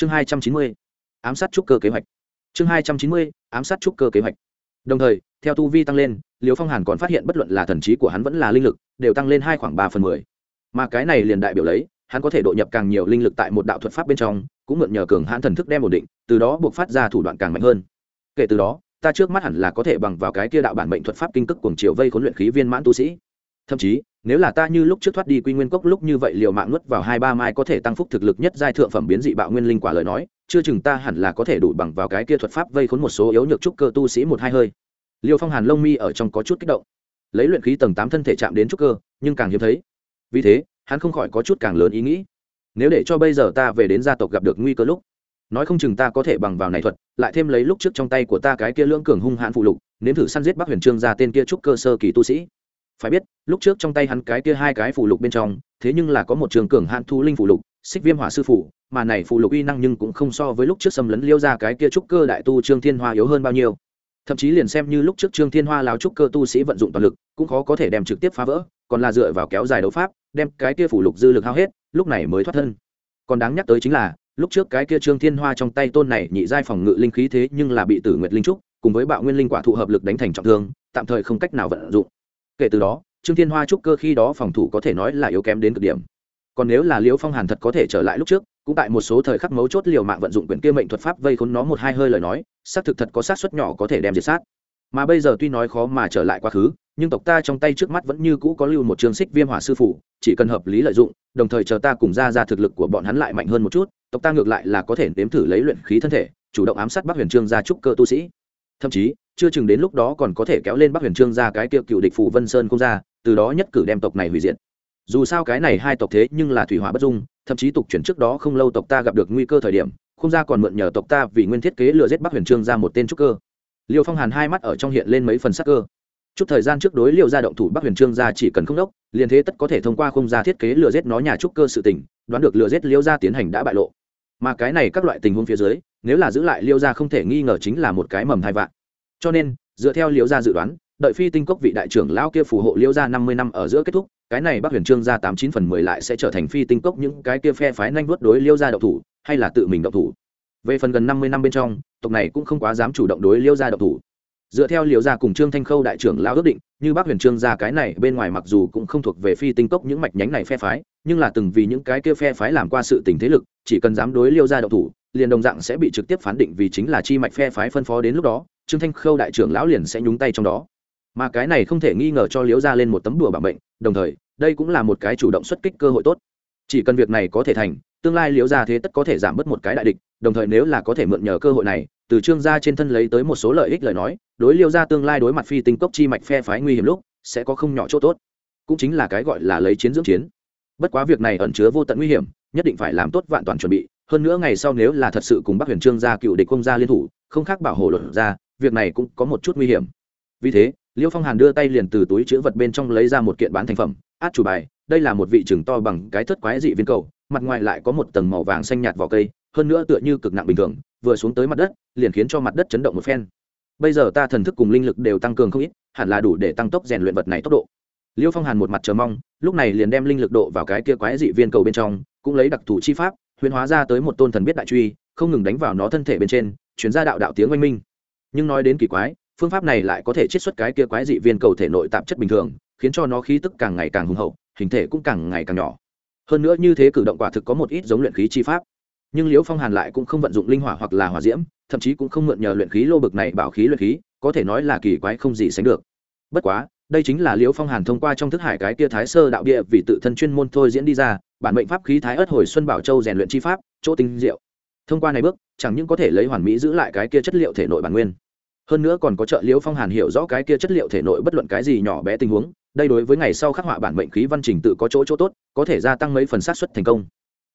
chương hai trăm chín mươi, ám sát trúc cơ kế hoạch. Chương hai trăm chín mươi, ám sát trúc cơ kế hoạch. Đồng thời, theo tu vi tăng lên liều phong hàn còn phát hiện bất luận là thần trí của hắn vẫn là linh lực, đều tăng lên hai khoảng ba phần mười. Mà cái này liền đại biểu lấy, hắn có thể độ nhập càng nhiều linh lực tại một đạo thuật pháp bên trong, cũng mượn nhờ cường hãn thần thức đem ổn định, từ đó buộc phát ra thủ đoạn càng mạnh hơn. Kể từ đó, ta trước mắt hẳn là có thể bằng vào cái kia đạo bản mệnh thuật pháp kinh cức cuồng chiều vây khốn luyện khí viên mãn tu sĩ thậm chí, nếu là ta như lúc trước thoát đi quy nguyên cốc lúc như vậy liều mạng nuốt vào hai ba mai có thể tăng phúc thực lực nhất giai thượng phẩm biến dị bạo nguyên linh quả lời nói, chưa chừng ta hẳn là có thể đủ bằng vào cái kia thuật pháp vây khốn một số yếu nhược trúc cơ tu sĩ một hai hơi. Liêu phong hàn lông mi ở trong có chút kích động. Lấy luyện khí tầng tám thân thể chạm đến trúc cơ, nhưng càng hiếm thấy. Vì thế, hắn không khỏi có chút càng lớn ý nghĩ. Nếu để cho bây giờ ta về đến gia tộc gặp được nguy cơ lúc, nói không chừng ta có thể bằng vào này thuật, lại thêm lấy lúc trước trong tay của ta cái kia lưỡng cường hung hãn phụ lục, nếm thử săn giết bắc huyền trương ra tên kia trúc cơ sơ kỳ tu sĩ phải biết, lúc trước trong tay hắn cái kia hai cái phụ lục bên trong, thế nhưng là có một trường cường hạn thu linh phụ lục, xích viêm hỏa sư phụ mà này phụ lục uy năng nhưng cũng không so với lúc trước xâm lấn liêu ra cái kia trúc cơ đại tu trương thiên hoa yếu hơn bao nhiêu. Thậm chí liền xem như lúc trước trương thiên hoa láo trúc cơ tu sĩ vận dụng toàn lực, cũng khó có thể đem trực tiếp phá vỡ, còn là dựa vào kéo dài đấu pháp, đem cái kia phủ lục dư lực hao hết, lúc này mới thoát thân. Còn đáng nhắc tới chính là, lúc trước cái kia trương thiên hoa trong tay tôn này nhị giai phòng ngự linh khí thế nhưng là bị tử nguyệt linh trúc, cùng với bạo nguyên linh quả thụ hợp lực đánh thành trọng thương, tạm thời không cách nào vận dụng kể từ đó, trương thiên hoa trúc cơ khi đó phòng thủ có thể nói là yếu kém đến cực điểm. Còn nếu là liễu phong hàn thật có thể trở lại lúc trước, cũng tại một số thời khắc mấu chốt liều mạng vận dụng quyền kia mệnh thuật pháp vây khốn nó một hai hơi lời nói, xác thực thật có sát xuất nhỏ có thể đem diệt sát. Mà bây giờ tuy nói khó mà trở lại quá khứ, nhưng tộc ta trong tay trước mắt vẫn như cũ có lưu một trường xích viêm hỏa sư phụ, chỉ cần hợp lý lợi dụng, đồng thời chờ ta cùng ra ra thực lực của bọn hắn lại mạnh hơn một chút, tộc ta ngược lại là có thể nếm thử lấy luyện khí thân thể, chủ động ám sát bắc huyền trương gia trúc cơ tu sĩ thậm chí chưa chừng đến lúc đó còn có thể kéo lên bắc huyền trương gia cái tiêu cựu địch phủ vân sơn công gia từ đó nhất cử đem tộc này hủy diệt. Dù sao cái này hai tộc thế nhưng là thủy hỏa bất dung thậm chí tục chuyển trước đó không lâu tộc ta gặp được nguy cơ thời điểm không ra còn mượn nhờ tộc ta vì nguyên thiết kế lừa giết bắc huyền trương ra một tên trúc cơ. Liêu phong hàn hai mắt ở trong hiện lên mấy phần sắc cơ. Chút thời gian trước đối liêu ra động thủ bắc huyền trương ra chỉ cần không đốc liền thế tất có thể thông qua không ra thiết kế lừa giết nó nhà trúc cơ sự tỉnh, đoán được lừa giết liêu ra tiến hành đã bại lộ. Mà cái này các loại tình huống phía dưới nếu là giữ lại liêu gia không thể nghi ngờ chính là một cái mầm hai vạn. Cho nên, dựa theo liêu gia dự đoán, đợi phi tinh cốc vị đại trưởng lão kia phù hộ liêu gia năm mươi năm ở giữa kết thúc, cái này bắc huyền trương gia tám chín phần mười lại sẽ trở thành phi tinh cốc những cái kia phe phái nhanh vuốt đối liêu gia độc thủ, hay là tự mình độc thủ. Về phần gần năm mươi năm bên trong, tộc này cũng không quá dám chủ động đối liêu gia độc thủ. Dựa theo liêu gia cùng trương thanh khâu đại trưởng lão ước định, như bắc huyền trương gia cái này bên ngoài mặc dù cũng không thuộc về phi tinh cốc những mạch nhánh này phe phái, nhưng là từng vì những cái kia phe phái làm qua sự tình thế lực, chỉ cần dám đối liêu gia độc thủ liền đồng dạng sẽ bị trực tiếp phán định vì chính là chi mạch phe phái phân phó đến lúc đó, trương thanh khâu đại trưởng lão liền sẽ nhúng tay trong đó. Mà cái này không thể nghi ngờ cho liễu ra lên một tấm đùa bảo mệnh, đồng thời, đây cũng là một cái chủ động xuất kích cơ hội tốt. Chỉ cần việc này có thể thành, tương lai liễu ra thế tất có thể giảm bớt một cái đại địch, đồng thời nếu là có thể mượn nhờ cơ hội này, từ trương gia trên thân lấy tới một số lợi ích lời nói, đối liễu ra tương lai đối mặt phi tinh cốc chi mạch phe phái nguy hiểm lúc, sẽ có không nhỏ chỗ tốt. Cũng chính là cái gọi là lấy chiến dưỡng chiến. Bất quá việc này ẩn chứa vô tận nguy hiểm, nhất định phải làm tốt vạn toàn chuẩn bị hơn nữa ngày sau nếu là thật sự cùng bắc huyền trương gia cựu địch công gia liên thủ, không khác bảo hộ luật ra, việc này cũng có một chút nguy hiểm. Vì thế, liêu phong hàn đưa tay liền từ túi chữ vật bên trong lấy ra một kiện bán thành phẩm, át chủ bài, đây là một vị trừng to bằng cái thất quái dị viên cầu, mặt ngoài lại có một tầng màu vàng xanh nhạt vỏ cây, hơn nữa tựa như cực nặng bình thường, vừa xuống tới mặt đất, liền khiến cho mặt đất chấn động một phen. Bây giờ ta thần thức cùng linh lực đều tăng cường không ít, hẳn là đủ để tăng tốc rèn luyện vật này tốc độ. Liêu phong hàn một mặt chờ mong, lúc này liền đem linh lực độ vào cái kia quái dị viên cầu bên trong, cũng lấy đặc thù chi pháp Huyễn hóa ra tới một tôn thần biết đại truy, không ngừng đánh vào nó thân thể bên trên chuyển ra đạo đạo tiếng oanh minh. Nhưng nói đến kỳ quái, phương pháp này lại có thể chiết xuất cái kia quái dị viên cầu thể nội tạp chất bình thường, khiến cho nó khí tức càng ngày càng hùng hậu, hình thể cũng càng ngày càng nhỏ. Hơn nữa như thế cử động quả thực có một ít giống luyện khí chi pháp. Nhưng liễu phong hàn lại cũng không vận dụng linh hỏa hoặc là hỏa diễm, thậm chí cũng không mượn nhờ luyện khí lô bực này bảo khí luyện khí, có thể nói là kỳ quái không gì sánh được. Bất quá đây chính là liễu phong hàn thông qua trong thức hải cái kia thái sơ đạo địa vì tự thân chuyên môn thôi diễn đi ra, bản mệnh pháp khí thái ớt hồi xuân bảo châu rèn luyện chi pháp, chỗ tinh diệu. Thông qua này bước, chẳng những có thể lấy hoàn mỹ giữ lại cái kia chất liệu thể nội bản nguyên, hơn nữa còn có trợ liễu phong hàn hiểu rõ cái kia chất liệu thể nội bất luận cái gì nhỏ bé tình huống, đây đối với ngày sau khắc họa bản mệnh khí văn trình tự có chỗ chỗ tốt, có thể gia tăng mấy phần sát xuất thành công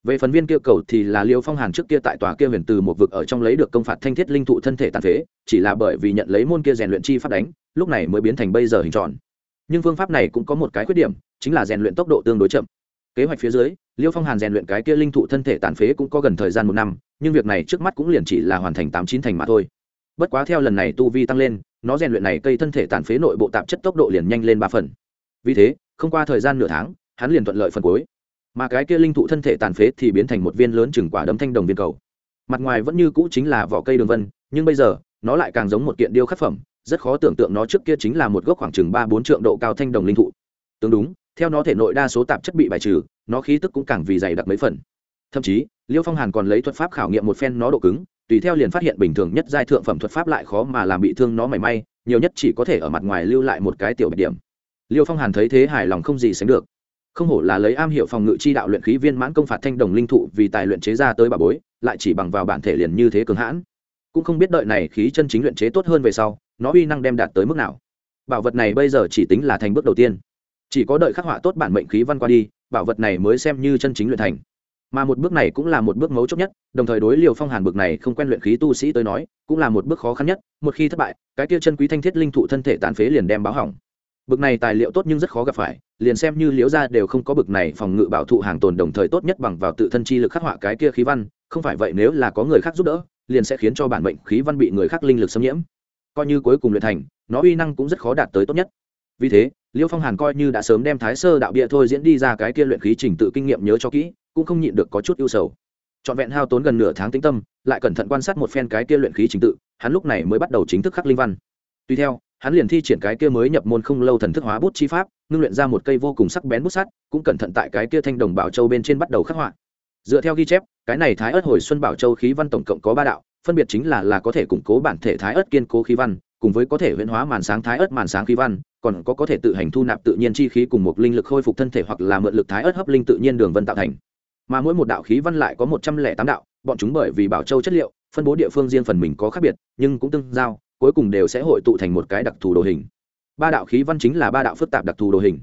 về phần viên kia cầu thì là liêu phong hàn trước kia tại tòa kia huyền từ một vực ở trong lấy được công phạt thanh thiết linh thụ thân thể tàn phế, chỉ là bởi vì nhận lấy môn kia rèn luyện chi pháp đánh, lúc này mới biến thành bây giờ hình tròn. Nhưng phương pháp này cũng có một cái khuyết điểm, chính là rèn luyện tốc độ tương đối chậm. Kế hoạch phía dưới, liêu phong hàn rèn luyện cái kia linh thụ thân thể tàn phế cũng có gần thời gian một năm, nhưng việc này trước mắt cũng liền chỉ là hoàn thành tám chín thành mà thôi. Bất quá theo lần này tu vi tăng lên, nó rèn luyện này cây thân thể tàn phế nội bộ tạp chất tốc độ liền nhanh lên ba phần. Vì thế, không qua thời gian nửa tháng, hắn liền thuận lợi phần cuối mà cái kia linh thụ thân thể tàn phế thì biến thành một viên lớn chừng quả đấm thanh đồng viên cầu. Mặt ngoài vẫn như cũ chính là vỏ cây đường vân, nhưng bây giờ, nó lại càng giống một kiện điêu khắc phẩm, rất khó tưởng tượng nó trước kia chính là một gốc khoảng chừng ba bốn trượng độ cao thanh đồng linh thụ. Tương đúng, theo nó thể nội đa số tạp chất bị bài trừ, nó khí tức cũng càng vì dày đặc mấy phần. Thậm chí, liêu phong hàn còn lấy thuật pháp khảo nghiệm một phen nó độ cứng, tùy theo liền phát hiện bình thường nhất giai thượng phẩm thuật pháp lại khó mà làm bị thương nó mảy may, nhiều nhất chỉ có thể ở mặt ngoài lưu lại một cái tiểu bạch điểm. Liêu phong hàn thấy thế hài lòng không gì sánh được không hổ là lấy am hiểu phòng ngự chi đạo luyện khí viên mãn công phạt thanh đồng linh thụ vì tài luyện chế ra tới bà bối, lại chỉ bằng vào bản thể liền như thế cường hãn. Cũng không biết đợi này khí chân chính luyện chế tốt hơn về sau, nó uy năng đem đạt tới mức nào. Bảo vật này bây giờ chỉ tính là thành bước đầu tiên. Chỉ có đợi khắc họa tốt bản mệnh khí văn qua đi, bảo vật này mới xem như chân chính luyện thành. Mà một bước này cũng là một bước mấu chốt nhất, đồng thời đối liều phong hàn bực này không quen luyện khí tu sĩ tới nói, cũng là một bước khó khăn nhất, một khi thất bại, cái tiêu chân quý thanh thiết linh thụ thân thể tàn phế liền đem báo hỏng bực này tài liệu tốt nhưng rất khó gặp phải, liền xem như liễu gia đều không có bực này phòng ngự bảo thụ hàng tồn đồng thời tốt nhất bằng vào tự thân chi lực khắc họa cái kia khí văn, không phải vậy nếu là có người khác giúp đỡ, liền sẽ khiến cho bản mệnh khí văn bị người khác linh lực xâm nhiễm. Coi như cuối cùng luyện thành, nó uy năng cũng rất khó đạt tới tốt nhất. Vì thế liêu phong hàn coi như đã sớm đem thái sơ đạo bia thôi diễn đi ra cái kia luyện khí trình tự kinh nghiệm nhớ cho kỹ, cũng không nhịn được có chút ưu sầu. Trọn vẹn hao tốn gần nửa tháng tĩnh tâm, lại cẩn thận quan sát một phen cái kia luyện khí trình tự, hắn lúc này mới bắt đầu chính thức khắc linh văn. Tuy theo hắn liền thi triển cái kia mới nhập môn không lâu thần thức hóa bút chi pháp, ngưng luyện ra một cây vô cùng sắc bén bút sắt, cũng cẩn thận tại cái kia thanh đồng bảo châu bên trên bắt đầu khắc họa. Dựa theo ghi chép, cái này thái ớt hồi xuân bảo châu khí văn tổng cộng có ba đạo, phân biệt chính là là có thể củng cố bản thể thái ớt kiên cố khí văn, cùng với có thể huyễn hóa màn sáng thái ớt màn sáng khí văn, còn có có thể tự hành thu nạp tự nhiên chi khí cùng một linh lực khôi phục thân thể hoặc là mượn lực thái ớt hấp linh tự nhiên đường vân tạo thành. Mà mỗi một đạo khí văn lại có một trăm lẻ tám đạo, bọn chúng bởi vì bảo châu chất liệu, phân bố địa phương riêng phần mình có khác biệt, nhưng cũng tương giao cuối cùng đều sẽ hội tụ thành một cái đặc thù đồ hình. Ba đạo khí văn chính là ba đạo phức tạp đặc thù đồ hình.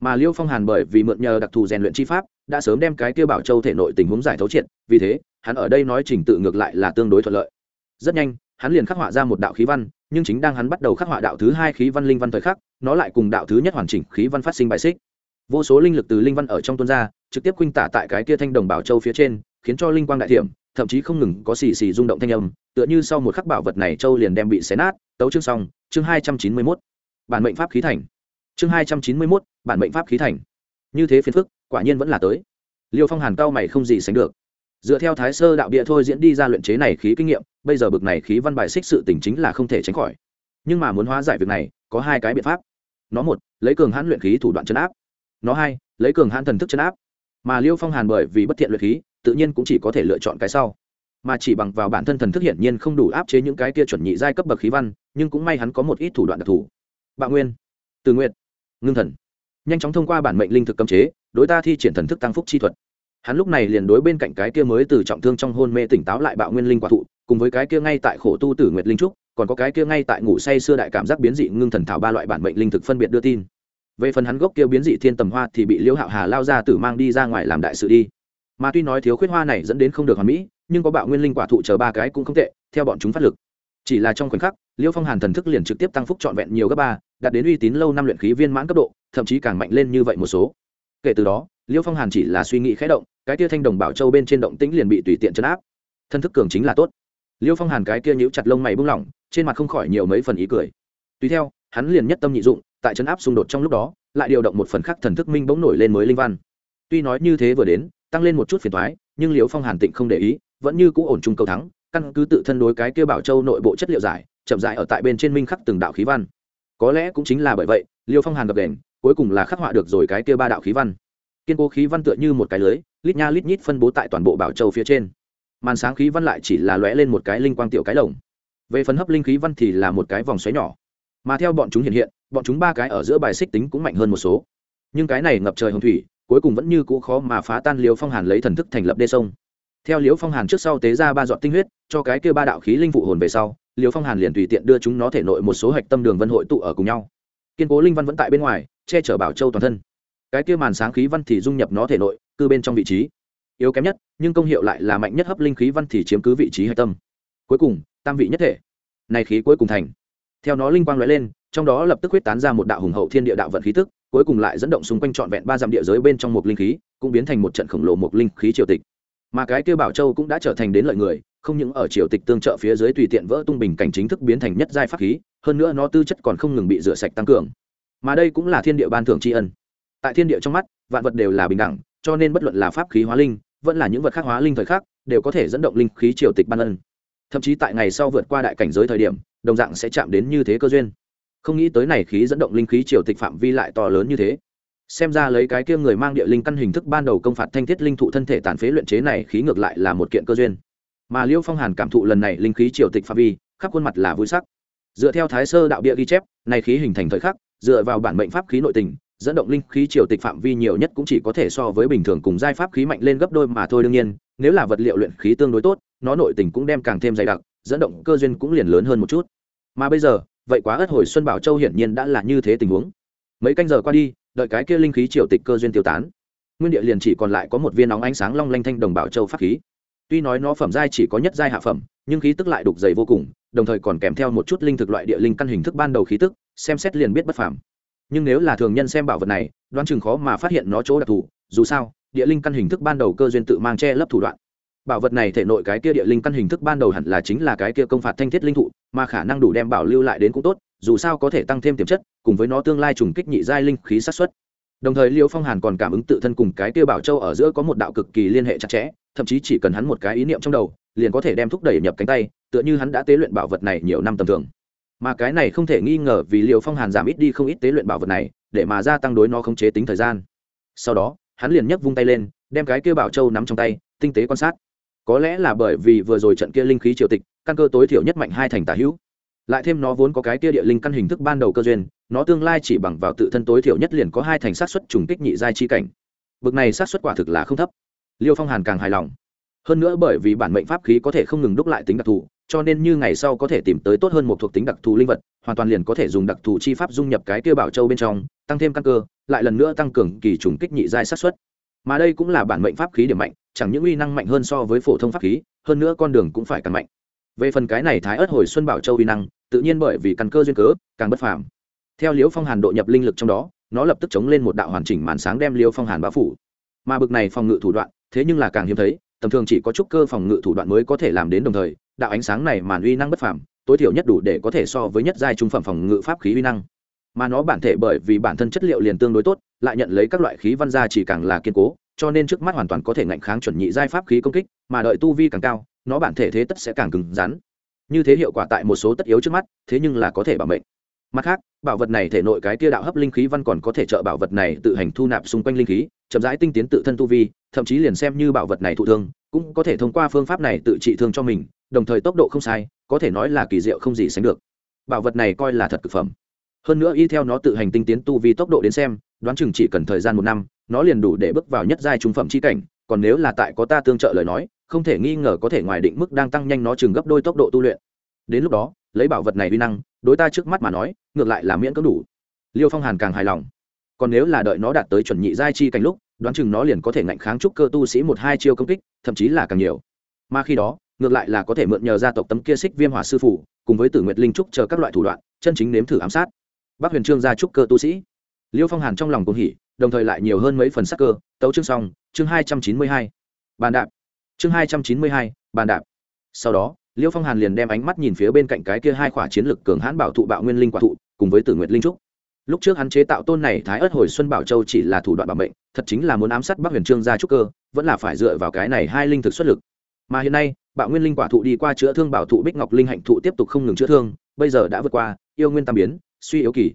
Mà liêu phong hàn bởi vì mượn nhờ đặc thù rèn luyện chi pháp, đã sớm đem cái kia bảo châu thể nội tình huống giải thấu triệt, vì thế, hắn ở đây nói trình tự ngược lại là tương đối thuận lợi. Rất nhanh, hắn liền khắc họa ra một đạo khí văn, nhưng chính đang hắn bắt đầu khắc họa đạo thứ hai khí văn linh văn thời khắc, nó lại cùng đạo thứ nhất hoàn chỉnh khí văn phát sinh bài xích. Vô số linh lực từ linh văn ở trong tuôn ra, trực tiếp khuynh tả tại cái kia thanh đồng bảo châu phía trên, khiến cho linh quang đại thiểm thậm chí không ngừng có xì xì rung động thanh âm, tựa như sau một khắc bảo vật này châu liền đem bị xé nát. Tấu chương xong, chương hai trăm chín mươi mốt, bản mệnh pháp khí thành. Chương hai trăm chín mươi mốt, bản mệnh pháp khí thành. Như thế phiền phức, quả nhiên vẫn là tới. Liêu phong hàn cao mày không gì sánh được. Dựa theo thái sơ đạo bịa thôi diễn đi ra luyện chế này khí kinh nghiệm, bây giờ bực này khí văn bài xích sự tình chính là không thể tránh khỏi. Nhưng mà muốn hóa giải việc này, có hai cái biện pháp. Nó một, lấy cường hãn luyện khí thủ đoạn chấn áp. Nó hai, lấy cường hãn thần thức chấn áp. Mà liêu phong hàn bởi vì bất thiện luyện khí tự nhiên cũng chỉ có thể lựa chọn cái sau. Mà chỉ bằng vào bản thân thần thức hiển nhiên không đủ áp chế những cái kia chuẩn nhị giai cấp bậc khí văn, nhưng cũng may hắn có một ít thủ đoạn đặc thù. Bạo nguyên, từ nguyện ngưng thần. Nhanh chóng thông qua bản mệnh linh thực cấm chế, đối ta thi triển thần thức tăng phúc chi thuật. Hắn lúc này liền đối bên cạnh cái kia mới từ trọng thương trong hôn mê tỉnh táo lại bạo nguyên linh quả thụ, cùng với cái kia ngay tại khổ tu tử nguyệt linh trúc, còn có cái kia ngay tại ngủ say xưa đại cảm giác biến dị ngưng thần thảo ba loại bản mệnh linh thực phân biệt đưa tin. Về phần hắn gốc kia biến dị thiên tầm hoa thì bị liễu hạo hà lao ra tử mang đi ra ngoài làm đại sự đi mà tuy nói thiếu khuyết hoa này dẫn đến không được hoàn mỹ, nhưng có bạo nguyên linh quả thụ chờ ba cái cũng không tệ, theo bọn chúng phát lực. Chỉ là trong khoảnh khắc, liêu phong hàn thần thức liền trực tiếp tăng phúc trọn vẹn nhiều gấp ba, đạt đến uy tín lâu năm luyện khí viên mãn cấp độ, thậm chí càng mạnh lên như vậy một số. Kể từ đó, liêu phong hàn chỉ là suy nghĩ khé động, cái tia thanh đồng bảo châu bên trên động tĩnh liền bị tùy tiện chấn áp. Thân thức cường chính là tốt. Liêu phong hàn cái kia nhíu chặt lông mày buông lỏng, trên mặt không khỏi nhiều mấy phần ý cười. Tùy theo, hắn liền nhất tâm nhị dụng, tại chấn áp xung đột trong lúc đó, lại điều động một phần khác thần thức minh bỗng nổi lên mới linh văn. Tuy nói như thế vừa đến tăng lên một chút phiền toái, nhưng liêu phong hàn tịnh không để ý vẫn như cũ ổn trung cầu thắng căn cứ tự thân đối cái kia bảo châu nội bộ chất liệu giải chậm rãi ở tại bên trên minh khắc từng đạo khí văn. Có lẽ cũng chính là bởi vậy liêu phong hàn gặp đèn cuối cùng là khắc họa được rồi cái kia ba đạo khí văn. Kiên cố khí văn tựa như một cái lưới lít nha lít nhít phân bố tại toàn bộ bảo châu phía trên. Màn sáng khí văn lại chỉ là lóe lên một cái linh quang tiểu cái lồng. Về phần hấp linh khí văn thì là một cái vòng xoáy nhỏ. Mà theo bọn chúng hiện hiện bọn chúng ba cái ở giữa bài xích tính cũng mạnh hơn một số. Nhưng cái này ngập trời hồng thủy cuối cùng vẫn như cũ khó mà phá tan liều phong hàn lấy thần thức thành lập đê sông. Theo liễu phong hàn trước sau tế ra ba dọn tinh huyết, cho cái kia ba đạo khí linh phụ hồn về sau, liễu phong hàn liền tùy tiện đưa chúng nó thể nội một số hạch tâm đường vân hội tụ ở cùng nhau. Kiên cố linh văn vẫn tại bên ngoài, che chở bảo châu toàn thân. Cái kia màn sáng khí văn thì dung nhập nó thể nội, cư bên trong vị trí. Yếu kém nhất, nhưng công hiệu lại là mạnh nhất hấp linh khí văn thì chiếm cứ vị trí hạch tâm. Cuối cùng, tam vị nhất thể. Này khí cuối cùng thành. Theo nó linh quang lóe lên, trong đó lập tức huyết tán ra một đạo hùng hậu thiên địa đạo vận khí tức cuối cùng lại dẫn động xung quanh trọn vẹn ba dặm địa giới bên trong một linh khí, cũng biến thành một trận khổng lồ một linh khí triều tịch. Mà cái kêu bảo châu cũng đã trở thành đến lợi người, không những ở triều tịch tương trợ phía dưới tùy tiện vỡ tung bình cảnh chính thức biến thành nhất giai pháp khí, hơn nữa nó tư chất còn không ngừng bị rửa sạch tăng cường. Mà đây cũng là thiên địa ban thưởng tri ân. Tại thiên địa trong mắt, vạn vật đều là bình đẳng, cho nên bất luận là pháp khí hóa linh, vẫn là những vật khác hóa linh thời khắc, đều có thể dẫn động linh khí triều tịch ban ân. Thậm chí tại ngày sau vượt qua đại cảnh giới thời điểm, đồng dạng sẽ chạm đến như thế cơ duyên không nghĩ tới này khí dẫn động linh khí triều tịch phạm vi lại to lớn như thế. Xem ra lấy cái kia người mang địa linh căn hình thức ban đầu công phạt thanh thiết linh thụ thân thể tàn phế luyện chế này khí ngược lại là một kiện cơ duyên. Mà liêu phong hàn cảm thụ lần này linh khí triều tịch phạm vi, khắp khuôn mặt là vui sắc. Dựa theo thái sơ đạo địa ghi chép, này khí hình thành thời khắc, dựa vào bản mệnh pháp khí nội tình, dẫn động linh khí triều tịch phạm vi nhiều nhất cũng chỉ có thể so với bình thường cùng giai pháp khí mạnh lên gấp đôi mà thôi đương nhiên, nếu là vật liệu luyện khí tương đối tốt, nó nội tình cũng đem càng thêm dày đặc, dẫn động cơ duyên cũng liền lớn hơn một chút. Mà bây giờ vậy quá ất hồi xuân bảo châu hiển nhiên đã là như thế tình huống. Mấy canh giờ qua đi, đợi cái kia linh khí triều tịch cơ duyên tiêu tán. Nguyên địa liền chỉ còn lại có một viên nóng ánh sáng long lanh thanh đồng bảo châu pháp khí. Tuy nói nó phẩm giai chỉ có nhất giai hạ phẩm, nhưng khí tức lại đục dày vô cùng, đồng thời còn kèm theo một chút linh thực loại địa linh căn hình thức ban đầu khí tức, xem xét liền biết bất phàm. Nhưng nếu là thường nhân xem bảo vật này, đoán chừng khó mà phát hiện nó chỗ đặc thù, dù sao, địa linh căn hình thức ban đầu cơ duyên tự mang che lấp thủ đoạn bảo vật này thể nội cái kia địa linh căn hình thức ban đầu hẳn là chính là cái kia công phạt thanh thiết linh thụ, mà khả năng đủ đem bảo lưu lại đến cũng tốt, dù sao có thể tăng thêm tiềm chất, cùng với nó tương lai trùng kích nhị giai linh khí sát xuất đồng thời liêu phong hàn còn cảm ứng tự thân cùng cái kia bảo châu ở giữa có một đạo cực kỳ liên hệ chặt chẽ, thậm chí chỉ cần hắn một cái ý niệm trong đầu, liền có thể đem thúc đẩy nhập cánh tay, tựa như hắn đã tế luyện bảo vật này nhiều năm tầm thường. Mà cái này không thể nghi ngờ vì liều phong hàn giảm ít đi không ít tế luyện bảo vật này, để mà gia tăng đối nó không chế tính thời gian. Sau đó, hắn liền nhấc vung tay lên, đem cái kia bảo châu nắm trong tay, tinh tế quan sát có lẽ là bởi vì vừa rồi trận kia linh khí triều tịch, căn cơ tối thiểu nhất mạnh hai thành tả hữu. Lại thêm nó vốn có cái kia địa linh căn hình thức ban đầu cơ duyên, nó tương lai chỉ bằng vào tự thân tối thiểu nhất liền có hai thành sát xuất trùng kích nhị giai chi cảnh. Bực này sát xuất quả thực là không thấp. Liêu phong hàn càng hài lòng. Hơn nữa bởi vì bản mệnh pháp khí có thể không ngừng đúc lại tính đặc thù, cho nên như ngày sau có thể tìm tới tốt hơn một thuộc tính đặc thù linh vật, hoàn toàn liền có thể dùng đặc thù chi pháp dung nhập cái kia bảo châu bên trong, tăng thêm căn cơ, lại lần nữa tăng cường kỳ trùng kích nhị giai sát xuất mà đây cũng là bản mệnh pháp khí điểm mạnh chẳng những uy năng mạnh hơn so với phổ thông pháp khí, hơn nữa con đường cũng phải càng mạnh. Về phần cái này thái ớt hồi xuân bảo châu uy năng, tự nhiên bởi vì căn cơ duyên cớ, càng bất phàm. Theo liễu phong hàn độ nhập linh lực trong đó, nó lập tức chống lên một đạo hoàn chỉnh màn sáng đem liễu phong hàn bao phủ. Mà bực này phòng ngự thủ đoạn, thế nhưng là càng hiếm thấy, tầm thường chỉ có chút cơ phòng ngự thủ đoạn mới có thể làm đến đồng thời, đạo ánh sáng này màn uy năng bất phàm, tối thiểu nhất đủ để có thể so với nhất giai trung phẩm phòng ngự pháp khí uy năng. Mà nó bản thể bởi vì bản thân chất liệu liền tương đối tốt, lại nhận lấy các loại khí văn gia chỉ càng là kiên cố cho nên trước mắt hoàn toàn có thể ngạnh kháng chuẩn nhị giai pháp khí công kích, mà đợi tu vi càng cao, nó bản thể thế tất sẽ càng cứng rắn. Như thế hiệu quả tại một số tất yếu trước mắt, thế nhưng là có thể bảo mệnh. Mặt khác, bảo vật này thể nội cái tia đạo hấp linh khí văn còn có thể trợ bảo vật này tự hành thu nạp xung quanh linh khí, chậm rãi tinh tiến tự thân tu vi, thậm chí liền xem như bảo vật này thụ thương, cũng có thể thông qua phương pháp này tự trị thương cho mình, đồng thời tốc độ không sai, có thể nói là kỳ diệu không gì sánh được. Bảo vật này coi là thật thực phẩm hơn nữa y theo nó tự hành tinh tiến tu vi tốc độ đến xem, đoán chừng chỉ cần thời gian một năm, nó liền đủ để bước vào nhất giai trung phẩm chi cảnh, còn nếu là tại có ta tương trợ lời nói, không thể nghi ngờ có thể ngoài định mức đang tăng nhanh nó chừng gấp đôi tốc độ tu luyện. Đến lúc đó, lấy bảo vật này uy năng, đối ta trước mắt mà nói, ngược lại là miễn cưỡng đủ. Liêu phong hàn càng hài lòng. Còn nếu là đợi nó đạt tới chuẩn nhị giai chi cảnh lúc, đoán chừng nó liền có thể ngạnh kháng trúc cơ tu sĩ một hai chiêu công kích, thậm chí là càng nhiều. Mà khi đó, ngược lại là có thể mượn nhờ gia tộc tấm kia xích viêm hỏa sư phủ, cùng với tử nguyệt linh trúc chờ các loại thủ đoạn, chân chính nếm thử ám sát bác huyền trương gia trúc cơ tu sĩ. Liêu phong hàn trong lòng cũng hỉ, đồng thời lại nhiều hơn mấy phần sắc cơ. Tấu chương xong, chương hai trăm chín mươi hai. Bàn đạp. Chương hai trăm chín mươi hai, bàn đạp. Sau đó, liêu phong hàn liền đem ánh mắt nhìn phía bên cạnh cái kia hai khỏa chiến lực cường hãn bảo thụ bạo nguyên linh quả thụ, cùng với tử nguyệt linh trúc. Lúc trước hắn chế tạo tôn này thái ớt hồi xuân bảo châu chỉ là thủ đoạn bảo mệnh, thật chính là muốn ám sát bắc huyền trương gia trúc cơ, vẫn là phải dựa vào cái này hai linh thực xuất lực. Mà hiện nay, bạo nguyên linh quả thụ đi qua chữa thương bảo thụ bích ngọc linh hạnh thụ tiếp tục không ngừng chữa thương, bây giờ đã vượt qua yêu nguyên tam biến suy yếu kỳ.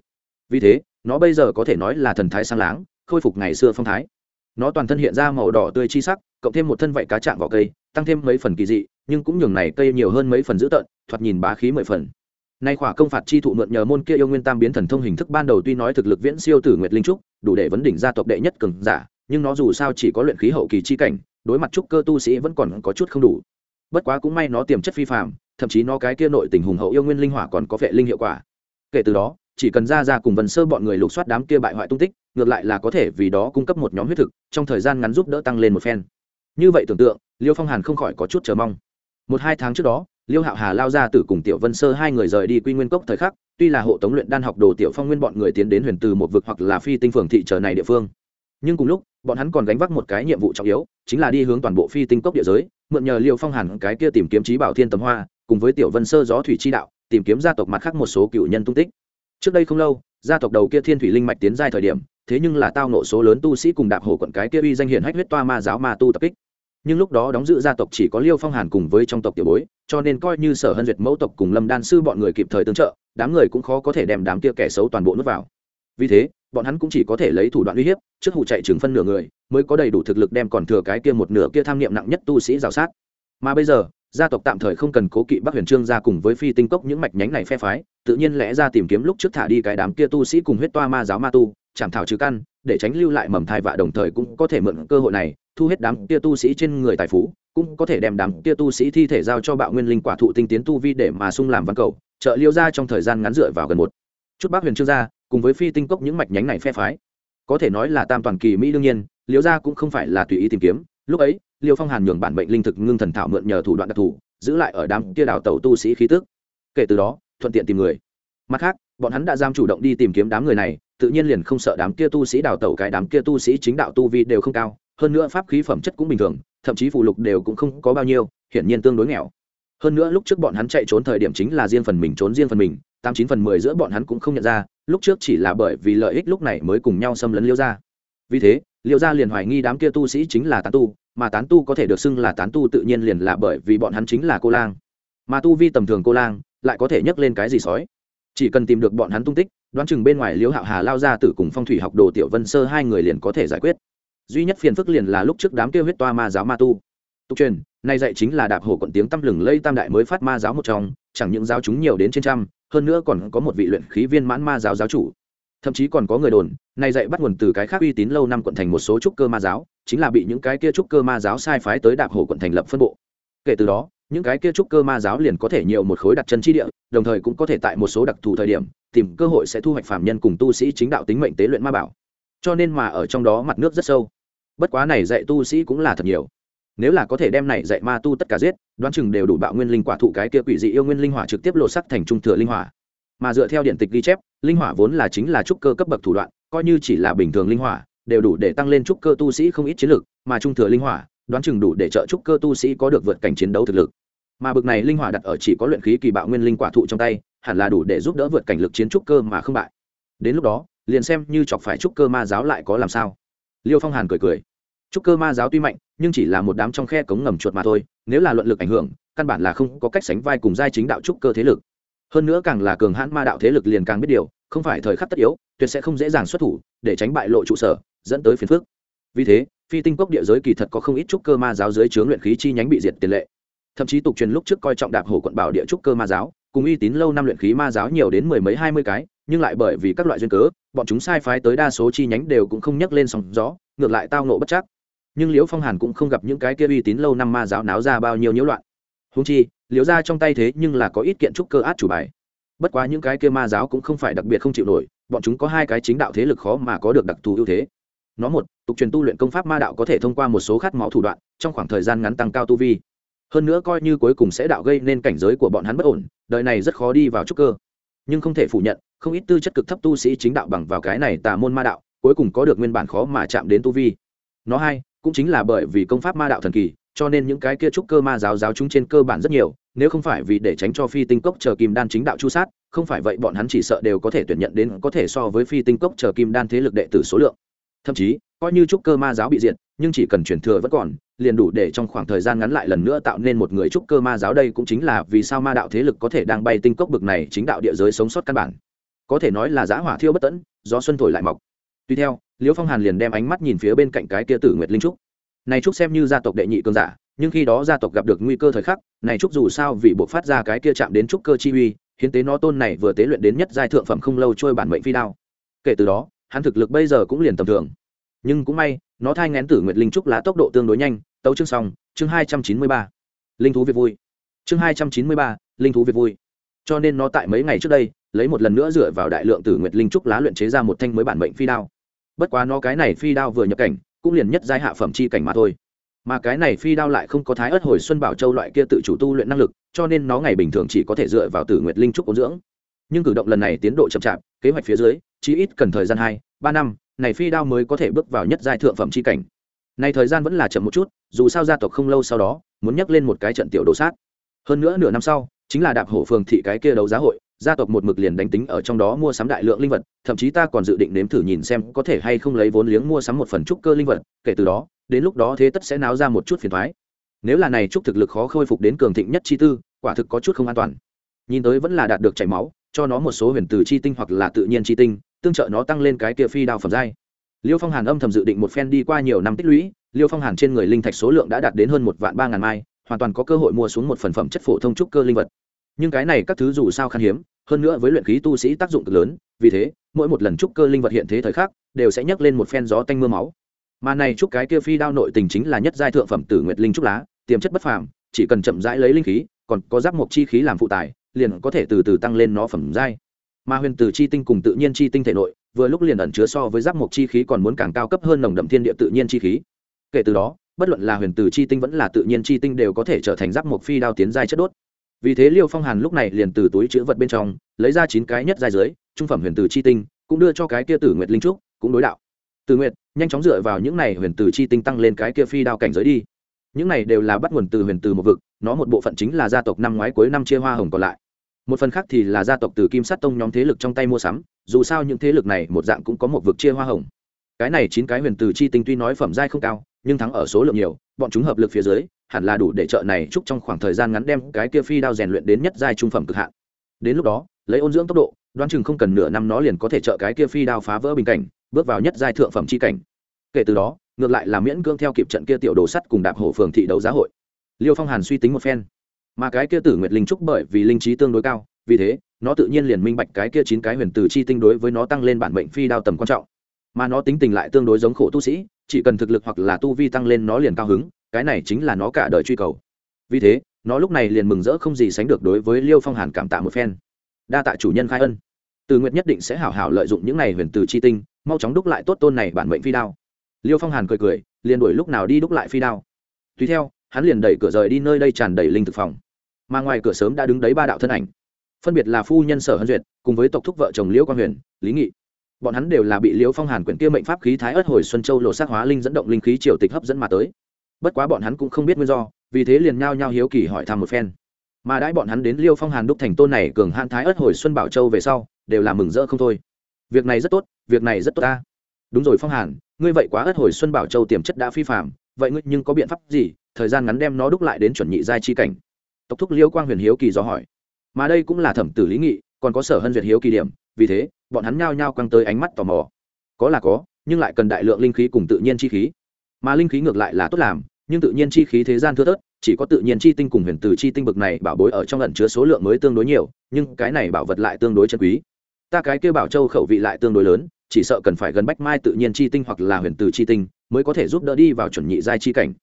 Vì thế, nó bây giờ có thể nói là thần thái sang láng, khôi phục ngày xưa phong thái. Nó toàn thân hiện ra màu đỏ tươi chi sắc, cộng thêm một thân vạy cá chạm vào cây, tăng thêm mấy phần kỳ dị, nhưng cũng nhường này cây nhiều hơn mấy phần dữ tợn, thoạt nhìn bá khí mười phần. Nay khỏa công phạt chi thụ mượn nhờ môn kia yêu nguyên tam biến thần thông hình thức ban đầu tuy nói thực lực viễn siêu tử nguyệt linh trúc, đủ để vấn đỉnh gia tộc đệ nhất cường giả, nhưng nó dù sao chỉ có luyện khí hậu kỳ chi cảnh, đối mặt trúc cơ tu sĩ vẫn còn có chút không đủ. Bất quá cũng may nó tiềm chất phi phạm thậm chí nó cái kia nội tình hùng hậu yêu nguyên linh hỏa còn có vệ linh hiệu quả kể từ đó, chỉ cần ra ra cùng vần sơ bọn người lục soát đám kia bại hoại tung tích, ngược lại là có thể vì đó cung cấp một nhóm huyết thực, trong thời gian ngắn giúp đỡ tăng lên một phen. Như vậy tưởng tượng, liêu phong hàn không khỏi có chút chờ mong. Một hai tháng trước đó, liêu hạo hà lao ra từ cùng tiểu vân sơ hai người rời đi quy nguyên cốc thời khắc, tuy là hộ tống luyện đan học đồ tiểu phong nguyên bọn người tiến đến huyền từ một vực hoặc là phi tinh phường thị trở này địa phương. Nhưng cùng lúc, bọn hắn còn gánh vác một cái nhiệm vụ trọng yếu, chính là đi hướng toàn bộ phi tinh cốc địa giới, mượn nhờ liêu phong hàn cái kia tìm kiếm trí bảo thiên tầm hoa, cùng với tiểu vân sơ gió thủy chi đạo tìm kiếm gia tộc mặt khác một số cựu nhân tung tích. Trước đây không lâu, gia tộc đầu kia thiên thủy linh mạch tiến giai thời điểm, thế nhưng là tao nộ số lớn tu sĩ cùng đạp hổ quận cái kia uy danh hiển hách huyết toa ma giáo ma tu tập kích. Nhưng lúc đó đóng giữ gia tộc chỉ có liêu phong hàn cùng với trong tộc tiểu bối, cho nên coi như sở hân duyệt mẫu tộc cùng lâm đan sư bọn người kịp thời tương trợ, đám người cũng khó có thể đem đám kia kẻ xấu toàn bộ nước vào. Vì thế, bọn hắn cũng chỉ có thể lấy thủ đoạn uy hiếp, trước hụ chạy chừng phân nửa người, mới có đầy đủ thực lực đem còn thừa cái kia một nửa kia tham niệm nặng nhất tu sĩ rào sát. Mà bây giờ gia tộc tạm thời không cần cố kỵ bắc huyền trương ra cùng với phi tinh cốc những mạch nhánh này phe phái, tự nhiên lẽ ra tìm kiếm lúc trước thả đi cái đám kia tu sĩ cùng huyết toa ma giáo ma tu chảm thảo trừ căn, để tránh lưu lại mầm thai vạ đồng thời cũng có thể mượn cơ hội này, thu hết đám kia tu sĩ trên người tài phú, cũng có thể đem đám kia tu sĩ thi thể giao cho bạo nguyên linh quả thụ tinh tiến tu vi để mà sung làm văn cầu, trợ liêu ra trong thời gian ngắn dựa vào gần một chút bác huyền trương gia cùng với phi tinh cốc những mạch nhánh này phe phái. Có thể nói là tam toàn kỳ mỹ đương nhiên, liêu gia cũng không phải là tùy ý tìm kiếm, lúc ấy liêu phong hàn nhường bản bệnh linh thực ngưng thần thảo mượn nhờ thủ đoạn đặc thù, giữ lại ở đám kia đào tàu tu sĩ khí tức. Kể từ đó, thuận tiện tìm người. Mặt khác, bọn hắn đã giam chủ động đi tìm kiếm đám người này, tự nhiên liền không sợ đám kia tu sĩ đào tẩu cái đám kia tu sĩ chính đạo tu vi đều không cao, hơn nữa pháp khí phẩm chất cũng bình thường, thậm chí phụ lục đều cũng không có bao nhiêu, hiển nhiên tương đối nghèo. Hơn nữa lúc trước bọn hắn chạy trốn thời điểm chính là riêng phần mình trốn riêng phần mình, tám chín phần mười giữa bọn hắn cũng không nhận ra, lúc trước chỉ là bởi vì lợi ích lúc này mới cùng nhau xâm lấn liêu ra vì thế, liêu gia liền hoài nghi đám kia tu sĩ chính là tán tu mà tán tu có thể được xưng là tán tu tự nhiên liền là bởi vì bọn hắn chính là cô lang. Mà tu vi tầm thường cô lang lại có thể nhấc lên cái gì sói? Chỉ cần tìm được bọn hắn tung tích, đoán chừng bên ngoài liễu hạo hà, lao ra từ cùng phong thủy học đồ tiểu vân sơ hai người liền có thể giải quyết. Duy nhất phiền phức liền là lúc trước đám kêu huyết toa ma giáo ma tu. Tục truyền, nay dạy chính là đạp hổ quận tiếng tăm lừng lây tam đại mới phát ma giáo một trong, chẳng những giáo chúng nhiều đến trên trăm, hơn nữa còn có một vị luyện khí viên mãn ma giáo giáo chủ thậm chí còn có người đồn, nay dạy bắt nguồn từ cái khác uy tín lâu năm quận thành một số trúc cơ ma giáo, chính là bị những cái kia trúc cơ ma giáo sai phái tới đạp hồ quận thành lập phân bộ. Kể từ đó, những cái kia trúc cơ ma giáo liền có thể nhiều một khối đặt chân chi địa, đồng thời cũng có thể tại một số đặc thù thời điểm, tìm cơ hội sẽ thu hoạch phạm nhân cùng tu sĩ chính đạo tính mệnh tế luyện ma bảo. Cho nên mà ở trong đó mặt nước rất sâu. Bất quá này dạy tu sĩ cũng là thật nhiều. Nếu là có thể đem này dạy ma tu tất cả giết, đoán chừng đều đủ bạo nguyên linh quả thụ cái kia quỷ dị yêu nguyên linh hỏa trực tiếp lộ sắc thành trung thừa linh hỏa mà dựa theo điện tịch ghi chép, linh hỏa vốn là chính là trúc cơ cấp bậc thủ đoạn, coi như chỉ là bình thường linh hỏa, đều đủ để tăng lên trúc cơ tu sĩ không ít chiến lực, mà trung thừa linh hỏa, đoán chừng đủ để trợ trúc cơ tu sĩ có được vượt cảnh chiến đấu thực lực. Mà bực này linh hỏa đặt ở chỉ có luyện khí kỳ bạo nguyên linh quả thụ trong tay, hẳn là đủ để giúp đỡ vượt cảnh lực chiến trúc cơ mà không bại. Đến lúc đó, liền xem như chọc phải trúc cơ ma giáo lại có làm sao. Liêu phong hàn cười cười. Trúc cơ ma giáo tuy mạnh, nhưng chỉ là một đám trong khe cống ngầm chuột mà thôi, nếu là luận lực ảnh hưởng, căn bản là không có cách sánh vai cùng giai chính đạo trúc cơ thế lực hơn nữa càng là cường hãn ma đạo thế lực liền càng biết điều, không phải thời khắc tất yếu, tuyệt sẽ không dễ dàng xuất thủ để tránh bại lộ trụ sở, dẫn tới phiền phức. vì thế, phi tinh cốc địa giới kỳ thật có không ít trúc cơ ma giáo dưới chướng luyện khí chi nhánh bị diệt tiền lệ. Thậm chí tục truyền lúc trước coi trọng đạp hổ quận bảo địa trúc cơ ma giáo, cùng uy tín lâu năm luyện khí ma giáo nhiều đến mười mấy hai mươi cái, nhưng lại bởi vì các loại duyên cớ, bọn chúng sai phái tới đa số chi nhánh đều cũng không nhắc lên sóng gió, ngược lại tao nộ bất chắc. Nhưng liễu phong hàn cũng không gặp những cái kia uy tín lâu năm ma giáo náo ra bao nhiêu nhiễu loạn húng chi, liễu ra trong tay thế nhưng là có ít kiện trúc cơ át chủ bài. Bất quá những cái kia ma giáo cũng không phải đặc biệt không chịu nổi, bọn chúng có hai cái chính đạo thế lực khó mà có được đặc thù ưu thế. Nó một, tục truyền tu luyện công pháp ma đạo có thể thông qua một số khát máu thủ đoạn, trong khoảng thời gian ngắn tăng cao tu vi. Hơn nữa coi như cuối cùng sẽ đạo gây nên cảnh giới của bọn hắn bất ổn, đời này rất khó đi vào trúc cơ. Nhưng không thể phủ nhận, không ít tư chất cực thấp tu sĩ chính đạo bằng vào cái này tà môn ma đạo, cuối cùng có được nguyên bản khó mà chạm đến tu vi. Nó hai, cũng chính là bởi vì công pháp ma đạo thần kỳ cho nên những cái kia trúc cơ ma giáo giáo chúng trên cơ bản rất nhiều, nếu không phải vì để tránh cho phi tinh cốc chờ kim đan chính đạo chu sát, không phải vậy bọn hắn chỉ sợ đều có thể tuyển nhận đến có thể so với phi tinh cốc chờ kim đan thế lực đệ tử số lượng. Thậm chí, coi như trúc cơ ma giáo bị diệt, nhưng chỉ cần chuyển thừa vẫn còn, liền đủ để trong khoảng thời gian ngắn lại lần nữa tạo nên một người trúc cơ ma giáo đây cũng chính là vì sao ma đạo thế lực có thể đang bay tinh cốc bực này chính đạo địa giới sống sót căn bản. Có thể nói là giã hỏa thiêu bất tẫn do xuân thổi lại mọc. Tuy theo, liễu phong hàn liền đem ánh mắt nhìn phía bên cạnh cái kia tử nguyệt linh trúc này trúc xem như gia tộc đệ nhị cường giả, nhưng khi đó gia tộc gặp được nguy cơ thời khắc, này trúc dù sao vì buộc phát ra cái kia chạm đến trúc cơ chi uy, hiến tế nó tôn này vừa tế luyện đến nhất giai thượng phẩm không lâu trôi bản mệnh phi đao. Kể từ đó, hắn thực lực bây giờ cũng liền tầm thường. Nhưng cũng may, nó thai ngén tử nguyệt linh trúc lá tốc độ tương đối nhanh, tấu chương xong, chương hai trăm chín mươi ba. Linh thú việc vui. Chương hai trăm chín mươi ba, linh thú việc vui. Cho nên nó tại mấy ngày trước đây, lấy một lần nữa dựa vào đại lượng tử nguyệt linh trúc lá luyện chế ra một thanh mới bản mệnh phi đao. Bất quá nó cái này phi đao vừa nhập cảnh cũng liền nhất giai hạ phẩm chi cảnh mà thôi. Mà cái này phi đao lại không có thái ớt hồi xuân bảo châu loại kia tự chủ tu luyện năng lực, cho nên nó ngày bình thường chỉ có thể dựa vào tử nguyệt linh trúc ôn dưỡng. Nhưng cử động lần này tiến độ chậm chạp, kế hoạch phía dưới, chí ít cần thời gian hai, ba năm, này phi đao mới có thể bước vào nhất giai thượng phẩm chi cảnh. Này thời gian vẫn là chậm một chút, dù sao gia tộc không lâu sau đó, muốn nhắc lên một cái trận tiểu đồ sát. Hơn nữa nửa năm sau, chính là đạp hổ phường thị cái kia đấu giá hội gia tộc một mực liền đánh tính ở trong đó mua sắm đại lượng linh vật, thậm chí ta còn dự định nếm thử nhìn xem có thể hay không lấy vốn liếng mua sắm một phần trúc cơ linh vật, kể từ đó, đến lúc đó thế tất sẽ náo ra một chút phiền thoái nếu là này trúc thực lực khó khôi phục đến cường thịnh nhất chi tư, quả thực có chút không an toàn. Nhìn tới vẫn là đạt được chảy máu, cho nó một số huyền từ chi tinh hoặc là tự nhiên chi tinh, tương trợ nó tăng lên cái kia phi đao phẩm giai. Liêu phong hàn âm thầm dự định một phen đi qua nhiều năm tích lũy, liêu phong hàn trên người linh thạch số lượng đã đạt đến hơn một vạn ba ngàn mai, hoàn toàn có cơ hội mua xuống một phần phẩm chất phổ thông trúc cơ linh vật nhưng cái này các thứ dù sao khan hiếm, hơn nữa với luyện khí tu sĩ tác dụng cực lớn, vì thế, mỗi một lần trúc cơ linh vật hiện thế thời khắc, đều sẽ nhấc lên một phen gió tanh mưa máu. Mà này trúc cái kia phi đao nội tình chính là nhất giai thượng phẩm tử nguyệt linh trúc lá, tiềm chất bất phàm, chỉ cần chậm rãi lấy linh khí, còn có giáp mộc chi khí làm phụ tài, liền có thể từ từ tăng lên nó phẩm giai. Mà huyền tử chi tinh cùng tự nhiên chi tinh thể nội, vừa lúc liền ẩn chứa so với giáp mộc chi khí còn muốn càng cao cấp hơn nồng đậm thiên địa tự nhiên chi khí. Kể từ đó, bất luận là huyền tử chi tinh vẫn là tự nhiên chi tinh đều có thể trở thành giáp mộc phi đao tiến giai chất đốt vì thế liêu phong hàn lúc này liền từ túi chữ vật bên trong, lấy ra chín cái nhất giai dưới, trung phẩm huyền tử chi tinh, cũng đưa cho cái kia tử nguyệt linh trúc, cũng đối đạo. Tử nguyệt, nhanh chóng dựa vào những này huyền tử chi tinh tăng lên cái kia phi đao cảnh giới đi. Những này đều là bắt nguồn từ huyền từ một vực, nó một bộ phận chính là gia tộc năm ngoái cuối năm chia hoa hồng còn lại. Một phần khác thì là gia tộc từ kim sắt tông nhóm thế lực trong tay mua sắm, dù sao những thế lực này một dạng cũng có một vực chia hoa hồng. Cái này chín cái huyền từ chi tinh tuy nói phẩm giai không cao, nhưng thắng ở số lượng nhiều, bọn chúng hợp lực phía dưới hẳn là đủ để trợ này chúc trong khoảng thời gian ngắn đem cái kia phi đao rèn luyện đến nhất giai trung phẩm cực hạn. Đến lúc đó, lấy ôn dưỡng tốc độ, đoán chừng không cần nửa năm nó liền có thể trợ cái kia phi đao phá vỡ bình cảnh, bước vào nhất giai thượng phẩm chi cảnh. Kể từ đó, ngược lại là miễn cưỡng theo kịp trận kia tiểu đồ sắt cùng đạp hổ phường thị đấu giá hội. Liêu phong hàn suy tính một phen. Mà cái kia tử nguyệt linh trúc bởi vì linh trí tương đối cao, vì thế, nó tự nhiên liền minh bạch cái kia chín cái huyền tử chi tinh đối với nó tăng lên bản mệnh phi đao tầm quan trọng. Mà nó tính tình lại tương đối giống khổ tu sĩ, chỉ cần thực lực hoặc là tu vi tăng lên nó liền cao hứng cái này chính là nó cả đời truy cầu. Vì thế, nó lúc này liền mừng rỡ không gì sánh được đối với liêu phong hàn cảm tạ một phen. Đa tạ chủ nhân khai ân. Từ nguyệt nhất định sẽ hảo hảo lợi dụng những này huyền từ chi tinh, mau chóng đúc lại tốt tôn này bản mệnh phi đao. Liêu phong hàn cười cười, liền đuổi lúc nào đi đúc lại phi đao. Tùy theo, hắn liền đẩy cửa rời đi nơi đây tràn đầy linh thực phòng. Mà ngoài cửa sớm đã đứng đấy ba đạo thân ảnh. Phân biệt là phu nhân sở hân duyệt, cùng với tộc thúc vợ chồng liễu quang huyền, lý nghị. Bọn hắn đều là bị liễu phong hàn quyển kia mệnh pháp khí thái ớt hồi xuân châu lộ sắc hóa linh dẫn động linh khí triều tịch hấp dẫn mà tới bất quá bọn hắn cũng không biết nguyên do, vì thế liền nhao nhao hiếu kỳ hỏi thăm một phen. Mà đãi bọn hắn đến liêu phong hàn đúc thành tôn này cường hạn thái ớt hồi xuân bảo châu về sau, đều là mừng rỡ không thôi. Việc này rất tốt, việc này rất tốt ta. Đúng rồi phong hàn, ngươi vậy quá ớt hồi xuân bảo châu tiềm chất đã phi phạm vậy ngươi nhưng có biện pháp gì? Thời gian ngắn đem nó đúc lại đến chuẩn nhị giai chi cảnh. Tộc thúc liêu quang huyền hiếu kỳ do hỏi. Mà đây cũng là thẩm tử lý nghị, còn có sở hân duyệt hiếu kỳ điểm, vì thế, bọn hắn nhao nhao quăng tới ánh mắt tò mò. Có là có, nhưng lại cần đại lượng linh khí cùng tự nhiên chi khí. Mà linh khí ngược lại là tốt làm nhưng tự nhiên chi khí thế gian thưa thớt, chỉ có tự nhiên chi tinh cùng huyền từ chi tinh bực này bảo bối ở trong lần chứa số lượng mới tương đối nhiều, nhưng cái này bảo vật lại tương đối chân quý. Ta cái kêu bảo châu khẩu vị lại tương đối lớn, chỉ sợ cần phải gần bách mai tự nhiên chi tinh hoặc là huyền từ chi tinh mới có thể giúp đỡ đi vào chuẩn nhị giai chi cảnh.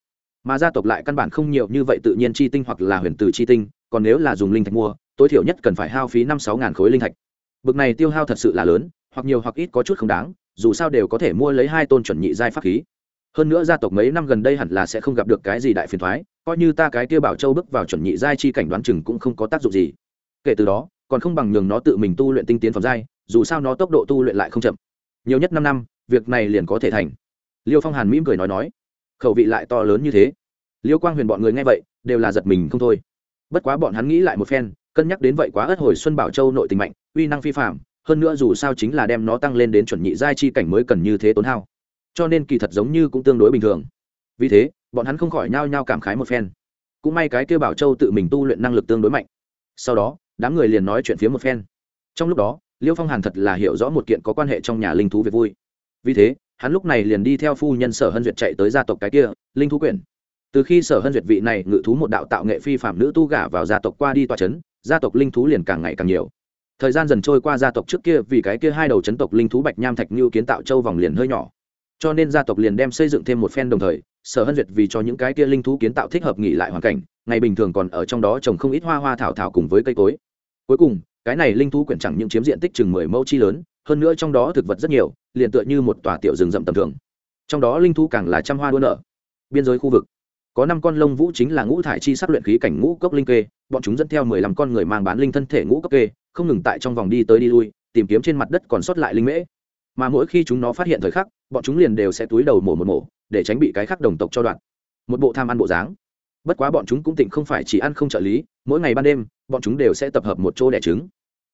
Mà gia tộc lại căn bản không nhiều như vậy tự nhiên chi tinh hoặc là huyền từ chi tinh, còn nếu là dùng linh thạch mua, tối thiểu nhất cần phải hao phí năm sáu ngàn khối linh thạch. Bực này tiêu hao thật sự là lớn, hoặc nhiều hoặc ít có chút không đáng, dù sao đều có thể mua lấy hai tôn chuẩn nhị giai pháp khí hơn nữa gia tộc mấy năm gần đây hẳn là sẽ không gặp được cái gì đại phiền thoái, coi như ta cái kia bảo châu bước vào chuẩn nhị giai chi cảnh đoán chừng cũng không có tác dụng gì. Kể từ đó, còn không bằng nhường nó tự mình tu luyện tinh tiến phẩm giai, dù sao nó tốc độ tu luyện lại không chậm. Nhiều nhất năm năm, việc này liền có thể thành. Liêu phong hàn mỉm cười nói nói. Khẩu vị lại to lớn như thế. Liêu quang huyền bọn người nghe vậy, đều là giật mình không thôi. Bất quá bọn hắn nghĩ lại một phen, cân nhắc đến vậy quá ất hồi xuân bảo châu nội tình mạnh, uy năng phi phạm hơn nữa dù sao chính là đem nó tăng lên đến chuẩn nhị giai chi cảnh mới cần như thế tốn hao cho nên kỳ thật giống như cũng tương đối bình thường. Vì thế, bọn hắn không khỏi nhao nhao cảm khái một phen. Cũng may cái kêu bảo châu tự mình tu luyện năng lực tương đối mạnh. Sau đó, đám người liền nói chuyện phía một phen. Trong lúc đó, liêu phong hàn thật là hiểu rõ một kiện có quan hệ trong nhà linh thú về vui. Vì thế, hắn lúc này liền đi theo phu nhân sở hân duyệt chạy tới gia tộc cái kia, linh thú quyển. Từ khi sở hân duyệt vị này ngự thú một đạo tạo nghệ phi phạm nữ tu gả vào gia tộc qua đi tòa c h ấ n gia tộc linh thú liền càng ngày càng nhiều. Thời gian dần trôi qua gia tộc trước kia vì cái kia hai đầu chấn tộc linh thú bạch nham thạch như kiến tạo châu vòng liền hơi nhỏ cho nên gia tộc liền đem xây dựng thêm một phen đồng thời, sở hân duyệt vì cho những cái kia linh thú kiến tạo thích hợp nghỉ lại hoàn cảnh, ngày bình thường còn ở trong đó trồng không ít hoa hoa thảo thảo cùng với cây cối. Cuối cùng, cái này linh thú quyển chẳng những chiếm diện tích chừng mười mẫu chi lớn, hơn nữa trong đó thực vật rất nhiều, liền tựa như một tòa tiểu rừng rậm tầm thường. Trong đó linh thú càng là trăm hoa đua nở. Biên giới khu vực. Có năm con lông vũ chính là ngũ thải chi sắc luyện khí cảnh ngũ cốc linh kê, bọn chúng dẫn theo mười lăm con người mang bán linh thân thể ngũ cốc kê, không ngừng tại trong vòng đi tới đi lui, tìm kiếm trên mặt đất còn sót lại linh mễ mà mỗi khi chúng nó phát hiện thời khắc, bọn chúng liền đều sẽ túi đầu mổ một mổ, để tránh bị cái khắc đồng tộc cho đoạn một bộ tham ăn bộ dáng. Bất quá bọn chúng cũng tỉnh không phải chỉ ăn không trợ lý, mỗi ngày ban đêm, bọn chúng đều sẽ tập hợp một chỗ đẻ trứng.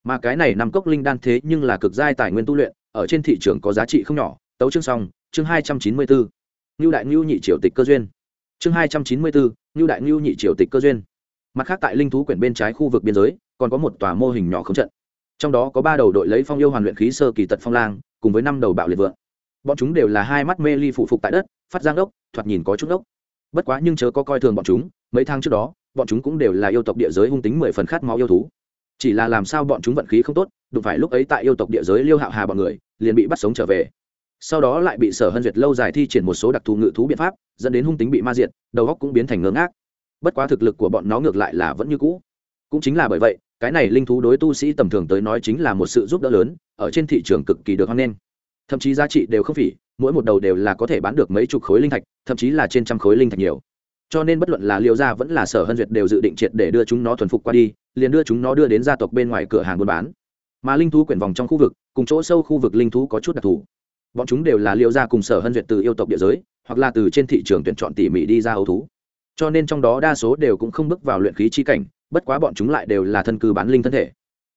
Mà cái này nằm cốc linh đan thế nhưng là cực giai tài nguyên tu luyện, ở trên thị trường có giá trị không nhỏ. Tấu chương xong, chương hai trăm chín mươi bốn ngưu đại ngưu nhị triều tịch cơ duyên. Chương hai trăm chín mươi bốn ngưu đại ngưu nhị triều tịch cơ duyên. Mặt khác tại linh thú quyển bên trái khu vực biên giới, còn có một tòa mô hình nhỏ không trận trong đó có ba đầu đội lấy phong yêu hoàn luyện khí sơ kỳ tật phong lang, cùng với năm đầu bạo liệt vượng. Bọn chúng đều là hai mắt mê ly phụ phục tại đất, phát giang đốc thoạt nhìn có chút đốc bất quá nhưng chớ có coi thường bọn chúng, mấy tháng trước đó, bọn chúng cũng đều là yêu tộc địa giới hung tính mười phần khát máu yêu thú. Chỉ là làm sao bọn chúng vận khí không tốt, đụng phải lúc ấy tại yêu tộc địa giới liêu hạo hà bọn người, liền bị bắt sống trở về. Sau đó lại bị sở hân duyệt lâu dài thi triển một số đặc thù ngự thú biện pháp, dẫn đến hung tính bị ma diện đầu góc cũng biến thành ngớ ngác. Bất quá thực lực của bọn nó ngược lại là vẫn như cũ. Cũng chính là bởi vậy cái này linh thú đối tu sĩ tầm thường tới nói chính là một sự giúp đỡ lớn, ở trên thị trường cực kỳ được hoan nghênh. Thậm chí giá trị đều không phỉ, mỗi một đầu đều là có thể bán được mấy chục khối linh thạch, thậm chí là trên trăm khối linh thạch nhiều. Cho nên bất luận là liêu gia vẫn là sở hân duyệt đều dự định triệt để đưa chúng nó thuần phục qua đi, liền đưa chúng nó đưa đến gia tộc bên ngoài cửa hàng buôn bán. Mà linh thú quyển vòng trong khu vực, cùng chỗ sâu khu vực linh thú có chút đặc thù. Bọn chúng đều là liêu gia cùng sở hân duyệt từ yêu tộc địa giới, hoặc là từ trên thị trường tuyển chọn tỉ mỉ đi ra ấu thú. Cho nên trong đó đa số đều cũng không bước vào luyện khí chi cảnh bất quá bọn chúng lại đều là thân cư bán linh thân thể.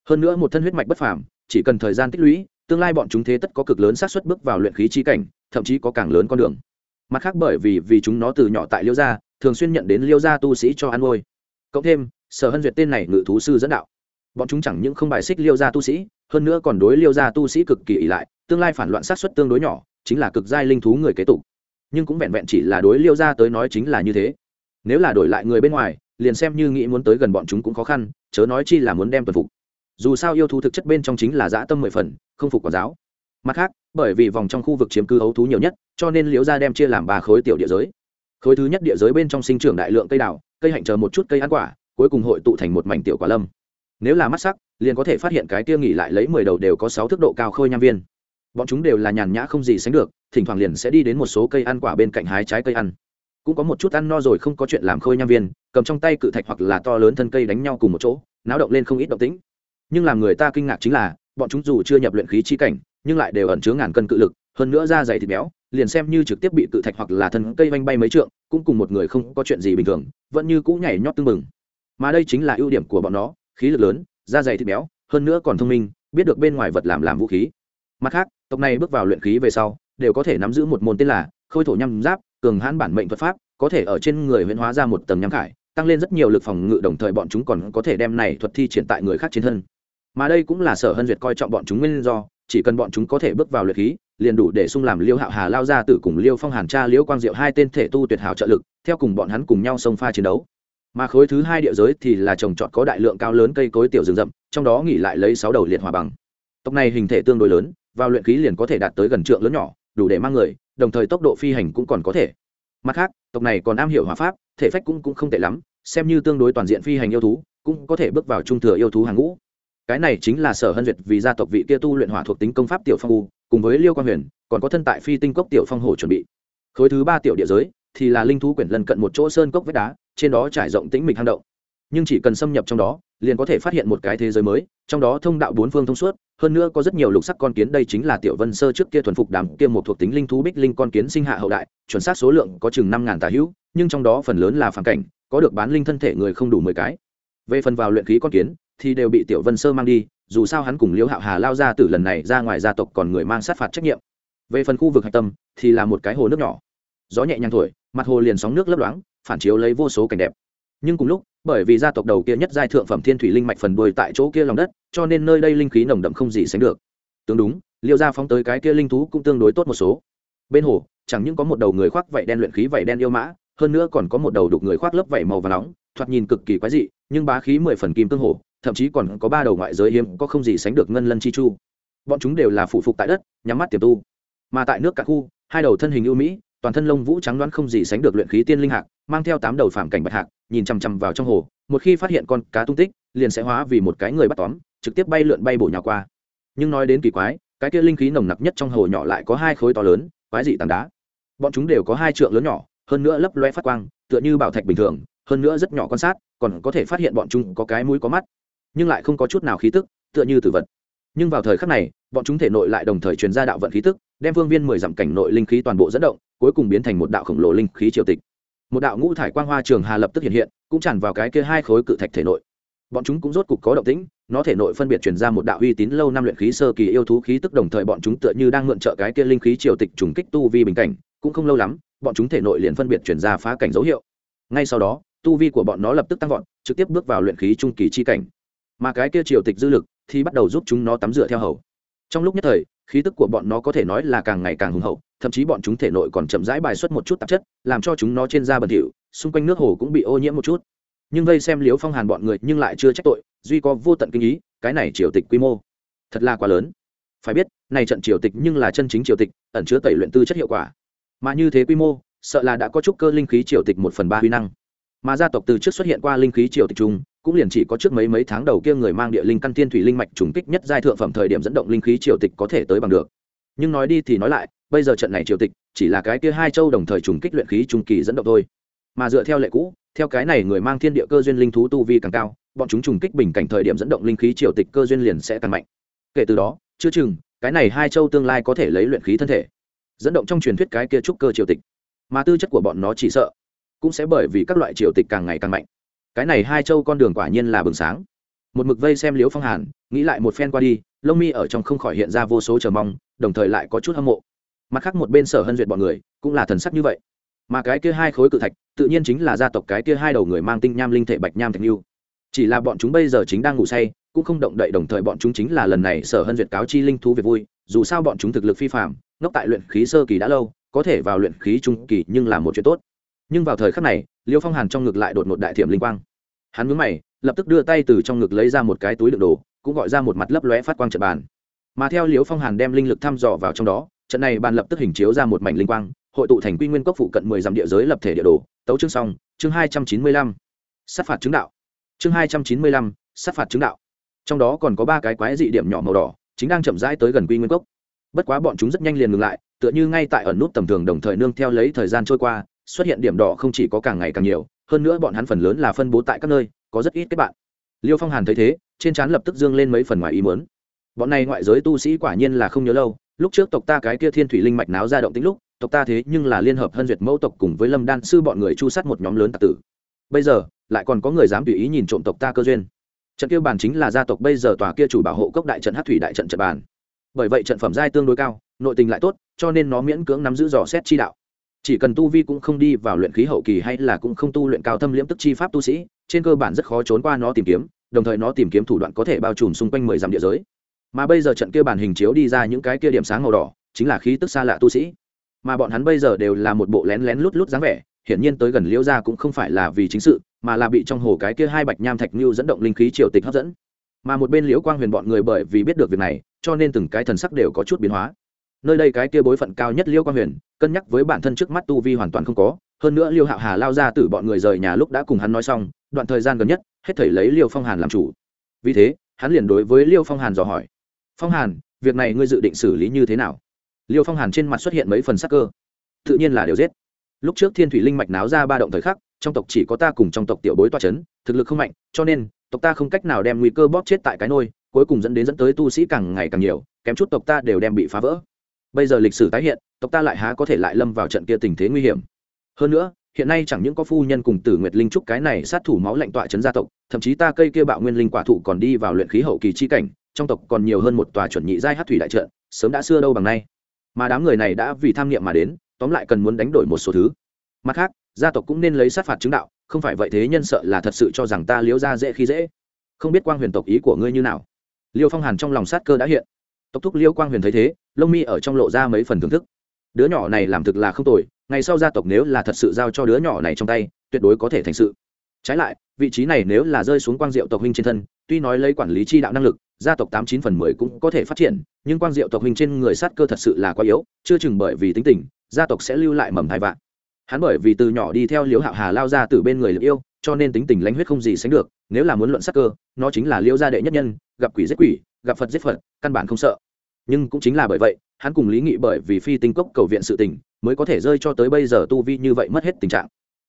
Hơn nữa một thân huyết mạch bất phàm, chỉ cần thời gian tích lũy, tương lai bọn chúng thế tất có cực lớn xác suất bước vào luyện khí chi cảnh, thậm chí có càng lớn con đường. Mặt khác bởi vì vì chúng nó từ nhỏ tại liêu gia, thường xuyên nhận đến liêu gia tu sĩ cho ăn ngôi. Cộng thêm, sở hân duyệt tên này ngự thú sư dẫn đạo. Bọn chúng chẳng những không bài xích liêu gia tu sĩ, hơn nữa còn đối liêu gia tu sĩ cực kỳ ỷ lại, tương lai phản loạn sát xuất tương đối nhỏ, chính là cực giai linh thú người kế tục. Nhưng cũng vẹn vẹn chỉ là đối liêu gia tới nói chính là như thế. Nếu là đổi lại người bên ngoài liền xem như nghĩ muốn tới gần bọn chúng cũng khó khăn, chớ nói chi là muốn đem tuần phục. Dù sao yêu thú thực chất bên trong chính là dã tâm mười phần, không phục quản giáo. Mặt khác, bởi vì vòng trong khu vực chiếm cư ấu thú nhiều nhất, cho nên liễu gia đem chia làm ba khối tiểu địa giới. Khối thứ nhất địa giới bên trong sinh trưởng đại lượng cây đào, cây hạnh chờ một chút cây ăn quả, cuối cùng hội tụ thành một mảnh tiểu quả lâm. Nếu là mắt sắc, liền có thể phát hiện cái kia nghỉ lại lấy mười đầu đều có sáu thước độ cao khôi nham viên. Bọn chúng đều là nhàn nhã không gì sánh được, thỉnh thoảng liền sẽ đi đến một số cây ăn quả bên cạnh hái trái cây ăn cũng có một chút ăn no rồi không có chuyện làm khôi nham viên, cầm trong tay cự thạch hoặc là to lớn thân cây đánh nhau cùng một chỗ, náo động lên không ít động tĩnh. Nhưng làm người ta kinh ngạc chính là, bọn chúng dù chưa nhập luyện khí chi cảnh, nhưng lại đều ẩn chứa ngàn cân cự lực, hơn nữa da dày thịt béo, liền xem như trực tiếp bị cự thạch hoặc là thân cây vanh bay mấy trượng, cũng cùng một người không có chuyện gì bình thường, vẫn như cũ nhảy nhót tưng bừng. Mà đây chính là ưu điểm của bọn nó, khí lực lớn, da dày thịt béo, hơn nữa còn thông minh, biết được bên ngoài vật làm làm vũ khí. Mặt khác, tộc này bước vào luyện khí về sau, đều có thể nắm giữ một môn tên là khôi thổ nhăm giáp cường hãn bản mệnh thuật pháp, có thể ở trên người huyễn hóa ra một tầng nhắm khải, tăng lên rất nhiều lực phòng ngự, đồng thời bọn chúng còn có thể đem này thuật thi triển tại người khác trên thân. Mà đây cũng là sở hân duyệt coi trọng bọn chúng nguyên do, chỉ cần bọn chúng có thể bước vào luyện khí, liền đủ để sung làm liêu hạo hà lao ra từ cùng liêu phong hàn cha liễu quang diệu hai tên thể tu tuyệt hảo trợ lực, theo cùng bọn hắn cùng nhau xông pha chiến đấu. Mà khối thứ hai địa giới thì là trồng trọt có đại lượng cao lớn cây cối tiểu rừng rậm, trong đó nghỉ lại lấy sáu đầu liệt hòa bằng. Tộc này hình thể tương đối lớn, vào luyện khí liền có thể đạt tới gần trượng lớn nhỏ, đủ để mang người đồng thời tốc độ phi hành cũng còn có thể. Mặt khác, tộc này còn am hiểu hỏa pháp, thể phách cũng cũng không tệ lắm, xem như tương đối toàn diện phi hành yêu thú, cũng có thể bước vào trung thừa yêu thú hàng ngũ. Cái này chính là sở hân duyệt vì gia tộc vị kia tu luyện hỏa thuộc tính công pháp tiểu phong u, cùng với liêu quan huyền, còn có thân tại phi tinh cốc tiểu phong hồ chuẩn bị. Khối thứ ba tiểu địa giới, thì là linh thú quyển lần cận một chỗ sơn cốc vách đá, trên đó trải rộng tĩnh mịch hang động. Nhưng chỉ cần xâm nhập trong đó liền có thể phát hiện một cái thế giới mới, trong đó thông đạo bốn phương thông suốt, hơn nữa có rất nhiều lục sắc con kiến, đây chính là tiểu vân sơ trước kia thuần phục đàm kia một thuộc tính linh thú bích linh con kiến sinh hạ hậu đại, chuẩn xác số lượng có chừng năm ngàn tà hữu, nhưng trong đó phần lớn là phản cảnh, có được bán linh thân thể người không đủ mười cái. Về phần vào luyện khí con kiến, thì đều bị tiểu vân sơ mang đi, dù sao hắn cùng liễu hạo hà lao ra từ lần này ra ngoài gia tộc còn người mang sát phạt trách nhiệm. Về phần khu vực hạch tâm, thì là một cái hồ nước nhỏ. Gió nhẹ nhàng thổi, mặt hồ liền sóng nước lấp loáng, phản chiếu lấy vô số cảnh đẹp nhưng cùng lúc, bởi vì gia tộc đầu kia nhất giai thượng phẩm thiên thủy linh mạch phần đuôi tại chỗ kia lòng đất, cho nên nơi đây linh khí nồng đậm không gì sánh được. Tương đúng, liêu gia phóng tới cái kia linh thú cũng tương đối tốt một số. Bên hồ, chẳng những có một đầu người khoác vảy đen luyện khí vảy đen yêu mã, hơn nữa còn có một đầu đục người khoác lớp vảy màu và nóng, thoạt nhìn cực kỳ quái dị, nhưng bá khí mười phần kim tương hồ, thậm chí còn có ba đầu ngoại giới hiếm, có không gì sánh được ngân lân chi chu. Bọn chúng đều là phụ phục tại đất, nhắm mắt tiềm tu. Mà tại nước cả khu, hai đầu thân hình ưu mỹ toàn thân lông vũ trắng đoán không gì sánh được luyện khí tiên linh hạc, mang theo tám đầu phạm cảnh bạch hạc, nhìn chằm chằm vào trong hồ, một khi phát hiện con cá tung tích, liền sẽ hóa vì một cái người bắt tóm, trực tiếp bay lượn bay bổ nhào qua. Nhưng nói đến kỳ quái, cái kia linh khí nồng nặc nhất trong hồ nhỏ lại có hai khối to lớn, quái dị tảng đá. Bọn chúng đều có hai trượng lớn nhỏ, hơn nữa lấp loe phát quang, tựa như bảo thạch bình thường, hơn nữa rất nhỏ quan sát, còn có thể phát hiện bọn chúng có cái mũi có mắt, nhưng lại không có chút nào khí tức, tựa như tử vật. Nhưng vào thời khắc này, bọn chúng thể nội lại đồng thời truyền ra đạo vận khí tức, đem phương viên mười dặm cảnh nội linh khí toàn bộ dẫn động cuối cùng biến thành một đạo khổng lồ linh khí triều tịch. Một đạo ngũ thải quang hoa trường hà lập tức hiện hiện, cũng tràn vào cái kia hai khối cự thạch thể nội. Bọn chúng cũng rốt cục có động tĩnh, nó thể nội phân biệt truyền ra một đạo uy tín lâu năm luyện khí sơ kỳ yêu thú khí tức đồng thời bọn chúng tựa như đang mượn trợ cái kia linh khí triều tịch trùng kích tu vi bình cảnh, cũng không lâu lắm, bọn chúng thể nội liền phân biệt chuyển ra phá cảnh dấu hiệu. Ngay sau đó, tu vi của bọn nó lập tức tăng vọt, trực tiếp bước vào luyện khí trung kỳ chi cảnh. Mà cái kia triều tịch dư lực thì bắt đầu giúp chúng nó tắm rửa theo hầu. Trong lúc nhất thời, khí tức của bọn nó có thể nói là càng ngày càng hùng hậu thậm chí bọn chúng thể nội còn chậm rãi bài xuất một chút tạp chất làm cho chúng nó trên da bẩn thỉu xung quanh nước hồ cũng bị ô nhiễm một chút. Nhưng vây xem liếu phong hàn bọn người nhưng lại chưa trách tội duy có vô tận kinh ý cái này triều tịch quy mô thật là quá lớn. Phải biết này trận triều tịch nhưng là chân chính triều tịch ẩn chứa tẩy luyện tư chất hiệu quả. Mà như thế quy mô sợ là đã có chút cơ linh khí triều tịch một phần ba huy năng. Mà gia tộc từ trước xuất hiện qua linh khí triều tịch trùng, cũng liền chỉ có trước mấy mấy tháng đầu kia người mang địa linh căn tiên thủy linh mạch trùng kích nhất giai thượng phẩm thời điểm dẫn động linh khí triều tịch có thể tới bằng được. Nhưng nói đi thì nói lại bây giờ trận này triều tịch chỉ là cái kia hai châu đồng thời trùng kích luyện khí trung kỳ dẫn động thôi. Mà dựa theo lệ cũ, theo cái này người mang thiên địa cơ duyên linh thú tu vi càng cao, bọn chúng trùng kích bình cảnh thời điểm dẫn động linh khí triều tịch cơ duyên liền sẽ càng mạnh. Kể từ đó, chưa chừng, cái này hai châu tương lai có thể lấy luyện khí thân thể, dẫn động trong truyền thuyết cái kia trúc cơ triều tịch. Mà tư chất của bọn nó chỉ sợ cũng sẽ bởi vì các loại triều tịch càng ngày càng mạnh. Cái này hai châu con đường quả nhiên là bừng sáng. Một mực vây xem liếu phong hàn, nghĩ lại một phen qua đi, lông mi ở trong không khỏi hiện ra vô số chờ mong, đồng thời lại có chút hâm mộ mặt khác một bên sở hân duyệt bọn người cũng là thần sắc như vậy. Mà cái kia hai khối cự thạch, tự nhiên chính là gia tộc cái kia hai đầu người mang tinh nham linh thể bạch nham thạch lưu. Chỉ là bọn chúng bây giờ chính đang ngủ say, cũng không động đậy đồng thời bọn chúng chính là lần này sở hân duyệt cáo chi linh thú về vui, dù sao bọn chúng thực lực phi phạm ngốc tại luyện khí sơ kỳ đã lâu, có thể vào luyện khí trung kỳ nhưng là một chuyện tốt. Nhưng vào thời khắc này, liêu phong hàn trong ngực lại đột một đại thiểm linh quang. Hắn mướn mày, lập tức đưa tay từ trong ngực lấy ra một cái túi đựng đồ, cũng gọi ra một mặt lấp lóe phát quang trật bàn. Mà theo liêu phong hàn đem linh lực thăm dò vào trong đó trận này bàn lập tức hình chiếu ra một mảnh linh quang, hội tụ thành quy nguyên cốc phụ cận mười dặm địa giới lập thể địa đồ, tấu chương xong, chương hai trăm chín mươi lăm. Sát phạt chứng đạo. Chương hai trăm chín mươi lăm, sát phạt chứng đạo. Trong đó còn có ba cái quái dị điểm nhỏ màu đỏ, chính đang chậm rãi tới gần quy nguyên cốc. Bất quá bọn chúng rất nhanh liền ngừng lại, tựa như ngay tại ẩn nút tầm thường đồng thời nương theo lấy thời gian trôi qua, xuất hiện điểm đỏ không chỉ có càng ngày càng nhiều, hơn nữa bọn hắn phần lớn là phân bố tại các nơi, có rất ít kết bạn. Liêu phong hàn thấy thế, trên trán lập tức dương lên mấy phần ngoài ý muốn. Bọn này ngoại giới tu sĩ quả nhiên là không nhớ lâu lúc trước tộc ta cái kia thiên thủy linh mạch náo ra động tính lúc, tộc ta thế nhưng là liên hợp hân duyệt mẫu tộc cùng với lâm đan sư bọn người chu sát một nhóm lớn tạc tử. Bây giờ, lại còn có người dám tùy ý nhìn trộm tộc ta cơ duyên. Trận kia bản chính là gia tộc bây giờ tòa kia chủ bảo hộ cốc đại trận hát thủy đại trận trận bàn. Bởi vậy trận phẩm giai tương đối cao, nội tình lại tốt, cho nên nó miễn cưỡng nắm giữ dò xét chi đạo. Chỉ cần tu vi cũng không đi vào luyện khí hậu kỳ hay là cũng không tu luyện cao thâm liễm tức chi pháp tu sĩ, trên cơ bản rất khó trốn qua nó tìm kiếm, đồng thời nó tìm kiếm thủ đoạn có thể bao trùm xung quanh mười dặm địa giới mà bây giờ trận kia bản hình chiếu đi ra những cái kia điểm sáng màu đỏ, chính là khí tức xa lạ tu sĩ. Mà bọn hắn bây giờ đều là một bộ lén lén lút lút dáng vẻ, hiển nhiên tới gần liễu gia cũng không phải là vì chính sự, mà là bị trong hồ cái kia hai bạch nham thạch như dẫn động linh khí triều tịch hấp dẫn. Mà một bên liễu quang huyền bọn người bởi vì biết được việc này, cho nên từng cái thần sắc đều có chút biến hóa. Nơi đây cái kia bối phận cao nhất liễu quang huyền, cân nhắc với bản thân trước mắt tu vi hoàn toàn không có, hơn nữa liêu hạo hà lao ra từ bọn người rời nhà lúc đã cùng hắn nói xong, đoạn thời gian gần nhất, hết thảy lấy liêu phong hàn làm chủ. Vì thế, hắn liền đối với liêu phong hàn dò hỏi phong hàn, việc này ngươi dự định xử lý như thế nào? Liêu phong hàn trên mặt xuất hiện mấy phần sắc cơ. Tự nhiên là đều giết. Lúc trước thiên thủy linh mạch náo ra ba động thời khắc, trong tộc chỉ có ta cùng trong tộc tiểu bối toa c h ấ n thực lực không mạnh, cho nên, tộc ta không cách nào đem nguy cơ bóp chết tại cái nôi, cuối cùng dẫn đến dẫn tới tu sĩ càng ngày càng nhiều, kém chút tộc ta đều đem bị phá vỡ. Bây giờ lịch sử tái hiện, tộc ta lại há có thể lại lâm vào trận kia tình thế nguy hiểm. Hơn nữa, hiện nay chẳng những có phu nhân cùng tử nguyệt linh trúc cái này sát thủ máu lạnh tọa chấn gia tộc, thậm chí ta cây kia bạo nguyên linh quả thụ còn đi vào luyện khí hậu kỳ chi cảnh trong tộc còn nhiều hơn một tòa chuẩn nhị giai hát thủy đại trận, sớm đã xưa đâu bằng nay. Mà đám người này đã vì tham niệm mà đến, tóm lại cần muốn đánh đổi một số thứ. Mặt khác, gia tộc cũng nên lấy sát phạt chứng đạo, không phải vậy thế nhân sợ là thật sự cho rằng ta liếu ra dễ khi dễ. Không biết quang huyền tộc ý của ngươi như nào? Liêu phong hàn trong lòng sát cơ đã hiện. Tộc thúc liêu quang huyền thấy thế, lông mi ở trong lộ ra mấy phần thưởng thức. Đứa nhỏ này làm thực là không tồi, ngày sau gia tộc nếu là thật sự giao cho đứa nhỏ này trong tay, tuyệt đối có thể thành sự. Trái lại, vị trí này nếu là rơi xuống quang diệu tộc huynh trên thân, tuy nói lấy quản lý chi đạo năng lực gia tộc tám chín phần mười cũng có thể phát triển, nhưng quang diệu tộc huynh trên người sát cơ thật sự là quá yếu, chưa chừng bởi vì tính tình, gia tộc sẽ lưu lại mầm thai vạn. Hắn bởi vì từ nhỏ đi theo liễu hạo hà lao ra từ bên người liễu yêu, cho nên tính tình lãnh huyết không gì sánh được, nếu là muốn luận sát cơ, nó chính là liễu gia đệ nhất nhân, gặp quỷ giết quỷ, gặp phật giết phật, căn bản không sợ. Nhưng cũng chính là bởi vậy, hắn cùng lý nghị bởi vì phi tinh cốc cầu viện sự tình, mới có thể rơi cho tới bây giờ tu vi như vậy mất hết tình trạng.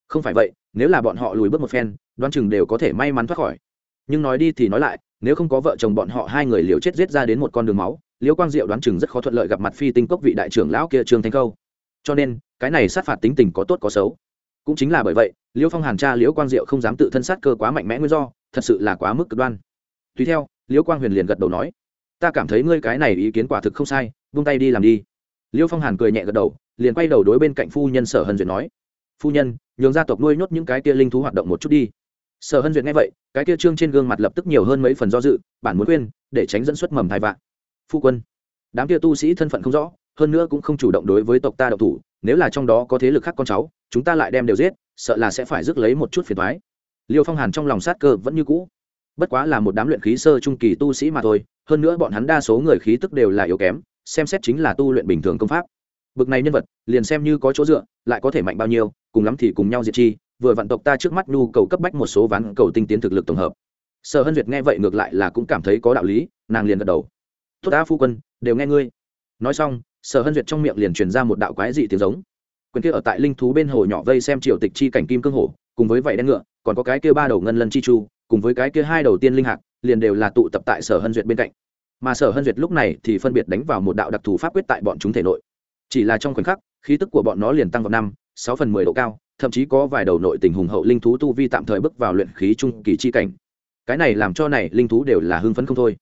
Không phải vậy, nếu là bọn họ lùi bước một phen, đoán chừng đều có thể may mắn thoát khỏi. Nhưng nói đi thì nói lại nếu không có vợ chồng bọn họ hai người liều chết giết ra đến một con đường máu, liễu quang diệu đoán chừng rất khó thuận lợi gặp mặt phi tinh cốc vị đại trưởng lão kia trương thanh khâu. Cho nên, cái này sát phạt tính tình có tốt có xấu. Cũng chính là bởi vậy, liễu phong hàn cha liễu quang diệu không dám tự thân sát cơ quá mạnh mẽ nguyên do, thật sự là quá mức cực đoan. Tùy theo, liễu quang huyền liền gật đầu nói, ta cảm thấy ngươi cái này ý kiến quả thực không sai vung tay đi làm đi. Liễu phong hàn cười nhẹ gật đầu, liền quay đầu đối bên cạnh phu nhân sở hân duyệt nói, phu nhân, nhường gia tộc nuôi nhốt những cái tia linh thú hoạt động một chút đi sở hân duyệt nghe vậy, cái kia trương trên gương mặt lập tức nhiều hơn mấy phần do dự, bản muốn khuyên, để tránh dẫn xuất mầm thai vạn. Phu quân, đám kia tu sĩ thân phận không rõ, hơn nữa cũng không chủ động đối với tộc ta độc thủ, nếu là trong đó có thế lực khác con cháu, chúng ta lại đem đều giết, sợ là sẽ phải rước lấy một chút phiền thoái liêu phong hàn trong lòng sát cơ vẫn như cũ. Bất quá là một đám luyện khí sơ trung kỳ tu sĩ mà thôi, hơn nữa bọn hắn đa số người khí tức đều là yếu kém, xem xét chính là tu luyện bình thường công pháp. Bực này nhân vật, liền xem như có chỗ dựa, lại có thể mạnh bao nhiêu, cùng lắm thì cùng nhau diệt chi vừa vạn tộc ta trước mắt nhu cầu cấp bách một số ván cầu tinh tiến thực lực tổng hợp. Sở hân duyệt nghe vậy ngược lại là cũng cảm thấy có đạo lý, nàng liền gật đầu. Tốt đã, phu quân, đều nghe ngươi. Nói xong, sở hân duyệt trong miệng liền truyền ra một đạo quái dị tiếng giống. Quyền kia ở tại linh thú bên hồ nhỏ vây xem triều tịch chi cảnh kim cương hổ, cùng với vậy đen ngựa, còn có cái kia ba đầu ngân lân chi chu, cùng với cái kia hai đầu tiên linh hạc, liền đều là tụ tập tại sở hân duyệt bên cạnh. Mà sở hân duyệt lúc này thì phân biệt đánh vào một đạo đặc thù pháp quyết tại bọn chúng thể nội. Chỉ là trong khoảnh khắc, khí tức của bọn nó liền tăng vào năm, sáu phần mười độ cao thậm chí có vài đầu nội tình hùng hậu linh thú tu vi tạm thời bước vào luyện khí trung kỳ chi cảnh. Cái này làm cho này linh thú đều là hưng phấn không thôi.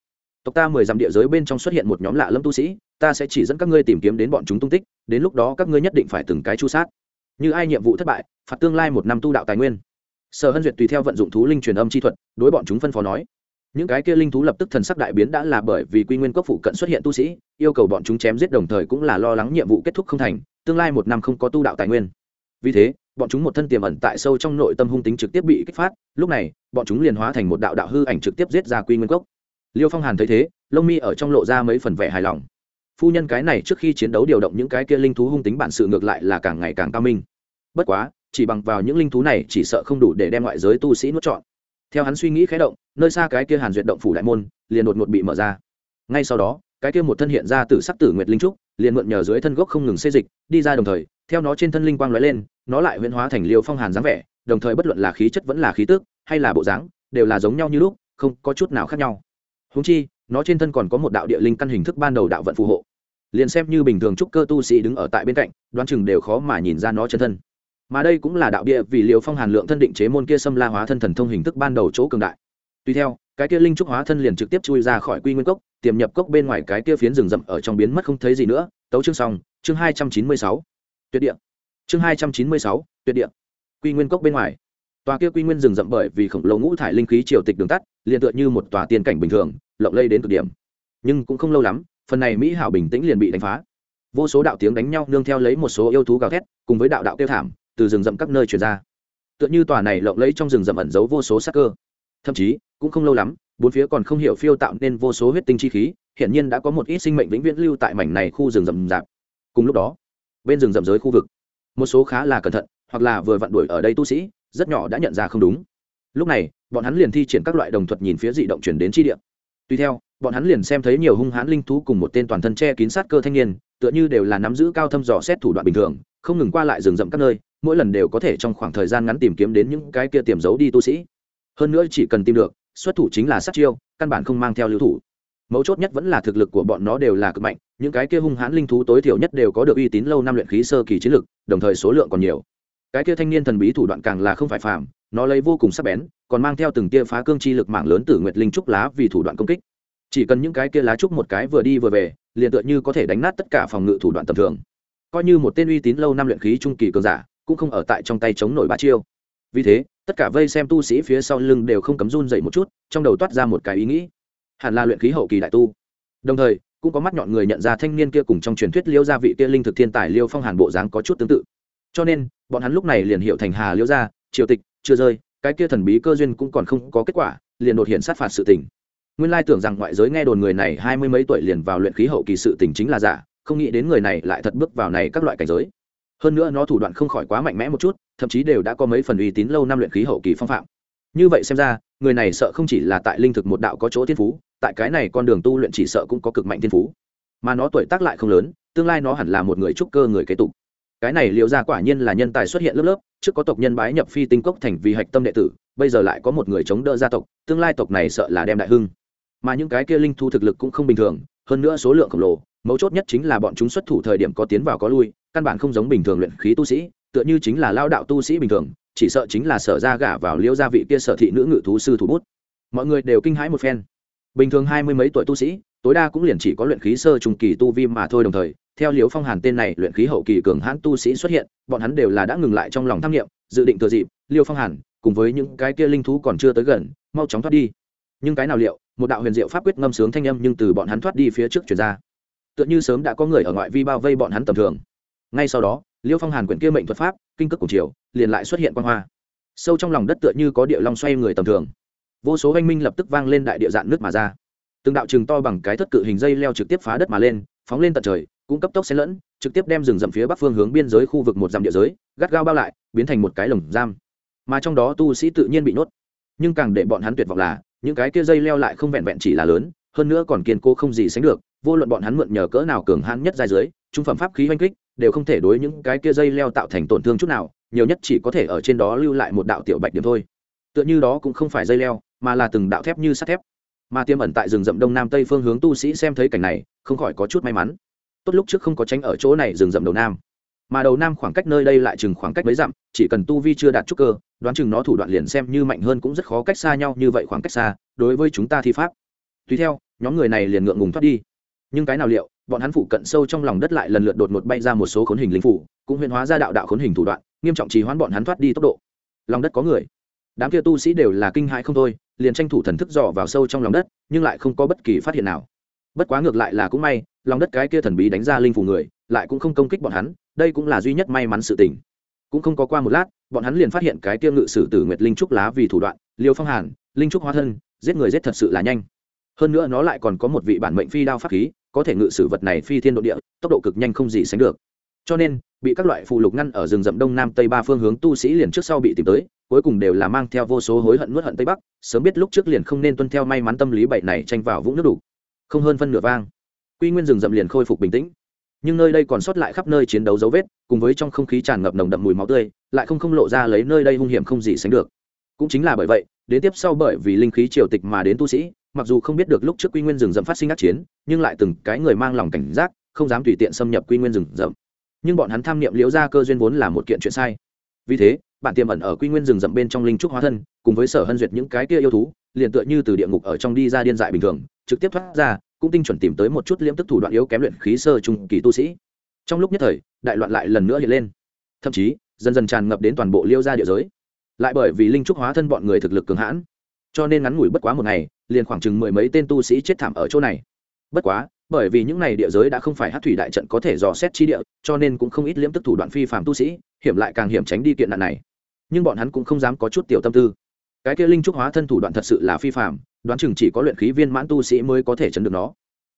Tộc ta mười dặm địa giới bên trong xuất hiện một nhóm lạ lâm tu sĩ, ta sẽ chỉ dẫn các ngươi tìm kiếm đến bọn chúng tung tích, đến lúc đó các ngươi nhất định phải từng cái chu sát. Như ai nhiệm vụ thất bại, phạt tương lai một năm tu đạo tài nguyên. Sở hân duyệt tùy theo vận dụng thú linh truyền âm chi thuật, đối bọn chúng phân phó nói. Những cái kia linh thú lập tức thần sắc đại biến đã là bởi vì quy nguyên cốc phụ cận xuất hiện tu sĩ, yêu cầu bọn chúng chém giết đồng thời cũng là lo lắng nhiệm vụ kết thúc không thành, tương lai một năm không có tu đạo tài nguyên. Vì thế bọn chúng một thân tiềm ẩn tại sâu trong nội tâm hung tính trực tiếp bị kích phát, lúc này, bọn chúng liền hóa thành một đạo đạo hư ảnh trực tiếp giết ra quy nguyên cốc. Liêu phong hàn thấy thế, lông mi ở trong lộ ra mấy phần vẻ hài lòng. Phu nhân cái này trước khi chiến đấu điều động những cái kia linh thú hung tính bản sự ngược lại là càng ngày càng cao minh. Bất quá, chỉ bằng vào những linh thú này chỉ sợ không đủ để đem ngoại giới tu sĩ nuốt chọn theo hắn suy nghĩ khé động, nơi xa cái kia hàn duyệt động phủ đại môn, liền đột ngột bị mở ra. Ngay sau đó, cái kia một thân hiện ra từ sắc tử nguyệt linh trúc, liền mượn nhờ dưới thân gốc không ngừng xê dịch, đi ra đồng thời theo nó trên thân linh quang lóe lên, nó lại huyễn hóa thành liêu phong hàn dáng vẻ, đồng thời bất luận là khí chất vẫn là khí tước hay là bộ dáng, đều là giống nhau như lúc, không có chút nào khác nhau. Húng chi, nó trên thân còn có một đạo địa linh căn hình thức ban đầu đạo vận phù hộ. Liền xem như bình thường trúc cơ tu sĩ đứng ở tại bên cạnh, đoán chừng đều khó mà nhìn ra nó chân thân. Mà đây cũng là đạo địa vì liều phong hàn lượng thân định chế môn kia xâm la hóa thân thần thông hình thức ban đầu chỗ cường đại. Tuy theo, cái kia linh trúc hóa thân liền trực tiếp chui ra khỏi quy nguyên cốc, tiềm nhập cốc bên ngoài cái kia phiến rừng rậm ở trong biến mất không thấy gì nữa. Tấu chương xong, chương hai trăm chín mươi sáu tuyệt địa. Chương hai trăm chín mươi sáu, tuyệt địa. Quy nguyên cốc bên ngoài. Tòa kia quy nguyên rừng rậm bởi vì khổng lồ ngũ thải linh khí triều tịch đường tắt, liền tựa như một tòa tiên cảnh bình thường, lộng lây đến cực điểm. Nhưng cũng không lâu lắm, phần này mỹ hảo bình tĩnh liền bị đánh phá. Vô số đạo tiếng đánh nhau nương theo lấy một số yêu thú gào thét, cùng với đạo đạo kêu thảm, từ rừng rậm các nơi truyền ra. Tựa như tòa này lộng lẫy trong rừng rậm ẩn giấu vô số sắc cơ. Thậm chí, cũng không lâu lắm, bốn phía còn không hiểu phiêu tạo nên vô số huyết tinh chi khí, hiển nhiên đã có một ít sinh mệnh vĩnh viễn lưu tại mảnh này khu rừng rậm rạp. Cùng lúc đó bên rừng rậm giới khu vực. Một số khá là cẩn thận, hoặc là vừa vặn đuổi ở đây tu sĩ, rất nhỏ đã nhận ra không đúng. Lúc này, bọn hắn liền thi triển các loại đồng thuật nhìn phía dị động chuyển đến chi địa. Tuy theo, bọn hắn liền xem thấy nhiều hung hãn linh thú cùng một tên toàn thân che kín sát cơ thanh niên, tựa như đều là nắm giữ cao thâm dò xét thủ đoạn bình thường, không ngừng qua lại rừng rậm các nơi, mỗi lần đều có thể trong khoảng thời gian ngắn tìm kiếm đến những cái kia tiềm giấu đi tu sĩ. Hơn nữa chỉ cần tìm được, xuất thủ chính là sát chiêu, căn bản không mang theo lưu thủ. Mấu chốt nhất vẫn là thực lực của bọn nó đều là cực mạnh những cái kia hung hãn linh thú tối thiểu nhất đều có được uy tín lâu năm luyện khí sơ kỳ chiến lực, đồng thời số lượng còn nhiều. Cái kia thanh niên thần bí thủ đoạn càng là không phải phàm, nó lấy vô cùng sắc bén, còn mang theo từng tia phá cương chi lực mảng lớn từ nguyệt linh trúc lá vì thủ đoạn công kích. Chỉ cần những cái kia lá trúc một cái vừa đi vừa về, liền tựa như có thể đánh nát tất cả phòng ngự thủ đoạn tầm thường. Coi như một tên uy tín lâu năm luyện khí trung kỳ cường giả, cũng không ở tại trong tay chống nổi ba chiêu. Vì thế, tất cả vây xem tu sĩ phía sau lưng đều không cấm run dậy một chút, trong đầu toát ra một cái ý nghĩ. Hẳn là luyện khí hậu kỳ đại tu. Đồng thời cũng có mắt nhọn người nhận ra thanh niên kia cùng trong truyền thuyết liêu gia vị kia linh thực thiên tài liêu phong hàn bộ dáng có chút tương tự. Cho nên, bọn hắn lúc này liền hiệu thành hà liêu gia, triều tịch, chưa rơi, cái kia thần bí cơ duyên cũng còn không có kết quả, liền đột hiện sát phạt sự tình. Nguyên lai tưởng rằng ngoại giới nghe đồn người này hai mươi mấy tuổi liền vào luyện khí hậu kỳ sự tình chính là giả, không nghĩ đến người này lại thật bước vào này các loại cảnh giới. Hơn nữa nó thủ đoạn không khỏi quá mạnh mẽ một chút, thậm chí đều đã có mấy phần uy tín lâu năm luyện khí hậu kỳ phong phạm. Như vậy xem ra người này sợ không chỉ là tại linh thực một đạo có chỗ thiên phú, tại cái này con đường tu luyện chỉ sợ cũng có cực mạnh thiên phú. Mà nó tuổi tác lại không lớn, tương lai nó hẳn là một người trúc cơ người kế tục. Cái này liệu ra quả nhiên là nhân tài xuất hiện lớp lớp, trước có tộc nhân bái nhập phi tinh cốc thành vì hạch tâm đệ tử, bây giờ lại có một người chống đỡ gia tộc, tương lai tộc này sợ là đem đại hưng. Mà những cái kia linh thu thực lực cũng không bình thường, hơn nữa số lượng khổng lồ, mấu chốt nhất chính là bọn chúng xuất thủ thời điểm có tiến vào có lui, căn bản không giống bình thường luyện khí tu sĩ, tựa như chính là lao đạo tu sĩ bình thường chỉ sợ chính là sở ra gả vào liễu gia vị kia sở thị nữ ngự thú sư thủ bút. Mọi người đều kinh hãi một phen. Bình thường hai mươi mấy tuổi tu sĩ, tối đa cũng liền chỉ có luyện khí sơ trùng kỳ tu vi mà thôi đồng thời, theo liễu phong hàn tên này, luyện khí hậu kỳ cường hãn tu sĩ xuất hiện, bọn hắn đều là đã ngừng lại trong lòng tham nghiệm dự định thừa dịp liêu phong hàn cùng với những cái kia linh thú còn chưa tới gần, mau chóng thoát đi. Nhưng cái nào liệu, một đạo huyền diệu pháp quyết ngâm sướng thanh âm nhưng từ bọn hắn thoát đi phía trước chuyển ra. Tựa như sớm đã có người ở ngoại vi bao vây bọn hắn tầm thường ngay sau đó, liêu phong hàn quyển kia mệnh thuật pháp, kinh cước cùng chiều liền lại xuất hiện quan hoa. Sâu trong lòng đất tựa như có địa long xoay người tầm thường. Vô số oanh minh lập tức vang lên đại địa dạn nước mà ra. Từng đạo chừng to bằng cái thất cự hình dây leo trực tiếp phá đất mà lên, phóng lên tận trời, cũng cấp tốc xen lẫn, trực tiếp đem rừng rậm phía bắc phương hướng biên giới khu vực một dặm địa giới, gắt gao bao lại, biến thành một cái lồng giam. Mà trong đó tu sĩ tự nhiên bị nhốt. Nhưng càng để bọn hắn tuyệt vọng là, những cái kia dây leo lại không vẹn vẹn chỉ là lớn, hơn nữa còn kiên cố không gì sánh được, vô luận bọn hắn mượn nhờ cỡ nào cường hãn nhất giai dưới trung phẩm pháp khí oanh kích đều không thể đối những cái kia dây leo tạo thành tổn thương chút nào, nhiều nhất chỉ có thể ở trên đó lưu lại một đạo tiểu bạch điểm thôi. Tựa như đó cũng không phải dây leo, mà là từng đạo thép như sắt thép. Mà tiêm ẩn tại rừng rậm đông nam tây phương hướng tu sĩ xem thấy cảnh này, không khỏi có chút may mắn. Tốt lúc trước không có tránh ở chỗ này rừng rậm đầu nam. Mà đầu nam khoảng cách nơi đây lại chừng khoảng cách mấy dặm, chỉ cần tu vi chưa đạt trúc cơ, đoán chừng nó thủ đoạn liền xem như mạnh hơn cũng rất khó cách xa nhau như vậy khoảng cách xa, đối với chúng ta thi pháp. Tùy theo, nhóm người này liền ngượng ngùng thoát đi nhưng cái nào liệu, bọn hắn phụ cận sâu trong lòng đất lại lần lượt đột ngột bay ra một số khốn hình linh phủ, cũng huyền hóa ra đạo đạo khốn hình thủ đoạn, nghiêm trọng trì hoãn bọn hắn thoát đi tốc độ. Lòng đất có người. Đám kia tu sĩ đều là kinh hãi không thôi, liền tranh thủ thần thức dò vào sâu trong lòng đất, nhưng lại không có bất kỳ phát hiện nào. Bất quá ngược lại là cũng may, lòng đất cái kia thần bí đánh ra linh phủ người, lại cũng không công kích bọn hắn, đây cũng là duy nhất may mắn sự tình. Cũng không có qua một lát, bọn hắn liền phát hiện cái kia ngự sử tử nguyệt linh trúc lá vì thủ đoạn, liêu phong hàn, linh trúc hóa thân, giết người giết thật sự là nhanh. Hơn nữa nó lại còn có một vị bản mệnh phi đao pháp khí có thể ngự sử vật này phi thiên độ địa, tốc độ cực nhanh không gì sánh được. Cho nên, bị các loại phụ lục ngăn ở rừng rậm đông nam tây ba phương hướng tu sĩ liền trước sau bị tìm tới, cuối cùng đều là mang theo vô số hối hận nuốt hận tây bắc, sớm biết lúc trước liền không nên tuân theo may mắn tâm lý bậy này tranh vào vũng nước đủ. Không hơn phân nửa vang. Quy nguyên rừng rậm liền khôi phục bình tĩnh. Nhưng nơi đây còn sót lại khắp nơi chiến đấu dấu vết, cùng với trong không khí tràn ngập nồng đậm mùi máu tươi, lại không không lộ ra lấy nơi đây hung hiểm không gì sánh được. Cũng chính là bởi vậy, đến tiếp sau bởi vì linh khí triều tịch mà đến tu sĩ mặc dù không biết được lúc trước quy nguyên rừng rậm phát sinh ác chiến, nhưng lại từng cái người mang lòng cảnh giác, không dám tùy tiện xâm nhập quy nguyên rừng rậm. Nhưng bọn hắn tham niệm liễu ra cơ duyên vốn là một kiện chuyện sai. Vì thế, bản tiềm ẩn ở quy nguyên rừng rậm bên trong linh trúc hóa thân, cùng với sở hân duyệt những cái kia yêu thú, liền tựa như từ địa ngục ở trong đi ra điên dại bình thường, trực tiếp thoát ra, cũng tinh chuẩn tìm tới một chút liễm tức thủ đoạn yếu kém luyện khí sơ trung kỳ tu sĩ. Trong lúc nhất thời, đại loạn lại lần nữa hiện lên. Thậm chí, dần dần tràn ngập đến toàn bộ liêu gia địa giới. Lại bởi vì linh trúc hóa thân bọn người thực lực cường hãn, cho nên ngắn ngủi bất quá một ngày liền khoảng chừng mười mấy tên tu sĩ chết thảm ở chỗ này. Bất quá, bởi vì những này địa giới đã không phải hát thủy đại trận có thể dò xét chi địa, cho nên cũng không ít liễm tức thủ đoạn phi phạm tu sĩ, hiểm lại càng hiểm tránh đi kiện nạn này. Nhưng bọn hắn cũng không dám có chút tiểu tâm tư. Cái kia linh trúc hóa thân thủ đoạn thật sự là phi phạm đoán chừng chỉ có luyện khí viên mãn tu sĩ mới có thể chấn được nó.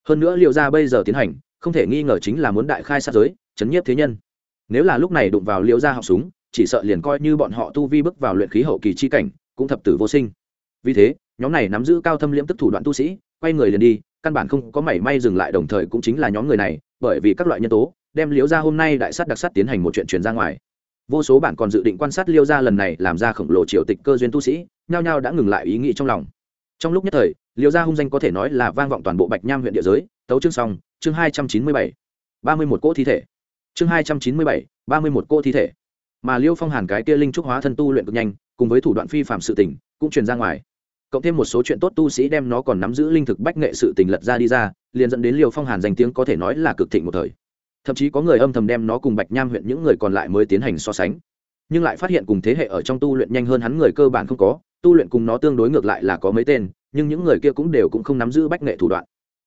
Hơn nữa liệu ra bây giờ tiến hành, không thể nghi ngờ chính là muốn đại khai sát giới, chấn nhiếp thế nhân. Nếu là lúc này đụng vào liệu ra học súng, chỉ sợ liền coi như bọn họ tu vi bước vào luyện khí hậu kỳ chi cảnh, cũng thập tử vô sinh. Vì thế nhóm này nắm giữ cao thâm liễm tức thủ đoạn tu sĩ, quay người liền đi, căn bản không có mảy may dừng lại, đồng thời cũng chính là nhóm người này, bởi vì các loại nhân tố, đem liễu ra hôm nay đại sát đặc sát tiến hành một chuyện truyền ra ngoài. Vô số bạn còn dự định quan sát liêu ra lần này làm ra khổng lồ triều tịch cơ duyên tu sĩ, nhao nhao đã ngừng lại ý nghĩ trong lòng. Trong lúc nhất thời liêu gia hung danh có thể nói là vang vọng toàn bộ bạch nham huyện địa giới, tấu chương xong, chương hai trăm chín mươi bảy, ba mươi một cỗ thi thể. Chương hai trăm chín mươi bảy, ba mươi một cỗ thi thể. Mà liêu phong hàn cái kia linh trúc hóa thân tu luyện cực nhanh, cùng với thủ đoạn phi phạm sự tỉnh cũng truyền ra ngoài cộng thêm một số chuyện tốt tu sĩ đem nó còn nắm giữ linh thực bách nghệ sự tình lật ra đi ra, liền dẫn đến liều phong hàn danh tiếng có thể nói là cực thịnh một thời. Thậm chí có người âm thầm đem nó cùng bạch nham huyện những người còn lại mới tiến hành so sánh. Nhưng lại phát hiện cùng thế hệ ở trong tu luyện nhanh hơn hắn người cơ bản không có, tu luyện cùng nó tương đối ngược lại là có mấy tên, nhưng những người kia cũng đều cũng không nắm giữ bách nghệ thủ đoạn.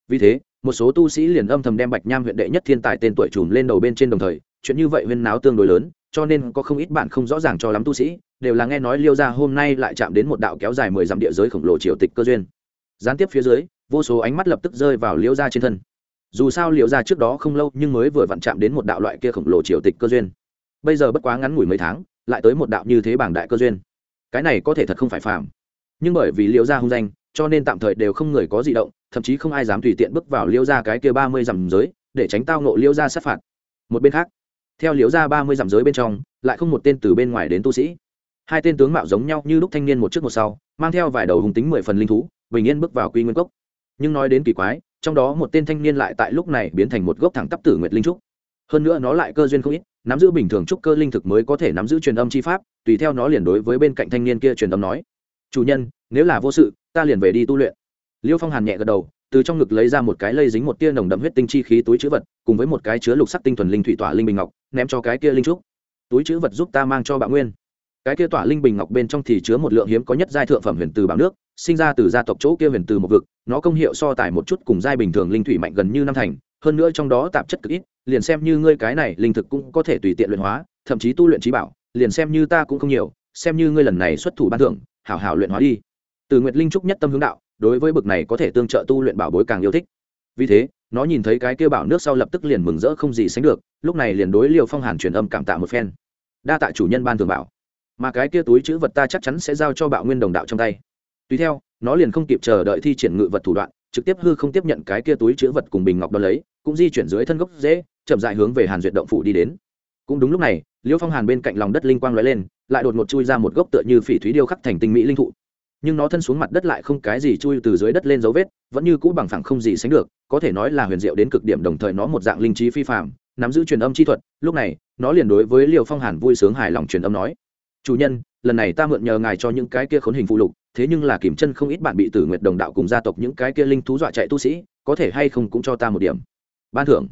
Vì thế, một số tu sĩ liền âm thầm đem bạch nham huyện đệ nhất thiên tài tên tuổi trùm lên đầu bên trên đồng thời, chuyện như vậy huyên náo tương đối lớn, cho nên có không ít bạn không rõ ràng cho lắm tu sĩ đều là nghe nói liêu gia hôm nay lại chạm đến một đạo kéo dài mười dặm địa giới khổng lồ triều tịch cơ duyên. Gián tiếp phía dưới, vô số ánh mắt lập tức rơi vào liêu gia trên thân. Dù sao liêu gia trước đó không lâu nhưng mới vừa vặn chạm đến một đạo loại kia khổng lồ triều tịch cơ duyên. Bây giờ bất quá ngắn ngủi mấy tháng, lại tới một đạo như thế bảng đại cơ duyên. Cái này có thể thật không phải phàm. Nhưng bởi vì liêu gia hung danh, cho nên tạm thời đều không người có di động, thậm chí không ai dám tùy tiện bước vào liêu gia cái kia ba mươi dặm giới, để tránh tao nộ liêu gia sát phạt. Một bên khác, theo liêu gia ba mươi dặm giới bên trong, lại không một tên từ bên ngoài đến tu sĩ hai tên tướng mạo giống nhau như lúc thanh niên một trước một sau, mang theo vài đầu hùng tính mười phần linh thú, bình yên bước vào quy nguyên cốc. Nhưng nói đến kỳ quái, trong đó một tên thanh niên lại tại lúc này biến thành một gốc thẳng tắp tử nguyệt linh trúc. Hơn nữa nó lại cơ duyên không ít, nắm giữ bình thường trúc cơ linh thực mới có thể nắm giữ truyền âm chi pháp, tùy theo nó liền đối với bên cạnh thanh niên kia truyền âm nói, chủ nhân, nếu là vô sự, ta liền về đi tu luyện. Liêu phong hàn nhẹ gật đầu, từ trong ngực lấy ra một cái lây dính một tia nồng đậm huyết tinh chi khí túi chữ vật, cùng với một cái chứa lục sắc tinh thuần linh thủy tỏa linh bình ngọc, ném cho cái kia linh trúc. Túi chữ vật giúp ta mang cho bạo nguyên cái kia tỏa linh bình ngọc bên trong thì chứa một lượng hiếm có nhất giai thượng phẩm huyền từ bảo nước, sinh ra từ gia tộc chỗ kia huyền từ một vực, nó công hiệu so tải một chút cùng giai bình thường linh thủy mạnh gần như năm thành, hơn nữa trong đó tạp chất cực ít, liền xem như ngươi cái này linh thực cũng có thể tùy tiện luyện hóa, thậm chí tu luyện trí bảo, liền xem như ta cũng không nhiều, xem như ngươi lần này xuất thủ ban thưởng, hảo hảo luyện hóa đi. Từ nguyệt linh trúc nhất tâm hướng đạo, đối với bực này có thể tương trợ tu luyện bảo bối càng yêu thích. Vì thế, nó nhìn thấy cái kia bảo nước sau lập tức liền mừng rỡ không gì sánh được, lúc này liền đối liều phong hàn truyền âm cảm tạ một phen. Đa tạ chủ nhân ban thường bảo mà cái kia túi chữ vật ta chắc chắn sẽ giao cho bạo nguyên đồng đạo trong tay. Tùy theo, nó liền không kịp chờ đợi thi triển ngự vật thủ đoạn, trực tiếp hư không tiếp nhận cái kia túi chữ vật cùng bình ngọc đo lấy, cũng di chuyển dưới thân gốc dễ chậm dại hướng về hàn duyệt động phủ đi đến. Cũng đúng lúc này, liêu phong hàn bên cạnh lòng đất linh quang lóe lên, lại đột ngột chui ra một gốc tựa như phỉ thúy điêu khắc thành tinh mỹ linh thụ. Nhưng nó thân xuống mặt đất lại không cái gì chui từ dưới đất lên dấu vết, vẫn như cũ bằng phẳng không gì sánh được, có thể nói là huyền diệu đến cực điểm đồng thời nó một dạng linh trí phi phạm nắm giữ truyền âm chi thuật, lúc này, nó liền đối với liều phong hàn vui sướng hài lòng truyền âm nói chủ nhân, lần này ta mượn nhờ ngài cho những cái kia khốn hình phụ lục, thế nhưng là kiểm chân không ít bạn bị tử nguyệt đồng đạo cùng gia tộc những cái kia linh thú dọa chạy tu sĩ, có thể hay không cũng cho ta một điểm. Ban thưởng.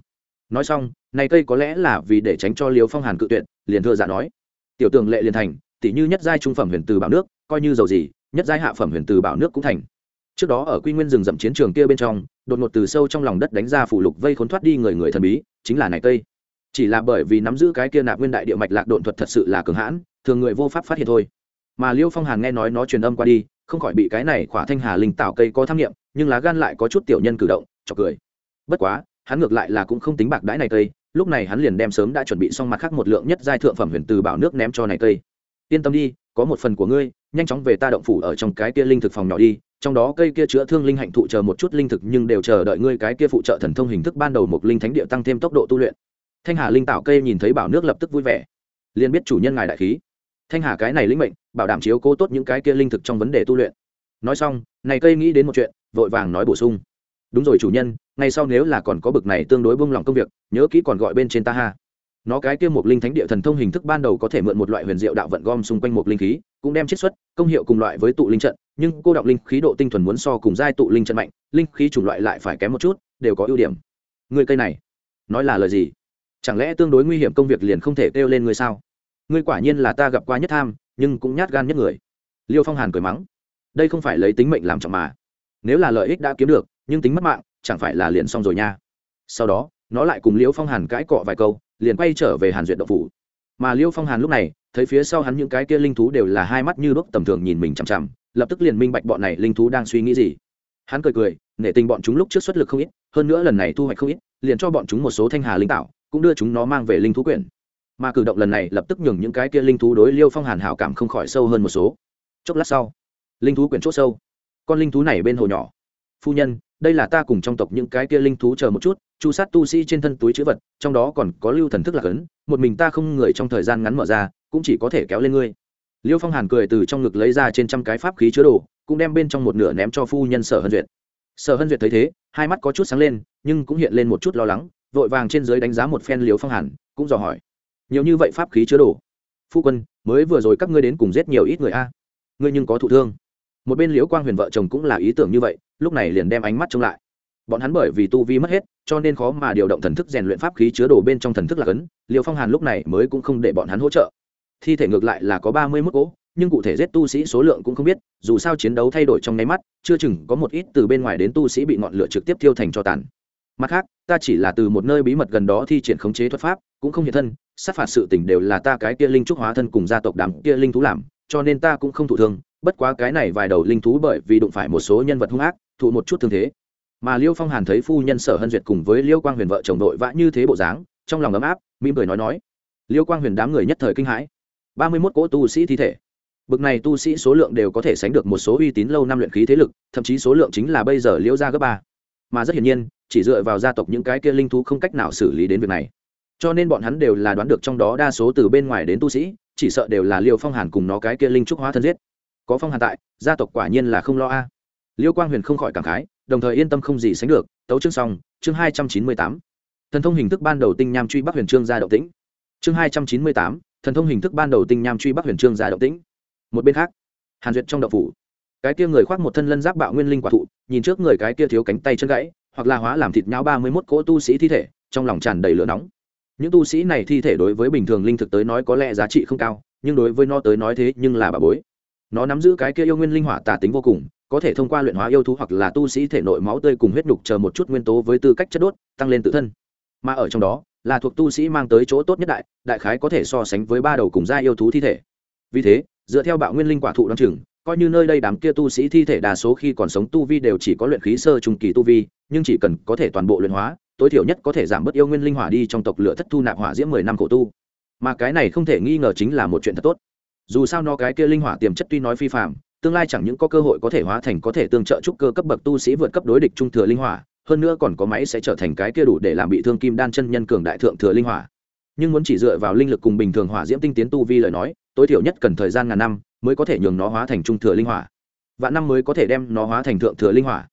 Nói xong, này cây có lẽ là vì để tránh cho liều phong hàn cự tuyệt, liền thưa dạ nói. Tiểu tường lệ liền thành tỷ như nhất giai trung phẩm huyền từ bảo nước, coi như dầu gì, nhất giai hạ phẩm huyền từ bảo nước cũng thành. Trước đó ở quy nguyên rừng rậm chiến trường kia bên trong, đột ngột từ sâu trong lòng đất đánh ra phủ lục vây khốn thoát đi người người thần bí, chính là này cây. Chỉ là bởi vì nắm giữ cái kia nạp nguyên đại địa mạch lạc độn thuật thật sự là cường hãn thường người vô pháp phát hiện thôi. Mà liêu phong hàn nghe nói nó truyền âm qua đi, không khỏi bị cái này khỏa thanh hà linh tạo cây có tham nghiệm, nhưng lá gan lại có chút tiểu nhân cử động, chọc cười. Bất quá, hắn ngược lại là cũng không tính bạc đãi này cây, lúc này hắn liền đem sớm đã chuẩn bị xong mặt khác một lượng nhất giai thượng phẩm huyền từ bảo nước ném cho này cây. Yên tâm đi, có một phần của ngươi, nhanh chóng về ta động phủ ở trong cái kia linh thực phòng nhỏ đi, trong đó cây kia chữa thương linh hạnh thụ chờ một chút linh thực nhưng đều chờ đợi ngươi cái kia phụ trợ thần thông hình thức ban đầu một linh thánh địa tăng thêm tốc độ tu luyện. Thanh hà linh tạo cây nhìn thấy bảo nước lập tức vui vẻ. Liền biết chủ nhân ngài đại khí thanh hà cái này linh mệnh, bảo đảm chiếu cố tốt những cái kia linh thực trong vấn đề tu luyện. Nói xong, này cây nghĩ đến một chuyện, vội vàng nói bổ sung. Đúng rồi chủ nhân, ngay sau nếu là còn có bực này tương đối buông lòng công việc, nhớ kỹ còn gọi bên trên ta ha. Nó cái kia một linh thánh địa thần thông hình thức ban đầu có thể mượn một loại huyền diệu đạo vận gom xung quanh một linh khí, cũng đem chiết xuất, công hiệu cùng loại với tụ linh trận, nhưng cô đọng linh khí độ tinh thuần muốn so cùng giai tụ linh trận mạnh, linh khí chủng loại lại phải kém một chút, đều có ưu điểm. Người cây này, nói là lời gì? Chẳng lẽ tương đối nguy hiểm công việc liền không thể kêu lên người sao? Ngươi quả nhiên là ta gặp qua nhất tham, nhưng cũng nhát gan nhất người. Liêu phong hàn cười mắng, đây không phải lấy tính mệnh làm trọng mà. Nếu là lợi ích đã kiếm được, nhưng tính mất mạng, chẳng phải là liền xong rồi nha. Sau đó, nó lại cùng liêu phong hàn cãi cọ vài câu, liền quay trở về hàn duyệt đậu phủ. Mà liêu phong hàn lúc này, thấy phía sau hắn những cái kia linh thú đều là hai mắt như đuốc tầm thường nhìn mình chằm chằm, lập tức liền minh bạch bọn này linh thú đang suy nghĩ gì. Hắn cười cười, nể tình bọn chúng lúc trước xuất lực không ít, hơn nữa lần này thu hoạch không ít, liền cho bọn chúng một số thanh hà linh tạo, cũng đưa chúng nó mang về linh thú quyển mà cử động lần này lập tức nhường những cái kia linh thú đối liêu phong hàn hảo cảm không khỏi sâu hơn một số. Chốc lát sau, linh thú quyển c h sâu. Con linh thú này bên hồ nhỏ. Phu nhân, đây là ta cùng trong tộc những cái kia linh thú chờ một chút, chu sát tu sĩ trên thân túi chữ vật, trong đó còn có lưu thần thức lạc ấn một mình ta không người trong thời gian ngắn mở ra, cũng chỉ có thể kéo lên ngươi. Liêu phong hàn cười từ trong ngực lấy ra trên trăm cái pháp khí chứa đồ, cũng đem bên trong một nửa ném cho phu nhân sở hân duyệt. Sở hân duyệt thấy thế, hai mắt có chút sáng lên, nhưng cũng hiện lên một chút lo lắng, vội vàng trên dưới đánh giá một phen liêu phong hàn, cũng dò hỏi nhiều như vậy pháp khí chứa đồ. Phu quân, mới vừa rồi các ngươi đến cùng giết nhiều ít người a. Ngươi nhưng có thụ thương. Một bên liễu quang huyền vợ chồng cũng là ý tưởng như vậy, lúc này liền đem ánh mắt trông lại. Bọn hắn bởi vì tu vi mất hết, cho nên khó mà điều động thần thức rèn luyện pháp khí chứa đồ bên trong thần thức là cấn liều phong hàn lúc này mới cũng không để bọn hắn hỗ trợ. Thi thể ngược lại là có ba mươi mức gỗ nhưng cụ thể giết tu sĩ số lượng cũng không biết, dù sao chiến đấu thay đổi trong nháy mắt, chưa chừng có một ít từ bên ngoài đến tu sĩ bị ngọn lửa trực tiếp thiêu thành cho tàn. Mặt khác, ta chỉ là từ một nơi bí mật gần đó thi triển khống chế thuật pháp, cũng không hiện thân sát phạt sự tình đều là ta cái kia linh trúc hóa thân cùng gia tộc đám kia linh thú làm, cho nên ta cũng không thụ thương, bất quá cái này vài đầu linh thú bởi vì đụng phải một số nhân vật hung ác, thụ một chút thương thế. Mà liêu phong hàn thấy phu nhân sở hân duyệt cùng với liêu quang huyền vợ chồng đội vã như thế bộ dáng, trong lòng ấm áp, mỉm cười nói nói. Liêu quang huyền đám người nhất thời kinh hãi. Ba mươi mốt cỗ tu sĩ thi thể. Bực này tu sĩ số lượng đều có thể sánh được một số uy tín lâu năm luyện khí thế lực, thậm chí số lượng chính là bây giờ liễu gia gấp ba. Mà rất hiển nhiên, chỉ dựa vào gia tộc những cái kia linh thú không cách nào xử lý đến việc này cho nên bọn hắn đều là đoán được trong đó đa số từ bên ngoài đến tu sĩ, chỉ sợ đều là liêu phong hàn cùng nó cái kia linh trúc hóa thân giết. Có phong hàn tại, gia tộc quả nhiên là không lo a. Liêu quang huyền không khỏi cảm khái, đồng thời yên tâm không gì sánh được, tấu chương xong, chương hai trăm chín mươi tám. Thần thông hình thức ban đầu tinh nham truy bắc huyền trương ra động tĩnh. Chương hai trăm chín mươi tám, thần thông hình thức ban đầu tinh nham truy bắc huyền trương ra động tĩnh. Một bên khác, hàn duyệt trong đậu phủ. Cái kia người khoác một thân lân giáp bạo nguyên linh quả thụ, nhìn trước người cái kia thiếu cánh tay chân gãy, hoặc là hóa làm thịt nhau ba mươi mốt cỗ tu sĩ thi thể, trong lòng tràn đầy lửa nóng những tu sĩ này thi thể đối với bình thường linh thực tới nói có lẽ giá trị không cao, nhưng đối với nó tới nói thế nhưng là bà bối. Nó nắm giữ cái kia yêu nguyên linh hỏa tà tính vô cùng, có thể thông qua luyện hóa yêu thú hoặc là tu sĩ thể nội máu tươi cùng huyết nhục chờ một chút nguyên tố với tư cách chất đốt, tăng lên tự thân. Mà ở trong đó, là thuộc tu sĩ mang tới chỗ tốt nhất đại đại khái có thể so sánh với ba đầu cùng gia yêu thú thi thể. Vì thế, dựa theo bạo nguyên linh quả thụ đ o chừng, coi như nơi đây đám kia tu sĩ thi thể đa số khi còn sống tu vi đều chỉ có luyện khí sơ trung kỳ tu vi, nhưng chỉ cần có thể toàn bộ luyện hóa tối thiểu nhất có thể giảm bớt yêu nguyên linh hỏa đi trong tộc lửa thất thu nạp hỏa diễm mười năm khổ tu. Mà cái này không thể nghi ngờ chính là một chuyện thật tốt. Dù sao nó cái kia linh hỏa tiềm chất tuy nói phi phạm tương lai chẳng những có cơ hội có thể hóa thành có thể tương trợ trúc cơ cấp bậc tu sĩ vượt cấp đối địch trung thừa linh hỏa, hơn nữa còn có máy sẽ trở thành cái kia đủ để làm bị thương kim đan chân nhân cường đại thượng thừa linh hỏa. Nhưng muốn chỉ dựa vào linh lực cùng bình thường hỏa diễm tinh tiến tu vi lời nói, tối thiểu nhất cần thời gian ngàn năm mới có thể nhường nó hóa thành trung thừa linh hỏa. Và năm mới có thể đem nó hóa thành thượng thừa linh hỏa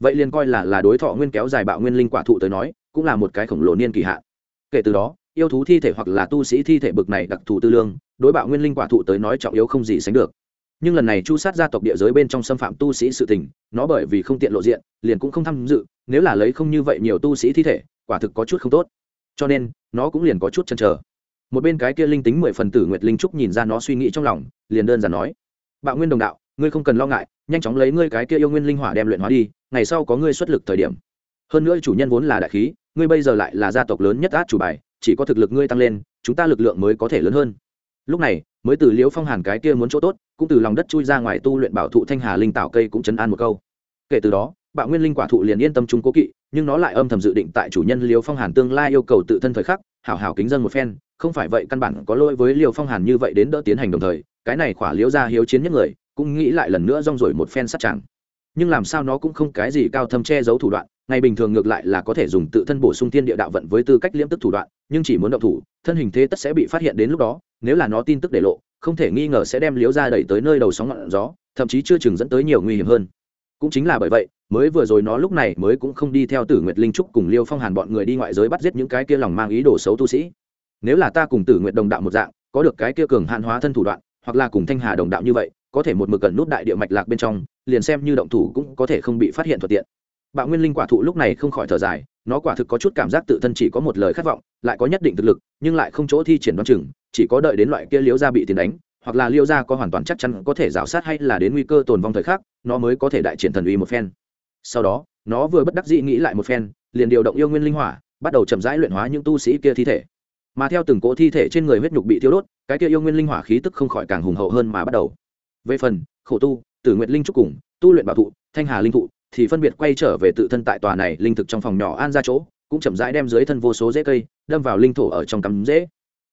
vậy liền coi là là đối thọ nguyên kéo dài bạo nguyên linh quả thụ tới nói, cũng là một cái khổng lồ niên kỳ hạn. Kể từ đó, yêu thú thi thể hoặc là tu sĩ thi thể bực này đặc thù tư lương, đối bạo nguyên linh quả thụ tới nói trọng yếu không gì sánh được. Nhưng lần này chu sát gia tộc địa giới bên trong xâm phạm tu sĩ sự tình, nó bởi vì không tiện lộ diện, liền cũng không tham dự, nếu là lấy không như vậy nhiều tu sĩ thi thể, quả thực có chút không tốt. Cho nên, nó cũng liền có chút chăn trở một bên cái kia linh tính mười phần tử nguyệt linh trúc nhìn ra nó suy nghĩ trong lòng, liền đơn giản nói, bạo nguyên đồng đạo, ngươi không cần lo ngại nhanh chóng lấy ngươi cái kia yêu nguyên linh hỏa đem luyện hóa đi, ngày sau có ngươi xuất lực thời điểm. Hơn nữa chủ nhân vốn là đại khí, ngươi bây giờ lại là gia tộc lớn nhất át chủ bài, chỉ có thực lực ngươi tăng lên, chúng ta lực lượng mới có thể lớn hơn. Lúc này, mới từ liễu phong hàn cái kia muốn chỗ tốt, cũng từ lòng đất chui ra ngoài tu luyện bảo thụ thanh hà linh tạo cây cũng chấn an một câu. Kể từ đó, bạo nguyên linh quả thụ liền yên tâm chung cố kỵ, nhưng nó lại âm thầm dự định tại chủ nhân liễu phong hàn tương lai yêu cầu tự thân thời khắc, hảo hảo kính dân một phen, không phải vậy căn bản có lỗi với liễu phong hàn như vậy đến đỡ tiến hành đồng thời, cái này khỏa liễu ra hiếu chiến nhất người cũng nghĩ lại lần nữa rong rồi một phen sát chẳng nhưng làm sao nó cũng không cái gì cao thâm che giấu thủ đoạn, ngày bình thường ngược lại là có thể dùng tự thân bổ sung thiên địa đạo vận với tư cách liễm tức thủ đoạn, nhưng chỉ muốn động thủ, thân hình thế tất sẽ bị phát hiện đến lúc đó, nếu là nó tin tức để lộ, không thể nghi ngờ sẽ đem liếu ra đẩy tới nơi đầu sóng ngọn gió, thậm chí chưa chừng dẫn tới nhiều nguy hiểm hơn. Cũng chính là bởi vậy, mới vừa rồi nó lúc này mới cũng không đi theo tử nguyệt linh trúc cùng liêu phong hàn bọn người đi ngoại giới bắt giết những cái kia lòng mang ý đồ xấu tu sĩ. Nếu là ta cùng tử nguyệt đồng đạo một dạng, có được cái kia cường hạn hóa thân thủ đoạn, hoặc là cùng thanh hà đồng đạo như vậy có thể một mực gần nút đại địa mạch lạc bên trong, liền xem như động thủ cũng có thể không bị phát hiện thuận tiện. Bạo nguyên linh quả thụ lúc này không khỏi thở dài, nó quả thực có chút cảm giác tự thân chỉ có một lời khát vọng, lại có nhất định thực lực, nhưng lại không chỗ thi triển đoán chừng, chỉ có đợi đến loại kia liễu gia bị tiền đánh, hoặc là liễu gia có hoàn toàn chắc chắn có thể rào sát hay là đến nguy cơ tồn vong thời khắc, nó mới có thể đại triển thần uy một phen. Sau đó, nó vừa bất đắc dĩ nghĩ lại một phen, liền điều động yêu nguyên linh hỏa, bắt đầu chậm rãi luyện hóa những tu sĩ kia thi thể. Mà theo từng cỗ thi thể trên người huyết nhục bị thiêu đốt, cái kia yêu nguyên linh hỏa khí tức không khỏi càng hùng hậu hơn mà bắt đầu về phần, khổ tu, tử nguyện linh trúc cùng, tu luyện bảo thụ, thanh hà linh thụ thì phân biệt quay trở về tự thân tại tòa này linh thực trong phòng nhỏ an ra chỗ, cũng chậm rãi đem dưới thân vô số rễ cây đâm vào linh thổ ở trong cắm rễ.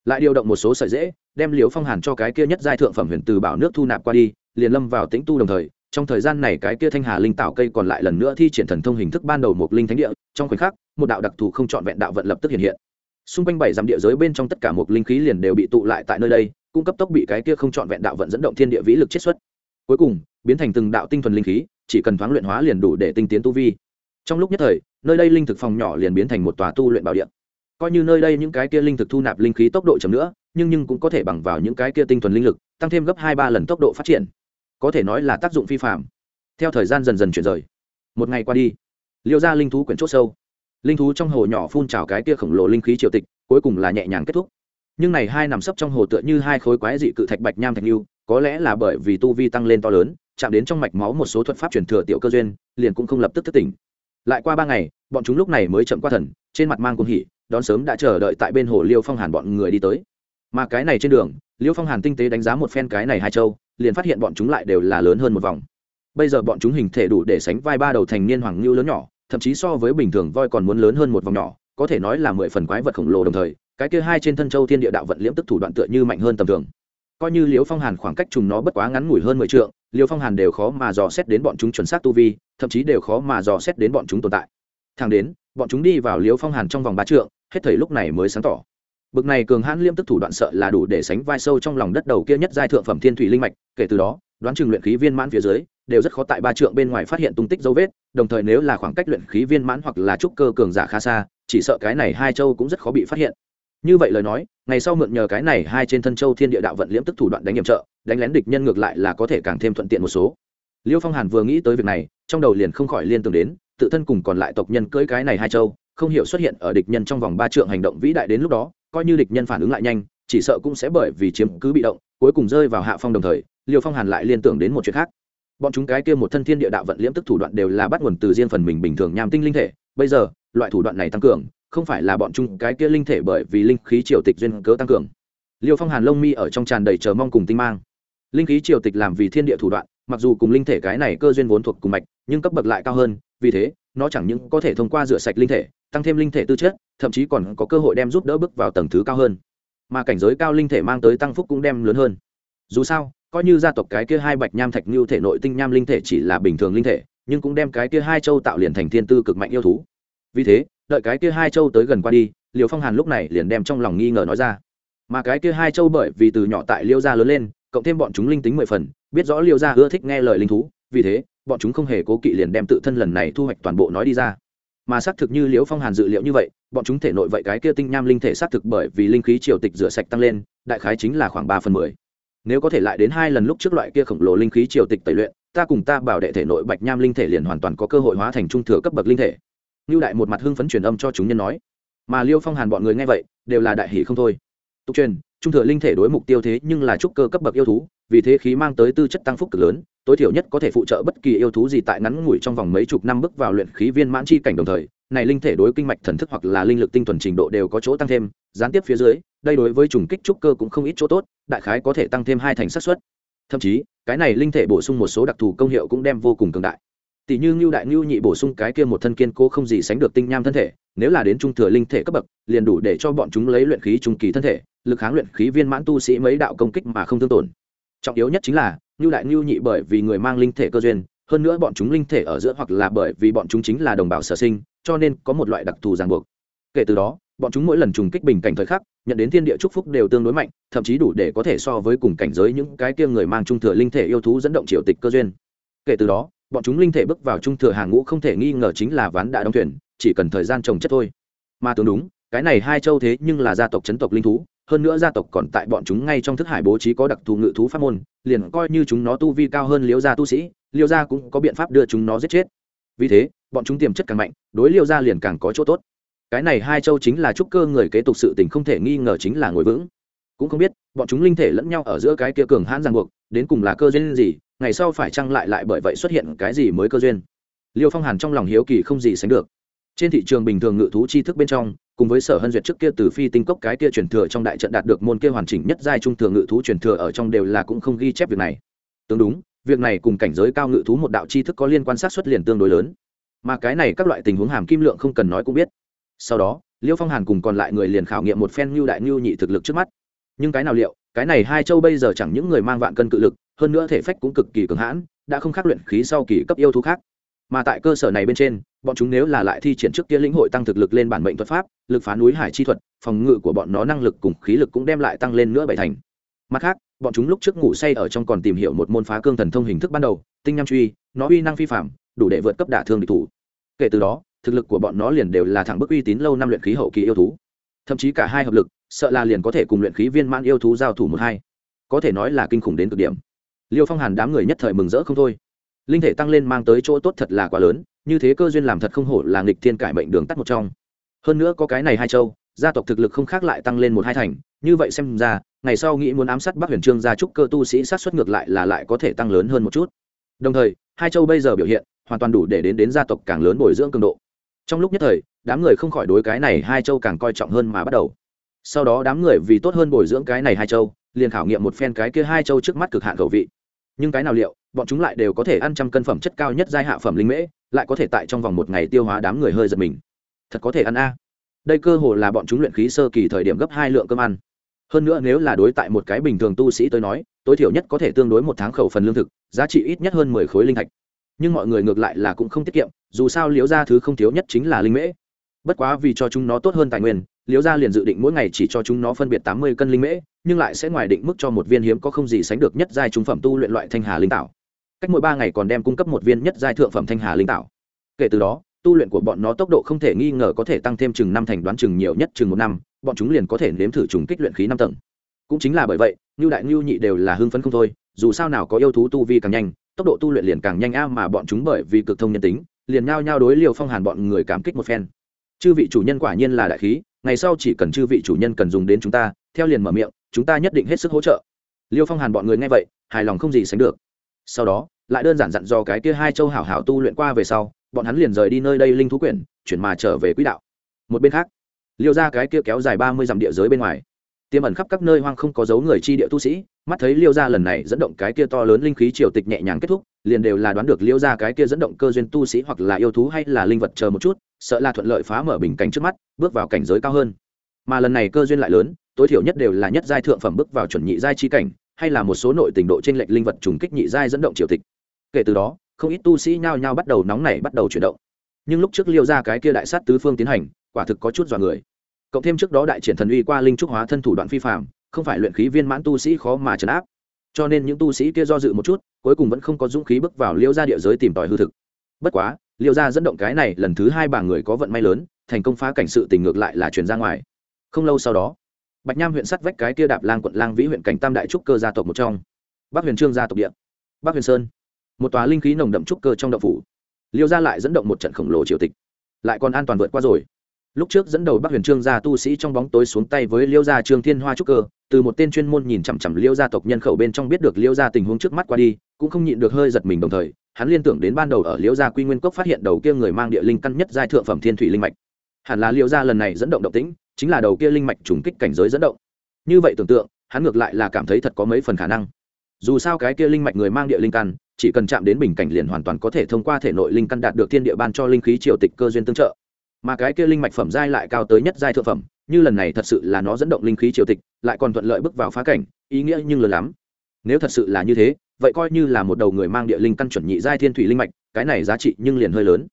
Lại điều động một số sợi rễ, đem liều phong hàn cho cái kia nhất giai thượng phẩm huyền từ bảo nước thu nạp qua đi, liền lâm vào tĩnh tu đồng thời. Trong thời gian này cái kia thanh hà linh tạo cây còn lại lần nữa thi triển thần thông hình thức ban đầu một linh thánh địa, trong khoảnh khắc, một đạo đặc thù không trọn vẹn đạo vận lập tức hiện hiện. Xung quanh bảy dặm địa giới bên trong tất cả một linh khí liền đều bị tụ lại tại nơi đây cung cấp tốc bị cái kia không trọn vẹn đạo vận dẫn động thiên địa vĩ lực chiết xuất. Cuối cùng, biến thành từng đạo tinh thuần linh khí, chỉ cần thoáng luyện hóa liền đủ để tinh tiến tu vi. Trong lúc nhất thời, nơi đây linh thực phòng nhỏ liền biến thành một tòa tu luyện bảo điện coi như nơi đây những cái kia linh thực thu nạp linh khí tốc độ chậm nữa, nhưng nhưng cũng có thể bằng vào những cái kia tinh thuần linh lực, tăng thêm gấp hai ba lần tốc độ phát triển. Có thể nói là tác dụng phi phạm theo thời gian dần dần chuyển rời, một ngày qua đi, liêu ra linh thú quyển chốt sâu. Linh thú trong hồ nhỏ phun trào cái kia khổng lồ linh khí triều tịch, cuối cùng là nhẹ nhàng kết thúc nhưng này hai nằm sấp trong hồ tựa như hai khối quái dị cự thạch bạch nham thạch lưu, có lẽ là bởi vì tu vi tăng lên to lớn, chạm đến trong mạch máu một số thuật pháp truyền thừa tiểu cơ duyên, liền cũng không lập tức thức tỉnh. Lại qua ba ngày, bọn chúng lúc này mới chậm qua thần, trên mặt mang cuồng hỉ, đón sớm đã chờ đợi tại bên hồ liêu phong hàn bọn người đi tới. Mà cái này trên đường, liêu phong hàn tinh tế đánh giá một phen cái này hai châu, liền phát hiện bọn chúng lại đều là lớn hơn một vòng. Bây giờ bọn chúng hình thể đủ để sánh vai ba đầu thành niên hoàng ngưu lớn nhỏ, thậm chí so với bình thường voi còn muốn lớn hơn một vòng nhỏ, có thể nói là mười phần quái vật khổng lồ đồng thời cái kia hai trên thân châu thiên địa đạo vận liễm tức thủ đoạn tựa như mạnh hơn tầm thường. Coi như liễu phong hàn khoảng cách trùng nó bất quá ngắn ngủi hơn mười trượng, liễu phong hàn đều khó mà dò xét đến bọn chúng chuẩn xác tu vi, thậm chí đều khó mà dò xét đến bọn chúng tồn tại. Thang đến, bọn chúng đi vào liễu phong hàn trong vòng ba trượng, hết thầy lúc này mới sáng tỏ. Bực này cường hãn liêm tức thủ đoạn sợ là đủ để sánh vai sâu trong lòng đất đầu kia nhất giai thượng phẩm thiên thủy linh mạch, kể từ đó, đoán chừng luyện khí viên mãn phía dưới, đều rất khó tại ba trượng bên ngoài phát hiện tung tích dấu vết, đồng thời nếu là khoảng cách luyện khí viên mãn hoặc là trúc cơ cường giả khá xa, chỉ sợ cái này hai châu cũng rất khó bị phát hiện như vậy lời nói, ngày sau mượn nhờ cái này hai trên thân châu thiên địa đạo vận liễm tức thủ đoạn đánh nhiệm trợ, đánh lén địch nhân ngược lại là có thể càng thêm thuận tiện một số. Liêu phong hàn vừa nghĩ tới việc này, trong đầu liền không khỏi liên tưởng đến, tự thân cùng còn lại tộc nhân cưỡi cái này hai châu, không hiểu xuất hiện ở địch nhân trong vòng ba trượng hành động vĩ đại đến lúc đó, coi như địch nhân phản ứng lại nhanh, chỉ sợ cũng sẽ bởi vì chiếm cứ bị động, cuối cùng rơi vào hạ phong đồng thời, liêu phong hàn lại liên tưởng đến một chuyện khác. Bọn chúng cái kia một thân thiên địa đạo vận liễm tức thủ đoạn đều là bắt nguồn từ riêng phần mình bình thường nham tinh linh thể, bây giờ, loại thủ đoạn này tăng cường không phải là bọn chúng cái kia linh thể bởi vì linh khí triều tịch duyên cớ tăng cường. Liêu phong hàn lông mi ở trong tràn đầy chờ mong cùng tinh mang. Linh khí triều tịch làm vì thiên địa thủ đoạn, mặc dù cùng linh thể cái này cơ duyên vốn thuộc cùng mạch, nhưng cấp bậc lại cao hơn, vì thế, nó chẳng những có thể thông qua rửa sạch linh thể, tăng thêm linh thể tư chất, thậm chí còn có cơ hội đem giúp đỡ bước vào tầng thứ cao hơn. Mà cảnh giới cao linh thể mang tới tăng phúc cũng đem lớn hơn. Dù sao, coi như gia tộc cái kia hai bạch nham thạch như thể nội tinh nham linh thể chỉ là bình thường linh thể, nhưng cũng đem cái kia hai châu tạo liền thành thiên tư cực mạnh yêu thú. Vì thế đợi cái kia hai châu tới gần qua đi liều phong hàn lúc này liền đem trong lòng nghi ngờ nói ra. Mà cái kia hai châu bởi vì từ nhỏ tại liêu gia lớn lên, cộng thêm bọn chúng linh tính mười phần, biết rõ liêu gia ưa thích nghe lời linh thú, vì thế, bọn chúng không hề cố kỵ liền đem tự thân lần này thu hoạch toàn bộ nói đi ra. Mà xác thực như liễu phong hàn dự liệu như vậy, bọn chúng thể nội vậy cái kia tinh nham linh thể xác thực bởi vì linh khí triều tịch rửa sạch tăng lên, đại khái chính là khoảng ba phần mười. Nếu có thể lại đến hai lần lúc trước loại kia khổng lồ linh khí triều tịch tẩy luyện, ta cùng ta bảo đệ thể nội bạch nham linh thể liền hoàn toàn có cơ hội hóa thành trung thừa cấp bậc linh thể. Ngưu đại một mặt hưng phấn truyền âm cho chúng nhân nói, mà liêu phong hàn bọn người nghe vậy, đều là đại hỷ không thôi. Tục truyền, trung thừa linh thể đối mục tiêu thế nhưng là trúc cơ cấp bậc yêu thú, vì thế khí mang tới tư chất tăng phúc cực lớn, tối thiểu nhất có thể phụ trợ bất kỳ yêu thú gì tại ngắn ngủi trong vòng mấy chục năm bước vào luyện khí viên mãn chi cảnh đồng thời, này linh thể đối kinh mạch thần thức hoặc là linh lực tinh thuần trình độ đều có chỗ tăng thêm, gián tiếp phía dưới, đây đối với trùng kích trúc cơ cũng không ít chỗ tốt, đại khái có thể tăng thêm hai thành xác suất. Thậm chí, cái này linh thể bổ sung một số đặc thù công hiệu cũng đem vô cùng cường đại tỷ như ngưu đại ngưu nhị bổ sung cái kia một thân kiên cố không gì sánh được tinh nham thân thể, nếu là đến trung thừa linh thể cấp bậc, liền đủ để cho bọn chúng lấy luyện khí trung kỳ thân thể, lực kháng luyện khí viên mãn tu sĩ mấy đạo công kích mà không thương tổn. Trọng yếu nhất chính là, ngưu đại ngưu nhị bởi vì người mang linh thể cơ duyên, hơn nữa bọn chúng linh thể ở giữa hoặc là bởi vì bọn chúng chính là đồng bào sở sinh, cho nên có một loại đặc thù ràng buộc. Kể từ đó, bọn chúng mỗi lần trùng kích bình cảnh thời khắc, nhận đến thiên địa chúc phúc đều tương đối mạnh, thậm chí đủ để có thể so với cùng cảnh giới những cái kia người mang trung thừa linh thể yêu thú dẫn động triều tịch cơ duyên. Kể từ đó bọn chúng linh thể bước vào trung thừa hàng ngũ không thể nghi ngờ chính là ván đã đóng thuyền, chỉ cần thời gian trồng chất thôi. Mà tưởng đúng, cái này hai châu thế nhưng là gia tộc chấn tộc linh thú, hơn nữa gia tộc còn tại bọn chúng ngay trong thức hải bố trí có đặc thù ngự thú pháp môn, liền coi như chúng nó tu vi cao hơn liễu gia tu sĩ liễu gia cũng có biện pháp đưa chúng nó giết chết. Vì thế, bọn chúng tiềm chất càng mạnh, đối liễu gia liền càng có chỗ tốt. Cái này hai châu chính là trúc cơ người kế tục sự tình không thể nghi ngờ chính là ngồi vững. Cũng không biết, bọn chúng linh thể lẫn nhau ở giữa cái kia cường hãn ràng buộc, đến cùng là cơ duyên gì ngày sau phải chăng lại lại bởi vậy xuất hiện cái gì mới cơ duyên? Liêu phong hàn trong lòng hiếu kỳ không gì sánh được. Trên thị trường bình thường ngự thú tri thức bên trong, cùng với sở hân duyệt trước kia từ phi tinh cốc cái kia truyền thừa trong đại trận đạt được môn kia hoàn chỉnh nhất giai trung thừa ngự thú truyền thừa ở trong đều là cũng không ghi chép việc này. Tương đúng, việc này cùng cảnh giới cao ngự thú một đạo tri thức có liên quan sát xuất liền tương đối lớn. Mà cái này các loại tình huống hàm kim lượng không cần nói cũng biết. Sau đó, liêu phong hàn cùng còn lại người liền khảo nghiệm một phen ngưu đại ngưu nhị thực lực trước mắt. Nhưng cái nào liệu, cái này hai châu bây giờ chẳng những người mang vạn cân cự lực hơn nữa thể phách cũng cực kỳ cường hãn, đã không khác luyện khí sau kỳ cấp yêu thú khác. Mà tại cơ sở này bên trên, bọn chúng nếu là lại thi triển trước kia lĩnh hội tăng thực lực lên bản mệnh thuật pháp, lực phá núi hải chi thuật, phòng ngự của bọn nó năng lực cùng khí lực cũng đem lại tăng lên nữa bảy thành. Mặt khác, bọn chúng lúc trước ngủ say ở trong còn tìm hiểu một môn phá cương thần thông hình thức ban đầu, tinh nham truy, nó uy năng phi phạm đủ để vượt cấp đả thương địch thủ. Kể từ đó, thực lực của bọn nó liền đều là thẳng bức uy tín lâu năm luyện khí hậu kỳ yêu thú. Thậm chí cả hai hợp lực, sợ là liền có thể cùng luyện khí viên mãn yêu thú giao thủ một hai. Có thể nói là kinh khủng đến cực điểm liêu phong hàn đám người nhất thời mừng rỡ không thôi. Linh thể tăng lên mang tới chỗ tốt thật là quá lớn, như thế cơ duyên làm thật không hổ là nghịch thiên cải mệnh đường tắt một trong. Hơn nữa có cái này hai châu, gia tộc thực lực không khác lại tăng lên một hai thành, như vậy xem ra, ngày sau nghĩ muốn ám sát bắc huyền trương gia trúc cơ tu sĩ sát xuất ngược lại là lại có thể tăng lớn hơn một chút. Đồng thời, hai châu bây giờ biểu hiện, hoàn toàn đủ để đến đến gia tộc càng lớn bồi dưỡng cường độ. Trong lúc nhất thời, đám người không khỏi đối cái này hai châu càng coi trọng hơn mà bắt đầu. Sau đó đám người vì tốt hơn bồi dưỡng cái này hai châu, liền khảo nghiệm một phen cái kia hai châu trước mắt cực hạn khẩu vị nhưng cái nào liệu, bọn chúng lại đều có thể ăn trăm cân phẩm chất cao nhất giai hạ phẩm linh mễ, lại có thể tại trong vòng một ngày tiêu hóa đám người hơi giật mình. Thật có thể ăn a. Đây cơ hồ là bọn chúng luyện khí sơ kỳ thời điểm gấp hai lượng cơm ăn. Hơn nữa nếu là đối tại một cái bình thường tu sĩ tới nói, tối thiểu nhất có thể tương đối một tháng khẩu phần lương thực, giá trị ít nhất hơn mười khối linh thạch. Nhưng mọi người ngược lại là cũng không tiết kiệm, dù sao liễu gia thứ không thiếu nhất chính là linh mễ. Bất quá vì cho chúng nó tốt hơn tài nguyên liễu gia liền dự định mỗi ngày chỉ cho chúng nó phân biệt tám mươi cân linh mễ, nhưng lại sẽ ngoài định mức cho một viên hiếm có không gì sánh được nhất giai trung phẩm tu luyện loại thanh hà linh tạo. Cách mỗi ba ngày còn đem cung cấp một viên nhất giai thượng phẩm thanh hà linh tạo. Kể từ đó, tu luyện của bọn nó tốc độ không thể nghi ngờ có thể tăng thêm chừng năm thành đoán chừng nhiều nhất chừng một năm, bọn chúng liền có thể nếm thử trùng kích luyện khí năm tầng. Cũng chính là bởi vậy như đại ngưu nhị đều là hưng phấn không thôi, dù sao nào có yêu thú tu vi càng nhanh, tốc độ tu luyện liền càng nhanh a mà bọn chúng bởi vì cực thông nhân tính, liền nhao nhao đối liều phong hàn bọn người cảm kích một phen chư vị chủ nhân quả nhiên là đại khí, ngày sau chỉ cần chư vị chủ nhân cần dùng đến chúng ta, theo liền mở miệng, chúng ta nhất định hết sức hỗ trợ. Liêu phong hàn bọn người nghe vậy, hài lòng không gì sánh được. Sau đó, lại đơn giản dặn dò cái kia hai châu hảo hảo tu luyện qua về sau, bọn hắn liền rời đi nơi đây linh thú quyển, chuyển mà trở về quỹ đạo. Một bên khác, liêu ra cái kia kéo dài ba mươi dặm địa giới bên ngoài. Tiêm ẩn khắp các nơi hoang không có dấu người chi địa tu sĩ, mắt thấy liêu ra lần này dẫn động cái kia to lớn linh khí triều tịch nhẹ nhàng kết thúc, liền đều là đoán được liêu ra cái kia dẫn động cơ duyên tu sĩ hoặc là yêu thú hay là linh vật chờ một chút sợ là thuận lợi phá mở bình cảnh trước mắt, bước vào cảnh giới cao hơn. Mà lần này cơ duyên lại lớn, tối thiểu nhất đều là nhất giai thượng phẩm bước vào chuẩn nhị giai chi cảnh, hay là một số nội tình độ trên lệch linh vật trùng kích nhị giai dẫn động triều tịch. Kể từ đó, không ít tu sĩ nhao nhao bắt đầu nóng nảy, bắt đầu chuyển động. Nhưng lúc trước liêu ra cái kia đại sát tứ phương tiến hành, quả thực có chút dọa người. Cộng thêm trước đó đại triển thần uy qua linh trúc hóa thân thủ đoạn phi phạm không phải luyện khí viên mãn tu sĩ khó mà trấn áp. Cho nên những tu sĩ kia do dự một chút, cuối cùng vẫn không có dũng khí bước vào liêu ra địa giới tìm tòi hư thực. Bất quá liêu ra dẫn động cái này lần thứ hai bà người có vận may lớn, thành công phá cảnh sự tình ngược lại là chuyển ra ngoài. Không lâu sau đó, bạch nham huyện sắt vách cái kia đạp lang quận lang vĩ huyện cảnh tam đại trúc cơ gia tộc một trong. Bắc huyền trương gia tộc địa. Bắc huyền sơn. Một tòa linh khí nồng đậm trúc cơ trong đậu phủ. Liêu ra lại dẫn động một trận khổng lồ triều tịch. Lại còn an toàn vượt qua rồi lúc trước dẫn đầu bắc huyền trương gia tu sĩ trong bóng tối xuống tay với liêu gia trương thiên hoa trúc cơ, từ một tên chuyên môn nhìn chằm chằm liêu gia tộc nhân khẩu bên trong biết được liêu gia tình huống trước mắt qua đi, cũng không nhịn được hơi giật mình đồng thời, hắn liên tưởng đến ban đầu ở liêu gia quy nguyên cốc phát hiện đầu kia người mang địa linh căn nhất giai thượng phẩm thiên thủy linh mạch. Hẳn là liêu gia lần này dẫn động động tĩnh, chính là đầu kia linh mạch trùng kích cảnh giới dẫn động. Như vậy tưởng tượng, hắn ngược lại là cảm thấy thật có mấy phần khả năng. Dù sao cái kia linh mạch người mang địa linh căn, chỉ cần chạm đến bình cảnh liền hoàn toàn có thể thông qua thể nội linh căn đạt được thiên địa ban cho linh khí triều tịch cơ duyên tương trợ mà cái kia linh mạch phẩm giai lại cao tới nhất giai thượng phẩm, như lần này thật sự là nó dẫn động linh khí triều tịch, lại còn thuận lợi bước vào phá cảnh, ý nghĩa nhưng lớn lắm. Nếu thật sự là như thế, vậy coi như là một đầu người mang địa linh căn chuẩn nhị giai thiên thủy linh mạch, cái này giá trị nhưng liền hơi lớn.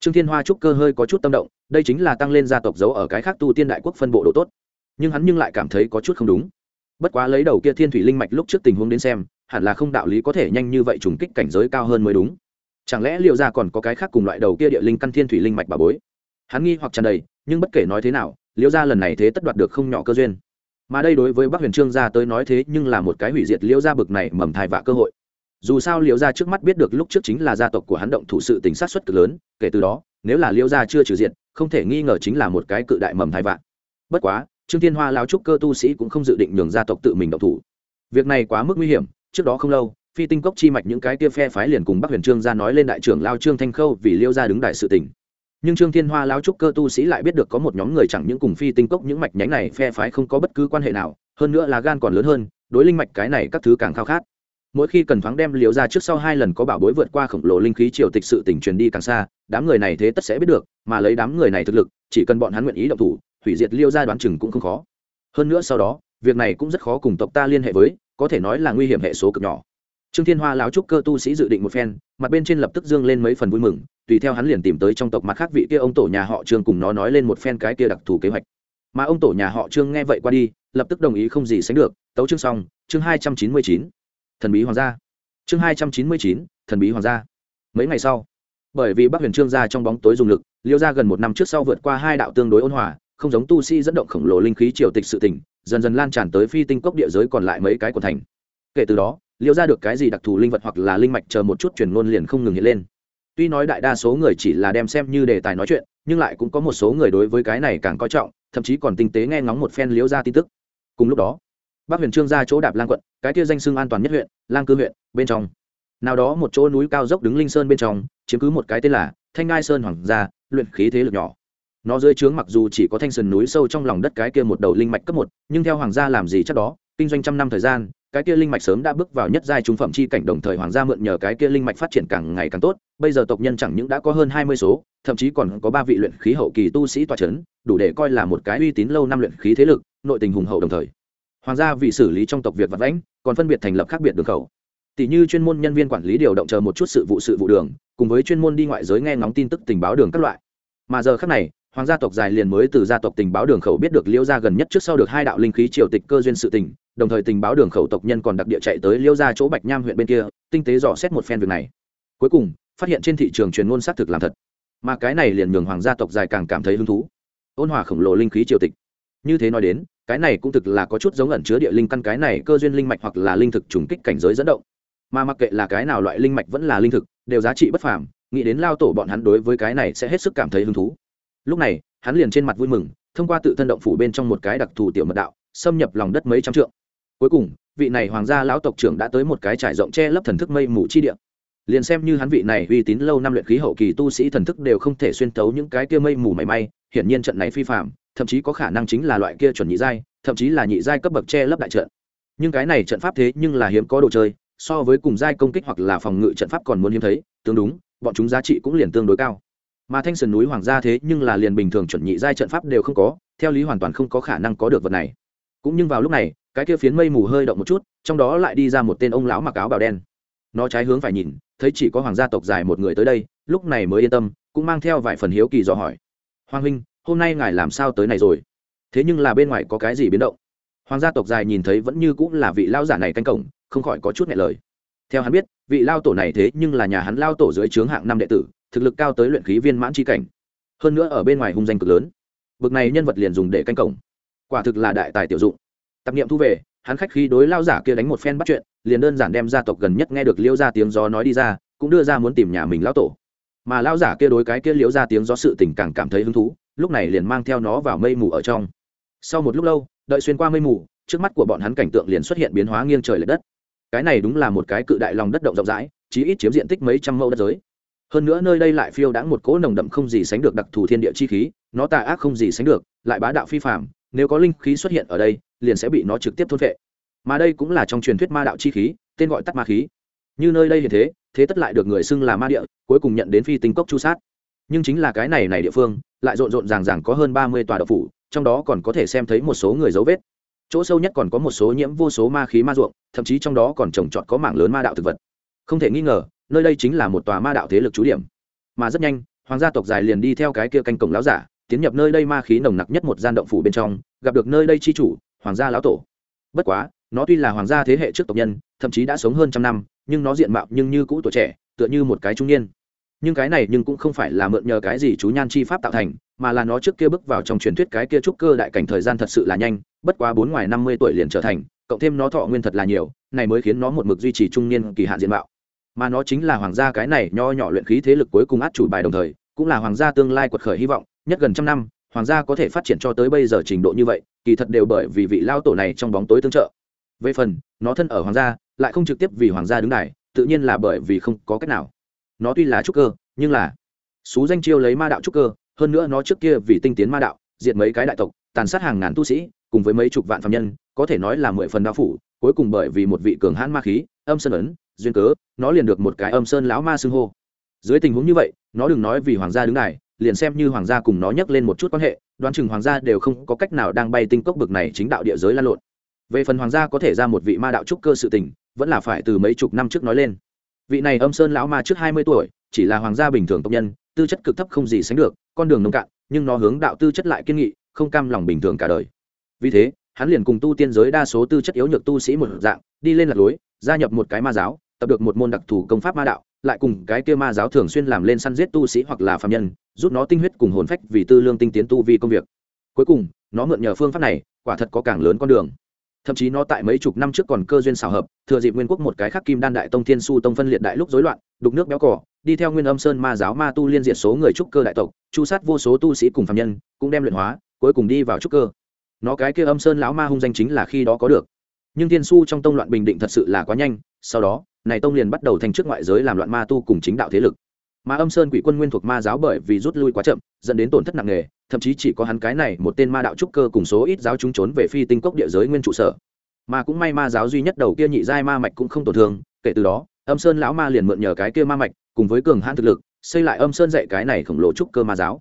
Trương thiên hoa trúc cơ hơi có chút tâm động, đây chính là tăng lên gia tộc giấu ở cái khác tu tiên đại quốc phân bộ độ tốt. Nhưng hắn nhưng lại cảm thấy có chút không đúng. Bất quá lấy đầu kia thiên thủy linh mạch lúc trước tình huống đến xem, hẳn là không đạo lý có thể nhanh như vậy trùng kích cảnh giới cao hơn mới đúng. Chẳng lẽ liệu ra còn có cái khác cùng loại đầu kia địa linh căn thiên thủy linh mạch bà bối? Hắn nghi hoặc tràn đầy, nhưng bất kể nói thế nào, liễu gia lần này thế tất đoạt được không nhỏ cơ duyên. Mà đây đối với bắc huyền trương gia tới nói thế nhưng là một cái hủy diệt liễu gia bực này mầm thai vạ cơ hội. Dù sao liễu gia trước mắt biết được lúc trước chính là gia tộc của hắn động thủ sự tính sát xuất cực lớn, kể từ đó, nếu là liễu gia chưa trừ diện không thể nghi ngờ chính là một cái cự đại mầm thai vạ. Bất quá, trương thiên hoa lao trúc cơ tu sĩ cũng không dự định nhường gia tộc tự mình động thủ. Việc này quá mức nguy hiểm, trước đó không lâu, phi tinh cốc chi mạch những cái kia phe phái liền cùng bắc huyền trương gia nói lên đại trưởng lao trương thanh khâu vì liêu gia đứng đại sự tỉnh nhưng trương thiên hoa lao trúc cơ tu sĩ lại biết được có một nhóm người chẳng những cùng phi tinh cốc những mạch nhánh này phe phái không có bất cứ quan hệ nào, hơn nữa là gan còn lớn hơn, đối linh mạch cái này các thứ càng khao khát. Mỗi khi cần thoáng đem liều ra trước sau hai lần có bảo bối vượt qua khổng lồ linh khí triều tịch sự tỉnh truyền đi càng xa, đám người này thế tất sẽ biết được, mà lấy đám người này thực lực, chỉ cần bọn hắn nguyện ý động thủ, hủy diệt liêu ra đoán chừng cũng không khó. Hơn nữa sau đó, việc này cũng rất khó cùng tộc ta liên hệ với, có thể nói là nguy hiểm hệ số cực nhỏ trương thiên hoa lão trúc cơ tu sĩ dự định một phen, mặt bên trên lập tức dương lên mấy phần vui mừng, tùy theo hắn liền tìm tới trong tộc mặt khác vị kia ông tổ nhà họ trương cùng nó nói lên một phen cái kia đặc thù kế hoạch. Mà ông tổ nhà họ trương nghe vậy qua đi, lập tức đồng ý không gì sánh được, tấu chương xong, chương hai trăm chín mươi chín, thần bí hoàng gia. Chương hai trăm chín mươi chín, thần bí hoàng gia. Mấy ngày sau, bởi vì bắc huyền trương gia trong bóng tối dùng lực, liêu ra gần một năm trước sau vượt qua hai đạo tương đối ôn hòa, không giống tu sĩ dẫn động khổng lồ linh khí triều tịch sự tỉnh dần dần lan tràn tới phi tinh cốc địa giới còn lại mấy cái của thành. Kể từ đó liêu ra được cái gì đặc thù linh vật hoặc là linh mạch chờ một chút chuyển ngôn liền không ngừng hiện lên. Tuy nói đại đa số người chỉ là đem xem như đề tài nói chuyện, nhưng lại cũng có một số người đối với cái này càng coi trọng, thậm chí còn tinh tế nghe ngóng một phen Liêu ra tin tức. Cùng lúc đó bác huyền trương ra chỗ đạp lang quận, cái kia danh xưng an toàn nhất huyện, lang cư huyện, bên trong. Nào đó một chỗ núi cao dốc đứng linh sơn bên trong, chiếm cứ một cái tên là thanh ngai sơn hoàng gia, luyện khí thế lực nhỏ. Nó dưới trướng mặc dù chỉ có thanh sườn núi sâu trong lòng đất cái kia một đầu linh mạch cấp một, nhưng theo hoàng gia làm gì chắc đó, kinh doanh trăm năm thời gian cái kia linh mạch sớm đã bước vào nhất giai trung phẩm chi cảnh, đồng thời hoàng gia mượn nhờ cái kia linh mạch phát triển càng ngày càng tốt. Bây giờ tộc nhân chẳng những đã có hơn hai mươi số, thậm chí còn có ba vị luyện khí hậu kỳ tu sĩ tọa chấn, đủ để coi là một cái uy tín lâu năm luyện khí thế lực, nội tình hùng hậu đồng thời. Hoàng gia vì xử lý trong tộc việc vật lãnh còn phân biệt thành lập khác biệt đường khẩu. Tỷ như chuyên môn nhân viên quản lý điều động chờ một chút sự vụ sự vụ đường, cùng với chuyên môn đi ngoại giới nghe ngóng tin tức tình báo đường các loại. Mà giờ khác này, hoàng gia tộc dài liền mới từ gia tộc tình báo đường khẩu biết được liễu gia gần nhất trước sau được hai đạo linh khí triều tịch cơ duyên sự tình đồng thời tình báo đường khẩu tộc nhân còn đặc địa chạy tới liêu ra chỗ bạch nham huyện bên kia, tinh tế dò xét một phen việc này. Cuối cùng, phát hiện trên thị trường truyền ngôn xác thực làm thật. Mà cái này liền nhường hoàng gia tộc dài càng cảm thấy hứng thú. Ôn hòa khổng lồ linh khí triều tịch. Như thế nói đến, cái này cũng thực là có chút giống ẩn chứa địa linh căn cái này cơ duyên linh mạch hoặc là linh thực trùng kích cảnh giới dẫn động. Mà mặc kệ là cái nào loại linh mạch vẫn là linh thực, đều giá trị bất phàm, nghĩ đến lao tổ bọn hắn đối với cái này sẽ hết sức cảm thấy hứng thú. Lúc này, hắn liền trên mặt vui mừng, thông qua tự thân động phủ bên trong một cái đặc thù tiểu mật đạo, xâm nhập lòng đất mấy trăm trượng cuối cùng, vị này hoàng gia lão tộc trưởng đã tới một cái trải rộng che lấp thần thức mây mù chi địa. Liền xem như hắn vị này uy tín lâu năm luyện khí hậu kỳ tu sĩ thần thức đều không thể xuyên tấu những cái kia mây mù mảy may, hiển nhiên trận này phi phạm, thậm chí có khả năng chính là loại kia chuẩn nhị giai, thậm chí là nhị giai cấp bậc che lấp đại trận. Nhưng cái này trận pháp thế nhưng là hiếm có đồ chơi, so với cùng giai công kích hoặc là phòng ngự trận pháp còn muốn hiếm thấy, tương đúng, bọn chúng giá trị cũng liền tương đối cao. Mà thanh sườn núi hoàng gia thế nhưng là liền bình thường chuẩn nhị giai trận pháp đều không có, theo lý hoàn toàn không có khả năng có được vật này. Cũng nhưng vào lúc này cái kia phiến mây mù hơi động một chút, trong đó lại đi ra một tên ông lão mặc áo bào đen. Nó trái hướng phải nhìn, thấy chỉ có hoàng gia tộc dài một người tới đây, lúc này mới yên tâm, cũng mang theo vài phần hiếu kỳ dò hỏi. Hoàng huynh, hôm nay ngài làm sao tới này rồi? Thế nhưng là bên ngoài có cái gì biến động? Hoàng gia tộc dài nhìn thấy vẫn như cũng là vị lao giả này canh cổng, không khỏi có chút ngại lời. Theo hắn biết, vị lao tổ này thế nhưng là nhà hắn lao tổ dưới trướng hạng năm đệ tử, thực lực cao tới luyện khí viên mãn tri cảnh. Hơn nữa ở bên ngoài hung danh cực lớn. Bực này nhân vật liền dùng để canh cổng. Quả thực là đại tài tiểu dụng tập niệm thu về, hắn khách khi đối lao giả kia đánh một phen bắt chuyện, liền đơn giản đem gia tộc gần nhất nghe được liêu ra tiếng gió nói đi ra, cũng đưa ra muốn tìm nhà mình lao tổ. Mà lao giả kia đối cái kia liễu ra tiếng gió sự tình càng cảm thấy hứng thú, lúc này liền mang theo nó vào mây mù ở trong. Sau một lúc lâu, đợi xuyên qua mây mù, trước mắt của bọn hắn cảnh tượng liền xuất hiện biến hóa nghiêng trời l ệ đất. Cái này đúng là một cái cự đại lòng đất động rộng rãi, chí ít chiếm diện tích mấy trăm mẫu đất giới. Hơn nữa nơi đây lại phiêu đãng một cỗ nồng đậm không gì sánh được đặc thù thiên địa chi khí, nó tà ác không gì sánh được, lại bá đạo phi phạm nếu có linh khí xuất hiện ở đây, liền sẽ bị nó trực tiếp thôn vệ mà đây cũng là trong truyền thuyết ma đạo chi khí, tên gọi tắt ma khí. Như nơi đây hiện thế thế tất lại được người xưng là ma địa, cuối cùng nhận đến phi tinh cốc chu sát. Nhưng chính là cái này này địa phương, lại rộn rộn ràng ràng có hơn ba mươi tòa độc phủ, trong đó còn có thể xem thấy một số người dấu vết. Chỗ sâu nhất còn có một số nhiễm vô số ma khí ma ruộng, thậm chí trong đó còn trồng trọt có mảng lớn ma đạo thực vật. Không thể nghi ngờ, nơi đây chính là một tòa ma đạo thế lực trú điểm. Mà rất nhanh, hoàng gia tộc dài liền đi theo cái kia canh cổng láo giả tiến nhập nơi đây ma khí nồng nặc nhất một gian động phủ bên trong, gặp được nơi đây chi chủ, hoàng gia lão tổ. Bất quá, nó tuy là hoàng gia thế hệ trước tộc nhân, thậm chí đã sống hơn trăm năm, nhưng nó diện mạo nhưng như cũ tuổi trẻ, tựa như một cái trung niên. Nhưng cái này nhưng cũng không phải là mượn nhờ cái gì chú nhan chi pháp tạo thành, mà là nó trước kia bước vào trong truyền thuyết cái kia trúc cơ đại cảnh thời gian thật sự là nhanh, bất quá bốn ngoài năm mươi tuổi liền trở thành, cộng thêm nó thọ nguyên thật là nhiều, này mới khiến nó một mực duy trì trung niên kỳ hạn diện mạo. Mà nó chính là hoàng gia cái này nho nhỏ luyện khí thế lực cuối cùng át chủ bài đồng thời, cũng là hoàng gia tương lai quật khởi hy vọng nhất gần trăm năm, hoàng gia có thể phát triển cho tới bây giờ trình độ như vậy, kỳ thật đều bởi vì vị lao tổ này trong bóng tối tương trợ. Về phần, nó thân ở hoàng gia, lại không trực tiếp vì hoàng gia đứng đài, tự nhiên là bởi vì không có cách nào. Nó tuy là trúc cơ, nhưng là xú danh chiêu lấy ma đạo trúc cơ, hơn nữa nó trước kia vì tinh tiến ma đạo, diệt mấy cái đại tộc, tàn sát hàng ngàn tu sĩ, cùng với mấy chục vạn phạm nhân, có thể nói là mười phần đao phủ, cuối cùng bởi vì một vị cường hãn ma khí, âm sơn ấn, duyên cớ, nó liền được một cái âm sơn lão ma xưng hô. Dưới tình huống như vậy, nó đừng nói vì hoàng gia đứng này liền xem như hoàng gia cùng nó nhắc lên một chút quan hệ, đoán chừng hoàng gia đều không có cách nào đang bay tinh cốc bực này chính đạo địa giới lan lộn. Về phần hoàng gia có thể ra một vị ma đạo trúc cơ sự tình, vẫn là phải từ mấy chục năm trước nói lên. Vị này âm sơn lão ma trước hai mươi tuổi, chỉ là hoàng gia bình thường tộc nhân, tư chất cực thấp không gì sánh được, con đường nông cạn, nhưng nó hướng đạo tư chất lại kiên nghị, không cam lòng bình thường cả đời. Vì thế, hắn liền cùng tu tiên giới đa số tư chất yếu nhược tu sĩ một dạng, đi lên lạc lối, gia nhập một cái ma giáo, tập được một môn đặc thù công pháp ma đạo, lại cùng cái kia ma giáo thường xuyên làm lên săn giết tu sĩ hoặc là phạm nhân rút nó tinh huyết cùng hồn phách vì tư lương tinh tiến tu vì công việc. Cuối cùng, nó mượn nhờ phương pháp này, quả thật có càng lớn con đường. Thậm chí nó tại mấy chục năm trước còn cơ duyên xảo hợp, thừa dịp nguyên quốc một cái khắc kim đan đại tông thiên su tông phân liệt đại lúc rối loạn, đục nước béo cỏ, đi theo nguyên âm sơn ma giáo ma tu liên diệt số người trúc cơ đại tộc, chu sát vô số tu sĩ cùng phạm nhân, cũng đem luyện hóa, cuối cùng đi vào trúc cơ. Nó cái kia âm sơn lão ma hung danh chính là khi đó có được. Nhưng thiên su trong tông loạn bình định thật sự là quá nhanh, sau đó, này tông liền bắt đầu thành trước ngoại giới làm loạn ma tu cùng chính đạo thế lực mà âm sơn quỷ quân nguyên thuộc ma giáo bởi vì rút lui quá chậm, dẫn đến tổn thất nặng nề, thậm chí chỉ có hắn cái này một tên ma đạo trúc cơ cùng số ít giáo chúng trốn về phi tinh cốc địa giới nguyên trụ sở. Mà cũng may ma giáo duy nhất đầu kia nhị giai ma mạch cũng không tổn thương, kể từ đó, âm sơn lão ma liền mượn nhờ cái kia ma mạch, cùng với cường hãn thực lực, xây lại âm sơn dạy cái này khổng lồ trúc cơ ma giáo.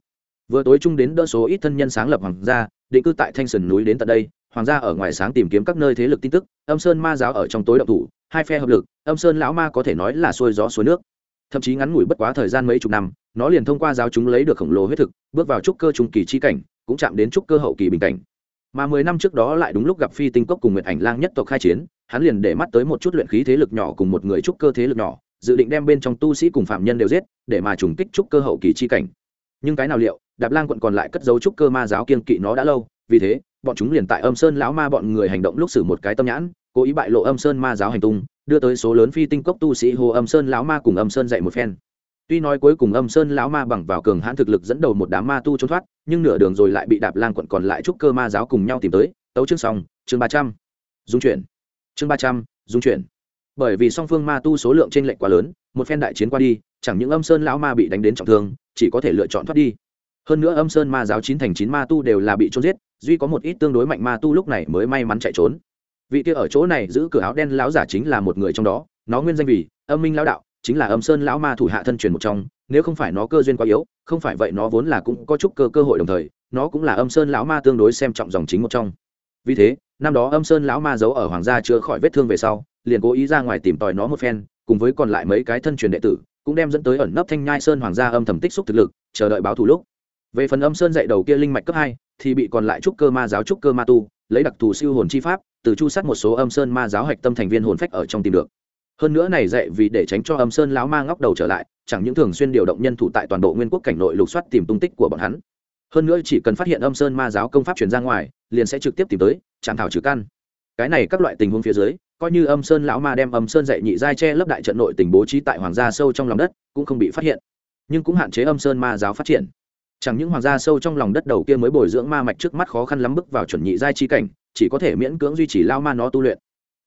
Vừa tối chung đến đỡ số ít thân nhân sáng lập hoàng gia, định cư tại thanh sơn núi đến tận đây, hoàng gia ở ngoài sáng tìm kiếm các nơi thế lực tin tức, âm sơn ma giáo ở trong tối động thủ, hai phe hợp lực, âm sơn lão ma có thể nói là xuôi gió suối nước thậm chí ngắn ngủi bất quá thời gian mấy chục năm, nó liền thông qua giáo chúng lấy được khổng lồ huyết thực, bước vào trúc cơ trung kỳ chi cảnh, cũng chạm đến trúc cơ hậu kỳ bình cảnh. Mà mười năm trước đó lại đúng lúc gặp phi tinh cốc cùng nguyệt ảnh lang nhất tộc khai chiến, hắn liền để mắt tới một chút luyện khí thế lực nhỏ cùng một người trúc cơ thế lực nhỏ, dự định đem bên trong tu sĩ cùng phạm nhân đều giết, để mà trùng kích trúc cơ hậu kỳ chi cảnh. Nhưng cái nào liệu, đạp lang quận còn lại cất dấu trúc cơ ma giáo kiên kỵ nó đã lâu, vì thế bọn chúng liền tại âm sơn lão ma bọn người hành động lúc xử một cái tâm nhãn, cố ý bại lộ âm sơn ma giáo hành tung, đưa tới số lớn phi tinh cốc tu sĩ hồ âm sơn lão ma cùng âm sơn dạy một phen. Tuy nói cuối cùng âm sơn lão ma bằng vào cường hãn thực lực dẫn đầu một đám ma tu trốn thoát, nhưng nửa đường rồi lại bị đạp lang quận còn lại trúc cơ ma giáo cùng nhau tìm tới, tấu chương xong, chương ba trăm. Dung chuyển. Chương ba trăm, dung chuyển. Bởi vì song phương ma tu số lượng trên lệch quá lớn, một phen đại chiến qua đi, chẳng những âm sơn lão ma bị đánh đến trọng thương, chỉ có thể lựa chọn thoát đi. Hơn nữa âm sơn ma giáo chín thành chín ma tu đều là bị trốn giết duy có một ít tương đối mạnh ma tu lúc này mới may mắn chạy trốn. Vị kia ở chỗ này giữ cửa áo đen lão giả chính là một người trong đó, nó nguyên danh vì âm minh lão đạo, chính là âm sơn lão ma thủ hạ thân truyền một trong, nếu không phải nó cơ duyên quá yếu, không phải vậy nó vốn là cũng có chút cơ cơ hội đồng thời, nó cũng là âm sơn lão ma tương đối xem trọng dòng chính một trong. Vì thế, năm đó âm sơn lão ma giấu ở hoàng gia chữa khỏi vết thương về sau, liền cố ý ra ngoài tìm tòi nó một phen, cùng với còn lại mấy cái thân truyền đệ tử, cũng đem dẫn tới ẩn nấp thanh nhai sơn hoàng gia âm thầm tích xúc thực lực, chờ đợi báo thù lúc. Về phần âm sơn dạy đầu kia linh mạch cấp hai thì bị còn lại trúc cơ ma giáo trúc cơ ma tu, lấy đặc thù siêu hồn chi pháp, từ chu sát một số âm sơn ma giáo hạch tâm thành viên hồn phách ở trong tìm được. Hơn nữa này dạy vì để tránh cho âm sơn lão ma ngóc đầu trở lại, chẳng những thường xuyên điều động nhân thủ tại toàn bộ nguyên quốc cảnh nội lục soát tìm tung tích của bọn hắn. Hơn nữa chỉ cần phát hiện âm sơn ma giáo công pháp chuyển ra ngoài, liền sẽ trực tiếp tìm tới, chạm thảo trừ căn. Cái này các loại tình huống phía dưới, coi như âm sơn lão ma đem âm sơn dạy nhị giai che lấp đại trận nội tình bố trí tại hoàng gia sâu trong lòng đất, cũng không bị phát hiện. Nhưng cũng hạn chế âm sơn ma giáo phát triển chẳng những hoàng gia sâu trong lòng đất đầu kia mới bồi dưỡng ma mạch trước mắt khó khăn lắm bước vào chuẩn nhị giai chi cảnh, chỉ có thể miễn cưỡng duy trì lao ma nó tu luyện.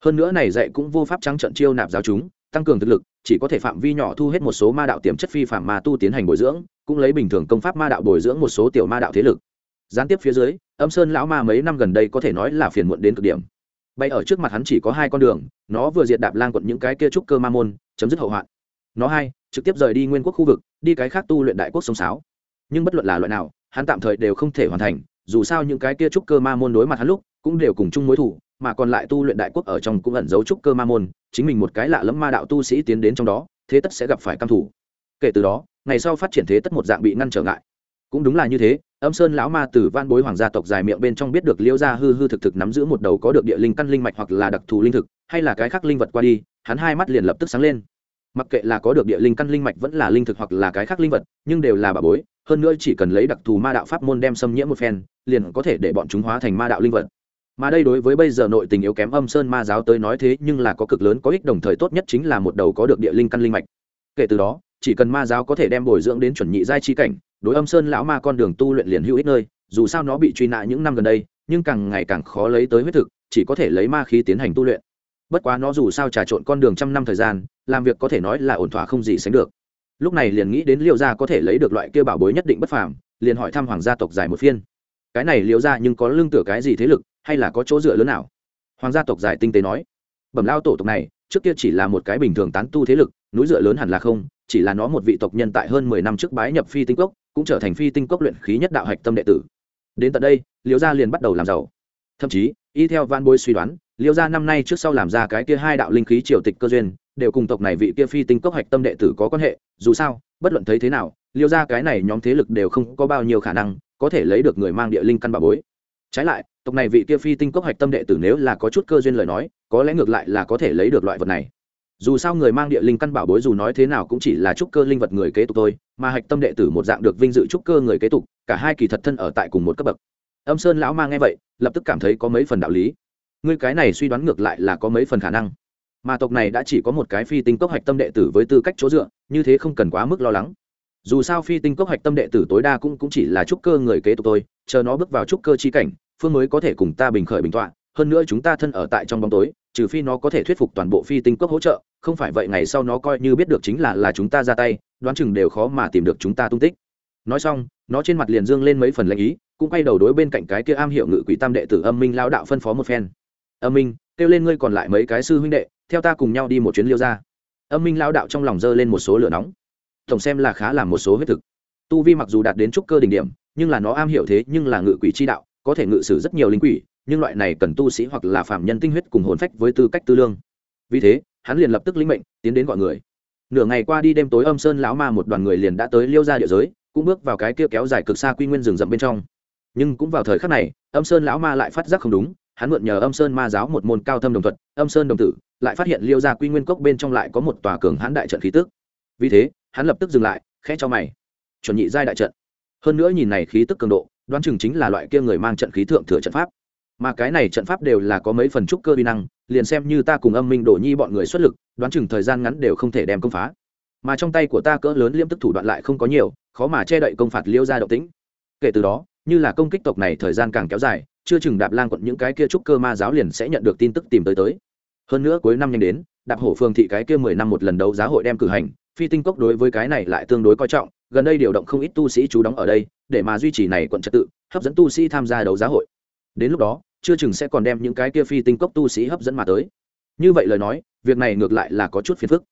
Hơn nữa này dạy cũng vô pháp trắng trận chiêu nạp giáo chúng, tăng cường thực lực, chỉ có thể phạm vi nhỏ thu hết một số ma đạo tiềm chất phi phạm ma tu tiến hành bồi dưỡng, cũng lấy bình thường công pháp ma đạo bồi dưỡng một số tiểu ma đạo thế lực. Gián tiếp phía dưới, âm sơn lão ma mấy năm gần đây có thể nói là phiền muộn đến cực điểm. Bay ở trước mặt hắn chỉ có hai con đường, nó vừa diệt đạp lang quận những cái kia trúc cơ ma môn, chấm dứt hậu hoạn. Nó hai, trực tiếp rời đi nguyên quốc khu vực, đi cái khác tu luyện đại quốc sông sáo nhưng bất luận là loại nào, hắn tạm thời đều không thể hoàn thành, dù sao những cái kia trúc cơ ma môn đối mặt hắn lúc cũng đều cùng chung mối thủ mà còn lại tu luyện đại quốc ở trong cũng ẩn giấu trúc cơ ma môn, chính mình một cái lạ lẫm ma đạo tu sĩ tiến đến trong đó, thế tất sẽ gặp phải căm thủ kể từ đó, ngày sau phát triển thế tất một dạng bị ngăn trở ngại. Cũng đúng là như thế, âm sơn lão ma từ van bối hoàng gia tộc dài miệng bên trong biết được liễu gia hư hư thực thực nắm giữ một đầu có được địa linh căn linh mạch hoặc là đặc thù linh thực, hay là cái khác linh vật qua đi, hắn hai mắt liền lập tức sáng lên mặc kệ là có được địa linh căn linh mạch vẫn là linh thực hoặc là cái khác linh vật, nhưng đều là bà bối, hơn nữa chỉ cần lấy đặc thù ma đạo pháp môn đem xâm nhiễm một phen, liền có thể để bọn chúng hóa thành ma đạo linh vật. Mà đây đối với bây giờ nội tình yếu kém âm sơn ma giáo tới nói thế nhưng là có cực lớn có ích, đồng thời tốt nhất chính là một đầu có được địa linh căn linh mạch. Kể từ đó, chỉ cần ma giáo có thể đem bồi dưỡng đến chuẩn nhị giai chi cảnh, đối âm sơn lão ma con đường tu luyện liền hữu ích nơi, dù sao nó bị truy nã những năm gần đây, nhưng càng ngày càng khó lấy tới huyết thực, chỉ có thể lấy ma khí tiến hành tu luyện. Bất quá nó dù sao trà trộn con đường trăm năm thời gian làm việc có thể nói là ổn thỏa không gì sánh được. Lúc này liền nghĩ đến liệu gia có thể lấy được loại kia bảo bối nhất định bất phàm, liền hỏi thăm hoàng gia tộc dài một phiên. Cái này liệu gia nhưng có lương tựa cái gì thế lực, hay là có chỗ dựa lớn nào? Hoàng gia tộc dài tinh tế nói, bẩm lao tổ tộc này, trước kia chỉ là một cái bình thường tán tu thế lực, núi dựa lớn hẳn là không, chỉ là nó một vị tộc nhân tại hơn mười năm trước bái nhập phi tinh cốc, cũng trở thành phi tinh cốc luyện khí nhất đạo hạch tâm đệ tử. Đến tận đây, liêu gia liền bắt đầu làm giàu. Thậm chí, y theo van bối suy đoán, liêu gia năm nay trước sau làm ra cái kia hai đạo linh khí triều tịch cơ duyên đều cùng tộc này vị kia phi tinh cốc hạch tâm đệ tử có quan hệ, dù sao, bất luận thấy thế nào, liêu gia cái này nhóm thế lực đều không có bao nhiêu khả năng có thể lấy được người mang địa linh căn bà bối. Trái lại, tộc này vị kia phi tinh cốc hạch tâm đệ tử nếu là có chút cơ duyên lời nói, có lẽ ngược lại là có thể lấy được loại vật này. Dù sao người mang địa linh căn bảo bối dù nói thế nào cũng chỉ là trúc cơ linh vật người kế tục thôi, mà hạch tâm đệ tử một dạng được vinh dự trúc cơ người kế tục, cả hai kỳ thật thân ở tại cùng một cấp bậc. Âm sơn lão ma nghe vậy, lập tức cảm thấy có mấy phần đạo lý. Ngươi cái này suy đoán ngược lại là có mấy phần khả năng mà tộc này đã chỉ có một cái phi tinh cốc hạch tâm đệ tử với tư cách chỗ dựa như thế không cần quá mức lo lắng. Dù sao phi tinh cốc hạch tâm đệ tử tối đa cũng, cũng chỉ là trúc cơ người kế tục tôi chờ nó bước vào trúc cơ chi cảnh phương mới có thể cùng ta bình khởi bình tọa hơn nữa chúng ta thân ở tại trong bóng tối trừ phi nó có thể thuyết phục toàn bộ phi tinh cốc hỗ trợ không phải vậy ngày sau nó coi như biết được chính là là chúng ta ra tay đoán chừng đều khó mà tìm được chúng ta tung tích. Nói xong nó trên mặt liền dương lên mấy phần lãnh ý cũng quay đầu đối bên cạnh cái kia am hiệu ngự quỷ tam đệ tử âm minh lao đạo phân phó một phen. Âm minh kêu lên ngươi còn lại mấy cái sư huynh đệ theo ta cùng nhau đi một chuyến liêu ra. Âm minh lao đạo trong lòng dơ lên một số lửa nóng. Tổng xem là khá là một số huyết thực. Tu vi mặc dù đạt đến trúc cơ đỉnh điểm, nhưng là nó am hiểu thế nhưng là ngự quỷ chi đạo, có thể ngự sử rất nhiều linh quỷ, nhưng loại này cần tu sĩ hoặc là phạm nhân tinh huyết cùng hồn phách với tư cách tư lương. Vì thế, hắn liền lập tức lĩnh mệnh, tiến đến gọi người. Nửa ngày qua đi đêm tối âm sơn lão ma một đoàn người liền đã tới liêu ra địa giới, cũng bước vào cái kia kéo dài cực xa quy nguyên rừng rậm bên trong. Nhưng cũng vào thời khắc này, âm sơn lão ma lại phát giác không đúng hắn mượn nhờ âm sơn ma giáo một môn cao thâm đồng thuật, âm sơn đồng tử, lại phát hiện liêu gia quy nguyên cốc bên trong lại có một tòa cường hãn đại trận khí tức. Vì thế, hắn lập tức dừng lại, khẽ cho mày. Chuẩn nhị giai đại trận. Hơn nữa nhìn này khí tức cường độ, đoán chừng chính là loại kia người mang trận khí thượng thừa trận pháp. Mà cái này trận pháp đều là có mấy phần trúc cơ vi năng, liền xem như ta cùng âm minh đổ nhi bọn người xuất lực, đoán chừng thời gian ngắn đều không thể đem công phá. Mà trong tay của ta cỡ lớn liêm tức thủ đoạn lại không có nhiều, khó mà che đậy công phạt liêu ra động tĩnh. Kể từ đó, như là công kích tộc này thời gian càng kéo dài chưa chừng đạp lang quận những cái kia trúc cơ ma giáo liền sẽ nhận được tin tức tìm tới tới. Hơn nữa cuối năm nhanh đến, đạp hổ phường thị cái kia mười năm một lần đấu giá hội đem cử hành, phi tinh cốc đối với cái này lại tương đối coi trọng, gần đây điều động không ít tu sĩ chú đóng ở đây, để mà duy trì này quận trật tự, hấp dẫn tu sĩ tham gia đấu giá hội. Đến lúc đó, chưa chừng sẽ còn đem những cái kia phi tinh cốc tu sĩ hấp dẫn mà tới. Như vậy lời nói, việc này ngược lại là có chút phiền phức.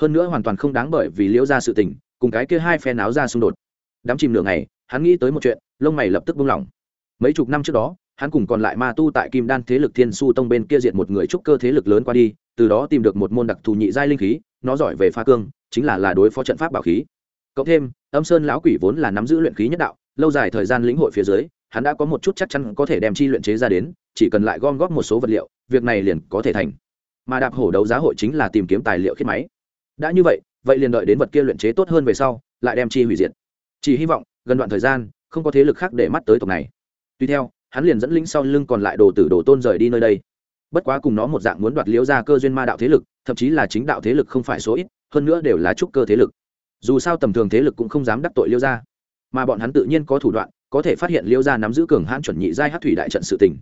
Hơn nữa hoàn toàn không đáng bởi vì liễu ra sự tình, cùng cái kia hai phe náo ra xung đột. Đám chìm nửa ngày, hắn nghĩ tới một chuyện, lông mày lập tức buông lỏng. Mấy chục năm trước đó hắn cùng còn lại ma tu tại kim đan thế lực thiên su tông bên kia diện một người trúc cơ thế lực lớn qua đi, từ đó tìm được một môn đặc thù nhị giai linh khí, nó giỏi về pha cương, chính là là đối phó trận pháp bảo khí. Cộng thêm, âm sơn lão quỷ vốn là nắm giữ luyện khí nhất đạo, lâu dài thời gian lĩnh hội phía dưới, hắn đã có một chút chắc chắn có thể đem chi luyện chế ra đến, chỉ cần lại gom góp một số vật liệu, việc này liền có thể thành. Mà đạp hổ đấu giá hội chính là tìm kiếm tài liệu khiết máy. Đã như vậy vậy liền đợi đến vật kia luyện chế tốt hơn về sau, lại đem chi hủy diệt. Chỉ hy vọng, gần đoạn thời gian, không có thế lực khác để mắt tới tộc này. Tuy theo hắn liền dẫn lính sau lưng còn lại đồ tử đồ tôn rời đi nơi đây. Bất quá cùng nó một dạng muốn đoạt liễu ra cơ duyên ma đạo thế lực, thậm chí là chính đạo thế lực không phải số ít, hơn nữa đều là trúc cơ thế lực. Dù sao tầm thường thế lực cũng không dám đắc tội liễu ra mà bọn hắn tự nhiên có thủ đoạn, có thể phát hiện liễu ra nắm giữ cường hãn chuẩn nhị giai hát thủy đại trận sự tình.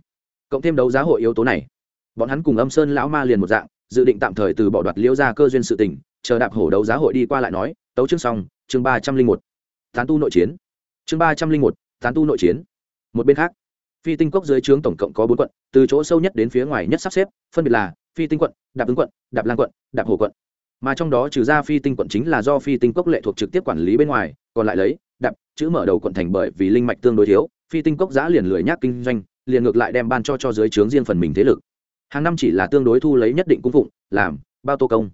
Cộng thêm đấu giá hội yếu tố này, bọn hắn cùng âm sơn lão ma liền một dạng, dự định tạm thời từ bỏ đoạt liễu ra cơ duyên sự tình, chờ đạp hổ đấu giá hội đi qua lại nói, tấu chương xong, chương ba trăm linh một, tán tu nội chiến. Chương ba trăm linh một, tán tu nội chiến. Một bên khác phi tinh cốc dưới trướng tổng cộng có bốn quận, từ chỗ sâu nhất đến phía ngoài nhất sắp xếp, phân biệt là phi tinh quận, đạp ứng quận, đạp lan quận, đạp hồ quận. Mà trong đó trừ ra phi tinh quận chính là do phi tinh cốc lệ thuộc trực tiếp quản lý bên ngoài, còn lại lấy đạp, chữ mở đầu quận thành bởi vì linh mạch tương đối thiếu, phi tinh cốc giã liền lười nhác kinh doanh, liền ngược lại đem ban cho cho dưới trướng riêng phần mình thế lực. Hàng năm chỉ là tương đối thu lấy nhất định cung phụng, làm, bao tô công.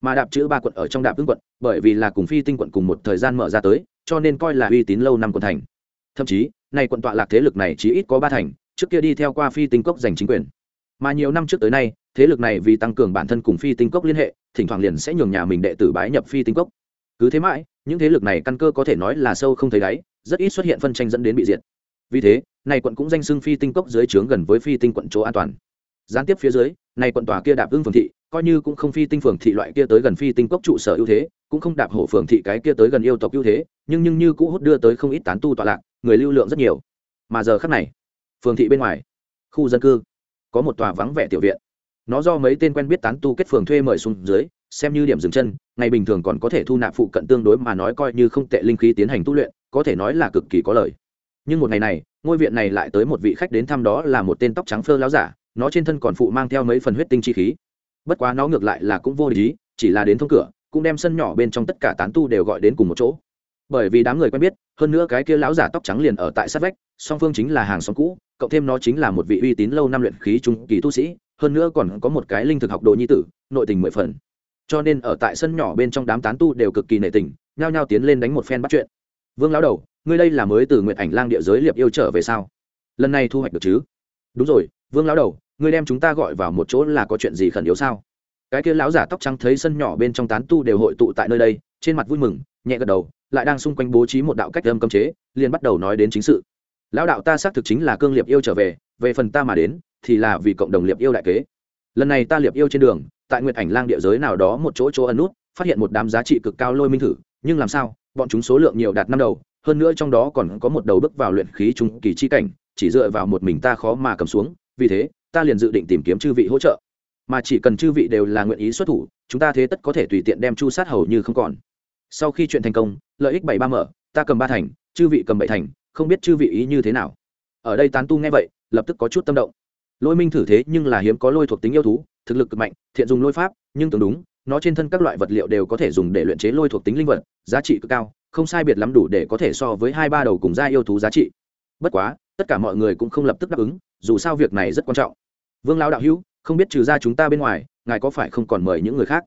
Mà đạp chữ ba quận ở trong đạp ứng quận, bởi vì là cùng phi tinh quận cùng một thời gian mở ra tới, cho nên coi là uy tín lâu năm quận thành thậm chí, nay quận tọa lạc thế lực này chỉ ít có ba thành, trước kia đi theo qua phi tinh cốc giành chính quyền. Mà nhiều năm trước tới nay, thế lực này vì tăng cường bản thân cùng phi tinh cốc liên hệ, thỉnh thoảng liền sẽ nhường nhà mình đệ tử bái nhập phi tinh cốc. Cứ thế mãi, những thế lực này căn cơ có thể nói là sâu không thấy đáy, rất ít xuất hiện phân tranh dẫn đến bị diệt. Vì thế này quận cũng danh xưng phi tinh cốc dưới trướng gần với phi tinh quận chỗ an toàn. Gián tiếp phía dưới này quận tòa kia đạp ưng phường thị, coi như cũng không phi tinh phường thị loại kia tới gần phi tinh cốc trụ sở ưu thế, cũng không đạp hổ phường thị cái kia tới gần yêu tộc ưu thế, nhưng nhưng như cũ hút đưa tới không ít tán tu tọa lạc người lưu lượng rất nhiều. Mà giờ khắc này, phường thị bên ngoài, khu dân cư, có một tòa vắng vẻ tiểu viện. Nó do mấy tên quen biết tán tu kết phường thuê mời xuống dưới, xem như điểm dừng chân, ngày bình thường còn có thể thu nạp phụ cận tương đối mà nói coi như không tệ linh khí tiến hành tu luyện, có thể nói là cực kỳ có lời nhưng một ngày này, ngôi viện này lại tới một vị khách đến thăm đó là một tên tóc trắng phơ láo giả, nó trên thân còn phụ mang theo mấy phần huyết tinh chi khí. Bất quá nó ngược lại là cũng vô lý chỉ là đến thông cửa, cũng đem sân nhỏ bên trong tất cả tán tu đều gọi đến cùng một chỗ bởi vì đám người quen biết, hơn nữa cái kia lão giả tóc trắng liền ở tại sát vách, song phương chính là hàng xóm cũ, cộng thêm nó chính là một vị uy tín lâu năm luyện khí trung kỳ tu sĩ, hơn nữa còn có một cái linh thực học đồ nhi tử, nội tình mười phần. Cho nên ở tại sân nhỏ bên trong đám tán tu đều cực kỳ nể tình, nhao nhao tiến lên đánh một phen bắt chuyện. Vương lão đầu, ngươi đây là mới từ nguyện ảnh lang địa giới liệp yêu trở về sao? Lần này thu hoạch được chứ? Đúng rồi, vương lão đầu, ngươi đem chúng ta gọi vào một chỗ là có chuyện gì khẩn yếu sao? Cái kia lão giả tóc trắng thấy sân nhỏ bên trong tán tu đều hội tụ tại nơi đây, trên mặt vui mừng nhẹ gật đầu, lại đang xung quanh bố trí một đạo cách âm cấm chế, liền bắt đầu nói đến chính sự. Lão đạo ta xác thực chính là cương liệp yêu trở về về phần ta mà đến, thì là vì cộng đồng liệp yêu đại kế. Lần này ta liệp yêu trên đường, tại nguyệt ảnh lang địa giới nào đó một chỗ chỗ ẩn nút, phát hiện một đám giá trị cực cao lôi minh thử, nhưng làm sao, bọn chúng số lượng nhiều đạt năm đầu, hơn nữa trong đó còn có một đầu bước vào luyện khí trung kỳ chi cảnh, chỉ dựa vào một mình ta khó mà cầm xuống, vì thế, ta liền dự định tìm kiếm chư vị hỗ trợ. Mà chỉ cần chư vị đều là nguyện ý xuất thủ, chúng ta thế tất có thể tùy tiện đem chu sát hầu như không còn sau khi chuyện thành công, lợi ích bảy ba mở, ta cầm ba thành, chư vị cầm bảy thành, không biết chư vị ý như thế nào. Ở đây tán tu nghe vậy, lập tức có chút tâm động. Lôi minh thử thế nhưng là hiếm có lôi thuộc tính yêu thú, thực lực cực mạnh, thiện dùng lôi pháp, nhưng tưởng đúng, nó trên thân các loại vật liệu đều có thể dùng để luyện chế lôi thuộc tính linh vật, giá trị cực cao, không sai biệt lắm đủ để có thể so với hai ba đầu cùng gia yêu thú giá trị. Bất quá, tất cả mọi người cũng không lập tức đáp ứng, dù sao việc này rất quan trọng. Vương lão đạo hữu, không biết trừ ra chúng ta bên ngoài, ngài có phải không còn mời những người khác?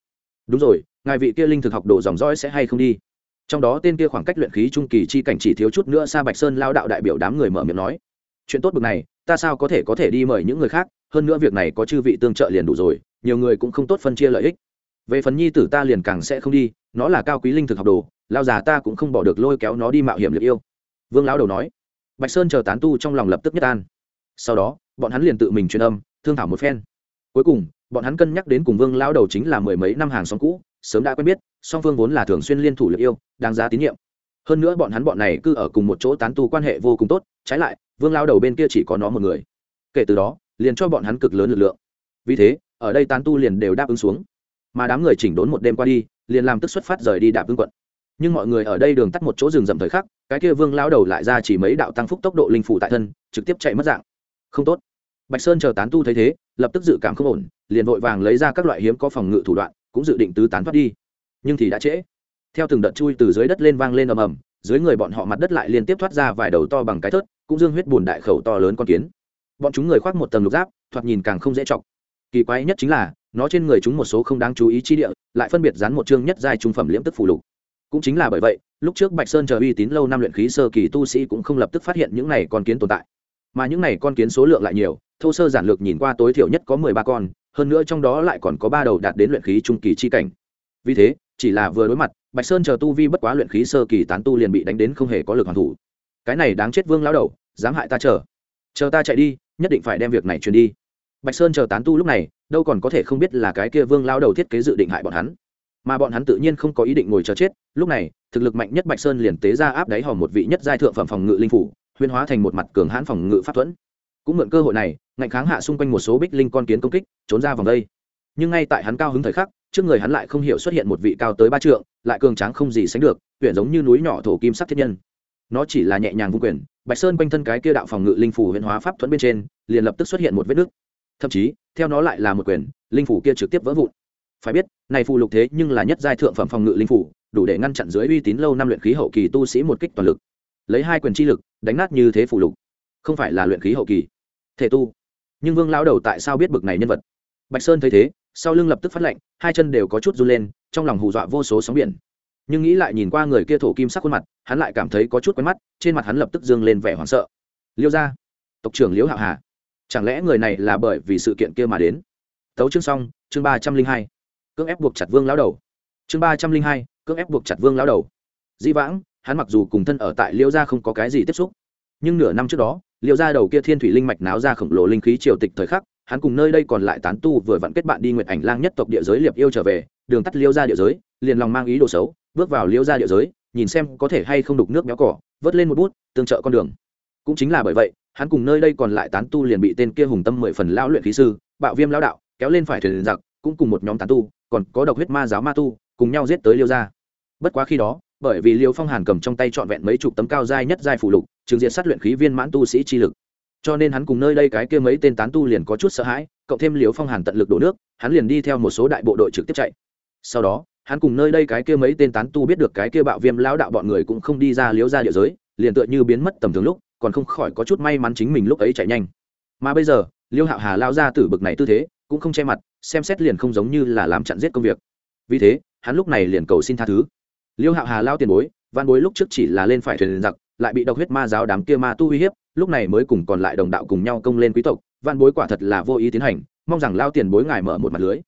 Đúng rồi ngài vị kia linh thực học đồ dòng dõi sẽ hay không đi? Trong đó tên kia khoảng cách luyện khí trung kỳ chi cảnh chỉ thiếu chút nữa xa bạch sơn lao đạo đại biểu đám người mở miệng nói, chuyện tốt bực này, ta sao có thể có thể đi mời những người khác? Hơn nữa việc này có chư vị tương trợ liền đủ rồi, nhiều người cũng không tốt phân chia lợi ích. Về phần nhi tử ta liền càng sẽ không đi, nó là cao quý linh thực học đồ, lao già ta cũng không bỏ được lôi kéo nó đi mạo hiểm liệt yêu. Vương lão đầu nói. Bạch sơn chờ tán tu trong lòng lập tức nhất an. Sau đó, bọn hắn liền tự mình truyền âm, thương thảo một phen. Cuối cùng, bọn hắn cân nhắc đến cùng vương Lão đầu chính là mười mấy năm hàng xóm cũ sớm đã quen biết, song phương vốn là thường xuyên liên thủ lực yêu, đáng giá tín nhiệm. Hơn nữa bọn hắn bọn này cứ ở cùng một chỗ tán tu quan hệ vô cùng tốt, trái lại, vương lao đầu bên kia chỉ có nó một người. Kể từ đó, liền cho bọn hắn cực lớn lực lượng. Vì thế, ở đây tán tu liền đều đáp ứng xuống. Mà đám người chỉnh đốn một đêm qua đi, liền làm tức xuất phát rời đi đạp vương quận. Nhưng mọi người ở đây đường tắt một chỗ rừng rậm thời khắc, cái kia vương lao đầu lại ra chỉ mấy đạo tăng phúc tốc độ linh phủ tại thân, trực tiếp chạy mất dạng. Không tốt. Bạch sơn chờ tán tu thấy thế, lập tức dự cảm không ổn, liền vội vàng lấy ra các loại hiếm có phòng ngự thủ đoạn cũng dự định tứ tán thoát đi. Nhưng thì đã trễ. Theo từng đợt chui từ dưới đất lên vang lên ầm ầm, dưới người bọn họ mặt đất lại liên tiếp thoát ra vài đầu to bằng cái thớt, cũng dương huyết bùn đại khẩu to lớn con kiến. Bọn chúng người khoác một tầng lục giáp, thoạt nhìn càng không dễ chọc. Kỳ quái nhất chính là, nó trên người chúng một số không đáng chú ý chi địa, lại phân biệt dán một chương nhất giai trung phẩm liễm tức phù lục. Cũng chính là bởi vậy, lúc trước bạch sơn chờ uy tín lâu năm luyện khí sơ kỳ tu sĩ cũng không lập tức phát hiện những này con kiến tồn tại. Mà những này con kiến số lượng lại nhiều, thô sơ giản lược nhìn qua tối thiểu nhất có mười ba con hơn nữa trong đó lại còn có ba đầu đạt đến luyện khí trung kỳ chi cảnh. Vì thế, chỉ là vừa đối mặt, bạch sơn chờ tu vi bất quá luyện khí sơ kỳ tán tu liền bị đánh đến không hề có lực hoàn thủ. Cái này đáng chết vương lao đầu, dám hại ta chờ. Chờ ta chạy đi, nhất định phải đem việc này truyền đi. Bạch sơn chờ tán tu lúc này, đâu còn có thể không biết là cái kia vương lao đầu thiết kế dự định hại bọn hắn. Mà bọn hắn tự nhiên không có ý định ngồi chờ chết, lúc này, thực lực mạnh nhất bạch sơn liền tế ra áp đáy hòm một vị nhất giai thượng phẩm phòng ngự linh phủ huyên hóa thành một mặt cường hãn phòng ngự pháp thuẫn cũng mượn cơ hội này, ngạnh kháng hạ xung quanh một số bích linh con kiến công kích, trốn ra vòng đây. Nhưng ngay tại hắn cao hứng thời khắc, trước người hắn lại không hiểu xuất hiện một vị cao tới ba trượng, lại cường tráng không gì sánh được huyện giống như núi nhỏ thổ kim sắc thiết nhân. Nó chỉ là nhẹ nhàng vung quyền, bạch sơn quanh thân cái kia đạo phòng ngự linh phủ huyện hóa pháp thuẫn bên trên, liền lập tức xuất hiện một vết nứt. Thậm chí, theo nó lại là một quyền, linh phủ kia trực tiếp vỡ vụn. Phải biết, này phù lục thế nhưng là nhất giai thượng phẩm phòng ngự linh phủ, đủ để ngăn chặn dưới uy tín lâu năm luyện khí hậu kỳ tu sĩ một kích toàn lực. Lấy hai quyền chi lực, đánh nát như thế phù lục không phải là luyện khí hậu kỳ. Thể tu. Nhưng vương lão đầu tại sao biết bực này nhân vật? Bạch sơn thấy thế, sau lưng lập tức phát lệnh hai chân đều có chút run lên, trong lòng hù dọa vô số sóng biển. Nhưng nghĩ lại nhìn qua người kia thổ kim sắc khuôn mặt, hắn lại cảm thấy có chút quen mắt, trên mặt hắn lập tức dương lên vẻ hoảng sợ. Liêu ra tộc trưởng liễu hạo hà, chẳng lẽ người này là bởi vì sự kiện kia mà đến? Tấu chương xong, chương ba trăm linh hai, cưỡng ép buộc chặt vương lão đầu. Chương ba trăm linh hai, cưỡng ép buộc chặt vương lão đầu. Di vãng, hắn mặc dù cùng thân ở tại liêu gia không có cái gì tiếp xúc, nhưng nửa năm trước đó liệu gia đầu kia thiên thủy linh mạch náo ra khổng lồ linh khí triều tịch thời khắc, hắn cùng nơi đây còn lại tán tu vừa vặn kết bạn đi nguyệt ảnh lang nhất tộc địa giới liệp yêu trở về, đường tắt liêu gia địa giới, liền lòng mang ý đồ xấu, bước vào liêu gia địa giới, nhìn xem có thể hay không đục nước béo cỏ, vớt lên một bút, tương trợ con đường. Cũng chính là bởi vậy, hắn cùng nơi đây còn lại tán tu liền bị tên kia hùng tâm mười phần lão luyện khí sư, bạo viêm lão đạo, kéo lên phải thuyền giặc, cũng cùng một nhóm tán tu, còn có độc huyết ma giáo ma tu, cùng nhau giết tới liêu gia. Bất quá khi đó, bởi vì liêu phong hàn cầm trong tay trọn vẹn mấy chục tấm cao dai nhất giai phủ lục trường diện sát luyện khí viên mãn tu sĩ chi lực. Cho nên hắn cùng nơi đây cái kia mấy tên tán tu liền có chút sợ hãi, cộng thêm liều phong hàn tận lực đổ nước, hắn liền đi theo một số đại bộ đội trực tiếp chạy. Sau đó, hắn cùng nơi đây cái kia mấy tên tán tu biết được cái kia bạo viêm lão đạo bọn người cũng không đi ra liếu ra địa giới, liền tựa như biến mất tầm thường lúc, còn không khỏi có chút may mắn chính mình lúc ấy chạy nhanh. Mà bây giờ liêu hạo hà lao ra từ bực này tư thế, cũng không che mặt, xem xét liền không giống như là làm chặn giết công việc. Vì thế, hắn lúc này liền cầu xin tha thứ. Liêu hạo hà lao tiền bối văn bối lúc trước chỉ là lên phải thuyền giặc lại bị độc huyết ma giáo đám kia ma tu uy hiếp, lúc này mới cùng còn lại đồng đạo cùng nhau công lên quý tộc, văn bối quả thật là vô ý tiến hành, mong rằng lao tiền bối ngài mở một mặt lưới.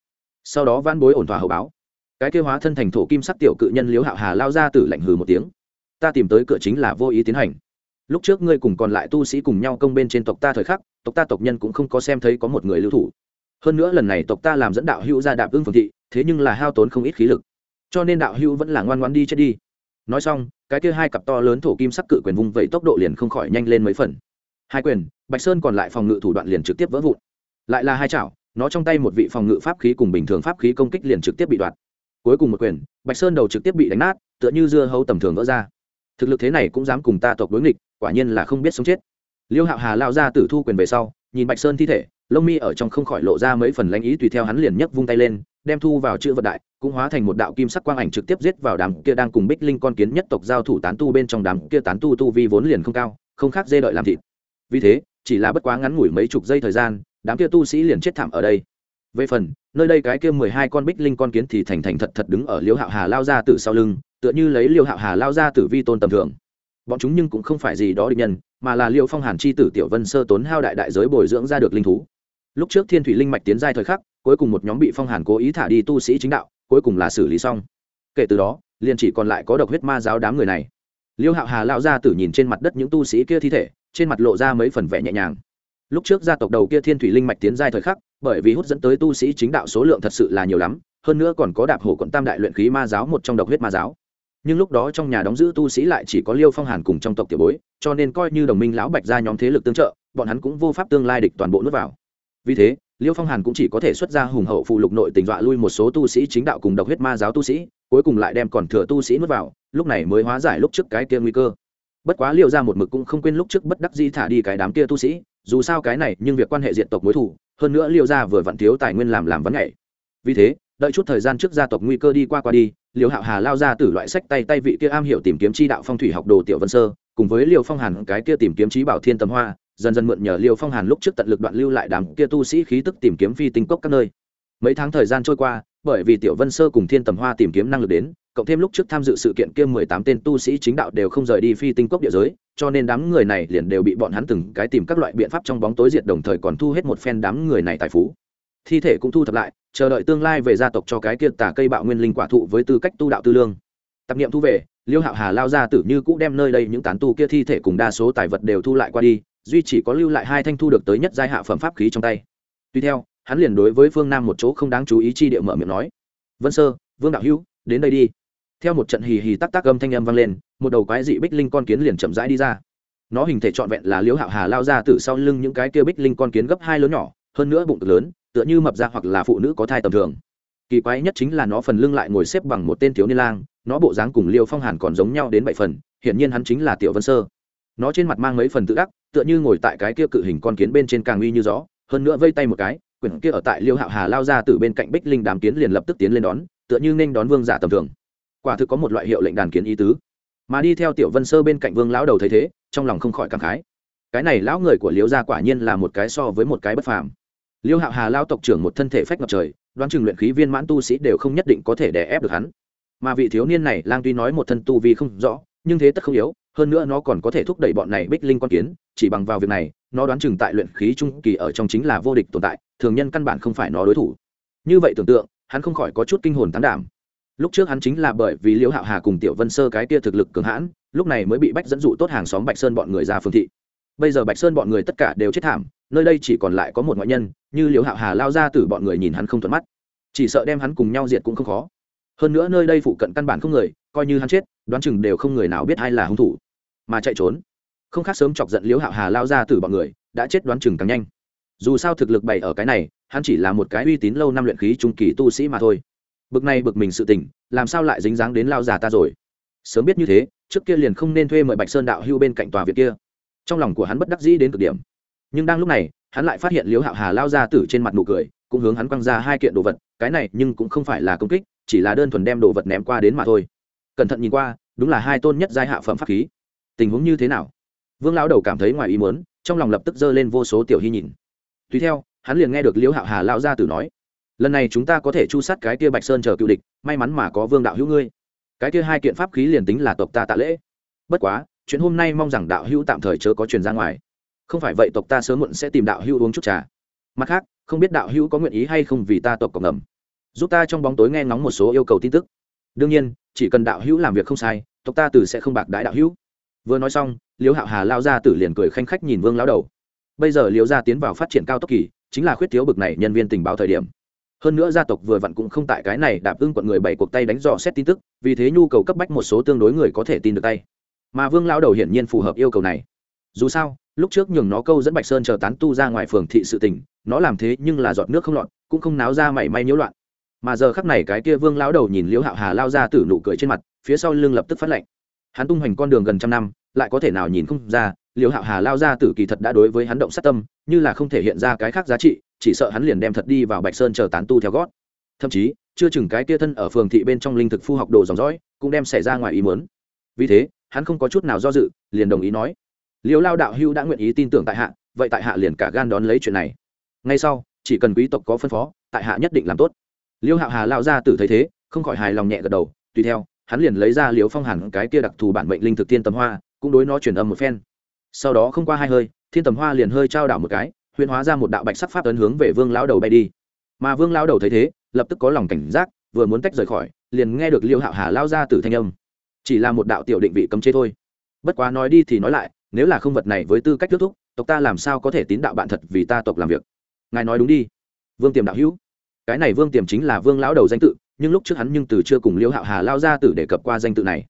Sau đó văn bối ổn thỏa hậu báo. Cái kêu hóa thân thành thổ kim sắc tiểu cự nhân liếu hạo hà lao ra từ lạnh hừ một tiếng. Ta tìm tới cửa chính là vô ý tiến hành. Lúc trước ngươi cùng còn lại tu sĩ cùng nhau công bên trên tộc ta thời khắc, tộc ta tộc nhân cũng không có xem thấy có một người lưu thủ. Hơn nữa lần này tộc ta làm dẫn đạo hữu ra đạp ương phương thị, thế nhưng là hao tốn không ít khí lực. Cho nên đạo hữu vẫn là ngoan ngoan đi chết đi nói xong, cái kia hai cặp to lớn thổ kim sắc cự quyền vung vẩy tốc độ liền không khỏi nhanh lên mấy phần. Hai quyền, bạch sơn còn lại phòng ngự thủ đoạn liền trực tiếp vỡ vụn. Lại là hai chảo, nó trong tay một vị phòng ngự pháp khí cùng bình thường pháp khí công kích liền trực tiếp bị đoạt. Cuối cùng một quyền, bạch sơn đầu trực tiếp bị đánh nát, tựa như dưa hấu tầm thường vỡ ra. Thực lực thế này cũng dám cùng ta tộc đối nghịch, quả nhiên là không biết sống chết. Liêu hạo hà lao ra tử thu quyền về sau, nhìn bạch sơn thi thể, lông mi ở trong không khỏi lộ ra mấy phần lãnh ý tùy theo hắn liền nhấc vung tay lên đem thu vào chữ vật đại, cũng hóa thành một đạo kim sắc quang ảnh trực tiếp giết vào đám kia đang cùng bích linh con kiến nhất tộc giao thủ tán tu bên trong đám kia tán tu tu vi vốn liền không cao, không khác dê đợi làm thịt. Vì thế, chỉ là bất quá ngắn ngủi mấy chục giây thời gian, đám kia tu sĩ liền chết thảm ở đây. Về phần, nơi đây cái kia mười hai con bích linh con kiến thì thành thành thật thật đứng ở liêu hạo hà lao ra từ sau lưng, tựa như lấy liêu hạo hà lao ra từ vi tôn tầm thường. Bọn chúng nhưng cũng không phải gì đó định nhân, mà là liêu phong hàn chi tử tiểu vân sơ tốn hao đại đại giới bồi dưỡng ra được linh thú. Lúc trước thiên thủy linh mạch tiến giai thời khắc cuối cùng một nhóm bị phong hàn cố ý thả đi tu sĩ chính đạo, cuối cùng là xử lý xong. Kể từ đó, liền chỉ còn lại có độc huyết ma giáo đám người này. Liêu hạo hà lao ra tử nhìn trên mặt đất những tu sĩ kia thi thể, trên mặt lộ ra mấy phần vẻ nhẹ nhàng. Lúc trước gia tộc đầu kia thiên thủy linh mạch tiến giai thời khắc, bởi vì hút dẫn tới tu sĩ chính đạo số lượng thật sự là nhiều lắm, hơn nữa còn có đạp hổ quận tam đại luyện khí ma giáo một trong độc huyết ma giáo. Nhưng lúc đó trong nhà đóng giữ tu sĩ lại chỉ có liêu phong hàn cùng trong tộc tiểu bối, cho nên coi như đồng minh lão bạch ra nhóm thế lực tương trợ, bọn hắn cũng vô pháp tương lai địch toàn bộ nước vào. Vì thế liêu phong hàn cũng chỉ có thể xuất ra hùng hậu phụ lục nội tình dọa lui một số tu sĩ chính đạo cùng độc huyết ma giáo tu sĩ, cuối cùng lại đem còn thừa tu sĩ nuốt vào, lúc này mới hóa giải lúc trước cái kia nguy cơ. Bất quá liệu ra một mực cũng không quên lúc trước bất đắc di thả đi cái đám kia tu sĩ, dù sao cái này nhưng việc quan hệ diện tộc mối thủ hơn nữa liệu ra vừa vặn thiếu tài nguyên làm làm vấn ngày vì thế, đợi chút thời gian trước gia tộc nguy cơ đi qua qua đi liều hạo hà lao ra từ loại sách tay tay vị kia am hiểu tìm kiếm chi đạo phong thủy học đồ tiểu vân sơ, cùng với liều phong hàn cái kia tìm kiếm trí bảo thiên tầm hoa dần dần mượn nhờ liều phong hàn lúc trước tận lực đoạn lưu lại đám kia tu sĩ khí tức tìm kiếm phi tinh cốc các nơi. Mấy tháng thời gian trôi qua, bởi vì tiểu vân sơ cùng thiên tầm hoa tìm kiếm năng lực đến, cộng thêm lúc trước tham dự sự kiện kia mười tám tên tu sĩ chính đạo đều không rời đi phi tinh cốc địa giới, cho nên đám người này liền đều bị bọn hắn từng cái tìm các loại biện pháp trong bóng tối diệt đồng thời còn thu hết một phen đám người này tài phú. Thi thể cũng thu thập lại, chờ đợi tương lai về gia tộc cho cái kia tả cây bạo nguyên linh quả thụ với tư cách tu đạo tư lương. Tạp nghiệm thu về, liêu hạo hà lao ra tử như cũng đem nơi đây những tán tu kia thi thể cùng đa số tài vật đều thu lại qua đi duy chỉ có lưu lại hai thanh thu được tới nhất giai hạ phẩm pháp khí trong tay. Tuy theo, hắn liền đối với phương nam một chỗ không đáng chú ý chi địa mở miệng nói, vân sơ, vương đạo hữu, đến đây đi. Theo một trận hì hì tắc tắc âm thanh âm vang lên, một đầu quái dị bích linh con kiến liền chậm rãi đi ra. Nó hình thể trọn vẹn là liễu hạo hà lao ra từ sau lưng những cái kia bích linh con kiến gấp hai lớn nhỏ, hơn nữa bụng cực lớn, tựa như mập ra hoặc là phụ nữ có thai tầm thường. Kỳ quái nhất chính là nó phần lưng lại ngồi xếp bằng một tên thiếu niên lang, nó bộ dáng cùng liêu phong hàn còn giống nhau đến bảy phần, hiển nhiên hắn chính là tiểu vân sơ. Nó trên mặt mang mấy phần tự đắc tựa như ngồi tại cái kia cự hình con kiến bên trên càng uy như gió, hơn nữa vây tay một cái, quyển kia ở tại liêu hạo hà lao ra từ bên cạnh bích linh đàm kiến liền lập tức tiến lên đón, tựa như nên đón vương giả tầm thường. Quả thực có một loại hiệu lệnh đàn kiến ý tứ. Mà đi theo tiểu vân sơ bên cạnh vương lão đầu thấy thế, trong lòng không khỏi cảm khái. Cái này lão người của liêu gia quả nhiên là một cái so với một cái bất phàm. Liêu hạo hà lao tộc trưởng một thân thể phách ngập trời, đoán chừng luyện khí viên mãn tu sĩ đều không nhất định có thể đè ép được hắn. Mà vị thiếu niên này, lang tuy nói một thân tu vi không rõ, nhưng thế tất không yếu hơn nữa nó còn có thể thúc đẩy bọn này bích linh con kiến, chỉ bằng vào việc này, nó đoán chừng tại luyện khí trung kỳ ở trong chính là vô địch tồn tại, thường nhân căn bản không phải nó đối thủ. Như vậy tưởng tượng, hắn không khỏi có chút kinh hồn tán đảm. Lúc trước hắn chính là bởi vì liễu hạo hà cùng tiểu vân sơ cái kia thực lực cường hãn, lúc này mới bị bách dẫn dụ tốt hàng xóm bạch sơn bọn người ra phương thị. Bây giờ bạch sơn bọn người tất cả đều chết thảm, nơi đây chỉ còn lại có một ngoại nhân, như liễu hạo hà lao ra từ bọn người nhìn hắn không thuận mắt. Chỉ sợ đem hắn cùng nhau diệt cũng không khó hơn nữa nơi đây phụ cận căn bản không người, coi như hắn chết, đoán chừng đều không người nào biết ai là hung thủ. Mà chạy trốn. Không khác sớm chọc giận liễu hạo hà lao ra từ bọn người, đã chết đoán chừng càng nhanh. Dù sao thực lực bày ở cái này, hắn chỉ là một cái uy tín lâu năm luyện khí trung kỳ tu sĩ mà thôi. Bực này bực mình sự tình, làm sao lại dính dáng đến lao già ta rồi? Sớm biết như thế, trước kia liền không nên thuê mời bạch sơn đạo hưu bên cạnh tòa viện kia. Trong lòng của hắn bất đắc dĩ đến cực điểm. Nhưng đang lúc này, hắn lại phát hiện liễu hạo hà lao ra tử trên mặt nụ cười, cũng hướng hắn quăng ra hai kiện đồ vật cái này nhưng cũng không phải là công kích, chỉ là đơn thuần đem đồ vật ném qua đến mà thôi. Cẩn thận nhìn qua, đúng là hai tôn nhất giai hạ phẩm pháp khí. Tình huống như thế nào? Vương lão đầu cảm thấy ngoài ý muốn, trong lòng lập tức giơ lên vô số tiểu hy nhìn. Tùy theo, hắn liền nghe được liễu hạo hà lao ra tử nói, lần này chúng ta có thể chu sát cái kia bạch sơn chờ cựu địch, may mắn mà có vương đạo hữu ngươi. Cái kia hai kiện pháp khí liền tính là tộc ta tạ lễ. Bất quá, chuyện hôm nay mong rằng đạo hữu tạm thời chớ có truyền ra ngoài. Không phải vậy tộc ta sớm muộn sẽ tìm đạo hữu uống chút trà. Mặt khác, không biết đạo hữu có nguyện ý hay không vì ta tộc cộng ngầm giúp ta trong bóng tối nghe ngóng một số yêu cầu tin tức. Đương nhiên, chỉ cần đạo hữu làm việc không sai, tộc ta từ sẽ không bạc đãi đạo hữu. Vừa nói xong, liễu hạo hà lao ra tử liền cười khanh khách nhìn vương lão đầu. Bây giờ liễu gia tiến vào phát triển cao tốc kỳ, chính là khuyết thiếu bực này nhân viên tình báo thời điểm. Hơn nữa gia tộc vừa vặn cũng không tại cái này đạp ưng quận người bảy cuộc tay đánh dò xét tin tức, vì thế nhu cầu cấp bách một số tương đối người có thể tin được tay. Mà vương lão đầu hiển nhiên phù hợp yêu cầu này. Dù sao, lúc trước nhường nó câu dẫn bạch sơn chờ tán tu ra ngoài phường thị sự tình, nó làm thế nhưng là giọt nước không lọt, cũng không náo ra mảy may nhiễu loạn mà giờ khắc này cái kia vương lão đầu nhìn liễu hạo hà lao ra từ nụ cười trên mặt, phía sau lưng lập tức phát lệnh. Hắn tung hoành con đường gần trăm năm, lại có thể nào nhìn không ra, liễu hạo hà lao ra tử kỳ thật đã đối với hắn động sát tâm, như là không thể hiện ra cái khác giá trị, chỉ sợ hắn liền đem thật đi vào bạch sơn chờ tán tu theo gót. Thậm chí, chưa chừng cái kia thân ở phường thị bên trong linh thực phu học đồ dòng dõi, cũng đem xảy ra ngoài ý muốn. Vì thế, hắn không có chút nào do dự, liền đồng ý nói, liễu lao đạo hưu đã nguyện ý tin tưởng tại hạ, vậy tại hạ liền cả gan đón lấy chuyện này. Ngay sau, chỉ cần quý tộc có phân phó, tại hạ nhất định làm tốt liêu hạo hà lao ra tử thấy thế, không khỏi hài lòng nhẹ gật đầu, tùy theo, hắn liền lấy ra liều phong hẳn cái kia đặc thù bản mệnh linh thực thiên tầm hoa, cũng đối nó truyền âm một phen. Sau đó không qua hai hơi, thiên tầm hoa liền hơi trao đảo một cái, huyền hóa ra một đạo bạch sắc pháp ấn hướng về vương lão đầu bay đi. Mà vương lão đầu thấy thế, lập tức có lòng cảnh giác, vừa muốn tách rời khỏi, liền nghe được liêu hạo hà lao ra từ thanh âm. Chỉ là một đạo tiểu định vị cấm chế thôi. Bất quá nói đi thì nói lại, nếu là không vật này với tư cách kết thúc, tộc ta làm sao có thể tín đạo bạn thật vì ta tộc làm việc? Ngài nói đúng đi. Vương tiềm đạo hữu cái này vương tiềm chính là vương lão đầu danh tự, nhưng lúc trước hắn nhưng từ chưa cùng liễu hạo hà lao ra tử đề cập qua danh tự này.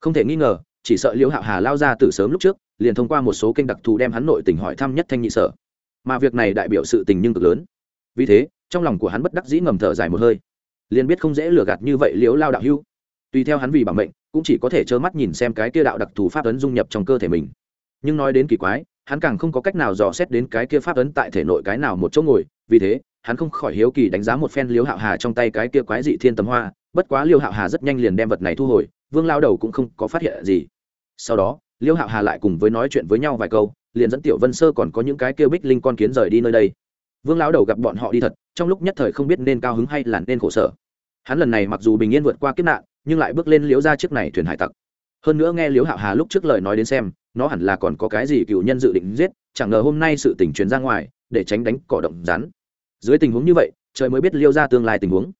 Không thể nghi ngờ, chỉ sợ liễu hạo hà lao ra tử sớm lúc trước, liền thông qua một số kênh đặc thù đem hắn nội tình hỏi thăm nhất thanh nhị sở. Mà việc này đại biểu sự tình nhưng cực lớn. Vì thế, trong lòng của hắn bất đắc dĩ ngầm thở dài một hơi. Liền biết không dễ lừa gạt như vậy liễu lao đạo hưu tùy theo hắn vì bảo mệnh, cũng chỉ có thể trơ mắt nhìn xem cái kia đạo đặc thù pháp ấn dung nhập trong cơ thể mình. Nhưng nói đến kỳ quái hắn càng không có cách nào dò xét đến cái kia pháp ấn tại thể nội cái nào một chỗ ngồi, vì thế, hắn không khỏi hiếu kỳ đánh giá một phen liêu hạo hà trong tay cái kia quái dị thiên tầm hoa, bất quá liêu hạo hà rất nhanh liền đem vật này thu hồi, vương lao đầu cũng không có phát hiện gì. Sau đó, liêu hạo hà lại cùng với nói chuyện với nhau vài câu, liền dẫn tiểu vân sơ còn có những cái kêu bích linh con kiến rời đi nơi đây. Vương lão đầu gặp bọn họ đi thật, trong lúc nhất thời không biết nên cao hứng hay là nên khổ sở. Hắn lần này mặc dù bình yên vượt qua kiếp nạn, nhưng lại bước lên liễu ra chiếc này thuyền hải tặc. Hơn nữa nghe liễu hạo hà lúc trước lời nói đến xem nó hẳn là còn có cái gì cựu nhân dự định giết, chẳng ngờ hôm nay sự tình truyền ra ngoài, để tránh đánh cỏ động rắn. Dưới tình huống như vậy, trời mới biết liêu ra tương lai tình huống.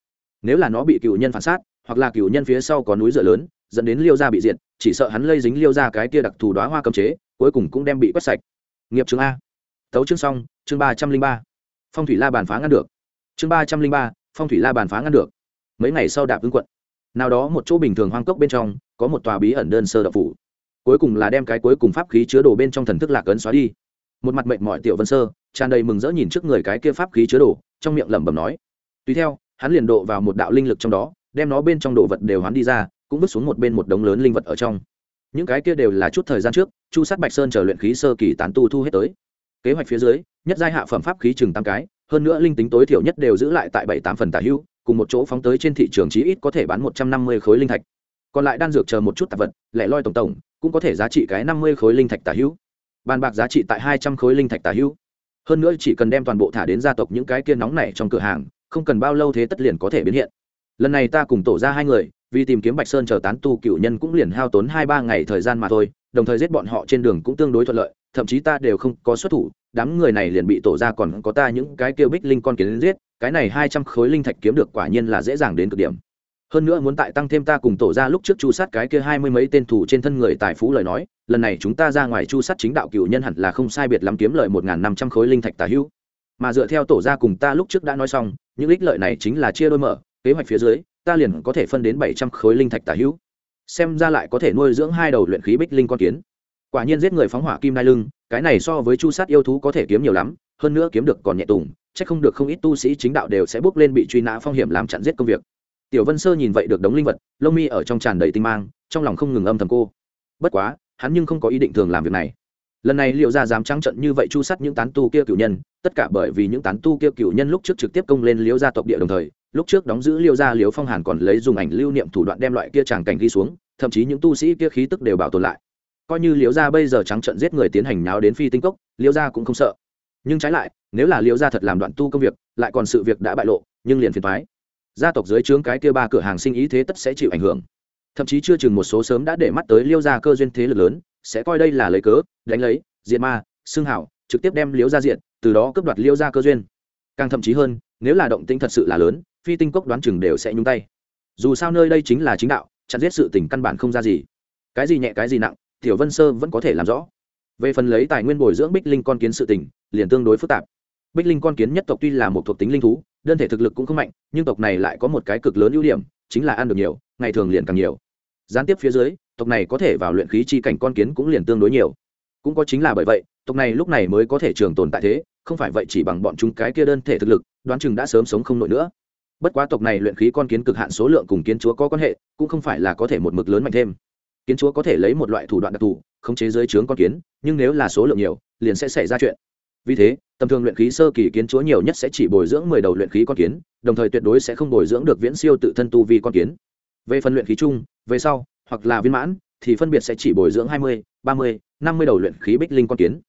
Nếu là nó bị cựu nhân phản sát, hoặc là cựu nhân phía sau có núi dựa lớn, dẫn đến liêu ra bị diệt, chỉ sợ hắn lây dính liêu ra cái kia đặc thù đoá hoa cầm chế, cuối cùng cũng đem bị quét sạch. Nghiệp chương a. Tấu chương xong, chương ba trăm linh ba. Phong thủy la bàn phá ngăn được. Chương ba trăm linh ba, phong thủy la bàn phá ngăn được. Mấy ngày sau đạp ứng quận. Nào đó một chỗ bình thường hoang cốc bên trong, có một tòa bí ẩn đơn sơ đập phủ cuối cùng là đem cái cuối cùng pháp khí chứa đồ bên trong thần thức lạc ấn xóa đi. Một mặt mệnh mọi tiểu vân sơ, tràn đầy mừng rỡ nhìn trước người cái kia pháp khí chứa đồ, trong miệng lẩm bẩm nói. Tùy theo, hắn liền độ vào một đạo linh lực trong đó, đem nó bên trong đồ vật đều hắn đi ra, cũng vứt xuống một bên một đống lớn linh vật ở trong. Những cái kia đều là chút thời gian trước, chu sát bạch sơn chờ luyện khí sơ kỳ tán tu thu hết tới. Kế hoạch phía dưới, nhất giai hạ phẩm pháp khí chừng tám cái, hơn nữa linh tính tối thiểu nhất đều giữ lại tại bảy tám phần tả hưu, cùng một chỗ phóng tới trên thị trường chí ít có thể bán một trăm năm mươi khối linh thạch còn lại đan dược chờ một chút tạp vật, lẻ loi tổng tổng, cũng có thể giá trị cái năm mươi khối linh thạch tả hữu. Bàn bạc giá trị tại hai trăm khối linh thạch tả hữu. Hơn nữa chỉ cần đem toàn bộ thả đến gia tộc những cái kia nóng này trong cửa hàng, không cần bao lâu thế tất liền có thể biến hiện. Lần này ta cùng tổ ra hai người, vì tìm kiếm bạch sơn chờ tán tu cựu nhân cũng liền hao tốn hai ba ngày thời gian mà thôi, đồng thời giết bọn họ trên đường cũng tương đối thuận lợi, thậm chí ta đều không có xuất thủ, đám người này liền bị tổ ra còn có ta những cái kêu bích linh con kiến giết, cái này hai trăm khối linh thạch kiếm được quả nhiên là dễ dàng đến cực điểm hơn nữa muốn tại tăng thêm ta cùng tổ ra lúc trước chu sát cái kia hai mươi mấy tên thủ trên thân người tài phú lời nói, lần này chúng ta ra ngoài chu sát chính đạo cựu nhân hẳn là không sai biệt lắm kiếm lợi một n g h n năm trăm khối linh thạch tà hữu. Mà dựa theo tổ ra cùng ta lúc trước đã nói xong, những ích lợi này chính là chia đôi mở, kế hoạch phía dưới, ta liền có thể phân đến bảy trăm khối linh thạch tà hữu. Xem ra lại có thể nuôi dưỡng hai đầu luyện khí bích linh con kiến. Quả nhiên giết người phóng hỏa kim đai lưng, cái này so với chu sát yêu thú có thể kiếm nhiều lắm, hơn nữa kiếm được còn nhẹ tùng c h ắ c không được không ít tu sĩ chính đạo đều sẽ bước lên bị truy nã phong hiểm làm chặn giết công việc tiểu vân sơ nhìn vậy được đống linh vật, lông mi ở trong tràn đầy tinh mang, trong lòng không ngừng âm thầm cô. Bất quá, hắn nhưng không có ý định thường làm việc này. Lần này liệu ra dám trắng trận như vậy chu sát những tán tu kia cựu nhân, tất cả bởi vì những tán tu kia cựu nhân lúc trước trực tiếp công lên liễu gia tộc địa đồng thời, lúc trước đóng giữ liễu gia liễu phong hàn còn lấy dùng ảnh lưu niệm thủ đoạn đem loại kia tràng cảnh ghi xuống, thậm chí những tu sĩ kia khí tức đều bảo tồn lại. Coi như liễu gia bây giờ trắng trận giết người tiến hành nháo đến phi tinh cốc, liễu gia cũng không sợ. Nhưng trái lại, nếu là liễu gia thật làm đoạn tu công việc, lại còn sự việc đã bại lộ, nhưng liền phiền thoái gia tộc dưới trướng cái kia ba cửa hàng sinh ý thế tất sẽ chịu ảnh hưởng. Thậm chí chưa chừng một số sớm đã để mắt tới liêu gia cơ duyên thế lực lớn, sẽ coi đây là lấy cớ, đánh lấy diện ma xương hảo, trực tiếp đem liêu gia diện từ đó cướp đoạt liêu gia cơ duyên. Càng thậm chí hơn, nếu là động tĩnh thật sự là lớn, phi tinh cốc đoán chừng đều sẽ nhúng tay. Dù sao nơi đây chính là chính đạo, chặn giết sự tình căn bản không ra gì. Cái gì nhẹ, cái gì nặng, tiểu vân sơ vẫn có thể làm rõ. Về phần lấy tài nguyên bồi dưỡng bích linh con kiến sự tình, liền tương đối phức tạp. Bích linh con kiến nhất tộc tuy là một thuộc tính linh thú đơn thể thực lực cũng không mạnh, nhưng tộc này lại có một cái cực lớn ưu điểm, chính là ăn được nhiều, ngày thường liền càng nhiều. Gián tiếp phía dưới, tộc này có thể vào luyện khí chi cảnh con kiến cũng liền tương đối nhiều. Cũng có chính là bởi vậy, tộc này lúc này mới có thể trường tồn tại thế, không phải vậy chỉ bằng bọn chúng cái kia đơn thể thực lực, đoán chừng đã sớm sống không nổi nữa. Bất quá tộc này luyện khí con kiến cực hạn số lượng cùng kiến chúa có quan hệ, cũng không phải là có thể một mực lớn mạnh thêm. Kiến chúa có thể lấy một loại thủ đoạn đặc thù, khống chế dưới trướng con kiến, nhưng nếu là số lượng nhiều, liền sẽ xảy ra chuyện vì thế, tầm thường luyện khí sơ kỳ kiến chúa nhiều nhất sẽ chỉ bồi dưỡng mười đầu luyện khí con kiến, đồng thời tuyệt đối sẽ không bồi dưỡng được viễn siêu tự thân tu vi con kiến. Về phần luyện khí chung, về sau, hoặc là viên mãn, thì phân biệt sẽ chỉ bồi dưỡng hai mươi, ba mươi, năm mươi đầu luyện khí bích linh con kiến.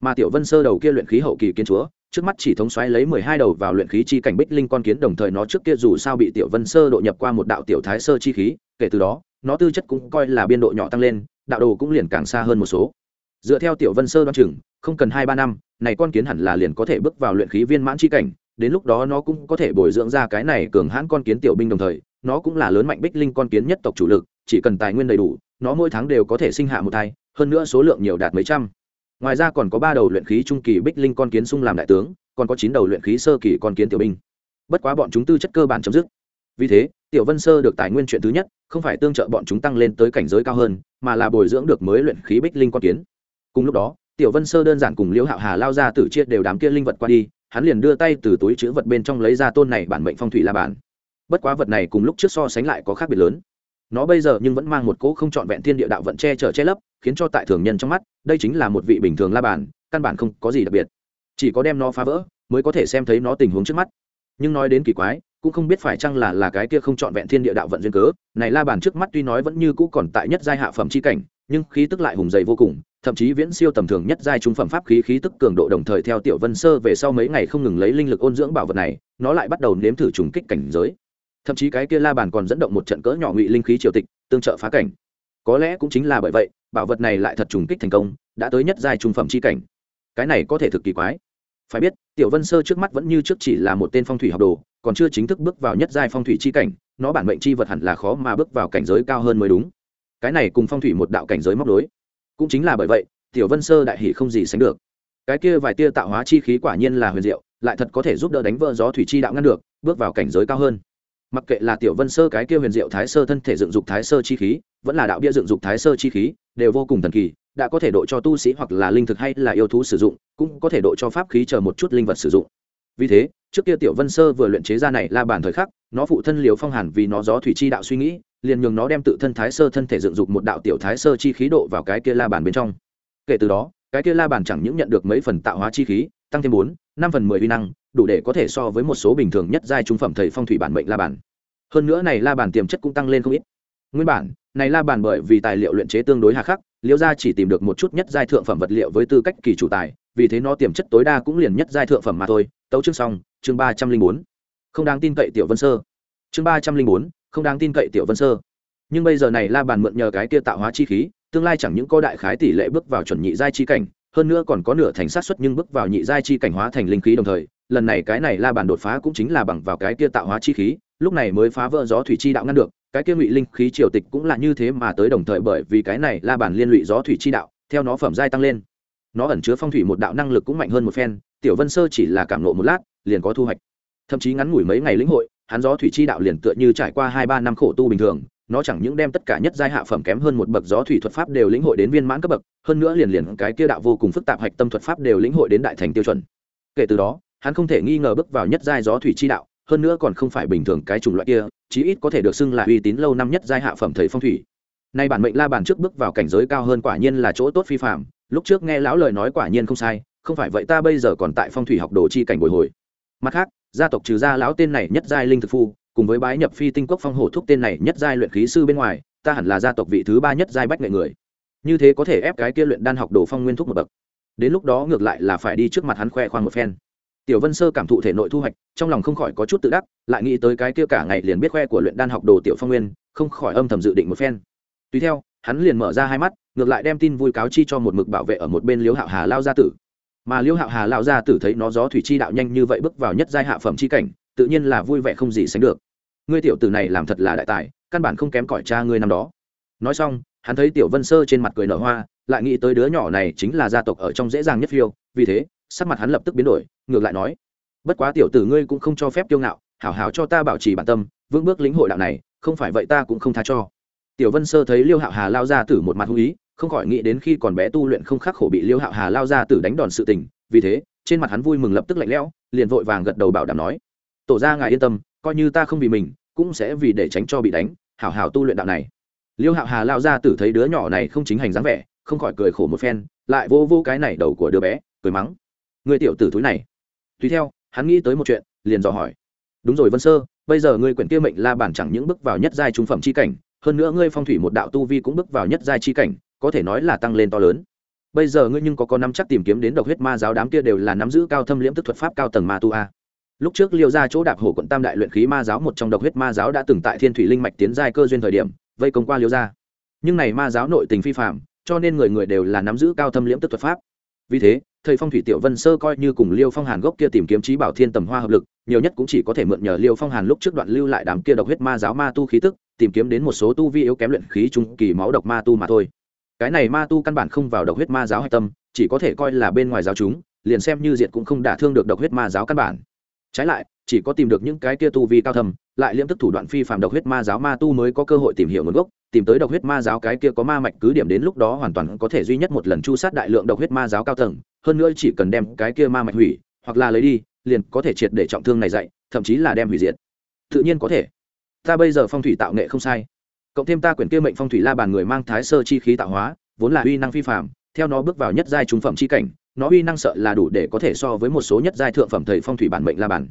Mà tiểu vân sơ đầu kia luyện khí hậu kỳ kiến chúa, trước mắt chỉ thống xoáy lấy mười hai đầu vào luyện khí chi cảnh bích linh con kiến, đồng thời nó trước kia dù sao bị tiểu vân sơ độ nhập qua một đạo tiểu thái sơ chi khí, kể từ đó, nó tư chất cũng coi là biên độ nhỏ tăng lên, đạo đồ cũng liền càng xa hơn một số. Dựa theo tiểu vân sơ đoan chừng, không cần hai ba năm này con kiến hẳn là liền có thể bước vào luyện khí viên mãn chi cảnh, đến lúc đó nó cũng có thể bồi dưỡng ra cái này cường hãn con kiến tiểu binh đồng thời, nó cũng là lớn mạnh bích linh con kiến nhất tộc chủ lực, chỉ cần tài nguyên đầy đủ, nó mỗi tháng đều có thể sinh hạ một thai, hơn nữa số lượng nhiều đạt mấy trăm. Ngoài ra còn có ba đầu luyện khí trung kỳ bích linh con kiến sung làm đại tướng, còn có chín đầu luyện khí sơ kỳ con kiến tiểu binh. Bất quá bọn chúng tư chất cơ bản chấm dứt. Vì thế, tiểu vân sơ được tài nguyên chuyện thứ nhất, không phải tương trợ bọn chúng tăng lên tới cảnh giới cao hơn, mà là bồi dưỡng được mới luyện khí bích linh con kiến. Cùng lúc đó tiểu vân sơ đơn giản cùng liễu hạo hà lao ra từ chia đều đám kia linh vật qua đi hắn liền đưa tay từ túi chữ vật bên trong lấy ra tôn này bản mệnh phong thủy la bản bất quá vật này cùng lúc trước so sánh lại có khác biệt lớn. Nó bây giờ nhưng vẫn mang một cỗ không trọn vẹn thiên địa đạo vận che chở che lấp khiến cho tại thường nhân trong mắt đây chính là một vị bình thường la bản, căn bản không có gì đặc biệt. Chỉ có đem nó phá vỡ mới có thể xem thấy nó tình huống trước mắt. Nhưng nói đến kỳ quái cũng không biết phải chăng là là cái kia không trọn vẹn thiên địa đạo vận duyên cớ này la bàn trước mắt tuy nói vẫn như cũ còn tại nhất giai hạ phẩm chi cảnh nhưng khí tức lại hùng dày vô cùng, thậm chí viễn siêu tầm thường nhất giai trung phẩm pháp khí khí tức cường độ đồng thời theo tiểu vân sơ về sau mấy ngày không ngừng lấy linh lực ôn dưỡng bảo vật này, nó lại bắt đầu nếm thử trùng kích cảnh giới. Thậm chí cái kia la bàn còn dẫn động một trận cỡ nhỏ ngụy linh khí triều tịch, tương trợ phá cảnh. Có lẽ cũng chính là bởi vậy, bảo vật này lại thật trùng kích thành công, đã tới nhất giai trung phẩm chi cảnh. Cái này có thể thực kỳ quái. Phải biết, tiểu vân sơ trước mắt vẫn như trước chỉ là một tên phong thủy học đồ, còn chưa chính thức bước vào nhất giai phong thủy chi cảnh, nó bản mệnh chi vật hẳn là khó mà bước vào cảnh giới cao hơn mới đúng cái này cùng phong thủy một đạo cảnh giới móc đối cũng chính là bởi vậy, tiểu vân sơ đại hỷ không gì sánh được. Cái kia vài tia tạo hóa chi khí quả nhiên là huyền diệu, lại thật có thể giúp đỡ đánh vỡ gió thủy chi đạo ngăn được, bước vào cảnh giới cao hơn. Mặc kệ là tiểu vân sơ cái kia huyền diệu thái sơ thân thể dựng dục thái sơ chi khí, vẫn là đạo bia dựng dục thái sơ chi khí, đều vô cùng thần kỳ, đã có thể độ cho tu sĩ hoặc là linh thực hay là yêu thú sử dụng, cũng có thể độ cho pháp khí chờ một chút linh vật sử dụng. Vì thế, trước kia tiểu vân sơ vừa luyện chế ra này la bản thời khắc, nó phụ thân liều phong hàn vì nó gió thủy chi đạo suy nghĩ liền nhường nó đem tự thân thái sơ thân thể dựng dục một đạo tiểu thái sơ chi khí độ vào cái kia la bàn bên trong. Kể từ đó, cái kia la bàn chẳng những nhận được mấy phần tạo hóa chi khí, tăng thêm bốn, năm phần mười vi năng, đủ để có thể so với một số bình thường nhất giai trung phẩm thầy phong thủy bản mệnh la bàn. Hơn nữa này la bàn tiềm chất cũng tăng lên không ít. Nguyên bản, này la bàn bởi vì tài liệu luyện chế tương đối hà khắc, liễu gia chỉ tìm được một chút nhất giai thượng phẩm vật liệu với tư cách kỳ chủ tài, vì thế nó tiềm chất tối đa cũng liền nhất giai thượng phẩm mà thôi. Tấu chương xong, chương ba trăm linh bốn. Không đáng tin cậy tiểu vân sơ. Chương ba trăm linh bốn không đáng tin cậy tiểu vân sơ. Nhưng bây giờ này la bàn mượn nhờ cái kia tạo hóa chi khí, tương lai chẳng những có đại khái tỷ lệ bước vào chuẩn nhị giai chi cảnh, hơn nữa còn có nửa thành sát xuất nhưng bước vào nhị giai chi cảnh hóa thành linh khí đồng thời, lần này cái này la bàn đột phá cũng chính là bằng vào cái kia tạo hóa chi khí, lúc này mới phá vỡ gió thủy chi đạo ngăn được, cái kia ngụy linh khí triều tịch cũng là như thế mà tới đồng thời bởi vì cái này la bàn liên lụy gió thủy chi đạo, theo nó phẩm giai tăng lên. Nó ẩn chứa phong thủy một đạo năng lực cũng mạnh hơn một phen, tiểu vân sơ chỉ là cảm nộ một lát, liền có thu hoạch. Thậm chí ngắn ngủi mấy ngày lĩnh hội hắn gió thủy chi đạo liền tựa như trải qua hai ba năm khổ tu bình thường, nó chẳng những đem tất cả nhất giai hạ phẩm kém hơn một bậc gió thủy thuật pháp đều lĩnh hội đến viên mãn cấp bậc, hơn nữa liền liền cái kia đạo vô cùng phức tạp hạch tâm thuật pháp đều lĩnh hội đến đại thành tiêu chuẩn. Kể từ đó, hắn không thể nghi ngờ bước vào nhất giai gió thủy chi đạo, hơn nữa còn không phải bình thường cái chủng loại kia, chí ít có thể được xưng là uy tín lâu năm nhất giai hạ phẩm thầy phong thủy. Nay bản mệnh la bàn trước bước vào cảnh giới cao hơn quả nhiên là chỗ tốt phi phạm lúc trước nghe lão lời nói quả nhiên không sai, không phải vậy ta bây giờ còn tại phong thủy học đồ chi cảnh bồi hồi. Mặt khác gia tộc trừ gia lão tên này nhất giai linh thực phu, cùng với bái nhập phi tinh quốc phong hổ thúc tên này nhất giai luyện khí sư bên ngoài, ta hẳn là gia tộc vị thứ ba nhất giai bách nghệ người. Như thế có thể ép cái kia luyện đan học đồ phong nguyên thúc một bậc. Đến lúc đó ngược lại là phải đi trước mặt hắn khoe khoang một phen. Tiểu vân sơ cảm thụ thể nội thu hoạch, trong lòng không khỏi có chút tự đắc, lại nghĩ tới cái kia cả ngày liền biết khoe của luyện đan học đồ tiểu phong nguyên, không khỏi âm thầm dự định một phen. Tùy theo, hắn liền mở ra hai mắt, ngược lại đem tin vui cáo chi cho một mực bảo vệ ở một bên liễu hạo hà lao gia tử mà liêu hạo hà lao gia tử thấy nó gió thủy chi đạo nhanh như vậy bước vào nhất giai hạ phẩm chi cảnh, tự nhiên là vui vẻ không gì sánh được. Ngươi tiểu tử này làm thật là đại tài, căn bản không kém cỏi cha ngươi năm đó. Nói xong, hắn thấy tiểu vân sơ trên mặt cười nở hoa, lại nghĩ tới đứa nhỏ này chính là gia tộc ở trong dễ dàng nhất phiêu, vì thế, sắc mặt hắn lập tức biến đổi, ngược lại nói, bất quá tiểu tử ngươi cũng không cho phép kiêu ngạo, hảo hảo cho ta bảo trì bản tâm, vững bước lĩnh hội đạo này, không phải vậy ta cũng không tha cho. Tiểu vân sơ thấy liêu hạo hà lao ra tử một mặt hung ý không khỏi nghĩ đến khi còn bé tu luyện không khắc khổ bị liêu hạo hà lao ra tử đánh đòn sự tình, vì thế, trên mặt hắn vui mừng lập tức lạnh lẽo, liền vội vàng gật đầu bảo đảm nói, tổ ra ngài yên tâm, coi như ta không vì mình, cũng sẽ vì để tránh cho bị đánh, hảo hảo tu luyện đạo này. Liêu hạo hà lao ra tử thấy đứa nhỏ này không chính hành dáng vẻ, không khỏi cười khổ một phen, lại vô vô cái này đầu của đứa bé, cười mắng người tiểu tử thúi này. Tùy theo, hắn nghĩ tới một chuyện, liền dò hỏi, đúng rồi vân sơ, bây giờ ngươi quyển kia mệnh la bản chẳng những bước vào nhất giai trung phẩm chi cảnh, hơn nữa ngươi phong thủy một đạo tu vi cũng bước vào nhất giai chi cảnh có thể nói là tăng lên to lớn. Bây giờ ngươi nhưng có có nắm chắc tìm kiếm đến độc huyết ma giáo đám kia đều là nắm giữ cao thâm liễm tức thuật pháp cao tầng ma tu a. Lúc trước liêu ra chỗ đạp hổ quận tam đại luyện khí ma giáo một trong độc huyết ma giáo đã từng tại thiên thủy linh mạch tiến giai cơ duyên thời điểm, vây công qua liêu ra nhưng này ma giáo nội tình phi phạm cho nên người người đều là nắm giữ cao thâm liễm tức thuật pháp. Vì thế, thầy phong thủy tiểu vân sơ coi như cùng liêu phong hàn gốc kia tìm kiếm trí bảo thiên tầm hoa hợp lực, nhiều nhất cũng chỉ có thể mượn nhờ liêu phong hàn lúc trước đoạn lưu lại đám kia độc huyết ma giáo ma tu khí tức, tìm kiếm đến một số tu vi yếu kém luyện khí trung kỳ máu độc ma tu mà thôi cái này ma tu căn bản không vào độc huyết ma giáo hạch tâm, chỉ có thể coi là bên ngoài giáo chúng, liền xem như diện cũng không đả thương được độc huyết ma giáo căn bản. Trái lại, chỉ có tìm được những cái kia tu vi cao thầm lại liễm tức thủ đoạn phi phạm độc huyết ma giáo ma tu mới có cơ hội tìm hiểu nguồn gốc, tìm tới độc huyết ma giáo cái kia có ma mạch cứ điểm đến lúc đó hoàn toàn có thể duy nhất một lần chu sát đại lượng độc huyết ma giáo cao tầng, hơn nữa chỉ cần đem cái kia ma mạch hủy, hoặc là lấy đi, liền có thể triệt để trọng thương này dạy, thậm chí là đem hủy diệt. Tự nhiên có thể. Ta bây giờ phong thủy tạo nghệ không sai cộng thêm ta quyển kia mệnh phong thủy la bàn người mang thái sơ chi khí tạo hóa, vốn là uy năng phi phạm theo nó bước vào nhất giai trung phẩm chi cảnh, nó uy năng sợ là đủ để có thể so với một số nhất giai thượng phẩm thầy phong thủy bản mệnh la bàn.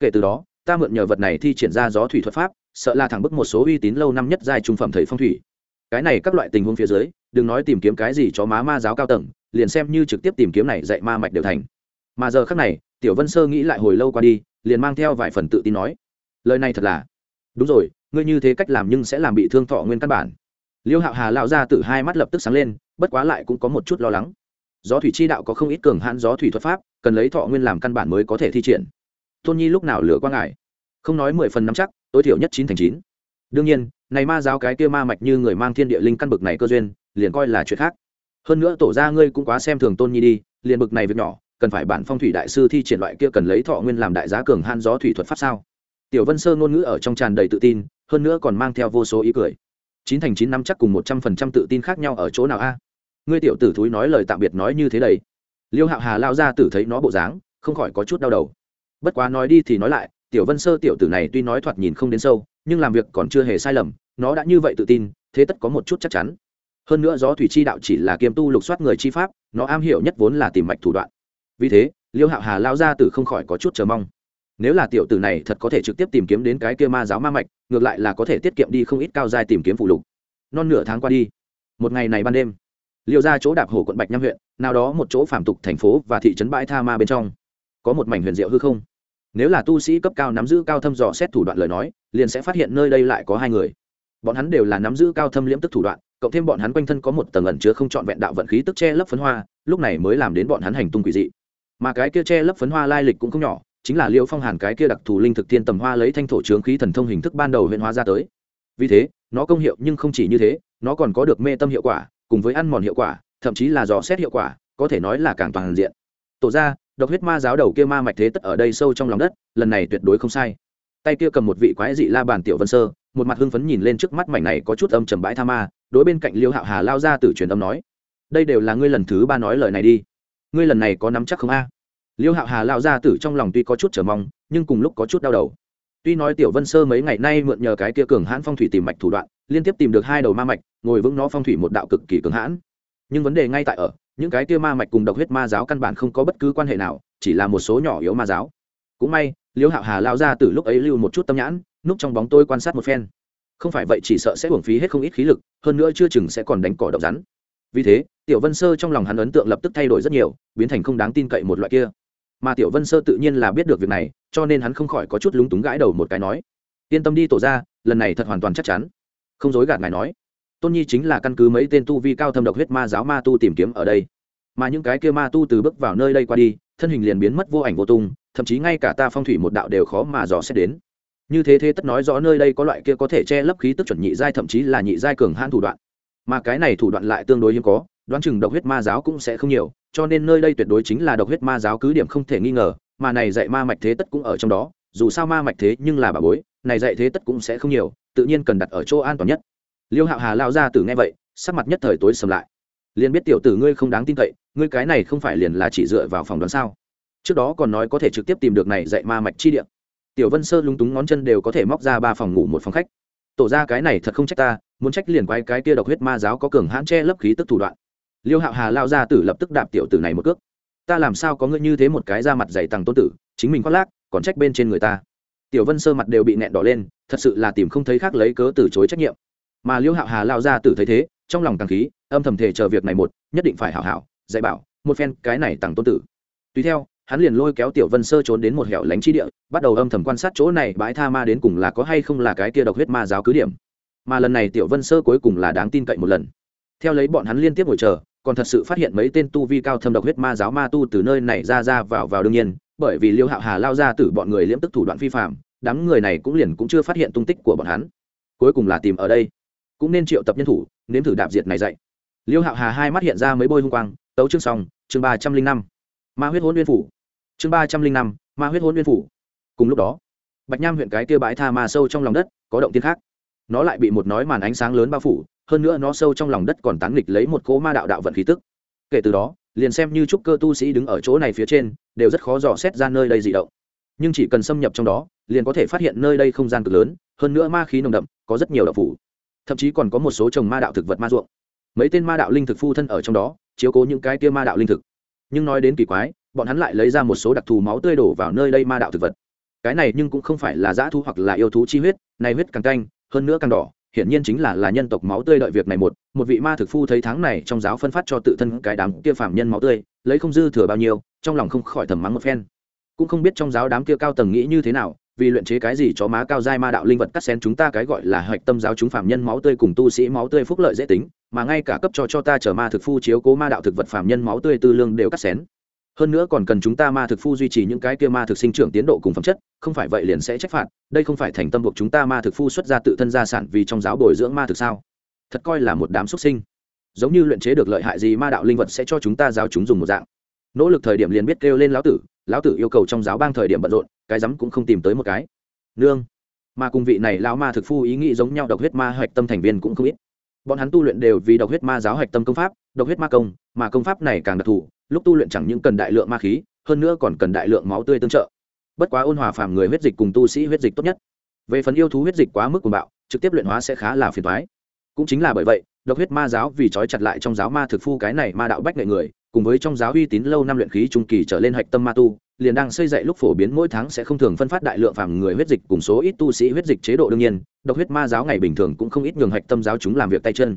Kể từ đó, ta mượn nhờ vật này thi triển ra gió thủy thuật pháp, sợ là thẳng bức một số uy tín lâu năm nhất giai trung phẩm thầy phong thủy. Cái này các loại tình huống phía dưới, đừng nói tìm kiếm cái gì cho má ma giáo cao tầng, liền xem như trực tiếp tìm kiếm này dạy ma mạch đều thành. Mà giờ khác này, tiểu vân sơ nghĩ lại hồi lâu qua đi, liền mang theo vài phần tự tin nói, lời này thật là, đúng rồi ngươi như thế cách làm nhưng sẽ làm bị thương thọ nguyên căn bản. Liêu hạo hà lao ra từ hai mắt lập tức sáng lên, bất quá lại cũng có một chút lo lắng. Gió thủy chi đạo có không ít cường hãn gió thủy thuật pháp, cần lấy thọ nguyên làm căn bản mới có thể thi triển. Tôn nhi lúc nào lửa qua ngài? Không nói mười phần nắm chắc, tối thiểu nhất chín thành chín. Đương nhiên, này ma giáo cái kia ma mạch như người mang thiên địa linh căn bực này cơ duyên, liền coi là chuyện khác. Hơn nữa tổ ra ngươi cũng quá xem thường tôn nhi đi, liền bực này việc nhỏ, cần phải bản phong thủy đại sư thi triển loại kia cần lấy thọ nguyên làm đại giá cường han gió thủy thuật pháp sao? Tiểu vân sơ ngôn ngữ ở trong tràn đầy tự tin, hơn nữa còn mang theo vô số ý cười. Chín thành chín năm chắc cùng một trăm phần trăm tự tin khác nhau ở chỗ nào a? Ngươi tiểu tử thúi nói lời tạm biệt nói như thế đầy liêu hạo hà lao ra tử thấy nó bộ dáng, không khỏi có chút đau đầu. Bất quá nói đi thì nói lại, tiểu vân sơ tiểu tử này tuy nói thoạt nhìn không đến sâu, nhưng làm việc còn chưa hề sai lầm, nó đã như vậy tự tin, thế tất có một chút chắc chắn. Hơn nữa gió thủy chi đạo chỉ là kiêm tu lục soát người chi pháp, nó am hiểu nhất vốn là tìm mạch thủ đoạn. Vì thế, liêu hạo hà lao ra tử không khỏi có chút chờ mong nếu là tiểu tử này thật có thể trực tiếp tìm kiếm đến cái kia ma giáo ma mạch, ngược lại là có thể tiết kiệm đi không ít cao dài tìm kiếm phụ lục. Non nửa tháng qua đi, một ngày này ban đêm liệu ra chỗ đạp hồ quận bạch nham huyện, nào đó một chỗ phạm tục thành phố và thị trấn bãi tha ma bên trong, có một mảnh huyền diệu hư không. Nếu là tu sĩ cấp cao nắm giữ cao thâm dò xét thủ đoạn lời nói, liền sẽ phát hiện nơi đây lại có hai người. Bọn hắn đều là nắm giữ cao thâm liễm tức thủ đoạn, cộng thêm bọn hắn quanh thân có một tầng ẩn chứa không trọn vẹn đạo vận khí tức che lấp phấn hoa, lúc này mới làm đến bọn hắn hành tung quỷ dị. Mà cái kia che lấp phấn hoa lai lịch cũng không nhỏ chính là liễu phong hàn cái kia đặc thù linh thực thiên tầm hoa lấy thanh thổ trướng khí thần thông hình thức ban đầu huyện hóa ra tới. Vì thế, nó công hiệu nhưng không chỉ như thế, nó còn có được mê tâm hiệu quả, cùng với ăn mòn hiệu quả, thậm chí là dò xét hiệu quả, có thể nói là càng toàn diện. Tổ ra độc huyết ma giáo đầu kia ma mạch thế tất ở đây sâu trong lòng đất, lần này tuyệt đối không sai. Tay kia cầm một vị quái dị la bàn tiểu vân sơ, một mặt hưng phấn nhìn lên trước mắt mảnh này có chút âm trầm bãi tha ma, đối bên cạnh liêu hạo hà lao ra từ truyền âm nói, đây đều là ngươi lần thứ ba nói lời này đi. Ngươi lần này có nắm chắc không a? Liêu hạo hà lao ra tử trong lòng tuy có chút chờ mong, nhưng cùng lúc có chút đau đầu. Tuy nói tiểu vân sơ mấy ngày nay mượn nhờ cái kia cường hãn phong thủy tìm mạch thủ đoạn, liên tiếp tìm được hai đầu ma mạch, ngồi vững nó phong thủy một đạo cực kỳ cường hãn. Nhưng vấn đề ngay tại ở, những cái kia ma mạch cùng độc huyết ma giáo căn bản không có bất cứ quan hệ nào, chỉ là một số nhỏ yếu ma giáo. Cũng may, liêu hạo hà lao ra từ lúc ấy lưu một chút tâm nhãn, núp trong bóng tôi quan sát một phen. Không phải vậy chỉ sợ sẽ hưởng phí hết không ít khí lực, hơn nữa chưa chừng sẽ còn đánh cỏ độc rắn. Vì thế, tiểu vân sơ trong lòng hắn ấn tượng lập tức thay đổi rất nhiều, biến thành không đáng tin cậy một loại kia mà tiểu vân sơ tự nhiên là biết được việc này, cho nên hắn không khỏi có chút lúng túng gãi đầu một cái nói, yên tâm đi, tổ ra lần này thật hoàn toàn chắc chắn. Không dối gạt ngài nói, tôn nhi chính là căn cứ mấy tên tu vi cao thâm độc huyết ma giáo ma tu tìm kiếm ở đây. Mà những cái kia ma tu từ bước vào nơi đây qua đi, thân hình liền biến mất vô ảnh vô tung, thậm chí ngay cả ta phong thủy một đạo đều khó mà dò xét đến. Như thế thế tất nói rõ nơi đây có loại kia có thể che lấp khí tức chuẩn nhị giai thậm chí là nhị giai cường hãn thủ đoạn. Mà cái này thủ đoạn lại tương đối hiếm có, đoán chừng độc huyết ma giáo cũng sẽ không nhiều cho nên nơi đây tuyệt đối chính là độc huyết ma giáo cứ điểm không thể nghi ngờ, mà này dạy ma mạch thế tất cũng ở trong đó, dù sao ma mạch thế nhưng là bà bối, này dạy thế tất cũng sẽ không nhiều, tự nhiên cần đặt ở chỗ an toàn nhất. Liêu hạo hà lao ra từ nghe vậy, sắc mặt nhất thời tối sầm lại. Liền biết tiểu tử ngươi không đáng tin cậy, ngươi cái này không phải liền là chỉ dựa vào phòng đoán sao? Trước đó còn nói có thể trực tiếp tìm được này dạy ma mạch chi điện tiểu vân sơ lúng túng ngón chân đều có thể móc ra ba phòng ngủ một phòng khách. Tổ ra cái này thật không trách ta, muốn trách liền quay cái kia độc huyết ma giáo có cường hãn che lấp khí tức thủ đoạn liêu hạo hà lao ra tử lập tức đạp tiểu tử này một cước. Ta làm sao có ngươi như thế một cái ra mặt dày tằng tôn tử, chính mình khoác lác, còn trách bên trên người ta. Tiểu vân sơ mặt đều bị nẹn đỏ lên, thật sự là tìm không thấy khác lấy cớ từ chối trách nhiệm. Mà liêu hạo hà lao ra tử thấy thế, trong lòng tăng khí, âm thầm thể chờ việc này một, nhất định phải hảo hảo, dạy bảo, một phen cái này tặng tôn tử. Tùy theo, hắn liền lôi kéo tiểu vân sơ trốn đến một hẻo lánh chi địa, bắt đầu âm thầm quan sát chỗ này bãi tha ma đến cùng là có hay không là cái kia độc huyết ma giáo cứ điểm. Mà lần này tiểu vân sơ cuối cùng là đáng tin cậy một lần. Theo lấy bọn hắn liên tiếp ngồi chờ còn thật sự phát hiện mấy tên tu vi cao thâm độc huyết ma giáo ma tu từ nơi này ra ra vào vào đương nhiên, bởi vì liêu hạo hà lao ra từ bọn người liễm tức thủ đoạn phi phạm, đám người này cũng liền cũng chưa phát hiện tung tích của bọn hắn. Cuối cùng là tìm ở đây. Cũng nên triệu tập nhân thủ, nếm thử đạp diệt này dạy. Liêu hạo hà hai mắt hiện ra mấy bôi hung quang, tấu chương xong, chương ba trăm linh năm. Ma huyết hôn nguyên phủ. Chương ba trăm linh năm, ma huyết hôn nguyên phủ. Cùng lúc đó, bạch nham huyện cái kia bãi tha ma sâu trong lòng đất, có động tiên khác. Nó lại bị một nói màn ánh sáng lớn bao phủ hơn nữa nó sâu trong lòng đất còn tán nghịch lấy một cỗ ma đạo đạo vận khí tức. Kể từ đó, liền xem như trúc cơ tu sĩ đứng ở chỗ này phía trên, đều rất khó dò xét ra nơi đây dị động. Nhưng chỉ cần xâm nhập trong đó, liền có thể phát hiện nơi đây không gian cực lớn, hơn nữa ma khí nồng đậm, có rất nhiều đạo phủ. Thậm chí còn có một số trồng ma đạo thực vật ma ruộng. Mấy tên ma đạo linh thực phu thân ở trong đó, chiếu cố những cái tia ma đạo linh thực. Nhưng nói đến kỳ quái, bọn hắn lại lấy ra một số đặc thù máu tươi đổ vào nơi đây ma đạo thực vật. Cái này nhưng cũng không phải là dã thú hoặc là yêu thú chi huyết, này huyết càng canh, hơn nữa càng đỏ hiển nhiên chính là là nhân tộc máu tươi đợi việc này một một vị ma thực phu thấy tháng này trong giáo phân phát cho tự thân cái đám kia phạm nhân máu tươi, lấy không dư thừa bao nhiêu, trong lòng không khỏi thầm mắng một phen. Cũng không biết trong giáo đám kia cao tầng nghĩ như thế nào, vì luyện chế cái gì cho má cao giai ma đạo linh vật cắt xén chúng ta cái gọi là hạch tâm giáo chúng phạm nhân máu tươi cùng tu sĩ máu tươi phúc lợi dễ tính, mà ngay cả cấp cho cho ta chở ma thực phu chiếu cố ma đạo thực vật phạm nhân máu tươi tư lương đều cắt xén hơn nữa còn cần chúng ta ma thực phu duy trì những cái kia ma thực sinh trưởng tiến độ cùng phẩm chất, không phải vậy liền sẽ trách phạt, đây không phải thành tâm buộc chúng ta ma thực phu xuất ra tự thân gia sản vì trong giáo bồi dưỡng ma thực sao? Thật coi là một đám xuất sinh. Giống như luyện chế được lợi hại gì ma đạo linh vật sẽ cho chúng ta giáo chúng dùng một dạng. Nỗ lực thời điểm liền biết kêu lên lão tử lão tử yêu cầu trong giáo bang thời điểm bận rộn, cái rắm cũng không tìm tới một cái. Nương. Mà cùng vị này lão ma thực phu ý nghĩ giống nhau độc huyết ma hoạch tâm thành viên cũng không ít. Bọn hắn tu luyện đều vì độc huyết ma giáo hoạch tâm công pháp, độc huyết ma công, mà công pháp này càng đặc thù lúc tu luyện chẳng những cần đại lượng ma khí, hơn nữa còn cần đại lượng máu tươi tương trợ. Bất quá ôn hòa phàm người huyết dịch cùng tu sĩ huyết dịch tốt nhất. Về phần yêu thú huyết dịch quá mức cuồng bạo, trực tiếp luyện hóa sẽ khá là phiền toái. Cũng chính là bởi vậy, độc huyết ma giáo vì trói chặt lại trong giáo ma thực phu cái này ma đạo bách nghệ người, cùng với trong giáo uy tín lâu năm luyện khí trung kỳ trở lên hạch tâm ma tu, liền đang xây dạy lúc phổ biến mỗi tháng sẽ không thường phân phát đại lượng phàm người huyết dịch cùng số ít tu sĩ huyết dịch chế độ đương nhiên, độc huyết ma giáo ngày bình thường cũng không ít nhường hạch tâm giáo chúng làm việc tay chân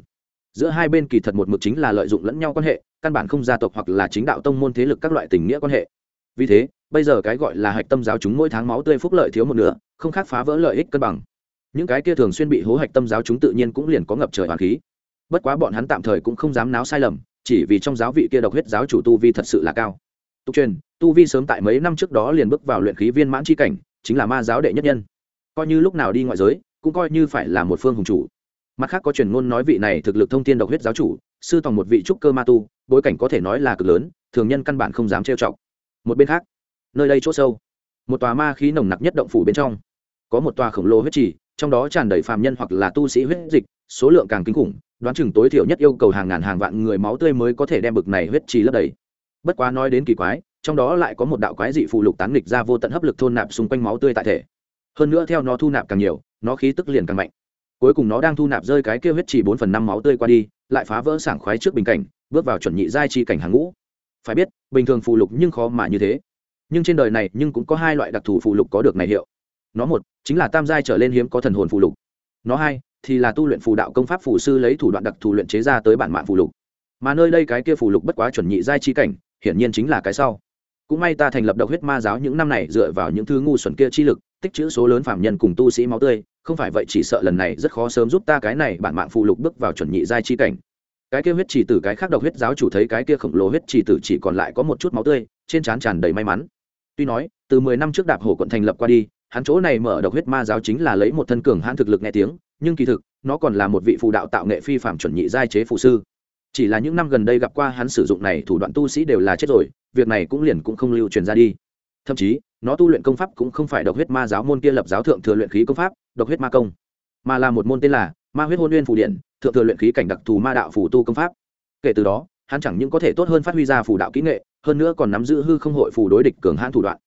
giữa hai bên kỳ thật một mực chính là lợi dụng lẫn nhau quan hệ, căn bản không gia tộc hoặc là chính đạo tông môn thế lực các loại tình nghĩa quan hệ. Vì thế, bây giờ cái gọi là hạch tâm giáo chúng mỗi tháng máu tươi phúc lợi thiếu một nửa, không khác phá vỡ lợi ích cân bằng. Những cái kia thường xuyên bị hố hạch tâm giáo chúng tự nhiên cũng liền có ngập trời hoàng khí. Bất quá bọn hắn tạm thời cũng không dám náo sai lầm, chỉ vì trong giáo vị kia độc huyết giáo chủ tu vi thật sự là cao. Tục truyền, tu vi sớm tại mấy năm trước đó liền bước vào luyện khí viên mãn c h i cảnh, chính là ma giáo đệ nhất nhân. Coi như lúc nào đi ngoại giới, cũng coi như phải là một phương hùng chủ mặt khác có truyền ngôn nói vị này thực lực thông tin độc huyết giáo chủ, sư tòng một vị trúc cơ ma tu, bối cảnh có thể nói là cực lớn, thường nhân căn bản không dám trêu chọc. Một bên khác, nơi đây chỗ sâu, một tòa ma khí nồng nặc nhất động phủ bên trong, có một tòa khổng lồ huyết trì, trong đó tràn đầy phàm nhân hoặc là tu sĩ huyết dịch, số lượng càng kinh khủng, đoán chừng tối thiểu nhất yêu cầu hàng ngàn hàng vạn người máu tươi mới có thể đem bực này huyết trì lấp đầy. Bất quá nói đến kỳ quái, trong đó lại có một đạo quái dị phụ lục tán nghịch ra vô tận hấp lực thôn nạp xung quanh máu tươi tại thể. Hơn nữa theo nó thu nạp càng nhiều, nó khí tức liền càng mạnh cuối cùng nó đang thu nạp rơi cái kia huyết chỉ bốn phần năm máu tươi qua đi, lại phá vỡ sảng khoái trước bình cảnh, bước vào chuẩn nhị giai chi cảnh hàng ngũ. Phải biết, bình thường phụ lục nhưng khó mà như thế. Nhưng trên đời này nhưng cũng có hai loại đặc thù phụ lục có được này hiệu. Nó một, chính là tam giai trở lên hiếm có thần hồn phụ lục. Nó hai, thì là tu luyện phù đạo công pháp phù sư lấy thủ đoạn đặc thù luyện chế ra tới bản mạng phù lục. Mà nơi đây cái kia phù lục bất quá chuẩn nhị giai chi cảnh, hiển nhiên chính là cái sau. Cũng may ta thành lập độc huyết ma giáo những năm này dựa vào những thứ ngu xuẩn kia chi lực, tích chữ số lớn phạm nhân cùng tu sĩ máu tươi không phải vậy chỉ sợ lần này rất khó sớm giúp ta cái này bản mạng phụ lục bước vào chuẩn nhị giai chi cảnh. Cái kia huyết chỉ tử, cái khác độc huyết giáo chủ thấy cái kia khổng lồ huyết chỉ tử chỉ còn lại có một chút máu tươi, trên trán tràn đầy may mắn. Tuy nói, từ mười năm trước đạp hổ quận thành lập qua đi, hắn chỗ này mở độc huyết ma giáo chính là lấy một thân cường hãn thực lực nghe tiếng, nhưng kỳ thực, nó còn là một vị phù đạo tạo nghệ phi phạm chuẩn nhị giai chế phụ sư. Chỉ là những năm gần đây gặp qua hắn sử dụng này thủ đoạn tu sĩ đều là chết rồi, việc này cũng liền cũng không lưu truyền ra đi. Thậm chí nó tu luyện công pháp cũng không phải độc huyết ma giáo môn kia lập giáo thượng thừa luyện khí công pháp, độc huyết ma công, mà là một môn tên là ma huyết hôn nguyên phù điện, thượng thừa luyện khí cảnh đặc thù ma đạo phù tu công pháp. Kể từ đó, hắn chẳng những có thể tốt hơn phát huy ra phù đạo kỹ nghệ, hơn nữa còn nắm giữ hư không hội phù đối địch cường hãn thủ đoạn.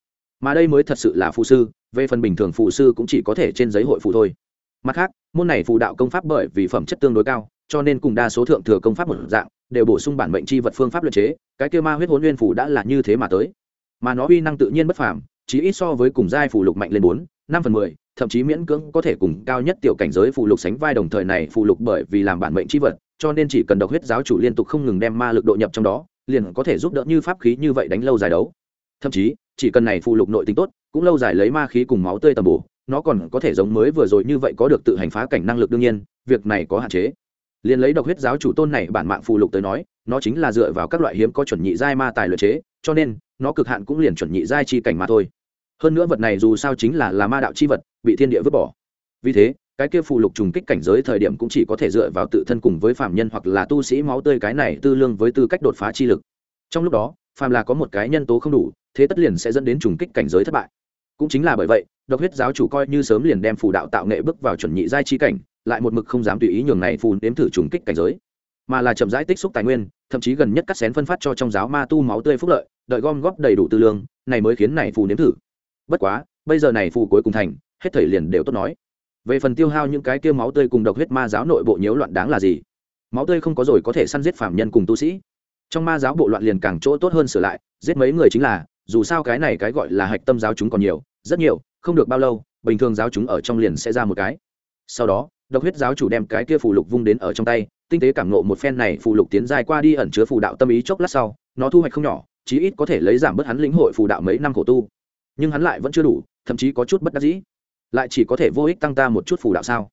Mà đây mới thật sự là phù sư, về phần bình thường phù sư cũng chỉ có thể trên giấy hội phù thôi. Mặt khác, môn này phù đạo công pháp bởi vì phẩm chất tương đối cao, cho nên cùng đa số thượng thừa công pháp một dạng, đều bổ sung bản mệnh chi vật phương pháp luyện chế, cái kia ma huyết hồn nguyên phủ đã là như thế mà tới. Mà nó uy năng tự nhiên bất phàm chỉ ít so với cùng giai phụ lục mạnh lên bốn, năm phần mười, thậm chí miễn cưỡng có thể cùng cao nhất tiểu cảnh giới phụ lục sánh vai đồng thời này phụ lục bởi vì làm bản mệnh chi vật, cho nên chỉ cần độc huyết giáo chủ liên tục không ngừng đem ma lực độ nhập trong đó, liền có thể giúp đỡ như pháp khí như vậy đánh lâu dài đấu. Thậm chí, chỉ cần này phụ lục nội tính tốt, cũng lâu dài lấy ma khí cùng máu tươi tầm bổ, nó còn có thể giống mới vừa rồi như vậy có được tự hành phá cảnh năng lực đương nhiên, việc này có hạn chế. Liền lấy độc huyết giáo chủ tôn này bản mạng phụ lục tới nói, nó chính là dựa vào các loại hiếm có chuẩn nhị giai ma tài luyện chế, cho nên nó cực hạn cũng liền chuẩn nhị giai chi cảnh mà thôi. Hơn nữa vật này dù sao chính là là ma đạo chi vật, bị thiên địa vứt bỏ. Vì thế, cái kia phụ lục trùng kích cảnh giới thời điểm cũng chỉ có thể dựa vào tự thân cùng với phạm nhân hoặc là tu sĩ máu tươi cái này tư lương với tư cách đột phá chi lực. Trong lúc đó, phàm là có một cái nhân tố không đủ, thế tất liền sẽ dẫn đến trùng kích cảnh giới thất bại. Cũng chính là bởi vậy, độc huyết giáo chủ coi như sớm liền đem phù đạo tạo nghệ bước vào chuẩn nhị giai chi cảnh, lại một mực không dám tùy ý nhường này phù nếm thử trùng kích cảnh giới. Mà là chậm rãi tích xúc tài nguyên thậm chí gần nhất cắt xén phân phát cho trong giáo ma tu máu tươi phúc lợi, đợi gom góp đầy đủ tư lương, này mới khiến này phù nếm thử. Bất quá, bây giờ này phù cuối cùng thành, hết thảy liền đều tốt nói. Về phần tiêu hao những cái kia máu tươi cùng độc huyết ma giáo nội bộ nhiễu loạn đáng là gì? Máu tươi không có rồi có thể săn giết phạm nhân cùng tu sĩ. Trong ma giáo bộ loạn liền càng chỗ tốt hơn sửa lại, giết mấy người chính là, dù sao cái này cái gọi là hạch tâm giáo chúng còn nhiều, rất nhiều, không được bao lâu, bình thường giáo chúng ở trong liền sẽ ra một cái. Sau đó độc huyết giáo chủ đem cái kia phù lục vung đến ở trong tay, tinh tế cảm nộ một phen này phù lục tiến dài qua đi ẩn chứa phù đạo tâm ý chốc lát sau, nó thu hoạch không nhỏ, chí ít có thể lấy giảm bớt hắn lĩnh hội phù đạo mấy năm khổ tu. Nhưng hắn lại vẫn chưa đủ, thậm chí có chút bất đắc dĩ. Lại chỉ có thể vô ích tăng ta một chút phù đạo sao?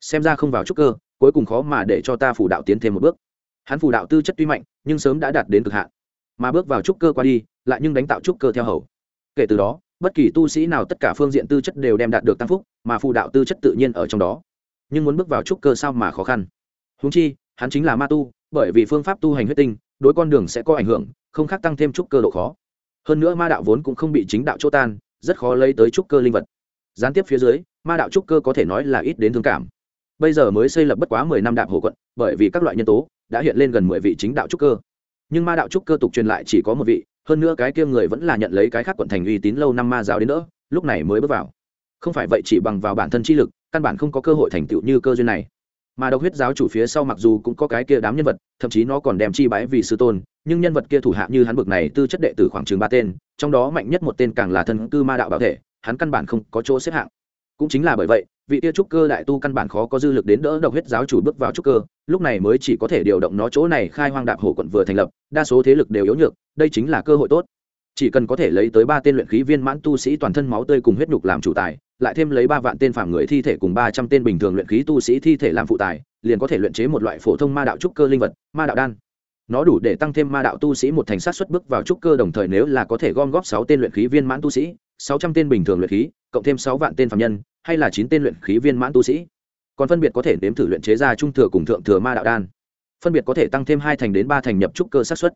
Xem ra không vào chút cơ, cuối cùng khó mà để cho ta phù đạo tiến thêm một bước. Hắn phù đạo tư chất tuy mạnh, nhưng sớm đã đạt đến cực hạn. Mà bước vào trúc cơ qua đi, lại nhưng đánh tạo trúc cơ theo hầu. Kể từ đó, bất kỳ tu sĩ nào tất cả phương diện tư chất đều đem đạt được tăng phúc, mà phù đạo tư chất tự nhiên ở trong đó nhưng muốn bước vào trúc cơ sao mà khó khăn? Húng chi, hắn chính là ma tu, bởi vì phương pháp tu hành huyết tinh, đối con đường sẽ có ảnh hưởng, không khác tăng thêm trúc cơ độ khó. Hơn nữa ma đạo vốn cũng không bị chính đạo chỗ tan, rất khó lấy tới trúc cơ linh vật. Gián tiếp phía dưới, ma đạo trúc cơ có thể nói là ít đến thương cảm. Bây giờ mới xây lập bất quá mười năm đạp hồ quận, bởi vì các loại nhân tố đã hiện lên gần mười vị chính đạo trúc cơ. Nhưng ma đạo trúc cơ tục truyền lại chỉ có một vị, hơn nữa cái kia người vẫn là nhận lấy cái khác quận thành uy tín lâu năm ma giáo đến nữa lúc này mới bước vào. Không phải vậy chỉ bằng vào bản thân chi lực căn bản không có cơ hội thành tựu như cơ duyên này. Mà độc huyết giáo chủ phía sau mặc dù cũng có cái kia đám nhân vật, thậm chí nó còn đem chi bái vì sư tôn, nhưng nhân vật kia thủ hạ như hắn bực này tư chất đệ tử khoảng chừng ba tên, trong đó mạnh nhất một tên càng là thân cư ma đạo bảo thể, hắn căn bản không có chỗ xếp hạng. Cũng chính là bởi vậy, vị tia trúc cơ đại tu căn bản khó có dư lực đến đỡ độc huyết giáo chủ bước vào trúc cơ, lúc này mới chỉ có thể điều động nó chỗ này khai hoang đạp hổ quận vừa thành lập, đa số thế lực đều yếu nhược, đây chính là cơ hội tốt chỉ cần có thể lấy tới ba tên luyện khí viên mãn tu sĩ toàn thân máu tươi cùng huyết nhục làm chủ tài, lại thêm lấy ba vạn tên phạm người thi thể cùng ba trăm tên bình thường luyện khí tu sĩ thi thể làm phụ tài, liền có thể luyện chế một loại phổ thông ma đạo trúc cơ linh vật, ma đạo đan. Nó đủ để tăng thêm ma đạo tu sĩ một thành sát xuất bước vào trúc cơ đồng thời nếu là có thể gom góp sáu tên luyện khí viên mãn tu sĩ, sáu trăm tên bình thường luyện khí, cộng thêm sáu vạn tên phạm nhân, hay là chín tên luyện khí viên mãn tu sĩ. Còn phân biệt có thể nếm thử luyện chế ra trung thừa cùng thượng thừa ma đạo đan. Phân biệt có thể tăng thêm hai thành đến ba thành nhập trúc cơ sát xuất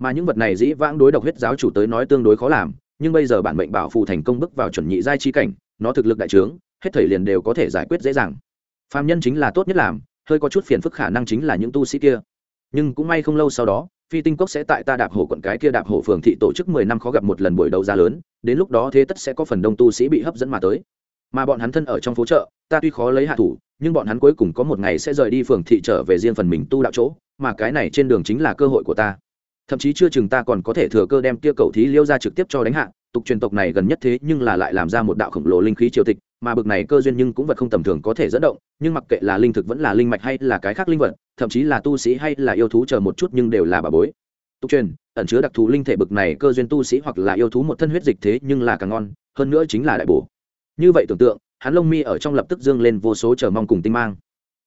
mà những vật này dĩ vãng đối độc huyết giáo chủ tới nói tương đối khó làm, nhưng bây giờ bản mệnh bảo phù thành công bước vào chuẩn nhị giai chi cảnh, nó thực lực đại trướng, hết thảy liền đều có thể giải quyết dễ dàng. Phạm nhân chính là tốt nhất làm, hơi có chút phiền phức khả năng chính là những tu sĩ kia. Nhưng cũng may không lâu sau đó, phi tinh cốc sẽ tại ta đạp hổ quận cái kia đạp hổ phường thị tổ chức mười năm khó gặp một lần buổi đấu giá lớn, đến lúc đó thế tất sẽ có phần đông tu sĩ bị hấp dẫn mà tới. Mà bọn hắn thân ở trong phố chợ, ta tuy khó lấy hạ thủ, nhưng bọn hắn cuối cùng có một ngày sẽ rời đi phường thị trở về riêng phần mình tu đạo chỗ, mà cái này trên đường chính là cơ hội của ta thậm chí chưa chừng ta còn có thể thừa cơ đem kia cầu thí liêu ra trực tiếp cho đánh hạ, tục truyền tộc này gần nhất thế nhưng là lại làm ra một đạo khổng lồ linh khí triều tịch, mà bực này cơ duyên nhưng cũng vật không tầm thường có thể dẫn động, nhưng mặc kệ là linh thực vẫn là linh mạch hay là cái khác linh vật, thậm chí là tu sĩ hay là yêu thú chờ một chút nhưng đều là bà bối. Tục truyền, ẩn chứa đặc thù linh thể bực này cơ duyên tu sĩ hoặc là yêu thú một thân huyết dịch thế nhưng là càng ngon, hơn nữa chính là đại bổ. Như vậy tưởng tượng, hắn lông mi ở trong lập tức dương lên vô số chờ mong cùng tinh mang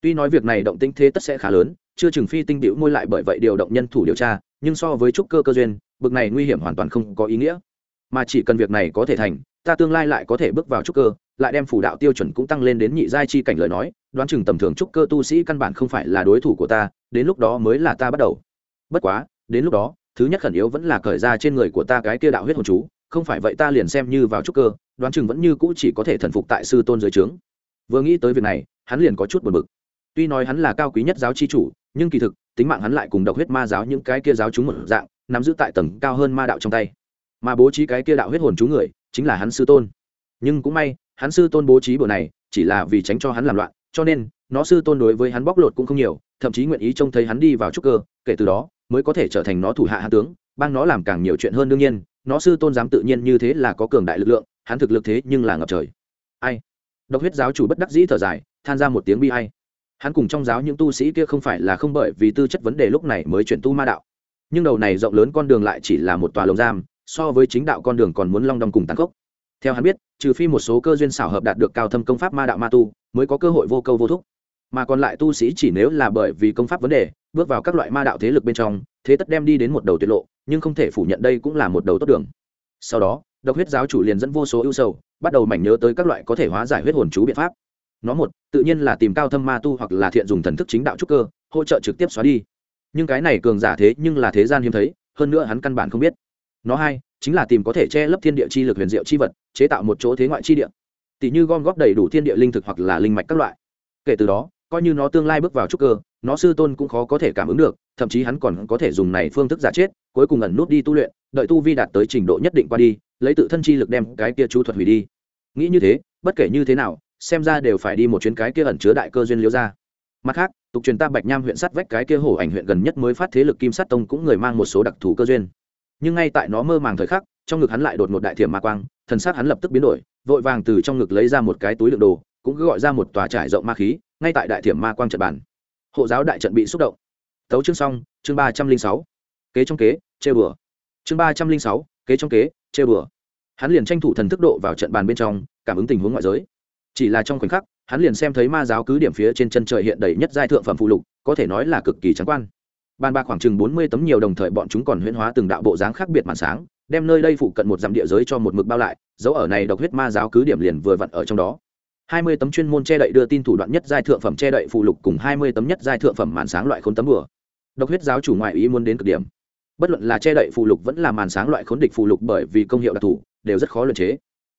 tuy nói việc này động tinh thế tất sẽ khá lớn, chưa chừng phi tinh bĩu môi lại bởi vậy điều động nhân thủ điều tra, nhưng so với trúc cơ cơ duyên, bực này nguy hiểm hoàn toàn không có ý nghĩa. Mà chỉ cần việc này có thể thành, ta tương lai lại có thể bước vào trúc cơ, lại đem phủ đạo tiêu chuẩn cũng tăng lên đến nhị giai chi cảnh lời nói, đoán chừng tầm thường trúc cơ tu sĩ căn bản không phải là đối thủ của ta, đến lúc đó mới là ta bắt đầu. Bất quá, đến lúc đó, thứ nhất khẩn yếu vẫn là cởi ra trên người của ta cái kia đạo huyết hồn chú, không phải vậy ta liền xem như vào trúc cơ, đoán chừng vẫn như cũ chỉ có thể thần phục tại sư tôn dưới trướng. Vừa nghĩ tới việc này, hắn liền có chút buồn bực tuy nói hắn là cao quý nhất giáo chi chủ, nhưng kỳ thực, tính mạng hắn lại cùng độc huyết ma giáo những cái kia giáo chúng một dạng, nắm giữ tại tầng cao hơn ma đạo trong tay. Mà bố trí cái kia đạo huyết hồn chú người, chính là hắn sư tôn. Nhưng cũng may, hắn sư tôn bố trí bữa này, chỉ là vì tránh cho hắn làm loạn, cho nên, nó sư tôn đối với hắn bóc lột cũng không nhiều, thậm chí nguyện ý trông thấy hắn đi vào trúc cơ, kể từ đó, mới có thể trở thành nó thủ hạ hạ tướng, bang nó làm càng nhiều chuyện hơn đương nhiên, nó sư tôn dám tự nhiên như thế là có cường đại lực lượng, hắn thực lực thế nhưng là ngập trời. Ai? Độc huyết giáo chủ bất đắc dĩ thở dài, than ra một tiếng bi ai hắn cùng trong giáo những tu sĩ kia không phải là không bởi vì tư chất vấn đề lúc này mới chuyển tu ma đạo. Nhưng đầu này rộng lớn con đường lại chỉ là một tòa lồng giam, so với chính đạo con đường còn muốn long đong cùng tăng cốc theo hắn biết, trừ phi một số cơ duyên xảo hợp đạt được cao thâm công pháp ma đạo ma tu, mới có cơ hội vô câu vô thúc. Mà còn lại tu sĩ chỉ nếu là bởi vì công pháp vấn đề, bước vào các loại ma đạo thế lực bên trong, thế tất đem đi đến một đầu tiết lộ, nhưng không thể phủ nhận đây cũng là một đầu tốt đường. Sau đó, độc huyết giáo chủ liền dẫn vô số ưu sầu, bắt đầu mảnh nhớ tới các loại có thể hóa giải huyết hồn chú biện pháp nó một, tự nhiên là tìm cao thâm ma tu hoặc là thiện dùng thần thức chính đạo trúc cơ, hỗ trợ trực tiếp xóa đi. Nhưng cái này cường giả thế nhưng là thế gian hiếm thấy, hơn nữa hắn căn bản không biết. Nó hai, chính là tìm có thể che lấp thiên địa chi lực huyền diệu chi vật, chế tạo một chỗ thế ngoại chi địa. Tỷ như gom góp đầy đủ thiên địa linh thực hoặc là linh mạch các loại. Kể từ đó, coi như nó tương lai bước vào trúc cơ, nó sư tôn cũng khó có thể cảm ứng được, thậm chí hắn còn có thể dùng này phương thức giả chết, cuối cùng ẩn nút đi tu luyện, đợi tu vi đạt tới trình độ nhất định qua đi, lấy tự thân chi lực đem cái kia chú thuật hủy đi. Nghĩ như thế, bất kể như thế nào xem ra đều phải đi một chuyến cái kia ẩn chứa đại cơ duyên liễu ra mặt khác, tục truyền ta bạch nham huyện sắt vách cái kia hổ ảnh huyện gần nhất mới phát thế lực kim sắt tông cũng người mang một số đặc thù cơ duyên. Nhưng ngay tại nó mơ màng thời khắc, trong ngực hắn lại đột một đại thiểm ma quang, thần sát hắn lập tức biến đổi, vội vàng từ trong ngực lấy ra một cái túi đựng đồ, cũng gọi ra một tòa trải rộng ma khí, ngay tại đại thiểm ma quang trận bản hộ giáo đại trận bị xúc động. Tấu chương xong, chương ba trăm linh sáu. Kế trong kế chê bừa chương ba trăm linh sáu, kế trong kế chê bừa hắn liền tranh thủ thần thức độ vào trận bàn bên trong, cảm ứng tình huống ngoại giới chỉ là trong khoảnh khắc, hắn liền xem thấy ma giáo cứ điểm phía trên chân trời hiện đầy nhất giai thượng phẩm phụ lục, có thể nói là cực kỳ trắng quan. Bàn bạc khoảng chừng bốn mươi tấm nhiều đồng thời bọn chúng còn huyễn hóa từng đạo bộ dáng khác biệt màn sáng, đem nơi đây phụ cận một dặm địa giới cho một mực bao lại, dấu ở này độc huyết ma giáo cứ điểm liền vừa vặn ở trong đó. Hai mươi tấm chuyên môn che đậy đưa tin thủ đoạn nhất giai thượng phẩm che đậy phụ lục cùng hai mươi tấm nhất giai thượng phẩm màn sáng loại khốn tấm bừa độc huyết giáo chủ ngoại ý muốn đến cực điểm. Bất luận là che đậy phụ lục vẫn là màn sáng loại khốn địch phụ lục bởi vì công hiệu đặc thù, đều rất khó luyện chế.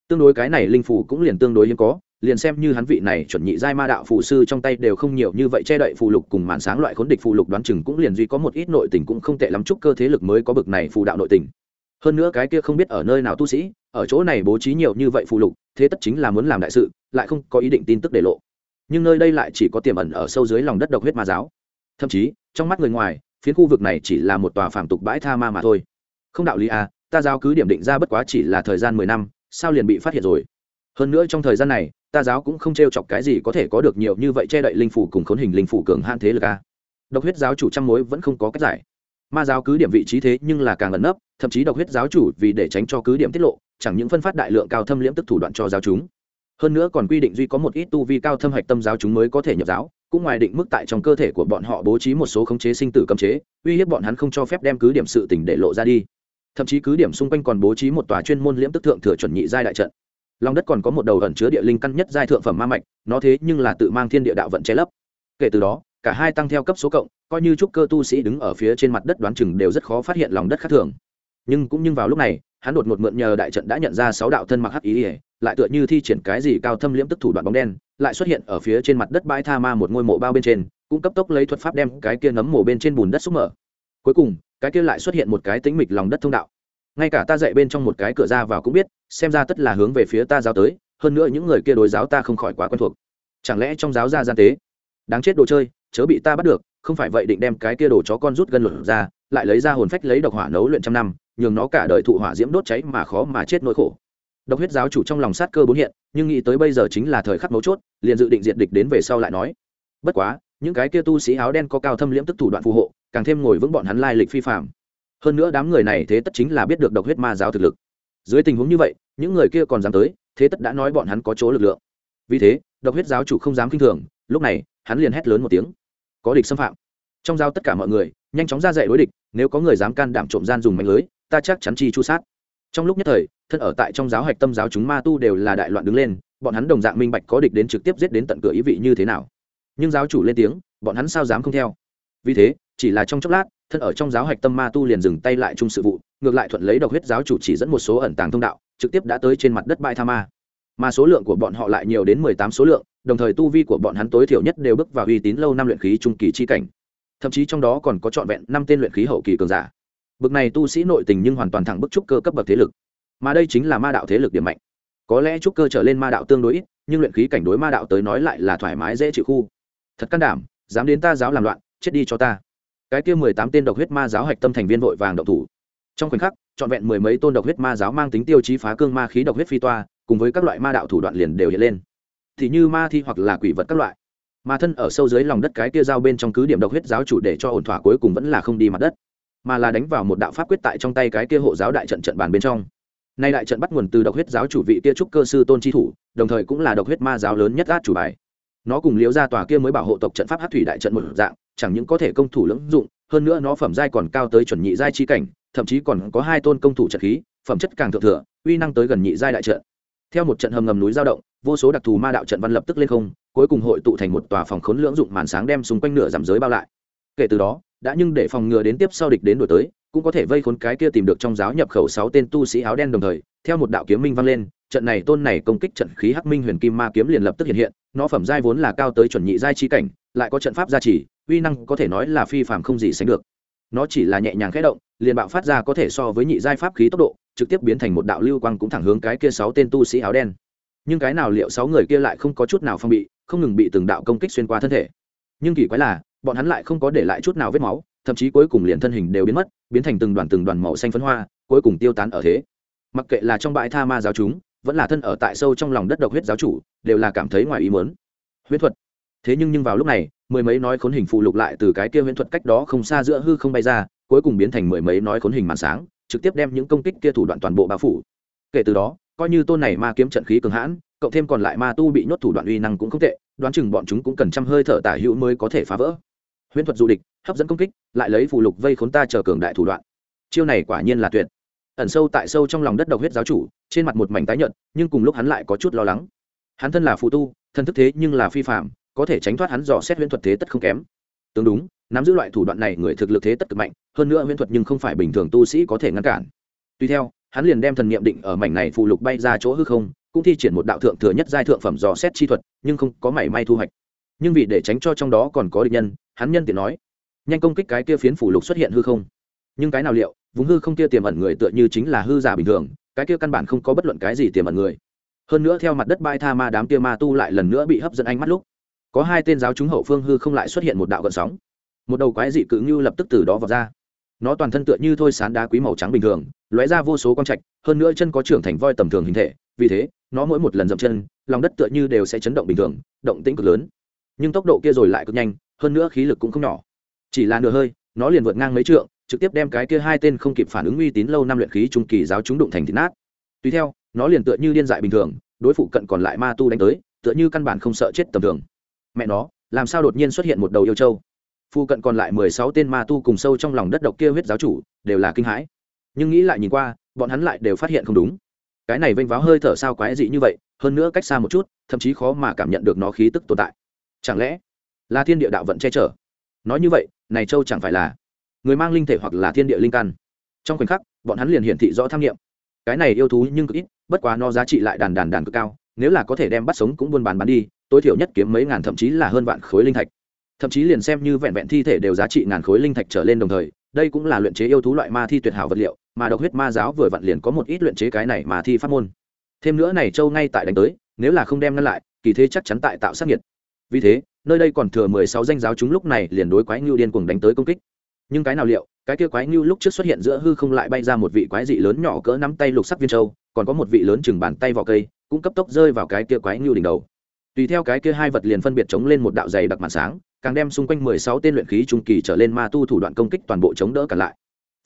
Tương đối cái này linh phủ cũng liền tương đối hiếm có liền xem như hắn vị này chuẩn nhị giai ma đạo phù sư trong tay đều không nhiều như vậy che đậy phù lục cùng màn sáng loại khốn địch phù lục đoán chừng cũng liền duy có một ít nội tình cũng không tệ lắm chút cơ thế lực mới có bực này phù đạo nội tình. Hơn nữa cái kia không biết ở nơi nào tu sĩ, ở chỗ này bố trí nhiều như vậy phù lục, thế tất chính là muốn làm đại sự, lại không có ý định tin tức để lộ. Nhưng nơi đây lại chỉ có tiềm ẩn ở sâu dưới lòng đất độc huyết ma giáo. Thậm chí, trong mắt người ngoài, phiến khu vực này chỉ là một tòa phạm tục bãi tha ma mà thôi. Không đạo lý à ta giáo cứ điểm định ra bất quá chỉ là thời gian mười năm, sao liền bị phát hiện rồi? Hơn nữa trong thời gian này ta giáo cũng không t r e o chọc cái gì có thể có được nhiều như vậy che đậy linh phủ cùng khốn hình linh phủ cường hạn thế lực a. Độc huyết giáo chủ trăm mối vẫn không có cách giải. Ma giáo cứ điểm vị trí thế nhưng là càng ẩn nấp, thậm chí độc huyết giáo chủ vì để tránh cho cứ điểm tiết lộ, chẳng những phân phát đại lượng cao thâm liễm tức thủ đoạn cho giáo chúng. Hơn nữa còn quy định duy có một ít tu vi cao thâm hạch tâm giáo chúng mới có thể nhập giáo, cũng ngoài định mức tại trong cơ thể của bọn họ bố trí một số khống chế sinh tử cấm chế, uy hiếp bọn hắn không cho phép đem cứ điểm sự tỉnh để lộ ra đi. Thậm chí cứ điểm xung quanh còn bố trí một tòa chuyên môn liễm tức thượng thừa chuẩn nhị giai đại trận lòng đất còn có một đầu ẩn chứa địa linh căn nhất giai thượng phẩm ma mạch, nó thế nhưng là tự mang thiên địa đạo vận che lấp. Kể từ đó, cả hai tăng theo cấp số cộng, coi như trúc cơ tu sĩ đứng ở phía trên mặt đất đoán chừng đều rất khó phát hiện lòng đất khác thường. Nhưng cũng như vào lúc này, hắn đột ngột mượn nhờ đại trận đã nhận ra sáu đạo thân mặc hắc ý ỉa lại tựa như thi triển cái gì cao thâm liễm tức thủ đoạn bóng đen, lại xuất hiện ở phía trên mặt đất bãi tha ma một ngôi mộ bao bên trên, cũng cấp tốc lấy thuật pháp đem cái kia nấm mộ bên trên bùn đất xúc mở. Cuối cùng, cái kia lại xuất hiện một cái tính mịch lòng đất thông đạo ngay cả ta dạy bên trong một cái cửa ra vào cũng biết, xem ra tất là hướng về phía ta giáo tới, hơn nữa những người kia đối giáo ta không khỏi quá quen thuộc. Chẳng lẽ trong giáo gia gian tế? Đáng chết đồ chơi, chớ bị ta bắt được, không phải vậy định đem cái kia đồ chó con rút gân lửa ra, lại lấy ra hồn phách lấy độc hỏa nấu luyện trăm năm, nhường nó cả đời thụ hỏa diễm đốt cháy mà khó mà chết nỗi khổ. Độc huyết giáo chủ trong lòng sát cơ bốn hiện, nhưng nghĩ tới bây giờ chính là thời khắc mấu chốt, liền dự định diệt địch đến về sau lại nói. Bất quá, những cái kia tu sĩ áo đen có cao thâm liễm tức thủ đoạn phù hộ, càng thêm ngồi vững bọn hắn lai lịch phi phạm hơn nữa đám người này thế tất chính là biết được độc huyết ma giáo thực lực. Dưới tình huống như vậy, những người kia còn dám tới, thế tất đã nói bọn hắn có chỗ lực lượng. Vì thế, độc huyết giáo chủ không dám k i n h thường, lúc này, hắn liền hét lớn một tiếng. Có địch xâm phạm. Trong giao tất cả mọi người, nhanh chóng ra dạy đối địch, nếu có người dám can đảm trộm gian dùng mạnh lưới, ta chắc chắn chi chu sát. Trong lúc nhất thời, thân ở tại trong giáo hạch tâm giáo chúng ma tu đều là đại loạn đứng lên, bọn hắn đồng dạng minh bạch có địch đến trực tiếp giết đến tận cửa ý vị như thế nào. Nhưng giáo chủ lên tiếng, bọn hắn sao dám không theo? Vì thế, chỉ là trong chốc lát thân ở trong giáo hạch tâm ma tu liền dừng tay lại chung sự vụ, ngược lại thuận lấy độc huyết giáo chủ chỉ dẫn một số ẩn tàng thông đạo, trực tiếp đã tới trên mặt đất bãi tha ma. Mà số lượng của bọn họ lại nhiều đến mười tám số lượng, đồng thời tu vi của bọn hắn tối thiểu nhất đều bước vào uy tín lâu năm luyện khí trung kỳ chi cảnh. Thậm chí trong đó còn có trọn vẹn năm tên luyện khí hậu kỳ cường giả. Bực này tu sĩ nội tình nhưng hoàn toàn thẳng bức trúc cơ cấp bậc thế lực. Mà đây chính là ma đạo thế lực điểm mạnh. Có lẽ trúc cơ trở lên ma đạo tương đối ít, nhưng luyện khí cảnh đối ma đạo tới nói lại là thoải mái dễ chịu khu. Thật can đảm, dám đến ta giáo làm loạn, chết đi cho ta cái kia mười tám tên độc huyết ma giáo hạch tâm thành viên vội vàng động thủ. Trong khoảnh khắc, trọn vẹn mười mấy tôn độc huyết ma giáo mang tính tiêu chí phá cương ma khí độc huyết phi toa, cùng với các loại ma đạo thủ đoạn liền đều hiện lên. Thì như ma thi hoặc là quỷ vật các loại. Ma thân ở sâu dưới lòng đất cái kia giao bên trong cứ điểm độc huyết giáo chủ để cho ổn thỏa cuối cùng vẫn là không đi mặt đất, mà là đánh vào một đạo pháp quyết tại trong tay cái kia hộ giáo đại trận trận bàn bên trong. Nay đại trận bắt nguồn từ độc huyết giáo chủ vị kia trúc cơ sư tôn chi thủ, đồng thời cũng là độc huyết ma giáo lớn nhất át chủ bài. Nó cùng liễu ra tòa kia mới bảo hộ tộc trận pháp hát thủy đại trận một dạng chẳng những có thể công thủ lưỡng dụng, hơn nữa nó phẩm giai còn cao tới chuẩn nhị giai chi cảnh, thậm chí còn có hai tôn công thủ trận khí, phẩm chất càng thượng thừa, uy năng tới gần nhị giai đại trận. Theo một trận hầm ngầm núi giao động, vô số đặc thù ma đạo trận văn lập tức lên không, cuối cùng hội tụ thành một tòa phòng khốn lưỡng dụng màn sáng đem xung quanh nửa giảm giới bao lại. Kể từ đó, đã nhưng để phòng ngừa đến tiếp sau địch đến đổi tới, cũng có thể vây khốn cái kia tìm được trong giáo nhập khẩu sáu tên tu sĩ áo đen đồng thời, theo một đạo kiếm minh vang lên, trận này tôn này công kích trận khí hắc minh huyền kim ma kiếm liền lập tức hiện hiện, nó phẩm giai vốn là cao tới chuẩn nhị giai chi cảnh, lại có trận pháp gia trì uy năng có thể nói là phi phàm không gì sánh được. Nó chỉ là nhẹ nhàng khẽ động, liền bạo phát ra có thể so với nhị giai pháp khí tốc độ, trực tiếp biến thành một đạo lưu quang cũng thẳng hướng cái kia sáu tên tu sĩ áo đen. Nhưng cái nào liệu sáu người kia lại không có chút nào phong bị, không ngừng bị từng đạo công kích xuyên qua thân thể. Nhưng kỳ quái là, bọn hắn lại không có để lại chút nào vết máu, thậm chí cuối cùng liền thân hình đều biến mất, biến thành từng đoàn từng đoàn màu xanh phấn hoa, cuối cùng tiêu tán ở thế. Mặc kệ là trong bãi tha ma giáo chúng, vẫn là thân ở tại sâu trong lòng đất độc huyết giáo chủ, đều là cảm thấy ngoài ý muốn. Huyết thuật thế nhưng nhưng vào lúc này, mười mấy nói khốn hình phụ lục lại từ cái kia huyễn thuật cách đó không xa giữa hư không bay ra, cuối cùng biến thành mười mấy nói khốn hình màn sáng, trực tiếp đem những công kích kia thủ đoạn toàn bộ bao phủ. Kể từ đó, coi như tôn này ma kiếm trận khí cường hãn, cộng thêm còn lại ma tu bị nhốt thủ đoạn uy năng cũng không tệ, đoán chừng bọn chúng cũng cần trăm hơi thở tả hữu mới có thể phá vỡ. Huyễn thuật du địch, hấp dẫn công kích, lại lấy phụ lục vây khốn ta chờ cường đại thủ đoạn. Chiêu này quả nhiên là tuyệt. Ẩn sâu tại sâu trong lòng đất độc huyết giáo chủ, trên mặt một mảnh tái nhợt, nhưng cùng lúc hắn lại có chút lo lắng. Hắn thân là phụ tu, thân thức thế nhưng là phi phạm có thể tránh thoát hắn dò xét huyễn thuật thế tất không kém. Tương đúng, nắm giữ loại thủ đoạn này người thực lực thế tất cực mạnh, hơn nữa huyễn thuật nhưng không phải bình thường tu sĩ có thể ngăn cản. Tuy theo, hắn liền đem thần niệm định ở mảnh này phụ lục bay ra chỗ hư không, cũng thi triển một đạo thượng thừa nhất giai thượng phẩm dò xét chi thuật, nhưng không có mảy may thu hoạch. Nhưng vì để tránh cho trong đó còn có địch nhân, hắn nhân tiện nói, nhanh công kích cái kia phiến phủ lục xuất hiện hư không. Nhưng cái nào liệu, vùng hư không kia tiềm ẩn người tựa như chính là hư giả bình thường, cái kia căn bản không có bất luận cái gì tiềm ẩn người. Hơn nữa theo mặt đất bãi tha ma đám kia ma tu lại lần nữa bị hấp dẫn ánh mắt lúc có hai tên giáo chúng hậu phương hư không lại xuất hiện một đạo gợn sóng. Một đầu quái dị cự như lập tức từ đó vào ra. Nó toàn thân tựa như thôi sán đá quý màu trắng bình thường, lóe ra vô số quang trạch, hơn nữa chân có trưởng thành voi tầm thường hình thể, vì thế, nó mỗi một lần dậm chân, lòng đất tựa như đều sẽ chấn động bình thường, động tĩnh cực lớn. Nhưng tốc độ kia rồi lại cực nhanh, hơn nữa khí lực cũng không nhỏ. Chỉ là nửa hơi, nó liền vượt ngang mấy trượng, trực tiếp đem cái kia hai tên không kịp phản ứng uy tín lâu năm luyện khí trung kỳ giáo chúng đụng thành thịt nát. Tùy theo, nó liền tựa như điên dại bình thường, đối phụ cận còn lại ma tu đánh tới, tựa như căn bản không sợ chết tầm thường mẹ nó, làm sao đột nhiên xuất hiện một đầu yêu châu phụ cận còn lại mười sáu tên ma tu cùng sâu trong lòng đất độc kia huyết giáo chủ, đều là kinh hãi. Nhưng nghĩ lại nhìn qua, bọn hắn lại đều phát hiện không đúng. Cái này vênh váo hơi thở sao quái dị như vậy, hơn nữa cách xa một chút, thậm chí khó mà cảm nhận được nó khí tức tồn tại. Chẳng lẽ là thiên địa đạo vận che chở? Nói như vậy, này châu chẳng phải là người mang linh thể hoặc là thiên địa linh căn? Trong khoảnh khắc, bọn hắn liền hiển thị rõ tham nghiệm. Cái này yêu thú nhưng cực ít, bất quá nó giá trị lại đàn đàn đàn cực cao, nếu là có thể đem bắt sống cũng buôn bán bán đi tối thiểu nhất kiếm mấy ngàn thậm chí là hơn vạn khối linh thạch. Thậm chí liền xem như vẹn vẹn thi thể đều giá trị ngàn khối linh thạch trở lên đồng thời, đây cũng là luyện chế yêu thú loại ma thi tuyệt hảo vật liệu, mà độc huyết ma giáo vừa vặn liền có một ít luyện chế cái này mà thi pháp môn. Thêm nữa này châu ngay tại đánh tới, nếu là không đem ngăn lại, kỳ thế chắc chắn tại tạo sát nhiệt vì thế, nơi đây còn thừa mười sáu danh giáo chúng lúc này liền đối quái ngưu điên cuồng đánh tới công kích. Nhưng cái nào liệu, cái kia quái ngưu lúc trước xuất hiện giữa hư không lại bay ra một vị quái dị lớn nhỏ cỡ nắm tay lục sắc viên châu, còn có một vị lớn chừng bàn tay vỏ cây, cũng cấp tốc rơi vào cái kia quái ngưu đỉnh đầu tùy theo cái kia hai vật liền phân biệt chống lên một đạo dày đặc màn sáng, càng đem xung quanh mười sáu tên luyện khí trung kỳ trở lên ma tu thủ đoạn công kích toàn bộ chống đỡ cả lại.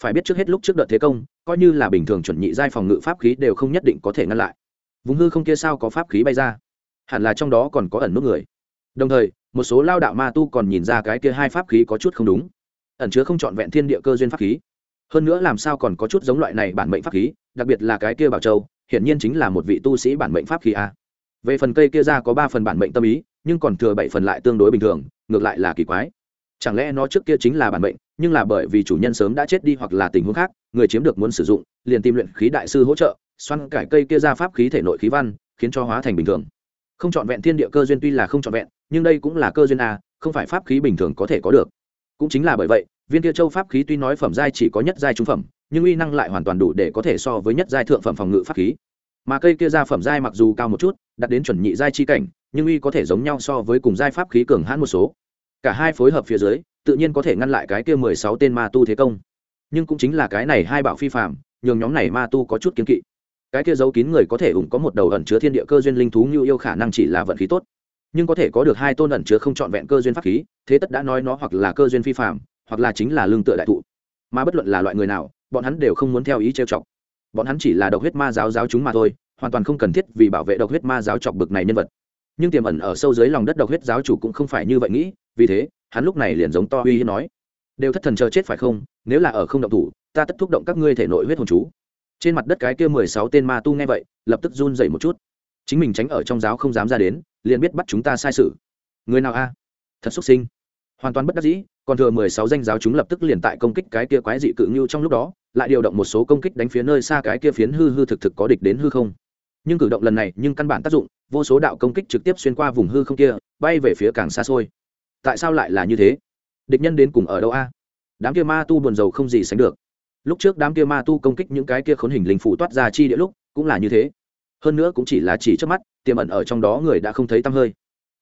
Phải biết trước hết lúc trước đợt thế công, coi như là bình thường chuẩn nhị giai phòng ngự pháp khí đều không nhất định có thể ngăn lại. Vùng hư không kia sao có pháp khí bay ra? Hẳn là trong đó còn có ẩn nút người. Đồng thời, một số lao đạo ma tu còn nhìn ra cái kia hai pháp khí có chút không đúng. Ẩn chứa không trọn vẹn thiên địa cơ duyên pháp khí. Hơn nữa làm sao còn có chút giống loại này bản mệnh pháp khí, đặc biệt là cái kia bảo châu, hiển nhiên chính là một vị tu sĩ bản mệnh pháp khí a về phần cây kia ra có ba phần bản mệnh tâm ý, nhưng còn thừa bảy phần lại tương đối bình thường, ngược lại là kỳ quái. Chẳng lẽ nó trước kia chính là bản mệnh, nhưng là bởi vì chủ nhân sớm đã chết đi hoặc là tình huống khác, người chiếm được muốn sử dụng, liền tìm luyện khí đại sư hỗ trợ xoăn cải cây kia ra pháp khí thể nội khí văn, khiến cho hóa thành bình thường. Không trọn vẹn thiên địa cơ duyên tuy là không trọn vẹn, nhưng đây cũng là cơ duyên a không phải pháp khí bình thường có thể có được. Cũng chính là bởi vậy, viên kia châu pháp khí tuy nói phẩm giai chỉ có nhất giai trung phẩm, nhưng uy năng lại hoàn toàn đủ để có thể so với nhất giai thượng phẩm phòng ngự pháp khí mà cây kia ra phẩm giai mặc dù cao một chút đặt đến chuẩn nhị giai chi cảnh, nhưng uy có thể giống nhau so với cùng giai pháp khí cường hãn một số. Cả hai phối hợp phía dưới, tự nhiên có thể ngăn lại cái kia mười sáu tên ma tu thế công. Nhưng cũng chính là cái này hai bảo phi phạm nhường nhóm này ma tu có chút kiến kỵ. Cái kia giấu kín người có thể ủng có một đầu ẩn chứa thiên địa cơ duyên linh thú như yêu khả năng chỉ là vận khí tốt. Nhưng có thể có được hai tôn ẩn chứa không trọn vẹn cơ duyên pháp khí, thế tất đã nói nó hoặc là cơ duyên phi phạm hoặc là chính là lương tựa đại thụ. Mà bất luận là loại người nào, bọn hắn đều không muốn theo ý trêu chọc bọn hắn chỉ là độc huyết ma giáo giáo chúng mà thôi, hoàn toàn không cần thiết vì bảo vệ độc huyết ma giáo chọc bực này nhân vật. Nhưng tiềm ẩn ở sâu dưới lòng đất độc huyết giáo chủ cũng không phải như vậy nghĩ, vì thế, hắn lúc này liền giống to uy hiếp nói, đều thất thần chờ chết phải không? Nếu là ở không động thủ, ta tất thúc động các ngươi thể nội huyết hồn chú. Trên mặt đất cái kia mười sáu tên ma tu nghe vậy, lập tức run dậy một chút. Chính mình tránh ở trong giáo không dám ra đến, liền biết bắt chúng ta sai sự. Người nào a? Thật xuất sinh. Hoàn toàn bất đắc dĩ, còn thừa mười sáu danh giáo chúng lập tức liền tại công kích cái kia quái dị cự ngưu trong lúc đó lại điều động một số công kích đánh phía nơi xa cái kia phiến hư hư thực thực có địch đến hư không. Nhưng cử động lần này nhưng căn bản tác dụng, vô số đạo công kích trực tiếp xuyên qua vùng hư không kia, bay về phía càng xa xôi. Tại sao lại là như thế? Địch nhân đến cùng ở đâu a? Đám kia ma tu buồn rầu không gì sánh được. Lúc trước đám kia ma tu công kích những cái kia khốn hình linh phủ toát ra chi địa lúc, cũng là như thế. Hơn nữa cũng chỉ là chỉ trước mắt, tiềm ẩn ở trong đó người đã không thấy tăm hơi.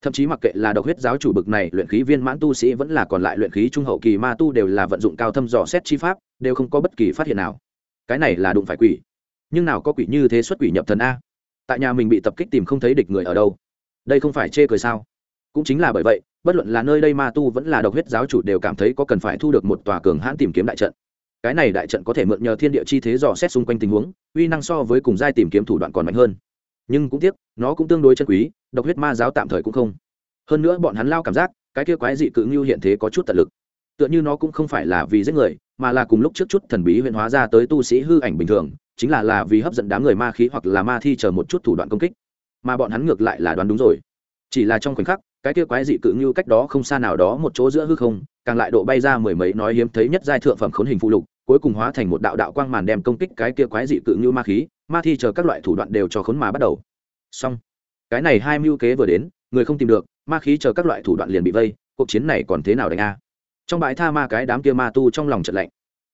Thậm chí mặc kệ là độc huyết giáo chủ bực này luyện khí viên mãn tu sĩ vẫn là còn lại luyện khí trung hậu kỳ ma tu đều là vận dụng cao thâm dò xét chi pháp đều không có bất kỳ phát hiện nào. Cái này là đụng phải quỷ. Nhưng nào có quỷ như thế xuất quỷ nhập thần a? Tại nhà mình bị tập kích tìm không thấy địch người ở đâu. Đây không phải chê cười sao? Cũng chính là bởi vậy, bất luận là nơi đây ma tu vẫn là độc huyết giáo chủ đều cảm thấy có cần phải thu được một tòa cường hãn tìm kiếm đại trận. Cái này đại trận có thể mượn nhờ thiên địa chi thế dò xét xung quanh tình huống, uy năng so với cùng giai tìm kiếm thủ đoạn còn mạnh hơn. Nhưng cũng tiếc, nó cũng tương đối chân quý, độc huyết ma giáo tạm thời cũng không. Hơn nữa bọn hắn lao cảm giác, cái kia quái dị cự ngưu hiện thế có chút tận lực tựa như nó cũng không phải là vì giết người, mà là cùng lúc trước chút thần bí huyện hóa ra tới tu sĩ hư ảnh bình thường, chính là là vì hấp dẫn đám người ma khí hoặc là ma thi chờ một chút thủ đoạn công kích. Mà bọn hắn ngược lại là đoán đúng rồi. Chỉ là trong khoảnh khắc, cái kia quái dị cự như cách đó không xa nào đó một chỗ giữa hư không, càng lại độ bay ra mười mấy nói hiếm thấy nhất giai thượng phẩm khốn hình phụ lục, cuối cùng hóa thành một đạo đạo quang màn đem công kích cái kia quái dị cự như ma khí, ma thi chờ các loại thủ đoạn đều cho khốn mà bắt đầu. Xong. Cái này hai mưu kế vừa đến, người không tìm được, ma khí chờ các loại thủ đoạn liền bị vây, cuộc chiến này còn thế nào đánh a? Trong bãi tha ma cái đám kia ma tu trong lòng trận lạnh.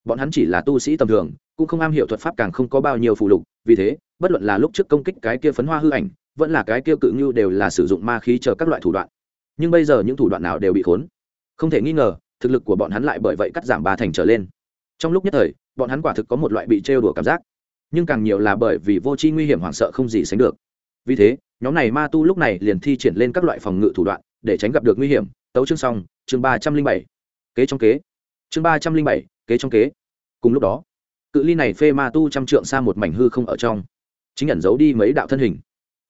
Bọn hắn chỉ là tu sĩ tầm thường, cũng không am hiểu thuật pháp càng không có bao nhiêu phụ lục, vì thế, bất luận là lúc trước công kích cái kia phấn hoa hư ảnh, vẫn là cái kia cự ngưu đều là sử dụng ma khí chờ các loại thủ đoạn. Nhưng bây giờ những thủ đoạn nào đều bị khốn. Không thể nghi ngờ, thực lực của bọn hắn lại bởi vậy cắt giảm ba thành trở lên. Trong lúc nhất thời, bọn hắn quả thực có một loại bị trêu đùa cảm giác. Nhưng càng nhiều là bởi vì vô tri nguy hiểm hoảng sợ không gì sánh được. Vì thế, nhóm này ma tu lúc này liền thi triển lên các loại phòng ngự thủ đoạn, để tránh gặp được nguy hiểm. Tấu chương xong, chương ba trăm linh bảy kế trong kế. Chương ba trăm linh bảy, kế trong kế. Cùng lúc đó, cự ly này phê ma tu trăm trượng xa một mảnh hư không ở trong. Chính nhận giấu đi mấy đạo thân hình.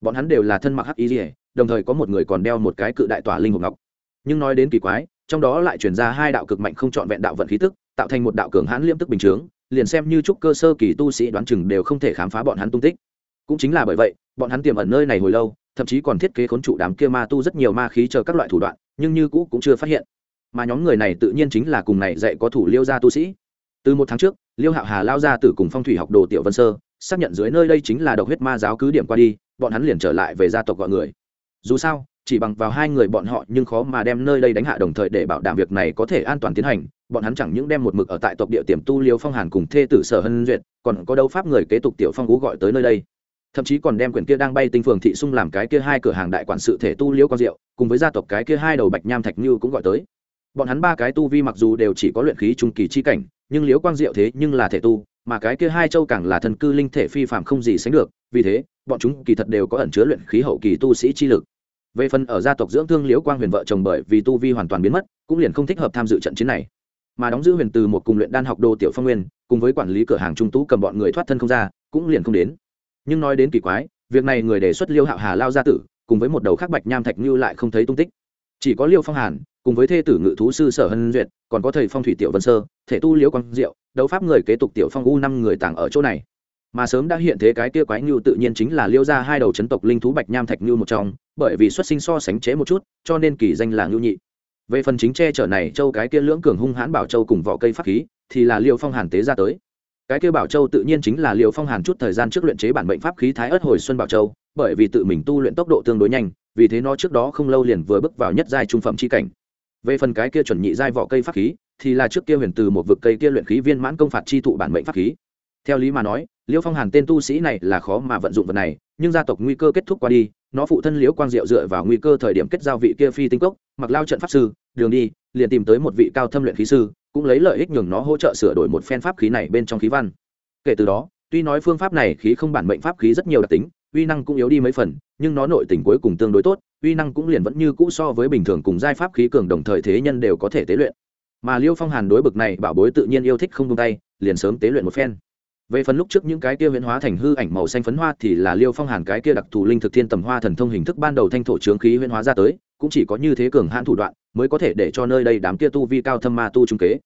Bọn hắn đều là thân mặc hắc y dỉa đồng thời có một người còn đeo một cái cự đại tỏa linh hộp ngọc. Nhưng nói đến kỳ quái, trong đó lại chuyển ra hai đạo cực mạnh không trọn vẹn đạo vận khí tức, tạo thành một đạo cường hãn liêm tức bình chướng, liền xem như trúc cơ sơ kỳ tu sĩ đoán chừng đều không thể khám phá bọn hắn tung tích. Cũng chính là bởi vậy, bọn hắn tiềm ẩn nơi này hồi lâu, thậm chí còn thiết kế khốn trụ đám kia ma tu rất nhiều ma khí chờ các loại thủ đoạn, nhưng như cũ cũng chưa phát hiện mà nhóm người này tự nhiên chính là cùng này dạy có thủ liêu gia tu sĩ. Từ một tháng trước, liêu hạo hà lao ra từ cùng phong thủy học đồ tiểu vân sơ, xác nhận dưới nơi đây chính là độc huyết ma giáo cứ điểm qua đi, bọn hắn liền trở lại về gia tộc gọi người. Dù sao, chỉ bằng vào hai người bọn họ nhưng khó mà đem nơi đây đánh hạ đồng thời để bảo đảm việc này có thể an toàn tiến hành, bọn hắn chẳng những đem một mực ở tại tộc địa tiềm tu liêu phong hàn cùng thê tử sở hân duyệt, còn có đấu pháp người kế tục tiểu phong ú gọi tới nơi đây. Thậm chí còn đem quyển kia đang bay tinh phường thị sung làm cái kia hai cửa hàng đại quản sự thể tu liêu con diệu, cùng với gia tộc cái kia hai đầu bạch nham thạch như cũng gọi tới bọn hắn ba cái tu vi mặc dù đều chỉ có luyện khí trung kỳ chi cảnh, nhưng liễu quang diệu thế nhưng là thể tu, mà cái kia hai châu càng là thần cư linh thể phi phạm không gì sánh được, vì thế, bọn chúng kỳ thật đều có ẩn chứa luyện khí hậu kỳ tu sĩ chi lực. Về phần ở gia tộc dưỡng thương liễu quang huyền vợ chồng bởi vì tu vi hoàn toàn biến mất, cũng liền không thích hợp tham dự trận chiến này. Mà đóng giữ huyền từ một cùng luyện đan học đồ tiểu phong nguyên, cùng với quản lý cửa hàng trung tú cầm bọn người thoát thân không ra, cũng liền không đến. Nhưng nói đến kỳ quái, việc này người đề xuất liêu hạo hà lao gia tử, cùng với một đầu khác bạch nham thạch như lại không thấy tung tích. Chỉ có liêu phong hàn cùng với thê tử ngự thú sư sở hân duyệt, còn có thầy phong thủy tiểu vân sơ, thể tu liễu quang diệu, đấu pháp người kế tục tiểu phong u năm người tàng ở chỗ này. Mà sớm đã hiện thế cái kia quái ngưu tự nhiên chính là liêu ra hai đầu chấn tộc linh thú bạch nham thạch ngưu một trong, bởi vì xuất sinh so sánh chế một chút, cho nên kỳ danh là ngưu nhị. Về phần chính che chở này, châu cái kia lưỡng cường hung hãn bảo châu cùng vỏ cây pháp khí, thì là liêu phong hàn tế ra tới. Cái kia bảo châu tự nhiên chính là liêu phong hàn chút thời gian trước luyện chế bản bệnh pháp khí thái ớt hồi xuân bảo châu, bởi vì tự mình tu luyện tốc độ tương đối nhanh, vì thế nó trước đó không lâu liền vừa bước vào nhất giai trung phẩm chi cảnh về phần cái kia chuẩn nhị giai vỏ cây pháp khí, thì là trước kia huyền từ một vực cây kia luyện khí viên mãn công phạt chi thụ bản mệnh pháp khí. Theo lý mà nói, liễu phong hàn tên tu sĩ này là khó mà vận dụng vật này, nhưng gia tộc nguy cơ kết thúc qua đi, nó phụ thân liễu quang diệu dựa vào nguy cơ thời điểm kết giao vị kia phi tinh cốc, mặc lao trận pháp sư, đường đi, liền tìm tới một vị cao thâm luyện khí sư, cũng lấy lợi ích nhường nó hỗ trợ sửa đổi một phen pháp khí này bên trong khí văn. Kể từ đó, tuy nói phương pháp này khí không bản mệnh pháp khí rất nhiều đặc tính uy năng cũng yếu đi mấy phần, nhưng nó nội tình cuối cùng tương đối tốt, uy năng cũng liền vẫn như cũ so với bình thường cùng giai pháp khí cường đồng thời thế nhân đều có thể tế luyện. Mà liêu phong hàn đối bực này bảo bối tự nhiên yêu thích không tung tay, liền sớm tế luyện một phen. Về phần lúc trước những cái kia huyễn hóa thành hư ảnh màu xanh phấn hoa thì là liêu phong hàn cái kia đặc thù linh thực thiên tầm hoa thần thông hình thức ban đầu thanh thổ trướng khí huyễn hóa ra tới, cũng chỉ có như thế cường hãn thủ đoạn mới có thể để cho nơi đây đám kia tu vi cao thâm ma tu trung kế.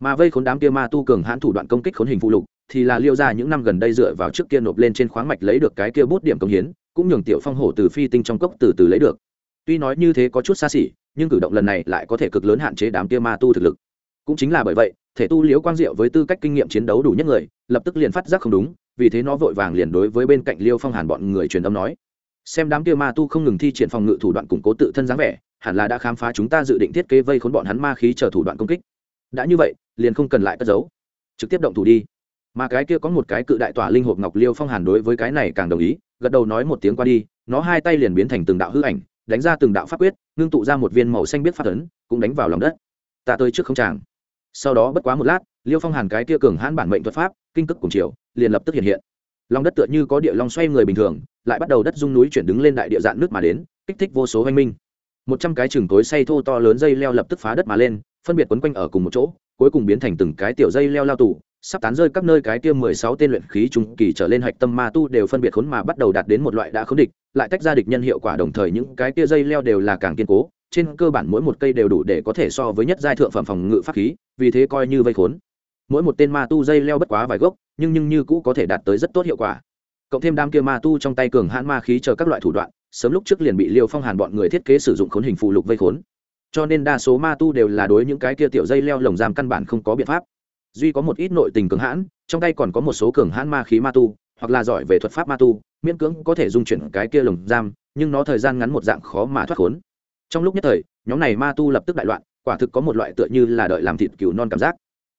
Mà vây khốn đám kia ma tu cường hãn thủ đoạn công kích khốn hình phụ lục thì là liêu ra những năm gần đây dựa vào trước kia nộp lên trên khoáng mạch lấy được cái kia bút điểm công hiến, cũng nhường tiểu phong hổ từ phi tinh trong cốc từ từ lấy được. Tuy nói như thế có chút xa xỉ, nhưng cử động lần này lại có thể cực lớn hạn chế đám kia ma tu thực lực. Cũng chính là bởi vậy, thể tu liễu quang diệu với tư cách kinh nghiệm chiến đấu đủ nhất người, lập tức liền phát giác không đúng, vì thế nó vội vàng liền đối với bên cạnh liêu phong hàn bọn người truyền âm nói. Xem đám kia ma tu không ngừng thi triển phòng ngự thủ đoạn củng cố tự thân dáng vẻ, hẳn là đã khám phá chúng ta dự định thiết kế vây khốn bọn hắn ma khí chờ thủ đoạn công kích. Đã như vậy, liền không cần lại cất giấu. Trực tiếp động thủ đi mà cái kia có một cái cự đại tỏa linh hộp ngọc liêu phong hàn đối với cái này càng đồng ý, gật đầu nói một tiếng qua đi, nó hai tay liền biến thành từng đạo hư ảnh, đánh ra từng đạo pháp quyết, ngưng tụ ra một viên màu xanh biết phát ấn, cũng đánh vào lòng đất. Ta tới trước không tràng sau đó bất quá một lát, liêu phong hàn cái kia cường hãn bản mệnh thuật pháp, kinh cực cùng chiều liền lập tức hiện hiện. Lòng đất tựa như có địa long xoay người bình thường, lại bắt đầu đất dung núi chuyển đứng lên đại địa dạn nước mà đến, kích thích vô số hoanh minh. Một trăm cái chừng tối say thô to lớn dây leo lập tức phá đất mà lên, phân biệt quấn quanh ở cùng một chỗ, cuối cùng biến thành từng cái tiểu dây leo lao tù sắp tán rơi các nơi cái kia mười sáu tên luyện khí trung kỳ trở lên hạch tâm ma tu đều phân biệt khốn mà bắt đầu đạt đến một loại đã khống địch, lại tách ra địch nhân hiệu quả đồng thời những cái kia dây leo đều là càng kiên cố, trên cơ bản mỗi một cây đều đủ để có thể so với nhất giai thượng phẩm phòng ngự pháp khí, vì thế coi như vây khốn. Mỗi một tên ma tu dây leo bất quá vài gốc, nhưng nhưng như cũ có thể đạt tới rất tốt hiệu quả. Cộng thêm đám kia ma tu trong tay cường hãn ma khí chờ các loại thủ đoạn, sớm lúc trước liền bị Liêu Phong Hàn bọn người thiết kế sử dụng khốn hình phụ lục vây khốn. Cho nên đa số ma tu đều là đối những cái kia tiểu dây leo lồng giam căn bản không có biện pháp duy có một ít nội tình cường hãn, trong tay còn có một số cường hãn ma khí ma tu, hoặc là giỏi về thuật pháp ma tu, miễn cưỡng có thể dung chuyển cái kia lồng giam, nhưng nó thời gian ngắn một dạng khó mà thoát khốn. Trong lúc nhất thời, nhóm này ma tu lập tức đại loạn, quả thực có một loại tựa như là đợi làm thịt cừu non cảm giác.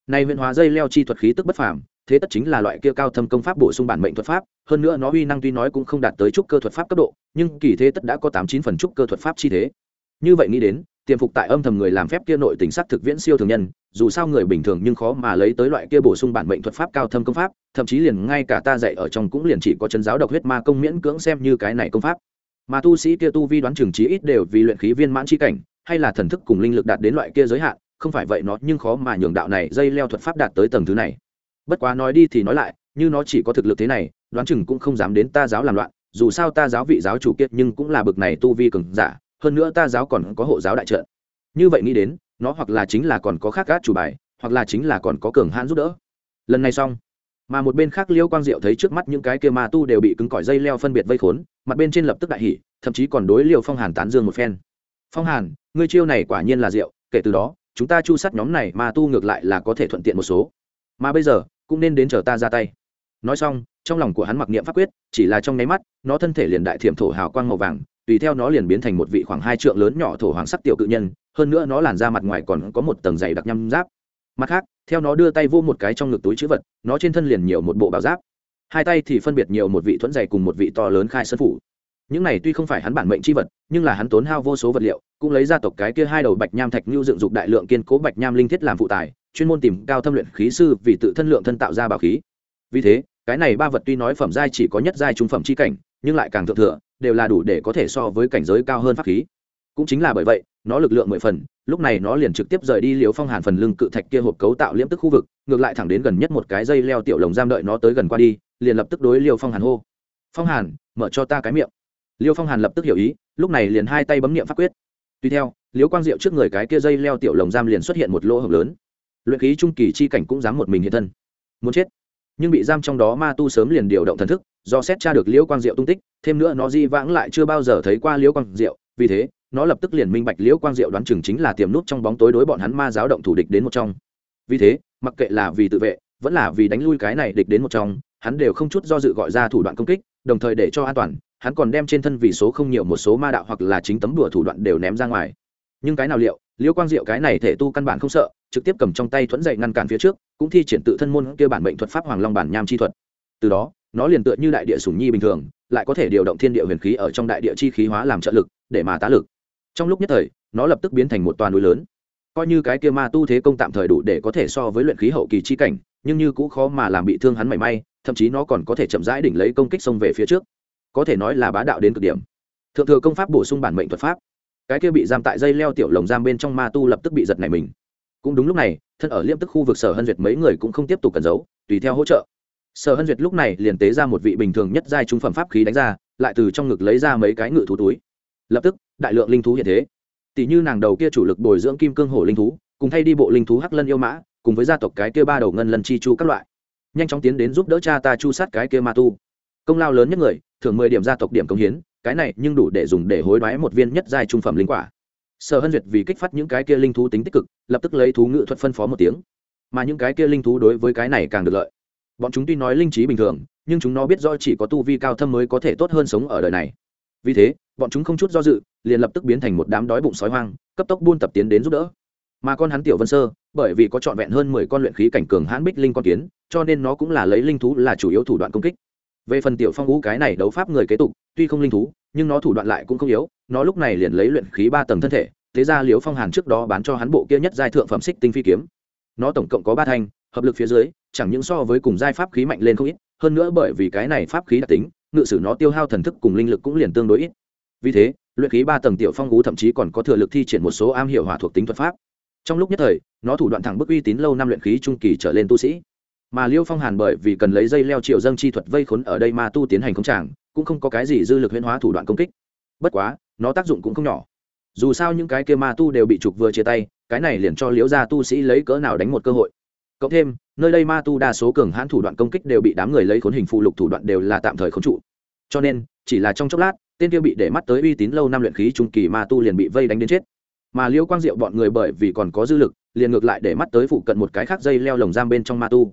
Này huyện hóa dây leo chi thuật khí tức bất phàm, thế tất chính là loại kia cao thâm công pháp bổ sung bản mệnh thuật pháp, hơn nữa nó uy năng tuy nói cũng không đạt tới trúc cơ thuật pháp cấp độ, nhưng kỳ thế tất đã có tám chín phần trúc cơ thuật pháp chi thế. Như vậy nghĩ đến tiềm phục tại âm thầm người làm phép kia nội tình sắc thực viễn siêu thường nhân, dù sao người bình thường nhưng khó mà lấy tới loại kia bổ sung bản mệnh thuật pháp cao thâm công pháp, thậm chí liền ngay cả ta dạy ở trong cũng liền chỉ có chân giáo độc huyết ma công miễn cưỡng xem như cái này công pháp. Mà tu sĩ kia tu vi đoán chừng trí ít đều vì luyện khí viên mãn chi cảnh, hay là thần thức cùng linh lực đạt đến loại kia giới hạn, không phải vậy nó nhưng khó mà nhường đạo này dây leo thuật pháp đạt tới tầng thứ này. Bất quá nói đi thì nói lại, như nó chỉ có thực lực thế này, đoán chừng cũng không dám đến ta giáo làm loạn, dù sao ta giáo vị giáo chủ kiệt nhưng cũng là bực này tu vi cường giả hơn nữa ta giáo còn có hộ giáo đại trợ như vậy nghĩ đến, nó hoặc là chính là còn có khác gác chủ bài, hoặc là chính là còn có cường hãn giúp đỡ. Lần này xong, mà một bên khác liêu quang diệu thấy trước mắt những cái kia ma tu đều bị cứng cỏi dây leo phân biệt vây khốn, mặt bên trên lập tức đại hỉ, thậm chí còn đối liều phong hàn tán dương một phen. Phong hàn, ngươi chiêu này quả nhiên là diệu, kể từ đó, chúng ta chu sát nhóm này ma tu ngược lại là có thể thuận tiện một số. Mà bây giờ, cũng nên đến chờ ta ra tay. Nói xong, trong lòng của hắn mặc niệm pháp quyết, chỉ là trong nháy mắt, nó thân thể liền đại thiểm thổ hào quang màu vàng tùy theo nó liền biến thành một vị khoảng hai trượng lớn nhỏ thổ hoàng sắc tiểu cự nhân, hơn nữa nó làn ra mặt ngoài còn có một tầng dày đặc nhăm giáp. Mặt khác, theo nó đưa tay vô một cái trong ngực túi chữ vật, nó trên thân liền nhiều một bộ bảo giáp. Hai tay thì phân biệt nhiều một vị thuẫn dày cùng một vị to lớn khai sơn phủ. Những này tuy không phải hắn bản mệnh c h i vật, nhưng là hắn tốn hao vô số vật liệu, cũng lấy ra tộc cái kia hai đầu bạch nham thạch như dựng dục đại lượng kiên cố bạch nham linh thiết làm phụ tài, chuyên môn tìm cao thâm luyện khí sư vì tự thân lượng thân tạo ra bảo khí. Vì thế, cái này ba vật tuy nói phẩm giai chỉ có nhất giai trung phẩm c h i cảnh nhưng lại càng thượng thừa, đều là đủ để có thể so với cảnh giới cao hơn pháp khí. Cũng chính là bởi vậy, nó lực lượng mười phần, lúc này nó liền trực tiếp rời đi liều phong hàn phần lưng cự thạch kia hộp cấu tạo liễm tức khu vực, ngược lại thẳng đến gần nhất một cái dây leo tiểu lồng giam đợi nó tới gần qua đi, liền lập tức đối liều phong hàn hô. Phong hàn, mở cho ta cái miệng. Liêu phong hàn lập tức hiểu ý, lúc này liền hai tay bấm niệm pháp quyết. Tuy theo liều quang diệu trước người cái kia dây leo tiểu lồng giam liền xuất hiện một lỗ hổng lớn. Luyện khí trung kỳ chi cảnh cũng dám một mình hiện thân. Muốn chết nhưng bị giam trong đó ma tu sớm liền điều động thần thức, do xét tra được liễu quang diệu tung tích, thêm nữa nó di vãng lại chưa bao giờ thấy qua liễu quang diệu, vì thế, nó lập tức liền minh bạch liễu quang diệu đoán chừng chính là tiềm nút trong bóng tối đối bọn hắn ma giáo động thủ địch đến một trong. Vì thế, mặc kệ là vì tự vệ, vẫn là vì đánh lui cái này địch đến một trong, hắn đều không chút do dự gọi ra thủ đoạn công kích, đồng thời để cho an toàn, hắn còn đem trên thân vì số không nhiều một số ma đạo hoặc là chính tấm đùa thủ đoạn đều ném ra ngoài. Nhưng cái nào liệu liễu quang diệu cái này thể tu căn bản không sợ, trực tiếp cầm trong tay thuẫn dậy ngăn cản phía trước, cũng thi triển tự thân môn kia bản mệnh thuật pháp hoàng long bản nham chi thuật. Từ đó, nó liền tựa như đại địa sủng nhi bình thường, lại có thể điều động thiên địa huyền khí ở trong đại địa chi khí hóa làm trợ lực, để mà tá lực. Trong lúc nhất thời, nó lập tức biến thành một toàn núi lớn. Coi như cái kia ma tu thế công tạm thời đủ để có thể so với luyện khí hậu kỳ chi cảnh, nhưng như cũng khó mà làm bị thương hắn mảy may, thậm chí nó còn có thể chậm rãi đỉnh lấy công kích xông về phía trước. Có thể nói là bá đạo đến cực điểm. Thượng thừa công pháp bổ sung bản mệnh thuật pháp cái kia bị giam tại dây leo tiểu lồng giam bên trong ma tu lập tức bị giật này mình. Cũng đúng lúc này, thân ở liêm tức khu vực sở hân duyệt mấy người cũng không tiếp tục cần giấu, tùy theo hỗ trợ. Sở hân duyệt lúc này liền tế ra một vị bình thường nhất giai trung phẩm pháp khí đánh ra, lại từ trong ngực lấy ra mấy cái ngự thú túi. Lập tức, đại lượng linh thú hiện thế. Tỷ như nàng đầu kia chủ lực bồi dưỡng kim cương hổ linh thú, cùng thay đi bộ linh thú hắc lân yêu mã, cùng với gia tộc cái kia ba đầu ngân lân chi chu các loại. Nhanh chóng tiến đến giúp đỡ cha ta chu sát cái kia ma tu. Công lao lớn nhất người thường mười điểm gia tộc điểm công hiến cái này nhưng đủ để dùng để hối đoái một viên nhất giai trung phẩm linh quả. Sở hân duyệt vì kích phát những cái kia linh thú tính tích cực, lập tức lấy thú ngự thuật phân phó một tiếng. Mà những cái kia linh thú đối với cái này càng được lợi. Bọn chúng tuy nói linh trí bình thường, nhưng chúng nó biết rõ chỉ có tu vi cao thâm mới có thể tốt hơn sống ở đời này. Vì thế, bọn chúng không chút do dự, liền lập tức biến thành một đám đói bụng sói hoang, cấp tốc buôn tập tiến đến giúp đỡ. Mà con hắn tiểu vân sơ, bởi vì có trọn vẹn hơn mười con luyện khí cảnh cường hãn bích linh con kiến, cho nên nó cũng là lấy linh thú là chủ yếu thủ đoạn công kích về phần tiểu phong ngũ cái này đấu pháp người kế tục, tuy không linh thú, nhưng nó thủ đoạn lại cũng không yếu, nó lúc này liền lấy luyện khí ba tầng thân thể, thế ra liếu phong hàn trước đó bán cho hắn bộ kia nhất giai thượng phẩm xích tinh phi kiếm. Nó tổng cộng có ba thanh, hợp lực phía dưới, chẳng những so với cùng giai pháp khí mạnh lên không ít, hơn nữa bởi vì cái này pháp khí đặc tính, ngự sử nó tiêu hao thần thức cùng linh lực cũng liền tương đối ít. Vì thế, luyện khí ba tầng tiểu phong ú thậm chí còn có thừa lực thi triển một số am hiểu hỏa thuộc tính thuật pháp. Trong lúc nhất thời, nó thủ đoạn thẳng bức uy tín lâu năm luyện khí trung kỳ trở lên tu sĩ mà liêu phong hàn bởi vì cần lấy dây leo triệu dâng chi thuật vây khốn ở đây mà tu tiến hành không tràng, cũng không có cái gì dư lực huyễn hóa thủ đoạn công kích. Bất quá, nó tác dụng cũng không nhỏ. Dù sao những cái kia ma tu đều bị trục vừa chia tay, cái này liền cho liễu gia tu sĩ lấy cỡ nào đánh một cơ hội. Cộng thêm, nơi đây ma tu đa số cường hãn thủ đoạn công kích đều bị đám người lấy khốn hình phụ lục thủ đoạn đều là tạm thời khốn trụ. Cho nên, chỉ là trong chốc lát, tên kia bị để mắt tới uy tín lâu năm luyện khí trung kỳ ma tu liền bị vây đánh đến chết. Mà liêu quang diệu bọn người bởi vì còn có dư lực, liền ngược lại để mắt tới phụ cận một cái khác dây leo lồng giam bên trong ma tu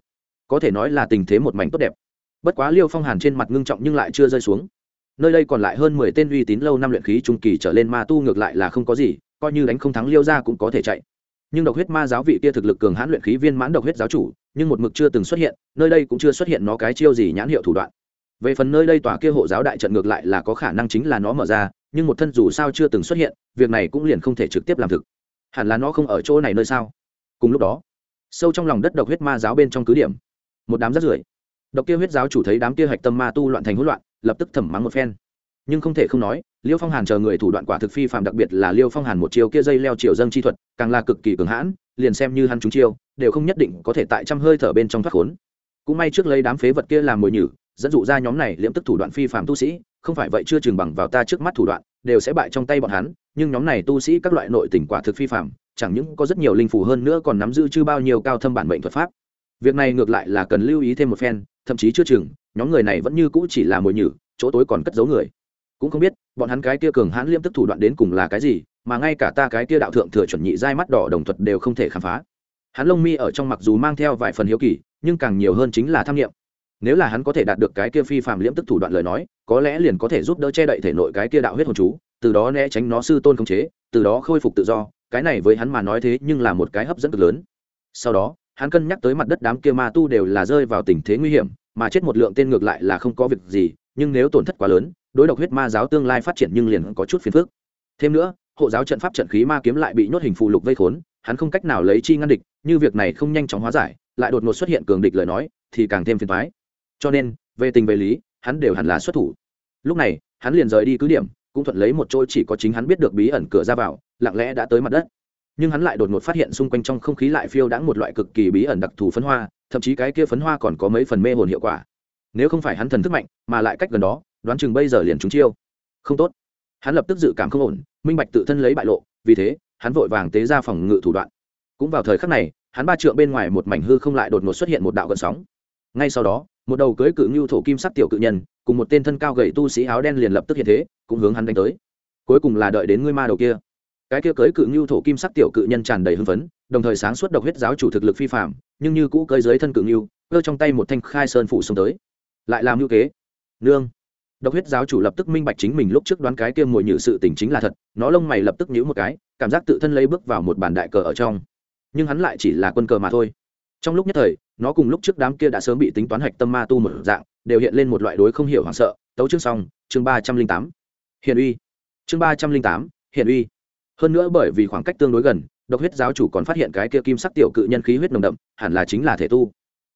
có thể nói là tình thế một mảnh tốt đẹp. Bất quá liêu phong hàn trên mặt ngưng trọng nhưng lại chưa rơi xuống. Nơi đây còn lại hơn mười tên uy tín lâu năm luyện khí trung kỳ trở lên ma tu ngược lại là không có gì, coi như đánh không thắng liêu ra cũng có thể chạy. Nhưng độc huyết ma giáo vị kia thực lực cường hãn luyện khí viên mãn độc huyết giáo chủ, nhưng một mực chưa từng xuất hiện, nơi đây cũng chưa xuất hiện nó cái chiêu gì nhãn hiệu thủ đoạn. Về phần nơi đây tòa kia hộ giáo đại trận ngược lại là có khả năng chính là nó mở ra, nhưng một thân dù sao chưa từng xuất hiện, việc này cũng liền không thể trực tiếp làm thực. Hẳn là nó không ở chỗ này nơi sao? Cùng lúc đó, sâu trong lòng đất độc huyết ma giáo bên trong cứ điểm một đám rác rưởi. Độc kia huyết giáo chủ thấy đám kia hạch tâm ma tu loạn thành hỗn loạn, lập tức thẩm mắng một phen. Nhưng không thể không nói, liêu phong hàn chờ người thủ đoạn quả thực phi phạm đặc biệt là liêu phong hàn một chiều kia dây leo chiều dâng chi thuật, càng là cực kỳ cường hãn, liền xem như hắn chúng chiêu, đều không nhất định có thể tại trăm hơi thở bên trong thoát khốn. Cũng may trước lấy đám phế vật kia làm mồi nhử, dẫn dụ ra nhóm này liễm tức thủ đoạn phi phạm tu sĩ, không phải vậy chưa chừng bằng vào ta trước mắt thủ đoạn, đều sẽ bại trong tay bọn hắn, nhưng nhóm này tu sĩ các loại nội tình quả thực phi phạm chẳng những có rất nhiều linh phủ hơn nữa còn nắm giữ chưa bao nhiêu cao thâm bản mệnh thuật pháp việc này ngược lại là cần lưu ý thêm một phen, thậm chí chưa chừng, nhóm người này vẫn như cũ chỉ là mồi nhử, chỗ tối còn cất giấu người. Cũng không biết, bọn hắn cái kia cường hãn liêm tức thủ đoạn đến cùng là cái gì, mà ngay cả ta cái kia đạo thượng thừa chuẩn nhị giai mắt đỏ đồng thuật đều không thể khám phá. Hắn lông mi ở trong mặc dù mang theo vài phần hiếu kỳ, nhưng càng nhiều hơn chính là tham nghiệm nếu là hắn có thể đạt được cái kia phi phạm liễm tức thủ đoạn lời nói, có lẽ liền có thể giúp đỡ che đậy thể nội cái kia đạo huyết hồn chú, từ đó né tránh nó sư tôn khống chế, từ đó khôi phục tự do, cái này với hắn mà nói thế nhưng là một cái hấp dẫn cực lớn. Sau đó hắn cân nhắc tới mặt đất đám kia ma tu đều là rơi vào tình thế nguy hiểm, mà chết một lượng tên ngược lại là không có việc gì, nhưng nếu tổn thất quá lớn, đối độc huyết ma giáo tương lai phát triển nhưng liền có chút phiền phức. Thêm nữa, hộ giáo trận pháp trận khí ma kiếm lại bị nhốt hình phù lục vây khốn, hắn không cách nào lấy chi ngăn địch, như việc này không nhanh chóng hóa giải, lại đột ngột xuất hiện cường địch lời nói, thì càng thêm phiền thoái cho nên, về tình về lý, hắn đều hẳn là xuất thủ. Lúc này, hắn liền rời đi cứ điểm, cũng thuận lấy một chỗ chỉ có chính hắn biết được bí ẩn cửa ra vào, lặng lẽ đã tới mặt đất nhưng hắn lại đột ngột phát hiện xung quanh trong không khí lại phiêu đãng một loại cực kỳ bí ẩn đặc thù phấn hoa, thậm chí cái kia phấn hoa còn có mấy phần mê hồn hiệu quả. Nếu không phải hắn thần thức mạnh, mà lại cách gần đó, đoán chừng bây giờ liền trúng chiêu. Không tốt. Hắn lập tức dự cảm không ổn, minh bạch tự thân lấy bại lộ, vì thế, hắn vội vàng tế ra phòng ngự thủ đoạn. Cũng vào thời khắc này, hắn ba trượng bên ngoài một mảnh hư không lại đột ngột xuất hiện một đạo gợn sóng. Ngay sau đó, một đầu cưới cự ngưu thổ kim sắc tiểu cự nhân, cùng một tên thân cao gầy tu sĩ áo đen liền lập tức hiện thế, cũng hướng hắn đánh tới. Cuối cùng là đợi đến ngươi ma đầu kia cái kia cưới cự ngưu thổ kim sắc tiểu cự nhân tràn đầy hưng phấn, đồng thời sáng suốt độc huyết giáo chủ thực lực phi phạm nhưng như cũ cưới dưới thân cự ngưu, cơ trong tay một thanh khai sơn phủ xuống tới. Lại làm ngưu kế. Nương. Độc huyết giáo chủ lập tức minh bạch chính mình lúc trước đoán cái kia mùi nhự sự tình chính là thật, nó lông mày lập tức nhíu một cái, cảm giác tự thân lấy bước vào một bàn đại cờ ở trong. Nhưng hắn lại chỉ là quân cờ mà thôi. Trong lúc nhất thời, nó cùng lúc trước đám kia đã sớm bị tính toán hạch tâm ma tu một dạng, đều hiện lên một loại đối không hiểu hoảng sợ. Tấu chương xong, chương ba trăm linh tám. Hiện uy. Chương ba trăm linh tám hiện uy hơn nữa bởi vì khoảng cách tương đối gần, độc huyết giáo chủ còn phát hiện cái kia kim sắc tiểu cự nhân khí huyết nồng đậm, hẳn là chính là thể tu.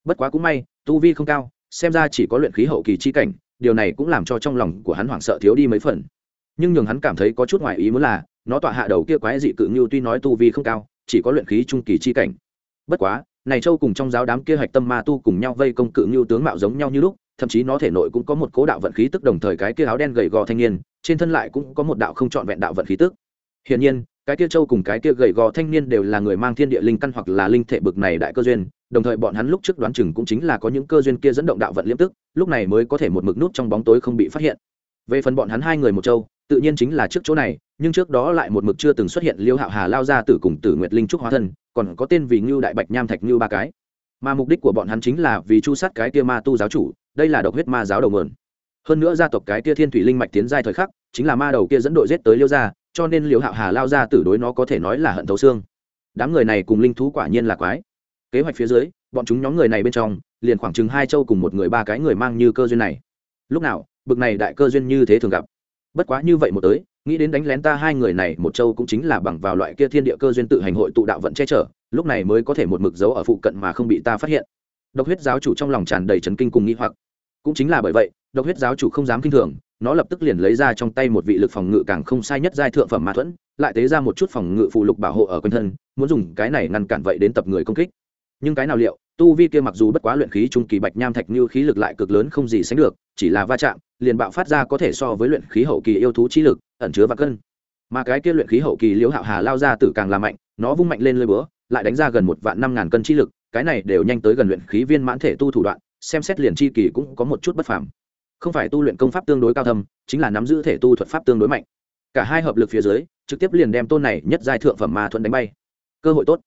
Bất quá cũng may, tu vi không cao, xem ra chỉ có luyện khí hậu kỳ chi cảnh, điều này cũng làm cho trong lòng của hắn hoảng sợ thiếu đi mấy phần. Nhưng nhường hắn cảm thấy có chút ngoại ý muốn là, nó tọa hạ đầu kia quái dị cự như tuy nói tu vi không cao, chỉ có luyện khí trung kỳ chi cảnh. Bất quá, này châu cùng trong giáo đám kia hạch tâm ma tu cùng nhau vây công cự như tướng mạo giống nhau như lúc, thậm chí nó thể nội cũng có một cố đạo vận khí tức đồng thời cái kia áo đen gầy gò thanh niên, trên thân lại cũng có một đạo không trọn vẹn đạo vận khí tức hiển nhiên, cái kia châu cùng cái kia gầy gò thanh niên đều là người mang thiên địa linh căn hoặc là linh thể bực này đại cơ duyên, đồng thời bọn hắn lúc trước đoán chừng cũng chính là có những cơ duyên kia dẫn động đạo vận liễm tức, lúc này mới có thể một mực nút trong bóng tối không bị phát hiện về phần bọn hắn hai người một châu, tự nhiên chính là trước chỗ này, nhưng trước đó lại một mực chưa từng xuất hiện liêu hạo hà lao ra tử cùng tử nguyệt linh trúc hóa thân, còn có tên vì ngưu đại bạch nham thạch ngưu ba cái mà mục đích của bọn hắn chính là vì chu sát cái kia ma tu giáo chủ, đây là độc huyết ma giáo đầu nguồn. hơn nữa gia tộc cái kia thiên thủy linh mạch tiến giai thời khắc, chính là ma đầu kia dẫn đội giết tới liêu gia cho nên liễu hạo hà lao ra tử đối nó có thể nói là hận thấu xương. Đám người này cùng linh thú quả nhiên là quái. Kế hoạch phía dưới, bọn chúng nhóm người này bên trong, liền khoảng chừng hai châu cùng một người ba cái người mang như cơ duyên này. Lúc nào, bực này đại cơ duyên như thế thường gặp. Bất quá như vậy một tới, nghĩ đến đánh lén ta hai người này, một châu cũng chính là bằng vào loại kia thiên địa cơ duyên tự hành hội tụ đạo vận che chở, lúc này mới có thể một mực giấu ở phụ cận mà không bị ta phát hiện. Độc huyết giáo chủ trong lòng tràn đầy trấn kinh cùng nghi hoặc. Cũng chính là bởi vậy, độc huyết giáo chủ không dám kinh thường nó lập tức liền lấy ra trong tay một vị lực phòng ngự càng không sai nhất giai thượng phẩm ma thuẫn, lại tế ra một chút phòng ngự phụ lục bảo hộ ở quanh thân, muốn dùng cái này ngăn cản vậy đến tập người công kích. Nhưng cái nào liệu, tu vi kia mặc dù bất quá luyện khí trung kỳ bạch nham thạch như khí lực lại cực lớn không gì sánh được, chỉ là va chạm, liền bạo phát ra có thể so với luyện khí hậu kỳ yêu thú trí lực, ẩn chứa và cân. Mà cái kia luyện khí hậu kỳ liễu hạo hà lao ra tử càng là mạnh, nó vung mạnh lên lơi búa, lại đánh ra gần một vạn năm ngàn cân trí lực, cái này đều nhanh tới gần luyện khí viên mãn thể tu thủ đoạn, xem xét liền chi kỳ cũng có một chút bất phàm không phải tu luyện công pháp tương đối cao thâm, chính là nắm giữ thể tu thuật pháp tương đối mạnh. Cả hai hợp lực phía dưới, trực tiếp liền đem tôn này nhất giai thượng phẩm ma thuận đánh bay. Cơ hội tốt.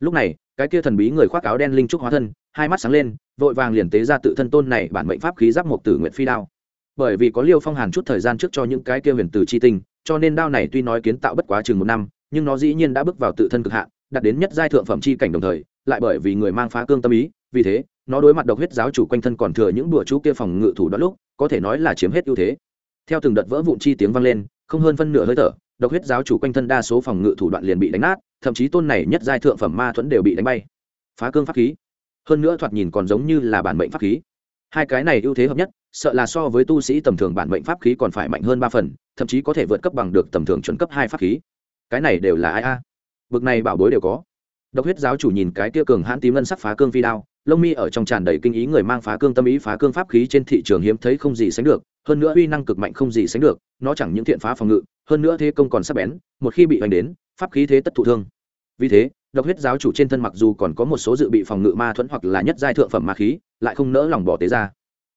Lúc này, cái kia thần bí người khoác áo đen linh trúc hóa thân, hai mắt sáng lên, vội vàng liền tế ra tự thân tôn này bản mệnh pháp khí giáp một tử nguyện phi đao. Bởi vì có liêu phong hàn chút thời gian trước cho những cái kia huyền tử chi tinh, cho nên đao này tuy nói kiến tạo bất quá chừng một năm, nhưng nó dĩ nhiên đã bước vào tự thân cực hạn, đạt đến nhất giai thượng phẩm chi cảnh đồng thời, lại bởi vì người mang phá cương tâm ý, vì thế nó đối mặt độc huyết giáo chủ quanh thân còn thừa những đùa chú kia phòng ngự thủ đoạn lúc, có thể nói là chiếm hết ưu thế. Theo từng đợt vỡ vụn chi tiếng vang lên, không hơn phân nửa hơi thở, độc huyết giáo chủ quanh thân đa số phòng ngự thủ đoạn liền bị đánh nát, thậm chí tôn này nhất giai thượng phẩm ma thuẫn đều bị đánh bay. Phá cương pháp khí. Hơn nữa thoạt nhìn còn giống như là bản mệnh pháp khí. Hai cái này ưu thế hợp nhất, sợ là so với tu sĩ tầm thường bản mệnh pháp khí còn phải mạnh hơn ba phần, thậm chí có thể vượt cấp bằng được tầm thường chuẩn cấp hai pháp khí. Cái này đều là ai a? Bực này bảo bối đều có. Độc huyết giáo chủ nhìn cái kia cường hãn tím ngân sắc phá cương phi đao lông mi ở trong tràn đầy kinh ý người mang phá cương tâm ý phá cương pháp khí trên thị trường hiếm thấy không gì sánh được, hơn nữa uy năng cực mạnh không gì sánh được, nó chẳng những thiện phá phòng ngự, hơn nữa thế công còn sắp bén, một khi bị hoành đến, pháp khí thế tất thụ thương. Vì thế, độc huyết giáo chủ trên thân mặc dù còn có một số dự bị phòng ngự ma thuẫn hoặc là nhất giai thượng phẩm ma khí, lại không nỡ lòng bỏ tế ra.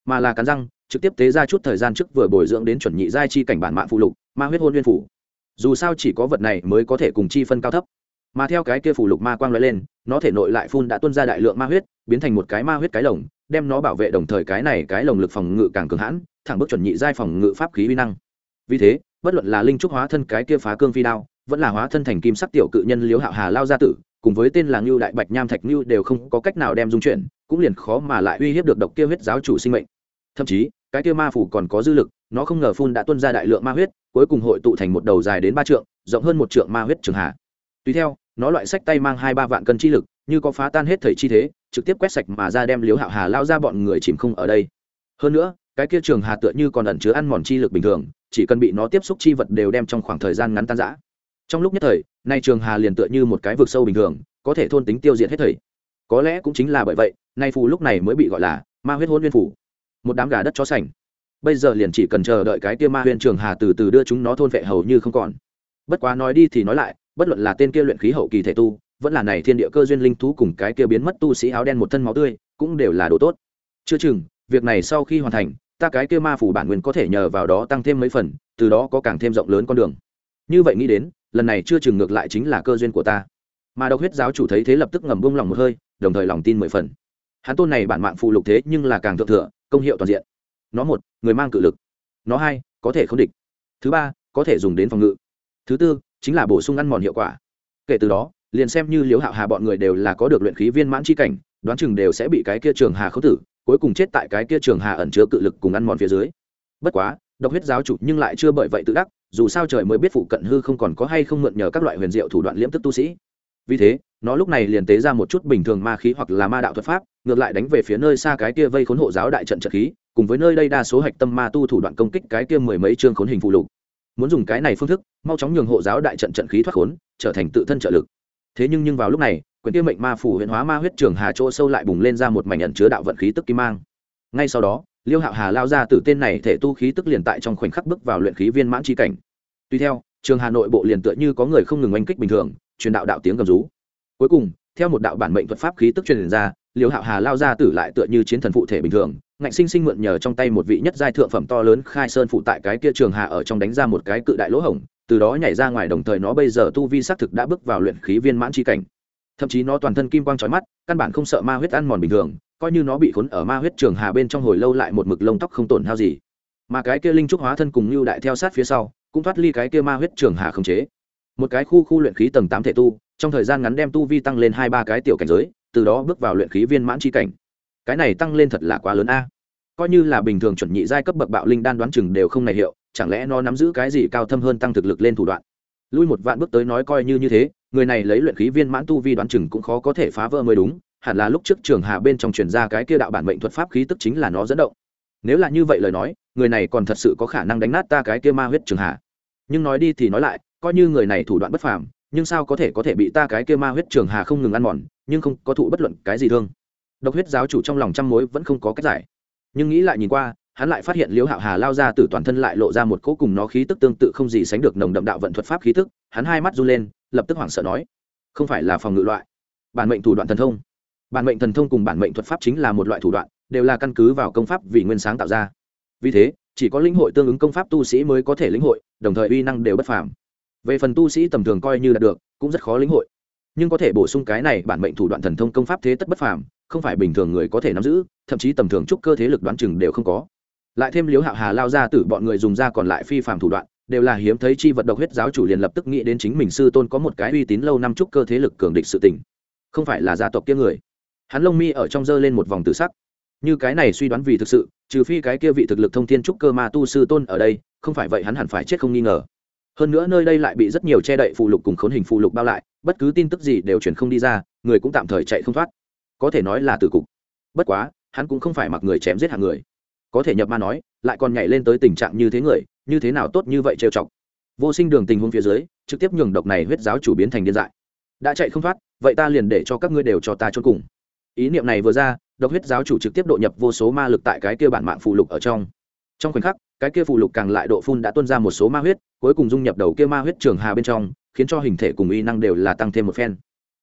Mà là cắn răng, trực tiếp tế ra chút thời gian trước vừa bồi dưỡng đến chuẩn nhị giai chi cảnh bản mạng phụ lục, ma huyết hôn nguyên phủ. Dù sao chỉ có vật này mới có thể cùng chi phân cao thấp mà theo cái kia phủ lục ma quang lóe lên, nó thể nội lại phun đã tuôn ra đại lượng ma huyết, biến thành một cái ma huyết cái lồng, đem nó bảo vệ đồng thời cái này cái lồng lực phòng ngự càng cường hãn, thẳng bước chuẩn nhị giai phòng ngự pháp khí uy năng. Vì thế, bất luận là linh trúc hóa thân cái kia phá cương phi đao, vẫn là hóa thân thành kim sắc tiểu cự nhân liếu hạo hà lao gia tử, cùng với tên là ngưu đại bạch nham thạch ngưu đều không có cách nào đem dung chuyển, cũng liền khó mà lại uy hiếp được độc kia huyết giáo chủ sinh mệnh. Thậm chí, cái kia ma phủ còn có dư lực, nó không ngờ phun đã tuôn ra đại lượng ma huyết, cuối cùng hội tụ thành một đầu dài đến ba trượng, rộng hơn một trượng ma huyết trường hạ tùy theo, nó loại sách tay mang hai ba vạn cân chi lực, như có phá tan hết thầy chi thế, trực tiếp quét sạch mà ra đem liếu hạo hà lao ra bọn người chìm không ở đây. Hơn nữa, cái kia trường hà tựa như còn ẩn chứa ăn mòn chi lực bình thường, chỉ cần bị nó tiếp xúc chi vật đều đem trong khoảng thời gian ngắn tan giã trong lúc nhất thời, nay trường hà liền tựa như một cái vực sâu bình thường, có thể thôn tính tiêu diệt hết thầy. Có lẽ cũng chính là bởi vậy, nay phù lúc này mới bị gọi là ma huyết hôn nguyên phủ một đám gà đất chó sành. Bây giờ liền chỉ cần chờ đợi cái kia ma huyên trường hà từ từ đưa chúng nó thôn vệ hầu như không còn. Bất quá nói đi thì nói lại bất luận là tên kia luyện khí hậu kỳ thể tu, vẫn là này thiên địa cơ duyên linh thú cùng cái kia biến mất tu sĩ áo đen một thân máu tươi, cũng đều là đồ tốt. Chưa chừng, việc này sau khi hoàn thành, ta cái kia ma phủ bản nguyên có thể nhờ vào đó tăng thêm mấy phần, từ đó có càng thêm rộng lớn con đường. Như vậy nghĩ đến, lần này chưa chừng ngược lại chính là cơ duyên của ta. Mà độc huyết giáo chủ thấy thế lập tức ngầm bông lòng một hơi, đồng thời lòng tin mười phần. Hắn tôn này bản mạng phụ lục thế nhưng là càng thượng thừa, công hiệu toàn diện. Nó một, người mang cự lực. Nó hai, có thể không địch. Thứ ba, có thể dùng đến phòng ngự. Thứ tư chính là bổ sung ăn mòn hiệu quả. Kể từ đó, liền xem như liễu hạo hà bọn người đều là có được luyện khí viên mãn c h i cảnh, đoán chừng đều sẽ bị cái kia trường hà khấu tử, cuối cùng chết tại cái kia trường hà ẩn chứa cự lực cùng ăn mòn phía dưới. Bất quá, độc huyết giáo chủ nhưng lại chưa bởi vậy tự đắc, dù sao trời mới biết phụ cận hư không còn có hay không mượn nhờ các loại huyền diệu thủ đoạn liễm tức tu sĩ. Vì thế, nó lúc này liền tế ra một chút bình thường ma khí hoặc là ma đạo thuật pháp, ngược lại đánh về phía nơi xa cái kia vây khốn hộ giáo đại trận trận khí, cùng với nơi đây đa số hạch tâm ma tu thủ đoạn công kích cái kia mười mấy chương khốn hình phụ lục muốn dùng cái này phương thức, mau chóng nhường hộ giáo đại trận trận khí thoát khốn, trở thành tự thân trợ lực. Thế nhưng nhưng vào lúc này, quyền tiêu mệnh ma phủ huyện hóa ma huyết trường hà chỗ sâu lại bùng lên ra một mảnh nhận chứa đạo vận khí tức kim mang. Ngay sau đó, liêu hạo hà lao ra từ tên này thể tu khí tức liền tại trong khoảnh khắc bước vào luyện khí viên mãn tri cảnh. Tuy theo, trường hà nội bộ liền tựa như có người không ngừng oanh kích bình thường, truyền đạo đạo tiếng gầm rú. Cuối cùng theo một đạo bản mệnh thuật pháp khí tức truyền ra liều hạo hà lao ra tử lại tựa như chiến thần phụ thể bình thường, ngạnh sinh sinh mượn nhờ trong tay một vị nhất giai thượng phẩm to lớn khai sơn phụ tại cái kia trường hạ ở trong đánh ra một cái cự đại lỗ hổng, từ đó nhảy ra ngoài đồng thời nó bây giờ tu vi xác thực đã bước vào luyện khí viên mãn chi cảnh. Thậm chí nó toàn thân kim quang trói mắt, căn bản không sợ ma huyết ăn mòn bình thường, coi như nó bị khốn ở ma huyết trường hà bên trong hồi lâu lại một mực lông tóc không tổn hao gì. Mà cái kia linh trúc hóa thân cùng lưu đại theo sát phía sau, cũng thoát ly cái kia ma huyết trường hà không chế. Một cái khu khu luyện khí tầng tám thể tu trong thời gian ngắn đem tu vi tăng lên hai ba cái tiểu cảnh giới, từ đó bước vào luyện khí viên mãn chi cảnh. Cái này tăng lên thật là quá lớn a. Coi như là bình thường chuẩn nhị giai cấp bậc bạo linh đan đoán chừng đều không này hiệu, chẳng lẽ nó nắm giữ cái gì cao thâm hơn tăng thực lực lên thủ đoạn? Lui một vạn bước tới nói coi như như thế, người này lấy luyện khí viên mãn tu vi đoán chừng cũng khó có thể phá vỡ mới đúng, hẳn là lúc trước trường hà bên trong truyền ra cái kia đạo bản mệnh thuật pháp khí tức chính là nó dẫn động. Nếu là như vậy lời nói, người này còn thật sự có khả năng đánh nát ta cái kia ma huyết trường hà nhưng nói đi thì nói lại, coi như người này thủ đoạn bất phàm nhưng sao có thể có thể bị ta cái kia ma huyết trường hà không ngừng ăn mòn, nhưng không có thụ bất luận cái gì thương. Độc huyết giáo chủ trong lòng trăm mối vẫn không có cách giải. Nhưng nghĩ lại nhìn qua, hắn lại phát hiện liễu hạo hà lao ra từ toàn thân lại lộ ra một cỗ cùng nó khí tức tương tự không gì sánh được nồng đậm đạo vận thuật pháp khí tức, hắn hai mắt run lên, lập tức hoảng sợ nói, không phải là phòng ngự loại, bản mệnh thủ đoạn thần thông. Bản mệnh thần thông cùng bản mệnh thuật pháp chính là một loại thủ đoạn, đều là căn cứ vào công pháp vì nguyên sáng tạo ra. Vì thế, chỉ có lĩnh hội tương ứng công pháp tu sĩ mới có thể lĩnh hội, đồng thời uy năng đều bất phàm về phần tu sĩ tầm thường coi như đạt được, cũng rất khó lĩnh hội. Nhưng có thể bổ sung cái này bản mệnh thủ đoạn thần thông công pháp thế tất bất phàm, không phải bình thường người có thể nắm giữ, thậm chí tầm thường chúc cơ thế lực đoán chừng đều không có. Lại thêm liếu hạo hà lao ra từ bọn người dùng ra còn lại phi phàm thủ đoạn, đều là hiếm thấy chi vật độc huyết giáo chủ liền lập tức nghĩ đến chính mình sư tôn có một cái uy tín lâu năm chúc cơ thế lực cường địch sự tình. Không phải là gia tộc kia người. Hắn lông mi ở trong dơ lên một vòng tự sắc. Như cái này suy đoán vì thực sự, trừ phi cái kia vị thực lực thông thiên trúc cơ ma tu sư tôn ở đây, không phải vậy hắn hẳn phải chết không nghi ngờ hơn nữa nơi đây lại bị rất nhiều che đậy phụ lục cùng khốn hình phụ lục bao lại, bất cứ tin tức gì đều chuyển không đi ra, người cũng tạm thời chạy không thoát. Có thể nói là từ cục. Bất quá, hắn cũng không phải mặc người chém giết hàng người. Có thể nhập ma nói, lại còn nhảy lên tới tình trạng như thế người, như thế nào tốt như vậy trêu chọc. Vô sinh đường tình huống phía dưới, trực tiếp nhường độc này huyết giáo chủ biến thành điên dại. Đã chạy không thoát, vậy ta liền để cho các ngươi đều cho ta chôn cùng. Ý niệm này vừa ra, độc huyết giáo chủ trực tiếp độ nhập vô số ma lực tại cái kia bản mạng phụ lục ở trong. Trong khoảnh khắc cái kia phù lục càng lại độ phun đã tuôn ra một số ma huyết, cuối cùng dung nhập đầu kia ma huyết trường hà bên trong, khiến cho hình thể cùng uy năng đều là tăng thêm một phen.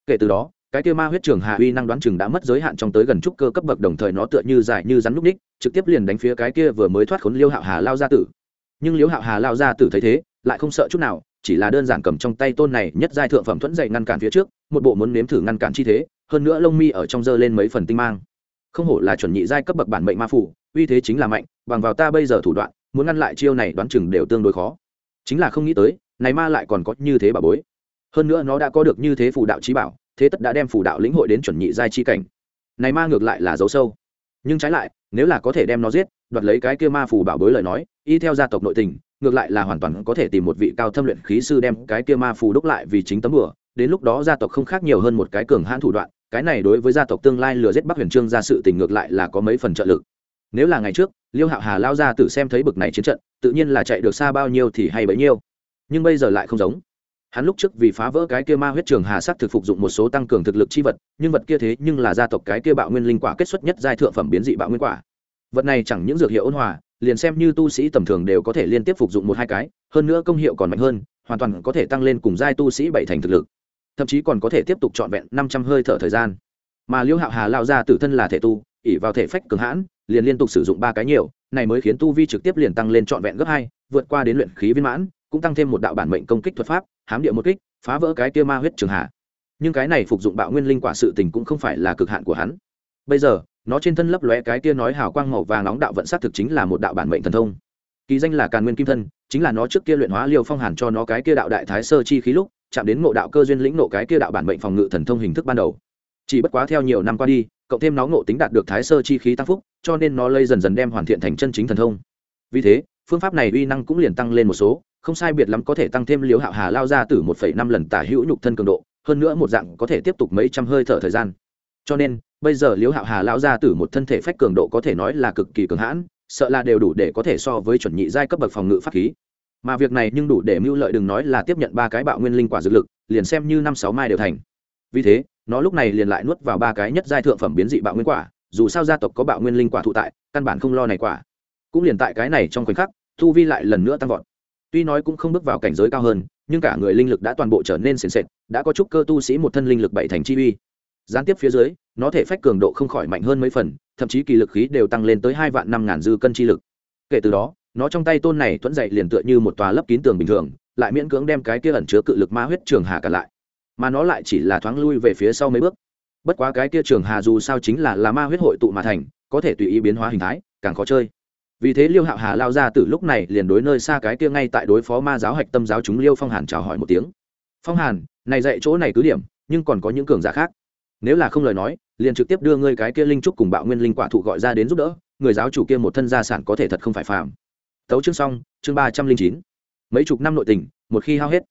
Kể từ đó, cái kia ma huyết trường hà uy năng đoán chừng đã mất giới hạn trong tới gần trúc cơ cấp bậc, đồng thời nó tựa như dài như rắn núp ních trực tiếp liền đánh phía cái kia vừa mới thoát khốn liêu hạo hà lao ra tử. Nhưng liêu hạo hà lao ra tử thấy thế, lại không sợ chút nào, chỉ là đơn giản cầm trong tay tôn này nhất giai thượng phẩm thuẫn dậy ngăn cản phía trước, một bộ muốn nếm thử ngăn cản chi thế, hơn nữa lông mi ở trong dơ lên mấy phần tinh mang. Không hổ là chuẩn nhị giai cấp bậc bản mệnh ma phủ uy thế chính là mạnh, bằng vào ta bây giờ thủ đoạn muốn ngăn lại chiêu này đoán chừng đều tương đối khó. Chính là không nghĩ tới, này ma lại còn có như thế bà bối. Hơn nữa nó đã có được như thế phù đạo trí bảo, thế tất đã đem phù đạo lĩnh hội đến chuẩn nhị giai chi cảnh. Này ma ngược lại là dấu sâu. Nhưng trái lại, nếu là có thể đem nó giết, đoạt lấy cái kia ma phù bảo bối lời nói, y theo gia tộc nội tình, ngược lại là hoàn toàn có thể tìm một vị cao thâm luyện khí sư đem cái kia ma phù đúc lại vì chính tấm bửa đến lúc đó gia tộc không khác nhiều hơn một cái cường hãn thủ đoạn, cái này đối với gia tộc tương lai lừa giết bắc huyền trương ra sự tình ngược lại là có mấy phần trợ lực nếu là ngày trước, liêu hạo hà lao ra tự xem thấy bực này chiến trận, tự nhiên là chạy được xa bao nhiêu thì hay bấy nhiêu. Nhưng bây giờ lại không giống. Hắn lúc trước vì phá vỡ cái kia ma huyết trường hà sắc thực phục dụng một số tăng cường thực lực chi vật, nhưng vật kia thế nhưng là gia tộc cái kia bạo nguyên linh quả kết xuất nhất giai thượng phẩm biến dị bạo nguyên quả. Vật này chẳng những dược hiệu ôn hòa, liền xem như tu sĩ tầm thường đều có thể liên tiếp phục dụng một hai cái, hơn nữa công hiệu còn mạnh hơn, hoàn toàn có thể tăng lên cùng giai tu sĩ bảy thành thực lực. Thậm chí còn có thể tiếp tục trọn vẹn năm trăm hơi thở thời gian. Mà liêu hạo hà lao ra tử thân là thể tu ỉ vào thể phách cường hãn, liền liên tục sử dụng ba cái nhiều, này mới khiến tu vi trực tiếp liền tăng lên trọn vẹn gấp hai, vượt qua đến luyện khí viên mãn, cũng tăng thêm một đạo bản mệnh công kích thuật pháp, hám địa một kích, phá vỡ cái kia ma huyết trường hạ. Nhưng cái này phục dụng bạo nguyên linh quả sự tình cũng không phải là cực hạn của hắn. Bây giờ, nó trên thân lấp lóe cái kia nói hào quang màu vàng nóng đạo vận sát thực chính là một đạo bản mệnh thần thông. Kỳ danh là càn nguyên kim thân, chính là nó trước kia luyện hóa liều phong hàn cho nó cái kia đạo đại thái sơ chi khí lúc, chạm đến ngộ đạo cơ duyên lĩnh nộ cái kia đạo bản mệnh phòng ngự thần thông hình thức ban đầu. Chỉ bất quá theo nhiều năm qua đi cộng thêm nó ngộ tính đạt được thái sơ chi khí tăng phúc, cho nên nó lây dần dần đem hoàn thiện thành chân chính thần thông. Vì thế, phương pháp này uy năng cũng liền tăng lên một số, không sai biệt lắm có thể tăng thêm liếu hạo hà lao ra từ một phẩy năm lần tả hữu nhục thân cường độ, hơn nữa một dạng có thể tiếp tục mấy trăm hơi thở thời gian. Cho nên, bây giờ liễu hạo hà lao ra từ một thân thể phách cường độ có thể nói là cực kỳ cường hãn, sợ là đều đủ để có thể so với chuẩn nhị giai cấp bậc phòng ngự pháp khí. Mà việc này nhưng đủ để mưu lợi đừng nói là tiếp nhận ba cái bạo nguyên linh quả dược lực, liền xem như năm sáu mai đều thành. Vì thế nó lúc này liền lại nuốt vào ba cái nhất giai thượng phẩm biến dị bạo nguyên quả, dù sao gia tộc có bạo nguyên linh quả thụ tại, căn bản không lo này quả. Cũng liền tại cái này trong khoảnh khắc thu vi lại lần nữa tăng vọt. Tuy nói cũng không bước vào cảnh giới cao hơn, nhưng cả người linh lực đã toàn bộ trở nên sền sệt, đã có chút cơ tu sĩ một thân linh lực bảy thành chi uy. Gián tiếp phía dưới, nó thể phách cường độ không khỏi mạnh hơn mấy phần, thậm chí kỳ lực khí đều tăng lên tới hai vạn năm ngàn dư cân chi lực. Kể từ đó, nó trong tay tôn này thuẫn dậy liền tựa như một tòa lấp kín tường bình thường, lại miễn cưỡng đem cái kia ẩn chứa cự lực ma huyết trường hà cả lại mà nó lại chỉ là thoáng lui về phía sau mấy bước. Bất quá cái kia trường hà dù sao chính là là ma huyết hội tụ mà thành, có thể tùy ý biến hóa hình thái, càng khó chơi. Vì thế liêu hạo hà lao ra từ lúc này liền đối nơi xa cái kia ngay tại đối phó ma giáo hạch tâm giáo chúng liêu phong hàn chào hỏi một tiếng. Phong hàn, này dạy chỗ này cứ điểm, nhưng còn có những cường giả khác. Nếu là không lời nói, liền trực tiếp đưa ngươi cái kia linh trúc cùng bạo nguyên linh quả thụ gọi ra đến giúp đỡ, người giáo chủ kia một thân gia sản có thể thật không phải phàm. Tấu chương xong, chương ba trăm linh chín. Mấy chục năm nội tình, một khi hao hết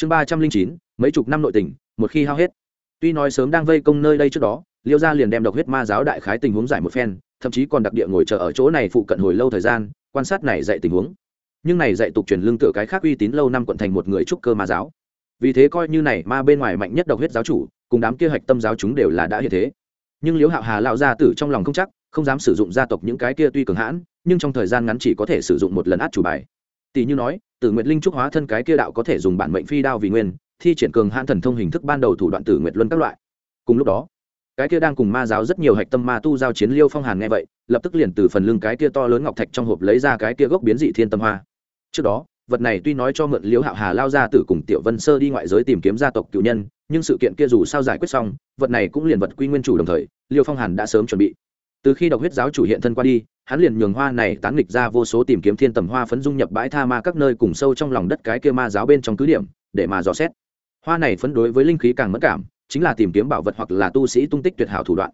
chương ba trăm linh chín, mấy chục năm nội tình, một khi hao hết. Tuy nói sớm đang vây công nơi đây trước đó, liêu gia liền đem độc huyết ma giáo đại khái tình huống giải một phen, thậm chí còn đặc địa ngồi chờ ở chỗ này phụ cận hồi lâu thời gian, quan sát này dạy tình huống. Nhưng này dạy tục truyền lương tựa cái khác uy tín lâu năm quận thành một người trúc cơ ma giáo. Vì thế coi như này ma bên ngoài mạnh nhất độc huyết giáo chủ, cùng đám kia hạch tâm giáo chúng đều là đã hiện thế. Nhưng liễu hạo hà lão gia tử trong lòng không chắc, không dám sử dụng gia tộc những cái kia tuy cường hãn, nhưng trong thời gian ngắn chỉ có thể sử dụng một lần át chủ bài tỷ như nói, tử nguyệt linh trúc hóa thân cái kia đạo có thể dùng bản mệnh phi đao vì nguyên, thi triển cường hãn thần thông hình thức ban đầu thủ đoạn tử nguyệt luân các loại. Cùng lúc đó, cái kia đang cùng ma giáo rất nhiều hạch tâm ma tu giao chiến liêu phong hàn nghe vậy, lập tức liền từ phần lưng cái kia to lớn ngọc thạch trong hộp lấy ra cái kia gốc biến dị thiên tâm hoa. Trước đó, vật này tuy nói cho mượn liễu hạo hà lao ra từ cùng tiểu vân sơ đi ngoại giới tìm kiếm gia tộc cựu nhân, nhưng sự kiện kia dù sao giải quyết xong, vật này cũng liền vật quy nguyên chủ đồng thời, liêu phong hàn đã sớm chuẩn bị từ khi độc huyết giáo chủ hiện thân qua đi, hắn liền nhường hoa này tán nghịch ra vô số tìm kiếm thiên tầm hoa phấn dung nhập bãi tha ma các nơi cùng sâu trong lòng đất cái kia ma giáo bên trong cứ điểm, để mà dò xét. Hoa này phấn đối với linh khí càng mất cảm, chính là tìm kiếm bảo vật hoặc là tu sĩ tung tích tuyệt hảo thủ đoạn.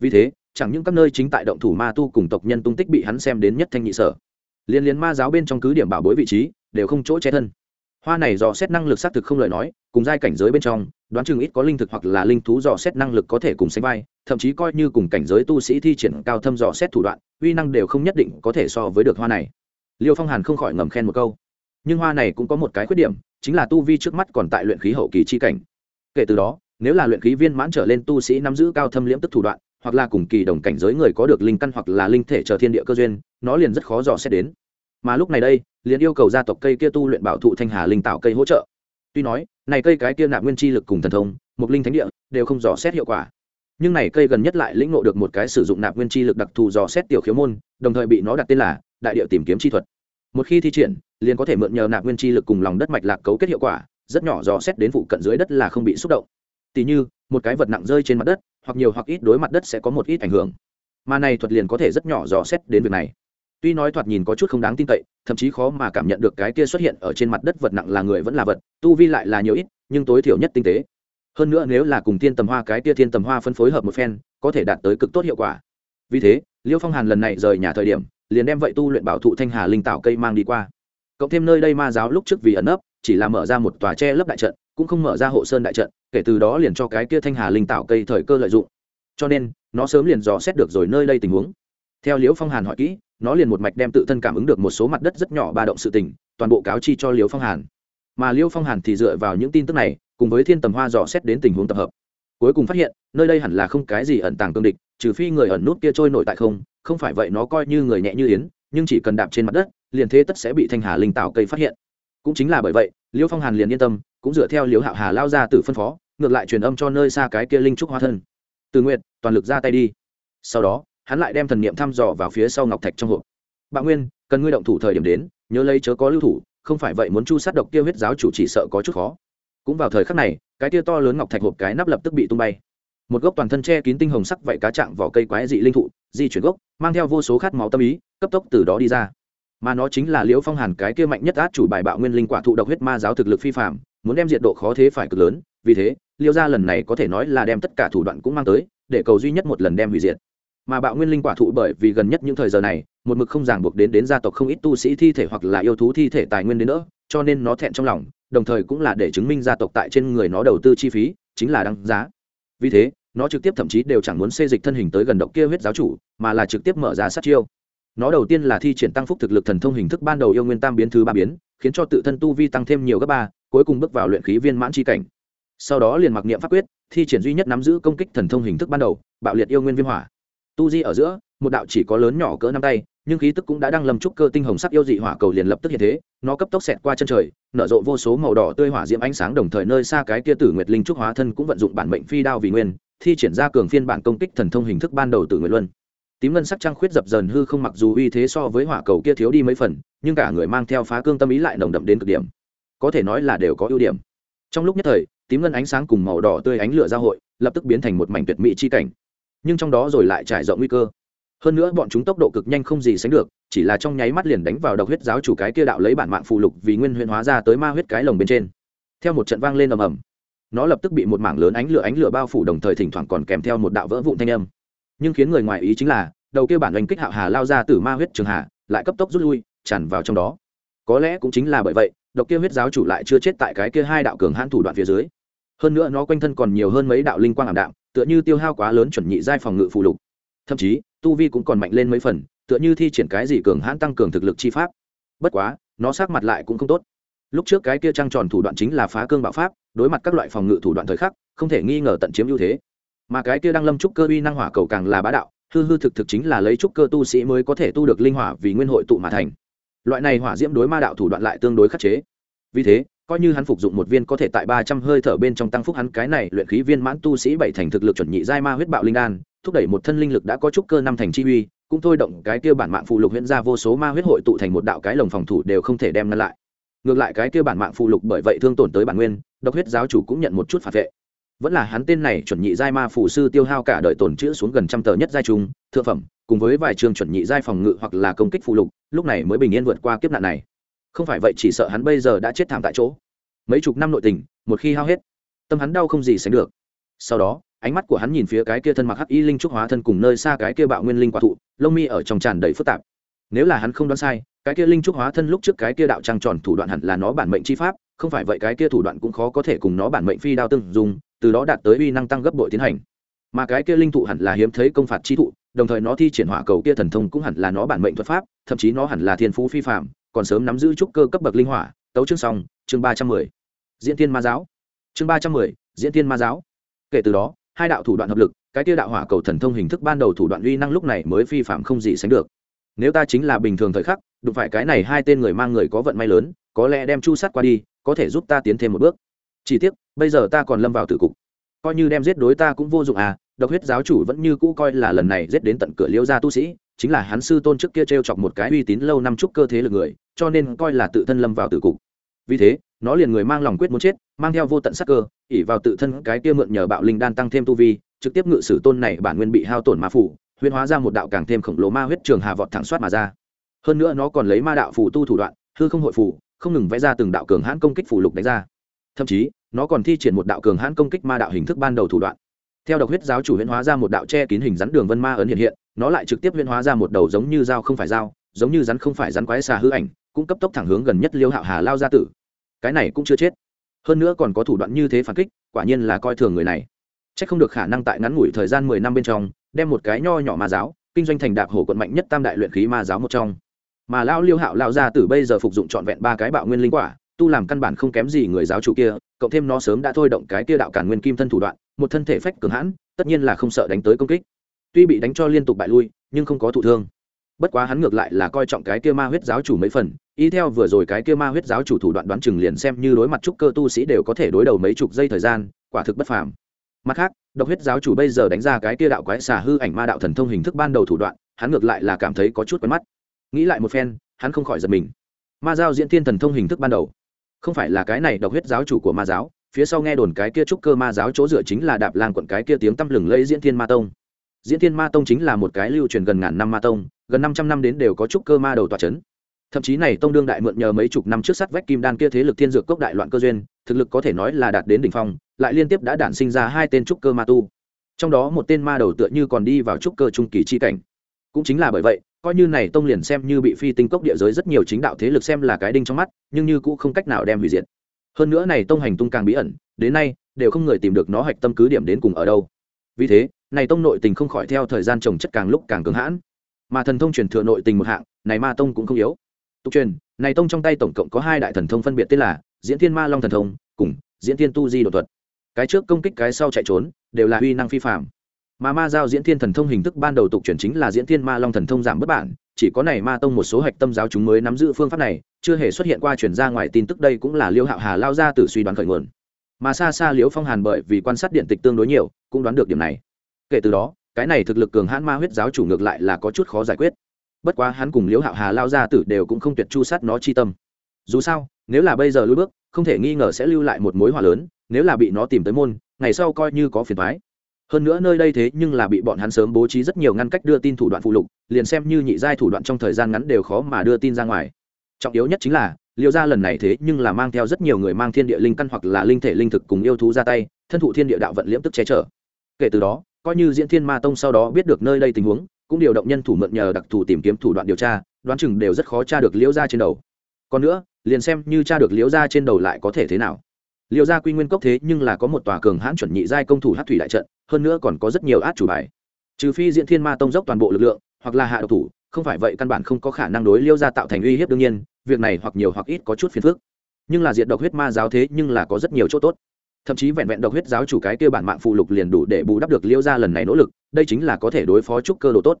Vì thế, chẳng những các nơi chính tại động thủ ma tu cùng tộc nhân tung tích bị hắn xem đến nhất thanh nhị sở, liên liên ma giáo bên trong cứ điểm bảo bối vị trí, đều không chỗ che thân hoa này dò xét năng lực xác thực không lời nói, cùng giai cảnh giới bên trong, đoán chừng ít có linh thực hoặc là linh thú dò xét năng lực có thể cùng sánh vai, thậm chí coi như cùng cảnh giới tu sĩ thi triển cao thâm dò xét thủ đoạn, uy năng đều không nhất định có thể so với được hoa này. Liêu phong hàn không khỏi ngầm khen một câu. Nhưng hoa này cũng có một cái khuyết điểm, chính là tu vi trước mắt còn tại luyện khí hậu kỳ chi cảnh. Kể từ đó, nếu là luyện khí viên mãn trở lên tu sĩ nắm giữ cao thâm liễm tức thủ đoạn, hoặc là cùng kỳ đồng cảnh giới người có được linh căn hoặc là linh thể chờ thiên địa cơ duyên, nó liền rất khó dò xét đến mà lúc này đây, liền yêu cầu gia tộc cây kia tu luyện bảo thụ thanh hà linh tạo cây hỗ trợ. Tuy nói, này cây cái kia nạp nguyên chi lực cùng thần thông mục linh thánh địa, đều không dò xét hiệu quả. Nhưng này cây gần nhất lại lĩnh ngộ được một cái sử dụng nạp nguyên chi lực đặc thù dò xét tiểu khiếu môn, đồng thời bị nó đặt tên là đại địa tìm kiếm chi thuật. Một khi thi triển, liền có thể mượn nhờ nạp nguyên chi lực cùng lòng đất mạch lạc cấu kết hiệu quả, rất nhỏ dò xét đến phụ cận dưới đất là không bị xúc động. Tỉ như, một cái vật nặng rơi trên mặt đất, hoặc nhiều hoặc ít đối mặt đất sẽ có một ít ảnh hưởng. Mà này thuật liền có thể rất nhỏ dò xét đến việc này tuy nói thoạt nhìn có chút không đáng tin cậy, thậm chí khó mà cảm nhận được cái kia xuất hiện ở trên mặt đất vật nặng là người vẫn là vật, tu vi lại là nhiều ít, nhưng tối thiểu nhất tinh tế. Hơn nữa nếu là cùng thiên tầm hoa cái kia thiên tầm hoa phân phối hợp một phen, có thể đạt tới cực tốt hiệu quả. Vì thế, liêu phong hàn lần này rời nhà thời điểm, liền đem vậy tu luyện bảo thụ thanh hà linh tạo cây mang đi qua. Cộng thêm nơi đây ma giáo lúc trước vì ẩn ấp chỉ là mở ra một tòa tre lấp đại trận, cũng không mở ra hộ sơn đại trận, kể từ đó liền cho cái kia thanh hà linh tạo cây thời cơ lợi dụng. Cho nên, nó sớm liền dò xét được rồi nơi đây tình huống. Theo liễu phong hàn hỏi kỹ nó liền một mạch đem tự thân cảm ứng được một số mặt đất rất nhỏ ba động sự tình, toàn bộ cáo chi cho liêu phong hàn. Mà liêu phong hàn thì dựa vào những tin tức này, cùng với thiên tầm hoa dò xét đến tình huống tập hợp. Cuối cùng phát hiện, nơi đây hẳn là không cái gì ẩn tàng cương địch, trừ phi người ẩn nút kia trôi nổi tại không không phải vậy nó coi như người nhẹ như yến, nhưng chỉ cần đạp trên mặt đất, liền thế tất sẽ bị thanh hà linh tạo cây phát hiện. Cũng chính là bởi vậy, liêu phong hàn liền yên tâm, cũng dựa theo liêu hạo hà lao ra từ phân phó, ngược lại truyền âm cho nơi xa cái kia linh trúc hoa thân. Từ nguyện toàn lực ra tay đi. Sau đó hắn lại đem thần niệm thăm dò vào phía sau ngọc thạch trong hộp. Bạo nguyên, cần ngươi động thủ thời điểm đến, nhớ lấy chớ có lưu thủ, không phải vậy muốn chu sát độc kia huyết giáo chủ chỉ sợ có chút khó. Cũng vào thời khắc này, cái tia to lớn ngọc thạch hộp cái nắp lập tức bị tung bay. Một gốc toàn thân che kín tinh hồng sắc vậy cá chạm vỏ cây quái dị linh thụ, di chuyển gốc, mang theo vô số khát máu tâm ý, cấp tốc từ đó đi ra. Mà nó chính là liễu phong hàn cái kia mạnh nhất át chủ bài bạo nguyên linh quả thụ độc huyết ma giáo thực lực phi phạm muốn đem diệt độ khó thế phải cực lớn, vì thế liêu gia lần này có thể nói là đem tất cả thủ đoạn cũng mang tới, để cầu duy nhất một lần đem hủy diệt mà bạo nguyên linh quả thụ bởi vì gần nhất những thời giờ này, một mực không ràng buộc đến đến gia tộc không ít tu sĩ thi thể hoặc là yêu thú thi thể tài nguyên đến nữa, cho nên nó thẹn trong lòng, đồng thời cũng là để chứng minh gia tộc tại trên người nó đầu tư chi phí, chính là đăng giá. Vì thế, nó trực tiếp thậm chí đều chẳng muốn xê dịch thân hình tới gần động kia huyết giáo chủ, mà là trực tiếp mở ra sát chiêu. Nó đầu tiên là thi triển tăng phúc thực lực thần thông hình thức ban đầu yêu nguyên tam biến thứ ba biến, khiến cho tự thân tu vi tăng thêm nhiều gấp ba, cuối cùng bước vào luyện khí viên mãn c cảnh. Sau đó liền mặc niệm pháp quyết, thi triển duy nhất nắm giữ công kích thần thông hình thức ban đầu, bạo liệt yêu nguyên viêm hỏa tu di ở giữa, một đạo chỉ có lớn nhỏ cỡ năm tay, nhưng khí tức cũng đã đang lầm trúc cơ tinh hồng sắc yêu dị hỏa cầu liền lập tức hiện thế, nó cấp tốc xẹt qua chân trời, nở rộ vô số màu đỏ tươi hỏa diễm ánh sáng đồng thời nơi xa cái kia tử nguyệt linh trúc hóa thân cũng vận dụng bản mệnh phi đao vì nguyên, thi triển ra cường phiên bản công kích thần thông hình thức ban đầu từ nguyệt luân. Tím ngân sắc trăng khuyết dập dần hư không mặc dù uy thế so với hỏa cầu kia thiếu đi mấy phần, nhưng cả người mang theo phá cương tâm ý lại nồng đậm đến cực điểm. Có thể nói là đều có ưu điểm. Trong lúc nhất thời, tím ngân ánh sáng cùng màu đỏ tươi ánh lửa giao hội, lập tức biến thành một mảnh tuyệt mỹ chi cảnh nhưng trong đó rồi lại trải rộng nguy cơ. Hơn nữa bọn chúng tốc độ cực nhanh không gì sánh được, chỉ là trong nháy mắt liền đánh vào độc huyết giáo chủ cái kia đạo lấy bản mạng phù lục vì nguyên huyễn hóa ra tới ma huyết cái lồng bên trên. Theo một trận vang lên ầm ầm, nó lập tức bị một mảng lớn ánh lửa ánh lửa bao phủ đồng thời thỉnh thoảng còn kèm theo một đạo vỡ vụn thanh âm. Nhưng khiến người ngoài ý chính là, đầu kia bản oanh kích hạo hà lao ra từ ma huyết trường hà lại cấp tốc rút lui, tràn vào trong đó. Có lẽ cũng chính là bởi vậy, độc kia huyết giáo chủ lại chưa chết tại cái kia hai đạo cường hãn thủ đoạn phía dưới. Hơn nữa nó quanh thân còn nhiều hơn mấy đạo linh quang ảm đạm tựa như tiêu hao quá lớn chuẩn nhị giai phòng ngự phụ lục. Thậm chí, tu vi cũng còn mạnh lên mấy phần, tựa như thi triển cái gì cường hãn tăng cường thực lực chi pháp. Bất quá, nó sát mặt lại cũng không tốt. Lúc trước cái kia trăng tròn thủ đoạn chính là phá cương bạo pháp, đối mặt các loại phòng ngự thủ đoạn thời khắc, không thể nghi ngờ tận chiếm ưu thế. Mà cái kia đang lâm trúc cơ uy năng hỏa cầu càng là bá đạo, hư hư thực thực chính là lấy trúc cơ tu sĩ mới có thể tu được linh hỏa vì nguyên hội tụ mà thành. Loại này hỏa diễm đối ma đạo thủ đoạn lại tương đối khắc chế. Vì thế coi như hắn phục dụng một viên có thể tại ba trăm hơi thở bên trong tăng phúc hắn cái này luyện khí viên mãn tu sĩ bảy thành thực lực chuẩn nhị giai ma huyết bạo linh đan, thúc đẩy một thân linh lực đã có chút cơ năm thành chi uy, cũng thôi động cái kia bản mạng phụ lục huyễn ra vô số ma huyết hội tụ thành một đạo cái lồng phòng thủ đều không thể đem ngăn lại. Ngược lại cái kia bản mạng phụ lục bởi vậy thương tổn tới bản nguyên, độc huyết giáo chủ cũng nhận một chút phản vệ. Vẫn là hắn tên này chuẩn nhị giai ma phụ sư tiêu hao cả đời tổn chữa xuống gần trăm tờ nhất giai trung, thượng phẩm, cùng với vài trường chuẩn nhị giai phòng ngự hoặc là công kích phụ lục, lúc này mới bình yên vượt qua kiếp nạn này không phải vậy chỉ sợ hắn bây giờ đã chết thảm tại chỗ. Mấy chục năm nội tình, một khi hao hết, tâm hắn đau không gì sánh được. Sau đó, ánh mắt của hắn nhìn phía cái kia thân mặc hắc y linh trúc hóa thân cùng nơi xa cái kia bạo nguyên linh quả thụ, lông mi ở trong tràn đầy phức tạp. Nếu là hắn không đoán sai, cái kia linh trúc hóa thân lúc trước cái kia đạo trăng tròn thủ đoạn hẳn là nó bản mệnh chi pháp, không phải vậy cái kia thủ đoạn cũng khó có thể cùng nó bản mệnh phi đao tương dùng từ đó đạt tới uy năng tăng gấp bội tiến hành. Mà cái kia linh thụ hẳn là hiếm thấy công phạt chi thụ, đồng thời nó thi triển hỏa cầu kia thần thông cũng hẳn là nó bản mệnh thuật pháp, thậm chí nó hẳn là thiên phú phi phạm còn sớm nắm giữ trúc cơ cấp bậc linh hỏa, tấu chương xong, chương ba trăm mười. Diễn tiên ma giáo. Chương ba trăm mười, diễn tiên ma giáo. Kể từ đó, hai đạo thủ đoạn hợp lực, cái tiêu đạo hỏa cầu thần thông hình thức ban đầu thủ đoạn uy năng lúc này mới phi phạm không gì sánh được. Nếu ta chính là bình thường thời khắc, đụng phải cái này hai tên người mang người có vận may lớn, có lẽ đem chu sát qua đi, có thể giúp ta tiến thêm một bước. Chỉ tiếc, bây giờ ta còn lâm vào tử cục. Coi như đem giết đối ta cũng vô dụng à độc huyết giáo chủ vẫn như cũ coi là lần này giết đến tận cửa liễu gia tu sĩ chính là hắn sư tôn trước kia t r e o chọc một cái uy tín lâu năm trúc cơ thế lực người, cho nên coi là tự thân lâm vào tử cục. Vì thế, nó liền người mang lòng quyết muốn chết, mang theo vô tận sắc cơ ỉ vào tự thân cái kia mượn nhờ bạo linh đan tăng thêm tu vi, trực tiếp ngự sử tôn này bản nguyên bị hao tổn ma phủ huyên hóa ra một đạo càng thêm khổng lồ ma huyết trường hà vọt thẳng soát mà ra. Hơn nữa nó còn lấy ma đạo phù tu thủ đoạn, hư không hội phù, không ngừng vẽ ra từng đạo cường hãn công kích phù lục đánh ra. Thậm chí, nó còn thi triển một đạo cường hãn công kích ma đạo hình thức ban đầu thủ đoạn. Theo độc huyết giáo chủ huyễn hóa ra một đạo che kín hình rắn đường vân ma ấn hiện hiện nó lại trực tiếp huyễn hóa ra một đầu giống như dao không phải dao, giống như rắn không phải rắn quái xà hư ảnh, cũng cấp tốc thẳng hướng gần nhất liêu hạo hà lao ra tử. Cái này cũng chưa chết. Hơn nữa còn có thủ đoạn như thế phản kích, quả nhiên là coi thường người này. C h ắ c không được khả năng tại ngắn ngủi thời gian mười năm bên trong, đem một cái nho nhỏ ma giáo, kinh doanh thành đạp hổ quận mạnh nhất tam đại luyện khí ma giáo một trong. Mà lao liêu hạo lao ra từ bây giờ phục dụng trọn vẹn ba cái bạo nguyên linh quả, tu làm căn bản không kém gì người giáo chủ kia, cộng thêm nó sớm đã thôi động cái kia đạo cản nguyên kim thân thủ đoạn, một thân thể phách cường hãn, tất nhiên là không sợ đánh tới công kích tuy bị đánh cho liên tục bại lui, nhưng không có thụ thương. Bất quá hắn ngược lại là coi trọng cái kia ma huyết giáo chủ mấy phần, y theo vừa rồi cái kia ma huyết giáo chủ thủ đoạn đoán chừng liền xem như đối mặt trúc cơ tu sĩ đều có thể đối đầu mấy chục giây thời gian, quả thực bất phàm. Mặt khác, độc huyết giáo chủ bây giờ đánh ra cái kia đạo quái xà hư ảnh ma đạo thần thông hình thức ban đầu thủ đoạn, hắn ngược lại là cảm thấy có chút quen mắt. Nghĩ lại một phen, hắn không khỏi giật mình. Ma giao diễn thiên thần thông hình thức ban đầu. Không phải là cái này độc huyết giáo chủ của ma giáo, phía sau nghe đồn cái kia trúc cơ ma giáo chỗ dựa chính là đạp lan quận cái kia tiếng tăm lừng lấy diễn thiên ma tông diễn thiên ma tông chính là một cái lưu truyền gần ngàn năm ma tông, gần năm trăm năm đến đều có trúc cơ ma đầu tòa c h ấ n thậm chí này tông đương đại mượn nhờ mấy chục năm trước sắt vách kim đan kia thế lực thiên dược cốc đại loạn cơ duyên, thực lực có thể nói là đạt đến đ ỉ n h phong, lại liên tiếp đã đản sinh ra hai tên trúc cơ ma tu. Trong đó một tên ma đầu tựa như còn đi vào trúc cơ trung kỳ chi cảnh. Cũng chính là bởi vậy, coi như này tông liền xem như bị phi tinh cốc địa giới rất nhiều chính đạo thế lực xem là cái đinh trong mắt, nhưng như cũng không cách nào đem hủy diệt. Hơn nữa này tông hành tung càng bí ẩn, đến nay, đều không người tìm được nó hạch tâm cứ điểm đến cùng ở đâu. Vì thế này tông nội tình không khỏi theo thời gian trồng chất càng lúc càng cứng hãn. Mà thần thông truyền thừa nội tình một hạng, này ma tông cũng không yếu. Tục truyền, này tông trong tay tổng cộng có hai đại thần thông phân biệt tên là diễn thiên ma long thần thông cùng diễn thiên tu di đột thuật. Cái trước công kích cái sau chạy trốn, đều là uy năng phi phạm mà ma giao diễn thiên thần thông hình thức ban đầu tục chuyển chính là diễn thiên ma long thần thông giảm bất bản, chỉ có này ma tông một số hạch tâm giáo chúng mới nắm giữ phương pháp này, chưa hề xuất hiện qua chuyển ra ngoài tin tức đây cũng là liêu hạo hà lao ra từ suy đoán khởi nguồn. Mà xa xa liễu phong hàn bởi vì quan sát điện tịch tương đối nhiều, cũng đoán được điểm này kể từ đó, cái này thực lực cường hãn ma huyết giáo chủ ngược lại là có chút khó giải quyết. Bất quá hắn cùng liễu hạo hà lao ra tử đều cũng không tuyệt chu sát nó chi tâm. Dù sao, nếu là bây giờ lui bước, không thể nghi ngờ sẽ lưu lại một mối hỏa lớn, nếu là bị nó tìm tới môn, ngày sau coi như có phiền thoái hơn nữa nơi đây thế nhưng là bị bọn hắn sớm bố trí rất nhiều ngăn cách đưa tin thủ đoạn phụ lục, liền xem như nhị giai thủ đoạn trong thời gian ngắn đều khó mà đưa tin ra ngoài. Trọng yếu nhất chính là liệu ra lần này thế nhưng là mang theo rất nhiều người mang thiên địa linh căn hoặc là linh thể linh thực cùng yêu thú ra tay, thân thụ thiên địa đạo vận liễm tức che chở. Kể từ đó coi như diễn thiên ma tông sau đó biết được nơi đây tình huống, cũng điều động nhân thủ mượn nhờ đặc thù tìm kiếm thủ đoạn điều tra, đoán chừng đều rất khó tra được liễu Gia trên đầu. Còn nữa, liền xem như tra được liễu Gia trên đầu lại có thể thế nào. Liễu Gia quy nguyên cốc thế nhưng là có một tòa cường hãn chuẩn nhị giai công thủ hát thủy đại trận, hơn nữa còn có rất nhiều át chủ bài. Trừ phi diễn thiên ma tông dốc toàn bộ lực lượng, hoặc là hạ độc thủ, không phải vậy căn bản không có khả năng đối Liễu Gia tạo thành uy hiếp đương nhiên, việc này hoặc nhiều hoặc ít có chút phiền phức. Nhưng là diệt độc huyết ma giáo thế nhưng là có rất nhiều chỗ tốt thậm chí vẹn vẹn độc huyết giáo chủ cái kia bản mạng phụ lục liền đủ để bù đắp được liễu gia lần này nỗ lực, đây chính là có thể đối phó trúc cơ độ tốt.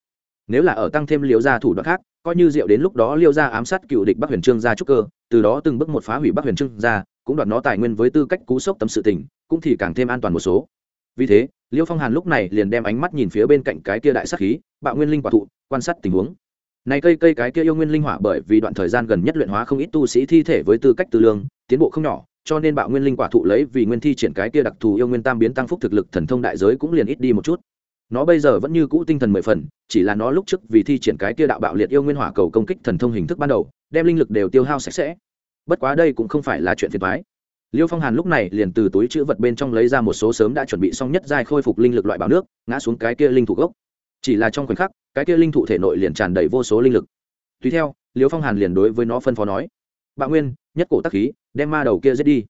Nếu là ở tăng thêm liễu gia thủ đoạn khác, coi như diệu đến lúc đó liễu gia ám sát cựu địch bắc huyền trương gia trúc cơ, từ đó từng bước một phá hủy bắc huyền trương gia, cũng đoạt nó tài nguyên với tư cách cú sốc tâm sự tình, cũng thì càng thêm an toàn một số. Vì thế, liễu phong hàn lúc này liền đem ánh mắt nhìn phía bên cạnh cái kia đại sắc khí, bạo nguyên linh quả thụ, quan sát tình huống. Này cây cây cái kia yêu nguyên linh hỏa bởi vì đoạn thời gian gần nhất luyện hóa không ít tu sĩ thi thể với tư cách tư lương, tiến bộ không nhỏ cho nên bạo nguyên linh quả thụ lấy vì nguyên thi triển cái kia đặc thù yêu nguyên tam biến tăng phúc thực lực thần thông đại giới cũng liền ít đi một chút. Nó bây giờ vẫn như cũ tinh thần mười phần, chỉ là nó lúc trước vì thi triển cái kia đạo bạo liệt yêu nguyên hỏa cầu công kích thần thông hình thức ban đầu, đem linh lực đều tiêu hao sạch sẽ. Bất quá đây cũng không phải là chuyện phiền thoái liêu phong hàn lúc này liền từ túi chữ vật bên trong lấy ra một số sớm đã chuẩn bị xong nhất giai khôi phục linh lực loại bảo nước, ngã xuống cái kia linh thủ gốc. Chỉ là trong khoảnh khắc, cái kia linh thụ thể nội liền tràn đầy vô số linh lực. Tùy theo, liêu phong hàn liền đối với nó phân phó nói, bạo nguyên nhất cổ tắc khí, đem ma đầu kia giết đi.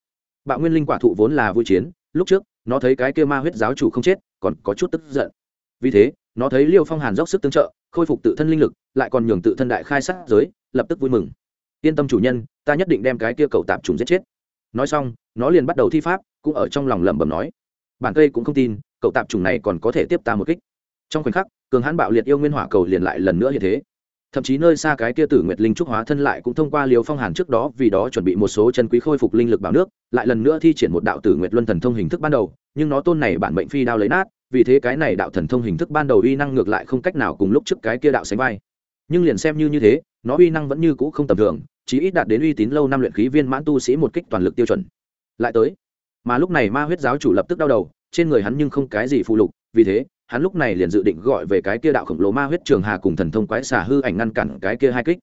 Bạo nguyên linh quả thụ vốn là vui chiến, lúc trước, nó thấy cái kia ma huyết giáo chủ không chết, còn có chút tức giận. Vì thế, nó thấy liêu phong hàn dốc sức tương trợ, khôi phục tự thân linh lực, lại còn nhường tự thân đại khai sát giới, lập tức vui mừng. Yên tâm chủ nhân, ta nhất định đem cái kia cầu tạp trùng giết chết. Nói xong, nó liền bắt đầu thi pháp, cũng ở trong lòng lẩm bẩm nói. Bản cây cũng không tin, cậu tạp trùng này còn có thể tiếp ta một kích. Trong khoảnh khắc, cường hãn bạo liệt yêu nguyên hỏa cầu liền lại lần nữa như thế thậm chí nơi xa cái kia tử nguyệt linh trúc hóa thân lại cũng thông qua liều phong hàn trước đó, vì đó chuẩn bị một số chân quý khôi phục linh lực bảo nước, lại lần nữa thi triển một đạo tử nguyệt luân thần thông hình thức ban đầu, nhưng nó tôn này bản mệnh phi đao lấy nát, vì thế cái này đạo thần thông hình thức ban đầu uy năng ngược lại không cách nào cùng lúc trước cái kia đạo sánh vai. Nhưng liền xem như như thế, nó uy năng vẫn như cũ không tầm thường, chỉ ít đạt đến uy tín lâu năm luyện khí viên mãn tu sĩ một kích toàn lực tiêu chuẩn. Lại tới, mà lúc này ma huyết giáo chủ lập tức đau đầu, trên người hắn nhưng không cái gì phụ lục, vì thế hắn lúc này liền dự định gọi về cái kia đạo khổng lồ ma huyết trường hà cùng thần thông quái xả hư ảnh ngăn cản cái kia hai kích.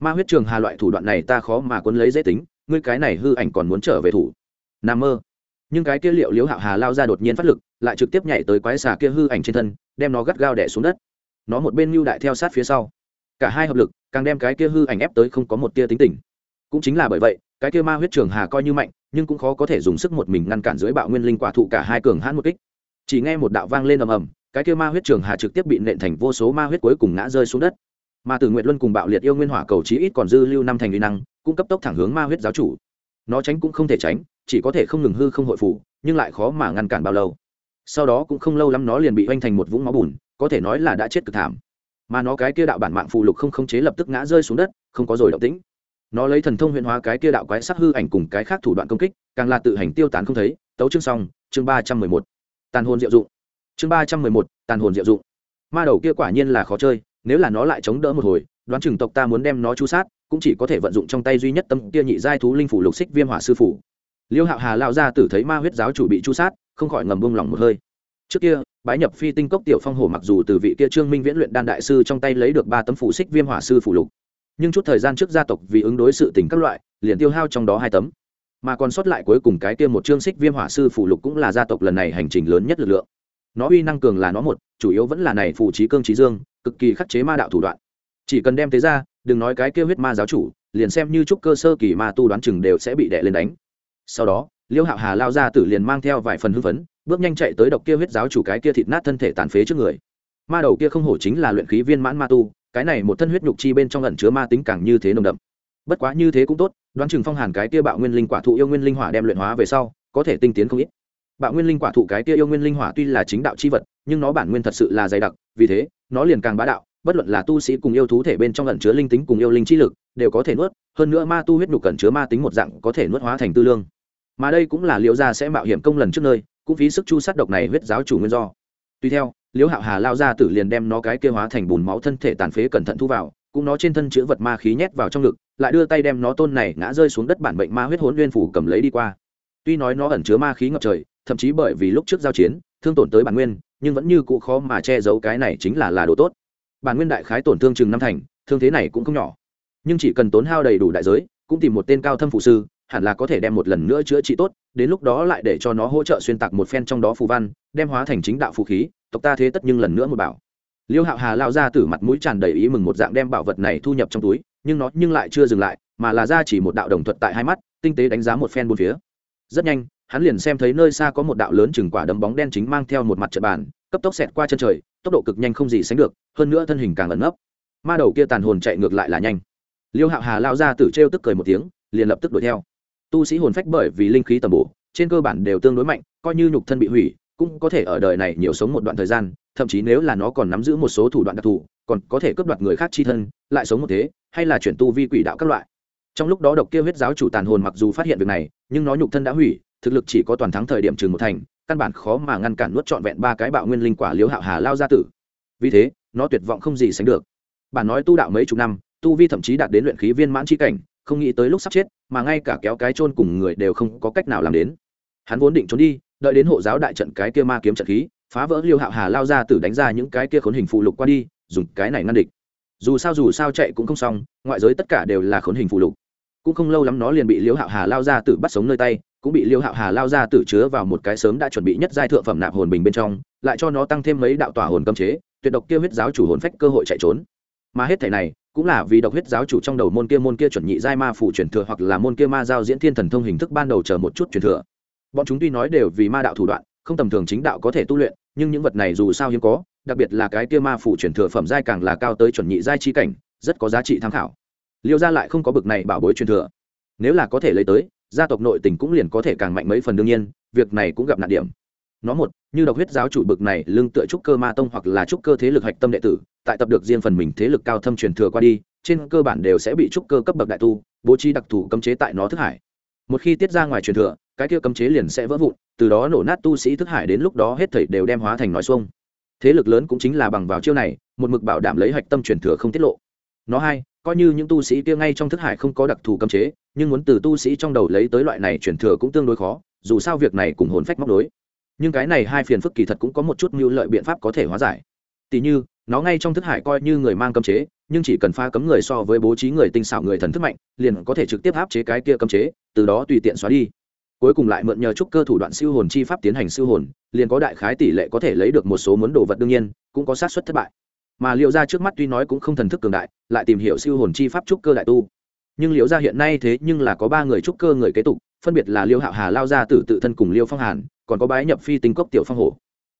Ma huyết trường hà loại thủ đoạn này ta khó mà quấn lấy dễ tính, ngươi cái này hư ảnh còn muốn trở về thủ. Nam mơ. Nhưng cái kia liệu liếu hạo hà lao ra đột nhiên phát lực, lại trực tiếp nhảy tới quái xà kia hư ảnh trên thân, đem nó gắt gao đẻ xuống đất. Nó một bên mưu đại theo sát phía sau. Cả hai hợp lực, càng đem cái kia hư ảnh ép tới không có một tia tính tình. Cũng chính là bởi vậy, cái kia ma huyết trường hà coi như mạnh, nhưng cũng khó có thể dùng sức một mình ngăn cản dưới bạo nguyên linh quả thụ cả hai cường hãn một kích. Chỉ nghe một đạo vang lên ầm ầm cái kia ma huyết trường hà trực tiếp bị nện thành vô số ma huyết cuối cùng ngã rơi xuống đất. Mà từ nguyện luân cùng bạo liệt yêu nguyên hỏa cầu chí ít còn dư lưu năm thành uy năng cũng cấp tốc thẳng hướng ma huyết giáo chủ. Nó tránh cũng không thể tránh, chỉ có thể không ngừng hư không hội phủ, nhưng lại khó mà ngăn cản bao lâu. Sau đó cũng không lâu lắm nó liền bị oanh thành một vũng máu bùn, có thể nói là đã chết cực thảm. Mà nó cái kia đạo bản mạng phụ lục không khống chế lập tức ngã rơi xuống đất, không có rồi động tĩnh. Nó lấy thần thông huyện hóa cái kia đạo quái sắc hư ảnh cùng cái khác thủ đoạn công kích, càng là tự hành tiêu tán không thấy. Tấu chương xong, chương ba trăm mười một. Tàn hồn diệu dụng chương ba trăm mười một, tàn hồn diệu dụng. Ma đầu kia quả nhiên là khó chơi, nếu là nó lại chống đỡ một hồi, đoán chừng tộc ta muốn đem nó chu sát, cũng chỉ có thể vận dụng trong tay duy nhất tâm kia nhị giai thú linh phủ lục xích viêm hỏa sư phủ. Liêu hạo hà lao ra tử thấy ma huyết giáo chủ bị chu sát, không khỏi ngầm bông lỏng một hơi. Trước kia, bái nhập phi tinh cốc tiểu phong hổ mặc dù từ vị kia trương minh viễn luyện đan đại sư trong tay lấy được ba tấm phủ xích viêm hỏa sư phủ lục, nhưng chút thời gian trước gia tộc vì ứng đối sự tình các loại, liền tiêu hao trong đó hai tấm. Mà còn sót lại cuối cùng cái kia một chương xích viêm hỏa sư phủ lục cũng là gia tộc lần này hành trình lớn nhất lực lượng nó uy năng cường là nó một, chủ yếu vẫn là này phủ trí cương trí dương, cực kỳ khắc chế ma đạo thủ đoạn. Chỉ cần đem thế ra, đừng nói cái kia huyết ma giáo chủ, liền xem như trúc cơ sơ kỳ ma tu đoán chừng đều sẽ bị đè lên đánh. Sau đó, liêu hạo hà lao ra tử liền mang theo vài phần hưng phấn, bước nhanh chạy tới độc kia huyết giáo chủ cái kia thịt nát thân thể tàn phế trước người. Ma đầu kia không hổ chính là luyện khí viên mãn ma tu, cái này một thân huyết nhục chi bên trong ẩn chứa ma tính càng như thế nồng đậm. Bất quá như thế cũng tốt, đoán chừng phong hàn cái kia bạo nguyên linh quả thụ yêu nguyên linh hỏa đem luyện hóa về sau, có thể tinh tiến không ít bạo nguyên linh quả thụ cái kia yêu nguyên linh hỏa tuy là chính đạo chi vật, nhưng nó bản nguyên thật sự là dày đặc, vì thế, nó liền càng bá đạo, bất luận là tu sĩ cùng yêu thú thể bên trong lẩn chứa linh tính cùng yêu linh chi lực, đều có thể nuốt, hơn nữa ma tu huyết nhục cẩn chứa ma tính một dạng có thể nuốt hóa thành tư lương. Mà đây cũng là liễu gia sẽ mạo hiểm công lần trước nơi, cũng phí sức chu sát độc này huyết giáo chủ nguyên do. Tuy theo, liễu hạo hà lao ra tử liền đem nó cái kia hóa thành bùn máu thân thể tàn phế cẩn thận thu vào, cũng nó trên thân chữ vật ma khí nhét vào trong ngực, lại đưa tay đem nó tôn này ngã rơi xuống đất bản bệnh ma huyết hốn nguyên phủ cầm lấy đi qua tuy nói nó ẩn chứa ma khí ngập trời, thậm chí bởi vì lúc trước giao chiến, thương tổn tới bản nguyên, nhưng vẫn như cụ khó mà che giấu cái này chính là là đồ tốt. Bản nguyên đại khái tổn thương chừng năm thành, thương thế này cũng không nhỏ. Nhưng chỉ cần tốn hao đầy đủ đại giới, cũng tìm một tên cao thâm phụ sư, hẳn là có thể đem một lần nữa chữa trị tốt, đến lúc đó lại để cho nó hỗ trợ xuyên tạc một phen trong đó phù văn, đem hóa thành chính đạo phù khí, tộc ta thế tất nhưng lần nữa một bảo. Liêu hạo hà lao ra từ mặt mũi tràn đầy ý mừng một dạng đem bảo vật này thu nhập trong túi, nhưng nó nhưng lại chưa dừng lại, mà là ra chỉ một đạo đồng thuật tại hai mắt, tinh tế đánh giá một phen bốn phía rất nhanh, hắn liền xem thấy nơi xa có một đạo lớn chừng quả đấm bóng đen chính mang theo một mặt trận bàn, cấp tốc xẹt qua chân trời, tốc độ cực nhanh không gì sánh được, hơn nữa thân hình càng ẩn nấp. Ma đầu kia tàn hồn chạy ngược lại là nhanh. Liêu hạo hà lao ra tử trêu tức cười một tiếng, liền lập tức đuổi theo. Tu sĩ hồn phách bởi vì linh khí tầm bổ, trên cơ bản đều tương đối mạnh, coi như nhục thân bị hủy, cũng có thể ở đời này nhiều sống một đoạn thời gian, thậm chí nếu là nó còn nắm giữ một số thủ đoạn đặc thù, còn có thể cướp đoạt người khác chi thân, lại sống một thế, hay là chuyển tu vi quỷ đạo các loại trong lúc đó độc kia huyết giáo chủ tàn hồn mặc dù phát hiện việc này, nhưng nó nhục thân đã hủy, thực lực chỉ có toàn thắng thời điểm trừng một thành, căn bản khó mà ngăn cản nuốt trọn vẹn ba cái bạo nguyên linh quả liếu hạo hà lao ra tử. Vì thế, nó tuyệt vọng không gì sánh được. Bản nói tu đạo mấy chục năm, tu vi thậm chí đạt đến luyện khí viên mãn chi cảnh, không nghĩ tới lúc sắp chết, mà ngay cả kéo cái chôn cùng người đều không có cách nào làm đến. Hắn vốn định trốn đi, đợi đến hộ giáo đại trận cái kia ma kiếm trận khí, phá vỡ liêu hạo hà lao ra tử đánh ra những cái kia khốn hình phụ lục qua đi, dùng cái này ngăn địch. Dù sao dù sao chạy cũng không xong, ngoại giới tất cả đều là khốn hình phụ lục cũng không lâu lắm nó liền bị liêu hạo hà lao ra tử bắt sống nơi tay, cũng bị liêu hạo hà lao ra tử chứa vào một cái sớm đã chuẩn bị nhất giai thượng phẩm nạp hồn bình bên trong, lại cho nó tăng thêm mấy đạo tỏa hồn cấm chế, tuyệt độc kia huyết giáo chủ hồn phách cơ hội chạy trốn. Mà hết thể này, cũng là vì độc huyết giáo chủ trong đầu môn kia môn kia chuẩn nhị giai ma phủ truyền thừa hoặc là môn kia ma giao diễn thiên thần thông hình thức ban đầu chờ một chút truyền thừa. Bọn chúng tuy nói đều vì ma đạo thủ đoạn, không tầm thường chính đạo có thể tu luyện, nhưng những vật này dù sao hiếm có, đặc biệt là cái kia ma phủ truyền thừa phẩm giai càng là cao tới chuẩn nhị giai chi cảnh, rất có giá trị tham khảo liêu gia lại không có bực này bảo bối truyền thừa. Nếu là có thể lấy tới, gia tộc nội tình cũng liền có thể càng mạnh mấy phần đương nhiên, việc này cũng gặp nạn điểm. Nó một, như độc huyết giáo chủ bực này lương tựa trúc cơ ma tông hoặc là trúc cơ thế lực hạch tâm đệ tử, tại tập được riêng phần mình thế lực cao thâm truyền thừa qua đi, trên cơ bản đều sẽ bị trúc cơ cấp bậc đại tu, bố trí đặc thù cấm chế tại nó thức hải. Một khi tiết ra ngoài truyền thừa, cái kia cấm chế liền sẽ vỡ vụn, từ đó nổ nát tu sĩ thức hải đến lúc đó hết thảy đều đem hóa thành nói xuông. Thế lực lớn cũng chính là bằng vào chiêu này, một mực bảo đảm lấy hạch tâm truyền thừa không tiết lộ. Nó hai coi như những tu sĩ kia ngay trong thức hải không có đặc thù cấm chế, nhưng muốn từ tu sĩ trong đầu lấy tới loại này truyền thừa cũng tương đối khó, dù sao việc này cùng hồn phách móc đối nhưng cái này hai phiền phức kỳ thật cũng có một chút mưu lợi biện pháp có thể hóa giải. Tỷ như, nó ngay trong thức hải coi như người mang cấm chế, nhưng chỉ cần pha cấm người so với bố trí người tinh xảo người thần thức mạnh, liền có thể trực tiếp áp chế cái kia cấm chế, từ đó tùy tiện xóa đi. Cuối cùng lại mượn nhờ trúc cơ thủ đoạn siêu hồn chi pháp tiến hành siêu hồn, liền có đại khái tỷ lệ có thể lấy được một số muốn đồ vật đương nhiên, cũng có sát xuất thất bại mà liệu ra trước mắt tuy nói cũng không thần thức cường đại, lại tìm hiểu siêu hồn chi pháp trúc cơ đại tu. Nhưng liệu ra hiện nay thế nhưng là có ba người trúc cơ người kế tục, phân biệt là liêu hạo hà lao ra tử tự thân cùng liêu phong hàn, còn có bái nhập phi tinh cốc tiểu phong hổ.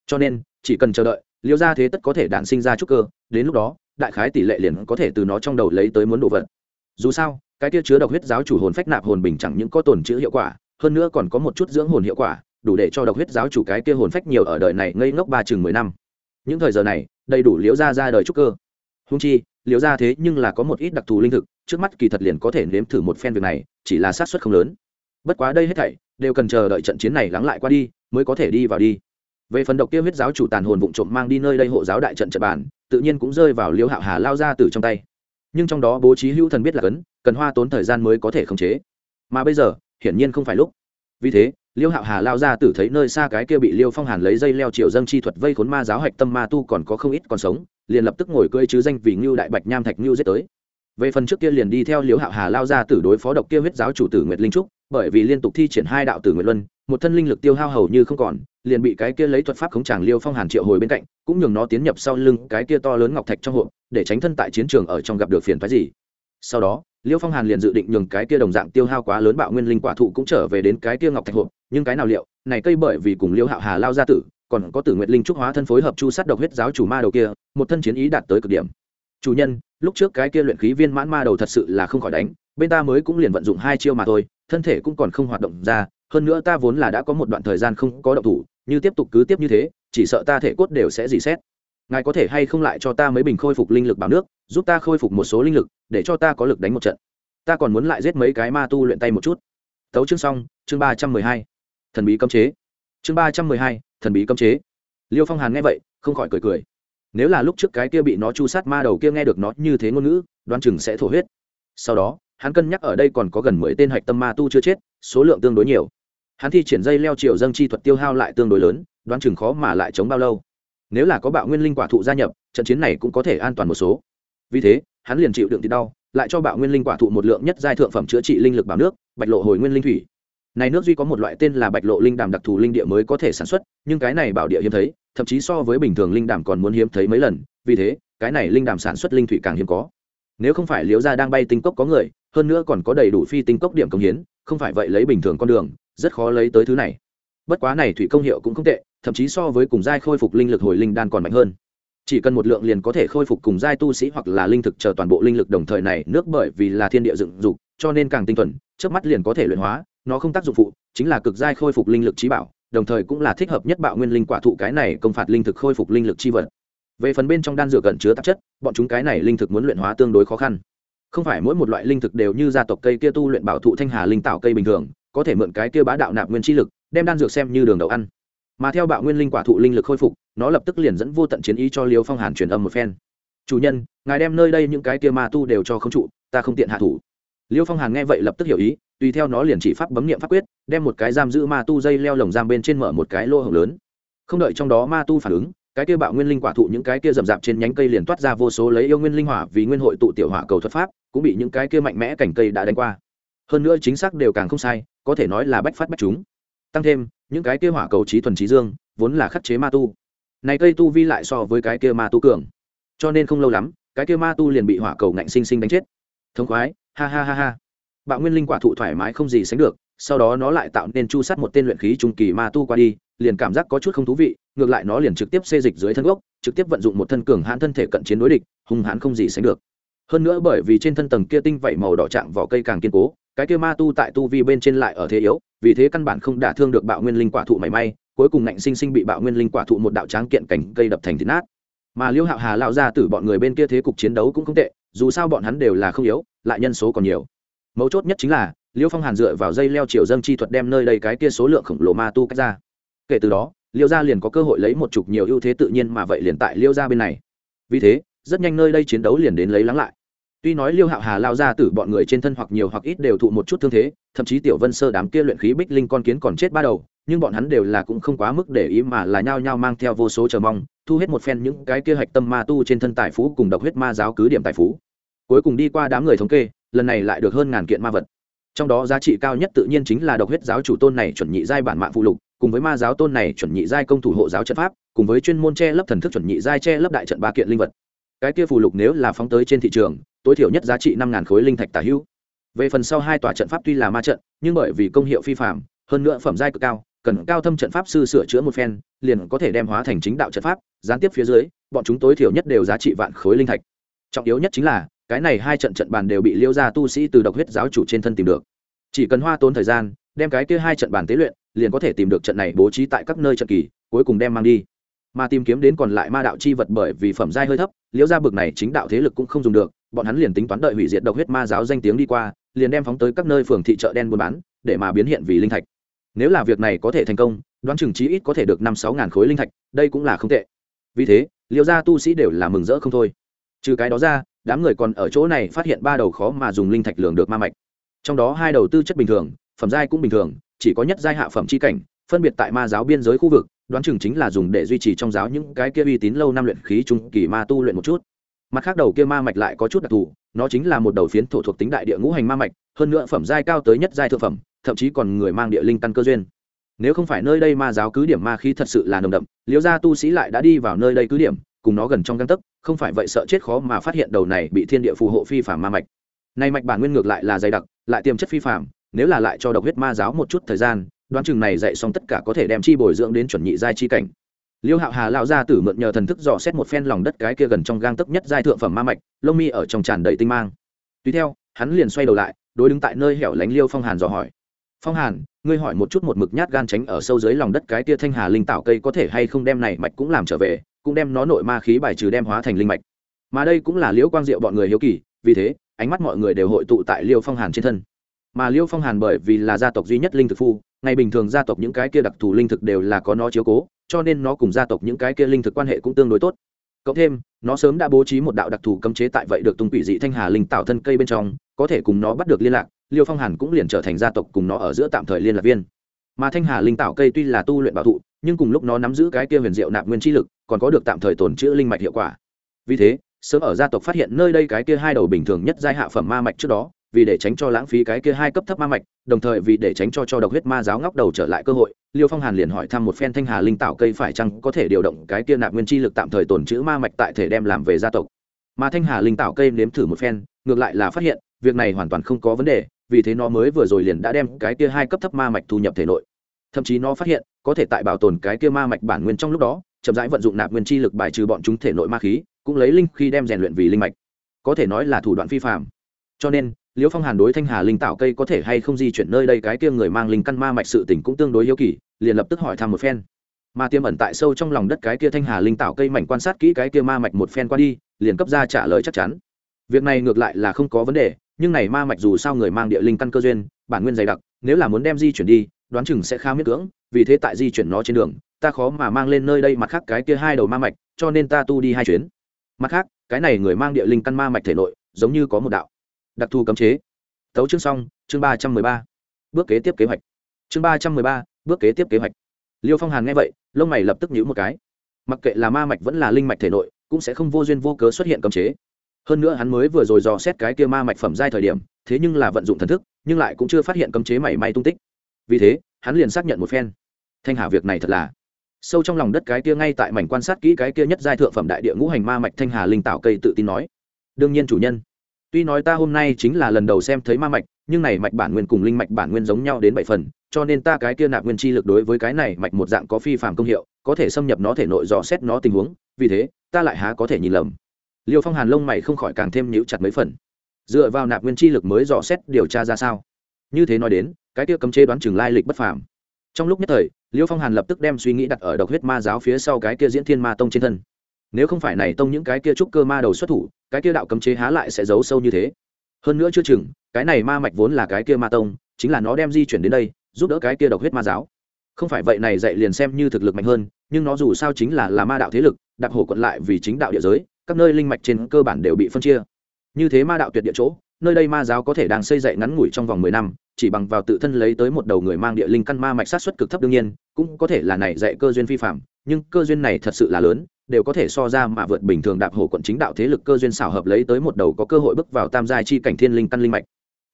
Cho nên, chỉ cần chờ đợi liêu ra thế tất có thể đản sinh ra trúc cơ, đến lúc đó, đại khái tỷ lệ liền có thể từ nó trong đầu lấy tới muốn đồ vật. Dù sao, cái kia chứa độc huyết giáo chủ hồn phách nạp hồn bình chẳng những có tồn chữ hiệu quả, hơn nữa còn có một chút dưỡng hồn hiệu quả, đủ để cho độc huyết giáo chủ cái kia hồn phách nhiều ở đời này ngây ngốc ba chừng mười năm. Những thời giờ này đầy đủ liễu ra ra đời trúc cơ. Húng chi, liễu gia thế nhưng là có một ít đặc thù linh thực, trước mắt kỳ thật liền có thể nếm thử một phen việc này, chỉ là sát xuất không lớn. Bất quá đây hết thảy, đều cần chờ đợi trận chiến này lắng lại qua đi, mới có thể đi vào đi. Về phần độc kia huyết giáo chủ tàn hồn vụng trộm mang đi nơi đây hộ giáo đại trận trận bản tự nhiên cũng rơi vào liêu hạo hà lao ra từ trong tay. Nhưng trong đó bố trí hữu thần biết là cấn, cần hoa tốn thời gian mới có thể khống chế. Mà bây giờ, hiển nhiên không phải lúc. Vì thế liêu hạo hà lao ra tử thấy nơi xa cái kia bị liêu phong hàn lấy dây leo triệu dâng chi thuật vây khốn ma giáo hạch tâm ma tu còn có không ít còn sống, liền lập tức ngồi cưỡi chứ danh vì ngưu đại bạch nham thạch ngưu giết tới. Về phần trước kia liền đi theo liêu hạo hà lao ra tử đối phó độc kia huyết giáo chủ tử nguyệt linh trúc, bởi vì liên tục thi triển hai đạo tử nguyệt luân, một thân linh lực tiêu hao hầu như không còn, liền bị cái kia lấy thuật pháp khống tràng liêu phong hàn triệu hồi bên cạnh, cũng nhường nó tiến nhập sau lưng cái kia to lớn ngọc thạch trong hộp, để tránh thân tại chiến trường ở trong gặp được phiền phái gì. Sau đó liêu phong hàn liền dự định nhường cái kia đồng dạng tiêu hao quá lớn bạo nguyên linh quả thụ cũng trở về đến cái kia ngọc thạch hộp, nhưng cái nào liệu, này cây bởi vì cùng liêu hạo hà lao ra tử, còn có tử nguyện linh trúc hóa thân phối hợp chu sát độc huyết giáo chủ ma đầu kia, một thân chiến ý đạt tới cực điểm. Chủ nhân, lúc trước cái kia luyện khí viên mãn ma đầu thật sự là không khỏi đánh, bên ta mới cũng liền vận dụng hai chiêu mà thôi, thân thể cũng còn không hoạt động ra, hơn nữa ta vốn là đã có một đoạn thời gian không có động thủ, như tiếp tục cứ tiếp như thế, chỉ sợ ta thể cốt đều sẽ dì xét ngài có thể hay không lại cho ta mấy bình khôi phục linh lực bảo nước, giúp ta khôi phục một số linh lực để cho ta có lực đánh một trận. Ta còn muốn lại giết mấy cái ma tu luyện tay một chút. Tấu chương xong, chương ba trăm mười hai. Thần bí cấm chế. Chương ba trăm mười hai, thần bí cấm chế. Liêu phong hàn nghe vậy, không khỏi cười cười. Nếu là lúc trước cái kia bị nó chu sát ma đầu kia nghe được nó như thế ngôn ngữ, đoán chừng sẽ thổ huyết. Sau đó, hắn cân nhắc ở đây còn có gần mười tên hạch tâm ma tu chưa chết, số lượng tương đối nhiều. Hắn thi triển dây leo triệu dâng chi thuật tiêu hao lại tương đối lớn, đoán chừng khó mà lại chống bao lâu. Nếu là có bạo nguyên linh quả thụ gia nhập, trận chiến này cũng có thể an toàn một số. Vì thế hắn liền chịu đựng thì đau, lại cho bạo nguyên linh quả thụ một lượng nhất giai thượng phẩm chữa trị linh lực bảo nước, bạch lộ hồi nguyên linh thủy. Này nước duy có một loại tên là bạch lộ linh đàm đặc thù linh địa mới có thể sản xuất, nhưng cái này bảo địa hiếm thấy, thậm chí so với bình thường linh đàm còn muốn hiếm thấy mấy lần, vì thế, cái này linh đàm sản xuất linh thủy càng hiếm có. Nếu không phải liễu gia đang bay tinh cốc có người, hơn nữa còn có đầy đủ phi tinh cốc điểm công hiến, không phải vậy lấy bình thường con đường, rất khó lấy tới thứ này. Bất quá này thủy công hiệu cũng không tệ, thậm chí so với cùng giai khôi phục linh lực hồi linh đan còn mạnh hơn chỉ cần một lượng liền có thể khôi phục cùng giai tu sĩ hoặc là linh thực chờ toàn bộ linh lực đồng thời này, nước bởi vì là thiên địa dựng dục, cho nên càng tinh thuần trước mắt liền có thể luyện hóa, nó không tác dụng phụ, chính là cực giai khôi phục linh lực trí bảo, đồng thời cũng là thích hợp nhất bạo nguyên linh quả thụ cái này công phạt linh thực khôi phục linh lực chi vật. Về phần bên trong đan dược gần chứa tạp chất, bọn chúng cái này linh thực muốn luyện hóa tương đối khó khăn. Không phải mỗi một loại linh thực đều như gia tộc cây kia tu luyện bảo thụ thanh hà linh tạo cây bình thường, có thể mượn cái kia bá đạo nạp nguyên chi lực, đem đan dược xem như đường đầu ăn mà theo bạo nguyên linh quả thụ linh lực khôi phục, nó lập tức liền dẫn vô tận chiến ý cho liêu phong hàn truyền âm một phen. Chủ nhân, ngài đem nơi đây những cái kia ma tu đều cho không trụ, ta không tiện hạ thủ. Liêu phong hàn nghe vậy lập tức hiểu ý, tùy theo nó liền chỉ pháp bấm nghiệm pháp quyết, đem một cái giam giữ ma tu dây leo lồng giam bên trên mở một cái lô hồng lớn. Không đợi trong đó ma tu phản ứng, cái kia bạo nguyên linh quả thụ những cái kia rậm rạp trên nhánh cây liền toát ra vô số lấy yêu nguyên linh hỏa vì nguyên hội tụ tiểu hỏa cầu thuật pháp, cũng bị những cái kia mạnh mẽ cảnh cây đã đánh qua. Hơn nữa chính xác đều càng không sai, có thể nói là bách phát bách chúng. Tăng thêm những cái kia hỏa cầu trí thuần trí dương, vốn là khắc chế ma tu. Này cây tu vi lại so với cái kia ma tu cường. Cho nên không lâu lắm, cái kia ma tu liền bị hỏa cầu ngạnh sinh sinh đánh chết. Thống khoái, ha ha ha ha. Bạo nguyên linh quả thụ thoải mái không gì sánh được, sau đó nó lại tạo nên chu sát một tên luyện khí trung kỳ ma tu qua đi, liền cảm giác có chút không thú vị, ngược lại nó liền trực tiếp xê dịch dưới thân gốc, trực tiếp vận dụng một thân cường hãn thân thể cận chiến đối địch, hung hãn không gì sánh được. Hơn nữa bởi vì trên thân tầng kia tinh vảy màu đỏ chạm vỏ cây càng kiên cố cái kia ma tu tại tu vi bên trên lại ở thế yếu, vì thế căn bản không đả thương được bạo nguyên linh quả thụ mảy may, cuối cùng ngạnh sinh sinh bị bạo nguyên linh quả thụ một đạo tráng kiện cảnh cây đập thành thịt nát. Mà liêu hạo hà lao ra từ bọn người bên kia thế cục chiến đấu cũng không tệ, dù sao bọn hắn đều là không yếu, lại nhân số còn nhiều. Mấu chốt nhất chính là, liêu phong hàn dựa vào dây leo chiều dâng chi thuật đem nơi đây cái kia số lượng khổng lồ ma tu cách ra. Kể từ đó, liêu gia liền có cơ hội lấy một chục nhiều ưu thế tự nhiên mà vậy liền tại liêu gia bên này. Vì thế, rất nhanh nơi đây chiến đấu liền đến lấy lắng lại tuy nói liêu hạo hà lao ra từ bọn người trên thân hoặc nhiều hoặc ít đều thụ một chút thương thế, thậm chí tiểu vân sơ đám kia luyện khí bích linh con kiến còn chết ba đầu, nhưng bọn hắn đều là cũng không quá mức để ý mà là nhao nhao mang theo vô số chờ mong, thu hết một phen những cái kia hạch tâm ma tu trên thân tài phú cùng độc huyết ma giáo cứ điểm tài phú. Cuối cùng đi qua đám người thống kê, lần này lại được hơn ngàn kiện ma vật. Trong đó giá trị cao nhất tự nhiên chính là độc huyết giáo chủ tôn này chuẩn nhị giai bản mạng phụ lục, cùng với ma giáo tôn này chuẩn nhị giai công thủ hộ giáo trận pháp, cùng với chuyên môn che lấp thần thức chuẩn nhị giai che lấp đại trận ba kiện linh vật. Cái kia phù lục nếu là phóng tới trên thị trường tối thiểu nhất giá trị năm ngàn khối linh thạch tả hữu. Về phần sau hai tòa trận pháp tuy là ma trận, nhưng bởi vì công hiệu phi phạm hơn nữa phẩm giai cực cao, cần cao thâm trận pháp sư sửa chữa một phen, liền có thể đem hóa thành chính đạo trận pháp, gián tiếp phía dưới, bọn chúng tối thiểu nhất đều giá trị vạn khối linh thạch. Trọng yếu nhất chính là, cái này hai trận trận bàn đều bị liêu ra tu sĩ từ độc huyết giáo chủ trên thân tìm được. Chỉ cần hoa tốn thời gian, đem cái kia hai trận bàn tế luyện, liền có thể tìm được trận này bố trí tại các nơi trận kỳ, cuối cùng đem mang đi mà tìm kiếm đến còn lại ma đạo chi vật bởi vì phẩm giai hơi thấp, liễu gia bực này chính đạo thế lực cũng không dùng được, bọn hắn liền tính toán đợi hủy diệt độc huyết ma giáo danh tiếng đi qua, liền đem phóng tới các nơi phường thị chợ đen buôn bán, để mà biến hiện vì linh thạch. Nếu là việc này có thể thành công, đoán chừng chí ít có thể được năm sáu ngàn khối linh thạch, đây cũng là không tệ. Vì thế, liễu gia tu sĩ đều là mừng rỡ không thôi. Trừ cái đó ra, đám người còn ở chỗ này phát hiện ba đầu khó mà dùng linh thạch lường được ma mạch. Trong đó hai đầu tư chất bình thường, phẩm giai cũng bình thường, chỉ có nhất giai hạ phẩm chi cảnh, phân biệt tại ma giáo biên giới khu vực đoán chừng chính là dùng để duy trì trong giáo những cái kia uy tín lâu năm luyện khí trung kỳ ma tu luyện một chút. Mặt khác đầu kia ma mạch lại có chút đặc thù, nó chính là một đầu phiến thổ thuộc tính đại địa ngũ hành ma mạch, hơn nữa phẩm giai cao tới nhất giai thượng phẩm, thậm chí còn người mang địa linh căn cơ duyên. Nếu không phải nơi đây ma giáo cứ điểm ma khí thật sự là nồng đậm, liễu gia tu sĩ lại đã đi vào nơi đây cứ điểm, cùng nó gần trong găng tấc, không phải vậy sợ chết khó mà phát hiện đầu này bị thiên địa phù hộ phi phàm ma mạch. Nay mạch bản nguyên ngược lại là dày đặc, lại tiềm chất phi phàm, nếu là lại cho độc huyết ma giáo một chút thời gian đoán chừng này dạy xong tất cả có thể đem chi bồi dưỡng đến chuẩn nhị giai chi cảnh. Liêu hạo hà lão gia tử mượn nhờ thần thức dò xét một phen lòng đất cái kia gần trong gang tấc nhất giai thượng phẩm ma mạch, lông mi ở trong tràn đầy tinh mang. Tùy theo, hắn liền xoay đầu lại, đối đứng tại nơi hẻo lánh liêu phong hàn dò hỏi. Phong hàn, ngươi hỏi một chút một mực nhát gan tránh ở sâu dưới lòng đất cái kia thanh hà linh tạo cây có thể hay không đem này mạch cũng làm trở về, cũng đem nó nội ma khí bài trừ đem hóa thành linh mạch. Mà đây cũng là liễu quang diệu bọn người hiếu kỳ, vì thế, ánh mắt mọi người đều hội tụ tại liêu phong hàn trên thân mà liêu phong hàn bởi vì là gia tộc duy nhất linh thực phu, ngày bình thường gia tộc những cái kia đặc thù linh thực đều là có nó chiếu cố, cho nên nó cùng gia tộc những cái kia linh thực quan hệ cũng tương đối tốt. Cộng thêm, nó sớm đã bố trí một đạo đặc thù cấm chế tại vậy được tung quỷ dị thanh hà linh tạo thân cây bên trong, có thể cùng nó bắt được liên lạc, liêu phong hàn cũng liền trở thành gia tộc cùng nó ở giữa tạm thời liên lạc viên. Mà thanh hà linh tạo cây tuy là tu luyện bảo thụ, nhưng cùng lúc nó nắm giữ cái kia huyền diệu nạp nguyên chi lực, còn có được tạm thời tồn chữ linh mạch hiệu quả. Vì thế, sớm ở gia tộc phát hiện nơi đây cái kia hai đầu bình thường nhất giai hạ phẩm ma mạch trước đó vì để tránh cho lãng phí cái kia hai cấp thấp ma mạch, đồng thời vì để tránh cho cho độc huyết ma giáo ngóc đầu trở lại cơ hội, liêu phong hàn liền hỏi thăm một phen thanh hà linh tạo cây phải chăng có thể điều động cái kia nạp nguyên chi lực tạm thời tồn chữ ma mạch tại thể đem làm về gia tộc. Mà thanh hà linh tạo cây nếm thử một phen, ngược lại là phát hiện, việc này hoàn toàn không có vấn đề, vì thế nó mới vừa rồi liền đã đem cái kia hai cấp thấp ma mạch thu nhập thể nội. Thậm chí nó phát hiện, có thể tại bảo tồn cái kia ma mạch bản nguyên trong lúc đó, chậm rãi vận dụng nạp nguyên chi lực bài trừ bọn chúng thể nội ma khí, cũng lấy linh khi đem rèn luyện vì linh mạch. Có thể nói là thủ đoạn phi phạm cho nên liễu phong hàn đối thanh hà linh tạo cây có thể hay không di chuyển nơi đây, cái kia người mang linh căn ma mạch sự tỉnh cũng tương đối hiếu kỳ, liền lập tức hỏi thăm một phen. Mà tiêm ẩn tại sâu trong lòng đất cái kia thanh hà linh tạo cây mảnh quan sát kỹ cái kia ma mạch một phen qua đi, liền cấp ra trả lời chắc chắn. Việc này ngược lại là không có vấn đề, nhưng này ma mạch dù sao người mang địa linh căn cơ duyên, bản nguyên dày đặc, nếu là muốn đem di chuyển đi, đoán chừng sẽ khá miết cưỡng, vì thế tại di chuyển nó trên đường, ta khó mà mang lên nơi đây mặt khác cái kia hai đầu ma mạch, cho nên ta tu đi hai chuyến. Mặt khác, cái này người mang địa linh căn ma mạch thể nội, giống như có một đạo đặc thù cấm chế. Tấu chương xong, chương ba trăm mười ba. Bước kế tiếp kế hoạch. Chương ba trăm mười ba, bước kế tiếp kế hoạch. Liêu phong hàn nghe vậy, lông mày lập tức nhíu một cái. Mặc kệ là ma mạch vẫn là linh mạch thể nội, cũng sẽ không vô duyên vô cớ xuất hiện cấm chế. Hơn nữa hắn mới vừa rồi dò xét cái kia ma mạch phẩm giai thời điểm, thế nhưng là vận dụng thần thức, nhưng lại cũng chưa phát hiện cấm chế mảy may tung tích. Vì thế, hắn liền xác nhận một phen. Thanh hà việc này thật là sâu trong lòng đất cái kia ngay tại mảnh quan sát kỹ cái kia nhất giai thượng phẩm đại địa ngũ hành ma mạch thanh hà linh tạo cây tự tin nói. Đương nhiên chủ nhân tuy nói ta hôm nay chính là lần đầu xem thấy ma mạch, nhưng này mạch bản nguyên cùng linh mạch bản nguyên giống nhau đến bảy phần, cho nên ta cái kia nạp nguyên chi lực đối với cái này mạch một dạng có phi phạm công hiệu, có thể xâm nhập nó thể nội dò xét nó tình huống, vì thế, ta lại há có thể nhìn lầm. Liêu phong hàn lông mày không khỏi càng thêm nhíu chặt mấy phần. Dựa vào nạp nguyên chi lực mới dò xét điều tra ra sao? Như thế nói đến, cái kia cấm chế đoán chừng lai lịch bất phàm. Trong lúc nhất thời, liêu phong hàn lập tức đem suy nghĩ đặt ở độc huyết ma giáo phía sau cái kia diễn thiên ma tông trên thân. Nếu không phải này tông những cái kia trúc cơ ma đầu xuất thủ cái kia đạo cấm chế há lại sẽ giấu sâu như thế. Hơn nữa chưa chừng, cái này ma mạch vốn là cái kia ma tông, chính là nó đem di chuyển đến đây, giúp đỡ cái kia độc huyết ma giáo. Không phải vậy này dạy liền xem như thực lực mạnh hơn, nhưng nó dù sao chính là là ma đạo thế lực đặc hổ quận lại vì chính đạo địa giới, các nơi linh mạch trên cơ bản đều bị phân chia. Như thế ma đạo tuyệt địa chỗ, nơi đây ma giáo có thể đang xây dậy ngắn ngủi trong vòng mười năm, chỉ bằng vào tự thân lấy tới một đầu người mang địa linh căn ma mạch sát xuất cực thấp đương nhiên, cũng có thể là này dạy cơ duyên phi phạm nhưng cơ duyên này thật sự là lớn đều có thể so ra mà vượt bình thường đạp hổ quận chính đạo thế lực cơ duyên xảo hợp lấy tới một đầu có cơ hội bước vào tam giai chi cảnh thiên linh căn linh mạch.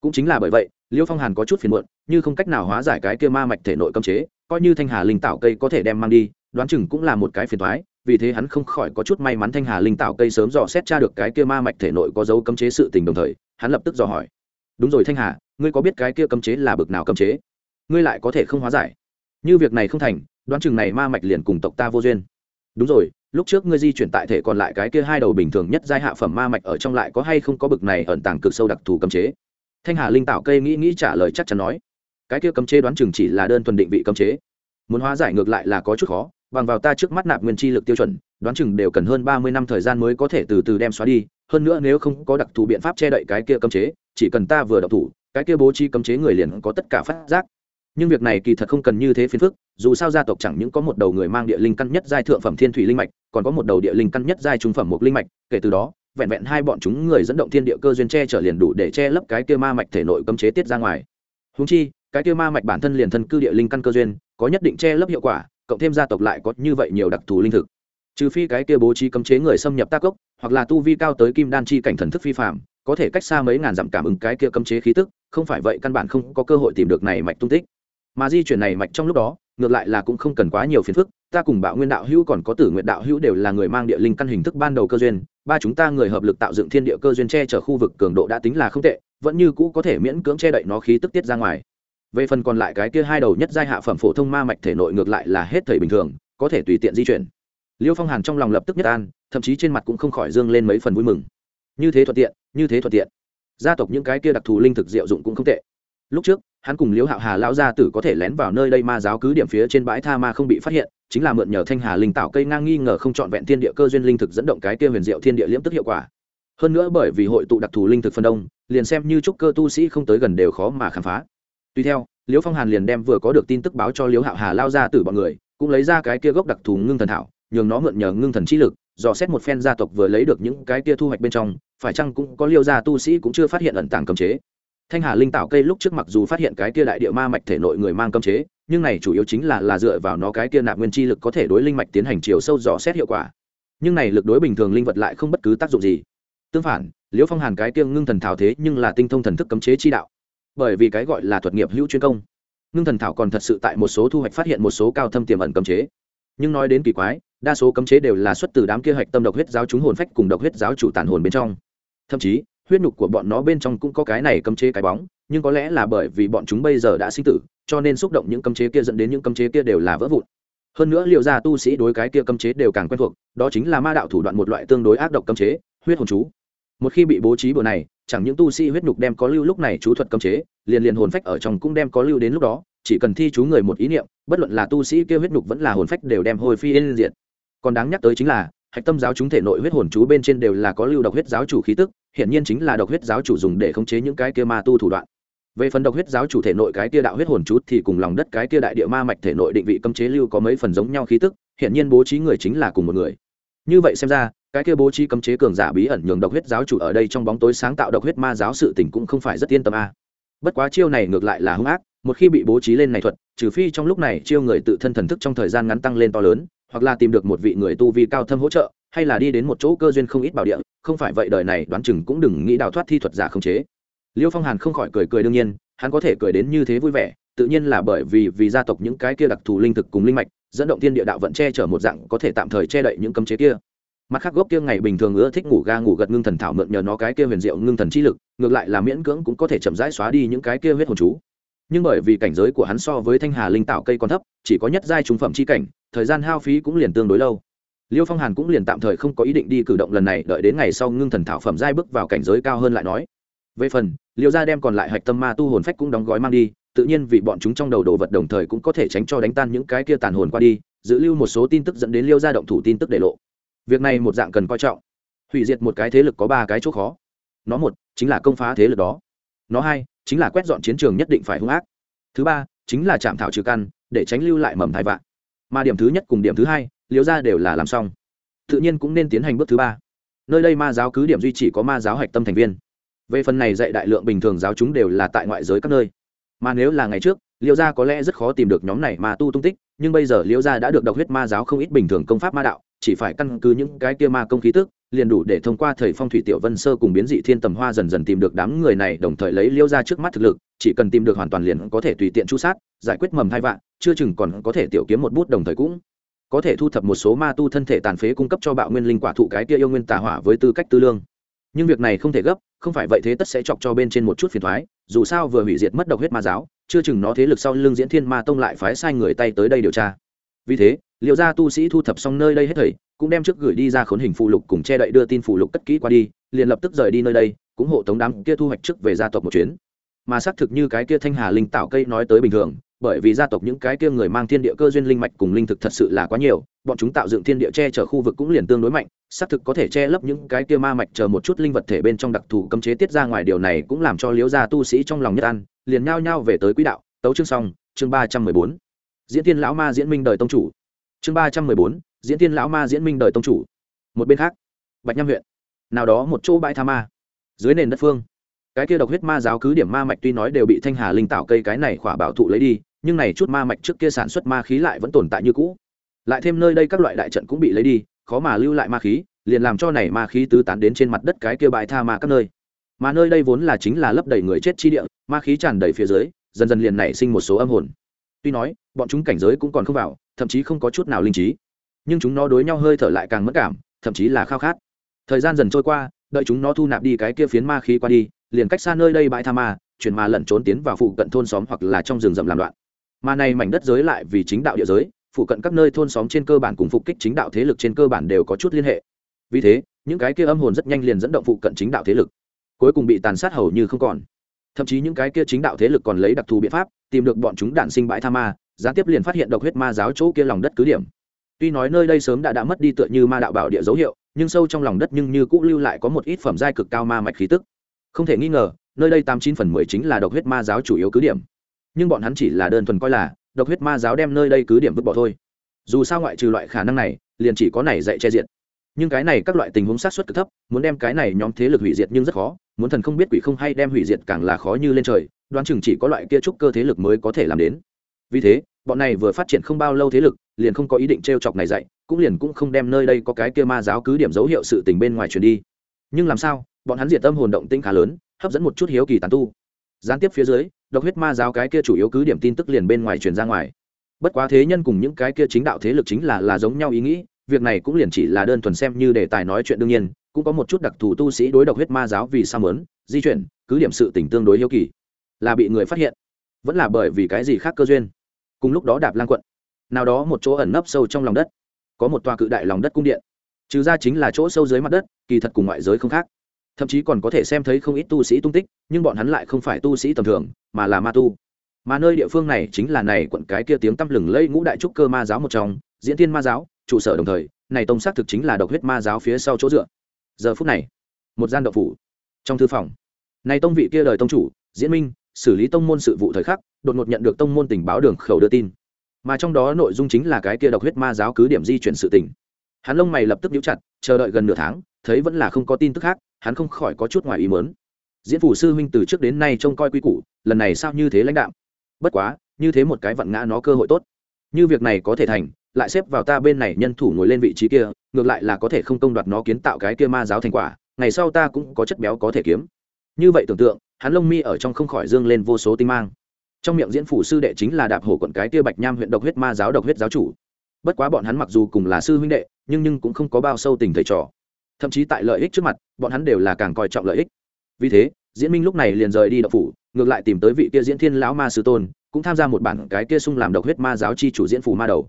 Cũng chính là bởi vậy, liêu phong hàn có chút phiền muộn, như không cách nào hóa giải cái kia ma mạch thể nội cấm chế, coi như thanh hà linh tạo cây có thể đem mang đi, đoán chừng cũng là một cái phiền thoái vì thế hắn không khỏi có chút may mắn thanh hà linh tạo cây sớm dò xét tra được cái kia ma mạch thể nội có dấu cấm chế sự tình đồng thời, hắn lập tức dò hỏi. Đúng rồi thanh hà, ngươi có biết cái kia cấm chế là bực nào cấm chế? Ngươi lại có thể không hóa giải. Như việc này không thành, đoán chừng này ma mạch liền cùng tộc ta vô duyên đúng rồi, lúc trước ngươi di chuyển tại thể còn lại cái kia hai đầu bình thường nhất giai hạ phẩm ma mạch ở trong lại có hay không có bực này ẩn tàng cực sâu đặc thù cấm chế? Thanh hà linh tạo cây nghĩ nghĩ trả lời chắc chắn nói. Cái kia cấm chế đoán chừng chỉ là đơn thuần định vị cấm chế. Muốn hóa giải ngược lại là có chút khó, bằng vào ta trước mắt nạp nguyên chi lực tiêu chuẩn, đoán chừng đều cần hơn ba mươi năm thời gian mới có thể từ từ đem xóa đi. Hơn nữa nếu không có đặc thù biện pháp che đậy cái kia cấm chế, chỉ cần ta vừa đọc thủ, cái kia bố trí cấm chế người liền có tất cả phát giác nhưng việc này kỳ thật không cần như thế phiền phức, dù sao gia tộc chẳng những có một đầu người mang địa linh căn nhất giai thượng phẩm thiên thủy linh mạch, còn có một đầu địa linh căn nhất giai trung phẩm một linh mạch, kể từ đó, vẹn vẹn hai bọn chúng người dẫn động thiên địa cơ duyên che trở liền đủ để che lấp cái kia ma mạch thể nội cấm chế tiết ra ngoài. Húng chi, cái kia ma mạch bản thân liền thân cư địa linh căn cơ duyên, có nhất định che lấp hiệu quả, cộng thêm gia tộc lại có như vậy nhiều đặc thù linh thực. Trừ phi cái kia bố trí cấm chế người xâm nhập tác gốc hoặc là tu vi cao tới kim đan chi cảnh thần thức phi phạm có thể cách xa mấy ngàn dặm cảm ứng cái kia cấm chế khí tức, không phải vậy căn bản không có cơ hội tìm được này mạch tung tích mà di chuyển này mạch trong lúc đó, ngược lại là cũng không cần quá nhiều phiền phức, ta cùng bạo nguyên đạo hữu còn có tử nguyện đạo hữu đều là người mang địa linh căn hình thức ban đầu cơ duyên, ba chúng ta người hợp lực tạo dựng thiên địa cơ duyên che chở khu vực cường độ đã tính là không tệ, vẫn như cũ có thể miễn cưỡng che đậy nó khí tức tiết ra ngoài. Về phần còn lại cái kia hai đầu nhất giai hạ phẩm phổ thông ma mạch thể nội ngược lại là hết thời bình thường, có thể tùy tiện di chuyển. Liêu phong hàn trong lòng lập tức nhất an, thậm chí trên mặt cũng không khỏi dương lên mấy phần vui mừng. Như thế thuận tiện, như thế thuận tiện. Gia tộc những cái kia đặc thù linh thực diệu dụng cũng không tệ. Lúc trước hắn cùng liễu hạo hà lão gia tử có thể lén vào nơi đây ma giáo cứ điểm phía trên bãi tha ma không bị phát hiện, chính là mượn nhờ thanh hà linh tạo cây ngang nghi ngờ không trọn vẹn thiên địa cơ duyên linh thực dẫn động cái kia huyền diệu thiên địa liễm tức hiệu quả. Hơn nữa bởi vì hội tụ đặc thù linh thực phân đông, liền xem như trúc cơ tu sĩ không tới gần đều khó mà khám phá. Tuy theo, liễu phong hàn liền đem vừa có được tin tức báo cho liễu hạo hà lao ra từ bọn người, cũng lấy ra cái kia gốc đặc thù ngưng thần thảo, nhường nó mượn nhờ ngưng thần chi lực, dò xét một phen gia tộc vừa lấy được những cái kia thu hoạch bên trong, phải chăng cũng có liêu gia tu sĩ cũng chưa phát hiện ẩn tàng cấm chế thanh hà linh tạo cây lúc trước mặc dù phát hiện cái kia đại địa ma mạch thể nội người mang cấm chế, nhưng này chủ yếu chính là là dựa vào nó cái kia nạp nguyên chi lực có thể đối linh mạch tiến hành chiều sâu dò xét hiệu quả. Nhưng này lực đối bình thường linh vật lại không bất cứ tác dụng gì. Tương phản, liễu phong hàn cái kia ngưng thần thảo thế nhưng là tinh thông thần thức cấm chế chi đạo. Bởi vì cái gọi là thuật nghiệp hữu chuyên công, ngưng thần thảo còn thật sự tại một số thu hoạch phát hiện một số cao thâm tiềm ẩn cấm chế. Nhưng nói đến kỳ quái, đa số cấm chế đều là xuất từ đám kia hạch tâm độc huyết giáo chúng hồn phách cùng độc huyết giáo chủ tàn hồn bên trong. Thậm chí huyết nhục của bọn nó bên trong cũng có cái này cấm chế cái bóng, nhưng có lẽ là bởi vì bọn chúng bây giờ đã sinh tử, cho nên xúc động những cấm chế kia dẫn đến những cấm chế kia đều là vỡ vụn. Hơn nữa liệu ra tu sĩ đối cái kia cấm chế đều càng quen thuộc, đó chính là ma đạo thủ đoạn một loại tương đối ác độc cấm chế, huyết hồn chú. Một khi bị bố trí bữa này, chẳng những tu sĩ huyết nhục đem có lưu lúc này chú thuật cấm chế, liền liền hồn phách ở trong cũng đem có lưu đến lúc đó, chỉ cần thi chú người một ý niệm, bất luận là tu sĩ kia huyết nhục vẫn là hồn phách đều đem hồi phi yên diện còn đáng nhắc tới chính là, hạch tâm giáo chúng thể nội huyết hồn chú bên trên đều là có lưu độc huyết giáo chủ khí tức hiển nhiên chính là độc huyết giáo chủ dùng để khống chế những cái kia ma tu thủ đoạn. Về phần độc huyết giáo chủ thể nội cái kia đạo huyết hồn chút thì cùng lòng đất cái kia đại địa ma mạch thể nội định vị cấm chế lưu có mấy phần giống nhau khí tức, hiển nhiên bố trí người chính là cùng một người. Như vậy xem ra, cái kia bố trí cấm chế cường giả bí ẩn nhường độc huyết giáo chủ ở đây trong bóng tối sáng tạo độc huyết ma giáo sự tình cũng không phải rất yên tâm a. Bất quá chiêu này ngược lại là hung ác, một khi bị bố trí lên này thuật, trừ phi trong lúc này chiêu người tự thân thần thức trong thời gian ngắn tăng lên to lớn, hoặc là tìm được một vị người tu vi cao thâm hỗ trợ, hay là đi đến một chỗ cơ duyên không ít bảo địa không phải vậy đời này đoán chừng cũng đừng nghĩ đào thoát thi thuật giả không chế. Liêu phong hàn không khỏi cười cười đương nhiên, hắn có thể cười đến như thế vui vẻ, tự nhiên là bởi vì vì gia tộc những cái kia đặc thù linh thực cùng linh mạch, dẫn động thiên địa đạo vận che chở một dạng có thể tạm thời che đậy những cấm chế kia. Mặt khác gốc kia ngày bình thường ưa thích ngủ ga ngủ gật ngưng thần thảo mượn nhờ nó cái kia huyền diệu ngưng thần chi lực, ngược lại là miễn cưỡng cũng có thể chậm rãi xóa đi những cái kia huyết hồn chú. Nhưng bởi vì cảnh giới của hắn so với thanh hà linh tạo cây còn thấp, chỉ có nhất giai trung phẩm chi cảnh, thời gian hao phí cũng liền tương đối lâu liêu phong hàn cũng liền tạm thời không có ý định đi cử động lần này, đợi đến ngày sau ngưng thần thảo phẩm giai bước vào cảnh giới cao hơn lại nói. Về phần, liêu gia đem còn lại hạch tâm ma tu hồn phách cũng đóng gói mang đi, tự nhiên vì bọn chúng trong đầu đồ vật đồng thời cũng có thể tránh cho đánh tan những cái kia tàn hồn qua đi, giữ lưu một số tin tức dẫn đến liêu gia động thủ tin tức để lộ. Việc này một dạng cần coi trọng. Hủy diệt một cái thế lực có ba cái chỗ khó. Nó một, chính là công phá thế lực đó. Nó hai, chính là quét dọn chiến trường nhất định phải hung ác. Thứ ba, chính là chạm thảo trừ căn, để tránh lưu lại mầm thai vạn mà điểm thứ nhất cùng điểm thứ hai liếu ra đều là làm xong. Tự nhiên cũng nên tiến hành bước thứ ba. Nơi đây ma giáo cứ điểm duy chỉ có ma giáo hạch tâm thành viên. Về phần này dạy đại lượng bình thường giáo chúng đều là tại ngoại giới các nơi. Mà nếu là ngày trước liêu gia có lẽ rất khó tìm được nhóm này mà tu tung tích, nhưng bây giờ liêu gia đã được độc huyết ma giáo không ít bình thường công pháp ma đạo, chỉ phải căn cứ những cái kia ma công khí tức, liền đủ để thông qua thời phong thủy tiểu vân sơ cùng biến dị thiên tầm hoa dần dần tìm được đám người này, đồng thời lấy liêu ra trước mắt thực lực chỉ cần tìm được hoàn toàn liền có thể tùy tiện chu sát, giải quyết mầm hai vạn, chưa chừng còn có thể tiểu kiếm một bút đồng thời cũng có thể thu thập một số ma tu thân thể tàn phế cung cấp cho bạo nguyên linh quả thụ cái kia yêu nguyên tà hỏa với tư cách tư lương. Nhưng việc này không thể gấp, không phải vậy thế tất sẽ chọc cho bên trên một chút phiền thoái, dù sao vừa hủy diệt mất độc huyết ma giáo, chưa chừng nó thế lực sau lưng diễn thiên ma tông lại phái sai người tay tới đây điều tra. Vì thế, liệu ra tu sĩ thu thập xong nơi đây hết thầy, cũng đem trước gửi đi ra khốn hình phụ lục cùng che đậy đưa tin phụ lục cất kỹ qua đi, liền lập tức rời đi nơi đây, cũng hộ tống đám kia thu hoạch trước về gia tộc một chuyến mà xác thực như cái kia thanh hà linh tạo cây nói tới bình thường, bởi vì gia tộc những cái kia người mang thiên địa cơ duyên linh mạch cùng linh thực thật sự là quá nhiều, bọn chúng tạo dựng thiên địa che chở khu vực cũng liền tương đối mạnh, xác thực có thể che lấp những cái kia ma mạch chờ một chút linh vật thể bên trong đặc thù cấm chế tiết ra ngoài điều này cũng làm cho liếu gia tu sĩ trong lòng nhất ăn liền nhao nhao về tới quỹ đạo. Tấu chương xong, chương ba trăm mười bốn. Diễn tiên lão ma diễn minh đời tông chủ. Chương ba trăm mười bốn, diễn tiên lão ma diễn minh đời tông chủ. Một bên khác, bạch nham huyện. Nào đó một chỗ bãi tha ma. Dưới nền đất phương cái kia độc huyết ma giáo cứ điểm ma mạch tuy nói đều bị thanh hà linh tạo cây cái này khỏa bảo thụ lấy đi, nhưng này chút ma mạch trước kia sản xuất ma khí lại vẫn tồn tại như cũ. Lại thêm nơi đây các loại đại trận cũng bị lấy đi, khó mà lưu lại ma khí, liền làm cho này ma khí tứ tán đến trên mặt đất cái kia bãi tha ma các nơi. Mà nơi đây vốn là chính là lấp đầy người chết chi địa, ma khí tràn đầy phía dưới, dần dần liền nảy sinh một số âm hồn. Tuy nói, bọn chúng cảnh giới cũng còn không vào, thậm chí không có chút nào linh trí. Nhưng chúng nó đối nhau hơi thở lại càng mất cảm, thậm chí là khao khát. Thời gian dần trôi qua, đợi chúng nó thu nạp đi cái kia phiến ma khí qua đi liền cách xa nơi đây bãi tha ma, chuyển mà lẩn trốn tiến vào phụ cận thôn xóm hoặc là trong rừng rậm làm loạn. Mà này mảnh đất giới lại vì chính đạo địa giới, phụ cận các nơi thôn xóm trên cơ bản cùng phục kích chính đạo thế lực trên cơ bản đều có chút liên hệ. Vì thế, những cái kia âm hồn rất nhanh liền dẫn động phụ cận chính đạo thế lực. Cuối cùng bị tàn sát hầu như không còn. Thậm chí những cái kia chính đạo thế lực còn lấy đặc thù biện pháp, tìm được bọn chúng đạn sinh bãi tha ma, gián tiếp liền phát hiện độc huyết ma giáo chỗ kia lòng đất cứ điểm. Tuy nói nơi đây sớm đã đã mất đi tựa như ma đạo bảo địa dấu hiệu, nhưng sâu trong lòng đất nhưng như cũ lưu lại có một ít phẩm giai cực cao ma mạch khí tức không thể nghi ngờ, nơi đây tám chín phần mười chính là độc huyết ma giáo chủ yếu cứ điểm. Nhưng bọn hắn chỉ là đơn thuần coi là độc huyết ma giáo đem nơi đây cứ điểm vứt bỏ thôi. Dù sao ngoại trừ loại khả năng này, liền chỉ có này dạy che diện nhưng cái này các loại tình huống sát xuất cực thấp, muốn đem cái này nhóm thế lực hủy diệt nhưng rất khó, muốn thần không biết quỷ không hay đem hủy diệt càng là khó như lên trời, đoán chừng chỉ có loại kia trúc cơ thế lực mới có thể làm đến. Vì thế, bọn này vừa phát triển không bao lâu thế lực, liền không có ý định t r e o chọc này dạy, cũng liền cũng không đem nơi đây có cái kia ma giáo cứ điểm dấu hiệu sự tình bên ngoài truyền đi. Nhưng làm sao bọn hắn diệt tâm hồn động tinh khá lớn, hấp dẫn một chút hiếu kỳ tàn tu. Gián tiếp phía dưới, độc huyết ma giáo cái kia chủ yếu cứ điểm tin tức liền bên ngoài truyền ra ngoài. Bất quá thế nhân cùng những cái kia chính đạo thế lực chính là là giống nhau ý nghĩ, việc này cũng liền chỉ là đơn thuần xem như đề tài nói chuyện đương nhiên, cũng có một chút đặc thù tu sĩ đối độc huyết ma giáo vì sao mớn di chuyển, cứ điểm sự tình tương đối hiếu kỳ. Là bị người phát hiện, vẫn là bởi vì cái gì khác cơ duyên. Cùng lúc đó đạp lang quận, nào đó một chỗ ẩn nấp sâu trong lòng đất, có một tòa cự đại lòng đất cung điện. Trừ ra chính là chỗ sâu dưới mặt đất, kỳ thật cùng ngoại giới không khác thậm chí còn có thể xem thấy không ít tu sĩ tung tích, nhưng bọn hắn lại không phải tu sĩ tầm thường, mà là ma tu. Mà nơi địa phương này chính là này quận cái kia tiếng tăm lừng lây ngũ đại trúc cơ ma giáo một trong, diễn tiên ma giáo, trụ sở đồng thời, này tông xác thực chính là độc huyết ma giáo phía sau chỗ dựa. Giờ phút này, một gian đậu phủ. Trong thư phòng, này tông vị kia đời tông chủ, diễn minh, xử lý tông môn sự vụ thời khắc, đột ngột nhận được tông môn tình báo đường khẩu đưa tin. Mà trong đó nội dung chính là cái kia độc huyết ma giáo cứ điểm di chuyển sự tình. Hắn lông mày lập tức nhíu chặt, chờ đợi gần nửa tháng, thấy vẫn là không có tin tức khác hắn không khỏi có chút ngoài ý mớn diễn phủ sư huynh từ trước đến nay trông coi quy củ, lần này sao như thế lãnh đạm? bất quá, như thế một cái vặn ngã nó cơ hội tốt. Như việc này có thể thành, lại xếp vào ta bên này nhân thủ ngồi lên vị trí kia, ngược lại là có thể không công đoạt nó kiến tạo cái kia ma giáo thành quả, ngày sau ta cũng có chất béo có thể kiếm. Như vậy tưởng tượng, hắn lông mi ở trong không khỏi dương lên vô số tinh mang. Trong miệng diễn phủ sư đệ chính là đạp hổ quận cái kia bạch nham huyện độc huyết ma giáo độc huyết giáo chủ. Bất quá bọn hắn mặc dù cùng là sư huynh đệ, nhưng nhưng cũng không có bao sâu tình thầy trò thậm chí tại lợi ích trước mặt, bọn hắn đều là càng coi trọng lợi ích. Vì thế, diễn minh lúc này liền rời đi đậu phủ, ngược lại tìm tới vị kia diễn thiên lão ma sư tôn, cũng tham gia một bản cái kia sung làm độc huyết ma giáo chi chủ diễn phủ ma đầu.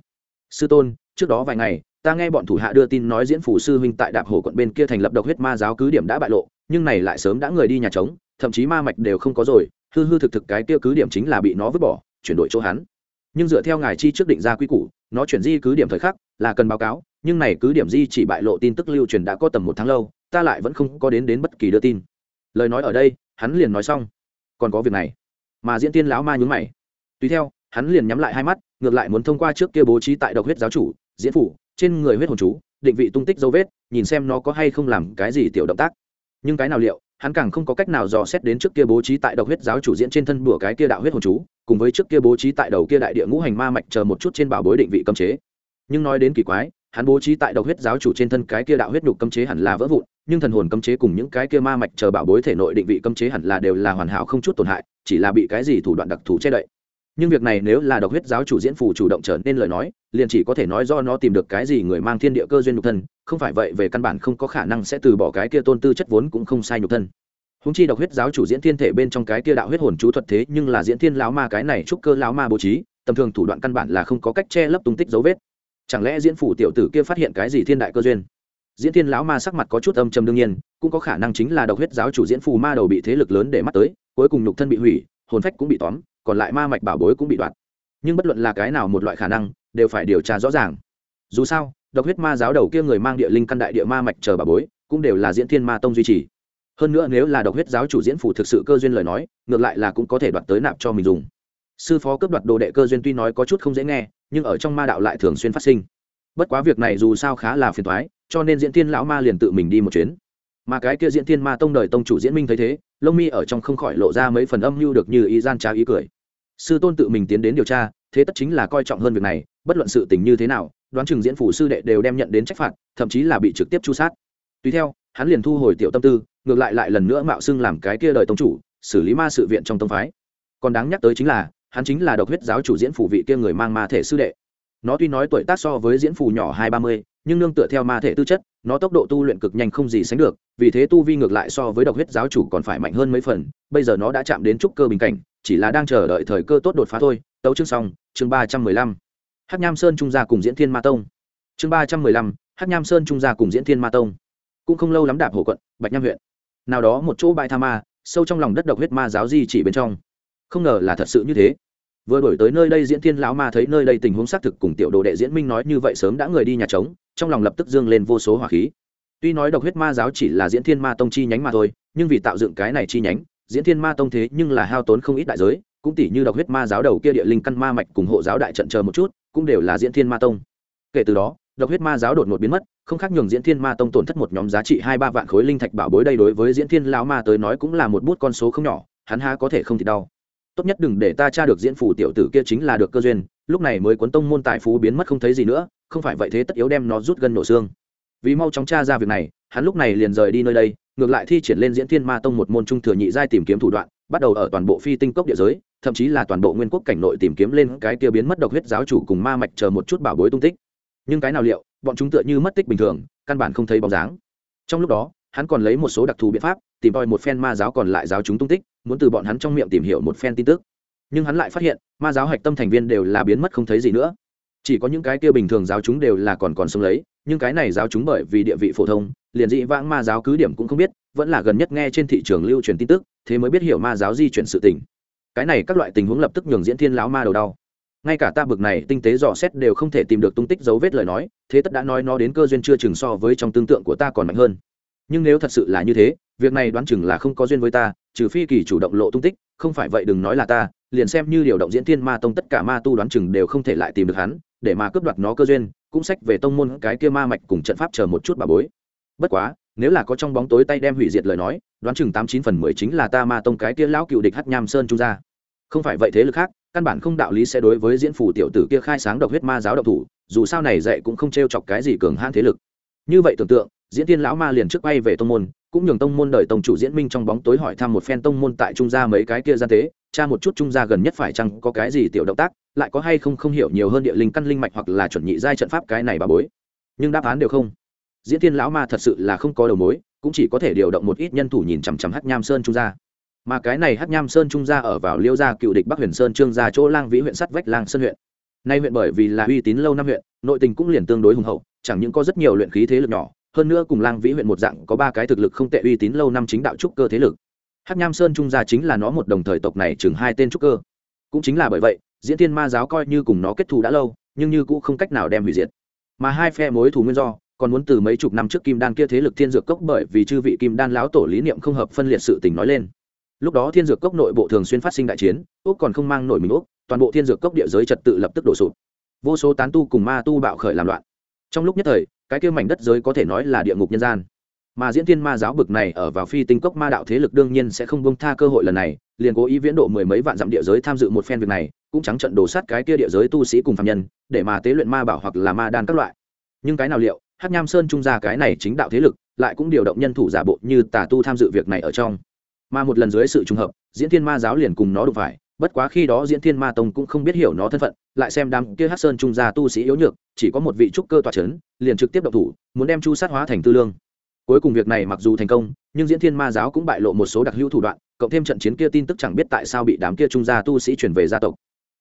Sư tôn, trước đó vài ngày, ta nghe bọn thủ hạ đưa tin nói diễn phủ sư huynh tại đạp hồ quận bên kia thành lập độc huyết ma giáo cứ điểm đã bại lộ, nhưng này lại sớm đã người đi nhà trống, thậm chí ma mạch đều không có rồi, hư hư thực thực cái kia cứ điểm chính là bị nó vứt bỏ, chuyển đổi chỗ hắn. Nhưng dựa theo ngài chi trước định ra quy củ, nó chuyển di cứ điểm thời khắc là cần báo cáo nhưng này cứ điểm di chỉ bại lộ tin tức lưu truyền đã có tầm một tháng lâu, ta lại vẫn không có đến đến bất kỳ đưa tin. Lời nói ở đây, hắn liền nói xong. Còn có việc này. Mà diễn tiên lão ma nhún mày. Tùy theo, hắn liền nhắm lại hai mắt, ngược lại muốn thông qua trước kia bố trí tại độc huyết giáo chủ, diễn phủ, trên người huyết hồn chú, định vị tung tích dấu vết, nhìn xem nó có hay không làm cái gì tiểu động tác. Nhưng cái nào liệu, hắn càng không có cách nào dò xét đến trước kia bố trí tại độc huyết giáo chủ diễn trên thân bùa cái kia đạo huyết hồn chú, cùng với trước kia bố trí tại đầu kia đại địa ngũ hành ma mạch chờ một chút trên bảo bối định vị cấm chế. Nhưng nói đến kỳ quái hắn bố trí tại độc huyết giáo chủ trên thân cái kia đạo huyết nhục cấm chế hẳn là vỡ vụn, nhưng thần hồn cấm chế cùng những cái kia ma mạch chờ bảo bối thể nội định vị cấm chế hẳn là đều là hoàn hảo không chút tổn hại, chỉ là bị cái gì thủ đoạn đặc thù che đậy. Nhưng việc này nếu là độc huyết giáo chủ diễn phù chủ động trở nên lời nói, liền chỉ có thể nói do nó tìm được cái gì người mang thiên địa cơ duyên nhục thân, không phải vậy về căn bản không có khả năng sẽ từ bỏ cái kia tôn tư chất vốn cũng không sai nhục thân. Húng chi độc huyết giáo chủ diễn thiên thể bên trong cái kia đạo huyết hồn chú thuật thế nhưng là diễn thiên lão ma cái này trúc cơ lão ma bố trí, tầm thường thủ đoạn căn bản là không có cách che lấp tung tích dấu vết chẳng lẽ diễn phủ tiểu tử kia phát hiện cái gì thiên đại cơ duyên? Diễn thiên lão ma sắc mặt có chút âm trầm đương nhiên, cũng có khả năng chính là độc huyết giáo chủ diễn phù ma đầu bị thế lực lớn để mắt tới, cuối cùng nhục thân bị hủy, hồn phách cũng bị tóm, còn lại ma mạch bảo bối cũng bị đoạt. Nhưng bất luận là cái nào một loại khả năng, đều phải điều tra rõ ràng. Dù sao, độc huyết ma giáo đầu kia người mang địa linh căn đại địa ma mạch chờ bảo bối, cũng đều là diễn thiên ma tông duy trì. Hơn nữa nếu là độc huyết giáo chủ diễn phủ thực sự cơ duyên lời nói, ngược lại là cũng có thể đoạt tới nạp cho mình dùng. Sư phó cấp đoạt đồ đệ cơ duyên tuy nói có chút không dễ nghe nhưng ở trong ma đạo lại thường xuyên phát sinh. Bất quá việc này dù sao khá là phiền thoái cho nên diễn thiên lão ma liền tự mình đi một chuyến. Mà cái kia diễn thiên ma tông đời tông chủ diễn minh thấy thế, lông mi ở trong không khỏi lộ ra mấy phần âm mưu được như ý gian trá ý cười. Sư tôn tự mình tiến đến điều tra, thế tất chính là coi trọng hơn việc này, bất luận sự tình như thế nào, đoán chừng diễn phủ sư đệ đều đem nhận đến trách phạt, thậm chí là bị trực tiếp chu sát. Tùy theo, hắn liền thu hồi tiểu tâm tư, ngược lại lại lần nữa mạo xưng làm cái kia đời tông chủ, xử lý ma sự viện trong tông phái. Còn đáng nhắc tới chính là hắn chính là độc huyết giáo chủ diễn phủ vị kia người mang ma thể sư đệ. Nó tuy nói tuổi tác so với diễn phủ nhỏ hai ba mươi, nhưng nương tựa theo ma thể tư chất, nó tốc độ tu luyện cực nhanh không gì sánh được, vì thế tu vi ngược lại so với độc huyết giáo chủ còn phải mạnh hơn mấy phần, bây giờ nó đã chạm đến trúc cơ bình cảnh, chỉ là đang chờ đợi thời cơ tốt đột phá thôi. Tấu chương xong, chương ba trăm mười lăm. Hát nham sơn trung gia cùng diễn thiên ma tông. Chương ba trăm mười lăm hát nham sơn trung gia cùng diễn thiên ma tông. Cũng không lâu lắm đạp hồ quận, bạch nham huyện. Nào đó một chỗ bãi tha ma, sâu trong lòng đất độc huyết ma giáo di chỉ bên trong không ngờ là thật sự như thế. Vừa đổi tới nơi đây diễn thiên lão ma thấy nơi đây tình huống xác thực cùng tiểu đồ đệ diễn minh nói như vậy sớm đã người đi nhà trống, trong lòng lập tức dương lên vô số hỏa khí. Tuy nói độc huyết ma giáo chỉ là diễn thiên ma tông chi nhánh mà thôi, nhưng vì tạo dựng cái này chi nhánh, diễn thiên ma tông thế nhưng là hao tốn không ít đại giới, cũng tỷ như độc huyết ma giáo đầu kia địa linh căn ma mạch cùng hộ giáo đại trận chờ một chút, cũng đều là diễn thiên ma tông. Kể từ đó, độc huyết ma giáo đột ngột biến mất, không khác nhường diễn thiên ma tông tổn thất một nhóm giá trị hai ba vạn khối linh thạch bảo bối đây đối với diễn thiên lão ma tới nói cũng là một bút con số không nhỏ, hắn há có thể không thì đau tốt nhất đừng để ta tra được diễn phủ tiểu tử kia chính là được cơ duyên, lúc này mới cuốn tông môn tài phú biến mất không thấy gì nữa, không phải vậy thế tất yếu đem nó rút gân nổ xương. Vì mau chóng tra ra việc này, hắn lúc này liền rời đi nơi đây, ngược lại thi triển lên diễn thiên ma tông một môn trung thừa nhị giai tìm kiếm thủ đoạn, bắt đầu ở toàn bộ phi tinh cốc địa giới, thậm chí là toàn bộ nguyên quốc cảnh nội tìm kiếm lên cái kia biến mất độc huyết giáo chủ cùng ma mạch chờ một chút bảo bối tung tích. Nhưng cái nào liệu, bọn chúng tựa như mất tích bình thường, căn bản không thấy bóng dáng. Trong lúc đó, hắn còn lấy một số đặc thù biện pháp tìm tòi một phen ma giáo còn lại giáo chúng tung tích, muốn từ bọn hắn trong miệng tìm hiểu một phen tin tức. Nhưng hắn lại phát hiện, ma giáo hạch tâm thành viên đều là biến mất không thấy gì nữa. Chỉ có những cái kia bình thường giáo chúng đều là còn còn sống lấy, nhưng cái này giáo chúng bởi vì địa vị phổ thông, liền dị vãng ma giáo cứ điểm cũng không biết, vẫn là gần nhất nghe trên thị trường lưu truyền tin tức, thế mới biết hiểu ma giáo di chuyển sự tình. Cái này các loại tình huống lập tức nhường diễn thiên lão ma đầu đau. Ngay cả ta bực này tinh tế dò xét đều không thể tìm được tung tích dấu vết lời nói, thế tất đã nói nó đến cơ duyên chưa chừng so với trong tương tượng của ta còn mạnh hơn. Nhưng nếu thật sự là như thế việc này đoán chừng là không có duyên với ta, trừ phi kỳ chủ động lộ tung tích, không phải vậy đừng nói là ta, liền xem như điều động diễn thiên ma tông tất cả ma tu đoán chừng đều không thể lại tìm được hắn, để mà cướp đoạt nó cơ duyên, cũng sách về tông môn cái kia ma mạch cùng trận pháp chờ một chút bà bối bất quá, nếu là có trong bóng tối tay đem hủy diệt lời nói, đoán chừng tám chín phần mười chính là ta ma tông cái kia lão cựu địch hát nham sơn trung ra. không phải vậy thế lực khác, căn bản không đạo lý sẽ đối với diễn phủ tiểu tử kia khai sáng độc huyết ma giáo độc thủ, dù sao này dạy cũng không t r e o chọc cái gì cường hãn thế lực như vậy tưởng tượng, diễn tiên lão ma liền trước bay về tông môn cũng nhường tông môn đợi tông chủ diễn minh trong bóng tối hỏi thăm một phen tông môn tại trung gia mấy cái kia gian tế cha một chút trung gia gần nhất phải chăng có cái gì tiểu động tác, lại có hay không không hiểu nhiều hơn địa linh căn linh mạch hoặc là chuẩn nhị giai trận pháp cái này bà bối. Nhưng đáp án đều không. Diễn thiên lão ma thật sự là không có đầu mối, cũng chỉ có thể điều động một ít nhân thủ nhìn chằm chằm hắc nham sơn trung gia. Mà cái này hắc nham sơn trung gia ở vào liêu gia cựu địch bắc huyền sơn trương gia chỗ lang vĩ huyện sắt vách lang sơn huyện. Nay huyện bởi vì là uy tín lâu năm huyện, nội tình cũng liền tương đối hùng hậu, chẳng những có rất nhiều luyện khí thế lực nhỏ hơn nữa cùng lang vĩ huyện một dạng có ba cái thực lực không tệ uy tín lâu năm chính đạo trúc cơ thế lực. Hắc nham sơn trung gia chính là nó một đồng thời tộc này chừng hai tên trúc cơ. Cũng chính là bởi vậy, diễn thiên ma giáo coi như cùng nó kết thù đã lâu, nhưng như cũng không cách nào đem hủy diệt. Mà hai phe mối thù nguyên do, còn muốn từ mấy chục năm trước kim đan kia thế lực thiên dược cốc bởi vì chư vị kim đan lão tổ lý niệm không hợp phân liệt sự tình nói lên. Lúc đó thiên dược cốc nội bộ thường xuyên phát sinh đại chiến, úc còn không mang nổi mình úc, toàn bộ thiên dược cốc địa giới trật tự lập tức đổ sụp. Vô số tán tu cùng ma tu bạo khởi làm loạn. Trong lúc nhất thời cái kia mảnh đất giới có thể nói là địa ngục nhân gian. Mà diễn thiên ma giáo bực này ở vào phi tinh cốc ma đạo thế lực đương nhiên sẽ không bông tha cơ hội lần này, liền cố ý viễn độ mười mấy vạn dặm địa giới tham dự một phen việc này, cũng trắng trận đổ sát cái kia địa giới tu sĩ cùng phạm nhân, để mà tế luyện ma bảo hoặc là ma đan các loại. Nhưng cái nào liệu hát nham sơn trung ra cái này chính đạo thế lực, lại cũng điều động nhân thủ giả bộ như tà tu tham dự việc này ở trong. Mà một lần dưới sự trùng hợp, diễn thiên ma giáo liền cùng nó đụng phải bất quá khi đó diễn thiên ma tông cũng không biết hiểu nó thân phận, lại xem đám kia hát sơn trung gia tu sĩ yếu nhược, chỉ có một vị trúc cơ tòa c h ấ n liền trực tiếp độc thủ, muốn đem chu sát hóa thành tư lương. Cuối cùng việc này mặc dù thành công, nhưng diễn thiên ma giáo cũng bại lộ một số đặc hữu thủ đoạn, cộng thêm trận chiến kia tin tức chẳng biết tại sao bị đám kia trung gia tu sĩ chuyển về gia tộc.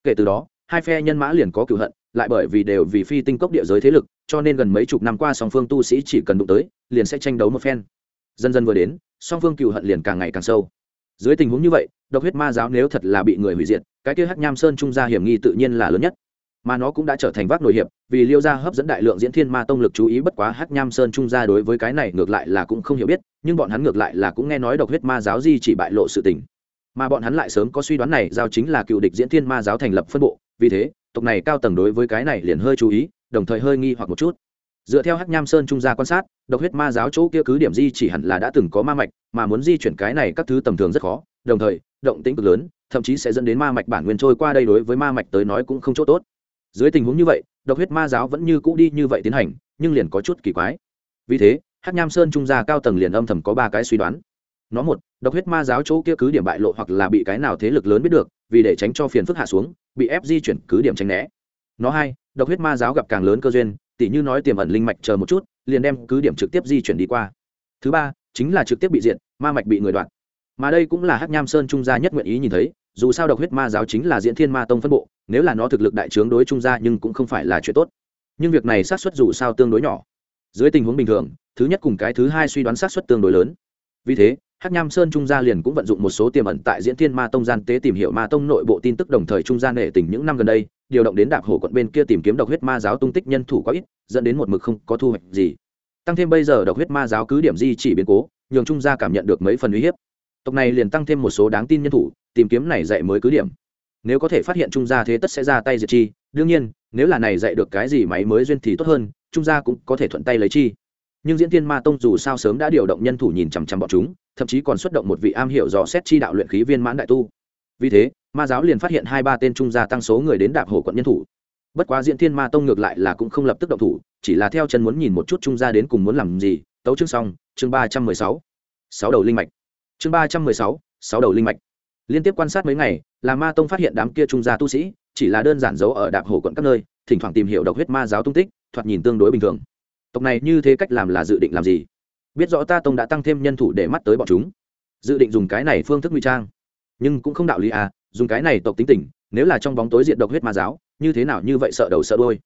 Kể từ đó, hai phe nhân mã liền có cựu hận, lại bởi vì đều vì phi tinh cốc địa giới thế lực, cho nên gần mấy chục năm qua song phương tu sĩ chỉ cần đụng tới, liền sẽ tranh đấu một phen. Dần dần vừa đến, song phương cựu hận liền càng ngày càng sâu. Dưới tình huống như vậy độc huyết ma giáo nếu thật là bị người hủy diệt, cái kia hắc nham sơn trung gia hiểm nghi tự nhiên là lớn nhất. Mà nó cũng đã trở thành vác nội hiệp, vì liêu gia hấp dẫn đại lượng diễn thiên ma tông lực chú ý bất quá hắc nham sơn trung gia đối với cái này ngược lại là cũng không hiểu biết, nhưng bọn hắn ngược lại là cũng nghe nói độc huyết ma giáo di chỉ bại lộ sự tình. Mà bọn hắn lại sớm có suy đoán này, giao chính là cựu địch diễn thiên ma giáo thành lập phân bộ, vì thế, tộc này cao tầng đối với cái này liền hơi chú ý, đồng thời hơi nghi hoặc một chút. Dựa theo hắc nham sơn trung gia quan sát, độc huyết ma giáo chỗ kia cứ điểm di chỉ hẳn là đã từng có ma mạch, mà muốn di chuyển cái này các thứ tầm thường rất khó, đồng thời động tĩnh cực lớn, thậm chí sẽ dẫn đến ma mạch bản nguyên trôi qua đây đối với ma mạch tới nói cũng không chỗ tốt. Dưới tình huống như vậy, độc huyết ma giáo vẫn như cũ đi như vậy tiến hành, nhưng liền có chút kỳ quái. Vì thế, hắc nham sơn trung gia cao tầng liền âm thầm có ba cái suy đoán. Nó một, độc huyết ma giáo chỗ kia cứ điểm bại lộ hoặc là bị cái nào thế lực lớn biết được, vì để tránh cho phiền phức hạ xuống, bị ép di chuyển cứ điểm tránh né. Nó hai, độc huyết ma giáo gặp càng lớn cơ duyên, tỉ như nói tiềm ẩn linh mạch chờ một chút, liền đem cứ điểm trực tiếp di chuyển đi qua. Thứ ba, chính là trực tiếp bị diện ma mạch bị người đoạn mà đây cũng là hắc nham sơn trung gia nhất nguyện ý nhìn thấy, dù sao độc huyết ma giáo chính là diễn thiên ma tông phân bộ, nếu là nó thực lực đại trướng đối trung gia nhưng cũng không phải là chuyện tốt. Nhưng việc này sát xuất dù sao tương đối nhỏ. Dưới tình huống bình thường, thứ nhất cùng cái thứ hai suy đoán sát xuất tương đối lớn. Vì thế, hắc nham sơn trung gia liền cũng vận dụng một số tiềm ẩn tại diễn thiên ma tông gian tế tìm hiểu ma tông nội bộ tin tức đồng thời trung gia nể tình những năm gần đây, điều động đến đạp hổ quận bên kia tìm kiếm độc huyết ma giáo tung tích nhân thủ quá ít, dẫn đến một mực không có thu hoạch gì. Tăng thêm bây giờ độc huyết ma giáo cứ điểm di chỉ biến cố, nhường trung gia cảm nhận được mấy phần uy hiếp tộc này liền tăng thêm một số đáng tin nhân thủ, tìm kiếm này dạy mới cứ điểm. Nếu có thể phát hiện trung gia thế tất sẽ ra tay diệt chi, đương nhiên, nếu là này dạy được cái gì máy mới duyên thì tốt hơn, trung gia cũng có thể thuận tay lấy chi. Nhưng diễn tiên ma tông dù sao sớm đã điều động nhân thủ nhìn chằm chằm bọn chúng, thậm chí còn xuất động một vị am hiểu dò xét chi đạo luyện khí viên mãn đại tu. Vì thế, ma giáo liền phát hiện hai ba tên trung gia tăng số người đến đạp hổ quận nhân thủ. Bất quá diễn thiên ma tông ngược lại là cũng không lập tức động thủ, chỉ là theo chân muốn nhìn một chút trung gia đến cùng muốn làm gì. Tấu chương xong, chương ba trăm mười sáu. Sáu đầu linh mạch chương ba trăm mười sáu sáu đầu linh mạch. Liên tiếp quan sát mấy ngày, là ma tông phát hiện đám kia trung gia tu sĩ, chỉ là đơn giản giấu ở đạp hồ quận các nơi, thỉnh thoảng tìm hiểu độc huyết ma giáo tung tích, thoạt nhìn tương đối bình thường. Tộc này như thế cách làm là dự định làm gì? Biết rõ ta tông đã tăng thêm nhân thủ để mắt tới bọn chúng. Dự định dùng cái này phương thức nguy trang. Nhưng cũng không đạo lý à dùng cái này tộc tính tình, nếu là trong bóng tối diện độc huyết ma giáo, như thế nào như vậy sợ đầu sợ đôi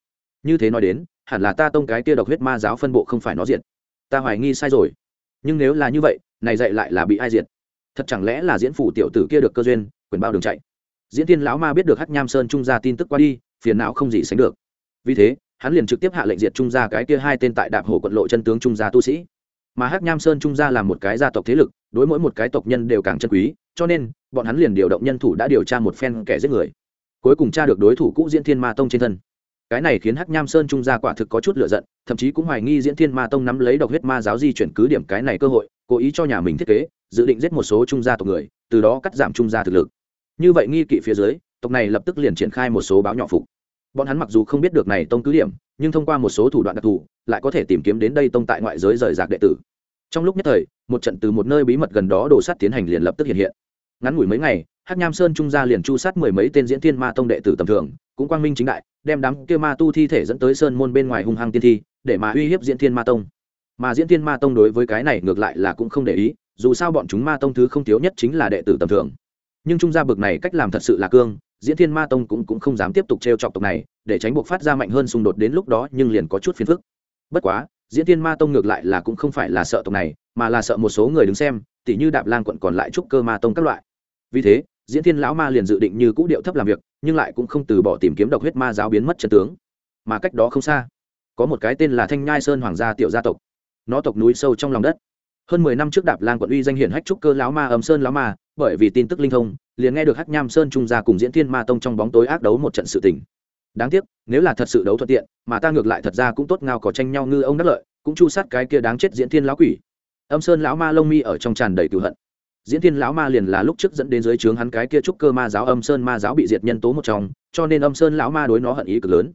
như thế nói đến, hẳn là ta tông cái kia độc huyết ma giáo phân bộ không phải nó diện ta hoài nghi sai rồi nhưng nếu là như vậy, này dạy lại là bị ai diệt? Thật chẳng lẽ là diễn phủ tiểu tử kia được cơ duyên, quyền bao đường chạy? Diễn tiên lão ma biết được hắc nham sơn trung gia tin tức qua đi, phiền não không gì sánh được. Vì thế, hắn liền trực tiếp hạ lệnh diệt trung gia cái kia hai tên tại đạp hổ quận lộ chân tướng trung gia tu sĩ. Mà hắc nham sơn trung gia là một cái gia tộc thế lực, đối mỗi một cái tộc nhân đều càng chân quý, cho nên, bọn hắn liền điều động nhân thủ đã điều tra một phen kẻ giết người. Cuối cùng tra được đối thủ cũ diễn thiên ma tông trên thân cái này khiến hắc nham sơn trung gia quả thực có chút lựa giận, thậm chí cũng hoài nghi diễn thiên ma tông nắm lấy độc huyết ma giáo di chuyển cứ điểm cái này cơ hội, cố ý cho nhà mình thiết kế, dự định giết một số trung gia tộc người, từ đó cắt giảm trung gia thực lực. Như vậy nghi kỵ phía dưới, tộc này lập tức liền triển khai một số báo nhỏ phục. Bọn hắn mặc dù không biết được này tông cứ điểm, nhưng thông qua một số thủ đoạn đặc thù, lại có thể tìm kiếm đến đây tông tại ngoại giới rời rạc đệ tử. Trong lúc nhất thời, một trận từ một nơi bí mật gần đó đổ sát tiến hành liền lập tức hiện hiện. Ngắn ngủi mấy ngày hát nham sơn trung gia liền chu sát mười mấy tên diễn thiên ma tông đệ tử tầm thường cũng quang minh chính đại đem đám kia ma tu thi thể dẫn tới sơn môn bên ngoài hung hăng tiên thi để mà uy hiếp diễn thiên ma tông. Mà diễn thiên ma tông đối với cái này ngược lại là cũng không để ý dù sao bọn chúng ma tông thứ không thiếu nhất chính là đệ tử tầm thường. Nhưng trung gia bực này cách làm thật sự là cương diễn thiên ma tông cũng, cũng không dám tiếp tục t r e o chọc tộc này để tránh buộc phát ra mạnh hơn xung đột đến lúc đó nhưng liền có chút phiền phức. Bất quá diễn thiên ma tông ngược lại là cũng không phải là sợ tộc này mà là sợ một số người đứng xem tỉ như đạp lan quận còn lại trúc cơ ma tông các loại. Vì thế diễn thiên lão ma liền dự định như cũ điệu thấp làm việc, nhưng lại cũng không từ bỏ tìm kiếm độc huyết ma giáo biến mất chân tướng. Mà cách đó không xa, có một cái tên là thanh nhai sơn hoàng gia tiểu gia tộc. Nó tộc núi sâu trong lòng đất. Hơn mười năm trước đạp lan quận uy danh hiển hách trúc cơ lão ma ấm sơn lão ma, bởi vì tin tức linh thông, liền nghe được hắc nham sơn trung gia cùng diễn thiên ma tông trong bóng tối ác đấu một trận sự tình. Đáng tiếc, nếu là thật sự đấu thuận tiện, mà ta ngược lại thật ra cũng tốt ngao có tranh nhau ngư ông đắc lợi, cũng chu sát cái kia đáng chết diễn thiên lão quỷ. Âm sơn lão ma lông mi ở trong tràn đầy cửu hận diễn thiên lão ma liền là lúc trước dẫn đến dưới trướng hắn cái kia trúc cơ ma giáo, âm sơn ma giáo bị diệt nhân tố một trong, cho nên âm sơn lão ma đối nó hận ý cực lớn.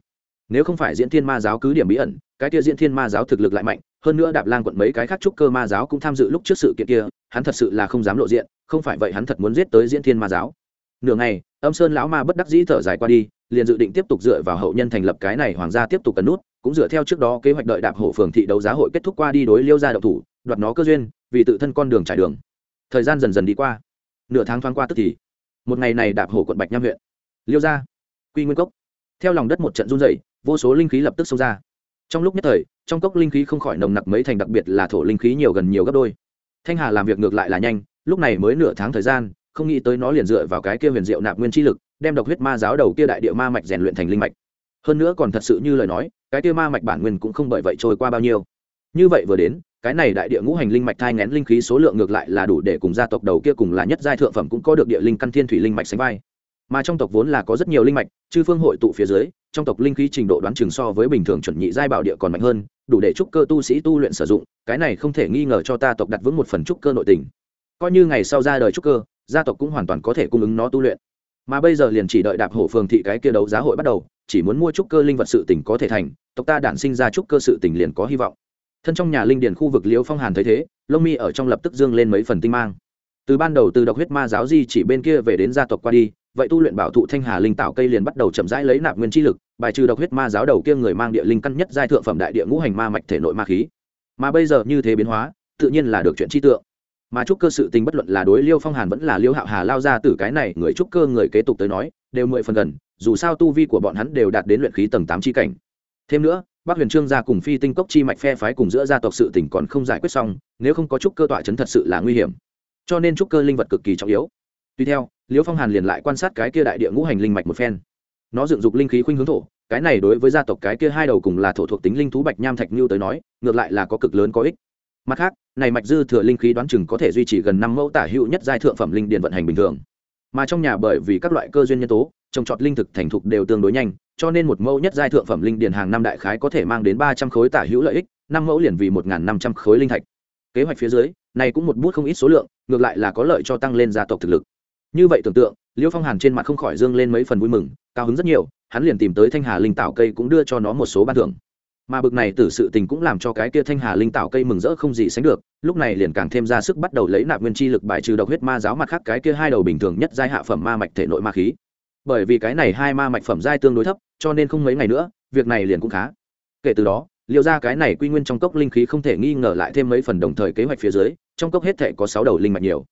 Nếu không phải diễn thiên ma giáo cứ điểm bí ẩn, cái kia diễn thiên ma giáo thực lực lại mạnh, hơn nữa đạp lan quận mấy cái khác trúc cơ ma giáo cũng tham dự lúc trước sự kiện kia, hắn thật sự là không dám lộ diện, không phải vậy hắn thật muốn giết tới diễn thiên ma giáo. Nửa ngày, âm sơn lão ma bất đắc dĩ thở dài qua đi, liền dự định tiếp tục dựa vào hậu nhân thành lập cái này hoàng gia tiếp tục cấn nút, cũng dựa theo trước đó kế hoạch đợi đạp hổ phường thị đấu giá hội kết thúc qua đi đối liêu ra đậu thủ, đoạt nó cơ duyên, vì tự thân con đường trải đường thời gian dần dần đi qua. Nửa tháng thoáng qua tức thì, một ngày này đạp hổ quận bạch nham huyện. Liêu ra quy nguyên cốc. Theo lòng đất một trận run dày vô số linh khí lập tức xông ra. Trong lúc nhất thời, trong cốc linh khí không khỏi nồng nặc mấy thành đặc biệt là thổ linh khí nhiều gần nhiều gấp đôi. Thanh hà làm việc ngược lại là nhanh, lúc này mới nửa tháng thời gian, không nghĩ tới nó liền dựa vào cái kia huyền diệu nạp nguyên chi lực, đem độc huyết ma giáo đầu kia đại địa ma mạch rèn luyện thành linh mạch. Hơn nữa còn thật sự như lời nói, cái kia ma mạch bản nguyên cũng không bởi vậy trôi qua bao nhiêu như vậy vừa đến, cái này đại địa ngũ hành linh mạch thai ngén linh khí số lượng ngược lại là đủ để cùng gia tộc đầu kia cùng là nhất giai thượng phẩm cũng có được địa linh căn thiên thủy linh mạch sánh vai. Mà trong tộc vốn là có rất nhiều linh mạch, chư phương hội tụ phía dưới, trong tộc linh khí trình độ đoán chừng so với bình thường chuẩn nhị giai bảo địa còn mạnh hơn, đủ để trúc cơ tu sĩ tu luyện sử dụng, cái này không thể nghi ngờ cho ta tộc đặt vững một phần trúc cơ nội tình. Coi như ngày sau ra đời trúc cơ, gia tộc cũng hoàn toàn có thể cung ứng nó tu luyện. Mà bây giờ liền chỉ đợi đạp hổ phường thị cái kia đấu giá hội bắt đầu, chỉ muốn mua trúc cơ linh vật sự tỉnh có thể thành, tộc ta đản sinh ra trúc cơ sự tỉnh liền có hy vọng thân trong nhà linh điền khu vực liễu phong hàn thấy thế, lông mi ở trong lập tức dương lên mấy phần tinh mang. Từ ban đầu từ độc huyết ma giáo di chỉ bên kia về đến gia tộc qua đi, vậy tu luyện bảo thụ thanh hà linh tạo cây liền bắt đầu chậm rãi lấy nạp nguyên chi lực, bài trừ độc huyết ma giáo đầu kia người mang địa linh căn nhất giai thượng phẩm đại địa ngũ hành ma mạch thể nội ma khí. Mà bây giờ như thế biến hóa, tự nhiên là được chuyện chi tượng. Mà trúc cơ sự tình bất luận là đối liêu phong hàn vẫn là liêu hạo hà lao ra từ cái này người trúc cơ người kế tục tới nói, đều mười phần gần, dù sao tu vi của bọn hắn đều đạt đến luyện khí tầng tám chi cảnh. Thêm nữa bác huyền trương gia cùng phi tinh cốc chi mạch phe phái cùng giữa gia tộc sự tỉnh còn không giải quyết xong, nếu không có trúc cơ tọa chấn thật sự là nguy hiểm. Cho nên trúc cơ linh vật cực kỳ trọng yếu. Tuy theo, Liễu phong hàn liền lại quan sát cái kia đại địa ngũ hành linh mạch một phen. Nó dựng dục linh khí khuynh hướng thổ, cái này đối với gia tộc cái kia hai đầu cùng là thổ thuộc tính linh thú bạch nham thạch như tới nói, ngược lại là có cực lớn có ích. Mặt khác, này mạch dư thừa linh khí đoán chừng có thể duy trì gần năm mẫu tả hữu nhất giai thượng phẩm linh điện vận hành bình thường mà trong nhà bởi vì các loại cơ duyên nhân tố, trồng trọt linh thực thành thục đều tương đối nhanh, cho nên một mẫu nhất giai thượng phẩm linh điền hàng năm đại khái có thể mang đến ba trăm khối tả hữu lợi ích, năm mẫu liền vì một năm trăm khối linh thạch. Kế hoạch phía dưới, này cũng một bút không ít số lượng, ngược lại là có lợi cho tăng lên gia tộc thực lực. Như vậy tưởng tượng liễu phong hàn trên mặt không khỏi dương lên mấy phần vui mừng, cao hứng rất nhiều, hắn liền tìm tới thanh hà linh tạo cây cũng đưa cho nó một số ban thưởng mà bực này từ sự tình cũng làm cho cái kia thanh hà linh tạo cây mừng rỡ không gì sánh được, lúc này liền càng thêm ra sức bắt đầu lấy nạp nguyên chi lực bài trừ độc huyết ma giáo mặt khác cái kia hai đầu bình thường nhất giai hạ phẩm ma mạch thể nội ma khí. Bởi vì cái này hai ma mạch phẩm giai tương đối thấp, cho nên không mấy ngày nữa, việc này liền cũng khá. Kể từ đó liệu ra cái này quy nguyên trong cốc linh khí không thể nghi ngờ lại thêm mấy phần đồng thời kế hoạch phía dưới, trong cốc hết thể có sáu đầu linh mạch nhiều.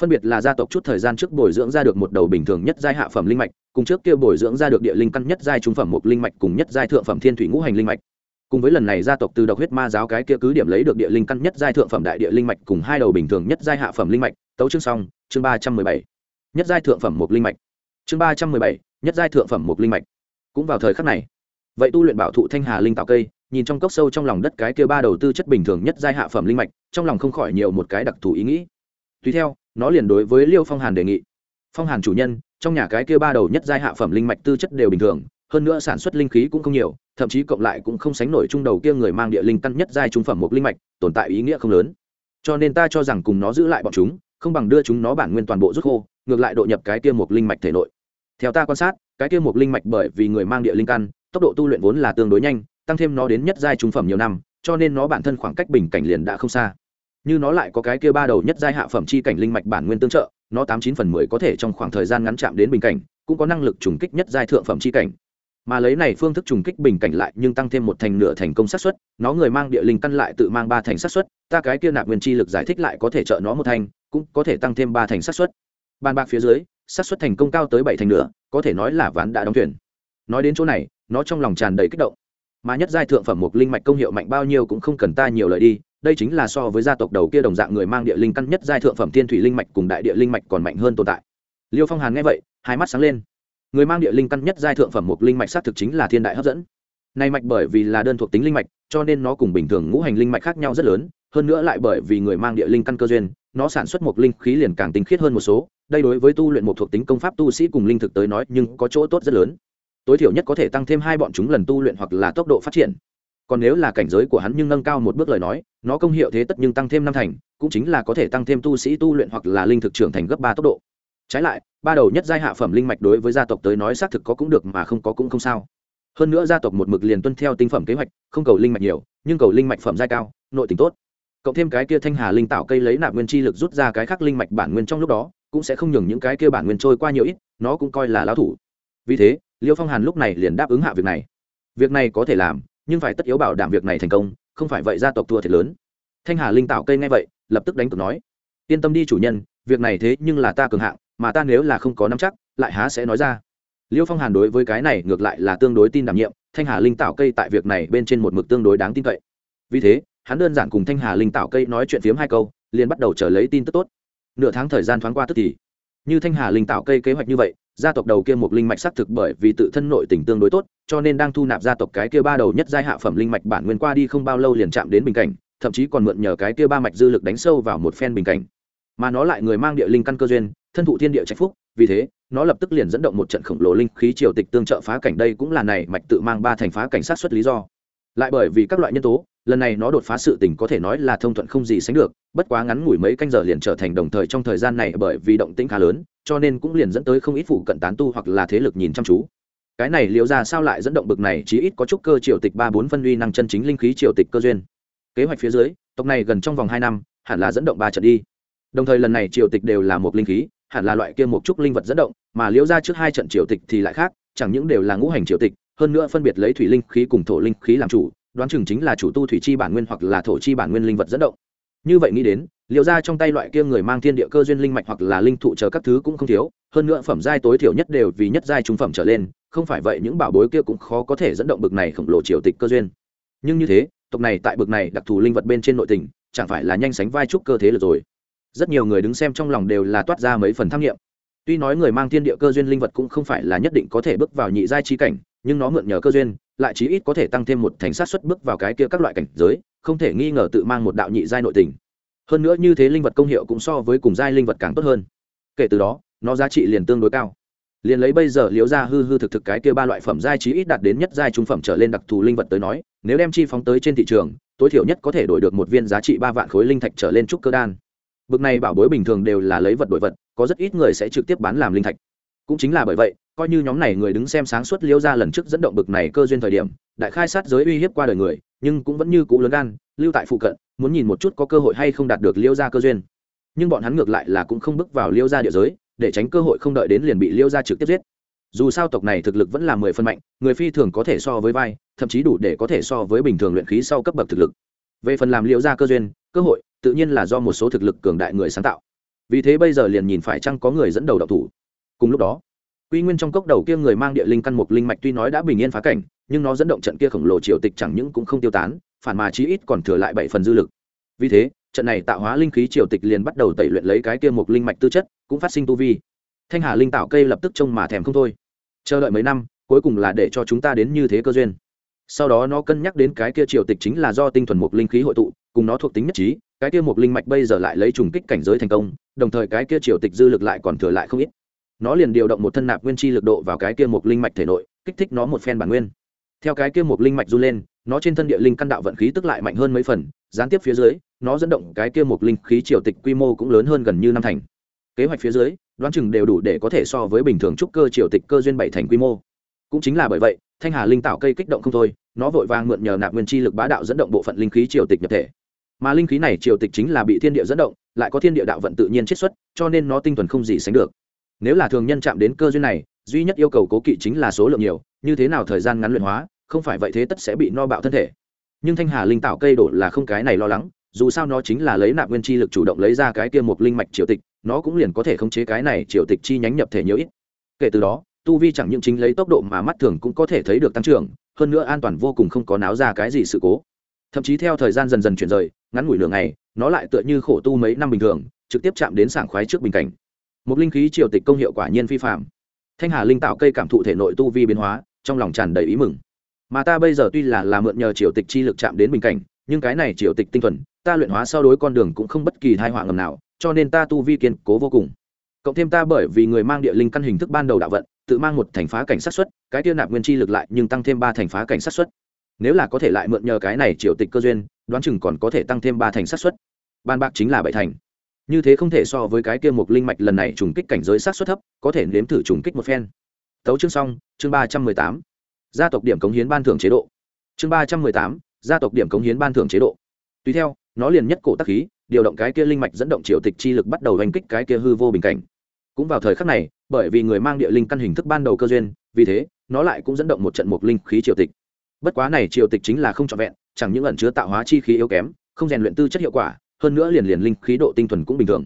Phân biệt là gia tộc chút thời gian trước bồi dưỡng ra được một đầu bình thường nhất giai hạ phẩm linh mạch, cùng trước kia bồi dưỡng ra được địa linh căn nhất giai trung phẩm một linh mạch cùng nhất giai thượng phẩm thiên thủy ngũ hành linh mạch cùng với lần này gia tộc từ độc huyết ma giáo cái kia cứ điểm lấy được địa linh căn nhất giai thượng phẩm đại địa linh mạch cùng hai đầu bình thường nhất giai hạ phẩm linh mạch, tấu chương xong, chương ba trăm mười bảy. Nhất giai thượng phẩm một linh mạch. Chương ba trăm mười bảy, nhất giai thượng phẩm một linh mạch. Cũng vào thời khắc này, vậy tu luyện bảo thụ thanh hà linh tạo cây, nhìn trong cốc sâu trong lòng đất cái kia ba đầu tư chất bình thường nhất giai hạ phẩm linh mạch, trong lòng không khỏi nhiều một cái đặc thù ý nghĩ. Tùy theo, nó liền đối với liêu phong hàn đề nghị. Phong hàn chủ nhân, trong nhà cái kia ba đầu nhất giai hạ phẩm linh mạch tư chất đều bình thường hơn nữa sản xuất linh khí cũng không nhiều, thậm chí cộng lại cũng không sánh nổi trung đầu kia người mang địa linh căn nhất giai trung phẩm một linh mạch, tồn tại ý nghĩa không lớn. Cho nên ta cho rằng cùng nó giữ lại bọn chúng, không bằng đưa chúng nó bản nguyên toàn bộ rút khô, ngược lại độ nhập cái kia một linh mạch thể nội. Theo ta quan sát, cái kia một linh mạch bởi vì người mang địa linh căn, tốc độ tu luyện vốn là tương đối nhanh, tăng thêm nó đến nhất giai trung phẩm nhiều năm, cho nên nó bản thân khoảng cách bình cảnh liền đã không xa. Như nó lại có cái kia ba đầu nhất giai hạ phẩm chi cảnh linh mạch bản nguyên tương trợ, nó tám chín phần mười có thể trong khoảng thời gian ngắn chạm đến bình cảnh, cũng có năng lực trùng kích nhất giai thượng phẩm chi cảnh mà lấy này phương thức trùng kích bình cảnh lại nhưng tăng thêm một thành nửa thành công sát xuất nó người mang địa linh căn lại tự mang ba thành sát xuất ta cái kia nạp nguyên chi lực giải thích lại có thể trợ nó một thành, cũng có thể tăng thêm ba thành sát xuất bàn bạc phía dưới sát xuất thành công cao tới bảy thành nửa, có thể nói là ván đã đóng thuyền. Nói đến chỗ này, nó trong lòng tràn đầy kích động. Mà nhất giai thượng phẩm một linh mạch công hiệu mạnh bao nhiêu cũng không cần ta nhiều lời đi, đây chính là so với gia tộc đầu kia đồng dạng người mang địa linh căn nhất giai thượng phẩm thiên thủy linh mạch cùng đại địa linh mạch còn mạnh hơn tồn tại. Liêu phong hàn nghe vậy, hai mắt sáng lên người mang địa linh căn nhất giai thượng phẩm mục linh mạch sát thực chính là thiên đại hấp dẫn. Nay mạch bởi vì là đơn thuộc tính linh mạch, cho nên nó cùng bình thường ngũ hành linh mạch khác nhau rất lớn, hơn nữa lại bởi vì người mang địa linh căn cơ duyên, nó sản xuất một linh khí liền càng tinh khiết hơn một số, đây đối với tu luyện một thuộc tính công pháp tu sĩ cùng linh thực tới nói nhưng có chỗ tốt rất lớn. Tối thiểu nhất có thể tăng thêm hai bọn chúng lần tu luyện hoặc là tốc độ phát triển. Còn nếu là cảnh giới của hắn nhưng nâng cao một bước lời nói, nó công hiệu thế tất nhưng tăng thêm năm thành, cũng chính là có thể tăng thêm tu sĩ tu luyện hoặc là linh thực trưởng thành gấp ba tốc độ. Trái lại ba đầu nhất giai hạ phẩm linh mạch đối với gia tộc tới nói xác thực có cũng được mà không có cũng không sao. Hơn nữa gia tộc một mực liền tuân theo tinh phẩm kế hoạch, không cầu linh mạch nhiều, nhưng cầu linh mạch phẩm giai cao, nội tình tốt. Cộng thêm cái kia thanh hà linh tạo cây lấy nạp nguyên chi lực rút ra cái khác linh mạch bản nguyên trong lúc đó, cũng sẽ không nhường những cái kia bản nguyên trôi qua nhiều ít, nó cũng coi là lão thủ. Vì thế, liêu phong hàn lúc này liền đáp ứng hạ việc này. Việc này có thể làm, nhưng phải tất yếu bảo đảm việc này thành công, không phải vậy gia tộc thua thiệt lớn. Thanh hà linh tạo cây ngay vậy, lập tức đánh cược nói, yên tâm đi chủ nhân, việc này thế nhưng là ta cường hạng mà ta nếu là không có nắm chắc, lại há sẽ nói ra. Liêu phong hàn đối với cái này ngược lại là tương đối tin đảm nhiệm, thanh hà linh tạo cây tại việc này bên trên một mực tương đối đáng tin cậy. Vì thế, hắn đơn giản cùng thanh hà linh tạo cây nói chuyện phiếm hai câu, liền bắt đầu trở lấy tin tức tốt. Nửa tháng thời gian thoáng qua tức thì, như thanh hà linh tạo cây kế hoạch như vậy, gia tộc đầu kia một linh mạch xác thực bởi vì tự thân nội tình tương đối tốt, cho nên đang thu nạp gia tộc cái kia ba đầu nhất giai hạ phẩm linh mạch bản nguyên qua đi không bao lâu liền chạm đến bình cảnh, thậm chí còn mượn nhờ cái kia ba mạch dư lực đánh sâu vào một phen bình cảnh. Mà nó lại người mang địa linh căn cơ duyên thân thụ thiên địa trạch phúc, vì thế, nó lập tức liền dẫn động một trận khổng lồ linh khí triều tịch tương trợ phá cảnh đây cũng là này mạch tự mang ba thành phá cảnh sát xuất lý do. Lại bởi vì các loại nhân tố, lần này nó đột phá sự tình có thể nói là thông thuận không gì sánh được, bất quá ngắn ngủi mấy canh giờ liền trở thành đồng thời trong thời gian này bởi vì động tĩnh khá lớn, cho nên cũng liền dẫn tới không ít phụ cận tán tu hoặc là thế lực nhìn chăm chú. Cái này liệu ra sao lại dẫn động bực này, chí ít có chút cơ triều tịch ba bốn phân uy năng chân chính linh khí triều tịch cơ duyên. Kế hoạch phía dưới, tộc này gần trong vòng hai năm, hẳn là dẫn động ba trận đi. Đồng thời lần này triều tịch đều là một linh khí hẳn là loại kia một chút linh vật dẫn động, mà liễu ra trước hai trận triều tịch thì lại khác, chẳng những đều là ngũ hành triều tịch, hơn nữa phân biệt lấy thủy linh khí cùng thổ linh khí làm chủ, đoán chừng chính là chủ tu thủy chi bản nguyên hoặc là thổ chi bản nguyên linh vật dẫn động. Như vậy nghĩ đến liệu ra trong tay loại kia người mang thiên địa cơ duyên linh mạch hoặc là linh thụ chờ các thứ cũng không thiếu, hơn nữa phẩm giai tối thiểu nhất đều vì nhất giai trung phẩm trở lên, không phải vậy những bảo bối kia cũng khó có thể dẫn động bực này khổng lồ triều tịch cơ duyên. Nhưng như thế, tộc này tại bực này đặc thù linh vật bên trên nội tình, chẳng phải là nhanh sánh vai trúc cơ thế được rồi rất nhiều người đứng xem trong lòng đều là toát ra mấy phần tham nghiệm. Tuy nói người mang thiên địa cơ duyên linh vật cũng không phải là nhất định có thể bước vào nhị giai chi cảnh, nhưng nó mượn nhờ cơ duyên, lại chí ít có thể tăng thêm một thành sát xuất bước vào cái kia các loại cảnh giới, không thể nghi ngờ tự mang một đạo nhị giai nội tình. Hơn nữa như thế linh vật công hiệu cũng so với cùng giai linh vật càng tốt hơn. Kể từ đó, nó giá trị liền tương đối cao. Liền lấy bây giờ liễu ra hư hư thực thực cái kia ba loại phẩm giai chí ít đạt đến nhất giai trung phẩm trở lên đặc thù linh vật tới nói, nếu đem chi phóng tới trên thị trường, tối thiểu nhất có thể đổi được một viên giá trị ba vạn khối linh thạch trở lên trúc cơ đan bực này bảo bối bình thường đều là lấy vật đổi vật, có rất ít người sẽ trực tiếp bán làm linh thạch. Cũng chính là bởi vậy, coi như nhóm này người đứng xem sáng suốt Liêu ra lần trước dẫn động bực này cơ duyên thời điểm, đại khai sát giới uy hiếp qua đời người, nhưng cũng vẫn như cũ lớn gan, lưu tại phụ cận, muốn nhìn một chút có cơ hội hay không đạt được Liêu ra cơ duyên. Nhưng bọn hắn ngược lại là cũng không bước vào Liêu ra địa giới, để tránh cơ hội không đợi đến liền bị Liêu ra trực tiếp giết. Dù sao tộc này thực lực vẫn là mười phân mạnh, người phi thường có thể so với vai, thậm chí đủ để có thể so với bình thường luyện khí sau cấp bậc thực lực. Về phần làm Liêu ra cơ duyên, cơ hội tự nhiên là do một số thực lực cường đại người sáng tạo. Vì thế bây giờ liền nhìn phải chăng có người dẫn đầu độc thủ. Cùng lúc đó, quy nguyên trong cốc đầu kia người mang địa linh căn mục linh mạch tuy nói đã bình yên phá cảnh, nhưng nó dẫn động trận kia khổng lồ triều tịch chẳng những cũng không tiêu tán, phản mà chí ít còn thừa lại bảy phần dư lực. Vì thế, trận này tạo hóa linh khí triều tịch liền bắt đầu tẩy luyện lấy cái kia mục linh mạch tư chất, cũng phát sinh tu vi. Thanh hà linh tạo cây lập tức trông mà thèm không thôi. Chờ đợi mấy năm, cuối cùng là để cho chúng ta đến như thế cơ duyên. Sau đó nó cân nhắc đến cái kia triều tịch chính là do tinh thuần mục linh khí hội tụ, cùng nó thuộc tính nhất trí cái kia mục linh mạch bây giờ lại lấy trùng kích cảnh giới thành công, đồng thời cái kia triều tịch dư lực lại còn thừa lại không ít. Nó liền điều động một thân nạp nguyên chi lực độ vào cái kia mục linh mạch thể nội, kích thích nó một phen bản nguyên. Theo cái kia mục linh mạch du lên, nó trên thân địa linh căn đạo vận khí tức lại mạnh hơn mấy phần, gián tiếp phía dưới, nó dẫn động cái kia mục linh khí triều tịch quy mô cũng lớn hơn gần như năm thành. Kế hoạch phía dưới, đoán chừng đều đủ để có thể so với bình thường trúc cơ triều tịch cơ duyên bảy thành quy mô. Cũng chính là bởi vậy, thanh hà linh tạo cây kích động không thôi, nó vội vàng mượn nhờ nạp nguyên chi lực bá đạo dẫn động bộ phận linh khí triều tịch nhập thể mà linh khí này triều tịch chính là bị thiên địa dẫn động, lại có thiên địa đạo vận tự nhiên chiết xuất, cho nên nó tinh thuần không gì sánh được. Nếu là thường nhân chạm đến cơ duyên này, duy nhất yêu cầu cố kỵ chính là số lượng nhiều, như thế nào thời gian ngắn luyện hóa, không phải vậy thế tất sẽ bị no bạo thân thể. Nhưng thanh hà linh tạo cây đổ là không cái này lo lắng, dù sao nó chính là lấy nạp nguyên chi lực chủ động lấy ra cái tiêm mục linh mạch triều tịch, nó cũng liền có thể khống chế cái này triều tịch chi nhánh nhập thể nhiều ít. Kể từ đó, tu vi chẳng những chính lấy tốc độ mà mắt thường cũng có thể thấy được tăng trưởng, hơn nữa an toàn vô cùng không có náo ra cái gì sự cố thậm chí theo thời gian dần dần chuyển rời, ngắn ngủi lửa này nó lại tựa như khổ tu mấy năm bình thường, trực tiếp chạm đến sảng khoái trước bình cảnh. Một linh khí triều tịch công hiệu quả nhiên phi phạm thanh hà linh tạo cây cảm thụ thể nội tu vi biến hóa, trong lòng tràn đầy ý mừng. Mà ta bây giờ tuy là là mượn nhờ triều tịch chi lực chạm đến bình cảnh, nhưng cái này triều tịch tinh thuần, ta luyện hóa sau đối con đường cũng không bất kỳ thai họa ngầm nào, cho nên ta tu vi kiên cố vô cùng. Cộng thêm ta bởi vì người mang địa linh căn hình thức ban đầu đạo vận, tự mang một thành phá cảnh sát xuất, cái tiêu nạp nguyên chi lực lại nhưng tăng thêm ba thành phá cảnh sát xuất nếu là có thể lại mượn nhờ cái này triều tịch cơ duyên, đoán chừng còn có thể tăng thêm ba thành sát xuất ban bạc chính là bảy thành. Như thế không thể so với cái kia một linh mạch lần này trùng kích cảnh giới sát xuất thấp, có thể nếm thử trùng kích một phen. Tấu chương xong, chương ba trăm mười tám. Gia tộc điểm cống hiến ban thưởng chế độ. Chương ba trăm mười tám, gia tộc điểm cống hiến ban thưởng chế độ. Tùy theo, nó liền nhất cổ tắc khí, điều động cái kia linh mạch dẫn động triều tịch chi lực bắt đầu oanh kích cái kia hư vô bình cảnh. Cũng vào thời khắc này, bởi vì người mang địa linh căn hình thức ban đầu cơ duyên, vì thế, nó lại cũng dẫn động một trận mục linh khí triều tịch bất quá này triều tịch chính là không trọn vẹn, chẳng những ẩn chứa tạo hóa chi khí yếu kém, không rèn luyện tư chất hiệu quả, hơn nữa liền liền linh khí độ tinh thuần cũng bình thường.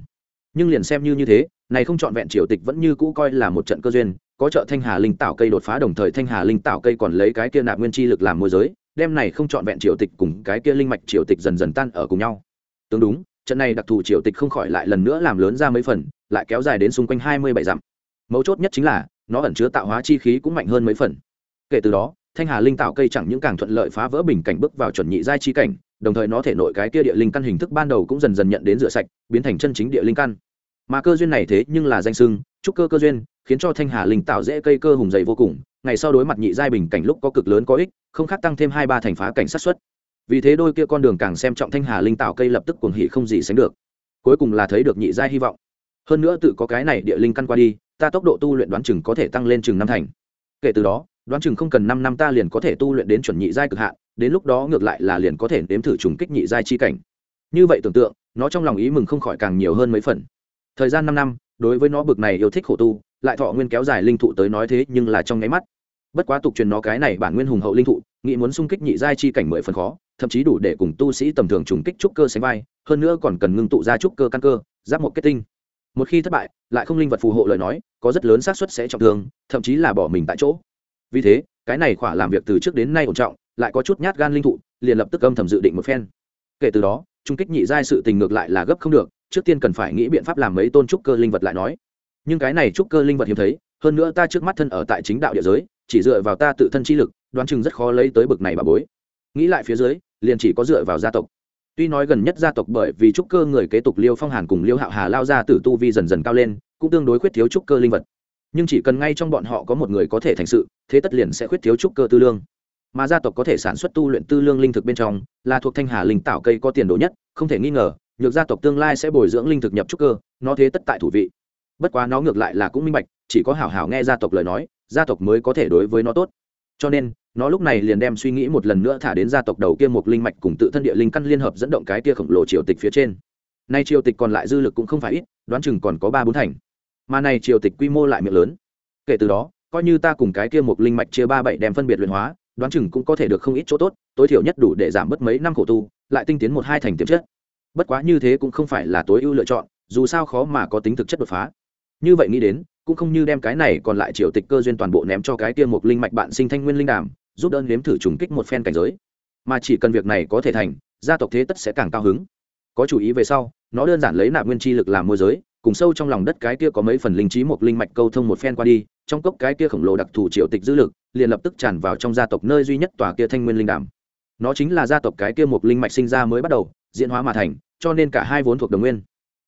Nhưng liền xem như như thế, này không trọn vẹn triều tịch vẫn như cũ coi là một trận cơ duyên, có trợ thanh hà linh tạo cây đột phá đồng thời thanh hà linh tạo cây còn lấy cái kia nạp nguyên chi lực làm môi giới, đem này không trọn vẹn triều tịch cùng cái kia linh mạch triều tịch dần dần tan ở cùng nhau. Tương đúng, trận này đặc thù triều tịch không khỏi lại lần nữa làm lớn ra mấy phần, lại kéo dài đến xung quanh hai mươi bảy dặm. Mấu chốt nhất chính là, nó ẩn chứa tạo hóa chi khí cũng mạnh hơn mấy phần. Kể từ đó thanh hà linh tạo cây chẳng những càng thuận lợi phá vỡ bình cảnh bước vào chuẩn nhị giai chi cảnh, đồng thời nó thể nội cái kia địa linh căn hình thức ban đầu cũng dần dần nhận đến rửa sạch, biến thành chân chính địa linh căn. Mà cơ duyên này thế nhưng là danh sưng trúc cơ cơ duyên, khiến cho thanh hà linh tạo dễ cây cơ hùng dày vô cùng, ngày sau đối mặt nhị giai bình cảnh lúc có cực lớn có ích, không khác tăng thêm hai ba thành phá cảnh sát xuất. Vì thế đôi kia con đường càng xem trọng thanh hà linh tạo cây lập tức cuồng hỉ không gì sánh được. Cuối cùng là thấy được nhị giai hy vọng. Hơn nữa tự có cái này địa linh căn qua đi, ta tốc độ tu luyện đoán chừng có thể tăng lên chừng năm thành. Kể từ đó đoán chừng không cần năm năm ta liền có thể tu luyện đến chuẩn nhị giai cực hạn, đến lúc đó ngược lại là liền có thể nếm thử trùng kích nhị giai chi cảnh. Như vậy tưởng tượng, nó trong lòng ý mừng không khỏi càng nhiều hơn mấy phần. Thời gian năm năm, đối với nó bực này yêu thích khổ tu, lại thọ nguyên kéo dài linh thụ tới nói thế nhưng là trong nháy mắt. Bất quá tục truyền nó cái này bản nguyên hùng hậu linh thụ, nghĩ muốn xung kích nhị giai chi cảnh mười phần khó, thậm chí đủ để cùng tu sĩ tầm thường trùng kích trúc cơ sánh vai, hơn nữa còn cần ngưng tụ ra trúc cơ căn cơ, giáp một kết tinh. Một khi thất bại, lại không linh vật phù hộ lời nói, có rất lớn xác suất sẽ trọng thương, thậm chí là bỏ mình tại chỗ vì thế, cái này khỏa làm việc từ trước đến nay ổn trọng, lại có chút nhát gan linh thụ, liền lập tức âm thầm dự định một phen. Kể từ đó, trung kích nhị giai sự tình ngược lại là gấp không được, trước tiên cần phải nghĩ biện pháp làm mấy tôn trúc cơ linh vật lại nói. Nhưng cái này trúc cơ linh vật hiếm thấy, hơn nữa ta trước mắt thân ở tại chính đạo địa giới, chỉ dựa vào ta tự thân chi lực, đoán chừng rất khó lấy tới bực này bà bối. Nghĩ lại phía dưới, liền chỉ có dựa vào gia tộc. Tuy nói gần nhất gia tộc bởi vì trúc cơ người kế tục liêu phong hàn cùng liêu hạo hà lao ra từ tu vi dần dần cao lên, cũng tương đối khuyết thiếu trúc cơ linh vật nhưng chỉ cần ngay trong bọn họ có một người có thể thành sự, thế tất liền sẽ khuyết thiếu trúc cơ tư lương. Mà gia tộc có thể sản xuất tu luyện tư lương linh thực bên trong, là thuộc thanh hà linh tạo cây có tiền đồ nhất, không thể nghi ngờ, nhược gia tộc tương lai sẽ bồi dưỡng linh thực nhập trúc cơ, nó thế tất tại thủ vị. Bất quá nó ngược lại là cũng minh bạch, chỉ có hảo hảo nghe gia tộc lời nói, gia tộc mới có thể đối với nó tốt. Cho nên, nó lúc này liền đem suy nghĩ một lần nữa thả đến gia tộc đầu kia một linh mạch cùng tự thân địa linh căn liên hợp dẫn động cái kia khổng lồ triều tịch phía trên. Nay triều tịch còn lại dư lực cũng không phải ít, đoán chừng còn có ba bốn thành mà này triều tịch quy mô lại miệng lớn. Kể từ đó, coi như ta cùng cái kia một linh mạch chia ba bảy đem phân biệt luyện hóa, đoán chừng cũng có thể được không ít chỗ tốt, tối thiểu nhất đủ để giảm bớt mấy năm khổ tu, lại tinh tiến một hai thành tiềm chất. Bất quá như thế cũng không phải là tối ưu lựa chọn, dù sao khó mà có tính thực chất đột phá. Như vậy nghĩ đến, cũng không như đem cái này còn lại triều tịch cơ duyên toàn bộ ném cho cái kia một linh mạch bạn sinh thanh nguyên linh đàm, giúp đỡ nếm thử trùng kích một phen cảnh giới. Mà chỉ cần việc này có thể thành, gia tộc thế tất sẽ càng cao hứng. Có chủ ý về sau, nó đơn giản lấy nạp nguyên chi lực làm môi giới cùng sâu trong lòng đất cái kia có mấy phần linh trí một linh mạch câu thông một phen qua đi, trong cốc cái kia khổng lồ đặc thù triều tịch dữ lực, liền lập tức tràn vào trong gia tộc nơi duy nhất tòa kia thanh nguyên linh đàm. Nó chính là gia tộc cái kia một linh mạch sinh ra mới bắt đầu, diễn hóa mà thành, cho nên cả hai vốn thuộc đồng nguyên.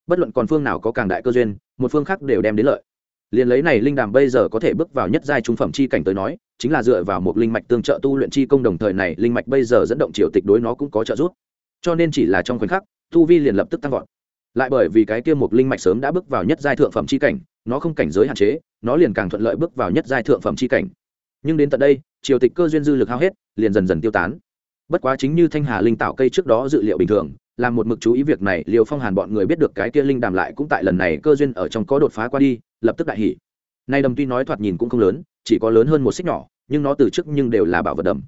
Bất luận còn phương nào có càng đại cơ duyên, một phương khác đều đem đến lợi. Liền lấy này linh đàm bây giờ có thể bước vào nhất giai trung phẩm chi cảnh tới nói, chính là dựa vào một linh mạch tương trợ tu luyện chi công đồng thời này linh mạch bây giờ dẫn động triều tịch đối nó cũng có trợ giúp. Cho nên chỉ là trong khoảnh khắc, tu vi liền lập tức tăng vọt lại bởi vì cái kia một linh mạch sớm đã bước vào nhất giai thượng phẩm chi cảnh, nó không cảnh giới hạn chế, nó liền càng thuận lợi bước vào nhất giai thượng phẩm chi cảnh. Nhưng đến tận đây, triều tịch cơ duyên dư lực hao hết, liền dần dần tiêu tán. Bất quá chính như thanh hà linh tạo cây trước đó dự liệu bình thường, làm một mực chú ý việc này liều phong hàn bọn người biết được cái kia linh đàm lại cũng tại lần này cơ duyên ở trong có đột phá qua đi, lập tức đại hỉ. Nay đầm tuy nói thoạt nhìn cũng không lớn, chỉ có lớn hơn một xích nhỏ, nhưng nó từ trước nhưng đều là bảo vật đầm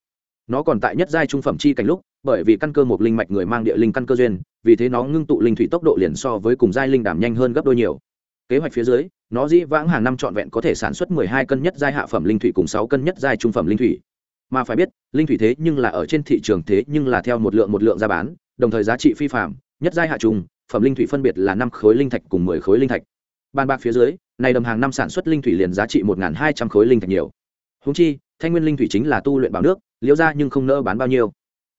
nó còn tại nhất giai trung phẩm chi cảnh lúc, bởi vì căn cơ một linh mạch người mang địa linh căn cơ duyên, vì thế nó ngưng tụ linh thủy tốc độ liền so với cùng giai linh đảm nhanh hơn gấp đôi nhiều. Kế hoạch phía dưới, nó dĩ vãng hàng năm trọn vẹn có thể sản xuất mười hai cân nhất giai hạ phẩm linh thủy cùng sáu cân nhất giai trung phẩm linh thủy. Mà phải biết, linh thủy thế nhưng là ở trên thị trường thế nhưng là theo một lượng một lượng ra bán, đồng thời giá trị phi phạm nhất giai hạ trùng, phẩm linh thủy phân biệt là năm khối linh thạch cùng mười khối linh thạch. Bàn bạc phía dưới này đầm hàng năm sản xuất linh thủy liền giá trị một hai trăm khối linh thạch nhiều. Húng chi thanh nguyên linh thủy chính là tu luyện bảo nước, liêu ra nhưng không nỡ bán bao nhiêu.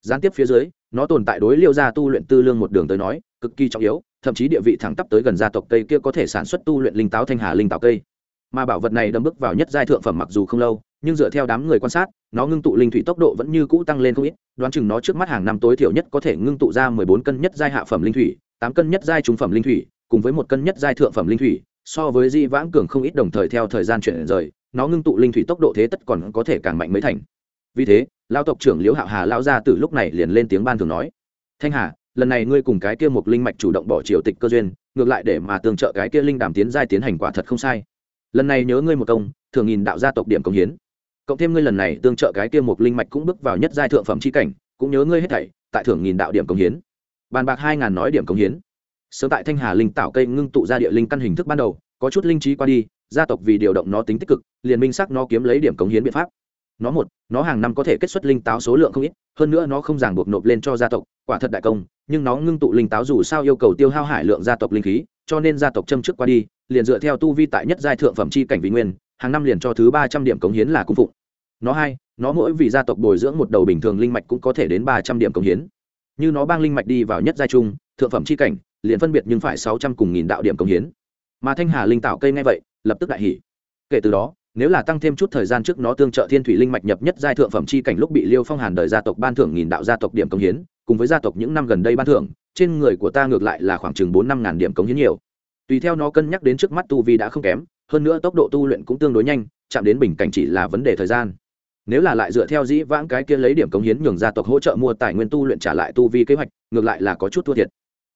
Gián tiếp phía dưới, nó tồn tại đối liêu ra tu luyện tư lương một đường tới nói, cực kỳ trọng yếu, thậm chí địa vị thẳng tắp tới gần gia tộc cây kia có thể sản xuất tu luyện linh táo thanh hà linh táo cây. Mà bảo vật này đâm bước vào nhất giai thượng phẩm mặc dù không lâu, nhưng dựa theo đám người quan sát, nó ngưng tụ linh thủy tốc độ vẫn như cũ tăng lên không ít, đoán chừng nó trước mắt hàng năm tối thiểu nhất có thể ngưng tụ ra mười bốn cân nhất giai hạ phẩm linh thủy, tám cân nhất giai trung phẩm linh thủy, cùng với một cân nhất giai thượng phẩm linh thủy, so với di vãng cường không ít đồng thời theo thời gian chuyển rời nó ngưng tụ linh thủy tốc độ thế tất còn có thể càng mạnh mới thành. Vì thế, lao tộc trưởng liễu hạo hà lao ra từ lúc này liền lên tiếng ban thường nói, thanh hà, lần này ngươi cùng cái kia một linh mạch chủ động bỏ triều tịch cơ duyên, ngược lại để mà tương trợ cái kia linh đàm tiến giai tiến hành quả thật không sai. Lần này nhớ ngươi một công, thường nghìn đạo gia tộc điểm công hiến. Cộng thêm ngươi lần này tương trợ cái kia một linh mạch cũng bước vào nhất giai thượng phẩm chi cảnh, cũng nhớ ngươi hết thảy, tại thưởng nghìn đạo điểm công hiến. Bàn bạc hai ngàn nói điểm công hiến. Sớm tại thanh hà linh tạo cây ngưng tụ ra địa linh căn hình thức ban đầu, có chút linh trí qua đi gia tộc vì điều động nó tính tích cực, liền minh sắc nó kiếm lấy điểm cống hiến biện pháp. Nó một, nó hàng năm có thể kết xuất linh táo số lượng không ít, hơn nữa nó không ràng buộc nộp lên cho gia tộc, quả thật đại công, nhưng nó ngưng tụ linh táo dù sao yêu cầu tiêu hao hải lượng gia tộc linh khí, cho nên gia tộc châm trước qua đi, liền dựa theo tu vi tại nhất giai thượng phẩm chi cảnh vị nguyên, hàng năm liền cho thứ ba trăm điểm cống hiến là cung phụng. Nó hai, nó mỗi vì gia tộc bồi dưỡng một đầu bình thường linh mạch cũng có thể đến ba trăm điểm cống hiến. Như nó bang linh mạch đi vào nhất giai trung, thượng phẩm chi cảnh, liền phân biệt nhưng phải sáu trăm cùng nghìn đạo điểm cống hiến. Mà thanh hà linh tạo cây ngay vậy lập tức đại hỉ. Kể từ đó, nếu là tăng thêm chút thời gian trước nó tương trợ thiên thủy linh mạch nhập nhất giai thượng phẩm chi cảnh lúc bị liêu phong hàn đời gia tộc ban thưởng nghìn đạo gia tộc điểm cống hiến, cùng với gia tộc những năm gần đây ban thưởng, trên người của ta ngược lại là khoảng chừng bốn năm ngàn điểm cống hiến nhiều. Tùy theo nó cân nhắc đến trước mắt tu vi đã không kém, hơn nữa tốc độ tu luyện cũng tương đối nhanh, chạm đến bình cảnh chỉ là vấn đề thời gian. Nếu là lại dựa theo dĩ vãng cái kia lấy điểm cống hiến nhường gia tộc hỗ trợ mua tài nguyên tu luyện trả lại tu vi kế hoạch, ngược lại là có chút thua thiệt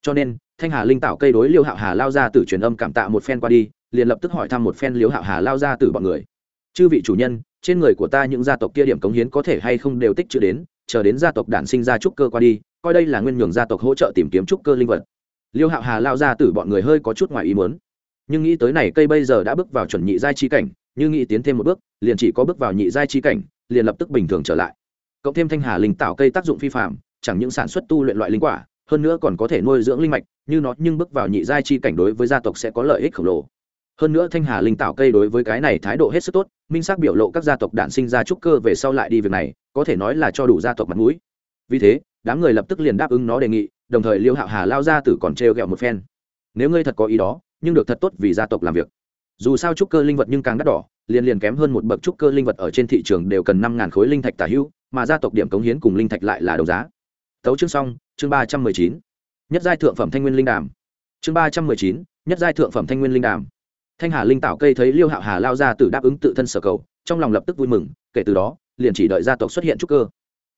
cho nên, thanh hà linh tạo cây đối liêu hạo hà lao ra từ truyền âm cảm tạ một phen qua đi, liền lập tức hỏi thăm một phen liêu hạo hà lao ra từ bọn người. Chư vị chủ nhân, trên người của ta những gia tộc kia điểm cống hiến có thể hay không đều tích chữ đến, chờ đến gia tộc đản sinh ra trúc cơ qua đi, coi đây là nguyên nhường gia tộc hỗ trợ tìm kiếm trúc cơ linh vật. Liêu hạo hà lao ra từ bọn người hơi có chút ngoài ý muốn. Nhưng nghĩ tới này, cây bây giờ đã bước vào chuẩn nhị giai chi cảnh, như nghĩ tiến thêm một bước, liền chỉ có bước vào nhị giai chi cảnh, liền lập tức bình thường trở lại. Cộng thêm thanh hà linh tạo cây tác dụng phi phạm chẳng những sản xuất tu luyện loại linh quả hơn nữa còn có thể nuôi dưỡng linh mạch, như nó nhưng bước vào nhị giai chi cảnh đối với gia tộc sẽ có lợi ích khổng lồ. Hơn nữa thanh hà linh tạo cây đối với cái này thái độ hết sức tốt, minh xác biểu lộ các gia tộc đản sinh ra trúc cơ về sau lại đi việc này, có thể nói là cho đủ gia tộc mặt mũi. Vì thế, đám người lập tức liền đáp ứng nó đề nghị, đồng thời liêu hạo hà lao ra tử còn trêu ghẹo một phen. Nếu ngươi thật có ý đó, nhưng được thật tốt vì gia tộc làm việc. Dù sao trúc cơ linh vật nhưng càng đắt đỏ, liền liền kém hơn một bậc trúc cơ linh vật ở trên thị trường đều cần năm ngàn khối linh thạch tả hữu, mà gia tộc điểm cống hiến cùng linh thạch lại là đấu giá. Tấu chương xong chương ba trăm mười chín, nhất giai thượng phẩm thanh nguyên linh đàm. Chương ba trăm mười chín, nhất giai thượng phẩm thanh nguyên linh đàm. Thanh hà linh tạo cây thấy liêu hạo hà lao ra từ đáp ứng tự thân sở cầu, trong lòng lập tức vui mừng, kể từ đó, liền chỉ đợi gia tộc xuất hiện trúc cơ.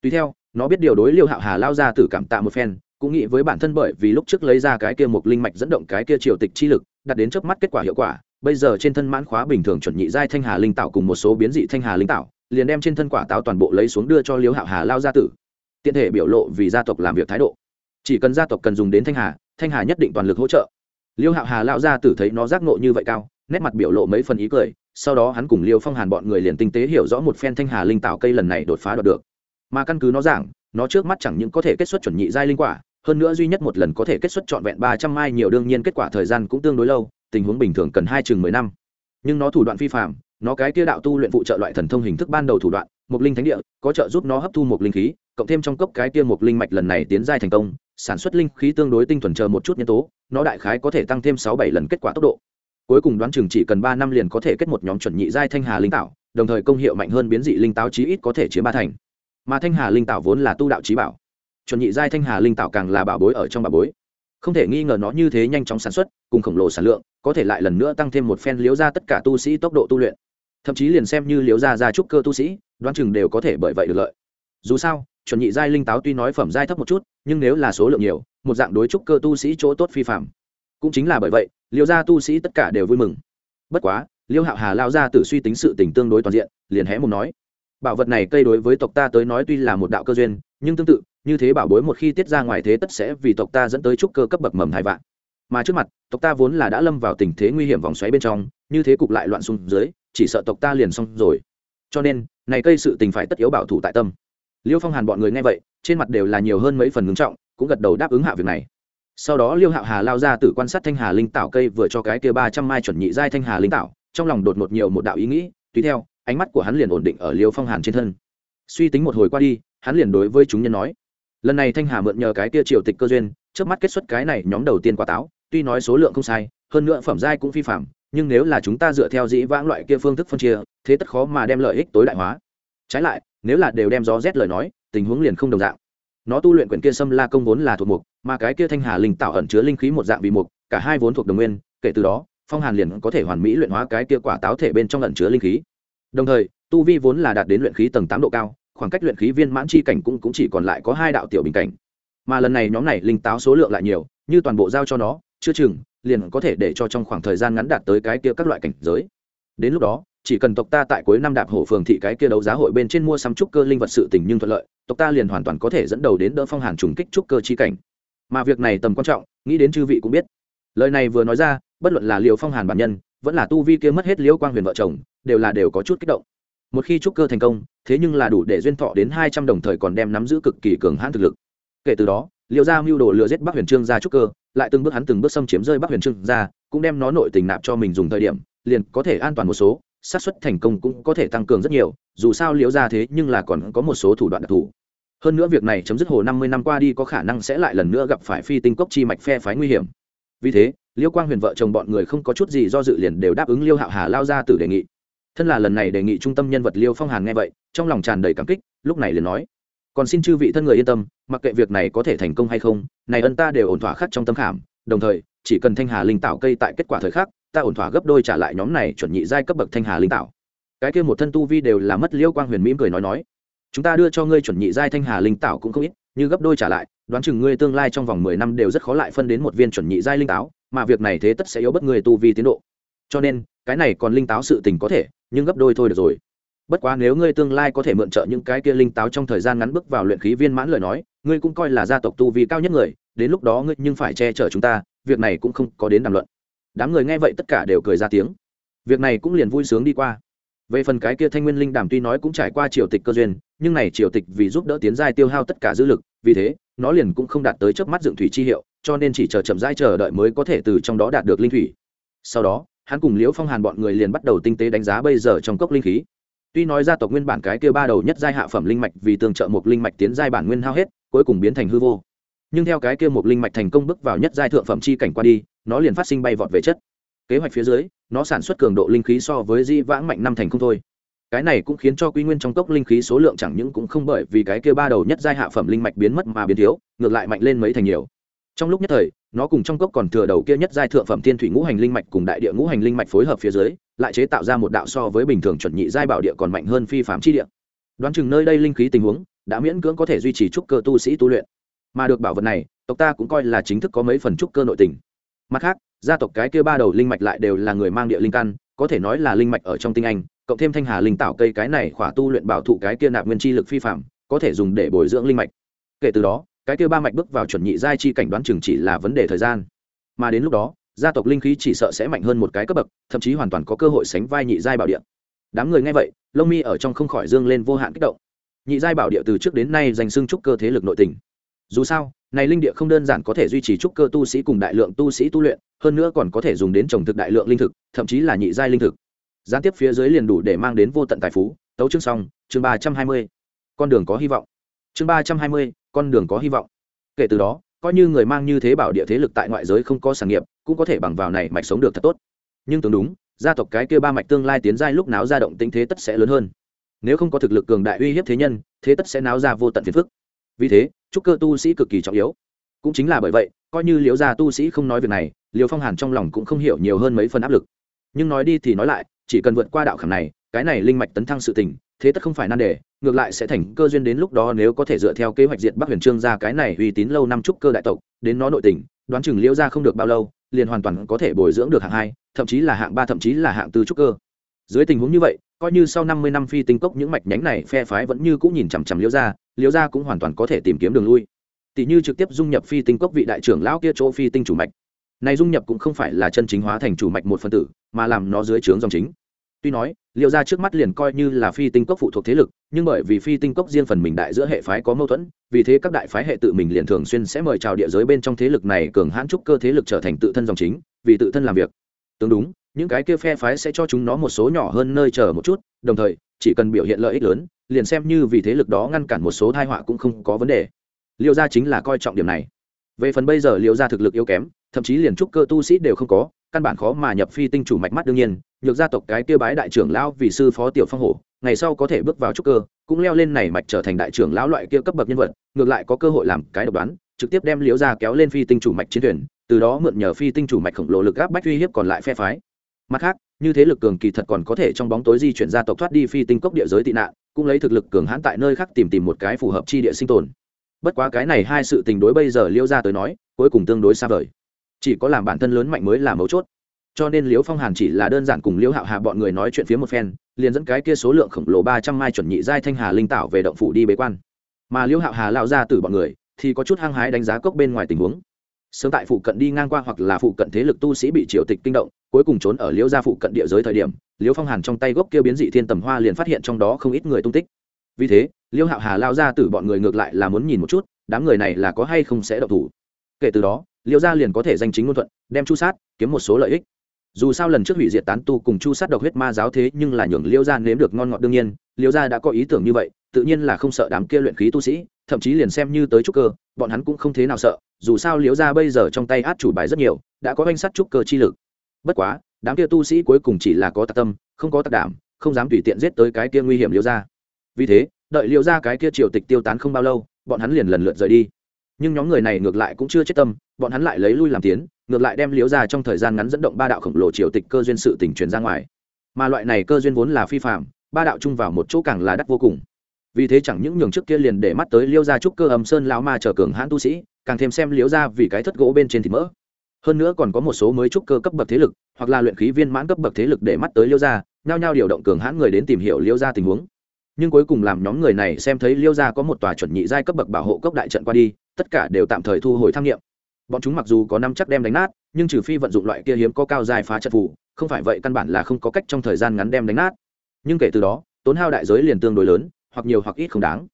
Tùy theo, nó biết điều đối liêu hạo hà lao ra từ cảm tạ một phen, cũng nghĩ với bản thân bởi vì lúc trước lấy ra cái kia một linh mạch dẫn động cái kia triều tịch chi lực đặt đến trước mắt kết quả hiệu quả, bây giờ trên thân mãn khóa bình thường chuẩn nhị giai thanh hà linh tạo cùng một số biến dị thanh hà linh tạo liền đem trên thân quả táo toàn bộ lấy xuống đưa cho liêu hạo hà lao gia tử tiện thể biểu lộ vì gia tộc làm việc thái độ. Chỉ cần gia tộc cần dùng đến thanh hà thanh hà nhất định toàn lực hỗ trợ. Liêu hạo hà lao gia tử thấy nó giác nộ như vậy cao, nét mặt biểu lộ mấy phần ý cười, sau đó hắn cùng liêu phong hàn bọn người liền tinh tế hiểu rõ một phen thanh hà linh tạo cây lần này đột phá đoạt được. Mà căn cứ nó giảng, nó trước mắt chẳng những có thể kết xuất chuẩn nhị giai linh quả, hơn nữa duy nhất một lần có thể kết xuất trọn vẹn ba trăm mai nhiều đương nhiên kết quả thời gian cũng tương đối lâu, tình huống bình thường cần hai chừng mười năm. Nhưng nó thủ đoạn phi phạm nó cái kia đạo tu luyện phụ trợ loại thần thông hình thức ban đầu thủ đoạn một linh thánh địa, có trợ giúp nó hấp thu một linh khí cộng thêm trong cốc cái kia một linh mạch lần này tiến giai thành công, sản xuất linh khí tương đối tinh thuần chờ một chút nhân tố, nó đại khái có thể tăng thêm sáu bảy lần kết quả tốc độ. Cuối cùng đoán chừng chỉ cần ba năm liền có thể kết một nhóm chuẩn nhị giai thanh hà linh tạo, đồng thời công hiệu mạnh hơn biến dị linh táo chí ít có thể chiếm ba thành. Mà thanh hà linh tạo vốn là tu đạo trí bảo. Chuẩn nhị giai thanh hà linh tạo càng là bảo bối ở trong bảo bối. Không thể nghi ngờ nó như thế nhanh chóng sản xuất, cùng khổng lồ sản lượng, có thể lại lần nữa tăng thêm một phen liếu ra tất cả tu sĩ tốc độ tu luyện. Thậm chí liền xem như liếu ra ra trúc cơ tu sĩ, đoán chừng đều có thể bởi vậy được lợi. Dù sao chuẩn nhị giai linh táo tuy nói phẩm giai thấp một chút, nhưng nếu là số lượng nhiều, một dạng đối trúc cơ tu sĩ chỗ tốt phi phạm cũng chính là bởi vậy, liêu gia tu sĩ tất cả đều vui mừng. Bất quá, liêu hạo hà lao ra tự suy tính sự tình tương đối toàn diện, liền hé một nói, bảo vật này cây đối với tộc ta tới nói tuy là một đạo cơ duyên, nhưng tương tự, như thế bảo bối một khi tiết ra ngoài thế tất sẽ vì tộc ta dẫn tới trúc cơ cấp bậc mầm hai vạn. Mà trước mặt, tộc ta vốn là đã lâm vào tình thế nguy hiểm vòng xoáy bên trong, như thế cục lại loạn xung dưới, chỉ sợ tộc ta liền xong rồi. Cho nên, này cây sự tình phải tất yếu bảo thủ tại tâm liêu phong hàn bọn người nghe vậy, trên mặt đều là nhiều hơn mấy phần ngưng trọng, cũng gật đầu đáp ứng hạ việc này. Sau đó liêu hạo hà lao ra tự quan sát thanh hà linh tạo cây vừa cho cái kia ba trăm mai chuẩn nhị giai thanh hà linh tạo trong lòng đột ngột nhiều một đạo ý nghĩ, tùy theo, ánh mắt của hắn liền ổn định ở liêu phong hàn trên thân. Suy tính một hồi qua đi, hắn liền đối với chúng nhân nói, lần này thanh hà mượn nhờ cái kia triều tịch cơ duyên, trước mắt kết xuất cái này nhóm đầu tiên quả táo, tuy nói số lượng không sai, hơn nữa phẩm giai cũng phi phạm nhưng nếu là chúng ta dựa theo dĩ vãng loại kia phương thức phân chia, thế tất khó mà đem lợi ích tối đại hóa. Trái lại nếu là đều đem gió rét lời nói tình huống liền không đồng dạng. Nó tu luyện quyển kia xâm la công vốn là thuộc mục mà cái kia thanh hà linh tạo ẩn chứa linh khí một dạng vì mục cả hai vốn thuộc đồng nguyên kể từ đó phong hàn liền có thể hoàn mỹ luyện hóa cái kia quả táo thể bên trong ẩn chứa linh khí. Đồng thời tu vi vốn là đạt đến luyện khí tầng tám độ cao khoảng cách luyện khí viên mãn chi cảnh cũng, cũng chỉ còn lại có hai đạo tiểu bình cảnh. Mà lần này nhóm này linh táo số lượng lại nhiều như toàn bộ giao cho nó chưa chừng liền có thể để cho trong khoảng thời gian ngắn đạt tới cái kia các loại cảnh giới. Đến lúc đó chỉ cần tộc ta tại cuối năm đạp hổ phường thị cái kia đấu giá hội bên trên mua sắm trúc cơ linh vật sự tình nhưng thuận lợi, tộc ta liền hoàn toàn có thể dẫn đầu đến đỡ phong hàn trùng kích trúc cơ chi cảnh. Mà việc này tầm quan trọng, nghĩ đến chư vị cũng biết. Lời này vừa nói ra, bất luận là liệu phong hàn bản nhân, vẫn là tu vi kia mất hết liễu quang huyền vợ chồng, đều là đều có chút kích động. Một khi trúc cơ thành công, thế nhưng là đủ để duyên thọ đến hai trăm đồng thời còn đem nắm giữ cực kỳ cường hãn thực lực. Kể từ đó liệu ra mưu đồ lừa giết bắc huyền trương ra trúc cơ, lại từng bước hắn từng bước xâm chiếm rơi bắc huyền trương ra cũng đem nó nội tình nạp cho mình dùng thời điểm, liền có thể an toàn một số xác suất thành công cũng có thể tăng cường rất nhiều, dù sao liễu ra thế nhưng là còn có một số thủ đoạn đặc thù. Hơn nữa việc này chấm dứt hồ năm mươi năm qua đi có khả năng sẽ lại lần nữa gặp phải phi tinh cốc chi mạch phe phái nguy hiểm. Vì thế, liễu quang huyền vợ chồng bọn người không có chút gì do dự liền đều đáp ứng liêu hạo hà lao ra từ đề nghị. Thân là lần này đề nghị trung tâm nhân vật liêu phong hàn nghe vậy, trong lòng tràn đầy cảm kích, lúc này liền nói, còn xin chư vị thân người yên tâm, mặc kệ việc này có thể thành công hay không, này ân ta đều ổn thỏa khắc trong tâm khảm, đồng thời, chỉ cần thanh hà linh tạo cây tại kết quả thời khắc ta ổn thỏa gấp đôi trả lại nhóm này chuẩn nhị giai cấp bậc thanh hà linh tạo. Cái kia một thân tu vi đều là mất liêu quang huyền mỹ cười nói nói. Chúng ta đưa cho ngươi chuẩn nhị giai thanh hà linh tạo cũng không ít, như gấp đôi trả lại, đoán chừng ngươi tương lai trong vòng mười năm đều rất khó lại phân đến một viên chuẩn nhị giai linh táo, mà việc này thế tất sẽ yếu bất người tu vi tiến độ. Cho nên, cái này còn linh táo sự tình có thể, nhưng gấp đôi thôi được rồi. Bất quá nếu ngươi tương lai có thể mượn trợ những cái kia linh táo trong thời gian ngắn bước vào luyện khí viên mãn lời nói, ngươi cũng coi là gia tộc tu vi cao nhất người, đến lúc đó ngươi nhưng phải che chở chúng ta, việc này cũng không có đến đàm luận đám người nghe vậy tất cả đều cười ra tiếng. Việc này cũng liền vui sướng đi qua. Về phần cái kia thanh nguyên linh đàm tuy nói cũng trải qua triều tịch cơ duyên, nhưng này triều tịch vì giúp đỡ tiến giai tiêu hao tất cả dư lực, vì thế, nó liền cũng không đạt tới trước mắt dựng thủy chi hiệu, cho nên chỉ chờ chậm rãi chờ đợi mới có thể từ trong đó đạt được linh thủy. Sau đó, hắn cùng liễu phong hàn bọn người liền bắt đầu tinh tế đánh giá bây giờ trong cốc linh khí. Tuy nói gia tộc nguyên bản cái kia ba đầu nhất giai hạ phẩm linh mạch vì tương trợ một linh mạch tiến giai bản nguyên hao hết, cuối cùng biến thành hư vô. Nhưng theo cái kia một linh mạch thành công bước vào nhất giai thượng phẩm chi cảnh qua đi nó liền phát sinh bay vọt về chất. Kế hoạch phía dưới, nó sản xuất cường độ linh khí so với di vãng mạnh năm thành không thôi. Cái này cũng khiến cho quy nguyên trong cốc linh khí số lượng chẳng những cũng không bởi vì cái kia ba đầu nhất giai hạ phẩm linh mạch biến mất mà biến thiếu, ngược lại mạnh lên mấy thành nhiều. Trong lúc nhất thời, nó cùng trong cốc còn thừa đầu kia nhất giai thượng phẩm thiên thủy ngũ hành linh mạch cùng đại địa ngũ hành linh mạch phối hợp phía dưới, lại chế tạo ra một đạo so với bình thường chuẩn nhị giai bảo địa còn mạnh hơn phi phạm chi địa. Đoán chừng nơi đây linh khí tình huống, đã miễn cưỡng có thể duy trì trúc cơ tu sĩ tu luyện. Mà được bảo vật này, tộc ta cũng coi là chính thức có mấy phần trúc cơ nội tình mặt khác, gia tộc cái kia ba đầu linh mạch lại đều là người mang địa linh căn, có thể nói là linh mạch ở trong tinh anh, cộng thêm thanh hà linh tạo cây cái này khỏa tu luyện bảo thụ cái kia nạp nguyên chi lực phi phạm, có thể dùng để bồi dưỡng linh mạch. Kể từ đó, cái kia ba mạch bước vào chuẩn nhị giai chi cảnh đoán chừng chỉ là vấn đề thời gian. Mà đến lúc đó, gia tộc linh khí chỉ sợ sẽ mạnh hơn một cái cấp bậc, thậm chí hoàn toàn có cơ hội sánh vai nhị giai bảo địa. Đám người nghe vậy, lông mi ở trong không khỏi dương lên vô hạn kích động. Nhị giai bảo địa từ trước đến nay dành xưng trúc cơ thế lực nội tình dù sao, này linh địa không đơn giản có thể duy trì trúc cơ tu sĩ cùng đại lượng tu sĩ tu luyện, hơn nữa còn có thể dùng đến trồng thực đại lượng linh thực, thậm chí là nhị giai linh thực. Gián tiếp phía dưới liền đủ để mang đến vô tận tài phú. Tấu chương xong, chương ba trăm hai mươi. Con đường có hy vọng. Chương ba trăm hai mươi, con đường có hy vọng. Kể từ đó, coi như người mang như thế bảo địa thế lực tại ngoại giới không có sản nghiệp, cũng có thể bằng vào này mạch sống được thật tốt. Nhưng tưởng đúng, gia tộc cái kia ba mạch tương lai tiến giai lúc náo ra động tính thế tất sẽ lớn hơn. Nếu không có thực lực cường đại uy hiếp thế nhân, thế tất sẽ náo ra vô tận phiền phức vì thế, trúc cơ tu sĩ cực kỳ trọng yếu. Cũng chính là bởi vậy, coi như liễu gia tu sĩ không nói việc này liều phong hàn trong lòng cũng không hiểu nhiều hơn mấy phần áp lực. Nhưng nói đi thì nói lại, chỉ cần vượt qua đạo khảm này, cái này linh mạch tấn thăng sự tình, thế tất không phải nan đề, ngược lại sẽ thành cơ duyên đến lúc đó nếu có thể dựa theo kế hoạch diệt bắc huyền trương ra cái này uy tín lâu năm trúc cơ đại tộc, đến nó nội tình, đoán chừng liễu ra không được bao lâu, liền hoàn toàn có thể bồi dưỡng được hạng hai, thậm chí là hạng ba, thậm chí là hạng tư trúc cơ dưới tình huống như vậy, coi như sau năm mươi năm phi tinh cốc những mạch nhánh này phe phái vẫn như cũng nhìn chằm chằm liễu ra liễu ra cũng hoàn toàn có thể tìm kiếm đường lui. Tỷ như trực tiếp dung nhập phi tinh cốc vị đại trưởng lão kia chỗ phi tinh chủ mạch. Này dung nhập cũng không phải là chân chính hóa thành chủ mạch một phân tử, mà làm nó dưới trướng dòng chính. Tuy nói liệu ra trước mắt liền coi như là phi tinh cốc phụ thuộc thế lực, nhưng bởi vì phi tinh cốc riêng phần mình đại giữa hệ phái có mâu thuẫn, vì thế các đại phái hệ tự mình liền thường xuyên sẽ mời chào địa giới bên trong thế lực này cường hãn trúc cơ thế lực trở thành tự thân dòng chính, vì tự thân làm việc. Tương đúng những cái kia phe phái sẽ cho chúng nó một số nhỏ hơn nơi chờ một chút, đồng thời, chỉ cần biểu hiện lợi ích lớn, liền xem như vì thế lực đó ngăn cản một số thai họa cũng không có vấn đề. Liệu ra chính là coi trọng điểm này. Về phần bây giờ liệu ra thực lực yếu kém, thậm chí liền trúc cơ tu sĩ đều không có, căn bản khó mà nhập phi tinh chủ mạch mắt đương nhiên, nhược gia tộc cái kia bái đại trưởng lão vì sư phó tiểu phong hổ, ngày sau có thể bước vào trúc cơ, cũng leo lên này mạch trở thành đại trưởng lão loại kia cấp bậc nhân vật, ngược lại có cơ hội làm cái độc đoán, trực tiếp đem liễu gia kéo lên phi tinh chủ mạch chiến thuyền, từ đó mượn nhờ phi tinh chủ mạch khổng lồ lực áp bách uy hiếp còn lại phe phái mặt khác, như thế lực cường kỳ thật còn có thể trong bóng tối di chuyển gia tộc thoát đi phi tinh cốc địa giới tị nạn, cũng lấy thực lực cường hãn tại nơi khác tìm tìm một cái phù hợp chi địa sinh tồn. Bất quá cái này hai sự tình đối bây giờ liễu ra tới nói, cuối cùng tương đối xa vời. Chỉ có làm bản thân lớn mạnh mới là mấu chốt. Cho nên liễu phong hàn chỉ là đơn giản cùng liễu hạo hà bọn người nói chuyện phía một phen, liền dẫn cái kia số lượng khổng lồ ba trăm mai chuẩn nhị giai thanh hà linh tạo về động phủ đi bế quan. Mà liễu hạo hà lao ra từ bọn người, thì có chút hăng hái đánh giá cốc bên ngoài tình huống sớm tại phụ cận đi ngang qua hoặc là phụ cận thế lực tu sĩ bị triều tịch kinh động, cuối cùng trốn ở liễu gia phụ cận địa giới thời điểm, liễu phong hàn trong tay gốc kia biến dị thiên tầm hoa liền phát hiện trong đó không ít người tung tích. Vì thế, liễu hạo hà lao ra từ bọn người ngược lại là muốn nhìn một chút, đám người này là có hay không sẽ độc thủ. Kể từ đó, liễu gia liền có thể danh chính ngôn thuận, đem chu sát kiếm một số lợi ích. Dù sao lần trước hủy diệt tán tu cùng chu sát độc huyết ma giáo thế nhưng là nhường liễu gia nếm được ngon ngọt đương nhiên, liễu gia đã có ý tưởng như vậy, tự nhiên là không sợ đám kia luyện khí tu sĩ, thậm chí liền xem như tới trúc cơ bọn hắn cũng không thế nào sợ, dù sao liễu gia bây giờ trong tay át chủ bài rất nhiều, đã có danh sắt trúc cơ chi lực. Bất quá, đám kia tu sĩ cuối cùng chỉ là có tạc tâm, không có tạc đảm, không dám tùy tiện giết tới cái kia nguy hiểm liễu gia. Vì thế, đợi liễu gia cái kia triều tịch tiêu tán không bao lâu, bọn hắn liền lần lượt rời đi. Nhưng nhóm người này ngược lại cũng chưa chết tâm, bọn hắn lại lấy lui làm tiến, ngược lại đem liễu ra trong thời gian ngắn dẫn động ba đạo khổng lồ triều tịch cơ duyên sự tỉnh truyền ra ngoài. Mà loại này cơ duyên vốn là phi phạm ba đạo chung vào một chỗ càng là đắt vô cùng vì thế chẳng những nhường trước kia liền để mắt tới liêu gia trúc cơ ầm sơn lão ma trở cường hãn tu sĩ, càng thêm xem Liêu gia vì cái thất gỗ bên trên thịt mỡ. Hơn nữa còn có một số mới trúc cơ cấp bậc thế lực, hoặc là luyện khí viên mãn cấp bậc thế lực để mắt tới liêu gia, nhao nhao điều động cường hãn người đến tìm hiểu liêu gia tình huống. Nhưng cuối cùng làm nhóm người này xem thấy liêu gia có một tòa chuẩn nhị giai cấp bậc bảo hộ cốc đại trận qua đi, tất cả đều tạm thời thu hồi tham nghiệm. Bọn chúng mặc dù có năm chắc đem đánh nát, nhưng trừ phi vận dụng loại kia hiếm có cao dài phá trận phủ không phải vậy căn bản là không có cách trong thời gian ngắn đem đánh nát. Nhưng kể từ đó, tốn hao đại giới liền tương đối lớn hoặc nhiều hoặc ít không đáng.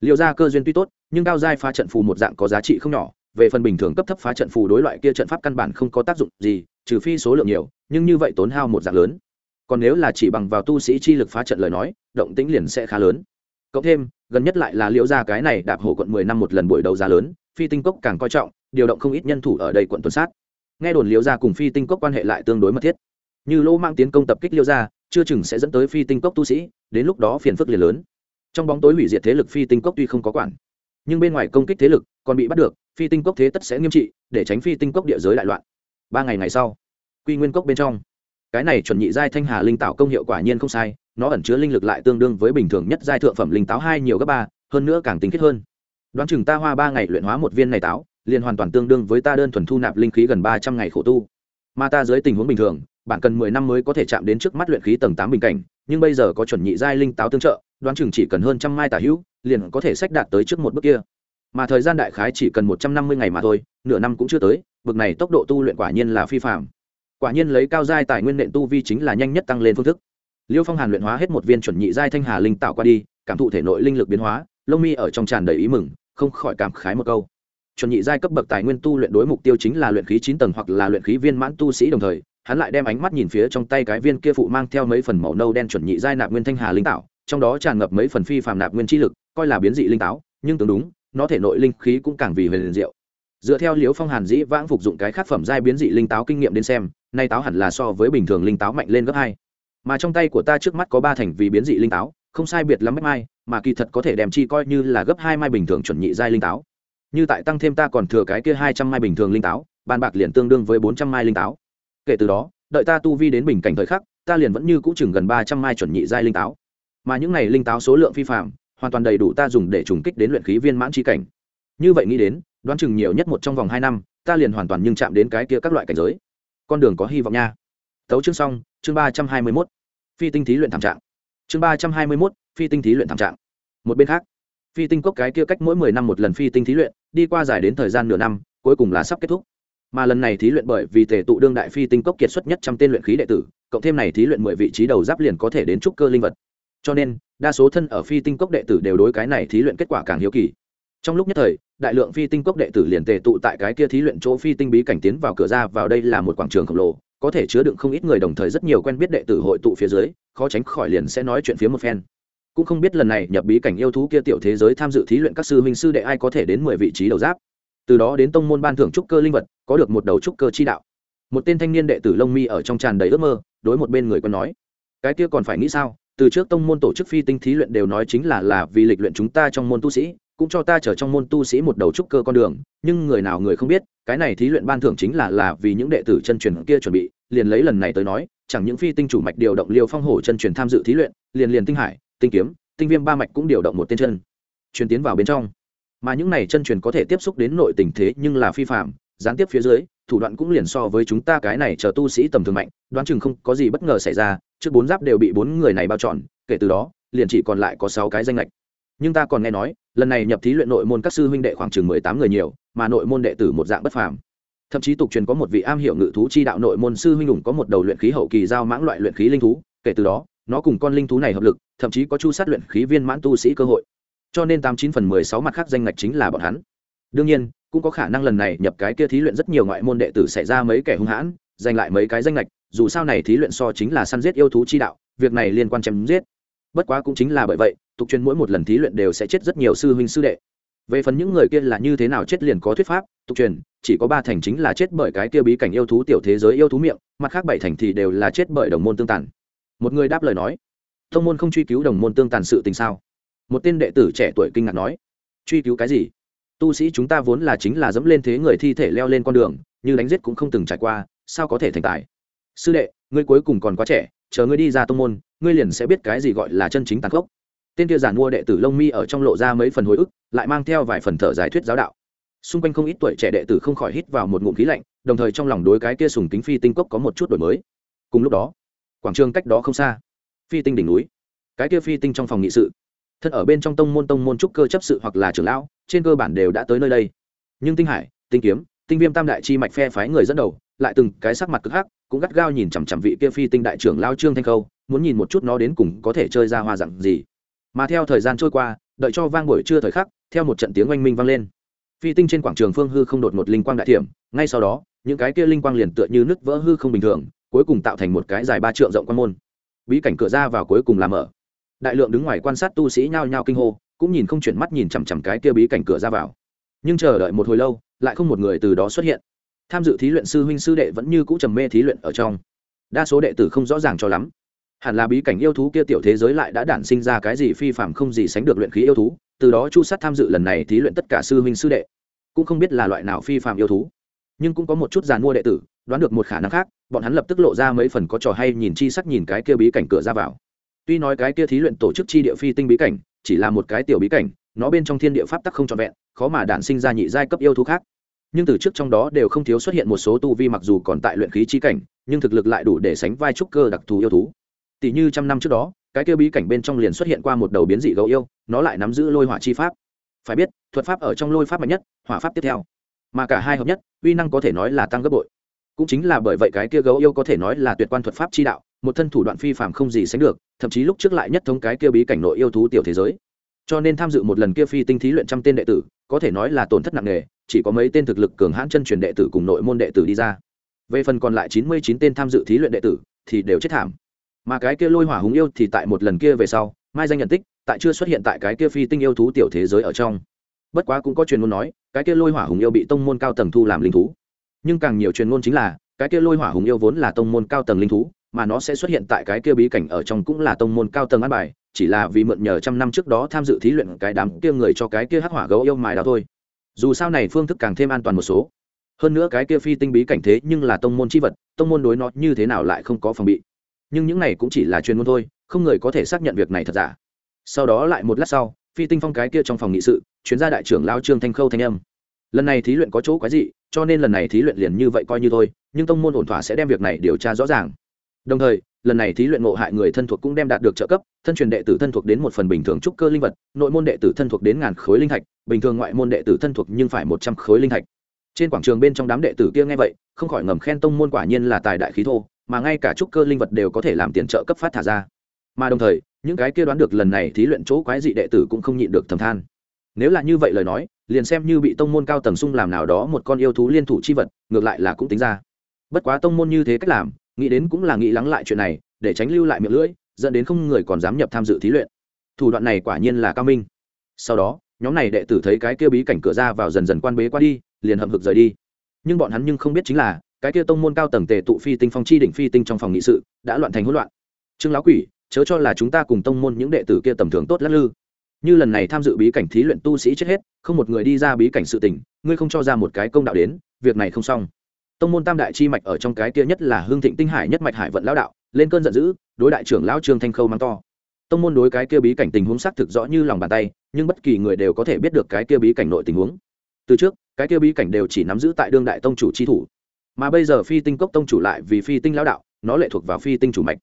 Liệu ra cơ duyên tuy tốt nhưng cao giai phá trận phù một dạng có giá trị không nhỏ về phần bình thường cấp thấp phá trận phù đối loại kia trận pháp căn bản không có tác dụng gì trừ phi số lượng nhiều nhưng như vậy tốn hao một dạng lớn. Còn nếu là chỉ bằng vào tu sĩ chi lực phá trận lời nói động tĩnh liền sẽ khá lớn. Cộng thêm gần nhất lại là liễu gia cái này đạp hổ quận mười năm một lần buổi đấu giá lớn phi tinh cốc càng coi trọng điều động không ít nhân thủ ở đây quận tuần sát. Nghe đồn liễu gia cùng phi tinh cốc quan hệ lại tương đối mật thiết. Như lỗ mang tiến công tập kích liễu gia, chưa chừng sẽ dẫn tới phi tinh cốc tu sĩ đến lúc đó phiền phức liền lớn trong bóng tối hủy diệt thế lực phi tinh cốc tuy không có quản, nhưng bên ngoài công kích thế lực còn bị bắt được, phi tinh cốc thế tất sẽ nghiêm trị, để tránh phi tinh cốc địa giới đại loạn. Ba ngày ngày sau, quy nguyên cốc bên trong, cái này chuẩn nhị giai thanh hà linh tạo công hiệu quả nhiên không sai, nó ẩn chứa linh lực lại tương đương với bình thường nhất giai thượng phẩm linh táo hai nhiều gấp ba, hơn nữa càng tính kết hơn. Đoán chừng ta hoa ba ngày luyện hóa một viên này táo, liền hoàn toàn tương đương với ta đơn thuần thu nạp linh khí gần ba trăm ngày khổ tu. Mà ta dưới tình huống bình thường, bạn cần mười năm mới có thể chạm đến trước mắt luyện khí tầng tám bình cảnh, nhưng bây giờ có chuẩn nhị giai linh táo tương trợ đoán chừng chỉ cần hơn trăm mai tả hữu, liền có thể sách đạt tới trước một bước kia. Mà thời gian đại khái chỉ cần một trăm năm mươi ngày mà thôi, nửa năm cũng chưa tới, bực này tốc độ tu luyện quả nhiên là phi phạm quả nhiên lấy cao giai tài nguyên nện tu vi chính là nhanh nhất tăng lên phương thức. Liêu phong hàn luyện hóa hết một viên chuẩn nhị giai thanh hà linh tạo qua đi, cảm thụ thể nội linh lực biến hóa, lông mi ở trong tràn đầy ý mừng, không khỏi cảm khái một câu. Chuẩn nhị giai cấp bậc tài nguyên tu luyện đối mục tiêu chính là luyện khí chín tầng hoặc là luyện khí viên mãn tu sĩ đồng thời, hắn lại đem ánh mắt nhìn phía trong tay cái viên kia phụ mang theo mấy phần màu nâu đen chuẩn nhị giai nạp nguyên thanh hà linh tạo trong đó tràn ngập mấy phần phi phàm nạp nguyên chi lực, coi là biến dị linh táo, nhưng tương đúng, nó thể nội linh khí cũng càng vì huyền liền diệu. Dựa theo liễu phong hàn dĩ vãng phục dụng cái khác phẩm giai biến dị linh táo kinh nghiệm đến xem, nay táo hẳn là so với bình thường linh táo mạnh lên gấp hai. Mà trong tay của ta trước mắt có ba thành vì biến dị linh táo, không sai biệt lắm mấy mai, mà kỳ thật có thể đem chi coi như là gấp hai mai bình thường chuẩn nhị giai linh táo. Như tại tăng thêm ta còn thừa cái kia hai trăm mai bình thường linh táo, bàn bạc liền tương đương với bốn trăm mai linh táo. Kể từ đó, đợi ta tu vi đến bình cảnh thời khắc, ta liền vẫn như cũ chừng gần ba trăm mai chuẩn nhị giai linh táo mà những này linh táo số lượng phi phạm hoàn toàn đầy đủ ta dùng để trùng kích đến luyện khí viên mãn tri cảnh. Như vậy nghĩ đến, đoán chừng nhiều nhất một trong vòng hai năm, ta liền hoàn toàn nhưng chạm đến cái kia các loại cảnh giới. Con đường có hy vọng nha. Tấu chương xong, chương ba trăm hai mươi mốt. Phi tinh thí luyện thảm trạng. Chương ba trăm hai mươi mốt, phi tinh thí luyện thảm trạng. Một bên khác, phi tinh cốc cái kia cách mỗi mười năm một lần phi tinh thí luyện, đi qua dài đến thời gian nửa năm, cuối cùng là sắp kết thúc. Mà lần này thí luyện bởi vì tề tụ đương đại phi tinh cốc kiệt xuất nhất trăm tên luyện khí đệ tử, cộng thêm này thí luyện mười vị trí đầu giáp liền có thể đến trúc cơ linh vật cho nên, đa số thân ở phi tinh cốc đệ tử đều đối cái này thí luyện kết quả càng hiếu kỳ. Trong lúc nhất thời, đại lượng phi tinh cốc đệ tử liền tề tụ tại cái kia thí luyện chỗ phi tinh bí cảnh tiến vào cửa ra vào đây là một quảng trường khổng lồ, có thể chứa đựng không ít người đồng thời rất nhiều quen biết đệ tử hội tụ phía dưới, khó tránh khỏi liền sẽ nói chuyện phía một phen. Cũng không biết lần này nhập bí cảnh yêu thú kia tiểu thế giới tham dự thí luyện các sư huynh sư đệ ai có thể đến mười vị trí đầu giáp. Từ đó đến tông môn ban thưởng trúc cơ linh vật, có được một đầu trúc cơ chi đạo. Một tên thanh niên đệ tử lông mi ở trong tràn đầy ước mơ, đối một bên người còn nói, cái kia còn phải nghĩ sao? Từ trước tông môn tổ chức phi tinh thí luyện đều nói chính là là vì lịch luyện chúng ta trong môn tu sĩ, cũng cho ta trở trong môn tu sĩ một đầu trúc cơ con đường, nhưng người nào người không biết, cái này thí luyện ban thưởng chính là là vì những đệ tử chân truyền kia chuẩn bị, liền lấy lần này tới nói, chẳng những phi tinh chủ mạch điều động liều phong hổ chân truyền tham dự thí luyện, liền liền tinh hải, tinh kiếm, tinh viêm ba mạch cũng điều động một tên chân truyền tiến vào bên trong. Mà những này chân truyền có thể tiếp xúc đến nội tình thế nhưng là phi phạm gián tiếp phía dưới, thủ đoạn cũng liền so với chúng ta cái này chờ tu sĩ tầm thường mạnh, đoán chừng không có gì bất ngờ xảy ra, trước bốn giáp đều bị bốn người này bao trọn, kể từ đó, liền chỉ còn lại có sáu cái danh lệch nhưng ta còn nghe nói, lần này nhập thí luyện nội môn các sư huynh đệ khoảng chừng mười tám người nhiều, mà nội môn đệ tử một dạng bất phàm. Thậm chí tục truyền có một vị am hiểu ngự thú chi đạo nội môn sư huynh ủng có một đầu luyện khí hậu kỳ giao mãng loại luyện khí linh thú, kể từ đó, nó cùng con linh thú này hợp lực, thậm chí có chu sát luyện khí viên mãn tu sĩ cơ hội. Cho nên tám chín phần mười sáu mặt khác danh ngạch chính là bọn hắn. Đương nhiên cũng có khả năng lần này nhập cái kia thí luyện rất nhiều ngoại môn đệ tử xảy ra mấy kẻ hung hãn, giành lại mấy cái danh lệch dù sao này thí luyện so chính là săn giết yêu thú chi đạo, việc này liên quan chém giết. Bất quá cũng chính là bởi vậy, tục truyền mỗi một lần thí luyện đều sẽ chết rất nhiều sư huynh sư đệ. Về phần những người kia là như thế nào chết liền có thuyết pháp, tục truyền, chỉ có ba thành chính là chết bởi cái kia bí cảnh yêu thú tiểu thế giới yêu thú miệng, mặt khác bảy thành thì đều là chết bởi đồng môn tương tàn. Một người đáp lời nói, thông môn không truy cứu đồng môn tương tàn sự tình sao? Một tên đệ tử trẻ tuổi kinh ngạc nói, truy cứu cái gì? Tu sĩ chúng ta vốn là chính là dẫm lên thế người thi thể leo lên con đường, như đánh giết cũng không từng trải qua, sao có thể thành tài? Sư đệ, ngươi cuối cùng còn quá trẻ, chờ ngươi đi ra tông môn, ngươi liền sẽ biết cái gì gọi là chân chính tàn khốc. Tên kia giản mua đệ tử lông mi ở trong lộ ra mấy phần hồi ức, lại mang theo vài phần thở giải thuyết giáo đạo. Xung quanh không ít tuổi trẻ đệ tử không khỏi hít vào một ngụm khí lạnh, đồng thời trong lòng đối cái kia sùng kính phi tinh cốc có một chút đổi mới. Cùng lúc đó, quảng trường cách đó không xa, phi tinh đỉnh núi, cái kia phi tinh trong phòng nghị sự, thân ở bên trong tông môn tông môn trúc cơ chấp sự hoặc là trưởng lão trên cơ bản đều đã tới nơi đây. Nhưng tinh hải, tinh kiếm, tinh viêm tam đại chi mạch phe phái người dẫn đầu, lại từng cái sắc mặt cực hắc, cũng gắt gao nhìn chằm chằm vị kia phi tinh đại trưởng lao trương thanh khâu, muốn nhìn một chút nó đến cùng có thể chơi ra hoa dặn gì. Mà theo thời gian trôi qua, đợi cho vang buổi trưa thời khắc, theo một trận tiếng oanh minh vang lên. Phi tinh trên quảng trường phương hư không đột một linh quang đại thiểm, ngay sau đó, những cái kia linh quang liền tựa như nứt vỡ hư không bình thường, cuối cùng tạo thành một cái dài ba trượng rộng quan môn. Bí cảnh cửa ra vào cuối cùng làm mở. Đại lượng đứng ngoài quan sát tu sĩ nhao nhao kinh hô cũng nhìn không chuyển mắt nhìn chằm chằm cái kia bí cảnh cửa ra vào. Nhưng chờ đợi một hồi lâu, lại không một người từ đó xuất hiện. Tham dự thí luyện sư huynh sư đệ vẫn như cũ trầm mê thí luyện ở trong. Đa số đệ tử không rõ ràng cho lắm. Hẳn là bí cảnh yêu thú kia tiểu thế giới lại đã đản sinh ra cái gì phi phạm không gì sánh được luyện khí yêu thú, từ đó chu sát tham dự lần này thí luyện tất cả sư huynh sư đệ. Cũng không biết là loại nào phi phạm yêu thú. Nhưng cũng có một chút giàn mua đệ tử, đoán được một khả năng khác, bọn hắn lập tức lộ ra mấy phần có trò hay nhìn chi sắc nhìn cái kia bí cảnh cửa ra vào tuy nói cái kia thí luyện tổ chức chi địa phi tinh bí cảnh, chỉ là một cái tiểu bí cảnh, nó bên trong thiên địa pháp tắc không trọn vẹn, khó mà đản sinh ra nhị giai cấp yêu thú khác. Nhưng từ trước trong đó đều không thiếu xuất hiện một số tu vi mặc dù còn tại luyện khí chi cảnh, nhưng thực lực lại đủ để sánh vai trúc cơ đặc thù yêu thú. Tỷ như trăm năm trước đó, cái kia bí cảnh bên trong liền xuất hiện qua một đầu biến dị gấu yêu, nó lại nắm giữ lôi hỏa chi pháp. Phải biết, thuật pháp ở trong lôi pháp mạnh nhất, hỏa pháp tiếp theo. Mà cả hai hợp nhất, uy năng có thể nói là tăng gấp bội. Cũng chính là bởi vậy cái kia gấu yêu có thể nói là tuyệt quan thuật pháp chi đạo một thân thủ đoạn phi phạm không gì sánh được, thậm chí lúc trước lại nhất thống cái kia bí cảnh nội yêu thú tiểu thế giới. Cho nên tham dự một lần kia phi tinh thí luyện trăm tên đệ tử, có thể nói là tổn thất nặng nề, chỉ có mấy tên thực lực cường hãn chân truyền đệ tử cùng nội môn đệ tử đi ra. Về phần còn lại chín mươi chín tên tham dự thí luyện đệ tử, thì đều chết thảm. Mà cái kia lôi hỏa hùng yêu thì tại một lần kia về sau, mai danh nhận tích, tại chưa xuất hiện tại cái kia phi tinh yêu thú tiểu thế giới ở trong. Bất quá cũng có truyền ngôn nói, cái kia lôi hỏa hùng yêu bị tông môn cao tầng thu làm linh thú. Nhưng càng nhiều truyền ngôn chính là, cái kia lôi hỏa hùng yêu vốn là tông môn cao tầng linh thú mà nó sẽ xuất hiện tại cái kia bí cảnh ở trong cũng là tông môn cao tầng an bài, chỉ là vì mượn nhờ trăm năm trước đó tham dự thí luyện cái đám kia người cho cái kia hắc hỏa gấu yêu mài đó thôi. Dù sao này phương thức càng thêm an toàn một số. Hơn nữa cái kia phi tinh bí cảnh thế nhưng là tông môn c h i vật, tông môn đối nó như thế nào lại không có phòng bị. Nhưng những này cũng chỉ là chuyên môn thôi, không người có thể xác nhận việc này thật giả. Sau đó lại một lát sau, phi tinh phong cái kia trong phòng nghị sự, chuyên gia đại trưởng lao trương thanh khâu thanh âm. Lần này thí luyện có chỗ quái dị, cho nên lần này thí luyện liền như vậy coi như thôi, nhưng tông môn ổn thỏa sẽ đem việc này điều tra rõ ràng đồng thời, lần này thí luyện ngộ hại người thân thuộc cũng đem đạt được trợ cấp, thân truyền đệ tử thân thuộc đến một phần bình thường trúc cơ linh vật, nội môn đệ tử thân thuộc đến ngàn khối linh thạch, bình thường ngoại môn đệ tử thân thuộc nhưng phải một trăm khối linh thạch. Trên quảng trường bên trong đám đệ tử kia nghe vậy, không khỏi ngầm khen tông môn quả nhiên là tài đại khí thô, mà ngay cả trúc cơ linh vật đều có thể làm tiền trợ cấp phát thả ra. Mà đồng thời, những cái kia đoán được lần này thí luyện chỗ quái dị đệ tử cũng không nhịn được thầm than. Nếu là như vậy lời nói, liền xem như bị tông môn cao tầng sung làm nào đó một con yêu thú liên thủ chi vật, ngược lại là cũng tính ra. Bất quá tông môn như thế cách làm nghĩ đến cũng là nghĩ lắng lại chuyện này, để tránh lưu lại miệng lưỡi, dẫn đến không người còn dám nhập tham dự thí luyện. Thủ đoạn này quả nhiên là cao minh. Sau đó, nhóm này đệ tử thấy cái kia bí cảnh cửa ra vào dần dần quan bế qua đi, liền hậm hực rời đi. Nhưng bọn hắn nhưng không biết chính là, cái kia tông môn cao tầng tề tụ phi tinh phong chi đỉnh phi tinh trong phòng nghị sự, đã loạn thành hỗn loạn. Trương lão quỷ, chớ cho là chúng ta cùng tông môn những đệ tử kia tầm thường tốt lắc lư. Như lần này tham dự bí cảnh thí luyện tu sĩ chết hết, không một người đi ra bí cảnh sự tình, ngươi không cho ra một cái công đạo đến, việc này không xong tông môn tam đại chi mạch ở trong cái kia nhất là hương thịnh tinh hải nhất mạch hải vận lão đạo, lên cơn giận dữ, đối đại trưởng lão trương thanh khâu mang to. Tông môn đối cái kia bí cảnh tình huống xác thực rõ như lòng bàn tay, nhưng bất kỳ người đều có thể biết được cái kia bí cảnh nội tình huống. Từ trước, cái kia bí cảnh đều chỉ nắm giữ tại đương đại tông chủ chi thủ. Mà bây giờ phi tinh cốc tông chủ lại vì phi tinh lão đạo, nó lệ thuộc vào phi tinh chủ mạch.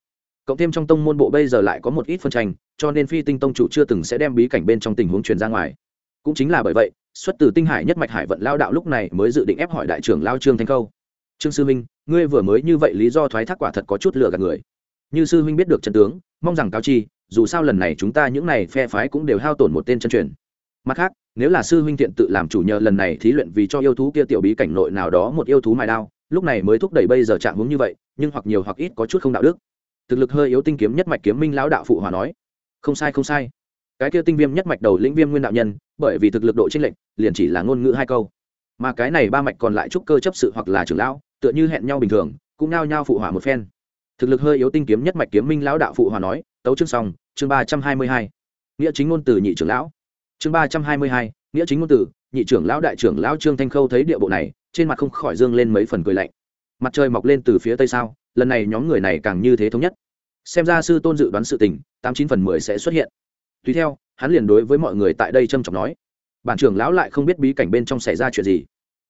Cộng thêm trong tông môn bộ bây giờ lại có một ít phân tranh, cho nên phi tinh tông chủ chưa từng sẽ đem bí cảnh bên trong tình huống truyền ra ngoài. Cũng chính là bởi vậy, xuất từ tinh hải nhất mạch hải vận lao đạo lúc này mới dự định ép hỏi đại trưởng lao trương thanh khâu trương sư minh, ngươi vừa mới như vậy lý do thoái thác quả thật có chút lừa gạt người. Như sư huynh biết được chân tướng, mong rằng cáo chi, dù sao lần này chúng ta những này phe phái cũng đều hao tổn một tên chân truyền. Mặt khác, nếu là sư huynh thiện tự làm chủ nhờ lần này thí luyện vì cho yêu thú kia tiểu bí cảnh nội nào đó một yêu thú mài đao, lúc này mới thúc đẩy bây giờ trạng hướng như vậy, nhưng hoặc nhiều hoặc ít có chút không đạo đức. Thực lực hơi yếu tinh kiếm nhất mạch kiếm minh lão đạo phụ hòa nói. Không sai không sai. Cái kia tinh viêm nhất mạch đầu lĩnh viêm nguyên đạo nhân, bởi vì thực lực độ chênh lệch, liền chỉ là ngôn ngữ hai câu. Mà cái này ba mạch còn lại trúc cơ chấp sự hoặc là trưởng lão tựa như hẹn nhau bình thường, cũng nao nhao phụ hỏa một phen. Thực lực hơi yếu tinh kiếm nhất mạch kiếm minh lão đạo phụ hòa nói, tấu chương xong, chương ba trăm hai mươi hai. Nghĩa chính ngôn từ nhị trưởng lão. Chương ba trăm hai mươi hai, nghĩa chính ngôn từ, nhị trưởng lão đại trưởng lão trương thanh khâu thấy địa bộ này, trên mặt không khỏi dương lên mấy phần cười lạnh. Mặt trời mọc lên từ phía tây sao, lần này nhóm người này càng như thế thống nhất. Xem ra sư tôn dự đoán sự tình, tám chín phần mười sẽ xuất hiện. Tùy theo, hắn liền đối với mọi người tại đây trâm trọng nói. Bản trưởng lão lại không biết bí cảnh bên trong xảy ra chuyện gì.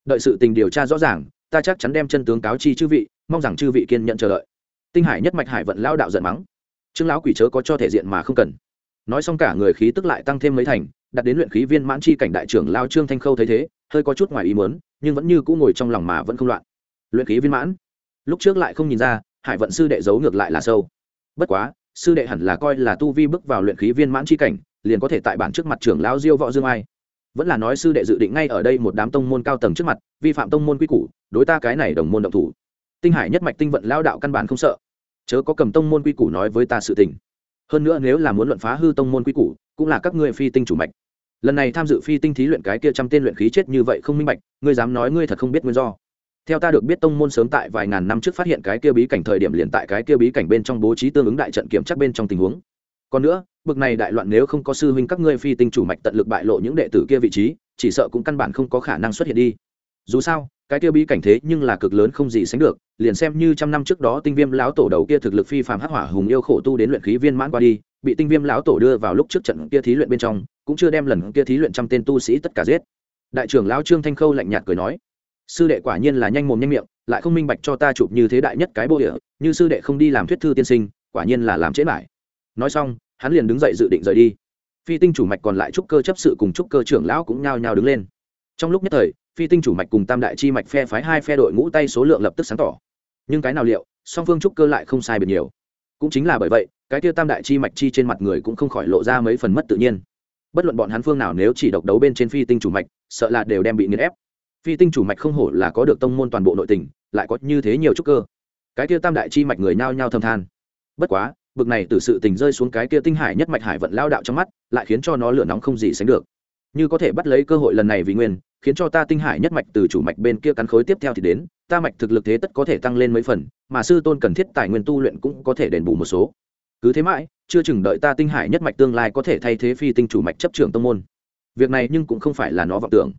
Đợi sự tình điều tra rõ ràng ta chắc chắn đem chân tướng cáo chi chư vị, mong rằng chư vị kiên nhận chờ đợi. Tinh hải nhất mạch hải vận lao đạo giận mắng. Trương lão quỷ chớ có cho thể diện mà không cần. Nói xong cả người khí tức lại tăng thêm mấy thành đặt đến luyện khí viên mãn chi cảnh đại trưởng lao trương thanh khâu thấy thế, hơi có chút ngoài ý muốn, nhưng vẫn như cũ ngồi trong lòng mà vẫn không loạn. Luyện khí viên mãn. Lúc trước lại không nhìn ra, hải vận sư đệ giấu ngược lại là sâu. Bất quá, sư đệ hẳn là coi là tu vi bước vào luyện khí viên mãn chi cảnh, liền có thể tại bản trước mặt trưởng lão diêu võ dương ai vẫn là nói sư đệ dự định ngay ở đây một đám tông môn cao tầng trước mặt, vi phạm tông môn quy củ, đối ta cái này đồng môn động thủ. Tinh hải nhất mạch tinh vận lao đạo căn bản không sợ. Chớ có cầm tông môn quy củ nói với ta sự tình. Hơn nữa nếu là muốn luận phá hư tông môn quy củ, cũng là các ngươi phi tinh chủ mạch. Lần này tham dự phi tinh thí luyện cái kia trăm tên luyện khí chết như vậy không minh bạch, ngươi dám nói ngươi thật không biết nguyên do. Theo ta được biết tông môn sớm tại vài ngàn năm trước phát hiện cái kia bí cảnh thời điểm liền tại cái kia bí cảnh bên trong bố trí tương ứng đại trận kiểm chắc bên trong tình huống. Còn nữa bực này đại loạn nếu không có sư huynh các ngươi phi tinh chủ mạch tận lực bại lộ những đệ tử kia vị trí, chỉ sợ cũng căn bản không có khả năng xuất hiện đi. Dù sao, cái kia bí cảnh thế nhưng là cực lớn không gì sánh được, liền xem như trăm năm trước đó tinh viêm lão tổ đầu kia thực lực phi phàm hắc hỏa hùng yêu khổ tu đến luyện khí viên mãn qua đi, bị tinh viêm lão tổ đưa vào lúc trước trận kia thí luyện bên trong, cũng chưa đem lần kia thí luyện trăm tên tu sĩ tất cả giết. Đại trưởng lão trương thanh khâu lạnh nhạt cười nói, sư đệ quả nhiên là nhanh mồm nhanh miệng, lại không minh bạch cho ta chụp như thế đại nhất cái bộ địa, như sư đệ không đi làm thuyết thư tiên sinh, quả nhiên là làm chết lại nói xong hắn liền đứng dậy dự định rời đi. Phi tinh chủ mạch còn lại trúc cơ chấp sự cùng trúc cơ trưởng lão cũng nhao nhao đứng lên. Trong lúc nhất thời, phi tinh chủ mạch cùng tam đại chi mạch phe phái hai phe đội ngũ tay số lượng lập tức sáng tỏ. Nhưng cái nào liệu, song phương trúc cơ lại không sai biệt nhiều. Cũng chính là bởi vậy, cái tiêu tam đại chi mạch chi trên mặt người cũng không khỏi lộ ra mấy phần mất tự nhiên. Bất luận bọn hắn phương nào nếu chỉ độc đấu bên trên phi tinh chủ mạch, sợ là đều đem bị nghiền ép. Phi tinh chủ mạch không hổ là có được tông môn toàn bộ nội tình, lại có như thế nhiều trúc cơ. Cái kia tam đại chi mạch người nhao nhao thâm than. Bất quá bực này từ sự tình rơi xuống cái kia tinh hải nhất mạch hải vận lao đạo trong mắt, lại khiến cho nó lửa nóng không gì sánh được. Như có thể bắt lấy cơ hội lần này vì nguyên, khiến cho ta tinh hải nhất mạch từ chủ mạch bên kia cắn khối tiếp theo thì đến, ta mạch thực lực thế tất có thể tăng lên mấy phần, mà sư tôn cần thiết tài nguyên tu luyện cũng có thể đền bù một số. Cứ thế mãi, chưa chừng đợi ta tinh hải nhất mạch tương lai có thể thay thế phi tinh chủ mạch chấp trưởng tông môn. Việc này nhưng cũng không phải là nó vọng tưởng.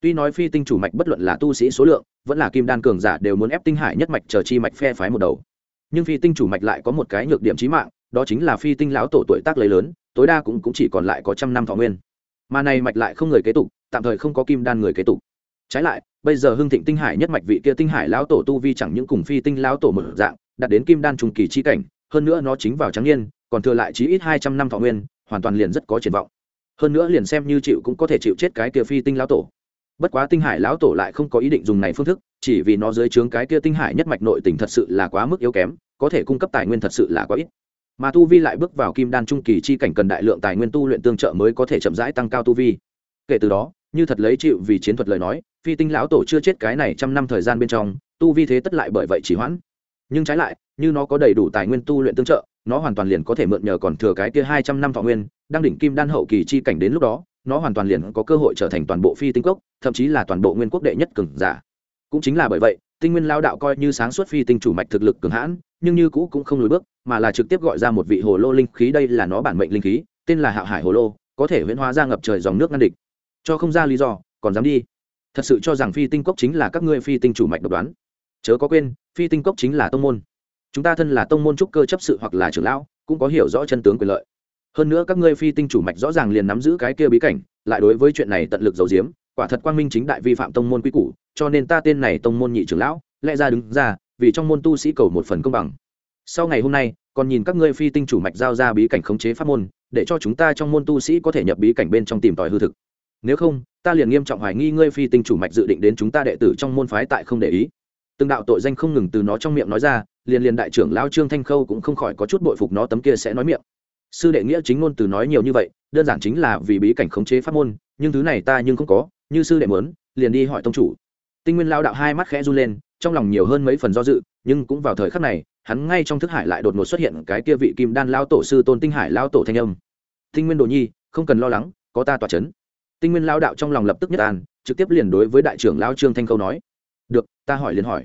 Tuy nói phi tinh chủ mạch bất luận là tu sĩ số lượng, vẫn là kim đan cường giả đều muốn ép tinh hải nhất mạch chờ chi mạch phe phái một đầu nhưng phi tinh chủ mạch lại có một cái nhược điểm trí mạng đó chính là phi tinh lão tổ tuổi tác lấy lớn tối đa cũng, cũng chỉ còn lại có trăm năm thọ nguyên. Mà này mạch lại không người kế tục tạm thời không có kim đan người kế tục. Trái lại bây giờ hưng thịnh tinh hải nhất mạch vị kia tinh hải lão tổ tu vi chẳng những cùng phi tinh lão tổ một dạng đạt đến kim đan trùng kỳ chi cảnh hơn nữa nó chính vào trắng niên còn thừa lại chí ít hai trăm năm thọ nguyên hoàn toàn liền rất có triển vọng. Hơn nữa liền xem như chịu cũng có thể chịu chết cái kia phi tinh lão tổ. Bất quá tinh hải lão tổ lại không có ý định dùng này phương thức chỉ vì nó dưới trướng cái kia tinh hải nhất mạch nội tình thật sự là quá mức yếu kém có thể cung cấp tài nguyên thật sự là quá ít. Mà tu vi lại bước vào kim đan trung kỳ chi cảnh cần đại lượng tài nguyên tu luyện tương trợ mới có thể chậm rãi tăng cao tu vi. Kể từ đó, như thật lấy chịu vì chiến thuật lời nói, phi tinh lão tổ chưa chết cái này trăm năm thời gian bên trong, tu vi thế tất lại bởi vậy chỉ hoãn. Nhưng trái lại, như nó có đầy đủ tài nguyên tu luyện tương trợ, nó hoàn toàn liền có thể mượn nhờ còn thừa cái kia hai trăm năm thọ nguyên, đang đỉnh kim đan hậu kỳ chi cảnh đến lúc đó, nó hoàn toàn liền có cơ hội trở thành toàn bộ phi tinh cốc thậm chí là toàn bộ nguyên quốc đệ nhất cường giả. Cũng chính là bởi vậy tinh nguyên lao đạo coi như sáng suốt phi tinh chủ mạch thực lực cường hãn, nhưng như cũ cũng không lùi bước, mà là trực tiếp gọi ra một vị hồ lô linh khí, đây là nó bản mệnh linh khí, tên là hạo hải hồ lô, có thể huyễn hóa ra ngập trời dòng nước ngăn địch. Cho không ra lý do, còn dám đi. Thật sự cho rằng phi tinh cốc chính là các ngươi phi tinh chủ mạch độc đoán. Chớ có quên, phi tinh cốc chính là tông môn. Chúng ta thân là tông môn trúc cơ chấp sự hoặc là trưởng lão, cũng có hiểu rõ chân tướng quyền lợi. Hơn nữa các ngươi phi tinh chủ mạch rõ ràng liền nắm giữ cái kia bí cảnh, lại đối với chuyện này tận lực giấu giếm quả thật quang minh chính đại vi phạm tông môn quy củ, cho nên ta tên này tông môn nhị trưởng lão, lẽ ra đứng ra, vì trong môn tu sĩ cầu một phần công bằng. Sau ngày hôm nay, còn nhìn các ngươi phi tinh chủ mạch giao ra bí cảnh khống chế pháp môn, để cho chúng ta trong môn tu sĩ có thể nhập bí cảnh bên trong tìm tòi hư thực. Nếu không, ta liền nghiêm trọng hoài nghi ngươi phi tinh chủ mạch dự định đến chúng ta đệ tử trong môn phái tại không để ý. Từng đạo tội danh không ngừng từ nó trong miệng nói ra, liền liền đại trưởng lao trương thanh khâu cũng không khỏi có chút bội phục nó tấm kia sẽ nói miệng. Sư đệ nghĩa chính ngôn từ nói nhiều như vậy, đơn giản chính là vì bí cảnh khống chế pháp môn, nhưng thứ này ta nhưng không có như sư đệ muốn, liền đi hỏi tông chủ. Tinh nguyên lao đạo hai mắt khẽ run lên, trong lòng nhiều hơn mấy phần do dự, nhưng cũng vào thời khắc này, hắn ngay trong thức hải lại đột ngột xuất hiện cái kia vị kim đan lao tổ sư tôn tinh hải lao tổ thanh âm. Tinh nguyên đồ nhi, không cần lo lắng, có ta tỏa c h ấ n tinh nguyên lao đạo trong lòng lập tức nhất an, trực tiếp liền đối với đại trưởng lao trương thanh câu nói, được, ta hỏi liền hỏi.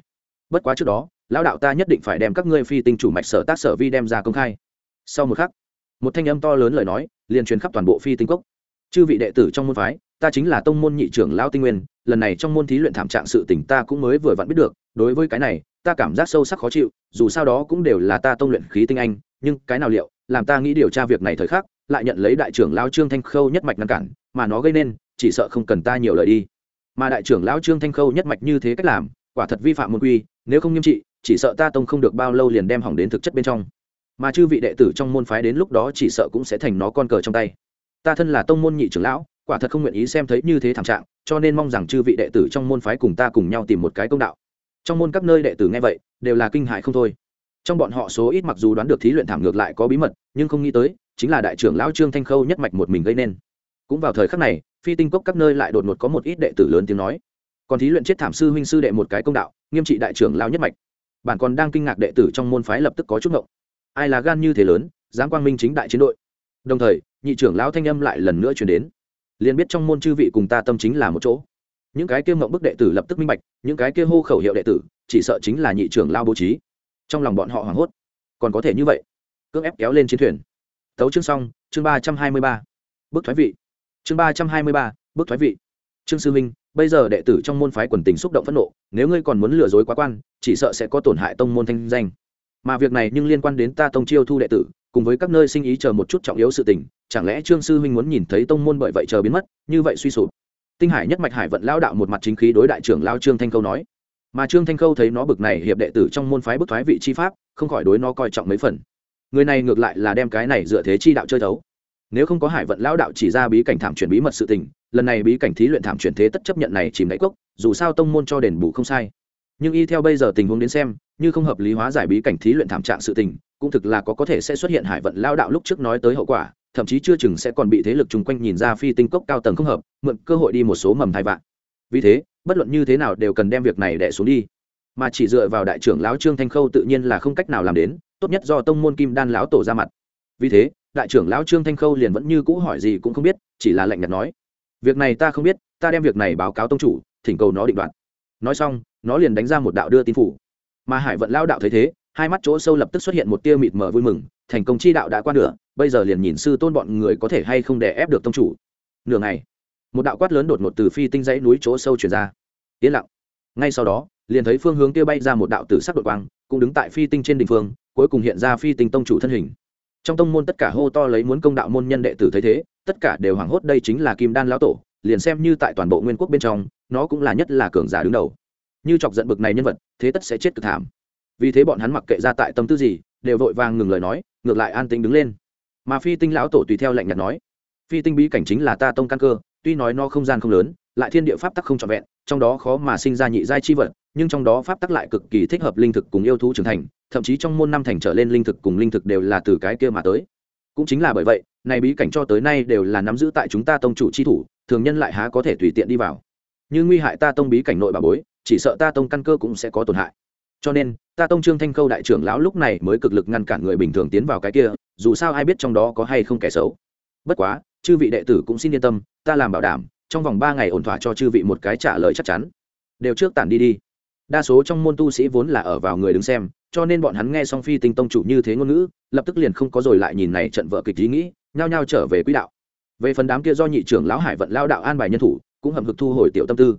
Bất quá trước đó, lao đạo ta nhất định phải đem các ngươi phi tinh chủ mạch sở tác sở vi đem ra công khai. Sau một khắc, một thanh âm to lớn lời nói, liền truyền khắp toàn bộ phi tinh cốc. Chư vị đệ tử trong môn phái ta chính là tông môn nhị trưởng Lão tinh nguyên, lần này trong môn thí luyện thảm trạng sự tỉnh ta cũng mới vừa vặn biết được, đối với cái này, ta cảm giác sâu sắc khó chịu, dù sao đó cũng đều là ta tông luyện khí tinh anh, nhưng cái nào liệu, làm ta nghĩ điều tra việc này thời khắc, lại nhận lấy đại trưởng lão trương thanh khâu nhất mạch ngăn cản, mà nó gây nên, chỉ sợ không cần ta nhiều lời đi. Mà đại trưởng lão trương thanh khâu nhất mạch như thế cách làm, quả thật vi phạm môn quy, nếu không nghiêm trị, chỉ sợ ta tông không được bao lâu liền đem hỏng đến thực chất bên trong. Mà chư vị đệ tử trong môn phái đến lúc đó chỉ sợ cũng sẽ thành nó con cờ trong tay. Ta thân là tông môn nhị trưởng lão quả thật không nguyện ý xem thấy như thế thảm trạng, cho nên mong rằng chư vị đệ tử trong môn phái cùng ta cùng nhau tìm một cái công đạo. Trong môn các nơi đệ tử nghe vậy, đều là kinh hại không thôi. Trong bọn họ số ít mặc dù đoán được thí luyện thảm ngược lại có bí mật, nhưng không nghĩ tới, chính là đại trưởng lão trương thanh khâu nhất mạch một mình gây nên. Cũng vào thời khắc này, phi tinh cốc các nơi lại đột ngột có một ít đệ tử lớn tiếng nói. Còn thí luyện chết thảm sư huynh sư đệ một cái công đạo, nghiêm trị đại trưởng lão nhất mạch. Bản còn đang kinh ngạc đệ tử trong môn phái lập tức có chút ngộng. Ai là gan như thế lớn, dám quang minh chính đại chiến đội? Đồng thời, nhị trưởng lão thanh âm lại lần nữa chuyển đến liền biết trong môn chư vị cùng ta tâm chính là một chỗ. Những cái kia mộng bức đệ tử lập tức minh bạch, những cái kia hô khẩu hiệu đệ tử, chỉ sợ chính là nhị trưởng lao bố trí. Trong lòng bọn họ hoảng hốt. Còn có thể như vậy? Cưỡng ép kéo lên chiến thuyền. Tấu chương xong, chương ba trăm hai mươi ba. Bước thoái vị. Chương ba trăm hai mươi ba bước thoái vị. Trương sư minh, bây giờ đệ tử trong môn phái quần tình xúc động phẫn nộ, nếu ngươi còn muốn lừa dối quá quan, chỉ sợ sẽ có tổn hại tông môn thanh danh mà việc này nhưng liên quan đến ta tông chiêu thu đệ tử, cùng với các nơi sinh ý chờ một chút trọng yếu sự tình, chẳng lẽ trương sư huynh muốn nhìn thấy tông môn bởi vậy chờ biến mất, như vậy suy sụp. Tinh hải nhất mạch hải vận lao đạo một mặt chính khí đối đại trưởng lao trương thanh khâu nói. Mà trương thanh khâu thấy nó bực này hiệp đệ tử trong môn phái bức thoái vị chi pháp, không khỏi đối nó coi trọng mấy phần. Người này ngược lại là đem cái này dựa thế chi đạo chơi thấu. Nếu không có hải vận lao đạo chỉ ra bí cảnh thảm chuyển bí mật sự tình, lần này bí cảnh thí luyện thảm chuyển thế tất chấp nhận này chìm đáy cốc, dù sao tông môn cho đền bù không sai nhưng y theo bây giờ tình huống đến xem, như không hợp lý hóa giải bí cảnh thí luyện thảm trạng sự tình, cũng thực là có có thể sẽ xuất hiện hải vận lao đạo lúc trước nói tới hậu quả, thậm chí chưa chừng sẽ còn bị thế lực chung quanh nhìn ra phi tinh cốc cao tầng không hợp, mượn cơ hội đi một số mầm thai vạn. Vì thế, bất luận như thế nào đều cần đem việc này đẻ xuống đi. Mà chỉ dựa vào đại trưởng lão trương thanh khâu tự nhiên là không cách nào làm đến, tốt nhất do tông môn kim đan lão tổ ra mặt. Vì thế, đại trưởng lão trương thanh khâu liền vẫn như cũ hỏi gì cũng không biết, chỉ là lạnh nhạt nói, việc này ta không biết, ta đem việc này báo cáo tông chủ, thỉnh cầu nó định đoạt. Nói xong nó liền đánh ra một đạo đưa tin phủ. Mà hải vận lao đạo thấy thế, hai mắt chỗ sâu lập tức xuất hiện một tia mịt mờ vui mừng, thành công chi đạo đã qua nửa, bây giờ liền nhìn sư tôn bọn người có thể hay không để ép được tông chủ. Nửa ngày, một đạo quát lớn đột ngột từ phi tinh dãy núi chỗ sâu chuyển ra. Yên lặng. Ngay sau đó, liền thấy phương hướng kia bay ra một đạo tử sắc đột quang, cũng đứng tại phi tinh trên đỉnh phương, cuối cùng hiện ra phi tinh tông chủ thân hình. Trong tông môn tất cả hô to lấy muốn công đạo môn nhân đệ tử thấy thế, tất cả đều hoảng hốt đây chính là kim đan lão tổ, liền xem như tại toàn bộ nguyên quốc bên trong, nó cũng là nhất là cường giả đứng đầu như chọc giận bực này nhân vật, thế tất sẽ chết cực thảm. Vì thế bọn hắn mặc kệ ra tại tâm tư gì, đều vội vàng ngừng lời nói, ngược lại an tính đứng lên. Mà phi tinh lão tổ tùy theo lạnh nhạt nói, phi tinh bí cảnh chính là ta tông căn cơ, tuy nói nó không gian không lớn, lại thiên địa pháp tắc không trọn vẹn, trong đó khó mà sinh ra nhị giai chi vật, nhưng trong đó pháp tắc lại cực kỳ thích hợp linh thực cùng yêu thú trưởng thành, thậm chí trong môn năm thành trở lên linh thực cùng linh thực đều là từ cái kia mà tới. Cũng chính là bởi vậy, này bí cảnh cho tới nay đều là nắm giữ tại chúng ta tông chủ chi thủ, thường nhân lại há có thể tùy tiện đi vào. Như nguy hại ta tông bí cảnh nội bà bối chỉ sợ ta tông căn cơ cũng sẽ có tổn hại. Cho nên, ta tông trương thanh khâu đại trưởng lão lúc này mới cực lực ngăn cản người bình thường tiến vào cái kia, dù sao ai biết trong đó có hay không kẻ xấu. Bất quá, chư vị đệ tử cũng xin yên tâm, ta làm bảo đảm, trong vòng ba ngày ổn thỏa cho chư vị một cái trả lời chắc chắn. Đều trước tản đi đi. Đa số trong môn tu sĩ vốn là ở vào người đứng xem, cho nên bọn hắn nghe xong phi tinh tông chủ như thế ngôn ngữ, lập tức liền không có rồi lại nhìn này trận vợ kịch ý nghĩ, nhao nhao trở về quỹ đạo. Về phần đám kia do nhị trưởng lão hải vận lao đạo an bài nhân thủ, cũng hầm hực thu hồi tiểu tâm tư.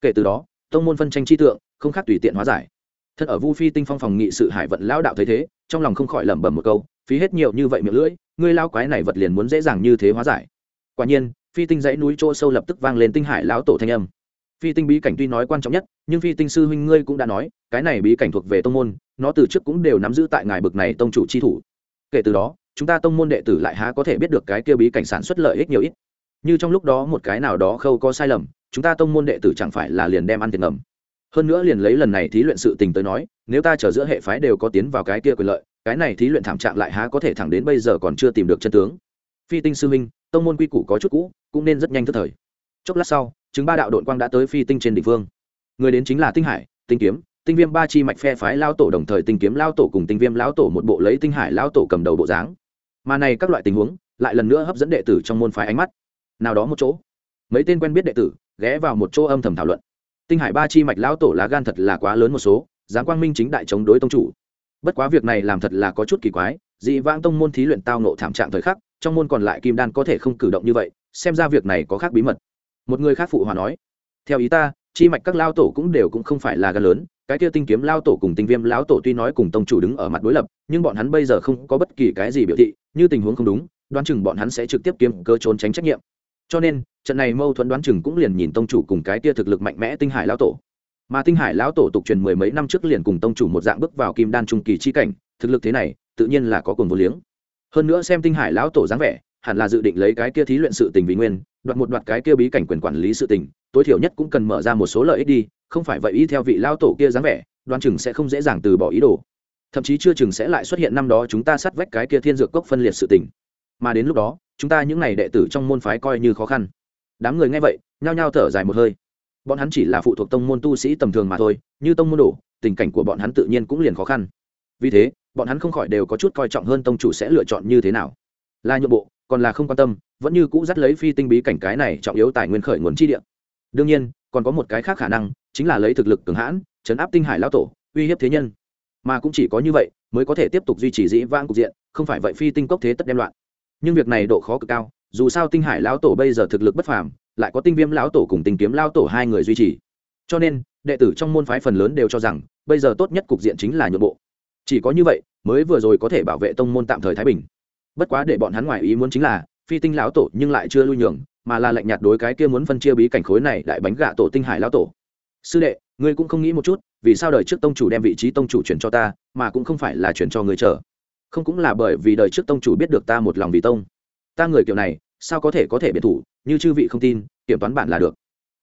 Kể từ đó tông môn phân tranh chi tượng, không khác tùy tiện hóa giải. Thân ở vu phi tinh phong phòng nghị sự hải vận lao đạo thấy thế, trong lòng không khỏi lẩm bẩm một câu, phí hết nhiều như vậy miệng lưỡi, ngươi lao quái này vật liền muốn dễ dàng như thế hóa giải. Quả nhiên, phi tinh dãy núi chỗ sâu lập tức vang lên tinh hải lão tổ thanh âm. Phi tinh bí cảnh tuy nói quan trọng nhất, nhưng phi tinh sư huynh ngươi cũng đã nói, cái này bí cảnh thuộc về tông môn, nó từ trước cũng đều nắm giữ tại ngài bực này tông chủ chi thủ. Kể từ đó, chúng ta tông môn đệ tử lại há có thể biết được cái kia bí cảnh sản xuất lợi ích nhiều ít. Như trong lúc đó một cái nào đó khâu có sai lầm chúng ta tông môn đệ tử chẳng phải là liền đem ăn tiền ngầm. Hơn nữa liền lấy lần này thí luyện sự tình tới nói, nếu ta chờ giữa hệ phái đều có tiến vào cái kia quyền lợi, cái này thí luyện thảm trạng lại há có thể thẳng đến bây giờ còn chưa tìm được chân tướng. Phi tinh sư minh, tông môn quy củ có chút cũ, cũng nên rất nhanh thức thời. Chốc lát sau, chứng ba đạo đội quang đã tới phi tinh trên đỉnh phương người đến chính là tinh hải, tinh kiếm, tinh viêm ba chi mạch phe phái lao tổ đồng thời tinh kiếm lao tổ cùng tinh viêm lao tổ một bộ lấy tinh hải lao tổ cầm đầu bộ dáng. Mà này các loại tình huống, lại lần nữa hấp dẫn đệ tử trong môn phái ánh mắt. Nào đó một chỗ mấy tên quen biết đệ tử, ghé vào một chỗ âm thầm thảo luận. Tinh hải ba chi mạch lão tổ lá gan thật là quá lớn một số giáng quang minh chính đại chống đối tông chủ. Bất quá việc này làm thật là có chút kỳ quái, dị vãng tông môn thí luyện tao nộ thảm trạng thời khắc, trong môn còn lại kim đan có thể không cử động như vậy, xem ra việc này có khác bí mật. Một người khác phụ hòa nói, theo ý ta, chi mạch các lao tổ cũng đều cũng không phải là gan lớn, cái kia tinh kiếm lao tổ cùng tinh viêm lão tổ tuy nói cùng tông chủ đứng ở mặt đối lập, nhưng bọn hắn bây giờ không có bất kỳ cái gì biểu thị, như tình huống không đúng, đoán chừng bọn hắn sẽ trực tiếp kiếm cơ trốn tránh trách nhiệm. Cho nên trận này mâu thuẫn đoán chừng cũng liền nhìn tông chủ cùng cái kia thực lực mạnh mẽ tinh hải lão tổ. Mà tinh hải lão tổ tục truyền mười mấy năm trước liền cùng tông chủ một dạng bước vào kim đan trung kỳ chi cảnh, thực lực thế này, tự nhiên là có cùng vô liếng. Hơn nữa xem tinh hải lão tổ dáng vẻ, hẳn là dự định lấy cái kia thí luyện sự tình vì nguyên, đoạt một đoạt cái kia bí cảnh quyền quản lý sự tình, tối thiểu nhất cũng cần mở ra một số lợi ích đi, không phải vậy y theo vị lão tổ kia dáng vẻ Đoan chừng sẽ không dễ dàng từ bỏ ý đồ. Thậm chí chưa chừng sẽ lại xuất hiện năm đó chúng ta sát vách cái kia thiên dược cốc phân liệt sự tình. Mà đến lúc đó, chúng ta những n à y đệ tử trong môn phái coi như khó khăn đám người nghe vậy, nhao nhao thở dài một hơi. Bọn hắn chỉ là phụ thuộc tông môn tu sĩ tầm thường mà thôi, như tông môn đổ, tình cảnh của bọn hắn tự nhiên cũng liền khó khăn. Vì thế, bọn hắn không khỏi đều có chút coi trọng hơn tông chủ sẽ lựa chọn như thế nào. Là nhượng bộ, còn là không quan tâm, vẫn như cũ dắt lấy phi tinh bí cảnh cái này trọng yếu tài nguyên khởi nguồn chi địa. Đương nhiên, còn có một cái khác khả năng, chính là lấy thực lực cường hãn chấn áp tinh hải lão tổ, uy hiếp thế nhân. Mà cũng chỉ có như vậy, mới có thể tiếp tục duy trì dĩ vãng cục diện, không phải vậy phi tinh cốc thế tất đem loạn. Nhưng việc này độ khó cực cao dù sao tinh hải lão tổ bây giờ thực lực bất phàm, lại có tinh viêm lão tổ cùng tinh kiếm lão tổ hai người duy trì. Cho nên, đệ tử trong môn phái phần lớn đều cho rằng, bây giờ tốt nhất cục diện chính là nhượng bộ. Chỉ có như vậy, mới vừa rồi có thể bảo vệ tông môn tạm thời thái bình. Bất quá để bọn hắn ngoài ý muốn chính là, phi tinh lão tổ nhưng lại chưa lui nhường, mà là lạnh nhạt đối cái kia muốn phân chia bí cảnh khối này đại bánh gạ tổ tinh hải lão tổ. Sư đệ, ngươi cũng không nghĩ một chút, vì sao đời trước tông chủ đem vị trí tông chủ chuyển cho ta, mà cũng không phải là chuyển cho người chờ? Không cũng là bởi vì đời trước tông chủ biết được ta một lòng vì tông. Ta người kiểu này sao có thể có thể biệt thủ, như chư vị không tin, kiểm toán bản là được.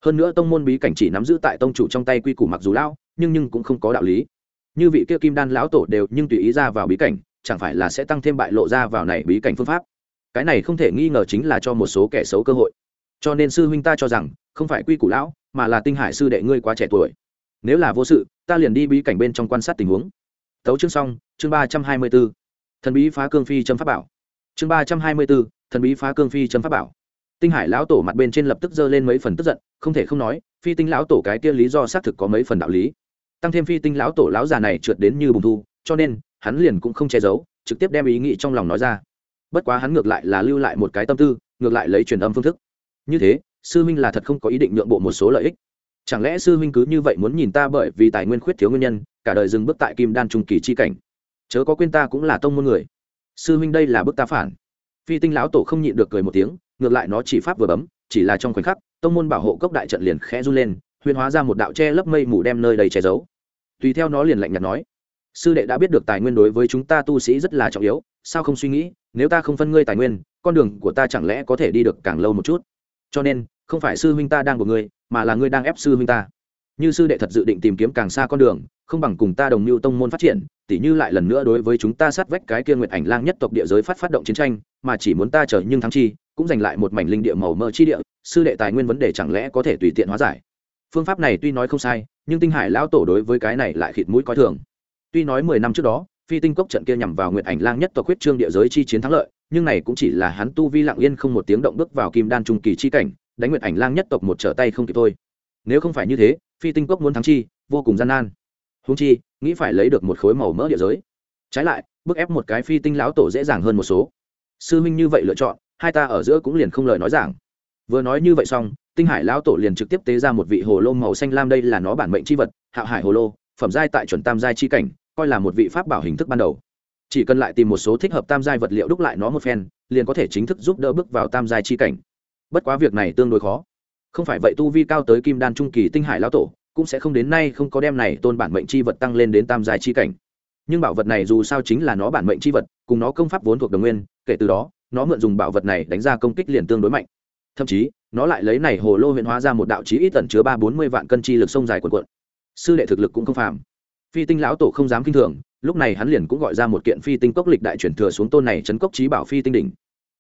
Hơn nữa tông môn bí cảnh chỉ nắm giữ tại tông chủ trong tay quy củ mặc dù lão, nhưng nhưng cũng không có đạo lý. Như vị kia kim đan lão tổ đều nhưng tùy ý ra vào bí cảnh, chẳng phải là sẽ tăng thêm bại lộ ra vào này bí cảnh phương pháp? Cái này không thể nghi ngờ chính là cho một số kẻ xấu cơ hội. Cho nên sư huynh ta cho rằng, không phải quy củ lão, mà là tinh hải sư đệ ngươi quá trẻ tuổi. Nếu là vô sự, ta liền đi bí cảnh bên trong quan sát tình huống. Tấu chương xong, chương ba trăm hai mươi b ố thần bí phá cương phi châm pháp bảo. Chương ba trăm hai mươi b ố thần bí phá cương phi châm pháp bảo. Tinh hải lão tổ mặt bên trên lập tức giơ lên mấy phần tức giận, không thể không nói, phi tinh lão tổ cái kia lý do xác thực có mấy phần đạo lý. Tăng thêm phi tinh lão tổ lão già này trượt đến như bùng thu, cho nên, hắn liền cũng không che giấu, trực tiếp đem ý nghĩ trong lòng nói ra. Bất quá hắn ngược lại là lưu lại một cái tâm tư, ngược lại lấy truyền âm phương thức. Như thế, sư minh là thật không có ý định nhượng bộ một số lợi ích. Chẳng lẽ sư minh cứ như vậy muốn nhìn ta bởi vì tài nguyên khuyết thiếu nguyên nhân, cả đời dừng bước tại kim đan trung kỳ chi cảnh? Chớ có quên ta cũng là tông môn người. Sư minh đây là bước ta phản phi tinh lão tổ không nhịn được cười một tiếng, ngược lại nó chỉ pháp vừa bấm, chỉ là trong khoảnh khắc, tông môn bảo hộ cốc đại trận liền khẽ run lên, huyền hóa ra một đạo che lấp mây mù đem nơi đầy che giấu. Tùy theo nó liền lạnh nhạt nói, sư đệ đã biết được tài nguyên đối với chúng ta tu sĩ rất là trọng yếu, sao không suy nghĩ, nếu ta không phân ngươi tài nguyên, con đường của ta chẳng lẽ có thể đi được càng lâu một chút? Cho nên, không phải sư huynh ta đang của ngươi, mà là ngươi đang ép sư huynh ta. Như sư đệ thật dự định tìm kiếm càng xa con đường, không bằng cùng ta đồng mưu tông môn phát triển tỉ như lại lần nữa đối với chúng ta sát vách cái kia nguyệt ảnh lang nhất tộc địa giới phát phát động chiến tranh, mà chỉ muốn ta chờ nhưng thắng chi, cũng giành lại một mảnh linh địa màu mơ chi địa, sư đệ tài nguyên vấn đề chẳng lẽ có thể tùy tiện hóa giải? Phương pháp này tuy nói không sai, nhưng tinh hải lão tổ đối với cái này lại khịt mũi coi thường. Tuy nói mười năm trước đó, phi tinh cốc trận kia nhằm vào nguyệt ảnh lang nhất tộc huyết trương địa giới chi chiến thắng lợi, nhưng này cũng chỉ là hắn tu vi lặng yên không một tiếng động bước vào kim đan trung kỳ chi cảnh, đánh nguyệt ảnh lang nhất tộc một trở tay không kịp thôi. Nếu không phải như thế, phi tinh cốc muốn thắng chi, vô cùng gian nan. Húng chi nghĩ phải lấy được một khối màu mỡ địa giới. Trái lại, bức ép một cái phi tinh lão tổ dễ dàng hơn một số. Sư minh như vậy lựa chọn, hai ta ở giữa cũng liền không lời nói giảng. Vừa nói như vậy xong, tinh hải lão tổ liền trực tiếp tế ra một vị hồ lô màu xanh lam đây là nó bản mệnh c h i vật hạo hải hồ lô, phẩm giai tại chuẩn tam giai chi cảnh, coi là một vị pháp bảo hình thức ban đầu. Chỉ cần lại tìm một số thích hợp tam giai vật liệu đúc lại nó một phen, liền có thể chính thức giúp đỡ bước vào tam giai chi cảnh. Bất quá việc này tương đối khó. Không phải vậy tu vi cao tới kim đan trung kỳ tinh hải lão tổ cũng sẽ không đến nay không có đem này tôn bản mệnh chi vật tăng lên đến tam giai chi cảnh. Nhưng bảo vật này dù sao chính là nó bản mệnh chi vật, cùng nó công pháp vốn thuộc đồng nguyên, kể từ đó, nó mượn dùng bảo vật này đánh ra công kích liền tương đối mạnh. Thậm chí, nó lại lấy này hồ lô huyện hóa ra một đạo chí ít tận chứa ba bốn mươi vạn cân chi lực sông dài quần quận sư đệ thực lực cũng không phàm. Phi tinh lão tổ không dám kinh thường, lúc này hắn liền cũng gọi ra một kiện phi tinh cốc lịch đại chuyển thừa xuống tôn này chấn cốc trí bảo phi tinh đỉnh.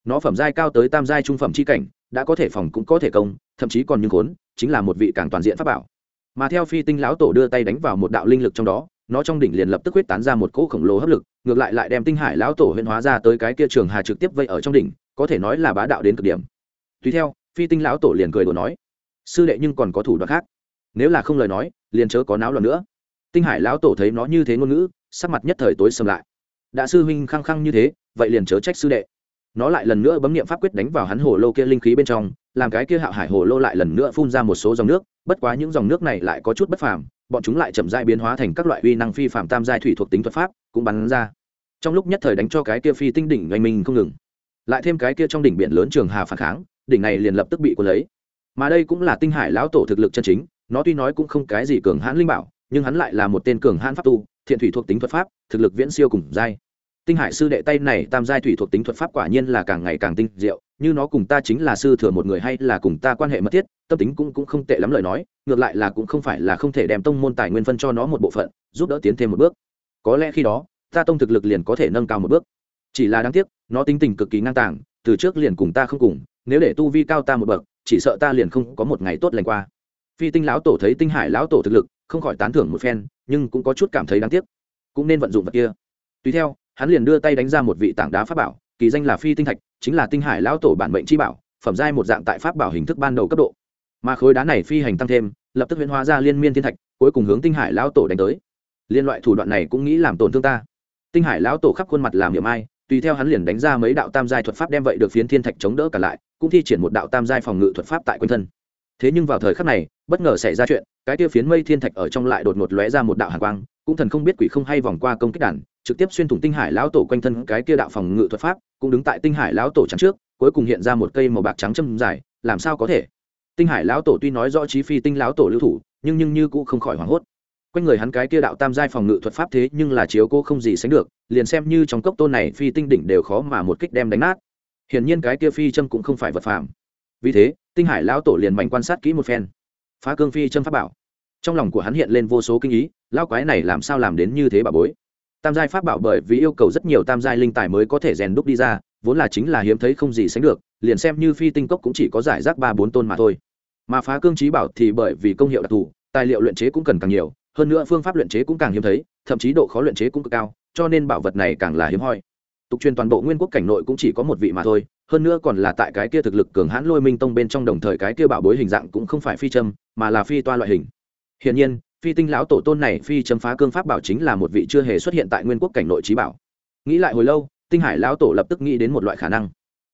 Nó phẩm giai cao tới tam giai trung phẩm chi cảnh, đã có thể phòng cũng có thể công, thậm chí còn như khốn, chính là một vị càng toàn diện pháp bảo mà theo phi tinh lão tổ đưa tay đánh vào một đạo linh lực trong đó, nó trong đỉnh liền lập tức huyết tán ra một cỗ khổng lồ hấp lực, ngược lại lại đem tinh hải lão tổ huyễn hóa ra tới cái kia trường hà trực tiếp vây ở trong đỉnh, có thể nói là bá đạo đến cực điểm. Tùy theo, phi tinh lão tổ liền cười đùa nói, sư đệ nhưng còn có thủ đoạn khác. Nếu là không lời nói, liền chớ có náo loạn nữa. Tinh hải lão tổ thấy nó như thế ngôn ngữ, sắc mặt nhất thời tối sầm lại. Đã sư huynh khăng khăng như thế, vậy liền chớ trách sư đệ nó lại lần nữa bấm nghiệm pháp quyết đánh vào hắn hồ lô kia linh khí bên trong, làm cái kia hạo hải hồ lô lại lần nữa phun ra một số dòng nước, bất quá những dòng nước này lại có chút bất phàm, bọn chúng lại chậm dại biến hóa thành các loại uy năng phi phạm tam giai thủy thuộc tính thuật pháp, cũng bắn ra. Trong lúc nhất thời đánh cho cái kia phi tinh đỉnh oanh minh không ngừng. Lại thêm cái kia trong đỉnh biển lớn trường hà phản kháng, đỉnh này liền lập tức bị cuốn lấy. Mà đây cũng là tinh hải lão tổ thực lực chân chính, nó tuy nói cũng không cái gì cường hãn linh bảo, nhưng hắn lại là một tên cường hãn pháp tu, thiện thủy thuộc tính thuật pháp, thực lực viễn siêu cùng giai tinh hải sư đệ tay này tam giai thủy thuộc tính thuật pháp quả nhiên là càng ngày càng tinh diệu, như nó cùng ta chính là sư thừa một người hay là cùng ta quan hệ mật thiết, tâm tính cũng cũng không tệ lắm lời nói, ngược lại là cũng không phải là không thể đem tông môn tài nguyên phân cho nó một bộ phận, giúp đỡ tiến thêm một bước. Có lẽ khi đó, ta tông thực lực liền có thể nâng cao một bước. Chỉ là đáng tiếc, nó tính tình cực kỳ ngang tàng, từ trước liền cùng ta không cùng, nếu để tu vi cao ta một bậc, chỉ sợ ta liền không có một ngày tốt lành qua. Phi tinh lão tổ thấy tinh hải lão tổ thực lực, không khỏi tán thưởng một phen, nhưng cũng có chút cảm thấy đáng tiếc, cũng nên vận dụng vật kia. Tùy theo hắn liền đưa tay đánh ra một vị tảng đá pháp bảo, kỳ danh là phi tinh thạch, chính là tinh hải lão tổ bản mệnh chi bảo, phẩm giai một dạng tại pháp bảo hình thức ban đầu cấp độ. Mà khối đá này phi hành tăng thêm, lập tức huyễn hóa ra liên miên thiên thạch, cuối cùng hướng tinh hải lão tổ đánh tới. Liên loại thủ đoạn này cũng nghĩ làm tổn thương ta. Tinh hải lão tổ khắp khuôn mặt làm niệm ai, tùy theo hắn liền đánh ra mấy đạo tam giai thuật pháp đem vậy được phiến thiên thạch chống đỡ cả lại, cũng thi triển một đạo tam giai phòng ngự thuật pháp tại quanh thân. Thế nhưng vào thời khắc này, bất ngờ xảy ra chuyện, cái kia phiến mây thiên thạch ở trong lại đột ngột lóe ra một đạo hàn quang cũng thần không biết quỷ không hay vòng qua công kích đàn, trực tiếp xuyên thủng tinh hải lão tổ quanh thân cái kia đạo phòng ngự thuật pháp, cũng đứng tại tinh hải lão tổ trắng trước, cuối cùng hiện ra một cây màu bạc trắng châm dài, làm sao có thể? Tinh hải lão tổ tuy nói rõ trí phi tinh lão tổ lưu thủ, nhưng nhưng như cũng không khỏi hoảng hốt. Quanh người hắn cái kia đạo tam giai phòng ngự thuật pháp thế nhưng là chiếu cô không gì sánh được, liền xem như trong cốc tôn này phi tinh đỉnh đều khó mà một kích đem đánh nát. Hiển nhiên cái kia phi châm cũng không phải vật phàm. Vì thế, tinh hải lão tổ liền mạnh quan sát kỹ một phen. Phá cương phi châm pháp bảo trong lòng của hắn hiện lên vô số kinh ý lao quái này làm sao làm đến như thế bà bối? Tam giai pháp bảo bởi vì yêu cầu rất nhiều tam giai linh tài mới có thể rèn đúc đi ra, vốn là chính là hiếm thấy không gì sánh được, liền xem như phi tinh cốc cũng chỉ có giải rác ba bốn tôn mà thôi. Mà phá cương trí bảo thì bởi vì công hiệu đặc thù, tài liệu luyện chế cũng cần càng nhiều, hơn nữa phương pháp luyện chế cũng càng hiếm thấy, thậm chí độ khó luyện chế cũng cực cao, cho nên bảo vật này càng là hiếm hoi. Tục truyền toàn bộ nguyên quốc cảnh nội cũng chỉ có một vị mà thôi, hơn nữa còn là tại cái kia thực lực cường hãn lôi minh tông bên trong đồng thời cái kia bảo bối hình dạng cũng không phải phi châm, mà là phi toa loại hình hiển nhiên, phi tinh lão tổ tôn này phi châm phá cương pháp bảo chính là một vị chưa hề xuất hiện tại nguyên quốc cảnh nội trí bảo. Nghĩ lại hồi lâu, tinh hải lão tổ lập tức nghĩ đến một loại khả năng.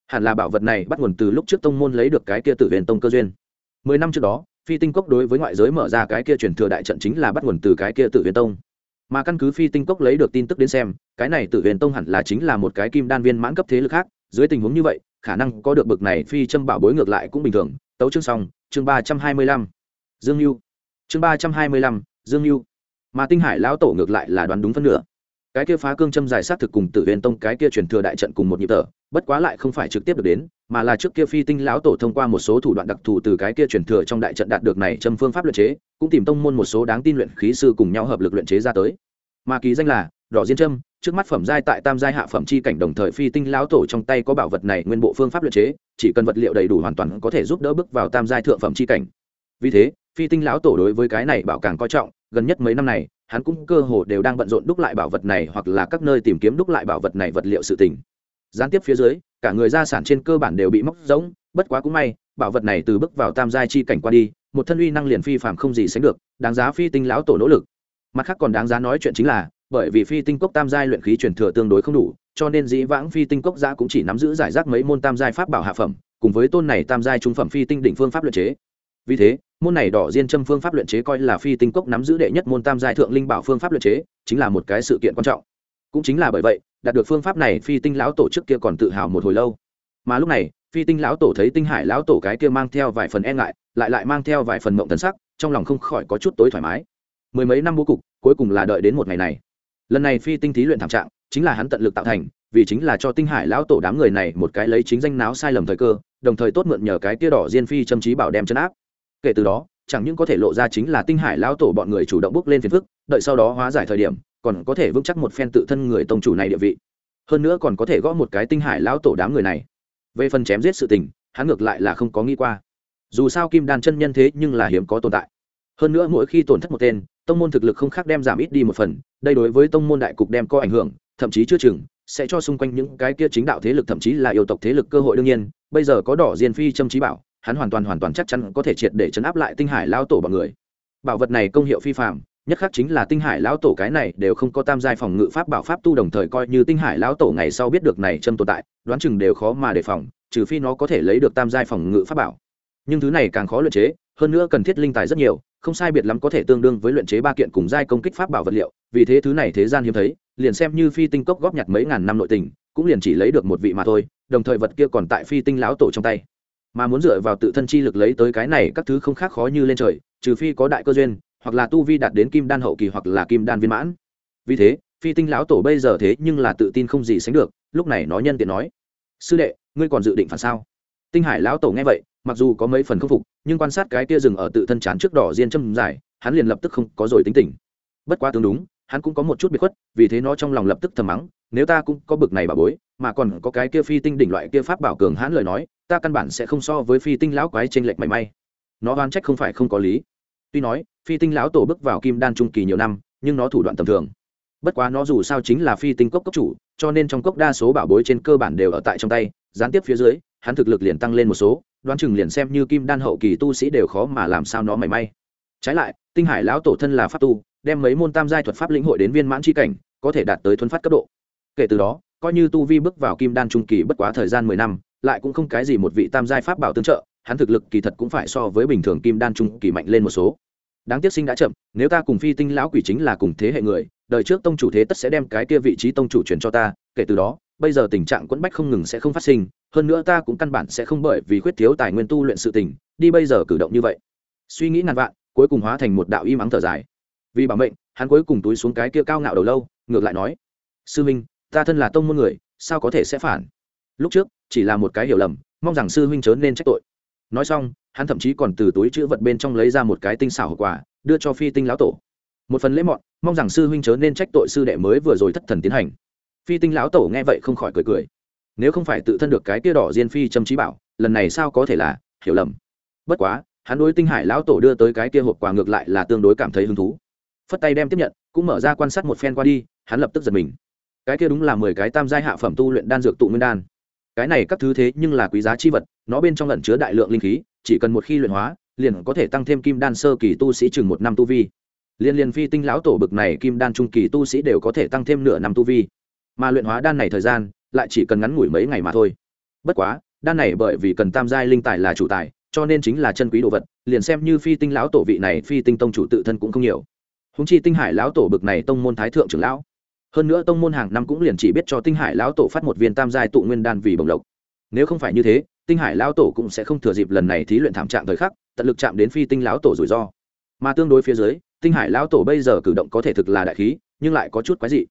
Hẳn là bảo vật này bắt nguồn từ lúc trước tông môn lấy được cái kia tự viện tông cơ duyên. Mười năm trước đó, phi tinh cốc đối với ngoại giới mở ra cái kia truyền thừa đại trận chính là bắt nguồn từ cái kia tự viện tông. Mà căn cứ phi tinh cốc lấy được tin tức đến xem, cái này tự viện tông hẳn là chính là một cái kim đan viên mãn cấp thế lực khác, dưới tình huống như vậy, khả năng có được bực này phi châm bảo bối ngược lại cũng bình thường. Tấu chương xong, chương ba trăm hai mươi lăm. Dương mưu chương ba trăm hai mươi lăm, dương mưu mà tinh hải lão tổ ngược lại là đoán đúng phân nửa. Cái kia phá cương châm dài sát thực cùng tử huyền tông cái kia truyền thừa đại trận cùng một nhịp thở, bất quá lại không phải trực tiếp được đến, mà là trước kia phi tinh lão tổ thông qua một số thủ đoạn đặc thù từ cái kia truyền thừa trong đại trận đạt được này châm phương pháp luyện chế, cũng tìm tông môn một số đáng tin luyện khí sư cùng nhau hợp lực luyện chế ra tới. Mà ký danh là đỏ diên châm, trước mắt phẩm giai tại tam giai hạ phẩm chi cảnh đồng thời phi tinh lão tổ trong tay có bảo vật này nguyên bộ phương pháp luyện chế, chỉ cần vật liệu đầy đủ hoàn toàn có thể giúp đỡ bước vào tam giai thượng phẩm chi cảnh. Vì thế phi tinh lão tổ đối với cái này bảo càng coi trọng, gần nhất mấy năm này, hắn cũng cơ hồ đều đang bận rộn đúc lại bảo vật này hoặc là các nơi tìm kiếm đúc lại bảo vật này vật liệu sự tình. Gián tiếp phía dưới, cả người gia sản trên cơ bản đều bị móc rỗng, bất quá cũng may, bảo vật này từ bước vào tam giai chi cảnh qua đi, một thân uy năng liền phi phạm không gì sánh được, đáng giá phi tinh lão tổ nỗ lực. Mặt khác còn đáng giá nói chuyện chính là, bởi vì phi tinh cốc tam giai luyện khí truyền thừa tương đối không đủ, cho nên dĩ vãng phi tinh cốc giã cũng chỉ nắm giữ giải rác mấy môn tam giai pháp bảo hạ phẩm, cùng với tôn này tam giai trung phẩm phi tinh đỉnh phương pháp luyện chế. Vì thế môn này đỏ diên châm phương pháp luyện chế coi là phi tinh cốc nắm giữ đệ nhất môn tam giai thượng linh bảo phương pháp luyện chế, chính là một cái sự kiện quan trọng. Cũng chính là bởi vậy, đạt được phương pháp này, phi tinh lão tổ trước kia còn tự hào một hồi lâu. Mà lúc này, phi tinh lão tổ thấy tinh hải lão tổ cái kia mang theo vài phần e ngại, lại lại mang theo vài phần mộng tần sắc, trong lòng không khỏi có chút tối thoải mái. Mười mấy năm bố cục, cuối cùng là đợi đến một ngày này. Lần này phi tinh thí luyện thảm trạng, chính là hắn tận lực tạo thành, vì chính là cho tinh hải lão tổ đám người này một cái lấy chính danh náo sai lầm thời cơ, đồng thời tốt mượn nhờ cái tia đỏ diên phi châm trí bảo đem chấn áp kể từ đó, chẳng những có thể lộ ra chính là tinh hải lão tổ bọn người chủ động bước lên phiền phức, đợi sau đó hóa giải thời điểm, còn có thể vững chắc một phen tự thân người tông chủ này địa vị. Hơn nữa còn có thể gõ một cái tinh hải lão tổ đám người này. Về phần chém giết sự tình, hắn ngược lại là không có nghĩ qua. Dù sao kim đan chân nhân thế nhưng là hiếm có tồn tại. Hơn nữa mỗi khi tổn thất một tên, tông môn thực lực không khác đem giảm ít đi một phần, đây đối với tông môn đại cục đem có ảnh hưởng, thậm chí chưa chừng, sẽ cho xung quanh những cái kia chính đạo thế lực thậm chí là yêu tộc thế lực cơ hội đương nhiên, bây giờ có đỏ diên phi châm trí bảo hắn hoàn toàn hoàn toàn chắc chắn có thể triệt để chấn áp lại tinh hải lao tổ bọn người. Bảo vật này công hiệu phi phạm nhất khác chính là tinh hải lão tổ cái này đều không có tam giai phòng ngự pháp bảo pháp tu đồng thời coi như tinh hải lão tổ ngày sau biết được này châm tồn tại, đoán chừng đều khó mà đề phòng, trừ phi nó có thể lấy được tam giai phòng ngự pháp bảo. Nhưng thứ này càng khó luyện chế, hơn nữa cần thiết linh tài rất nhiều, không sai biệt lắm có thể tương đương với luyện chế ba kiện cùng giai công kích pháp bảo vật liệu, vì thế thứ này thế gian hiếm thấy, liền xem như phi tinh cốc góp nhặt mấy ngàn năm nội tình, cũng liền chỉ lấy được một vị mà thôi, đồng thời vật kia còn tại phi tinh lão tổ trong tay mà muốn dựa vào tự thân chi lực lấy tới cái này các thứ không khác khó như lên trời, trừ phi có đại cơ duyên, hoặc là tu vi đạt đến kim đan hậu kỳ hoặc là kim đan viên mãn. Vì thế, phi tinh lão tổ bây giờ thế nhưng là tự tin không gì sánh được, lúc này nó nhân tiện nói, sư đệ, ngươi còn dự định phản sao? Tinh hải lão tổ nghe vậy, mặc dù có mấy phần khâm phục, nhưng quan sát cái kia rừng ở tự thân chán trước đỏ diên châm dài, hắn liền lập tức không có rồi tính tình. Bất quá tương đúng, hắn cũng có một chút bị khuất, vì thế nó trong lòng lập tức thầm mắng, nếu ta cũng có bực này bà bối, mà còn có cái kia phi tinh đỉnh loại kia pháp bảo cường hãn lời nói ta căn bản sẽ không so với phi tinh lão quái trên lệch mảy may. Nó oan trách không phải không có lý. Tuy nói, phi tinh lão tổ bước vào kim đan trung kỳ nhiều năm, nhưng nó thủ đoạn tầm thường. Bất quá nó dù sao chính là phi tinh cốc cốc chủ, cho nên trong cốc đa số bảo bối trên cơ bản đều ở tại trong tay, gián tiếp phía dưới, hắn thực lực liền tăng lên một số, đoán chừng liền xem như kim đan hậu kỳ tu sĩ đều khó mà làm sao nó mảy may. Trái lại, tinh hải lão tổ thân là pháp tu, đem mấy môn tam giai thuật pháp lĩnh hội đến viên mãn tri cảnh, có thể đạt tới thuấn phát cấp độ. Kể từ đó, coi như tu vi bước vào kim đan trung kỳ bất quá thời gian mười năm lại cũng không cái gì một vị tam giai pháp bảo tương trợ, hắn thực lực kỳ thật cũng phải so với bình thường kim đan trung kỳ mạnh lên một số. Đáng tiếc sinh đã chậm, nếu ta cùng phi tinh lão quỷ chính là cùng thế hệ người, đời trước tông chủ thế tất sẽ đem cái kia vị trí tông chủ truyền cho ta, kể từ đó, bây giờ tình trạng quẫn bách không ngừng sẽ không phát sinh, hơn nữa ta cũng căn bản sẽ không bởi vì khuyết thiếu tài nguyên tu luyện sự tình, đi bây giờ cử động như vậy. Suy nghĩ ngàn vạn, cuối cùng hóa thành một đạo im ắng thở dài. Vì bảo mệnh, hắn cuối cùng túi xuống cái kia cao ngạo đầu lâu, ngược lại nói, sư minh, ta thân là tông môn người, sao có thể sẽ phản? Lúc trước chỉ là một cái hiểu lầm, mong rằng sư huynh chớ nên trách tội. Nói xong, hắn thậm chí còn từ túi chữ vật bên trong lấy ra một cái tinh xảo hậu quả đưa cho phi tinh lão tổ. Một phần lễ mọn, mong rằng sư huynh chớ nên trách tội sư đệ mới vừa rồi thất thần tiến hành. Phi tinh lão tổ nghe vậy không khỏi cười cười. Nếu không phải tự thân được cái kia đỏ diên phi châm trí bảo, lần này sao có thể là hiểu lầm? Bất quá, hắn đối tinh hải lão tổ đưa tới cái kia hộp quà ngược lại là tương đối cảm thấy hứng thú. Phất tay đem tiếp nhận, cũng mở ra quan sát một phen qua đi, hắn lập tức giật mình. Cái kia đúng là mười cái tam giai hạ phẩm tu luyện đan dược tụ nguyên đan cái này các thứ thế nhưng là quý giá chi vật, nó bên trong lẩn chứa đại lượng linh khí, chỉ cần một khi luyện hóa, liền có thể tăng thêm kim đan sơ kỳ tu sĩ chừng một năm tu vi. Liên liên phi tinh lão tổ bực này kim đan trung kỳ tu sĩ đều có thể tăng thêm nửa năm tu vi. Mà luyện hóa đan này thời gian, lại chỉ cần ngắn ngủi mấy ngày mà thôi. Bất quá, đan này bởi vì cần tam giai linh tài là chủ tài, cho nên chính là chân quý đồ vật, liền xem như phi tinh lão tổ vị này phi tinh tông chủ tự thân cũng không nhiều. Húng chi tinh hải lão tổ bực này tông môn thái thượng trưởng lão hơn nữa tông môn hàng năm cũng liền chỉ biết cho tinh hải lão tổ phát một viên tam giai tụ nguyên đan vì bồng lộc. Nếu không phải như thế, tinh hải lão tổ cũng sẽ không thừa dịp lần này thí luyện thảm trạng thời khắc, tận lực chạm đến phi tinh lão tổ rủi ro. Mà tương đối phía dưới, tinh hải lão tổ bây giờ cử động có thể thực là đại khí, nhưng lại có chút quái dị.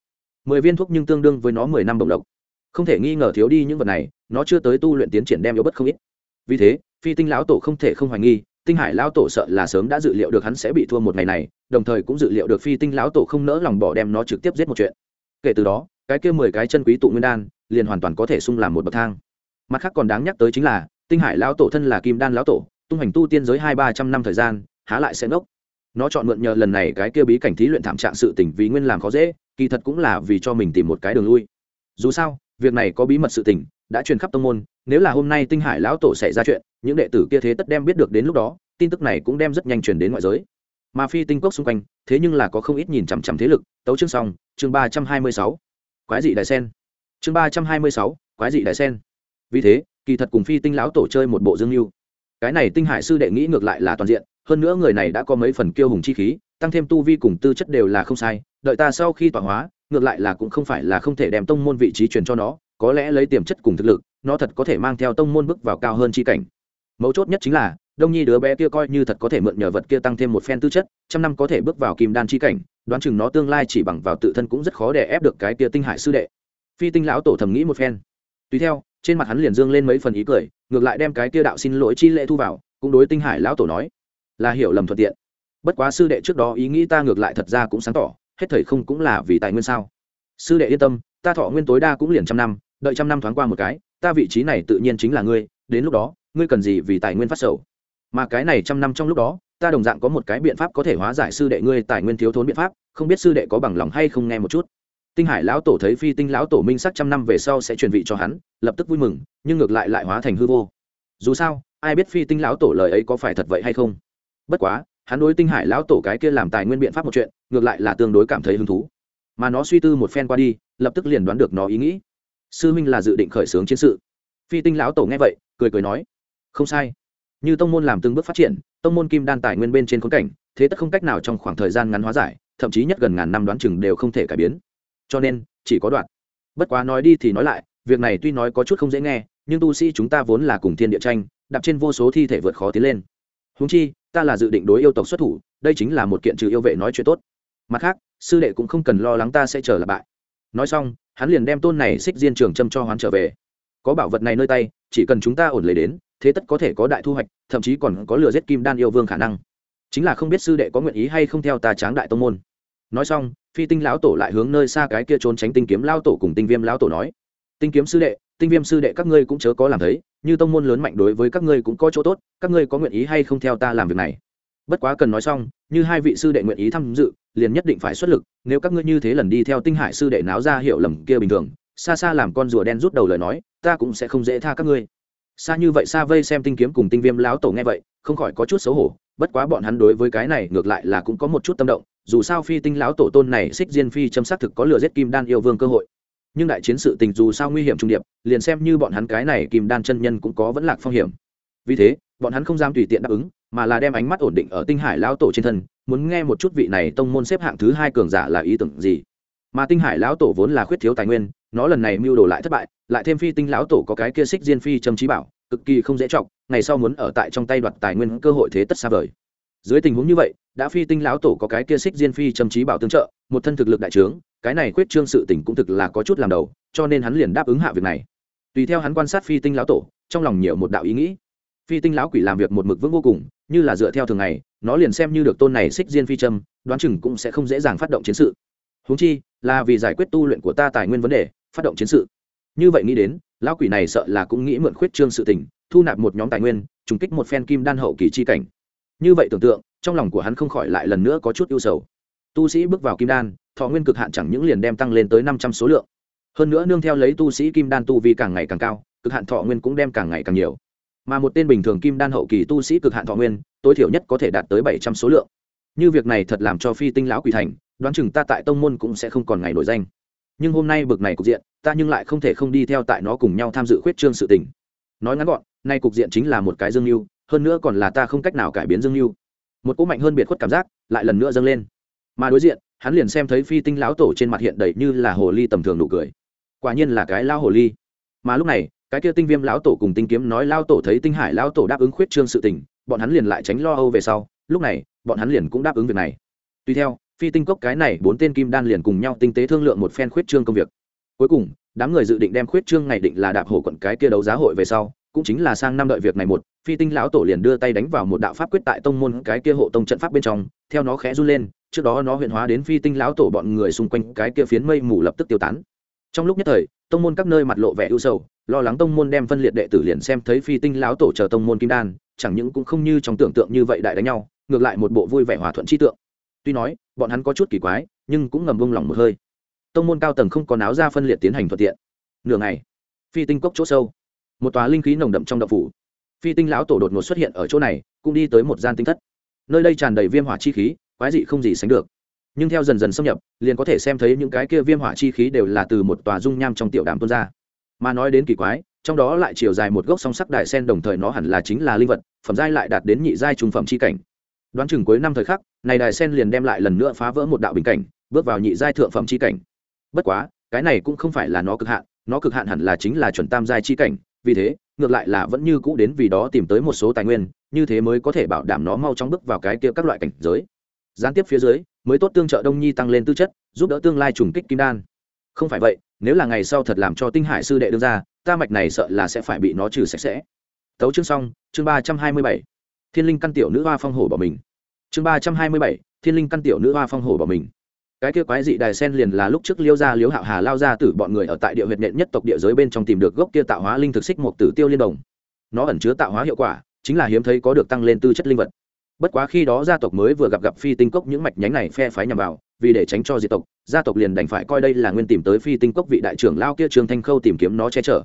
Mười viên thuốc nhưng tương đương với nó mười năm bồng lộc. Không thể nghi ngờ thiếu đi những vật này, nó chưa tới tu luyện tiến triển đem yếu bất không ít. Vì thế, phi tinh lão tổ không thể không hoài nghi, tinh hải lão tổ sợ là sớm đã dự liệu được hắn sẽ bị thua một ngày này, đồng thời cũng dự liệu được phi tinh lão tổ không nỡ lòng bỏ đem nó trực tiếp giết một chuyện kể từ đó, cái kia mười cái chân quý tụ nguyên đan liền hoàn toàn có thể sung làm một bậc thang. Mặt khác còn đáng nhắc tới chính là, tinh hải lão tổ thân là kim đan lão tổ, tung hành tu tiên giới hai ba trăm năm thời gian, há lại sẽ ngốc. Nó chọn mượn nhờ lần này cái kia bí cảnh thí luyện thảm trạng sự tình vì nguyên làm khó dễ, kỳ thật cũng là vì cho mình tìm một cái đường lui. Dù sao, việc này có bí mật sự tình, đã truyền khắp tông môn, nếu là hôm nay tinh hải lão tổ xảy ra chuyện, những đệ tử kia thế tất đem biết được đến lúc đó, tin tức này cũng đem rất nhanh truyền đến ngoại giới mà phi tinh cốc xung quanh, thế nhưng là có không ít nhìn chằm chằm thế lực. Tấu chương xong, chương ba trăm hai mươi sáu. Quái dị đại sen. Chương ba trăm hai mươi sáu, quái dị đại sen. Vì thế, kỳ thật cùng phi tinh lão tổ chơi một bộ dương mưu. Cái này tinh hải sư đệ nghĩ ngược lại là toàn diện, hơn nữa người này đã có mấy phần kiêu hùng chi khí, tăng thêm tu vi cùng tư chất đều là không sai, đợi ta sau khi tọa hóa, ngược lại là cũng không phải là không thể đem tông môn vị trí truyền cho nó, có lẽ lấy tiềm chất cùng thực lực, nó thật có thể mang theo tông môn bước vào cao hơn chi cảnh. Mấu chốt nhất chính là đông nhi đứa bé kia coi như thật có thể mượn nhờ vật kia tăng thêm một phen tư chất, trăm năm có thể bước vào kim đan chi cảnh, đoán chừng nó tương lai chỉ bằng vào tự thân cũng rất khó để ép được cái kia tinh hải sư đệ. Phi tinh lão tổ thầm nghĩ một phen. Tùy theo, trên mặt hắn liền dương lên mấy phần ý cười, ngược lại đem cái kia đạo xin lỗi chi lễ thu vào, cũng đối tinh hải lão tổ nói, là hiểu lầm thuận tiện. Bất quá sư đệ trước đó ý nghĩ ta ngược lại thật ra cũng sáng tỏ, hết thời không cũng là vì tài nguyên sao? Sư đệ yên tâm, ta thọ nguyên tối đa cũng liền trăm năm, đợi trăm năm thoáng qua một cái, ta vị trí này tự nhiên chính là ngươi, đến lúc đó, ngươi cần gì vì tài nguyên phát sầu? Mà cái này trăm năm trong lúc đó, ta đồng dạng có một cái biện pháp có thể hóa giải sư đệ ngươi tài nguyên thiếu thốn biện pháp, không biết sư đệ có bằng lòng hay không nghe một chút. Tinh hải lão tổ thấy phi tinh lão tổ minh sắc trăm năm về sau sẽ truyền vị cho hắn, lập tức vui mừng, nhưng ngược lại lại hóa thành hư vô. Dù sao, ai biết phi tinh lão tổ lời ấy có phải thật vậy hay không? Bất quá, hắn đối tinh hải lão tổ cái kia làm tài nguyên biện pháp một chuyện, ngược lại là tương đối cảm thấy hứng thú. Mà nó suy tư một phen qua đi, lập tức liền đoán được nó ý nghĩ. Sư minh là dự định khởi xướng chiến sự. Phi tinh lão tổ nghe vậy, cười cười nói, không sai như tông môn làm từng bước phát triển, tông môn kim đan tài nguyên bên trên khốn cảnh, thế tất không cách nào trong khoảng thời gian ngắn hóa giải, thậm chí nhất gần ngàn năm đoán chừng đều không thể cải biến. Cho nên, chỉ có đoạn. Bất quá nói đi thì nói lại, việc này tuy nói có chút không dễ nghe, nhưng tu sĩ chúng ta vốn là cùng thiên địa tranh, đạp trên vô số thi thể vượt khó tiến lên. Húng chi, ta là dự định đối yêu tộc xuất thủ, đây chính là một kiện trừ yêu vệ nói chuyện tốt. Mặt khác, sư đệ cũng không cần lo lắng ta sẽ trở lại bại. Nói xong, hắn liền đem tôn này xích diên trường châm cho hoán trở về. Có bảo vật này nơi tay, chỉ cần chúng ta ổn lấy đến thế tất có thể có đại thu hoạch, thậm chí còn có lừa giết kim đan yêu vương khả năng. Chính là không biết sư đệ có nguyện ý hay không theo ta tráng đại tông môn. Nói xong, phi tinh lão tổ lại hướng nơi xa cái kia trốn tránh tinh kiếm lao tổ cùng tinh viêm lão tổ nói. Tinh kiếm sư đệ, tinh viêm sư đệ các ngươi cũng chớ có làm thấy, như tông môn lớn mạnh đối với các ngươi cũng có chỗ tốt, các ngươi có nguyện ý hay không theo ta làm việc này? Bất quá cần nói xong, như hai vị sư đệ nguyện ý tham dự, liền nhất định phải xuất lực, nếu các ngươi như thế lần đi theo tinh hải sư đệ náo ra hiệu lầm kia bình thường, xa xa làm con rùa đen rút đầu lời nói, ta cũng sẽ không dễ tha các ngươi xa như vậy xa vây xem tinh kiếm cùng tinh viêm lão tổ nghe vậy, không khỏi có chút xấu hổ, bất quá bọn hắn đối với cái này ngược lại là cũng có một chút tâm động, dù sao phi tinh lão tổ tôn này xích diên phi châm xác thực có lừa giết kim đan yêu vương cơ hội. Nhưng đại chiến sự tình dù sao nguy hiểm trung điệp, liền xem như bọn hắn cái này kim đan chân nhân cũng có vẫn lạc phong hiểm. Vì thế, bọn hắn không dám tùy tiện đáp ứng, mà là đem ánh mắt ổn định ở tinh hải lão tổ trên thân, muốn nghe một chút vị này tông môn xếp hạng thứ hai cường giả là ý tưởng gì. Mà tinh hải lão tổ vốn là khuyết thiếu tài nguyên nó lần này mưu đồ lại thất bại, lại thêm phi tinh lão tổ có cái kia xích diên phi châm trí bảo, cực kỳ không dễ chọc, ngày sau muốn ở tại trong tay đoạt tài nguyên cơ hội thế tất xa vời. Dưới tình huống như vậy, đã phi tinh lão tổ có cái kia xích diên phi châm trí bảo tương trợ, một thân thực lực đại trướng, cái này khuyết trương sự tình cũng thực là có chút làm đầu, cho nên hắn liền đáp ứng hạ việc này. Tùy theo hắn quan sát phi tinh lão tổ, trong lòng nhiều một đạo ý nghĩ. Phi tinh lão quỷ làm việc một mực vững vô cùng, như là dựa theo thường ngày, nó liền xem như được tôn này xích diên phi châm, đoán chừng cũng sẽ không dễ dàng phát động chiến sự. Húng chi, là vì giải quyết tu luyện của ta tài nguyên vấn đề phát động chiến sự. Như vậy nghĩ đến, lão quỷ này sợ là cũng nghĩ mượn khuyết trương sự tình, thu nạp một nhóm tài nguyên, trùng kích một phen kim đan hậu kỳ chi cảnh. Như vậy tưởng tượng, trong lòng của hắn không khỏi lại lần nữa có chút ưu sầu. Tu sĩ bước vào kim đan, thọ nguyên cực hạn chẳng những liền đem tăng lên tới năm trăm số lượng. Hơn nữa nương theo lấy tu sĩ kim đan tu vi càng ngày càng cao, cực hạn thọ nguyên cũng đem càng ngày càng nhiều. Mà một tên bình thường kim đan hậu kỳ tu sĩ cực hạn thọ nguyên, tối thiểu nhất có thể đạt tới bảy trăm số lượng. Như việc này thật làm cho phi tinh lão quỷ thành, đoán chừng ta tại tông môn cũng sẽ không còn ngày nổi danh nhưng hôm nay bực này cục diện, ta nhưng lại không thể không đi theo tại nó cùng nhau tham dự khuyết trương sự tình. Nói ngắn gọn, nay cục diện chính là một cái dương mưu, hơn nữa còn là ta không cách nào cải biến dương mưu. Một cỗ mạnh hơn biệt khuất cảm giác lại lần nữa dâng lên. Mà đối diện, hắn liền xem thấy phi tinh lão tổ trên mặt hiện đầy như là hồ ly tầm thường nụ cười. Quả nhiên là cái lao hồ ly. Mà lúc này, cái kia tinh viêm lão tổ cùng tinh kiếm nói lao tổ thấy tinh hải lão tổ đáp ứng khuyết trương sự tình, bọn hắn liền lại tránh lo âu về sau. Lúc này, bọn hắn liền cũng đáp ứng việc này. Tuy theo phi tinh cốc cái này bốn tên kim đan liền cùng nhau tinh tế thương lượng một phen khuyết trương công việc. Cuối cùng, đám người dự định đem khuyết trương ngày định là đạp hổ quận cái kia đấu giá hội về sau, cũng chính là sang năm đợi việc này một, phi tinh lão tổ liền đưa tay đánh vào một đạo pháp quyết tại tông môn cái kia hộ tông trận pháp bên trong, theo nó khẽ run lên, trước đó nó huyện hóa đến phi tinh lão tổ bọn người xung quanh cái kia phiến mây mù lập tức tiêu tán. Trong lúc nhất thời, tông môn các nơi mặt lộ vẻ ưu sầu, lo lắng tông môn đem phân liệt đệ tử liền xem thấy phi tinh lão tổ chờ tông môn kim đan, chẳng những cũng không như trong tưởng tượng như vậy đại đánh nhau, ngược lại một bộ vui vẻ hòa thuận chi tượng tuy nói, bọn hắn có chút kỳ quái, nhưng cũng ngầm vung lòng một hơi. Tông môn cao tầng không có náo ra phân liệt tiến hành thuận tiện. Nửa ngày, phi tinh cốc chỗ sâu, một tòa linh khí nồng đậm trong đậu phủ. Phi tinh lão tổ đột ngột xuất hiện ở chỗ này, cũng đi tới một gian tinh thất. Nơi đây tràn đầy viêm hỏa chi khí, quái dị không gì sánh được. Nhưng theo dần dần xâm nhập, liền có thể xem thấy những cái kia viêm hỏa chi khí đều là từ một tòa dung nham trong tiểu đàm tuôn ra. Mà nói đến kỳ quái, trong đó lại chiều dài một gốc song sắc đại sen đồng thời nó hẳn là chính là linh vật, phẩm giai lại đạt đến nhị giai trung phẩm chi cảnh đoán chừng cuối năm thời khắc, này đài sen liền đem lại lần nữa phá vỡ một đạo bình cảnh, bước vào nhị giai thượng phẩm chi cảnh. Bất quá, cái này cũng không phải là nó cực hạn, nó cực hạn hẳn là chính là chuẩn tam giai chi cảnh, vì thế, ngược lại là vẫn như cũ đến vì đó tìm tới một số tài nguyên, như thế mới có thể bảo đảm nó mau chóng bước vào cái kia các loại cảnh giới. Gián tiếp phía dưới, mới tốt tương trợ đông nhi tăng lên tư chất, giúp đỡ tương lai trùng kích kim đan. Không phải vậy, nếu là ngày sau thật làm cho tinh hải sư đệ đương ra, ta mạch này sợ là sẽ phải bị nó trừ sạch sẽ. Tấu chương xong, chương ba trăm hai mươi bảy. Thiên linh căn tiểu nữ hoa phong hổ bỏ mình chương ba trăm hai mươi bảy, thiên linh căn tiểu nữ hoa phong hổ bỏ mình. Cái kia quái dị đài sen liền là lúc trước liêu gia liếu hạo hà, lao ra từ bọn người ở tại địa huyệt nện nhất tộc địa giới bên trong tìm được gốc kia tạo hóa linh thực xích một tử tiêu liên đồng. Nó ẩn chứa tạo hóa hiệu quả, chính là hiếm thấy có được tăng lên tư chất linh vật. Bất quá khi đó gia tộc mới vừa gặp gặp phi tinh cốc những mạch nhánh này phe phái nhằm vào, vì để tránh cho diệt tộc, gia tộc liền đành phải coi đây là nguyên tìm tới phi tinh cốc vị đại trưởng lao kia trương thanh khâu tìm kiếm nó che chở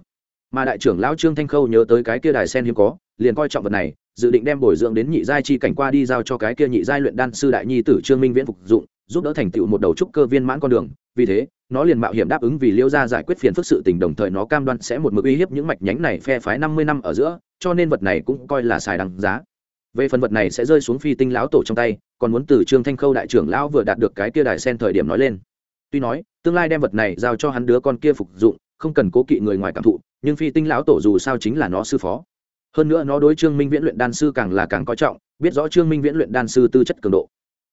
mà đại trưởng lão trương thanh khâu nhớ tới cái kia đài sen hiếm có, liền coi trọng vật này, dự định đem bồi dưỡng đến nhị giai chi cảnh qua đi giao cho cái kia nhị giai luyện đan sư đại nhi tử trương minh viễn phục dụng, giúp đỡ thành tựu một đầu trúc cơ viên mãn con đường. Vì thế, nó liền mạo hiểm đáp ứng vì liêu ra giải quyết phiền phức sự tình, đồng thời nó cam đoan sẽ một mực uy hiếp những mạch nhánh này phe phái năm mươi năm ở giữa, cho nên vật này cũng coi là xài đằng giá. Về phần vật này sẽ rơi xuống phi tinh lão tổ trong tay, còn muốn từ trương thanh khâu đại trưởng lão vừa đạt được cái kia đài sen thời điểm nói lên. Tuy nói, tương lai đem vật này giao cho hắn đứa con kia phục dụng không cần cố kỵ người ngoài cảm thụ, nhưng phi tinh lão tổ dù sao chính là nó sư phó. Hơn nữa nó đối trương minh viễn luyện đan sư càng là càng coi trọng, biết rõ trương minh viễn luyện đan sư tư chất cường độ.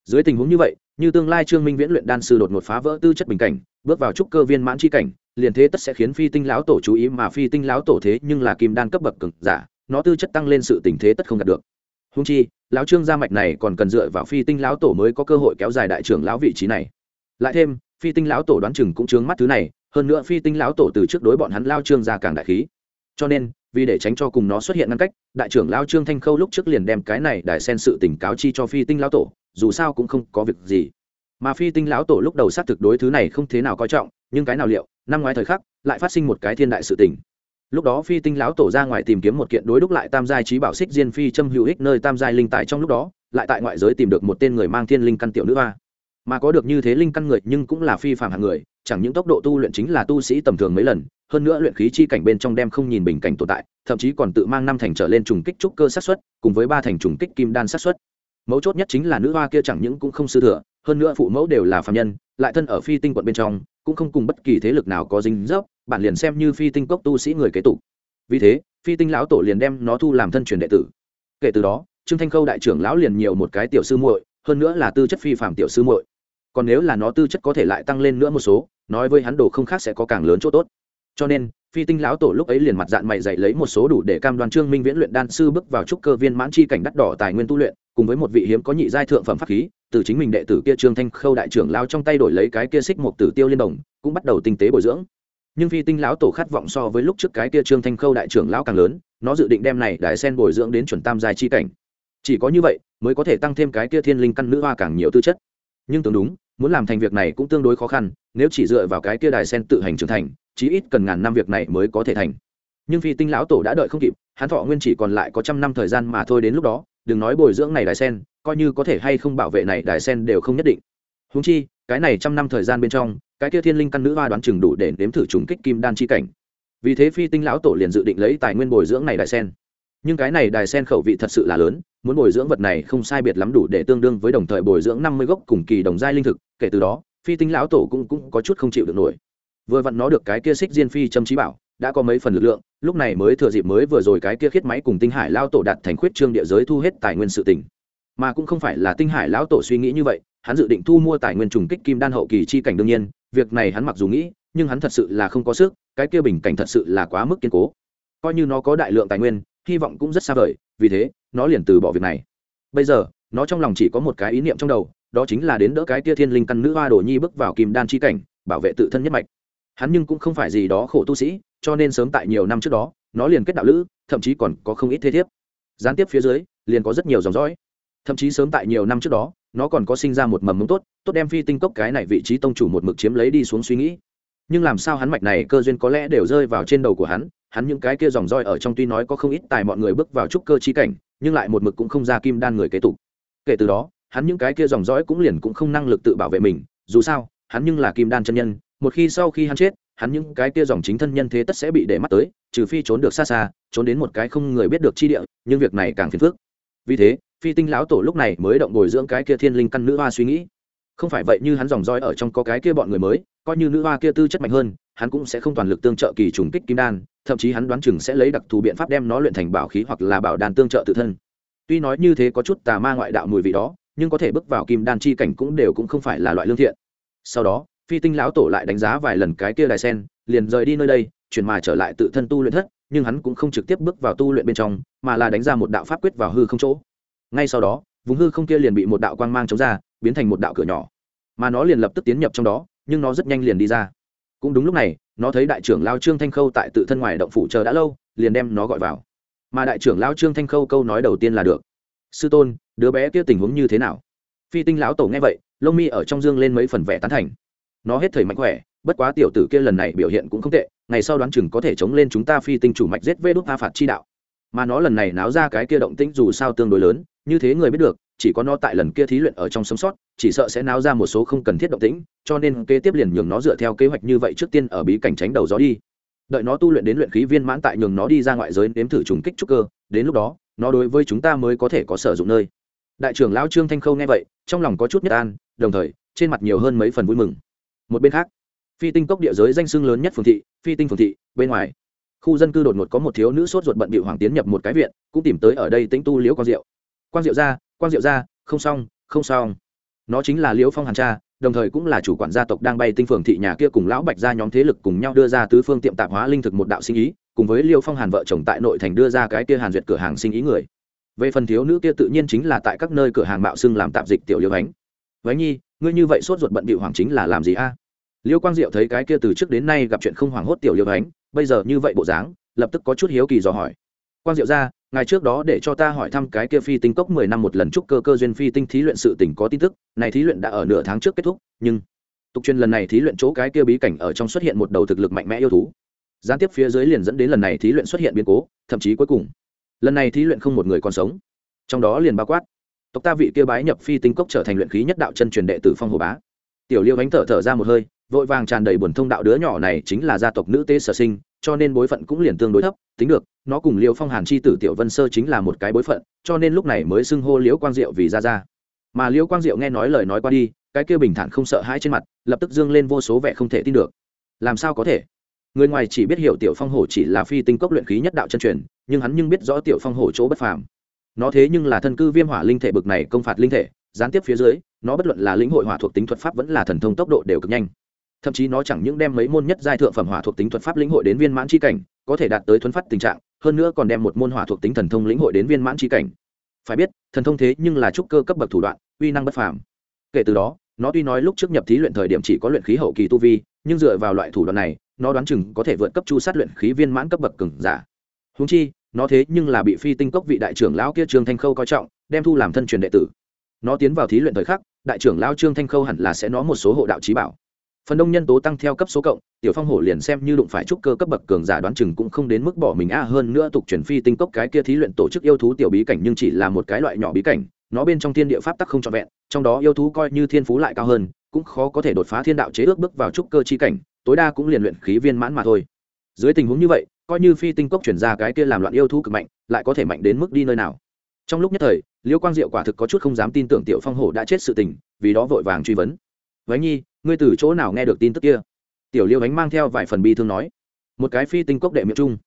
Dưới tình huống như vậy, như tương lai trương minh viễn luyện đan sư đột ngột phá vỡ tư chất bình cảnh, bước vào trúc cơ viên mãn c h i cảnh, liền thế tất sẽ khiến phi tinh lão tổ chú ý mà phi tinh lão tổ thế nhưng là kim đan cấp bậc cực giả, nó tư chất tăng lên sự tình thế tất không đạt được. Húng chi, lão trương gia mạch này còn cần dựa vào phi tinh lão tổ mới có cơ hội kéo dài đại trưởng lão vị trí này. Lại thêm, phi tinh lão tổ đoán chừng cũng chướng mắt thứ này hơn nữa phi tinh lão tổ từ trước đối bọn hắn lao trương ra càng đại khí. Cho nên, vì để tránh cho cùng nó xuất hiện ngăn cách, đại trưởng lao trương thanh khâu lúc trước liền đem cái này đại sen sự tỉnh cáo chi cho phi tinh lão tổ, dù sao cũng không có việc gì. Mà phi tinh lão tổ lúc đầu xác thực đối thứ này không thế nào coi trọng, nhưng cái nào liệu, năm ngoái thời khắc, lại phát sinh một cái thiên đại sự tình. Lúc đó phi tinh lão tổ ra ngoài tìm kiếm một kiện đối đúc lại tam giai trí bảo xích diên phi châm hữu ích nơi tam giai linh tại trong lúc đó, lại tại ngoại giới tìm được một tên người mang thiên linh căn tiểu nữ hoa mà có được như thế linh căn người nhưng cũng là phi phạm hạng người, chẳng những tốc độ tu luyện chính là tu sĩ tầm thường mấy lần, hơn nữa luyện khí chi cảnh bên trong đem không nhìn bình cảnh tồn tại, thậm chí còn tự mang năm thành trở lên trùng kích trúc cơ sát xuất cùng với ba thành trùng kích kim đan sát xuất mấu chốt nhất chính là nữ hoa kia chẳng những cũng không sư thừa, hơn nữa phụ mẫu đều là phạm nhân, lại thân ở phi tinh quận bên trong, cũng không cùng bất kỳ thế lực nào có dính dấp bản liền xem như phi tinh cốc tu sĩ người kế tục. Vì thế, phi tinh lão tổ liền đem nó thu làm thân truyền đệ tử. Kể từ đó, trương thanh khâu đại trưởng lão liền nhiều một cái tiểu sư muội, hơn nữa là tư chất phi phạm tiểu sư muội còn nếu là nó tư chất có thể lại tăng lên nữa một số, nói với hắn đồ không khác sẽ có càng lớn chỗ tốt. Cho nên, phi tinh lão tổ lúc ấy liền mặt dạng mày dạy lấy một số đủ để cam đoan trương minh viễn luyện đan sư bước vào trúc cơ viên mãn chi cảnh đắt đỏ tài nguyên tu luyện, cùng với một vị hiếm có nhị giai thượng phẩm pháp khí, từ chính mình đệ tử kia trương thanh khâu đại trưởng lao trong tay đổi lấy cái kia xích một tử tiêu liên đồng, cũng bắt đầu tinh tế bồi dưỡng. Nhưng phi tinh lão tổ khát vọng so với lúc trước cái kia trương thanh khâu đại trưởng lão càng lớn, nó dự định đem này đại sen bồi dưỡng đến chuẩn tam giai chi cảnh. Chỉ có như vậy, mới có thể tăng thêm cái kia thiên linh căn nữ hoa càng nhiều tư chất nhưng tưởng đúng, muốn làm thành việc này cũng tương đối khó khăn, nếu chỉ dựa vào cái kia đài sen tự hành trưởng thành, chí ít cần ngàn năm việc này mới có thể thành. Nhưng phi tinh lão tổ đã đợi không kịp, hắn thọ nguyên chỉ còn lại có trăm năm thời gian mà thôi đến lúc đó, đừng nói bồi dưỡng này đài sen, coi như có thể hay không bảo vệ này đài sen đều không nhất định. Húng chi, cái này trăm năm thời gian bên trong, cái kia thiên linh căn nữ hoa đoán chừng đủ để nếm thử trùng kích kim đan chi cảnh. Vì thế phi tinh lão tổ liền dự định lấy tài nguyên bồi dưỡng này đài sen. Nhưng cái này đài sen khẩu vị thật sự là lớn muốn bồi dưỡng vật này không sai biệt lắm đủ để tương đương với đồng thời bồi dưỡng năm mươi gốc cùng kỳ đồng giai linh thực, kể từ đó, phi tinh lão tổ cũng cũng có chút không chịu được nổi. Vừa vặn nó được cái kia xích diên phi châm trí bảo, đã có mấy phần lực lượng, lúc này mới thừa dịp mới vừa rồi cái kia khiết máy cùng tinh hải lão tổ đạt thành khuyết trương địa giới thu hết tài nguyên sự tỉnh mà cũng không phải là tinh hải lão tổ suy nghĩ như vậy, hắn dự định thu mua tài nguyên trùng kích kim đan hậu kỳ chi cảnh đương nhiên, việc này hắn mặc dù nghĩ, nhưng hắn thật sự là không có sức, cái kia bình cảnh thật sự là quá mức kiên cố. Coi như nó có đại lượng tài nguyên hy vọng cũng rất xa vời, vì thế, nó liền từ bỏ việc này. Bây giờ, nó trong lòng chỉ có một cái ý niệm trong đầu, đó chính là đến đỡ cái tia thiên linh căn nữ hoa đồ nhi bước vào kim đan chi cảnh, bảo vệ tự thân nhất mạch. Hắn nhưng cũng không phải gì đó khổ tu sĩ, cho nên sớm tại nhiều năm trước đó, nó liền kết đạo lữ, thậm chí còn có không ít thế thiếp. Gián tiếp phía dưới, liền có rất nhiều dòng dõi. Thậm chí sớm tại nhiều năm trước đó, nó còn có sinh ra một mầm mống tốt tốt đem phi tinh cốc cái này vị trí tông chủ một mực chiếm lấy đi xuống suy nghĩ. Nhưng làm sao hắn mạch này cơ duyên có lẽ đều rơi vào trên đầu của hắn hắn những cái kia dòng roi ở trong tuy nói có không ít tài mọi người bước vào trúc cơ chi cảnh, nhưng lại một mực cũng không ra kim đan người kế tục. Kể từ đó, hắn những cái kia dòng dõi cũng liền cũng không năng lực tự bảo vệ mình, dù sao, hắn nhưng là kim đan chân nhân, một khi sau khi hắn chết, hắn những cái kia dòng chính thân nhân thế tất sẽ bị để mắt tới, trừ phi trốn được xa xa, trốn đến một cái không người biết được chi địa, nhưng việc này càng phiền phức. Vì thế, phi tinh lão tổ lúc này mới động bồi dưỡng cái kia thiên linh căn nữ hoa suy nghĩ. Không phải vậy như hắn dòng roi ở trong có cái kia bọn người mới, coi như nữ hoa kia tư chất mạnh hơn hắn cũng sẽ không toàn lực tương trợ kỳ trùng kích kim đan, thậm chí hắn đoán chừng sẽ lấy đặc thù biện pháp đem nó luyện thành bảo khí hoặc là bảo đàn tương trợ tự thân. Tuy nói như thế có chút tà ma ngoại đạo mùi vị đó, nhưng có thể bước vào kim đan chi cảnh cũng đều cũng không phải là loại lương thiện. Sau đó, phi tinh lão tổ lại đánh giá vài lần cái kia đài sen, liền rời đi nơi đây, chuyển mà trở lại tự thân tu luyện thất, nhưng hắn cũng không trực tiếp bước vào tu luyện bên trong, mà là đánh ra một đạo pháp quyết vào hư không chỗ. Ngay sau đó, vùng hư không kia liền bị một đạo quang mang chống ra, biến thành một đạo cửa nhỏ. Mà nó liền lập tức tiến nhập trong đó, nhưng nó rất nhanh liền đi ra cũng đúng lúc này, nó thấy đại trưởng lao trương thanh khâu tại tự thân ngoài động phủ chờ đã lâu, liền đem nó gọi vào. Mà đại trưởng lao trương thanh khâu câu nói đầu tiên là được. Sư tôn, đứa bé kia tình huống như thế nào? Phi tinh lão tổ nghe vậy, lông mi ở trong dương lên mấy phần vẻ tán thành. Nó hết thời mạnh khỏe, bất quá tiểu tử kia lần này biểu hiện cũng không tệ, ngày sau đoán chừng có thể chống lên chúng ta phi tinh chủ mạch giết vê đốt a phạt chi đạo. Mà nó lần này náo ra cái kia động tĩnh dù sao tương đối lớn, như thế người biết được chỉ có nó tại lần kia thí luyện ở trong sống sót, chỉ sợ sẽ náo ra một số không cần thiết động tĩnh, cho nên kế tiếp liền nhường nó dựa theo kế hoạch như vậy trước tiên ở bí cảnh tránh đầu gió đi. Đợi nó tu luyện đến luyện khí viên mãn tại nhường nó đi ra ngoại giới nếm thử trùng kích trúc cơ, đến lúc đó, nó đối với chúng ta mới có thể có sử dụng nơi. Đại trưởng lão trương thanh khâu nghe vậy, trong lòng có chút nhất an, đồng thời, trên mặt nhiều hơn mấy phần vui mừng. Một bên khác, phi tinh cốc địa giới danh sưng lớn nhất phường thị, phi tinh phường thị, bên ngoài, khu dân cư đột ngột có một thiếu nữ sốt ruột bận bị hoàng tiến nhập một cái viện, cũng tìm tới ở đây tĩnh tu liễu quang diệu. Quang diệu ra quang diệu ra, không xong không xong. Nó chính là liễu phong hàn cha, đồng thời cũng là chủ quản gia tộc đang bay tinh phường thị nhà kia cùng lão bạch ra nhóm thế lực cùng nhau đưa ra tứ phương tiệm tạp hóa linh thực một đạo sinh ý, cùng với liêu phong hàn vợ chồng tại nội thành đưa ra cái kia hàn duyệt cửa hàng sinh ý người. Về phần thiếu nữ kia tự nhiên chính là tại các nơi cửa hàng mạo xưng làm tạp dịch tiểu liêu ánh. Vánh nhi, ngươi như vậy sốt ruột bận bị hoàng chính là làm gì a? Liêu quang diệu thấy cái kia từ trước đến nay gặp chuyện không hoảng hốt tiểu liêu ánh, bây giờ như vậy bộ dáng, lập tức có chút hiếu kỳ dò hỏi. Quang diệu ra ngày trước đó để cho ta hỏi thăm cái kia phi tinh cốc mười năm một lần chúc cơ cơ duyên phi tinh thí luyện sự tỉnh có tin tức. Này thí luyện đã ở nửa tháng trước kết thúc, nhưng tục truyền lần này thí luyện chỗ cái kia bí cảnh ở trong xuất hiện một đầu thực lực mạnh mẽ yêu thú. Gián tiếp phía dưới liền dẫn đến lần này thí luyện xuất hiện biến cố, thậm chí cuối cùng, lần này thí luyện không một người còn sống. Trong đó liền bao quát, tộc ta vị kia bái nhập phi tinh cốc trở thành luyện khí nhất đạo chân truyền đệ tử phong hồ bá. Tiểu liêu ánh thở thở ra một hơi, vội vàng tràn đầy buồn thông đạo đứa nhỏ này chính là gia tộc nữ tế sở sinh cho nên bối phận cũng liền tương đối thấp, tính được, nó cùng liêu phong hàn chi tử tiểu vân sơ chính là một cái bối phận, cho nên lúc này mới xưng hô liễu quang diệu vì ra ra mà liễu quang diệu nghe nói lời nói qua đi, cái kia bình thản không sợ hãi trên mặt, lập tức dương lên vô số vẻ không thể tin được. Làm sao có thể? Người ngoài chỉ biết hiểu tiểu phong hổ chỉ là phi tinh cốc luyện khí nhất đạo chân truyền, nhưng hắn nhưng biết rõ tiểu phong hổ chỗ bất phàm. Nó thế nhưng là thân cư viêm hỏa linh thể bực này công phạt linh thể, gián tiếp phía dưới, nó bất luận là lĩnh hội hỏa thuộc tính thuật pháp vẫn là thần thông tốc độ đều cực nhanh thậm chí nó chẳng những đem mấy môn nhất giai thượng phẩm hỏa thuộc tính thuật pháp lĩnh hội đến viên mãn c h i cảnh, có thể đạt tới thuấn phát tình trạng, hơn nữa còn đem một môn hỏa thuộc tính thần thông lĩnh hội đến viên mãn c h i cảnh. Phải biết, thần thông thế nhưng là trúc cơ cấp bậc thủ đoạn, uy năng bất phàm. Kể từ đó, nó tuy nói lúc trước nhập thí luyện thời điểm chỉ có luyện khí hậu kỳ tu vi, nhưng dựa vào loại thủ đoạn này, nó đoán chừng có thể vượt cấp chu sát luyện khí viên mãn cấp bậc cừng giả. Húng chi, nó thế nhưng là bị phi tinh cốc vị đại trưởng lão kia trương thanh khâu coi trọng, đem thu làm thân truyền đệ tử. Nó tiến vào thí luyện thời khắc, đại trưởng lão trương thanh khâu hẳn là sẽ nó một số hộ đạo trí bảo phần đông nhân tố tăng theo cấp số cộng, tiểu phong hổ liền xem như đụng phải trúc cơ cấp bậc cường giả đoán chừng cũng không đến mức bỏ mình a, hơn nữa tục chuyển phi tinh cốc cái kia thí luyện tổ chức yêu thú tiểu bí cảnh nhưng chỉ là một cái loại nhỏ bí cảnh, nó bên trong thiên địa pháp tắc không trọn vẹn, trong đó yêu thú coi như thiên phú lại cao hơn, cũng khó có thể đột phá thiên đạo chế ước bước vào trúc cơ chi cảnh, tối đa cũng liền luyện khí viên mãn mà thôi. Dưới tình huống như vậy, coi như phi tinh cốc chuyển ra cái kia làm loạn yêu thú cực mạnh, lại có thể mạnh đến mức đi nơi nào? Trong lúc nhất thời liêu quang diệu quả thực có chút không dám tin tưởng tiểu phong hổ đã chết sự tình, vì đó vội vàng truy vấn vánh nhi, ngươi từ chỗ nào nghe được tin tức kia? Tiểu liêu ánh mang theo vài phần bi thương nói. Một cái phi tinh cốc đệ miệng trung.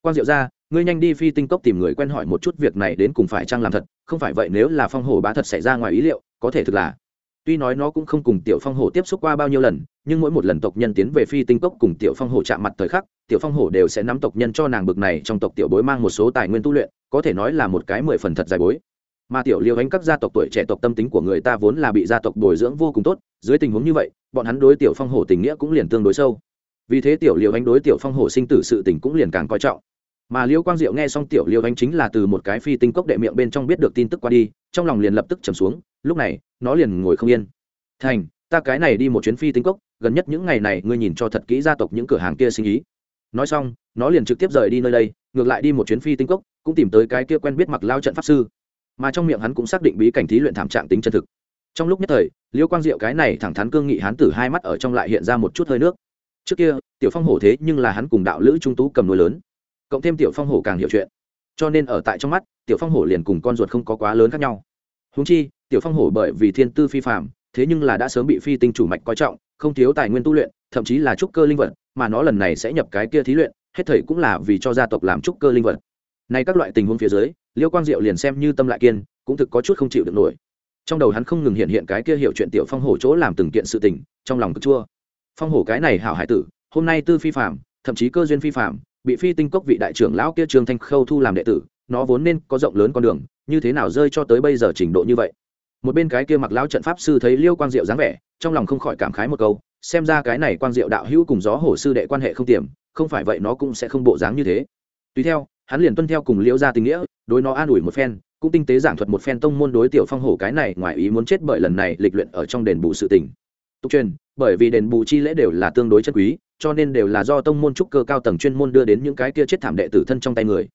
Quang diệu ra, ngươi nhanh đi phi tinh cốc tìm người quen hỏi một chút việc này đến cùng phải chăng làm thật, không phải vậy nếu là phong hổ bá thật xảy ra ngoài ý liệu, có thể thực là. Tuy nói nó cũng không cùng tiểu phong hổ tiếp xúc qua bao nhiêu lần, nhưng mỗi một lần tộc nhân tiến về phi tinh cốc cùng tiểu phong hổ chạm mặt thời khắc, tiểu phong hổ đều sẽ nắm tộc nhân cho nàng bực này, trong tộc tiểu bối mang một số tài nguyên tu luyện, có thể nói là một cái mười phần thật dài bối mà tiểu liêu ánh các gia tộc tuổi trẻ tộc tâm tính của người ta vốn là bị gia tộc bồi dưỡng vô cùng tốt, dưới tình huống như vậy, bọn hắn đối tiểu phong hổ tình nghĩa cũng liền tương đối sâu. Vì thế tiểu liêu ánh đối tiểu phong hổ sinh tử sự tình cũng liền càng coi trọng. Mà liêu quang diệu nghe xong tiểu liêu ánh chính là từ một cái phi tinh cốc đệ miệng bên trong biết được tin tức qua đi, trong lòng liền lập tức trầm xuống, lúc này, nó liền ngồi không yên. Thành, ta cái này đi một chuyến phi tinh cốc, gần nhất những ngày này ngươi nhìn cho thật kỹ gia tộc những cửa hàng kia sinh ý. Nói xong, nó liền trực tiếp rời đi nơi đây, ngược lại đi một chuyến phi tinh cốc, cũng tìm tới cái kia quen biết mặc lao trận pháp sư mà trong miệng hắn cũng xác định bí cảnh thí luyện thảm trạng tính chân thực. Trong lúc nhất thời, liêu quang diệu cái này thẳng thắn cương nghị hắn tử hai mắt ở trong lại hiện ra một chút hơi nước. Trước kia, tiểu phong hổ thế nhưng là hắn cùng đạo lữ trung tú cầm nuôi lớn. Cộng thêm tiểu phong hổ càng hiểu chuyện. Cho nên ở tại trong mắt, tiểu phong hổ liền cùng con ruột không có quá lớn khác nhau. Húng chi, tiểu phong hổ bởi vì thiên tư phi phạm thế nhưng là đã sớm bị phi tinh chủ mạch coi trọng, không thiếu tài nguyên tu luyện, thậm chí là trúc cơ linh vật, mà nó lần này sẽ nhập cái kia thí luyện, hết thầy cũng là vì cho gia tộc làm trúc cơ linh vật. Nay các loại tình huống phía dưới liêu quang diệu liền xem như tâm lại kiên, cũng thực có chút không chịu được nổi. Trong đầu hắn không ngừng hiện hiện cái kia hiểu chuyện tiểu phong hổ chỗ làm từng kiện sự tình, trong lòng cực chua. Phong hổ cái này hảo hải tử, hôm nay tư phi phạm thậm chí cơ duyên phi phạm bị phi tinh cốc vị đại trưởng lão kia trương thanh khâu thu làm đệ tử, nó vốn nên có rộng lớn con đường, như thế nào rơi cho tới bây giờ trình độ như vậy? Một bên cái kia mặc lão trận pháp sư thấy liêu quang diệu dáng vẻ, trong lòng không khỏi cảm khái một câu, xem ra cái này quang diệu đạo hữu cùng gió hổ sư đệ quan hệ không tiềm, không phải vậy nó cũng sẽ không bộ dáng như thế. Tùy theo hắn liền tuân theo cùng liễu gia tình nghĩa, đối nó an ủi một phen, cũng tinh tế giảng thuật một phen tông môn đối tiểu phong hổ cái này ngoài ý muốn chết bởi lần này lịch luyện ở trong đền bù sự tình. Tục truyền, bởi vì đền bù chi lễ đều là tương đối chân quý, cho nên đều là do tông môn trúc cơ cao tầng chuyên môn đưa đến những cái kia chết thảm đệ tử thân trong tay người.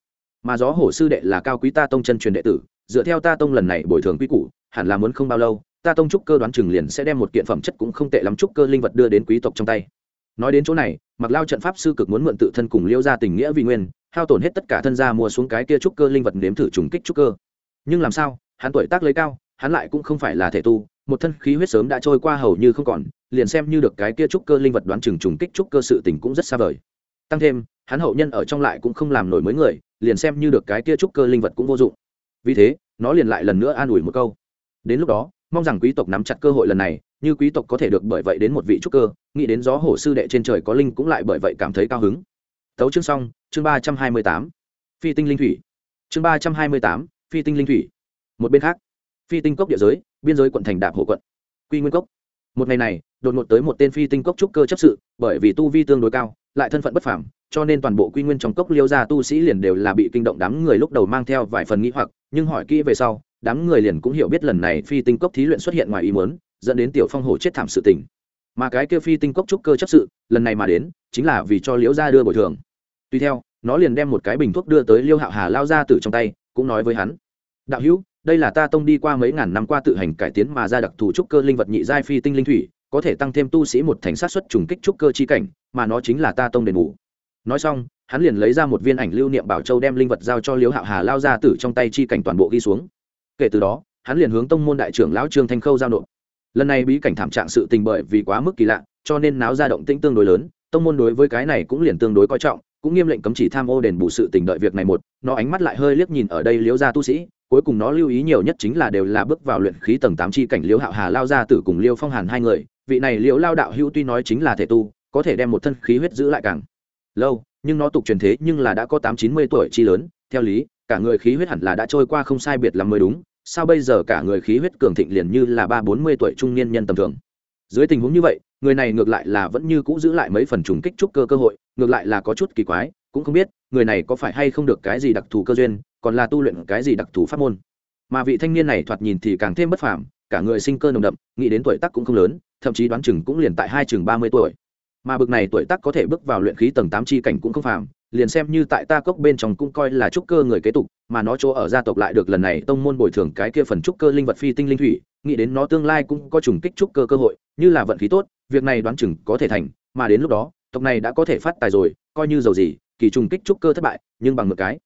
Mà gió hổ sư đệ là cao quý ta tông chân truyền đệ tử, dựa theo ta tông lần này bồi thường quý củ, hẳn là muốn không bao lâu, ta tông trúc cơ đoán chừng liền sẽ đem một kiện phẩm chất cũng không tệ lắm trúc cơ linh vật đưa đến quý tộc trong tay nói đến chỗ này mặc lao trận pháp sư cực muốn mượn tự thân cùng liêu ra tình nghĩa vì nguyên, hao tổn hết tất cả thân gia mua xuống cái kia trúc cơ linh vật nếm thử trùng kích trúc cơ. Nhưng làm sao, hắn tuổi tác lấy cao, hắn lại cũng không phải là thể tu, một thân khí huyết sớm đã trôi qua hầu như không còn, liền xem như được cái kia trúc cơ linh vật đoán chừng trùng kích trúc cơ sự tình cũng rất xa vời. Tăng thêm, hắn hậu nhân ở trong lại cũng không làm nổi mới người, liền xem như được cái kia trúc cơ linh vật cũng vô dụng. Vì thế, nó liền lại lần nữa an ủi một câu. Đến lúc đó, mong rằng quý tộc nắm chặt cơ hội lần này như quý tộc có thể được bởi vậy đến một vị trúc cơ, nghĩ đến gió hổ sư đệ trên trời có linh cũng lại bởi vậy cảm thấy cao hứng. Tấu chương xong, chương ba trăm hai mươi tám, phi tinh linh thủy. Chương ba trăm hai mươi tám, phi tinh linh thủy. Một bên khác, phi tinh cốc địa giới, biên giới quận thành đạp hộ quận, quy nguyên cốc. Một ngày này, đột ngột tới một tên phi tinh cốc trúc cơ chấp sự, bởi vì tu vi tương đối cao, lại thân phận bất phàm, cho nên toàn bộ quy nguyên trong cốc liêu gia tu sĩ liền đều là bị kinh động đám người lúc đầu mang theo vài phần nghĩ hoặc, nhưng hỏi kỹ về sau, đám người liền cũng hiểu biết lần này phi tinh cốc thí luyện xuất hiện ngoài ý muốn dẫn đến tiểu phong hổ chết thảm sự tình. Mà cái kia phi tinh cốc trúc cơ chấp sự, lần này mà đến, chính là vì cho liễu gia đưa bồi thường. Tuy theo, nó liền đem một cái bình thuốc đưa tới liêu hạo hà lao ra từ trong tay, cũng nói với hắn. Đạo hữu, đây là ta tông đi qua mấy ngàn năm qua tự hành cải tiến mà ra đặc thù trúc cơ linh vật nhị giai phi tinh linh thủy, có thể tăng thêm tu sĩ một thành sát xuất trùng kích trúc cơ chi cảnh, mà nó chính là ta tông đền bù. Nói xong, hắn liền lấy ra một viên ảnh lưu niệm bảo châu đem linh vật giao cho liễu hạo hà lao ra từ trong tay chi cảnh toàn bộ ghi xuống. Kể từ đó, hắn liền hướng tông môn đại trưởng lão trương thanh khâu giao nộp lần này bí cảnh thảm trạng sự tình bởi vì quá mức kỳ lạ, cho nên náo ra động tĩnh tương đối lớn, tông môn đối với cái này cũng liền tương đối coi trọng, cũng nghiêm lệnh cấm chỉ tham ô đền bù sự tình đợi việc này một, nó ánh mắt lại hơi liếc nhìn ở đây liễu gia tu sĩ, cuối cùng nó lưu ý nhiều nhất chính là đều là bước vào luyện khí tầng tám chi cảnh liễu hạo hà lao ra tử cùng liêu phong hàn hai người, vị này liễu lao đạo hữu tuy nói chính là thể tu, có thể đem một thân khí huyết giữ lại càng lâu, nhưng nó tục truyền thế nhưng là đã có tám chín mươi tuổi chi lớn, theo lý, cả người khí huyết hẳn là đã trôi qua không sai biệt là mới đúng sao bây giờ cả người khí huyết cường thịnh liền như là ba bốn mươi tuổi trung niên nhân tầm thường? Dưới tình huống như vậy, người này ngược lại là vẫn như cũ giữ lại mấy phần trùng kích trúc cơ cơ hội, ngược lại là có chút kỳ quái, cũng không biết người này có phải hay không được cái gì đặc thù cơ duyên, còn là tu luyện cái gì đặc thù pháp môn. Mà vị thanh niên này thoạt nhìn thì càng thêm bất phàm, cả người sinh cơ nồng đậm, nghĩ đến tuổi tác cũng không lớn, thậm chí đoán chừng cũng liền tại hai chừng ba mươi tuổi. Mà bực này tuổi tác có thể bước vào luyện khí tầng tám chi cảnh cũng không phàm liền xem như tại ta cốc bên trong cũng coi là trúc cơ người kế tục, mà nó chỗ ở gia tộc lại được lần này tông môn bồi thường cái kia phần trúc cơ linh vật phi tinh linh thủy, nghĩ đến nó tương lai cũng có trùng kích trúc cơ cơ hội, như là vận khí tốt, việc này đoán chừng có thể thành, mà đến lúc đó, tộc này đã có thể phát tài rồi, coi như giàu gì, kỳ trùng kích trúc cơ thất bại, nhưng bằng một cái,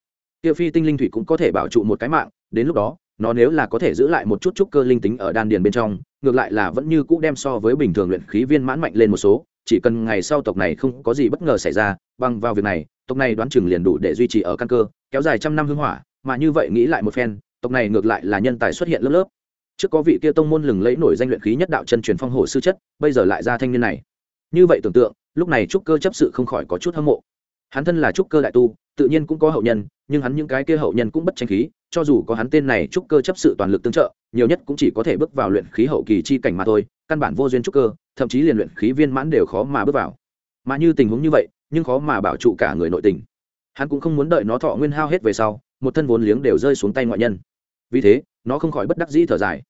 kia phi tinh linh thủy cũng có thể bảo trụ một cái mạng, đến lúc đó, nó nếu là có thể giữ lại một chút trúc cơ linh tính ở đan điền bên trong, ngược lại là vẫn như cũ đem so với bình thường luyện khí viên mãn mạnh lên một số, chỉ cần ngày sau tộc này không có gì bất ngờ xảy ra, bằng vào việc này tộc này đoán chừng liền đủ để duy trì ở căn cơ, kéo dài trăm năm hưng hỏa, mà như vậy nghĩ lại một phen, tộc này ngược lại là nhân tài xuất hiện lớp lớp. Trước có vị kia tông môn lừng lẫy nổi danh luyện khí nhất đạo chân truyền phong hổ sư chất, bây giờ lại ra thanh niên này. Như vậy tưởng tượng, lúc này trúc cơ chấp sự không khỏi có chút hâm mộ. Hắn thân là trúc cơ đại tu, tự nhiên cũng có hậu nhân, nhưng hắn những cái kia hậu nhân cũng bất tranh khí, cho dù có hắn tên này trúc cơ chấp sự toàn lực tương trợ, nhiều nhất cũng chỉ có thể bước vào luyện khí hậu kỳ chi cảnh mà thôi, căn bản vô duyên trúc cơ, thậm chí liền luyện khí viên mãn đều khó mà bước vào. Mà như tình huống như vậy nhưng khó mà bảo trụ cả người nội tình. Hắn cũng không muốn đợi nó thọ nguyên hao hết về sau, một thân vốn liếng đều rơi xuống tay ngoại nhân. Vì thế, nó không khỏi bất đắc dĩ thở dài.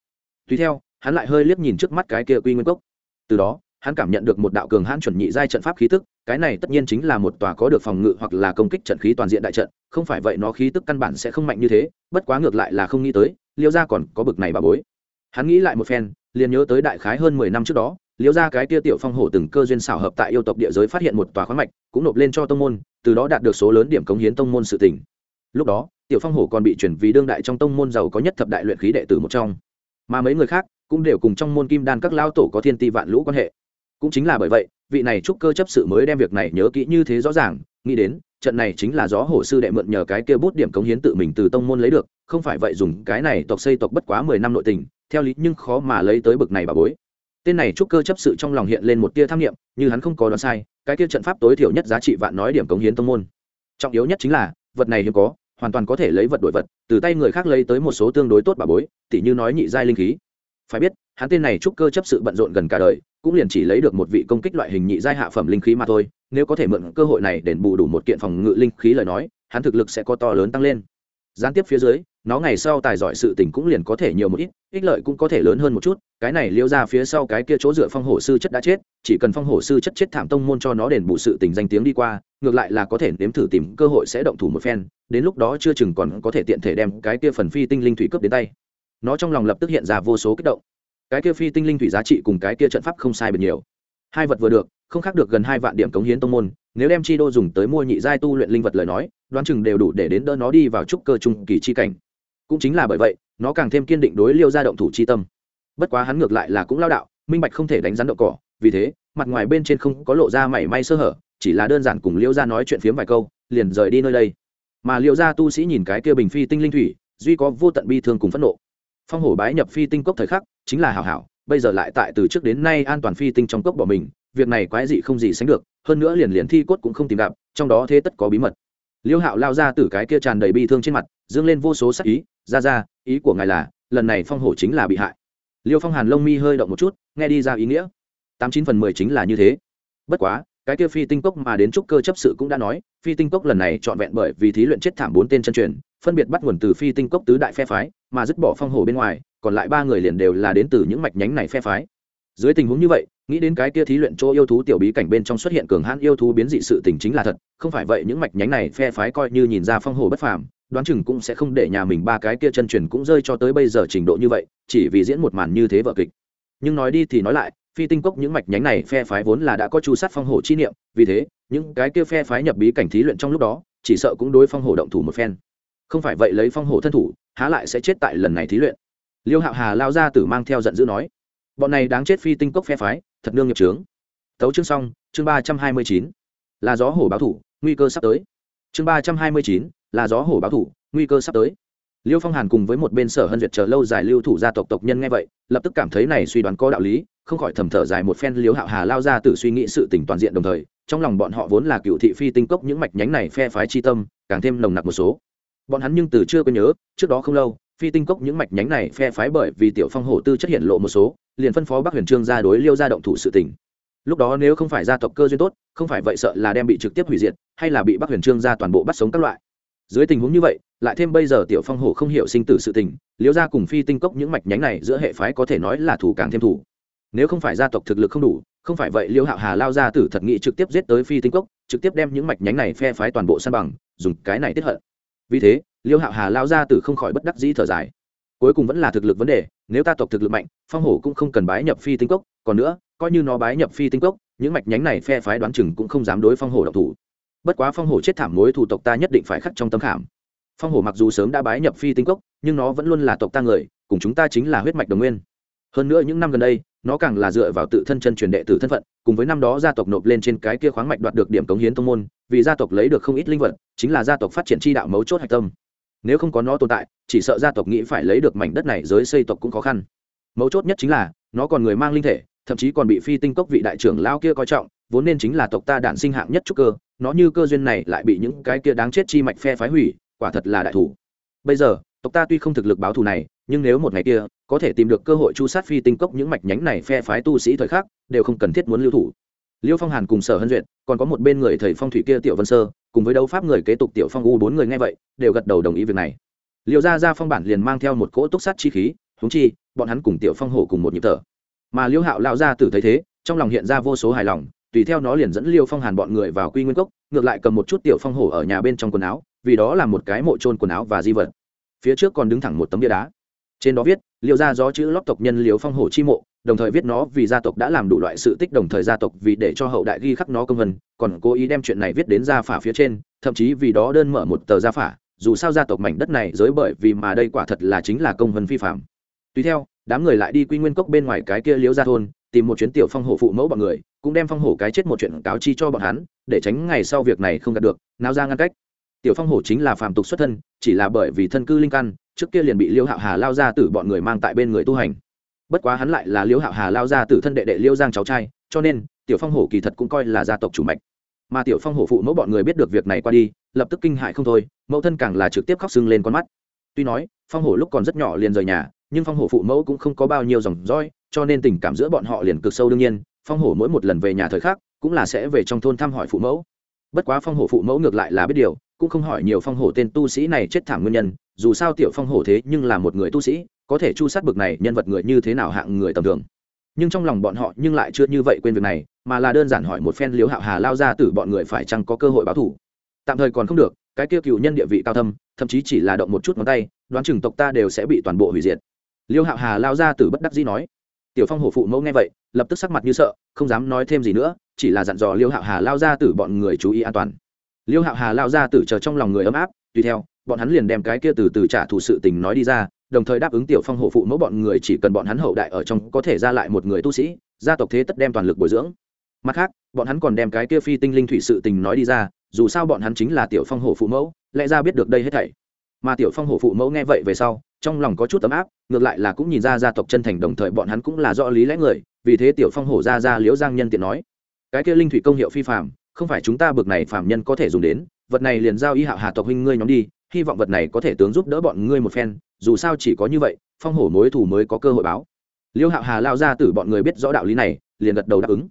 Tùy theo, hắn lại hơi liếc nhìn trước mắt cái kia quy nguyên cốc. Từ đó, hắn cảm nhận được một đạo cường hãn chuẩn nhị giai trận pháp khí tức, cái này tất nhiên chính là một tòa có được phòng ngự hoặc là công kích trận khí toàn diện đại trận, không phải vậy nó khí tức căn bản sẽ không mạnh như thế, bất quá ngược lại là không nghĩ tới, liêu gia còn có bực này bà bối. Hắn nghĩ lại một phen, liền nhớ tới đại khái hơn mười năm trước đó liễu ra cái tia tiểu phong hổ từng cơ duyên xảo hợp tại yêu tộc địa giới phát hiện một tòa khoáng mạch, cũng nộp lên cho tông môn, từ đó đạt được số lớn điểm cống hiến tông môn sự tỉnh lúc đó, tiểu phong hổ còn bị chuyển vì đương đại trong tông môn giàu có nhất thập đại luyện khí đệ tử một trong. Mà mấy người khác cũng đều cùng trong môn kim đan các lao tổ có thiên ti vạn lũ quan hệ. Cũng chính là bởi vậy, vị này trúc cơ chấp sự mới đem việc này nhớ kỹ như thế rõ ràng, nghĩ đến, trận này chính là gió hổ sư đệ mượn nhờ cái kia bút điểm cống hiến tự mình từ tông môn lấy được, không phải vậy dùng cái này tộc xây tộc bất quá mười năm nội tình, theo lý nhưng khó mà lấy tới bực này bà bối tên này trúc cơ chấp sự trong lòng hiện lên một tia tham nghiệm như hắn không có đoán sai, cái tia trận pháp tối thiểu nhất giá trị vạn nói điểm cống hiến tông môn. Trọng yếu nhất chính là, vật này hiếm có, hoàn toàn có thể lấy vật đổi vật, từ tay người khác lấy tới một số tương đối tốt bà bối, tỉ như nói nhị giai linh khí. Phải biết, hắn tên này trúc cơ chấp sự bận rộn gần cả đời, cũng liền chỉ lấy được một vị công kích loại hình nhị giai hạ phẩm linh khí mà thôi, nếu có thể mượn cơ hội này đền bù đủ một kiện phòng ngự linh khí lời nói, hắn thực lực sẽ có to lớn tăng lên gián tiếp phía dưới, nó ngày sau tài giỏi sự tình cũng liền có thể nhiều một ít, ích lợi cũng có thể lớn hơn một chút, cái này liêu ra phía sau cái kia chỗ dựa phong hổ sư chất đã chết, chỉ cần phong hổ sư chất chết thảm tông môn cho nó đền bù sự tình danh tiếng đi qua, ngược lại là có thể nếm thử tìm cơ hội sẽ động thủ một phen, đến lúc đó chưa chừng còn có thể tiện thể đem cái kia phần phi tinh linh thủy cướp đến tay. Nó trong lòng lập tức hiện ra vô số kích động. Cái kia phi tinh linh thủy giá trị cùng cái kia trận pháp không sai bật nhiều hai vật vừa được, không khác được gần hai vạn điểm cống hiến tông môn, nếu đem chi đô dùng tới mua nhị giai tu luyện linh vật lời nói, đoán chừng đều đủ để đến đỡ nó đi vào trúc cơ trung kỳ chi cảnh. Cũng chính là bởi vậy, nó càng thêm kiên định đối liêu ra động thủ chi tâm. Bất quá hắn ngược lại là cũng lao đạo, minh bạch không thể đánh rắn đậu cỏ, vì thế, mặt ngoài bên trên không có lộ ra mảy may sơ hở, chỉ là đơn giản cùng liêu ra nói chuyện phiếm vài câu, liền rời đi nơi đây. Mà liêu ra tu sĩ nhìn cái kia bình phi tinh linh thủy, duy có vô tận bi thương cùng phẫn nộ. Phong hổ bái nhập phi tinh cốc thời khắc, chính là hảo hảo bây giờ lại tại từ trước đến nay an toàn phi tinh trong cốc bỏ mình, việc này quái dị không gì sánh được, hơn nữa liền liền thi cốt cũng không tìm gặp, trong đó thế tất có bí mật. Liêu hạo lao ra từ cái kia tràn đầy bi thương trên mặt, dương lên vô số sắc ý, ra ra, ý của ngài là, lần này phong hổ chính là bị hại. Liêu phong hàn lông mi hơi động một chút, nghe đi ra ý nghĩa. Tám chín phần mười chính là như thế. Bất quá, cái kia phi tinh cốc mà đến trúc cơ chấp sự cũng đã nói, phi tinh cốc lần này trọn vẹn bởi vì thí luyện chết thảm bốn tên chân truyền phân biệt bắt nguồn từ phi tinh cốc tứ đại phe phái, mà dứt bỏ phong hổ bên ngoài, còn lại ba người liền đều là đến từ những mạch nhánh này phe phái. Dưới tình huống như vậy, nghĩ đến cái kia thí luyện chỗ yêu thú tiểu bí cảnh bên trong xuất hiện cường hãn yêu thú biến dị sự tình chính là thật, không phải vậy những mạch nhánh này phe phái coi như nhìn ra phong hồ bất phàm, đoán chừng cũng sẽ không để nhà mình ba cái kia chân truyền cũng rơi cho tới bây giờ trình độ như vậy, chỉ vì diễn một màn như thế vợ kịch. Nhưng nói đi thì nói lại, phi tinh cốc những mạch nhánh này phe phái vốn là đã có chu sát phong hổ chi niệm, vì thế, những cái kia phe phái nhập bí cảnh thí luyện trong lúc đó, chỉ sợ cũng đối phong hổ động thủ một phen không phải vậy lấy phong hổ thân thủ, há lại sẽ chết tại lần này thí luyện. Liêu hạo hà lao ra tử mang theo giận dữ nói, bọn này đáng chết phi tinh cốc phe phái, thật nương nghiệp trướng tấu chương xong, chương ba trăm hai mươi chín, là gió hổ báo thủ, nguy cơ sắp tới. Chương ba trăm hai mươi chín, là gió hổ báo thủ, nguy cơ sắp tới. Liêu phong hàn cùng với một bên sở hân duyệt chờ lâu dài lưu thủ gia tộc tộc nhân nghe vậy, lập tức cảm thấy này suy đoán có đạo lý, không khỏi thầm thở dài một phen liếu hạo hà lao ra từ suy nghĩ sự tỉnh toàn diện đồng thời, trong lòng bọn họ vốn là cựu thị phi tinh cốc những mạch nhánh này phe phái chi tâm, càng thêm nồng nặc một số bọn hắn nhưng từ chưa có nhớ, trước đó không lâu, phi tinh cốc những mạch nhánh này phe phái bởi vì tiểu phong hổ tư chất hiện lộ một số, liền phân phó bắc huyền trương ra đối liêu ra động thủ sự tỉnh lúc đó nếu không phải gia tộc cơ duyên tốt, không phải vậy sợ là đem bị trực tiếp hủy diệt, hay là bị bắc huyền trương ra toàn bộ bắt sống các loại. Dưới tình huống như vậy, lại thêm bây giờ tiểu phong hổ không hiểu sinh tử sự tình, liêu ra cùng phi tinh cốc những mạch nhánh này giữa hệ phái có thể nói là thủ càng thêm thủ. Nếu không phải gia tộc thực lực không đủ, không phải vậy liêu hạo hà lao ra tử thật nghị trực tiếp giết tới phi tinh cốc, trực tiếp đem những mạch nhánh này phe phái toàn bộ san bằng, dùng cái này tiếp hận vì thế, liêu hạo hà lao ra tử không khỏi bất đắc dĩ thở dài. Cuối cùng vẫn là thực lực vấn đề, nếu ta tộc thực lực mạnh, phong hổ cũng không cần bái nhập phi tinh cốc, còn nữa, coi như nó bái nhập phi tinh cốc, những mạch nhánh này phe phái đoán chừng cũng không dám đối phong hổ độc thủ. Bất quá phong hổ chết thảm mối thủ tộc ta nhất định phải khắc trong tâm khảm. Phong hổ mặc dù sớm đã bái nhập phi tinh cốc, nhưng nó vẫn luôn là tộc ta người, cùng chúng ta chính là huyết mạch đồng nguyên. Hơn nữa những năm gần đây nó càng là dựa vào tự thân chân truyền đệ tử thân phận, cùng với năm đó gia tộc nộp lên trên cái kia khoáng mạch đoạt được điểm cống hiến tông môn, vì gia tộc lấy được không ít linh vật, chính là gia tộc phát triển chi đạo mấu chốt hạch tâm. Nếu không có nó tồn tại, chỉ sợ gia tộc nghĩ phải lấy được mảnh đất này giới xây tộc cũng khó khăn. Mấu chốt nhất chính là, nó còn người mang linh thể, thậm chí còn bị phi tinh cốc vị đại trưởng lao kia coi trọng, vốn nên chính là tộc ta đản sinh hạng nhất trúc cơ, nó như cơ duyên này lại bị những cái kia đáng chết chi mạch phe phái hủy, quả thật là đại thủ. Bây giờ tộc ta tuy không thực lực báo thù này, nhưng nếu một ngày kia, có thể tìm được cơ hội chu sát phi tinh cốc những mạch nhánh này phe phái tu sĩ thời khắc, đều không cần thiết muốn lưu thủ. Liêu phong hàn cùng sở hân duyệt, còn có một bên người thầy phong thủy kia tiểu vân sơ, cùng với đấu pháp người kế tục tiểu phong u bốn người nghe vậy, đều gật đầu đồng ý việc này. Liêu gia gia phong bản liền mang theo một cỗ túc sát chi khí húng chi, bọn hắn cùng tiểu phong hổ cùng một nhịp thở. Mà liêu hạo lao ra tử thấy thế, trong lòng hiện ra vô số hài lòng, tùy theo nó liền dẫn liêu phong hàn bọn người vào quy nguyên cốc, ngược lại cầm một chút tiểu phong hổ ở nhà bên trong quần áo, vì đó là một cái mộ trôn quần áo và di vật phía trước còn đứng thẳng một tấm bia đá. Trên đó viết liệu ra gió chữ lót tộc nhân liều phong hổ chi mộ đồng thời viết nó vì gia tộc đã làm đủ loại sự tích đồng thời gia tộc vì để cho hậu đại ghi khắc nó công vân, còn cố ý đem chuyện này viết đến gia phả phía trên, thậm chí vì đó đơn mở một tờ gia phả. Dù sao gia tộc mảnh đất này giới bởi vì mà đây quả thật là chính là công vân phi phạm. Tùy theo, đám người lại đi quy nguyên cốc bên ngoài cái kia liếu ra thôn, tìm một chuyến tiểu phong hổ phụ mẫu bọn người, cũng đem phong hổ cái chết một chuyện cáo chi cho bọn hắn, để tránh ngày sau việc này không đạt được nào ra ngăn cách tiểu phong hổ chính là phàm tục xuất thân, chỉ là bởi vì thân cư linh căn, trước kia liền bị liêu hạo hà lao ra từ bọn người mang tại bên người tu hành. Bất quá hắn lại là liêu hạo hà lao ra từ thân đệ đệ liêu giang cháu trai, cho nên, tiểu phong hổ kỳ thật cũng coi là gia tộc chủ mạch. Mà tiểu phong hổ phụ mẫu bọn người biết được việc này qua đi, lập tức kinh hại không thôi, mẫu thân càng là trực tiếp khóc sưng lên con mắt. Tuy nói, phong hổ lúc còn rất nhỏ liền rời nhà, nhưng phong hổ phụ mẫu cũng không có bao nhiêu dòng roi cho nên tình cảm giữa bọn họ liền cực sâu đương nhiên, phong hổ mỗi một lần về nhà thời khắc, cũng là sẽ về trong thôn thăm hỏi phụ mẫu. Bất quá phong hổ phụ mẫu ngược lại là biết điều cũng không hỏi nhiều phong hổ tên tu sĩ này chết thảm nguyên nhân, dù sao tiểu phong hổ thế nhưng là một người tu sĩ, có thể chu sát bực này nhân vật người như thế nào hạng người tầm thường. Nhưng trong lòng bọn họ nhưng lại chưa như vậy quên việc này, mà là đơn giản hỏi một phen liếu hạo hà lao ra từ bọn người phải chăng có cơ hội báo thủ tạm thời còn không được, cái kia cựu nhân địa vị cao thâm, thậm chí chỉ là động một chút ngón tay, đoán chừng tộc ta đều sẽ bị toàn bộ hủy diệt. Liêu hạo hà lao ra từ bất đắc dĩ nói. Tiểu phong hổ phụ mẫu nghe vậy, lập tức sắc mặt như sợ, không dám nói thêm gì nữa, chỉ là dặn dò liêu hạo hà lao ra từ bọn người chú ý an toàn liêu hạo hà lao ra từ chờ trong lòng người ấm áp, tùy theo, bọn hắn liền đem cái kia từ từ trả thù sự tình nói đi ra, đồng thời đáp ứng tiểu phong hổ phụ mẫu bọn người chỉ cần bọn hắn hậu đại ở trong có thể ra lại một người tu sĩ, gia tộc thế tất đem toàn lực bồi dưỡng. Mặt khác, bọn hắn còn đem cái kia phi tinh linh thủy sự tình nói đi ra, dù sao bọn hắn chính là tiểu phong hổ phụ mẫu, lẽ ra biết được đây hết thảy. Mà tiểu phong hổ phụ mẫu nghe vậy về sau, trong lòng có chút ấm áp, ngược lại là cũng nhìn ra gia tộc chân thành đồng thời bọn hắn cũng là do lý lẽ người, vì thế tiểu phong hổ ra ra liễu giang nhân tiện nói, cái kia linh thủy công hiệu phi phạm không phải chúng ta bực này phạm nhân có thể dùng đến, vật này liền giao y hạo hà tộc huynh ngươi nhóm đi, hy vọng vật này có thể tướng giúp đỡ bọn ngươi một phen, dù sao chỉ có như vậy, phong hổ mối thủ mới có cơ hội báo. Liêu hạo hà lao ra từ bọn người biết rõ đạo lý này, liền gật đầu đáp ứng.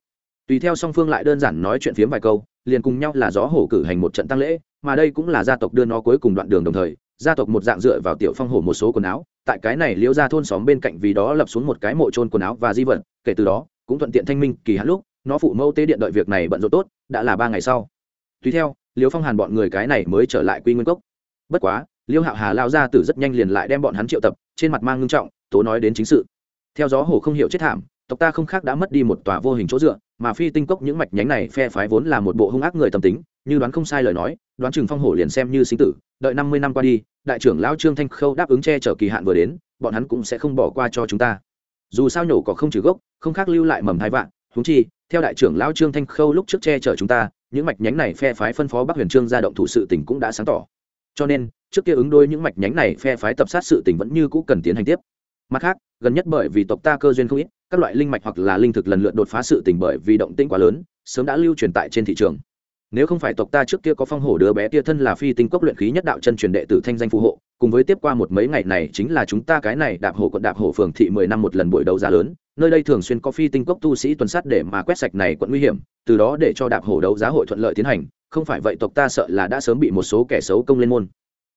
Tùy theo song phương lại đơn giản nói chuyện phiếm vài câu, liền cùng nhau là gió hổ cử hành một trận tăng lễ, mà đây cũng là gia tộc đưa nó cuối cùng đoạn đường đồng thời, gia tộc một dạng dựa vào tiểu phong hổ một số quần áo, tại cái này liễu ra thôn xóm bên cạnh vì đó lập xuống một cái mộ trôn quần áo và di vật, kể từ đó, cũng thuận tiện thanh minh kỳ hạn lúc nó phụ mẫu tế điện đợi việc này bận rộn tốt, đã là ba ngày sau. Tùy theo, Liêu phong hàn bọn người cái này mới trở lại quy nguyên cốc. Bất quá, liêu hạo hà lao ra từ rất nhanh liền lại đem bọn hắn triệu tập, trên mặt mang ngưng trọng, tố nói đến chính sự. Theo gió hồ không hiểu chết thảm, tộc ta không khác đã mất đi một tòa vô hình chỗ dựa, mà phi tinh cốc những mạch nhánh này phe phái vốn là một bộ hung ác người tâm tính, như đoán không sai lời nói, đoán chừng phong hổ liền xem như sinh tử, đợi năm mươi năm qua đi, đại trưởng lão trương thanh khâu đáp ứng che chở kỳ hạn vừa đến, bọn hắn cũng sẽ không bỏ qua cho chúng ta. Dù sao nhổ có không trừ gốc, không khác lưu lại mầm hai vạn huống chi, theo đại trưởng lão trương thanh khâu lúc trước che chở chúng ta, những mạch nhánh này phe phái phân phó bắc huyền trương ra động thủ sự tỉnh cũng đã sáng tỏ. Cho nên, trước kia ứng đôi những mạch nhánh này phe phái tập sát sự tình vẫn như cũ cần tiến hành tiếp. Mặt khác, gần nhất bởi vì tộc ta cơ duyên không ít, các loại linh mạch hoặc là linh thực lần lượt đột phá sự tình bởi vì động tĩnh quá lớn, sớm đã lưu truyền tại trên thị trường. Nếu không phải tộc ta trước kia có phong hổ đứa bé tia thân là phi tinh cốc luyện khí nhất đạo chân truyền đệ tử thanh danh phù hộ, cùng với tiếp qua một mấy ngày này chính là chúng ta cái này đạp hổ quận đạp hổ phường thị mười năm một lần buổi đấu giá lớn nơi đây thường xuyên có phi tinh cốc tu sĩ tuần sát để mà quét sạch này quận nguy hiểm, từ đó để cho đạp hổ đấu giá hội thuận lợi tiến hành, không phải vậy tộc ta sợ là đã sớm bị một số kẻ xấu công lên môn.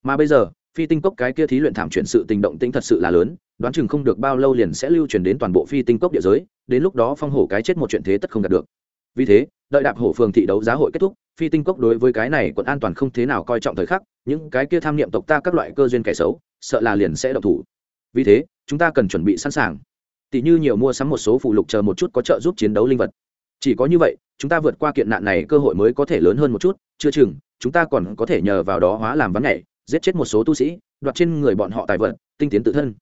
Mà bây giờ, phi tinh cốc cái kia thí luyện thảm chuyển sự tình động tĩnh thật sự là lớn, đoán chừng không được bao lâu liền sẽ lưu truyền đến toàn bộ phi tinh cốc địa giới, đến lúc đó phong hổ cái chết một chuyện thế tất không đạt được. Vì thế, đợi đạp hổ phường thị đấu giá hội kết thúc, phi tinh cốc đối với cái này quận an toàn không thế nào coi trọng thời khắc, những cái kia tham niệm tộc ta các loại cơ duyên kẻ xấu, sợ là liền sẽ độc thủ. Vì thế, chúng ta cần chuẩn bị sẵn sàng tỷ như nhiều mua sắm một số phụ lục chờ một chút có trợ giúp chiến đấu linh vật. Chỉ có như vậy, chúng ta vượt qua kiện nạn này cơ hội mới có thể lớn hơn một chút, chưa chừng, chúng ta còn có thể nhờ vào đó hóa làm vắng nhảy, giết chết một số tu sĩ, đoạt trên người bọn họ tài vật, tinh tiến tự thân.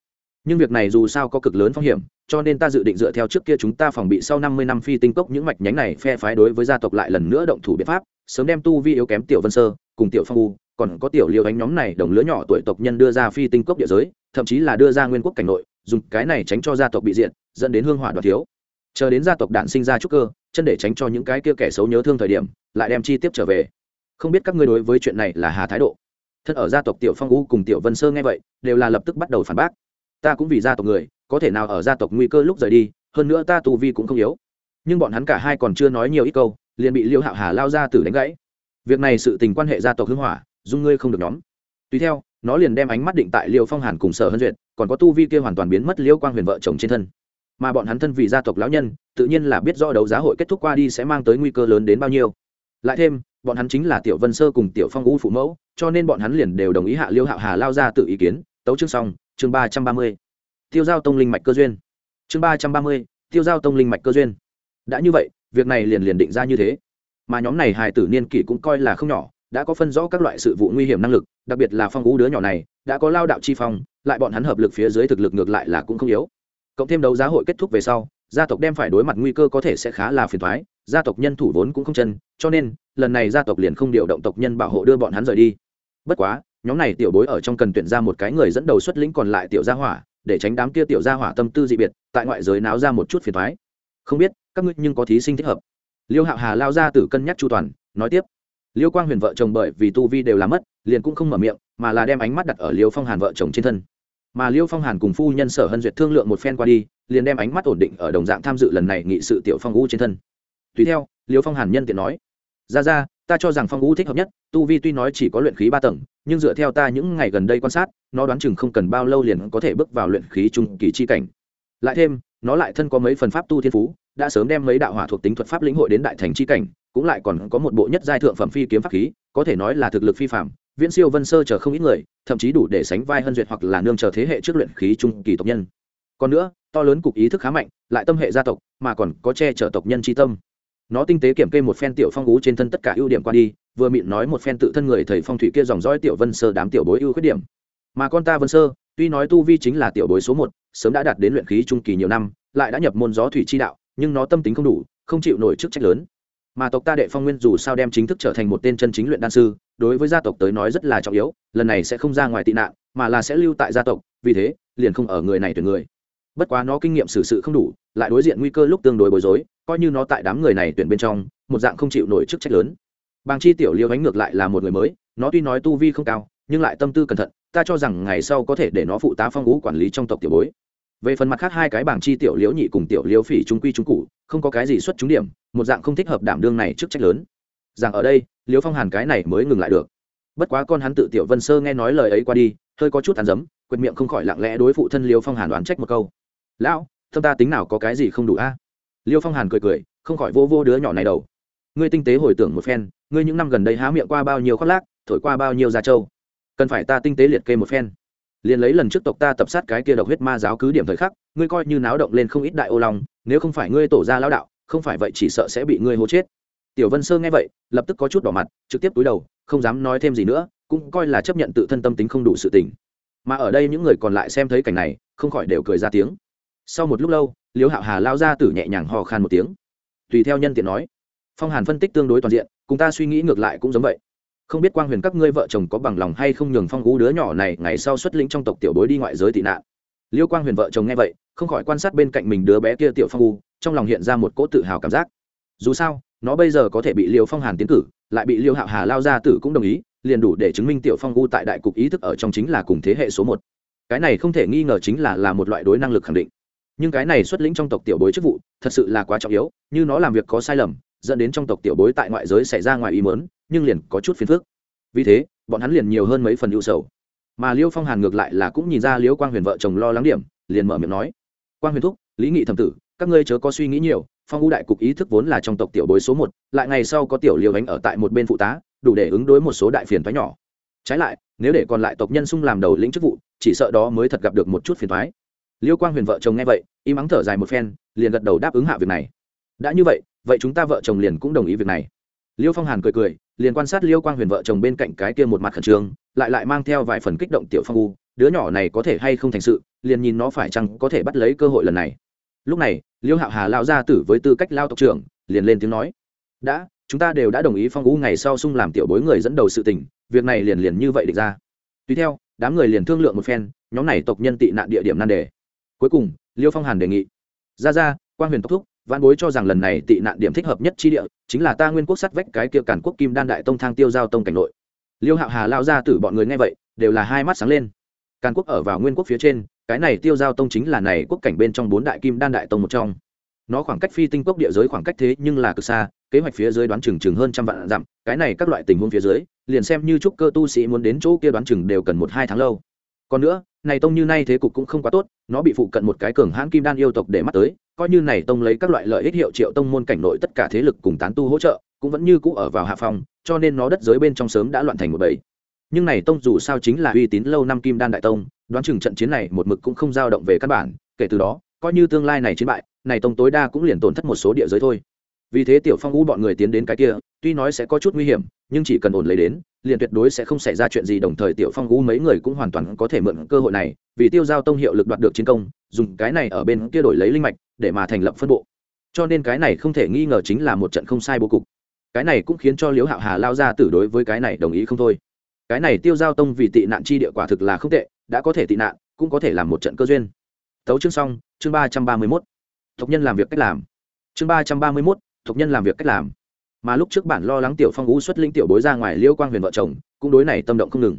Nhưng việc này dù sao có cực lớn phong hiểm, cho nên ta dự định dựa theo trước kia chúng ta phòng bị sau năm mươi năm phi tinh cốc những mạch nhánh này phe phái đối với gia tộc lại lần nữa động thủ biện pháp, sớm đem tu vi yếu kém tiểu vân sơ, cùng tiểu phong u, còn có tiểu liều đánh nhóm này đồng lứa nhỏ tuổi tộc nhân đưa ra phi tinh cốc địa giới thậm chí là đưa ra nguyên quốc cảnh nội, dùng cái này tránh cho gia tộc bị diện dẫn đến hương hỏa đoạt thiếu. Chờ đến gia tộc đạn sinh ra trúc cơ, chân để tránh cho những cái kia kẻ xấu nhớ thương thời điểm, lại đem chi tiếp trở về. Không biết các ngươi đối với chuyện này là hà thái độ? Thân ở gia tộc tiểu phong u cùng tiểu vân sơ nghe vậy, đều là lập tức bắt đầu phản bác. Ta cũng vì gia tộc người, có thể nào ở gia tộc nguy cơ lúc rời đi, hơn nữa ta tu vi cũng không yếu. Nhưng bọn hắn cả hai còn chưa nói nhiều ít câu, liền bị liêu hạo hà lao ra tử đánh gãy. Việc này sự tình quan hệ gia tộc hưng hỏa, dung ngươi không được nhóm. Tùy theo nó liền đem ánh mắt định tại liêu phong hàn cùng sở hân duyệt, còn có tu vi kia hoàn toàn biến mất liêu quang huyền vợ chồng trên thân. Mà bọn hắn thân vì gia tộc lão nhân, tự nhiên là biết rõ đấu giá hội kết thúc qua đi sẽ mang tới nguy cơ lớn đến bao nhiêu. Lại thêm, bọn hắn chính là tiểu vân sơ cùng tiểu phong u phụ mẫu, cho nên bọn hắn liền đều đồng ý hạ liêu hạo hà lao ra tự ý kiến. Tấu chương xong, chương ba trăm ba mươi. Tiêu giao tông linh mạch cơ duyên. Chương ba trăm ba mươi, tiêu giao tông linh mạch cơ duyên. Đã như vậy, việc này liền liền định ra như thế. Mà nhóm này hài tử niên kỷ cũng coi là không nhỏ đã có phân rõ các loại sự vụ nguy hiểm năng lực, đặc biệt là phong ú đứa nhỏ này, đã có lao đạo chi phong, lại bọn hắn hợp lực phía dưới thực lực ngược lại là cũng không yếu. Cộng thêm đấu giá hội kết thúc về sau, gia tộc đem phải đối mặt nguy cơ có thể sẽ khá là phiền thoái gia tộc nhân thủ vốn cũng không chân, cho nên, lần này gia tộc liền không điều động tộc nhân bảo hộ đưa bọn hắn rời đi. Bất quá, nhóm này tiểu bối ở trong cần tuyển ra một cái người dẫn đầu xuất lĩnh còn lại tiểu gia hỏa, để tránh đám kia tiểu gia hỏa tâm tư dị biệt, tại ngoại giới náo ra một chút phiền thoái không biết, các ngươi nhưng có thí sinh thích hợp. Liêu hạo hà lao ra từ cân nhắc chu toàn, nói tiếp liêu quang huyền vợ chồng bởi vì tu vi đều làm mất, liền cũng không mở miệng, mà là đem ánh mắt đặt ở liêu phong hàn vợ chồng trên thân. Mà liêu phong hàn cùng phu nhân sở hân duyệt thương lượng một phen qua đi, liền đem ánh mắt ổn định ở đồng dạng tham dự lần này nghị sự tiểu phong u trên thân. Tùy theo, liêu phong hàn nhân tiện nói, ra ra, ta cho rằng phong u thích hợp nhất, tu vi tuy nói chỉ có luyện khí ba tầng, nhưng dựa theo ta những ngày gần đây quan sát, nó đoán chừng không cần bao lâu liền có thể bước vào luyện khí trung kỳ chi cảnh. Lại thêm, nó lại thân có mấy phần pháp tu thiên phú, đã sớm đem mấy đạo hỏa thuộc tính thuật pháp lĩnh hội đến đại thành chi cảnh cũng lại còn có một bộ nhất giai thượng phẩm phi kiếm pháp khí, có thể nói là thực lực phi phạm viễn siêu vân sơ chờ không ít người, thậm chí đủ để sánh vai hân duyệt hoặc là nương chờ thế hệ trước luyện khí trung kỳ tộc nhân. Còn nữa, to lớn cục ý thức khá mạnh, lại tâm hệ gia tộc, mà còn có che chở tộc nhân tri tâm. Nó tinh tế kiểm kê một phen tiểu phong ú trên thân tất cả ưu điểm qua đi, vừa mịn nói một phen tự thân người thầy phong thủy kia dòng dõi tiểu vân sơ đám tiểu bối ưu khuyết điểm. Mà con ta vân sơ, tuy nói tu vi chính là tiểu bối số một, sớm đã đạt đến luyện khí trung kỳ nhiều năm, lại đã nhập môn gió thủy chi đạo, nhưng nó tâm tính không đủ, không chịu nổi chức trách lớn mà tộc ta đệ phong nguyên dù sao đem chính thức trở thành một tên chân chính luyện đan sư, đối với gia tộc tới nói rất là trọng yếu, lần này sẽ không ra ngoài tị nạn, mà là sẽ lưu tại gia tộc, vì thế, liền không ở người này tuyển người. Bất quá nó kinh nghiệm xử sự không đủ, lại đối diện nguy cơ lúc tương đối bối rối, coi như nó tại đám người này tuyển bên trong, một dạng không chịu nổi chức trách lớn. Bàng chi tiểu liêu đánh ngược lại là một người mới, nó tuy nói tu vi không cao, nhưng lại tâm tư cẩn thận, ta cho rằng ngày sau có thể để nó phụ tá phong ngũ quản lý trong tộc tiểu bối về phần mặt khác hai cái bảng chi tiểu liễu nhị cùng tiểu liễu phỉ trung quy trung cụ, không có cái gì xuất trúng điểm, một dạng không thích hợp đảm đương này trước trách lớn. Rằng ở đây, liễu phong hàn cái này mới ngừng lại được. Bất quá con hắn tự tiểu vân sơ nghe nói lời ấy qua đi, hơi có chút tàn dấm quyệt miệng không khỏi lặng lẽ đối phụ thân liễu phong hàn đoán trách một câu. Lão, thâm ta tính nào có cái gì không đủ a? Liễu phong hàn cười cười, không khỏi vô vô đứa nhỏ này đầu. Ngươi tinh tế hồi tưởng một phen, ngươi những năm gần đây há miệng qua bao nhiêu khoác lác, thổi qua bao nhiêu gia châu cần phải ta tinh tế liệt kê một phen liền lấy lần trước tộc ta tập sát cái kia độc huyết ma giáo cứ điểm thời khắc, ngươi coi như náo động lên không ít đại ô long, nếu không phải ngươi tổ ra lao đạo, không phải vậy chỉ sợ sẽ bị ngươi hố chết. Tiểu vân sơ nghe vậy, lập tức có chút đỏ mặt, trực tiếp túi đầu, không dám nói thêm gì nữa, cũng coi là chấp nhận tự thân tâm tính không đủ sự tình. Mà ở đây những người còn lại xem thấy cảnh này, không khỏi đều cười ra tiếng. Sau một lúc lâu, liễu hạo hà lao ra tử nhẹ nhàng hò khan một tiếng. Tùy theo nhân tiện nói, phong hàn phân tích tương đối toàn diện, cùng ta suy nghĩ ngược lại cũng giống vậy không biết quang huyền các ngươi vợ chồng có bằng lòng hay không nhường phong ú đứa nhỏ này ngày sau xuất lĩnh trong tộc tiểu bối đi ngoại giới tị nạn. Liêu quang huyền vợ chồng nghe vậy, không khỏi quan sát bên cạnh mình đứa bé kia tiểu phong u trong lòng hiện ra một cỗ tự hào cảm giác. Dù sao, nó bây giờ có thể bị liêu phong hàn tiến cử, lại bị liêu hạo hà lao ra tử cũng đồng ý, liền đủ để chứng minh tiểu phong u tại đại cục ý thức ở trong chính là cùng thế hệ số một. Cái này không thể nghi ngờ chính là là một loại đối năng lực khẳng định. Nhưng cái này xuất lĩnh trong tộc tiểu bối chức vụ, thật sự là quá trọng yếu, như nó làm việc có sai lầm dẫn đến trong tộc tiểu bối tại ngoại giới xảy ra ngoài ý mớn nhưng liền có chút phiền phức. Vì thế, bọn hắn liền nhiều hơn mấy phần ưu sầu. Mà liêu phong hàn ngược lại là cũng nhìn ra liêu quang huyền vợ chồng lo lắng điểm, liền mở miệng nói, quang huyền thúc, lý nghị thầm tử, các ngươi chớ có suy nghĩ nhiều, phong u đại cục ý thức vốn là trong tộc tiểu bối số một, lại ngày sau có tiểu liêu ánh ở tại một bên phụ tá, đủ để ứng đối một số đại phiền thoái nhỏ. Trái lại, nếu để còn lại tộc nhân sung làm đầu lĩnh chức vụ, chỉ sợ đó mới thật gặp được một chút phiền thoái liêu quang huyền vợ chồng nghe vậy, im ắng thở dài một phen, liền gật đầu đáp ứng hạ việc này đã như vậy vậy chúng ta vợ chồng liền cũng đồng ý việc này. Liêu phong hàn cười cười, liền quan sát liêu quang huyền vợ chồng bên cạnh cái kia một mặt khẩn trương, lại lại mang theo vài phần kích động tiểu phong u, đứa nhỏ này có thể hay không thành sự, liền nhìn nó phải chăng có thể bắt lấy cơ hội lần này. Lúc này, liêu hạo hà lao ra tử với tư cách lao tộc trưởng, liền lên tiếng nói, đã, chúng ta đều đã đồng ý phong u ngày sau sung làm tiểu bối người dẫn đầu sự tình, việc này liền liền như vậy địch ra. Tùy theo, đám người liền thương lượng một phen, nhóm này tộc nhân tị nạn địa điểm nan đề. Cuối cùng, liêu phong hàn đề nghị, ra ra quan huyền tộc thúc văn bối cho rằng lần này tị nạn điểm thích hợp nhất chi địa chính là ta nguyên quốc sắt vách cái kia cản quốc kim đan đại tông thang tiêu giao tông cảnh nội. Liêu hạo hà lao ra từ bọn người nghe vậy, đều là hai mắt sáng lên. Càn quốc ở vào nguyên quốc phía trên, cái này tiêu giao tông chính là này quốc cảnh bên trong bốn đại kim đan đại tông một trong. Nó khoảng cách phi tinh quốc địa giới khoảng cách thế nhưng là cực xa, kế hoạch phía dưới đoán chừng chừng hơn trăm vạn dặm, cái này các loại tình huống phía dưới, liền xem như trúc cơ tu sĩ muốn đến chỗ kia đoán chừng đều cần một hai tháng lâu. Còn nữa, này tông như nay thế cục cũng không quá tốt, nó bị phụ cận một cái cường hãn kim đan yêu tộc để mắt tới coi như này tông lấy các loại lợi ích hiệu triệu tông môn cảnh nội tất cả thế lực cùng tán tu hỗ trợ, cũng vẫn như cũ ở vào hạ phòng, cho nên nó đất giới bên trong sớm đã loạn thành một bầy. Nhưng này tông dù sao chính là uy tín lâu năm kim đan đại tông, đoán chừng trận chiến này một mực cũng không dao động về căn bản, kể từ đó, coi như tương lai này chiến bại, này tông tối đa cũng liền tổn thất một số địa giới thôi. Vì thế tiểu phong u bọn người tiến đến cái kia, tuy nói sẽ có chút nguy hiểm, nhưng chỉ cần ổn lấy đến, liền tuyệt đối sẽ không xảy ra chuyện gì đồng thời tiểu phong u mấy người cũng hoàn toàn có thể mượn cơ hội này, vì tiêu giao tông hiệu lực đoạt được chiến công, dùng cái này ở bên kia đổi lấy linh mạch để mà thành lập phân bộ. Cho nên cái này không thể nghi ngờ chính là một trận không sai bố cục. Cái này cũng khiến cho liễu hạo hà lao ra tử đối với cái này đồng ý không thôi. Cái này tiêu giao tông vì tị nạn chi địa quả thực là không tệ, đã có thể tị nạn, cũng có thể làm một trận cơ duyên. Tấu chương xong, chương ba trăm ba mươi mốt. Tộc nhân làm việc cách làm. Chương ba trăm ba mươi mốt, tộc nhân làm việc cách làm. Mà lúc trước bản lo lắng tiểu phong U xuất linh tiểu bối ra ngoài liêu quang huyền vợ chồng, cũng đối này tâm động không ngừng.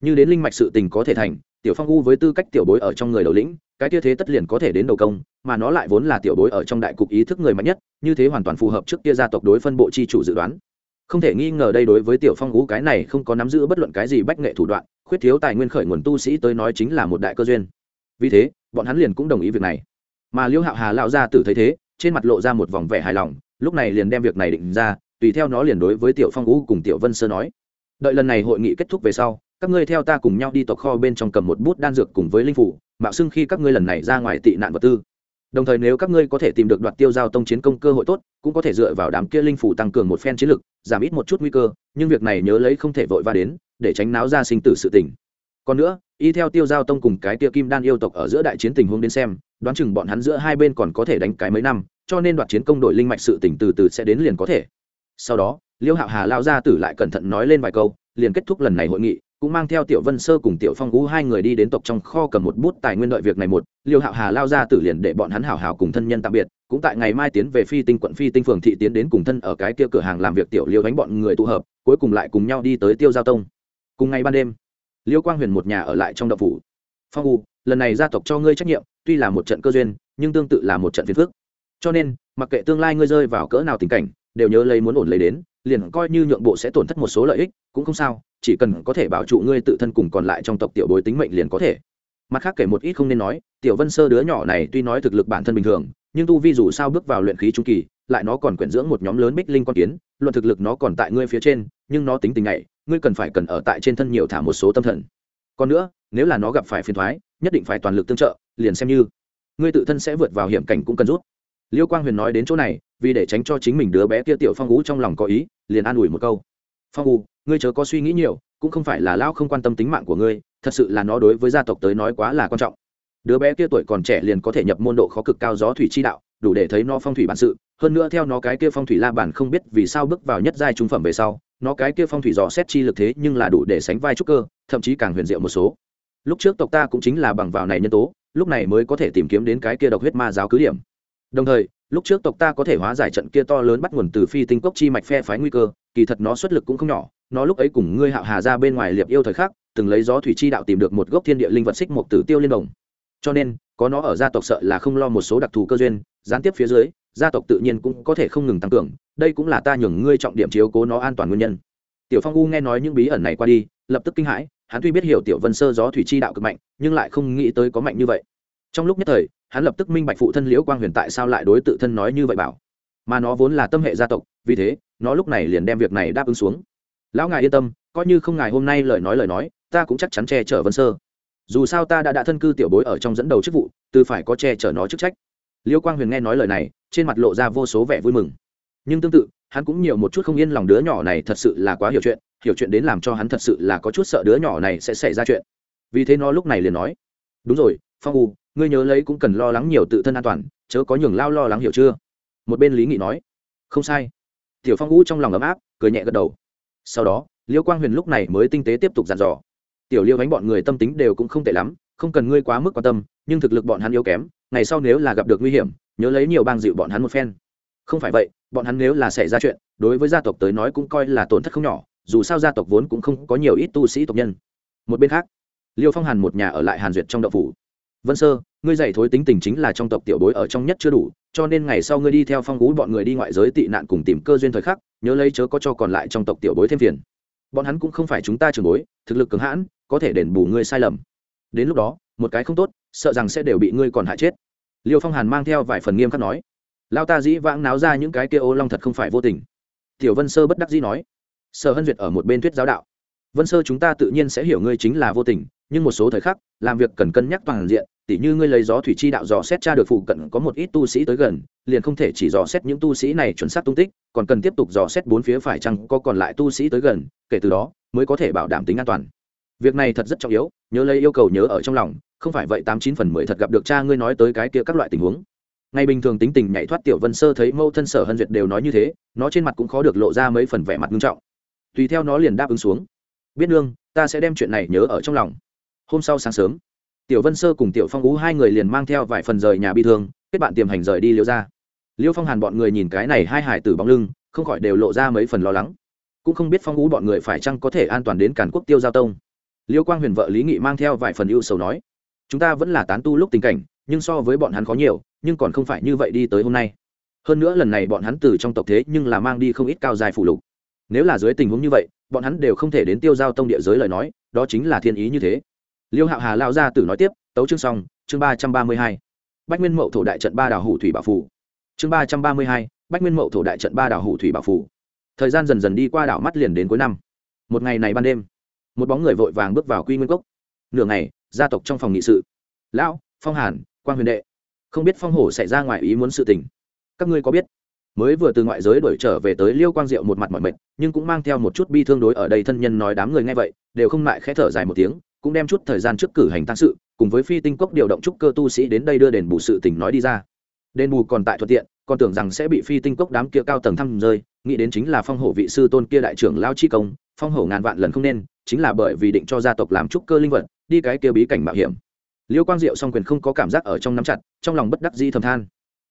Như đến linh mạch sự tình có thể thành, tiểu phong u với tư cách tiểu bối ở trong người đầu lĩnh cái tia thế tất liền có thể đến đầu công, mà nó lại vốn là tiểu bối ở trong đại cục ý thức người mạnh nhất, như thế hoàn toàn phù hợp trước kia gia tộc đối phân bộ chi chủ dự đoán. Không thể nghi ngờ đây đối với tiểu phong ú cái này không có nắm giữ bất luận cái gì bách nghệ thủ đoạn, khuyết thiếu tài nguyên khởi nguồn tu sĩ tới nói chính là một đại cơ duyên. Vì thế, bọn hắn liền cũng đồng ý việc này. Mà liêu hạo hà lão gia tử thấy thế, trên mặt lộ ra một vòng vẻ hài lòng, lúc này liền đem việc này định ra, tùy theo nó liền đối với tiểu phong ú cùng tiểu vân sơ nói. Đợi lần này hội nghị kết thúc về sau, các ngươi theo ta cùng nhau đi tộc kho bên trong cầm một bút đan dược cùng với linh phủ mạo xưng khi các ngươi lần này ra ngoài tị nạn vật tư. Đồng thời nếu các ngươi có thể tìm được đoạt tiêu giao tông chiến công cơ hội tốt, cũng có thể dựa vào đám kia linh phủ tăng cường một phen chiến lực, giảm ít một chút nguy cơ, nhưng việc này nhớ lấy không thể vội va đến, để tránh náo ra sinh tử sự tình. Còn nữa, y theo tiêu giao tông cùng cái tia kim đan yêu tộc ở giữa đại chiến tình huống đến xem, đoán chừng bọn hắn giữa hai bên còn có thể đánh cái mấy năm, cho nên đoạt chiến công đội linh mạch sự tỉnh từ từ sẽ đến liền có thể. Sau đó, liêu hạo hà lao ra tử lại cẩn thận nói lên vài câu, liền kết thúc lần này hội nghị cũng mang theo tiểu vân sơ cùng tiểu phong vũ hai người đi đến tộc trong kho cầm một bút tài nguyên đợi việc này một, liêu hạo hà lao ra tử liền để bọn hắn hảo hảo cùng thân nhân tạm biệt, cũng tại ngày mai tiến về phi tinh quận, phi tinh phường thị tiến đến cùng thân ở cái kia cửa hàng làm việc tiểu liêu đánh bọn người tụ hợp, cuối cùng lại cùng nhau đi tới tiêu giao tông. Cùng ngày ban đêm, liêu quang huyền một nhà ở lại trong đậu phủ. Phong u, lần này gia tộc cho ngươi trách nhiệm, tuy là một trận cơ duyên, nhưng tương tự là một trận phiền phức. Cho nên, mặc kệ tương lai ngươi rơi vào cỡ nào tình cảnh, đều nhớ lấy muốn ổn lấy đến liền coi như nhượng bộ sẽ tổn thất một số lợi ích, cũng không sao, chỉ cần có thể bảo trụ ngươi tự thân cùng còn lại trong tộc tiểu bối tính mệnh liền có thể. Mặt khác kể một ít không nên nói, tiểu vân sơ đứa nhỏ này tuy nói thực lực bản thân bình thường, nhưng tu vi dù sao bước vào luyện khí trung kỳ, lại nó còn quyển dưỡng một nhóm lớn bích linh con kiến, luận thực lực nó còn tại ngươi phía trên, nhưng nó tính tình này, ngươi cần phải cần ở tại trên thân nhiều thả một số tâm thần. Còn nữa, nếu là nó gặp phải phiền thoái, nhất định phải toàn lực tương trợ, liền xem như. Ngươi tự thân sẽ vượt vào hiểm cảnh cũng cần rút liêu quang huyền nói đến chỗ này, vì để tránh cho chính mình đứa bé kia tiểu phong ú trong lòng có ý, liền an ủi một câu. Phong u ngươi chớ có suy nghĩ nhiều, cũng không phải là lão không quan tâm tính mạng của ngươi, thật sự là nó đối với gia tộc tới nói quá là quan trọng. Đứa bé kia tuổi còn trẻ liền có thể nhập môn độ khó cực cao gió thủy chi đạo, đủ để thấy nó phong thủy bản sự. Hơn nữa theo nó cái kia phong thủy la bản không biết vì sao bước vào nhất giai trung phẩm về sau, nó cái kia phong thủy dò xét chi lực thế nhưng là đủ để sánh vai trúc cơ, thậm chí càng huyền diệu một số. Lúc trước tộc ta cũng chính là bằng vào này nhân tố, lúc này mới có thể tìm kiếm đến cái kia độc huyết ma giáo cứ điểm đồng thời, lúc trước tộc ta có thể hóa giải trận kia to lớn bắt nguồn từ phi tinh cốc chi mạch phe phái nguy cơ, kỳ thật nó xuất lực cũng không nhỏ, nó lúc ấy cùng ngươi hạo hà ra bên ngoài liệp yêu thời khắc, từng lấy gió thủy chi đạo tìm được một gốc thiên địa linh vật xích một tử tiêu liên đồng. Cho nên, có nó ở gia tộc sợ là không lo một số đặc thù cơ duyên, gián tiếp phía dưới, gia tộc tự nhiên cũng có thể không ngừng tăng cường, đây cũng là ta nhường ngươi trọng điểm chiếu cố nó an toàn nguyên nhân. Tiểu phong u nghe nói những bí ẩn này qua đi, lập tức kinh hãi, hắn tuy biết hiểu tiểu vân sơ gió thủy chi đạo cực mạnh, nhưng lại không nghĩ tới có mạnh như vậy trong lúc nhất thời, hắn lập tức minh bạch phụ thân liễu quang huyền tại sao lại đối tự thân nói như vậy bảo. Mà nó vốn là tâm hệ gia tộc, vì thế, nó lúc này liền đem việc này đáp ứng xuống. Lão ngài yên tâm, coi như không ngài hôm nay lời nói lời nói, ta cũng chắc chắn che chở vân sơ. Dù sao ta đã đã thân cư tiểu bối ở trong dẫn đầu chức vụ, từ phải có che chở nó chức trách. Liễu quang huyền nghe nói lời này, trên mặt lộ ra vô số vẻ vui mừng. Nhưng tương tự, hắn cũng nhiều một chút không yên lòng đứa nhỏ này thật sự là quá hiểu chuyện hiểu chuyện đến làm cho hắn thật sự là có chút sợ đứa nhỏ này sẽ xảy ra chuyện. Vì thế nó lúc này liền nói, đúng rồi, phong u ngươi nhớ lấy cũng cần lo lắng nhiều tự thân an toàn, chớ có nhường lao lo lắng hiểu chưa? Một bên lý nghị nói. Không sai. Tiểu phong u trong lòng ấm áp, cười nhẹ gật đầu. Sau đó, liêu quang huyền lúc này mới tinh tế tiếp tục dàn dò. Tiểu liêu đánh bọn người tâm tính đều cũng không tệ lắm, không cần ngươi quá mức quan tâm, nhưng thực lực bọn hắn yếu kém, ngày sau nếu là gặp được nguy hiểm, nhớ lấy nhiều bang dịu bọn hắn một phen. Không phải vậy, bọn hắn nếu là xảy ra chuyện, đối với gia tộc tới nói cũng coi là tổn thất không nhỏ, dù sao gia tộc vốn cũng không có nhiều ít tu sĩ tộc nhân. Một bên khác, liêu phong hàn một nhà ở lại hàn duyệt trong đậu phủ vân sơ, ngươi dạy thối tính tình chính là trong tộc tiểu bối ở trong nhất chưa đủ, cho nên ngày sau ngươi đi theo phong cú bọn người đi ngoại giới tị nạn cùng tìm cơ duyên thời khắc, nhớ lấy chớ có cho còn lại trong tộc tiểu bối thêm phiền. Bọn hắn cũng không phải chúng ta trường bối, thực lực cứng hãn, có thể đền bù ngươi sai lầm. Đến lúc đó, một cái không tốt, sợ rằng sẽ đều bị ngươi còn hại chết. Liêu phong hàn mang theo vài phần nghiêm khắc nói. Lao ta dĩ vãng náo ra những cái kia ô long thật không phải vô tình. Tiểu vân sơ bất đắc dĩ nói. Sở hân duyệt ở một bên thuyết giáo đạo. Vân sơ chúng ta tự nhiên sẽ hiểu ngươi chính là vô tình nhưng một số thời khắc, làm việc cần cân nhắc toàn diện, tỉ như ngươi lấy gió thủy chi đạo dò xét cha được phụ cận có một ít tu sĩ tới gần, liền không thể chỉ dò xét những tu sĩ này chuẩn xác tung tích, còn cần tiếp tục dò xét bốn phía phải chăng có còn lại tu sĩ tới gần, kể từ đó mới có thể bảo đảm tính an toàn. Việc này thật rất trọng yếu, nhớ lấy yêu cầu nhớ ở trong lòng, không phải vậy tám chín phần mười thật gặp được cha ngươi nói tới cái kia các loại tình huống. Ngày bình thường tính tình nhảy thoát tiểu vân sơ thấy mâu thân sở hân duyệt đều nói như thế, nó trên mặt cũng khó được lộ ra mấy phần vẻ mặt nghiêm trọng. Tùy theo nó liền đáp ứng xuống. Biết nương, ta sẽ đem chuyện này nhớ ở trong lòng hôm sau sáng sớm, tiểu vân sơ cùng tiểu phong ú hai người liền mang theo vài phần rời nhà bi thương, kết bạn tiềm hành rời đi liêu ra liêu phong hàn bọn người nhìn cái này hai hải tử bóng lưng, không khỏi đều lộ ra mấy phần lo lắng. Cũng không biết phong ú bọn người phải chăng có thể an toàn đến cản quốc tiêu giao tông. Liêu quang huyền vợ lý nghị mang theo vài phần ưu sầu nói, chúng ta vẫn là tán tu lúc tình cảnh, nhưng so với bọn hắn khó nhiều, nhưng còn không phải như vậy đi tới hôm nay. Hơn nữa lần này bọn hắn từ trong tộc thế nhưng là mang đi không ít cao dài phụ lục. Nếu là dưới tình huống như vậy, bọn hắn đều không thể đến tiêu giao tông địa giới lời nói, đó chính là thiên ý như thế liêu hạo hà lao ra tử nói tiếp, tấu chương xong, chương ba trăm ba mươi hai. Bách nguyên mậu thổ đại trận ba đảo hủ thủy bảo phủ. Chương ba trăm ba mươi hai, bách nguyên mậu thổ đại trận ba đảo hủ thủy bảo phủ. Thời gian dần dần đi qua đảo mắt liền đến cuối năm. Một ngày này ban đêm, một bóng người vội vàng bước vào quy nguyên cốc. Nửa ngày, gia tộc trong phòng nghị sự. Lão, phong hàn quan huyền đệ, không biết phong hổ xảy ra ngoài ý muốn sự tình. Các ngươi có biết? Mới vừa từ ngoại giới đổi trở về tới liêu quang diệu một mặt mọi mệt, nhưng cũng mang theo một chút bi thương đối ở đây thân nhân nói đám người nghe vậy, đều không lại khẽ thở dài một tiếng cũng đem chút thời gian trước cử hành tăng sự, cùng với phi tinh cốc điều động trúc cơ tu sĩ đến đây đưa đền bù sự tình nói đi ra. Đền bù còn tại thuận tiện, còn tưởng rằng sẽ bị phi tinh cốc đám kia cao tầng thăm rơi, nghĩ đến chính là phong hổ vị sư tôn kia đại trưởng lao chi công, phong hổ ngàn vạn lần không nên, chính là bởi vì định cho gia tộc làm trúc cơ linh vật, đi cái kia bí cảnh mạo hiểm. Liêu quang diệu song quyền không có cảm giác ở trong nắm chặt, trong lòng bất đắc di thầm than.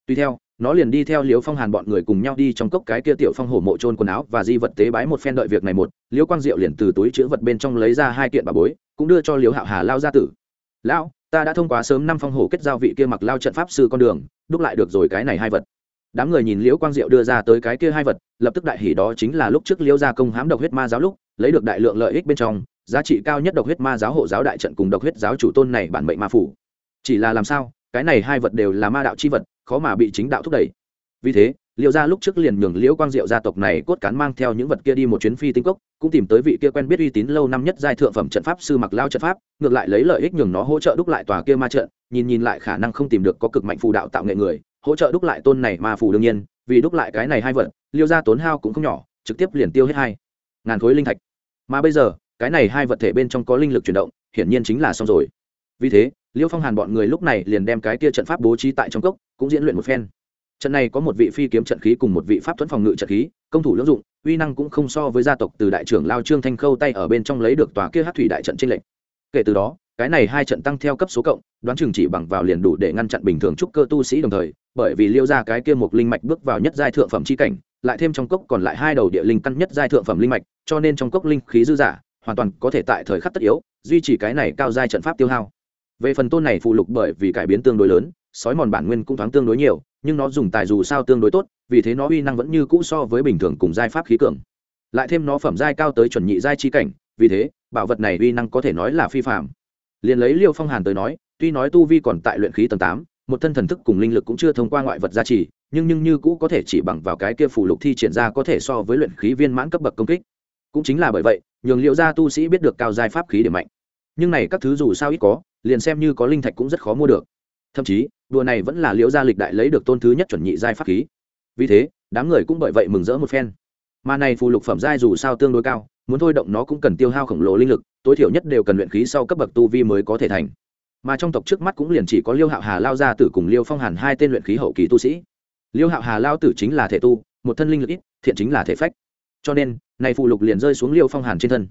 Tuy theo, nó liền đi theo liêu phong hàn bọn người cùng nhau đi trong cốc cái kia tiểu phong hổ mộ trôn quần áo và di vật tế bái một phen đợi việc này một, liêu quang diệu liền từ túi chữ vật bên trong lấy ra hai kiện bà bối cũng đưa cho liễu hạo hà lao gia tử. Lão, ta đã thông qua sớm năm phong hổ kết giao vị kia mặc lao trận pháp sư con đường, đúc lại được rồi cái này hai vật. Đám người nhìn liễu quang diệu đưa ra tới cái kia hai vật, lập tức đại hỉ đó chính là lúc trước liễu gia công hãm độc huyết ma giáo lúc, lấy được đại lượng lợi ích bên trong, giá trị cao nhất độc huyết ma giáo hộ giáo đại trận cùng độc huyết giáo chủ tôn này bản mệnh ma phủ. Chỉ là làm sao, cái này hai vật đều là ma đạo c h i vật, khó mà bị chính đạo thúc đẩy. Vì thế liệu ra lúc trước liền nhường liễu quang diệu gia tộc này cốt cán mang theo những vật kia đi một chuyến phi tinh cốc, cũng tìm tới vị kia quen biết uy tín lâu năm nhất giai thượng phẩm trận pháp sư mặc lao trận pháp, ngược lại lấy lợi ích nhường nó hỗ trợ đúc lại tòa kia ma trận, nhìn nhìn lại khả năng không tìm được có cực mạnh phù đạo tạo nghệ người, hỗ trợ đúc lại tôn này ma phù đương nhiên, vì đúc lại cái này hai vật, liêu ra tốn hao cũng không nhỏ, trực tiếp liền tiêu hết hai ngàn khối linh thạch. Mà bây giờ, cái này hai vật thể bên trong có linh lực chuyển động, hiển nhiên chính là xong rồi. Vì thế, liêu phong hàn bọn người lúc này liền đem cái kia trận pháp bố trí tại trong cốc, cũng diễn luyện một phen trận này có một vị phi kiếm trận khí cùng một vị pháp thuẫn phòng ngự trận khí, công thủ lưỡng dụng, uy năng cũng không so với gia tộc từ đại trưởng lao trương thanh khâu tay ở bên trong lấy được tòa kia hát thủy đại trận tranh lệch. Kể từ đó, cái này hai trận tăng theo cấp số cộng, đoán chừng chỉ bằng vào liền đủ để ngăn chặn bình thường trúc cơ tu sĩ đồng thời, bởi vì liêu ra cái kia một linh mạch bước vào nhất giai thượng phẩm chi cảnh, lại thêm trong cốc còn lại hai đầu địa linh căn nhất giai thượng phẩm linh mạch, cho nên trong cốc linh khí dư giả, hoàn toàn có thể tại thời khắc tất yếu, duy trì cái này cao giai trận pháp tiêu hao. Về phần tôn này phụ lục bởi vì cải biến tương đối lớn sói mòn bản nguyên cũng thoáng tương đối nhiều, nhưng nó dùng tài dù sao tương đối tốt, vì thế nó uy năng vẫn như cũ so với bình thường cùng giai pháp khí cường. Lại thêm nó phẩm giai cao tới chuẩn nhị giai chi cảnh, vì thế, bảo vật này uy năng có thể nói là phi phạm liền lấy liêu phong hàn tới nói, tuy nói tu vi còn tại luyện khí tầng tám, một thân thần thức cùng linh lực cũng chưa thông qua ngoại vật gia trì, nhưng nhưng như cũ có thể chỉ bằng vào cái kia phù lục thi triển ra có thể so với luyện khí viên mãn cấp bậc công kích. Cũng chính là bởi vậy, nhường liệu gia tu sĩ biết được cao giai pháp khí điểm mạnh. Nhưng này các thứ dù sao ít có, liền xem như có linh thạch cũng rất khó mua được. Thậm chí đùa này vẫn là liễu gia lịch đại lấy được tôn thứ nhất chuẩn nhị giai pháp khí. Vì thế, đám người cũng bởi vậy mừng rỡ một phen. Mà này phù lục phẩm giai dù sao tương đối cao, muốn thôi động nó cũng cần tiêu hao khổng lồ linh lực, tối thiểu nhất đều cần luyện khí sau cấp bậc tu vi mới có thể thành. Mà trong tộc trước mắt cũng liền chỉ có liêu hạo hà lao gia tử cùng liêu phong hàn hai tên luyện khí hậu kỳ tu sĩ. Liêu hạo hà lao tử chính là thể tu, một thân linh lực ít, thiện chính là thể phách. Cho nên, này phù lục liền rơi xuống liêu phong hàn trên thân.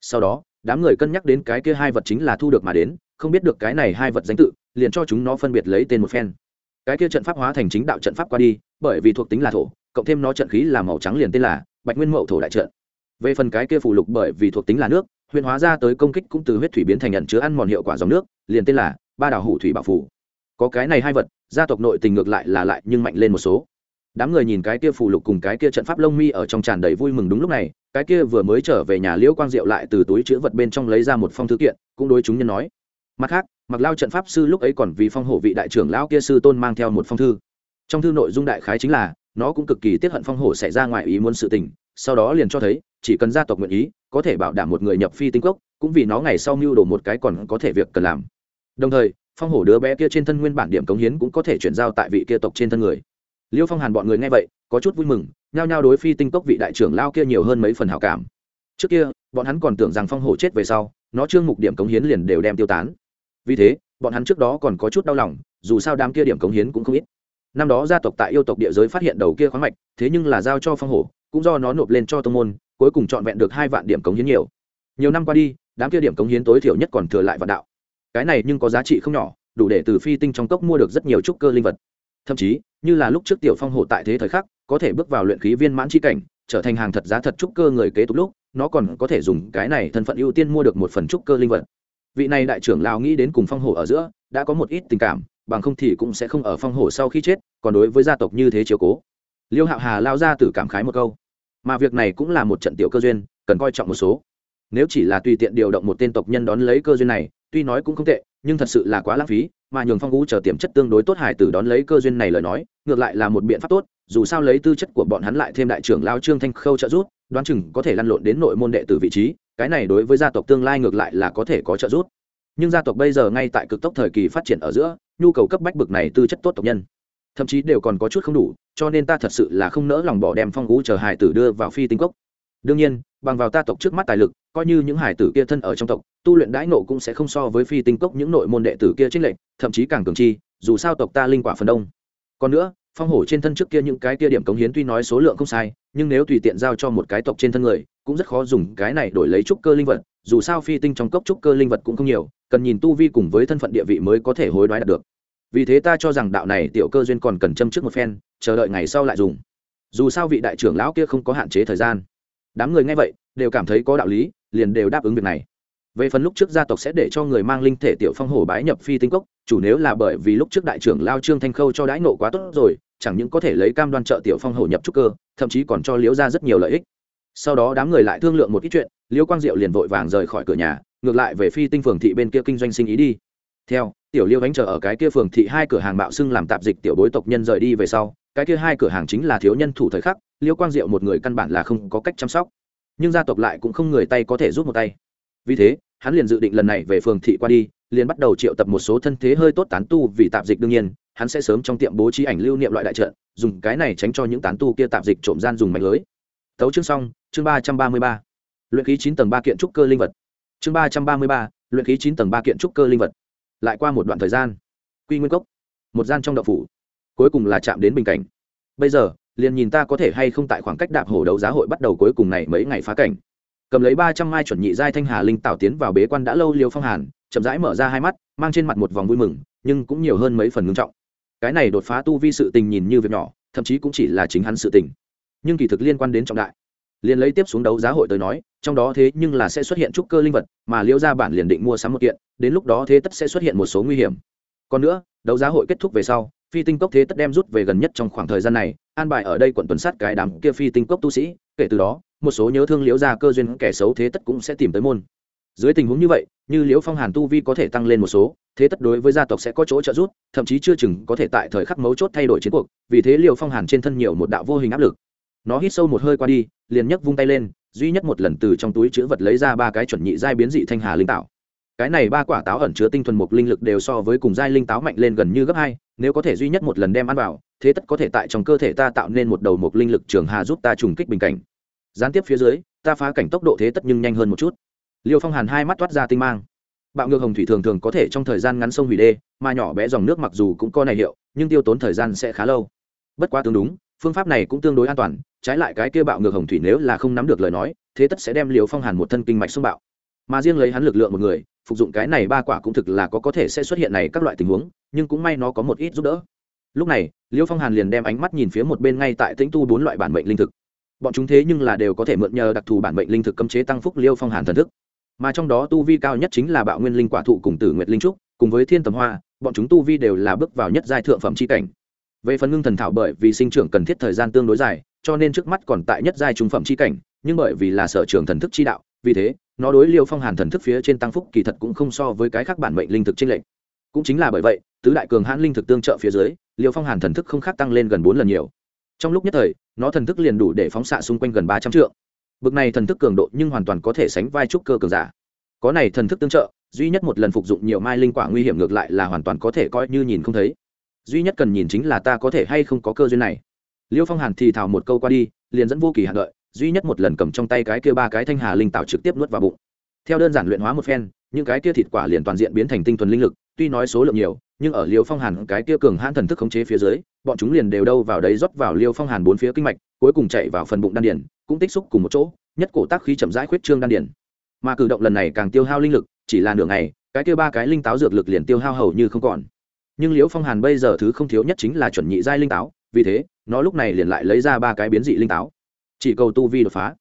Sau đó, đám người cân nhắc đến cái kia hai vật chính là thu được mà đến, không biết được cái này hai vật danh tự liền cho chúng nó phân biệt lấy tên một phen. Cái kia trận pháp hóa thành chính đạo trận pháp qua đi, bởi vì thuộc tính là thổ, cộng thêm nó trận khí là màu trắng liền tên là bạch nguyên mậu thổ đại trận. Về phần cái kia phù lục bởi vì thuộc tính là nước, huyền hóa ra tới công kích cũng từ huyết thủy biến thành nhận chứa ăn mòn hiệu quả dòng nước, liền tên là ba đảo hủ thủy bảo phủ có cái này hai vật, gia tộc nội tình ngược lại là lại nhưng mạnh lên một số. Đám người nhìn cái kia phù lục cùng cái kia trận pháp lông mi ở trong tràn đầy vui mừng đúng lúc này, cái kia vừa mới trở về nhà liễu quang diệu lại từ túi chữ vật bên trong lấy ra một phong thư kiện, cũng đối chúng nhân nói mặt khác mặc lao trận pháp sư lúc ấy còn vì phong hổ vị đại trưởng lão kia sư tôn mang theo một phong thư. Trong thư nội dung đại khái chính là, nó cũng cực kỳ tiếp hận phong hổ xảy ra ngoài ý muốn sự tình, sau đó liền cho thấy, chỉ cần gia tộc nguyện ý, có thể bảo đảm một người nhập phi tinh cốc cũng vì nó ngày sau mưu đồ một cái còn có thể việc cần làm. Đồng thời, phong hổ đứa bé kia trên thân nguyên bản điểm cống hiến cũng có thể chuyển giao tại vị kia tộc trên thân người. Liêu phong hàn bọn người nghe vậy, có chút vui mừng, nhao nhao đối phi tinh cốc vị đại trưởng lao kia nhiều hơn mấy phần hảo cảm. Trước kia, bọn hắn còn tưởng rằng phong hổ chết về sau, nó trương mục điểm cống hiến liền đều đem tiêu tán vì thế, bọn hắn trước đó còn có chút đau lòng, dù sao đám kia điểm cống hiến cũng không ít. Năm đó gia tộc tại yêu tộc địa giới phát hiện đầu kia khoáng mạch, thế nhưng là giao cho phong hổ, cũng do nó nộp lên cho tông môn, cuối cùng trọn vẹn được hai vạn điểm cống hiến nhiều. Nhiều năm qua đi, đám kia điểm cống hiến tối thiểu nhất còn thừa lại vạn đạo. Cái này nhưng có giá trị không nhỏ, đủ để từ phi tinh trong cốc mua được rất nhiều trúc cơ linh vật. Thậm chí, như là lúc trước tiểu phong hổ tại thế thời khắc, có thể bước vào luyện khí viên mãn c h i cảnh, trở thành hàng thật giá thật trúc cơ người kế tục lúc, nó còn có thể dùng cái này thân phận ưu tiên mua được một phần trúc cơ linh vật vị này đại trưởng lão nghĩ đến cùng phong hổ ở giữa, đã có một ít tình cảm, bằng không thì cũng sẽ không ở phong hổ sau khi chết, còn đối với gia tộc như thế chiều cố. Liêu hạo hà lao ra từ cảm khái một câu. Mà việc này cũng là một trận tiểu cơ duyên, cần coi trọng một số. Nếu chỉ là tùy tiện điều động một tên tộc nhân đón lấy cơ duyên này, tuy nói cũng không tệ, nhưng thật sự là quá lãng phí, mà nhường phong vũ chờ tiềm chất tương đối tốt hải tử đón lấy cơ duyên này lời nói, ngược lại là một biện pháp tốt, dù sao lấy tư chất của bọn hắn lại thêm đại trưởng lao trương thanh khâu trợ giúp, đoán chừng có thể lăn lộn đến nội môn đệ tử vị trí cái này đối với gia tộc tương lai ngược lại là có thể có trợ giúp. Nhưng gia tộc bây giờ ngay tại cực tốc thời kỳ phát triển ở giữa, nhu cầu cấp bách bực này tư chất tốt tộc nhân, thậm chí đều còn có chút không đủ, cho nên ta thật sự là không nỡ lòng bỏ đem phong vũ chờ hải tử đưa vào phi tinh cốc. Đương nhiên, bằng vào ta tộc trước mắt tài lực, coi như những hải tử kia thân ở trong tộc, tu luyện đãi nộ cũng sẽ không so với phi tinh cốc những nội môn đệ tử kia trích lệnh thậm chí càng cường chi, dù sao tộc ta linh quả phần đông. Còn nữa phong hổ trên thân trước kia những cái kia điểm cống hiến tuy nói số lượng không sai, nhưng nếu tùy tiện giao cho một cái tộc trên thân người, cũng rất khó dùng cái này đổi lấy trúc cơ linh vật, dù sao phi tinh trong cốc trúc cơ linh vật cũng không nhiều, cần nhìn tu vi cùng với thân phận địa vị mới có thể hối đoái đạt được. Vì thế ta cho rằng đạo này tiểu cơ duyên còn cần châm trước một phen, chờ đợi ngày sau lại dùng. Dù sao vị đại trưởng lão kia không có hạn chế thời gian. Đám người nghe vậy, đều cảm thấy có đạo lý, liền đều đáp ứng việc này về phần lúc trước gia tộc sẽ để cho người mang linh thể tiểu phong hổ bái nhập phi tinh cốc, chủ nếu là bởi vì lúc trước đại trưởng lao trương thanh khâu cho đãi nộ quá tốt rồi, chẳng những có thể lấy cam đoan trợ tiểu phong hổ nhập trúc cơ, thậm chí còn cho liễu ra rất nhiều lợi ích. Sau đó đám người lại thương lượng một ít chuyện, liễu quang diệu liền vội vàng rời khỏi cửa nhà, ngược lại về phi tinh phường thị bên kia kinh doanh sinh ý đi. Theo, tiểu liêu đánh chờ ở cái kia phường thị hai cửa hàng bạo xưng làm tạp dịch tiểu bối tộc nhân rời đi về sau, cái kia hai cửa hàng chính là thiếu nhân thủ thời khắc liêu quang diệu một người căn bản là không có cách chăm sóc. Nhưng gia tộc lại cũng không người tay có thể giúp một tay. Vì thế hắn liền dự định lần này về phường thị qua đi, liền bắt đầu triệu tập một số thân thế hơi tốt tán tu vì tạp dịch đương nhiên, hắn sẽ sớm trong tiệm bố trí ảnh lưu niệm loại đại trận, dùng cái này tránh cho những tán tu kia tạp dịch trộm gian dùng mạnh lưới. Tấu chương xong, chương ba trăm ba mươi ba. Luyện khí chín tầng ba kiện trúc cơ linh vật. Chương ba trăm ba mươi ba, luyện khí chín tầng ba kiện trúc cơ linh vật. Lại qua một đoạn thời gian, quy nguyên cốc, một gian trong đậu phủ, cuối cùng là chạm đến bình cảnh. Bây giờ, liền nhìn ta có thể hay không tại khoảng cách đạp hổ đấu giá hội bắt đầu cuối cùng này mấy ngày phá cảnh cầm lấy ba trăm mai chuẩn nhị giai thanh hà linh tạo tiến vào bế quan đã lâu liêu phong hàn, chậm rãi mở ra hai mắt, mang trên mặt một vòng vui mừng, nhưng cũng nhiều hơn mấy phần ngưng trọng. Cái này đột phá tu vi sự tình nhìn như việc nhỏ, thậm chí cũng chỉ là chính hắn sự tình. Nhưng kỳ thực liên quan đến trọng đại. Liền lấy tiếp xuống đấu giá hội tới nói, trong đó thế nhưng là sẽ xuất hiện trúc cơ linh vật, mà liễu gia bản liền định mua sắm một kiện, đến lúc đó thế tất sẽ xuất hiện một số nguy hiểm. Còn nữa, đấu giá hội kết thúc về sau, phi tinh cốc thế tất đem rút về gần nhất trong khoảng thời gian này, an bài ở đây quận tuần sát cái đám kia phi tinh cốc tu sĩ, kể từ đó một số nhớ thương liễu gia cơ duyên kẻ xấu thế tất cũng sẽ tìm tới môn. Dưới tình huống như vậy, như liễu phong hàn tu vi có thể tăng lên một số, thế tất đối với gia tộc sẽ có chỗ trợ giúp, thậm chí chưa chừng có thể tại thời khắc mấu chốt thay đổi chiến cuộc, vì thế liễu phong hàn trên thân nhiều một đạo vô hình áp lực. Nó hít sâu một hơi qua đi, liền nhấc vung tay lên, duy nhất một lần từ trong túi chữ vật lấy ra ba cái chuẩn nhị giai biến dị thanh hà linh tạo cái này ba quả táo ẩn chứa tinh thuần mục linh lực đều so với cùng giai linh táo mạnh lên gần như gấp hai, nếu có thể duy nhất một lần đem ăn vào, thế tất có thể tại trong cơ thể ta tạo nên một đầu mục linh lực trường hà giúp ta trùng kích bình cảnh gián tiếp phía dưới, ta phá cảnh tốc độ thế tất nhưng nhanh hơn một chút. Liêu phong hàn hai mắt toát ra tinh mang. Bạo ngược hồng thủy thường thường có thể trong thời gian ngắn sông hủy đê, mà nhỏ bé dòng nước mặc dù cũng có này hiệu, nhưng tiêu tốn thời gian sẽ khá lâu. Bất quá tương đúng, phương pháp này cũng tương đối an toàn, trái lại cái kia bạo ngược hồng thủy nếu là không nắm được lời nói, thế tất sẽ đem liều phong hàn một thân kinh mạch xung bạo. Mà riêng lấy hắn lực lượng một người, phục dụng cái này ba quả cũng thực là có có thể sẽ xuất hiện này các loại tình huống, nhưng cũng may nó có một ít giúp đỡ. Lúc này, liêu phong hàn liền đem ánh mắt nhìn phía một bên ngay tại tĩnh tu bốn loại bản mệnh linh thực bọn chúng thế nhưng là đều có thể mượn nhờ đặc thù bản mệnh linh thực cấm chế tăng phúc liêu phong hàn thần thức. Mà trong đó tu vi cao nhất chính là bạo nguyên linh quả thụ cùng tử nguyệt linh trúc, cùng với thiên tầm hoa, bọn chúng tu vi đều là bước vào nhất giai thượng phẩm c h i cảnh. Về phần ngưng thần thảo bởi vì sinh trưởng cần thiết thời gian tương đối dài, cho nên trước mắt còn tại nhất giai trung phẩm c h i cảnh, nhưng bởi vì là sở trường thần thức chi đạo, vì thế, nó đối liêu phong hàn thần thức phía trên tăng phúc kỳ thật cũng không so với cái khác bản mệnh linh thực t r ê n lệch. Cũng chính là bởi vậy, tứ đại cường hãn linh thực tương trợ phía dưới, liêu phong hàn thần thức không khác tăng lên gần bốn lần nhiều trong lúc nhất thời, nó thần thức liền đủ để phóng xạ xung quanh gần ba trăm triệu bực này thần thức cường độ nhưng hoàn toàn có thể sánh vai trúc cơ cường giả. Có này thần thức tương trợ, duy nhất một lần phục dụng nhiều mai linh quả nguy hiểm ngược lại là hoàn toàn có thể coi như nhìn không thấy. Duy nhất cần nhìn chính là ta có thể hay không có cơ duyên này. Liêu phong hàn thì thào một câu qua đi, liền dẫn vô kỳ hạn đợi, duy nhất một lần cầm trong tay cái kia ba cái thanh hà linh tạo trực tiếp nuốt vào bụng. Theo đơn giản luyện hóa một phen, những cái kia thịt quả liền toàn diện biến thành tinh thuần linh lực, tuy nói số lượng nhiều nhưng ở liêu phong hàn cái kia cường hãn thần thức khống chế phía dưới, bọn chúng liền đều đâu vào đấy rót vào liêu phong hàn bốn phía kinh mạch, cuối cùng chạy vào phần bụng đan điển cũng tích xúc cùng một chỗ, nhất cổ tác khí chậm rãi khuyết trương đan điển mà cử động lần này càng tiêu hao linh lực, chỉ là nửa ngày, cái kia ba cái linh táo dược lực liền tiêu hao hầu như không còn. Nhưng liễu phong hàn bây giờ thứ không thiếu nhất chính là chuẩn nhị giai linh táo, vì thế, nó lúc này liền lại lấy ra ba cái biến dị linh táo. Chỉ cầu tu vi đột phá.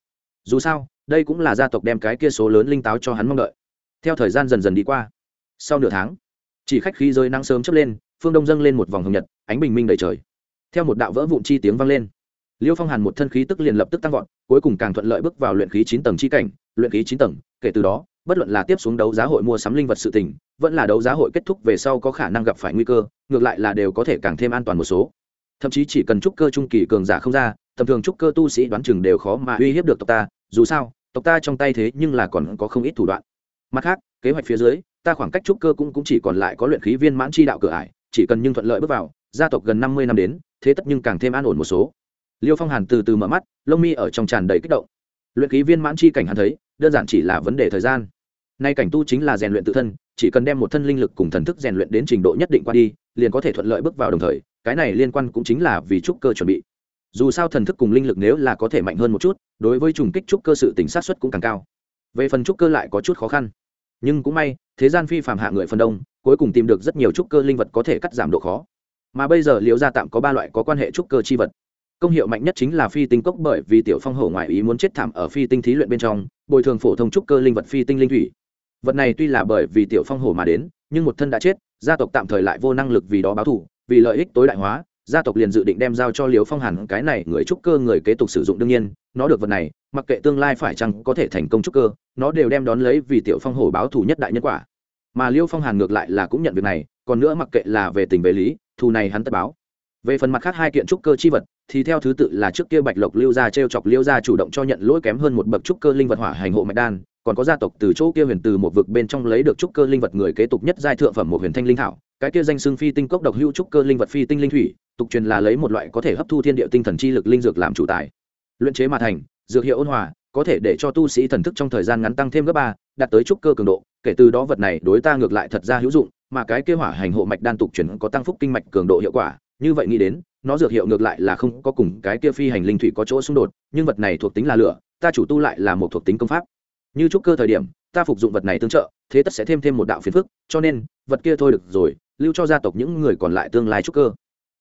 Dù sao, đây cũng là gia tộc đem cái kia số lớn linh táo cho hắn mong đợi. Theo thời gian dần dần đi qua, sau nửa tháng chỉ khách khí rơi nắng sớm chớp lên, phương đông dâng lên một vòng hồng nhật, ánh bình minh đầy trời. Theo một đạo vỡ vụn chi tiếng vang lên. Liêu phong hàn một thân khí tức liền lập tức tăng vọt, cuối cùng càng thuận lợi bước vào luyện khí chín tầng chi cảnh, luyện khí chín tầng, kể từ đó, bất luận là tiếp xuống đấu giá hội mua sắm linh vật sự tình, vẫn là đấu giá hội kết thúc về sau có khả năng gặp phải nguy cơ, ngược lại là đều có thể càng thêm an toàn một số. Thậm chí chỉ cần trúc cơ trung kỳ cường giả không ra, tầm thường trúc cơ tu sĩ đoán chừng đều khó mà uy hiếp được tộc ta, dù sao, tộc ta trong tay thế nhưng là còn có không ít thủ đoạn mặt khác kế hoạch phía dưới ta khoảng cách trúc cơ cũng, cũng chỉ còn lại có luyện khí viên mãn chi đạo cửa ải chỉ cần nhưng thuận lợi bước vào gia tộc gần năm mươi năm đến thế tất nhưng càng thêm an ổn một số. Liêu phong hàn từ từ mở mắt lông mi ở trong tràn đầy kích động. Luyện khí viên mãn chi cảnh hắn thấy đơn giản chỉ là vấn đề thời gian. Nay cảnh tu chính là rèn luyện tự thân chỉ cần đem một thân linh lực cùng thần thức rèn luyện đến trình độ nhất định qua đi liền có thể thuận lợi bước vào đồng thời cái này liên quan cũng chính là vì trúc cơ chuẩn bị. Dù sao thần thức cùng linh lực nếu là có thể mạnh hơn một chút đối với trùng kích trúc cơ sự tính sát xuất cũng càng cao về phần trúc cơ lại có chút khó khăn. Nhưng cũng may, thế gian phi phạm hạ người phần đông, cuối cùng tìm được rất nhiều trúc cơ linh vật có thể cắt giảm độ khó. Mà bây giờ liễu gia tạm có ba loại có quan hệ trúc cơ chi vật. Công hiệu mạnh nhất chính là phi tinh cốc bởi vì tiểu phong hổ ngoại ý muốn chết thảm ở phi tinh thí luyện bên trong, bồi thường phổ thông trúc cơ linh vật phi tinh linh thủy. Vật này tuy là bởi vì tiểu phong hổ mà đến, nhưng một thân đã chết, gia tộc tạm thời lại vô năng lực vì đó báo thù, vì lợi ích tối đại hóa, gia tộc liền dự định đem giao cho liều phong hàn, cái này người trúc cơ người kế tục sử dụng đương nhiên, nó được vật này mặc kệ tương lai phải chăng có thể thành công trúc cơ, nó đều đem đón lấy vì tiểu phong hổ báo thù nhất đại nhân quả. Mà liêu phong hàn ngược lại là cũng nhận việc này, còn nữa mặc kệ là về tình về lý, thù này hắn tất báo. Về phần mặt khác hai kiện trúc cơ chi vật, thì theo thứ tự là trước kia bạch lộc lưu gia t r e o chọc liêu gia chủ động cho nhận lỗi kém hơn một bậc trúc cơ linh vật hỏa hành hộ mạch đan, còn có gia tộc từ chỗ kia huyền từ một vực bên trong lấy được trúc cơ linh vật người kế tục nhất giai thượng phẩm một huyền thanh linh thảo, cái kia danh xưng phi tinh cốc độc hữu trúc cơ linh vật phi tinh linh thủy, tục truyền là lấy một loại có thể hấp thu thiên địa tinh thần chi lực linh dược làm chủ tài. Luyện chế mà thành dược hiệu ôn hòa, có thể để cho tu sĩ thần thức trong thời gian ngắn tăng thêm gấp ba, đạt tới trúc cơ cường độ. Kể từ đó vật này đối ta ngược lại thật ra hữu dụng, mà cái kế hỏa hành hộ mạch đan tục chuyển có tăng phúc kinh mạch cường độ hiệu quả. Như vậy nghĩ đến, nó dược hiệu ngược lại là không có cùng cái kia phi hành linh thủy có chỗ xung đột, nhưng vật này thuộc tính là lửa, ta chủ tu lại là một thuộc tính công pháp. Như trúc cơ thời điểm, ta phục dụng vật này tương trợ, thế tất sẽ thêm thêm một đạo phiền phức, cho nên, vật kia thôi được rồi, lưu cho gia tộc những người còn lại tương lai trúc cơ.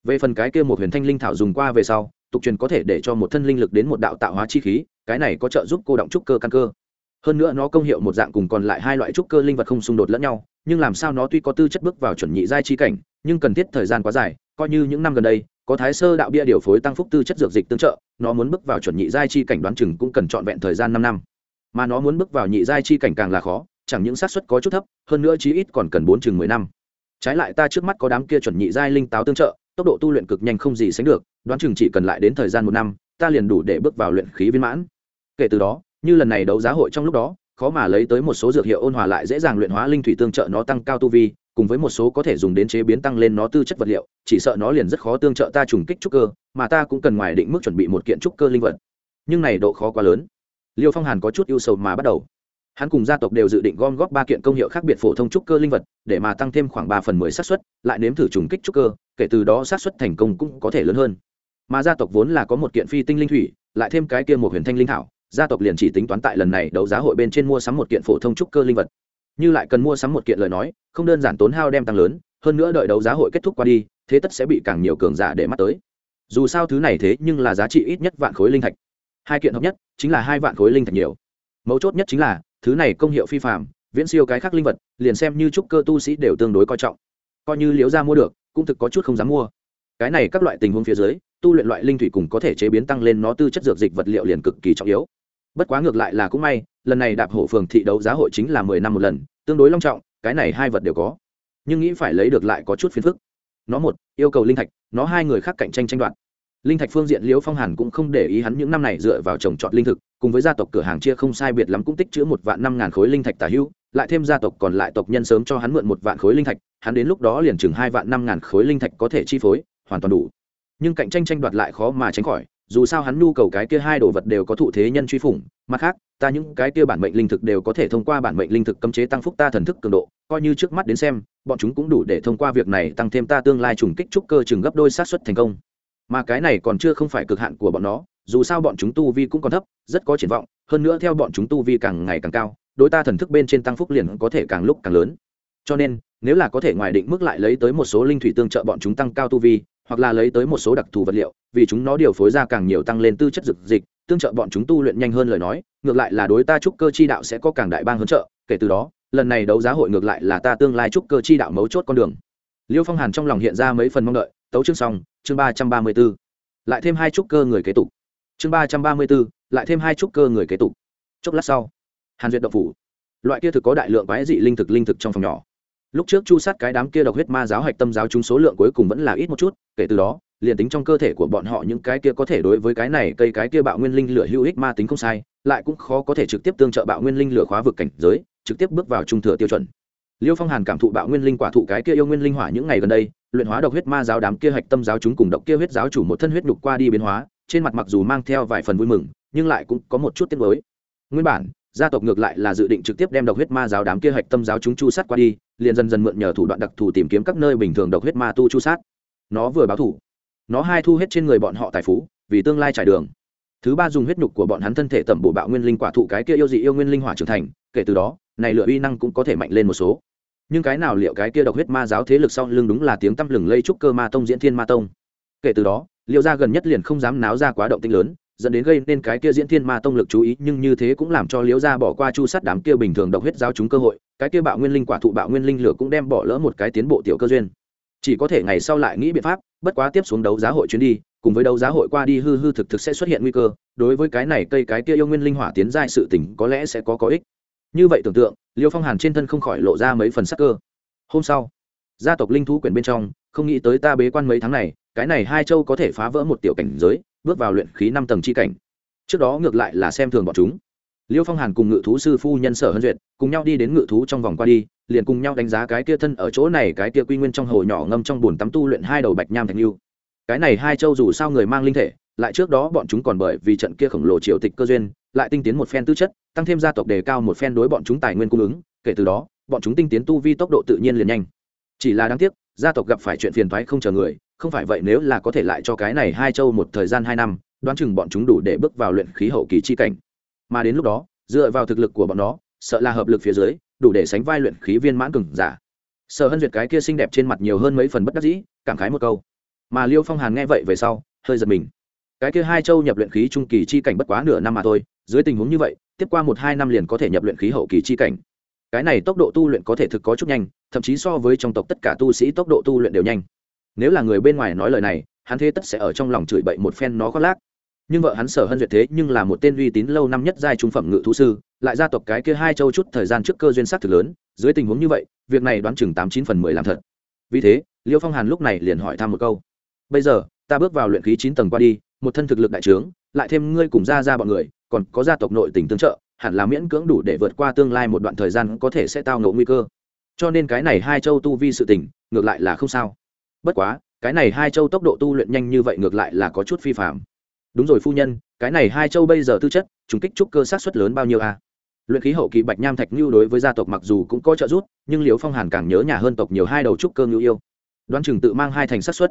Về phần cái kia một huyền thanh linh thảo dùng qua về sau tục truyền có thể để cho một thân linh lực đến một đạo tạo hóa chi khí, cái này có trợ giúp cô động trúc cơ căn cơ. Hơn nữa nó công hiệu một dạng cùng còn lại hai loại trúc cơ linh vật không xung đột lẫn nhau, nhưng làm sao nó tuy có tư chất bước vào chuẩn nhị giai chi cảnh, nhưng cần thiết thời gian quá dài, coi như những năm gần đây, có thái sơ đạo bia điều phối tăng phúc tư chất dược dịch tương trợ, nó muốn bước vào chuẩn nhị giai chi cảnh đoán chừng cũng cần trọn vẹn thời gian năm năm. Mà nó muốn bước vào nhị giai chi cảnh càng là khó, chẳng những xác suất có chút thấp, hơn nữa chí ít còn cần bốn chừng mười năm. Trái lại ta trước mắt có đám kia chuẩn nhị giai linh táo tương trợ tốc độ tu luyện cực nhanh không gì sánh được, đoán chừng chỉ cần lại đến thời gian một năm, ta liền đủ để bước vào luyện khí viên mãn. Kể từ đó, như lần này đấu giá hội trong lúc đó, khó mà lấy tới một số dược hiệu ôn hòa lại dễ dàng luyện hóa linh thủy tương trợ nó tăng cao tu vi, cùng với một số có thể dùng đến chế biến tăng lên nó tư chất vật liệu, chỉ sợ nó liền rất khó tương trợ ta trùng kích trúc cơ, mà ta cũng cần ngoài định mức chuẩn bị một kiện trúc cơ linh vật. Nhưng này độ khó quá lớn. Liêu phong hàn có chút ưu sầu mà bắt đầu hắn cùng gia tộc đều dự định gom góp ba kiện công hiệu khác biệt phổ thông trúc cơ linh vật, để mà tăng thêm khoảng ba phần mười xác suất, lại nếm thử trùng kích trúc cơ, kể từ đó xác suất thành công cũng có thể lớn hơn. Mà gia tộc vốn là có một kiện phi tinh linh thủy, lại thêm cái kia một huyền thanh linh thảo, gia tộc liền chỉ tính toán tại lần này đấu giá hội bên trên mua sắm một kiện phổ thông trúc cơ linh vật. Như lại cần mua sắm một kiện lời nói, không đơn giản tốn hao đem tăng lớn, hơn nữa đợi đấu giá hội kết thúc qua đi, thế tất sẽ bị càng nhiều cường giả để mắt tới. Dù sao thứ này thế nhưng là giá trị ít nhất vạn khối linh thạch. Hai kiện hợp nhất, chính là hai vạn khối linh thạch nhiều mấu chốt nhất chính là, thứ này công hiệu phi phạm viễn siêu cái khác linh vật, liền xem như trúc cơ tu sĩ đều tương đối coi trọng. Coi như liếu ra mua được, cũng thực có chút không dám mua. Cái này các loại tình huống phía dưới, tu luyện loại linh thủy cùng có thể chế biến tăng lên nó tư chất dược dịch vật liệu liền cực kỳ trọng yếu. Bất quá ngược lại là cũng may, lần này đạp hổ phường thị đấu giá hội chính là mười năm một lần, tương đối long trọng, cái này hai vật đều có. Nhưng nghĩ phải lấy được lại có chút phiền phức. Nó một, yêu cầu linh thạch, nó hai người khác cạnh tranh tranh đoạt. Linh thạch phương diện liễu phong hàn cũng không để ý hắn những năm này dựa vào trồng trọt linh thực cùng với gia tộc cửa hàng chia không sai biệt lắm cũng tích chữ một vạn năm ngàn khối linh thạch tả hữu, lại thêm gia tộc còn lại tộc nhân sớm cho hắn mượn một vạn khối linh thạch, hắn đến lúc đó liền chừng hai vạn năm ngàn khối linh thạch có thể chi phối, hoàn toàn đủ. Nhưng cạnh tranh tranh đoạt lại khó mà tránh khỏi, dù sao hắn nhu cầu cái kia hai đồ vật đều có thụ thế nhân truy phủng, mặt khác, ta những cái kia bản mệnh linh thực đều có thể thông qua bản mệnh linh thực cấm chế tăng phúc ta thần thức cường độ, coi như trước mắt đến xem, bọn chúng cũng đủ để thông qua việc này tăng thêm ta tương lai trùng kích trúc cơ chừng gấp đôi sát xuất thành công. Mà cái này còn chưa không phải cực hạn của bọn nó dù sao bọn chúng tu vi cũng còn thấp, rất có triển vọng, hơn nữa theo bọn chúng tu vi càng ngày càng cao, đối ta thần thức bên trên tăng phúc liền có thể càng lúc càng lớn. Cho nên, nếu là có thể ngoài định mức lại lấy tới một số linh thủy tương trợ bọn chúng tăng cao tu vi, hoặc là lấy tới một số đặc thù vật liệu, vì chúng nó điều phối ra càng nhiều tăng lên tư chất dược dịch, tương trợ bọn chúng tu luyện nhanh hơn lời nói, ngược lại là đối ta trúc cơ chi đạo sẽ có càng đại bang hơn trợ, kể từ đó, lần này đấu giá hội ngược lại là ta tương lai trúc cơ chi đạo mấu chốt con đường. Liêu phong hàn trong lòng hiện ra mấy phần mong đợi, tấu chương xong, chương ba trăm ba mươi b ố lại thêm hai trúc cơ người kế tục chương ba trăm ba mươi bốn, lại thêm hai trúc cơ người kế tục. Chốc lát sau hàn duyệt độc phủ. Loại kia thực có đại lượng quái dị linh thực linh thực trong phòng nhỏ. Lúc trước chu sát cái đám kia độc huyết ma giáo hạch tâm giáo chúng số lượng cuối cùng vẫn là ít một chút kể từ đó liền tính trong cơ thể của bọn họ những cái kia có thể đối với cái này cây cái kia bạo nguyên linh lửa hữu ích ma tính không sai lại cũng khó có thể trực tiếp tương trợ bạo nguyên linh lửa khóa vực cảnh giới trực tiếp bước vào trung thừa tiêu chuẩn. Liêu phong hàn cảm thụ bạo nguyên linh quả thụ cái kia yêu nguyên linh hỏa những ngày gần đây luyện hóa độc huyết ma giáo đám kia hạch tâm giáo chúng cùng độc kia huyết giáo chủ một thân huyết nhục qua đi biến hóa trên mặt mặc dù mang theo vài phần vui mừng, nhưng lại cũng có một chút tiếc mới nguyên bản, gia tộc ngược lại là dự định trực tiếp đem độc huyết ma giáo đám kia hạch tâm giáo chúng chu sát qua đi, liền dần dần mượn nhờ thủ đoạn đặc thù tìm kiếm các nơi bình thường độc huyết ma tu chu sát. Nó vừa báo thủ, nó hai thu hết trên người bọn họ tài phú, vì tương lai trải đường. Thứ ba dùng huyết nhục của bọn hắn thân thể tẩm bổ bạo nguyên linh quả thụ cái kia yêu dị yêu nguyên linh hỏa trưởng thành, kể từ đó, này lựa uy năng cũng có thể mạnh lên một số. Nhưng cái nào liệu cái kia độc huyết ma giáo thế lực sau lưng đúng là tiếng tăm lừng lây trúc cơ ma tông diễn thiên ma tông. Kể từ đó liệu ra gần nhất liền không dám náo ra quá động tinh lớn, dẫn đến gây nên cái kia diễn thiên ma tông lực chú ý, nhưng như thế cũng làm cho liễu gia bỏ qua chu sát đám kia bình thường độc huyết giáo chúng cơ hội, cái kia bạo nguyên linh quả thụ bạo nguyên linh lửa cũng đem bỏ lỡ một cái tiến bộ tiểu cơ duyên. Chỉ có thể ngày sau lại nghĩ biện pháp, bất quá tiếp xuống đấu giá hội chuyến đi, cùng với đấu giá hội qua đi hư hư thực thực sẽ xuất hiện nguy cơ, đối với cái này cây cái kia yêu nguyên linh hỏa tiến giai sự tỉnh có lẽ sẽ có có ích. Như vậy tưởng tượng, liêu phong hàn trên thân không khỏi lộ ra mấy phần sắc cơ. Hôm sau, gia tộc linh thú quyển bên trong, không nghĩ tới ta bế quan mấy tháng này cái này hai châu có thể phá vỡ một tiểu cảnh giới, bước vào luyện khí năm tầng chi cảnh. Trước đó ngược lại là xem thường bọn chúng. Liêu phong hàn cùng ngự thú sư phu nhân sở hân duyệt cùng nhau đi đến ngự thú trong vòng qua đi, liền cùng nhau đánh giá cái kia thân ở chỗ này, cái kia quy nguyên trong hồ nhỏ ngâm trong bùn tắm tu luyện hai đầu bạch nham thành lưu. Cái này hai châu dù sao người mang linh thể, lại trước đó bọn chúng còn bởi vì trận kia khổng lồ triều tịch cơ duyên, lại tinh tiến một phen tư chất, tăng thêm gia tộc đề cao một phen đối bọn chúng tài nguyên cung ứng, kể từ đó, bọn chúng tinh tiến tu vi tốc độ tự nhiên liền nhanh. Chỉ là đáng tiếc, gia tộc gặp phải chuyện phiền toái không chờ người không phải vậy nếu là có thể lại cho cái này hai châu một thời gian hai năm, đoán chừng bọn chúng đủ để bước vào luyện khí hậu kỳ chi cảnh. Mà đến lúc đó, dựa vào thực lực của bọn nó, sợ là hợp lực phía dưới, đủ để sánh vai luyện khí viên mãn cừng giả. Sở hân duyệt cái kia xinh đẹp trên mặt nhiều hơn mấy phần bất đắc dĩ, cảm khái một câu. Mà liêu phong hàn nghe vậy về sau, hơi giật mình. Cái kia hai châu nhập luyện khí trung kỳ chi cảnh bất quá nửa năm mà thôi, dưới tình huống như vậy, tiếp qua một hai năm liền có thể nhập luyện khí hậu kỳ chi cảnh. Cái này tốc độ tu luyện có thể thực có chút nhanh, thậm chí so với trong tộc tất cả tu sĩ tốc độ tu luyện đều nhanh nếu là người bên ngoài nói lời này, hắn thế tất sẽ ở trong lòng chửi bậy một phen nó có lác. Nhưng vợ hắn sở hân duyệt thế nhưng là một tên uy tín lâu năm nhất giai trung phẩm ngự thú sư, lại gia tộc cái kia hai châu chút thời gian trước cơ duyên sắc thực lớn, dưới tình huống như vậy, việc này đoán chừng tám chín phần mười làm thật. Vì thế, liêu phong hàn lúc này liền hỏi thăm một câu. Bây giờ, ta bước vào luyện khí chín tầng qua đi, một thân thực lực đại trướng, lại thêm ngươi cùng ra ra bọn người, còn có gia tộc nội tình tương trợ, hẳn là miễn cưỡng đủ để vượt qua tương lai một đoạn thời gian có thể sẽ tao ngộ nguy cơ. Cho nên cái này hai châu tu vi sự tình, ngược lại là không sao bất quá, cái này hai châu tốc độ tu luyện nhanh như vậy ngược lại là có chút phi phạm đúng rồi phu nhân, cái này hai châu bây giờ tư chất, trùng kích trúc cơ sát xuất lớn bao nhiêu à? luyện khí hậu kỳ bạch nham thạch như đối với gia tộc mặc dù cũng có trợ giúp, nhưng liều phong hàn càng nhớ nhà hơn tộc nhiều hai đầu trúc cơ ngưu yêu. Đoán chừng tự mang hai thành sát xuất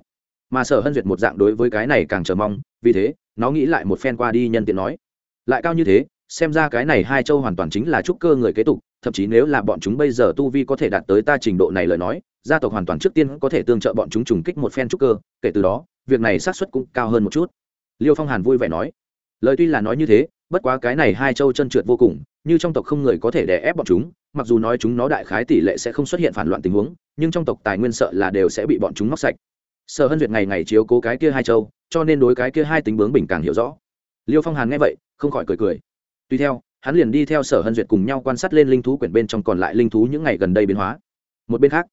mà sở hân duyệt một dạng đối với cái này càng chờ mong, vì thế, nó nghĩ lại một phen qua đi nhân tiện nói. Lại cao như thế, xem ra cái này hai châu hoàn toàn chính là trúc cơ người kế tục thậm chí nếu là bọn chúng bây giờ tu vi có thể đạt tới ta trình độ này lời nói, gia tộc hoàn toàn trước tiên có thể tương trợ bọn chúng trùng kích một phen trúc cơ, kể từ đó, việc này xác suất cũng cao hơn một chút. Liêu phong hàn vui vẻ nói. Lời tuy là nói như thế, bất quá cái này hai châu chân trượt vô cùng, như trong tộc không người có thể đè ép bọn chúng, mặc dù nói chúng nó đại khái tỷ lệ sẽ không xuất hiện phản loạn tình huống, nhưng trong tộc tài nguyên sợ là đều sẽ bị bọn chúng móc sạch. Sở hân duyệt ngày ngày chiếu cố cái kia hai châu, cho nên đối cái kia hai tính bướng bình càng hiểu rõ. Liêu phong hàn nghe vậy, không khỏi cười cười. Tuy theo hắn liền đi theo sở hân duyệt cùng nhau quan sát lên linh thú quyển bên trong còn lại linh thú những ngày gần đây biến hóa. Một bên khác,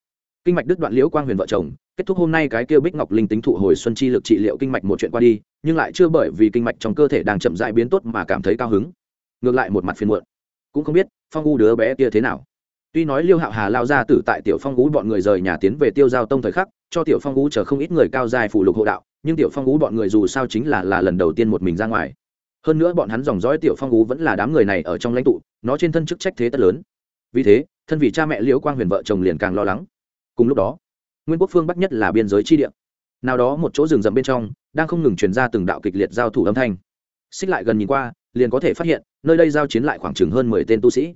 kinh mạch đứt đoạn liễu quang huyền vợ chồng, kết thúc hôm nay cái kêu bích ngọc linh tính thụ hồi xuân chi lực trị liệu kinh mạch một chuyện qua đi, nhưng lại chưa bởi vì kinh mạch trong cơ thể đang chậm dại biến tốt mà cảm thấy cao hứng. Ngược lại một mặt phiền muộn. Cũng không biết, phong u đứa bé kia thế nào. Tuy nói liêu hạo hà lao ra tử tại tiểu phong u bọn người rời nhà tiến về tiêu giao tông thời khắc, cho tiểu phong u chờ không ít người cao dài phụ lục hộ đạo, nhưng tiểu phong u bọn người dù sao chính là là lần đầu tiên một mình ra ngoài hơn nữa bọn hắn dòng dõi tiểu phong ú vẫn là đám người này ở trong lãnh tụ, nó trên thân chức trách thế tất lớn. Vì thế, thân vị cha mẹ liễu quang huyền vợ chồng liền càng lo lắng. Cùng lúc đó, nguyên quốc phương bắc nhất là biên giới chi địa. Nào đó một chỗ rừng rậm bên trong, đang không ngừng truyền ra từng đạo kịch liệt giao thủ âm thanh. Xích lại gần nhìn qua, liền có thể phát hiện, nơi đây giao chiến lại khoảng chừng hơn mười tên tu sĩ.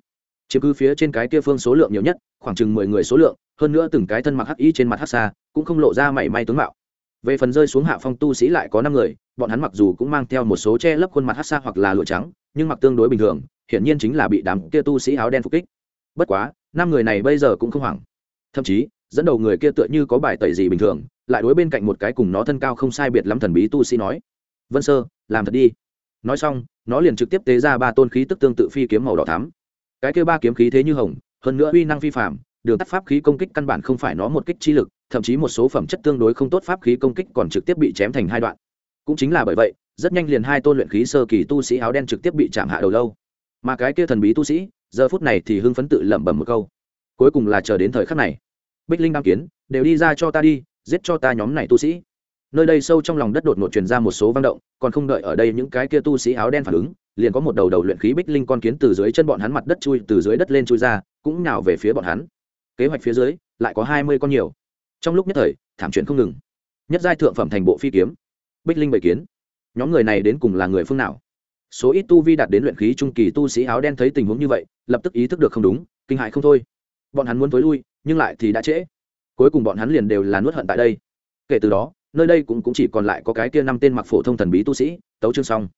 Chiếm cứ phía trên cái kia phương số lượng nhiều nhất, khoảng chừng mười người số lượng, hơn nữa từng cái thân mặc hắc y trên mặt hắc xa cũng không lộ ra mảy may tướng mạo về phần rơi xuống hạ phong tu sĩ lại có năm người, bọn hắn mặc dù cũng mang theo một số che lấp khuôn mặt hắc xa hoặc là lụa trắng, nhưng mặc tương đối bình thường, hiển nhiên chính là bị đám kia tu sĩ áo đen phục kích. Bất quá, năm người này bây giờ cũng không hoảng. Thậm chí, dẫn đầu người kia tựa như có bài tẩy gì bình thường, lại đối bên cạnh một cái cùng nó thân cao không sai biệt lắm thần bí tu sĩ nói, vân sơ, làm thật đi. Nói xong, nó liền trực tiếp tế ra ba tôn khí tức tương tự phi kiếm màu đỏ thắm. Cái kêu ba kiếm khí thế như hồng, hơn nữa uy năng phi phạm đường tắt pháp khí công kích căn bản không phải nó một kích chi lực thậm chí một số phẩm chất tương đối không tốt pháp khí công kích còn trực tiếp bị chém thành hai đoạn. Cũng chính là bởi vậy, rất nhanh liền hai tôn luyện khí sơ kỳ tu sĩ áo đen trực tiếp bị chạm hạ đầu lâu. Mà cái kia thần bí tu sĩ, giờ phút này thì hưng phấn tự lẩm bẩm một câu. Cuối cùng là chờ đến thời khắc này. Bích linh đăng kiến, đều đi ra cho ta đi, giết cho ta nhóm này tu sĩ. Nơi đây sâu trong lòng đất đột ngột truyền ra một số vang động, còn không đợi ở đây những cái kia tu sĩ áo đen phản ứng, liền có một đầu đầu luyện khí bích linh con kiến từ dưới chân bọn hắn mặt đất chui, từ dưới đất lên chui ra, cũng nào về phía bọn hắn. Kế hoạch phía dưới, lại có hai mươi con nhiều trong lúc nhất thời thảm chuyện không ngừng. Nhất giai thượng phẩm thành bộ phi kiếm bích linh bảy kiến. Nhóm người này đến cùng là người phương nào? Số ít tu vi đạt đến luyện khí trung kỳ tu sĩ áo đen thấy tình huống như vậy lập tức ý thức được không đúng kinh hại không thôi. Bọn hắn muốn t ố i lui nhưng lại thì đã trễ. Cuối cùng bọn hắn liền đều là nuốt hận tại đây. Kể từ đó nơi đây cũng, cũng chỉ còn lại có cái kia năm tên mặc phổ thông thần bí tu sĩ tấu chương xong.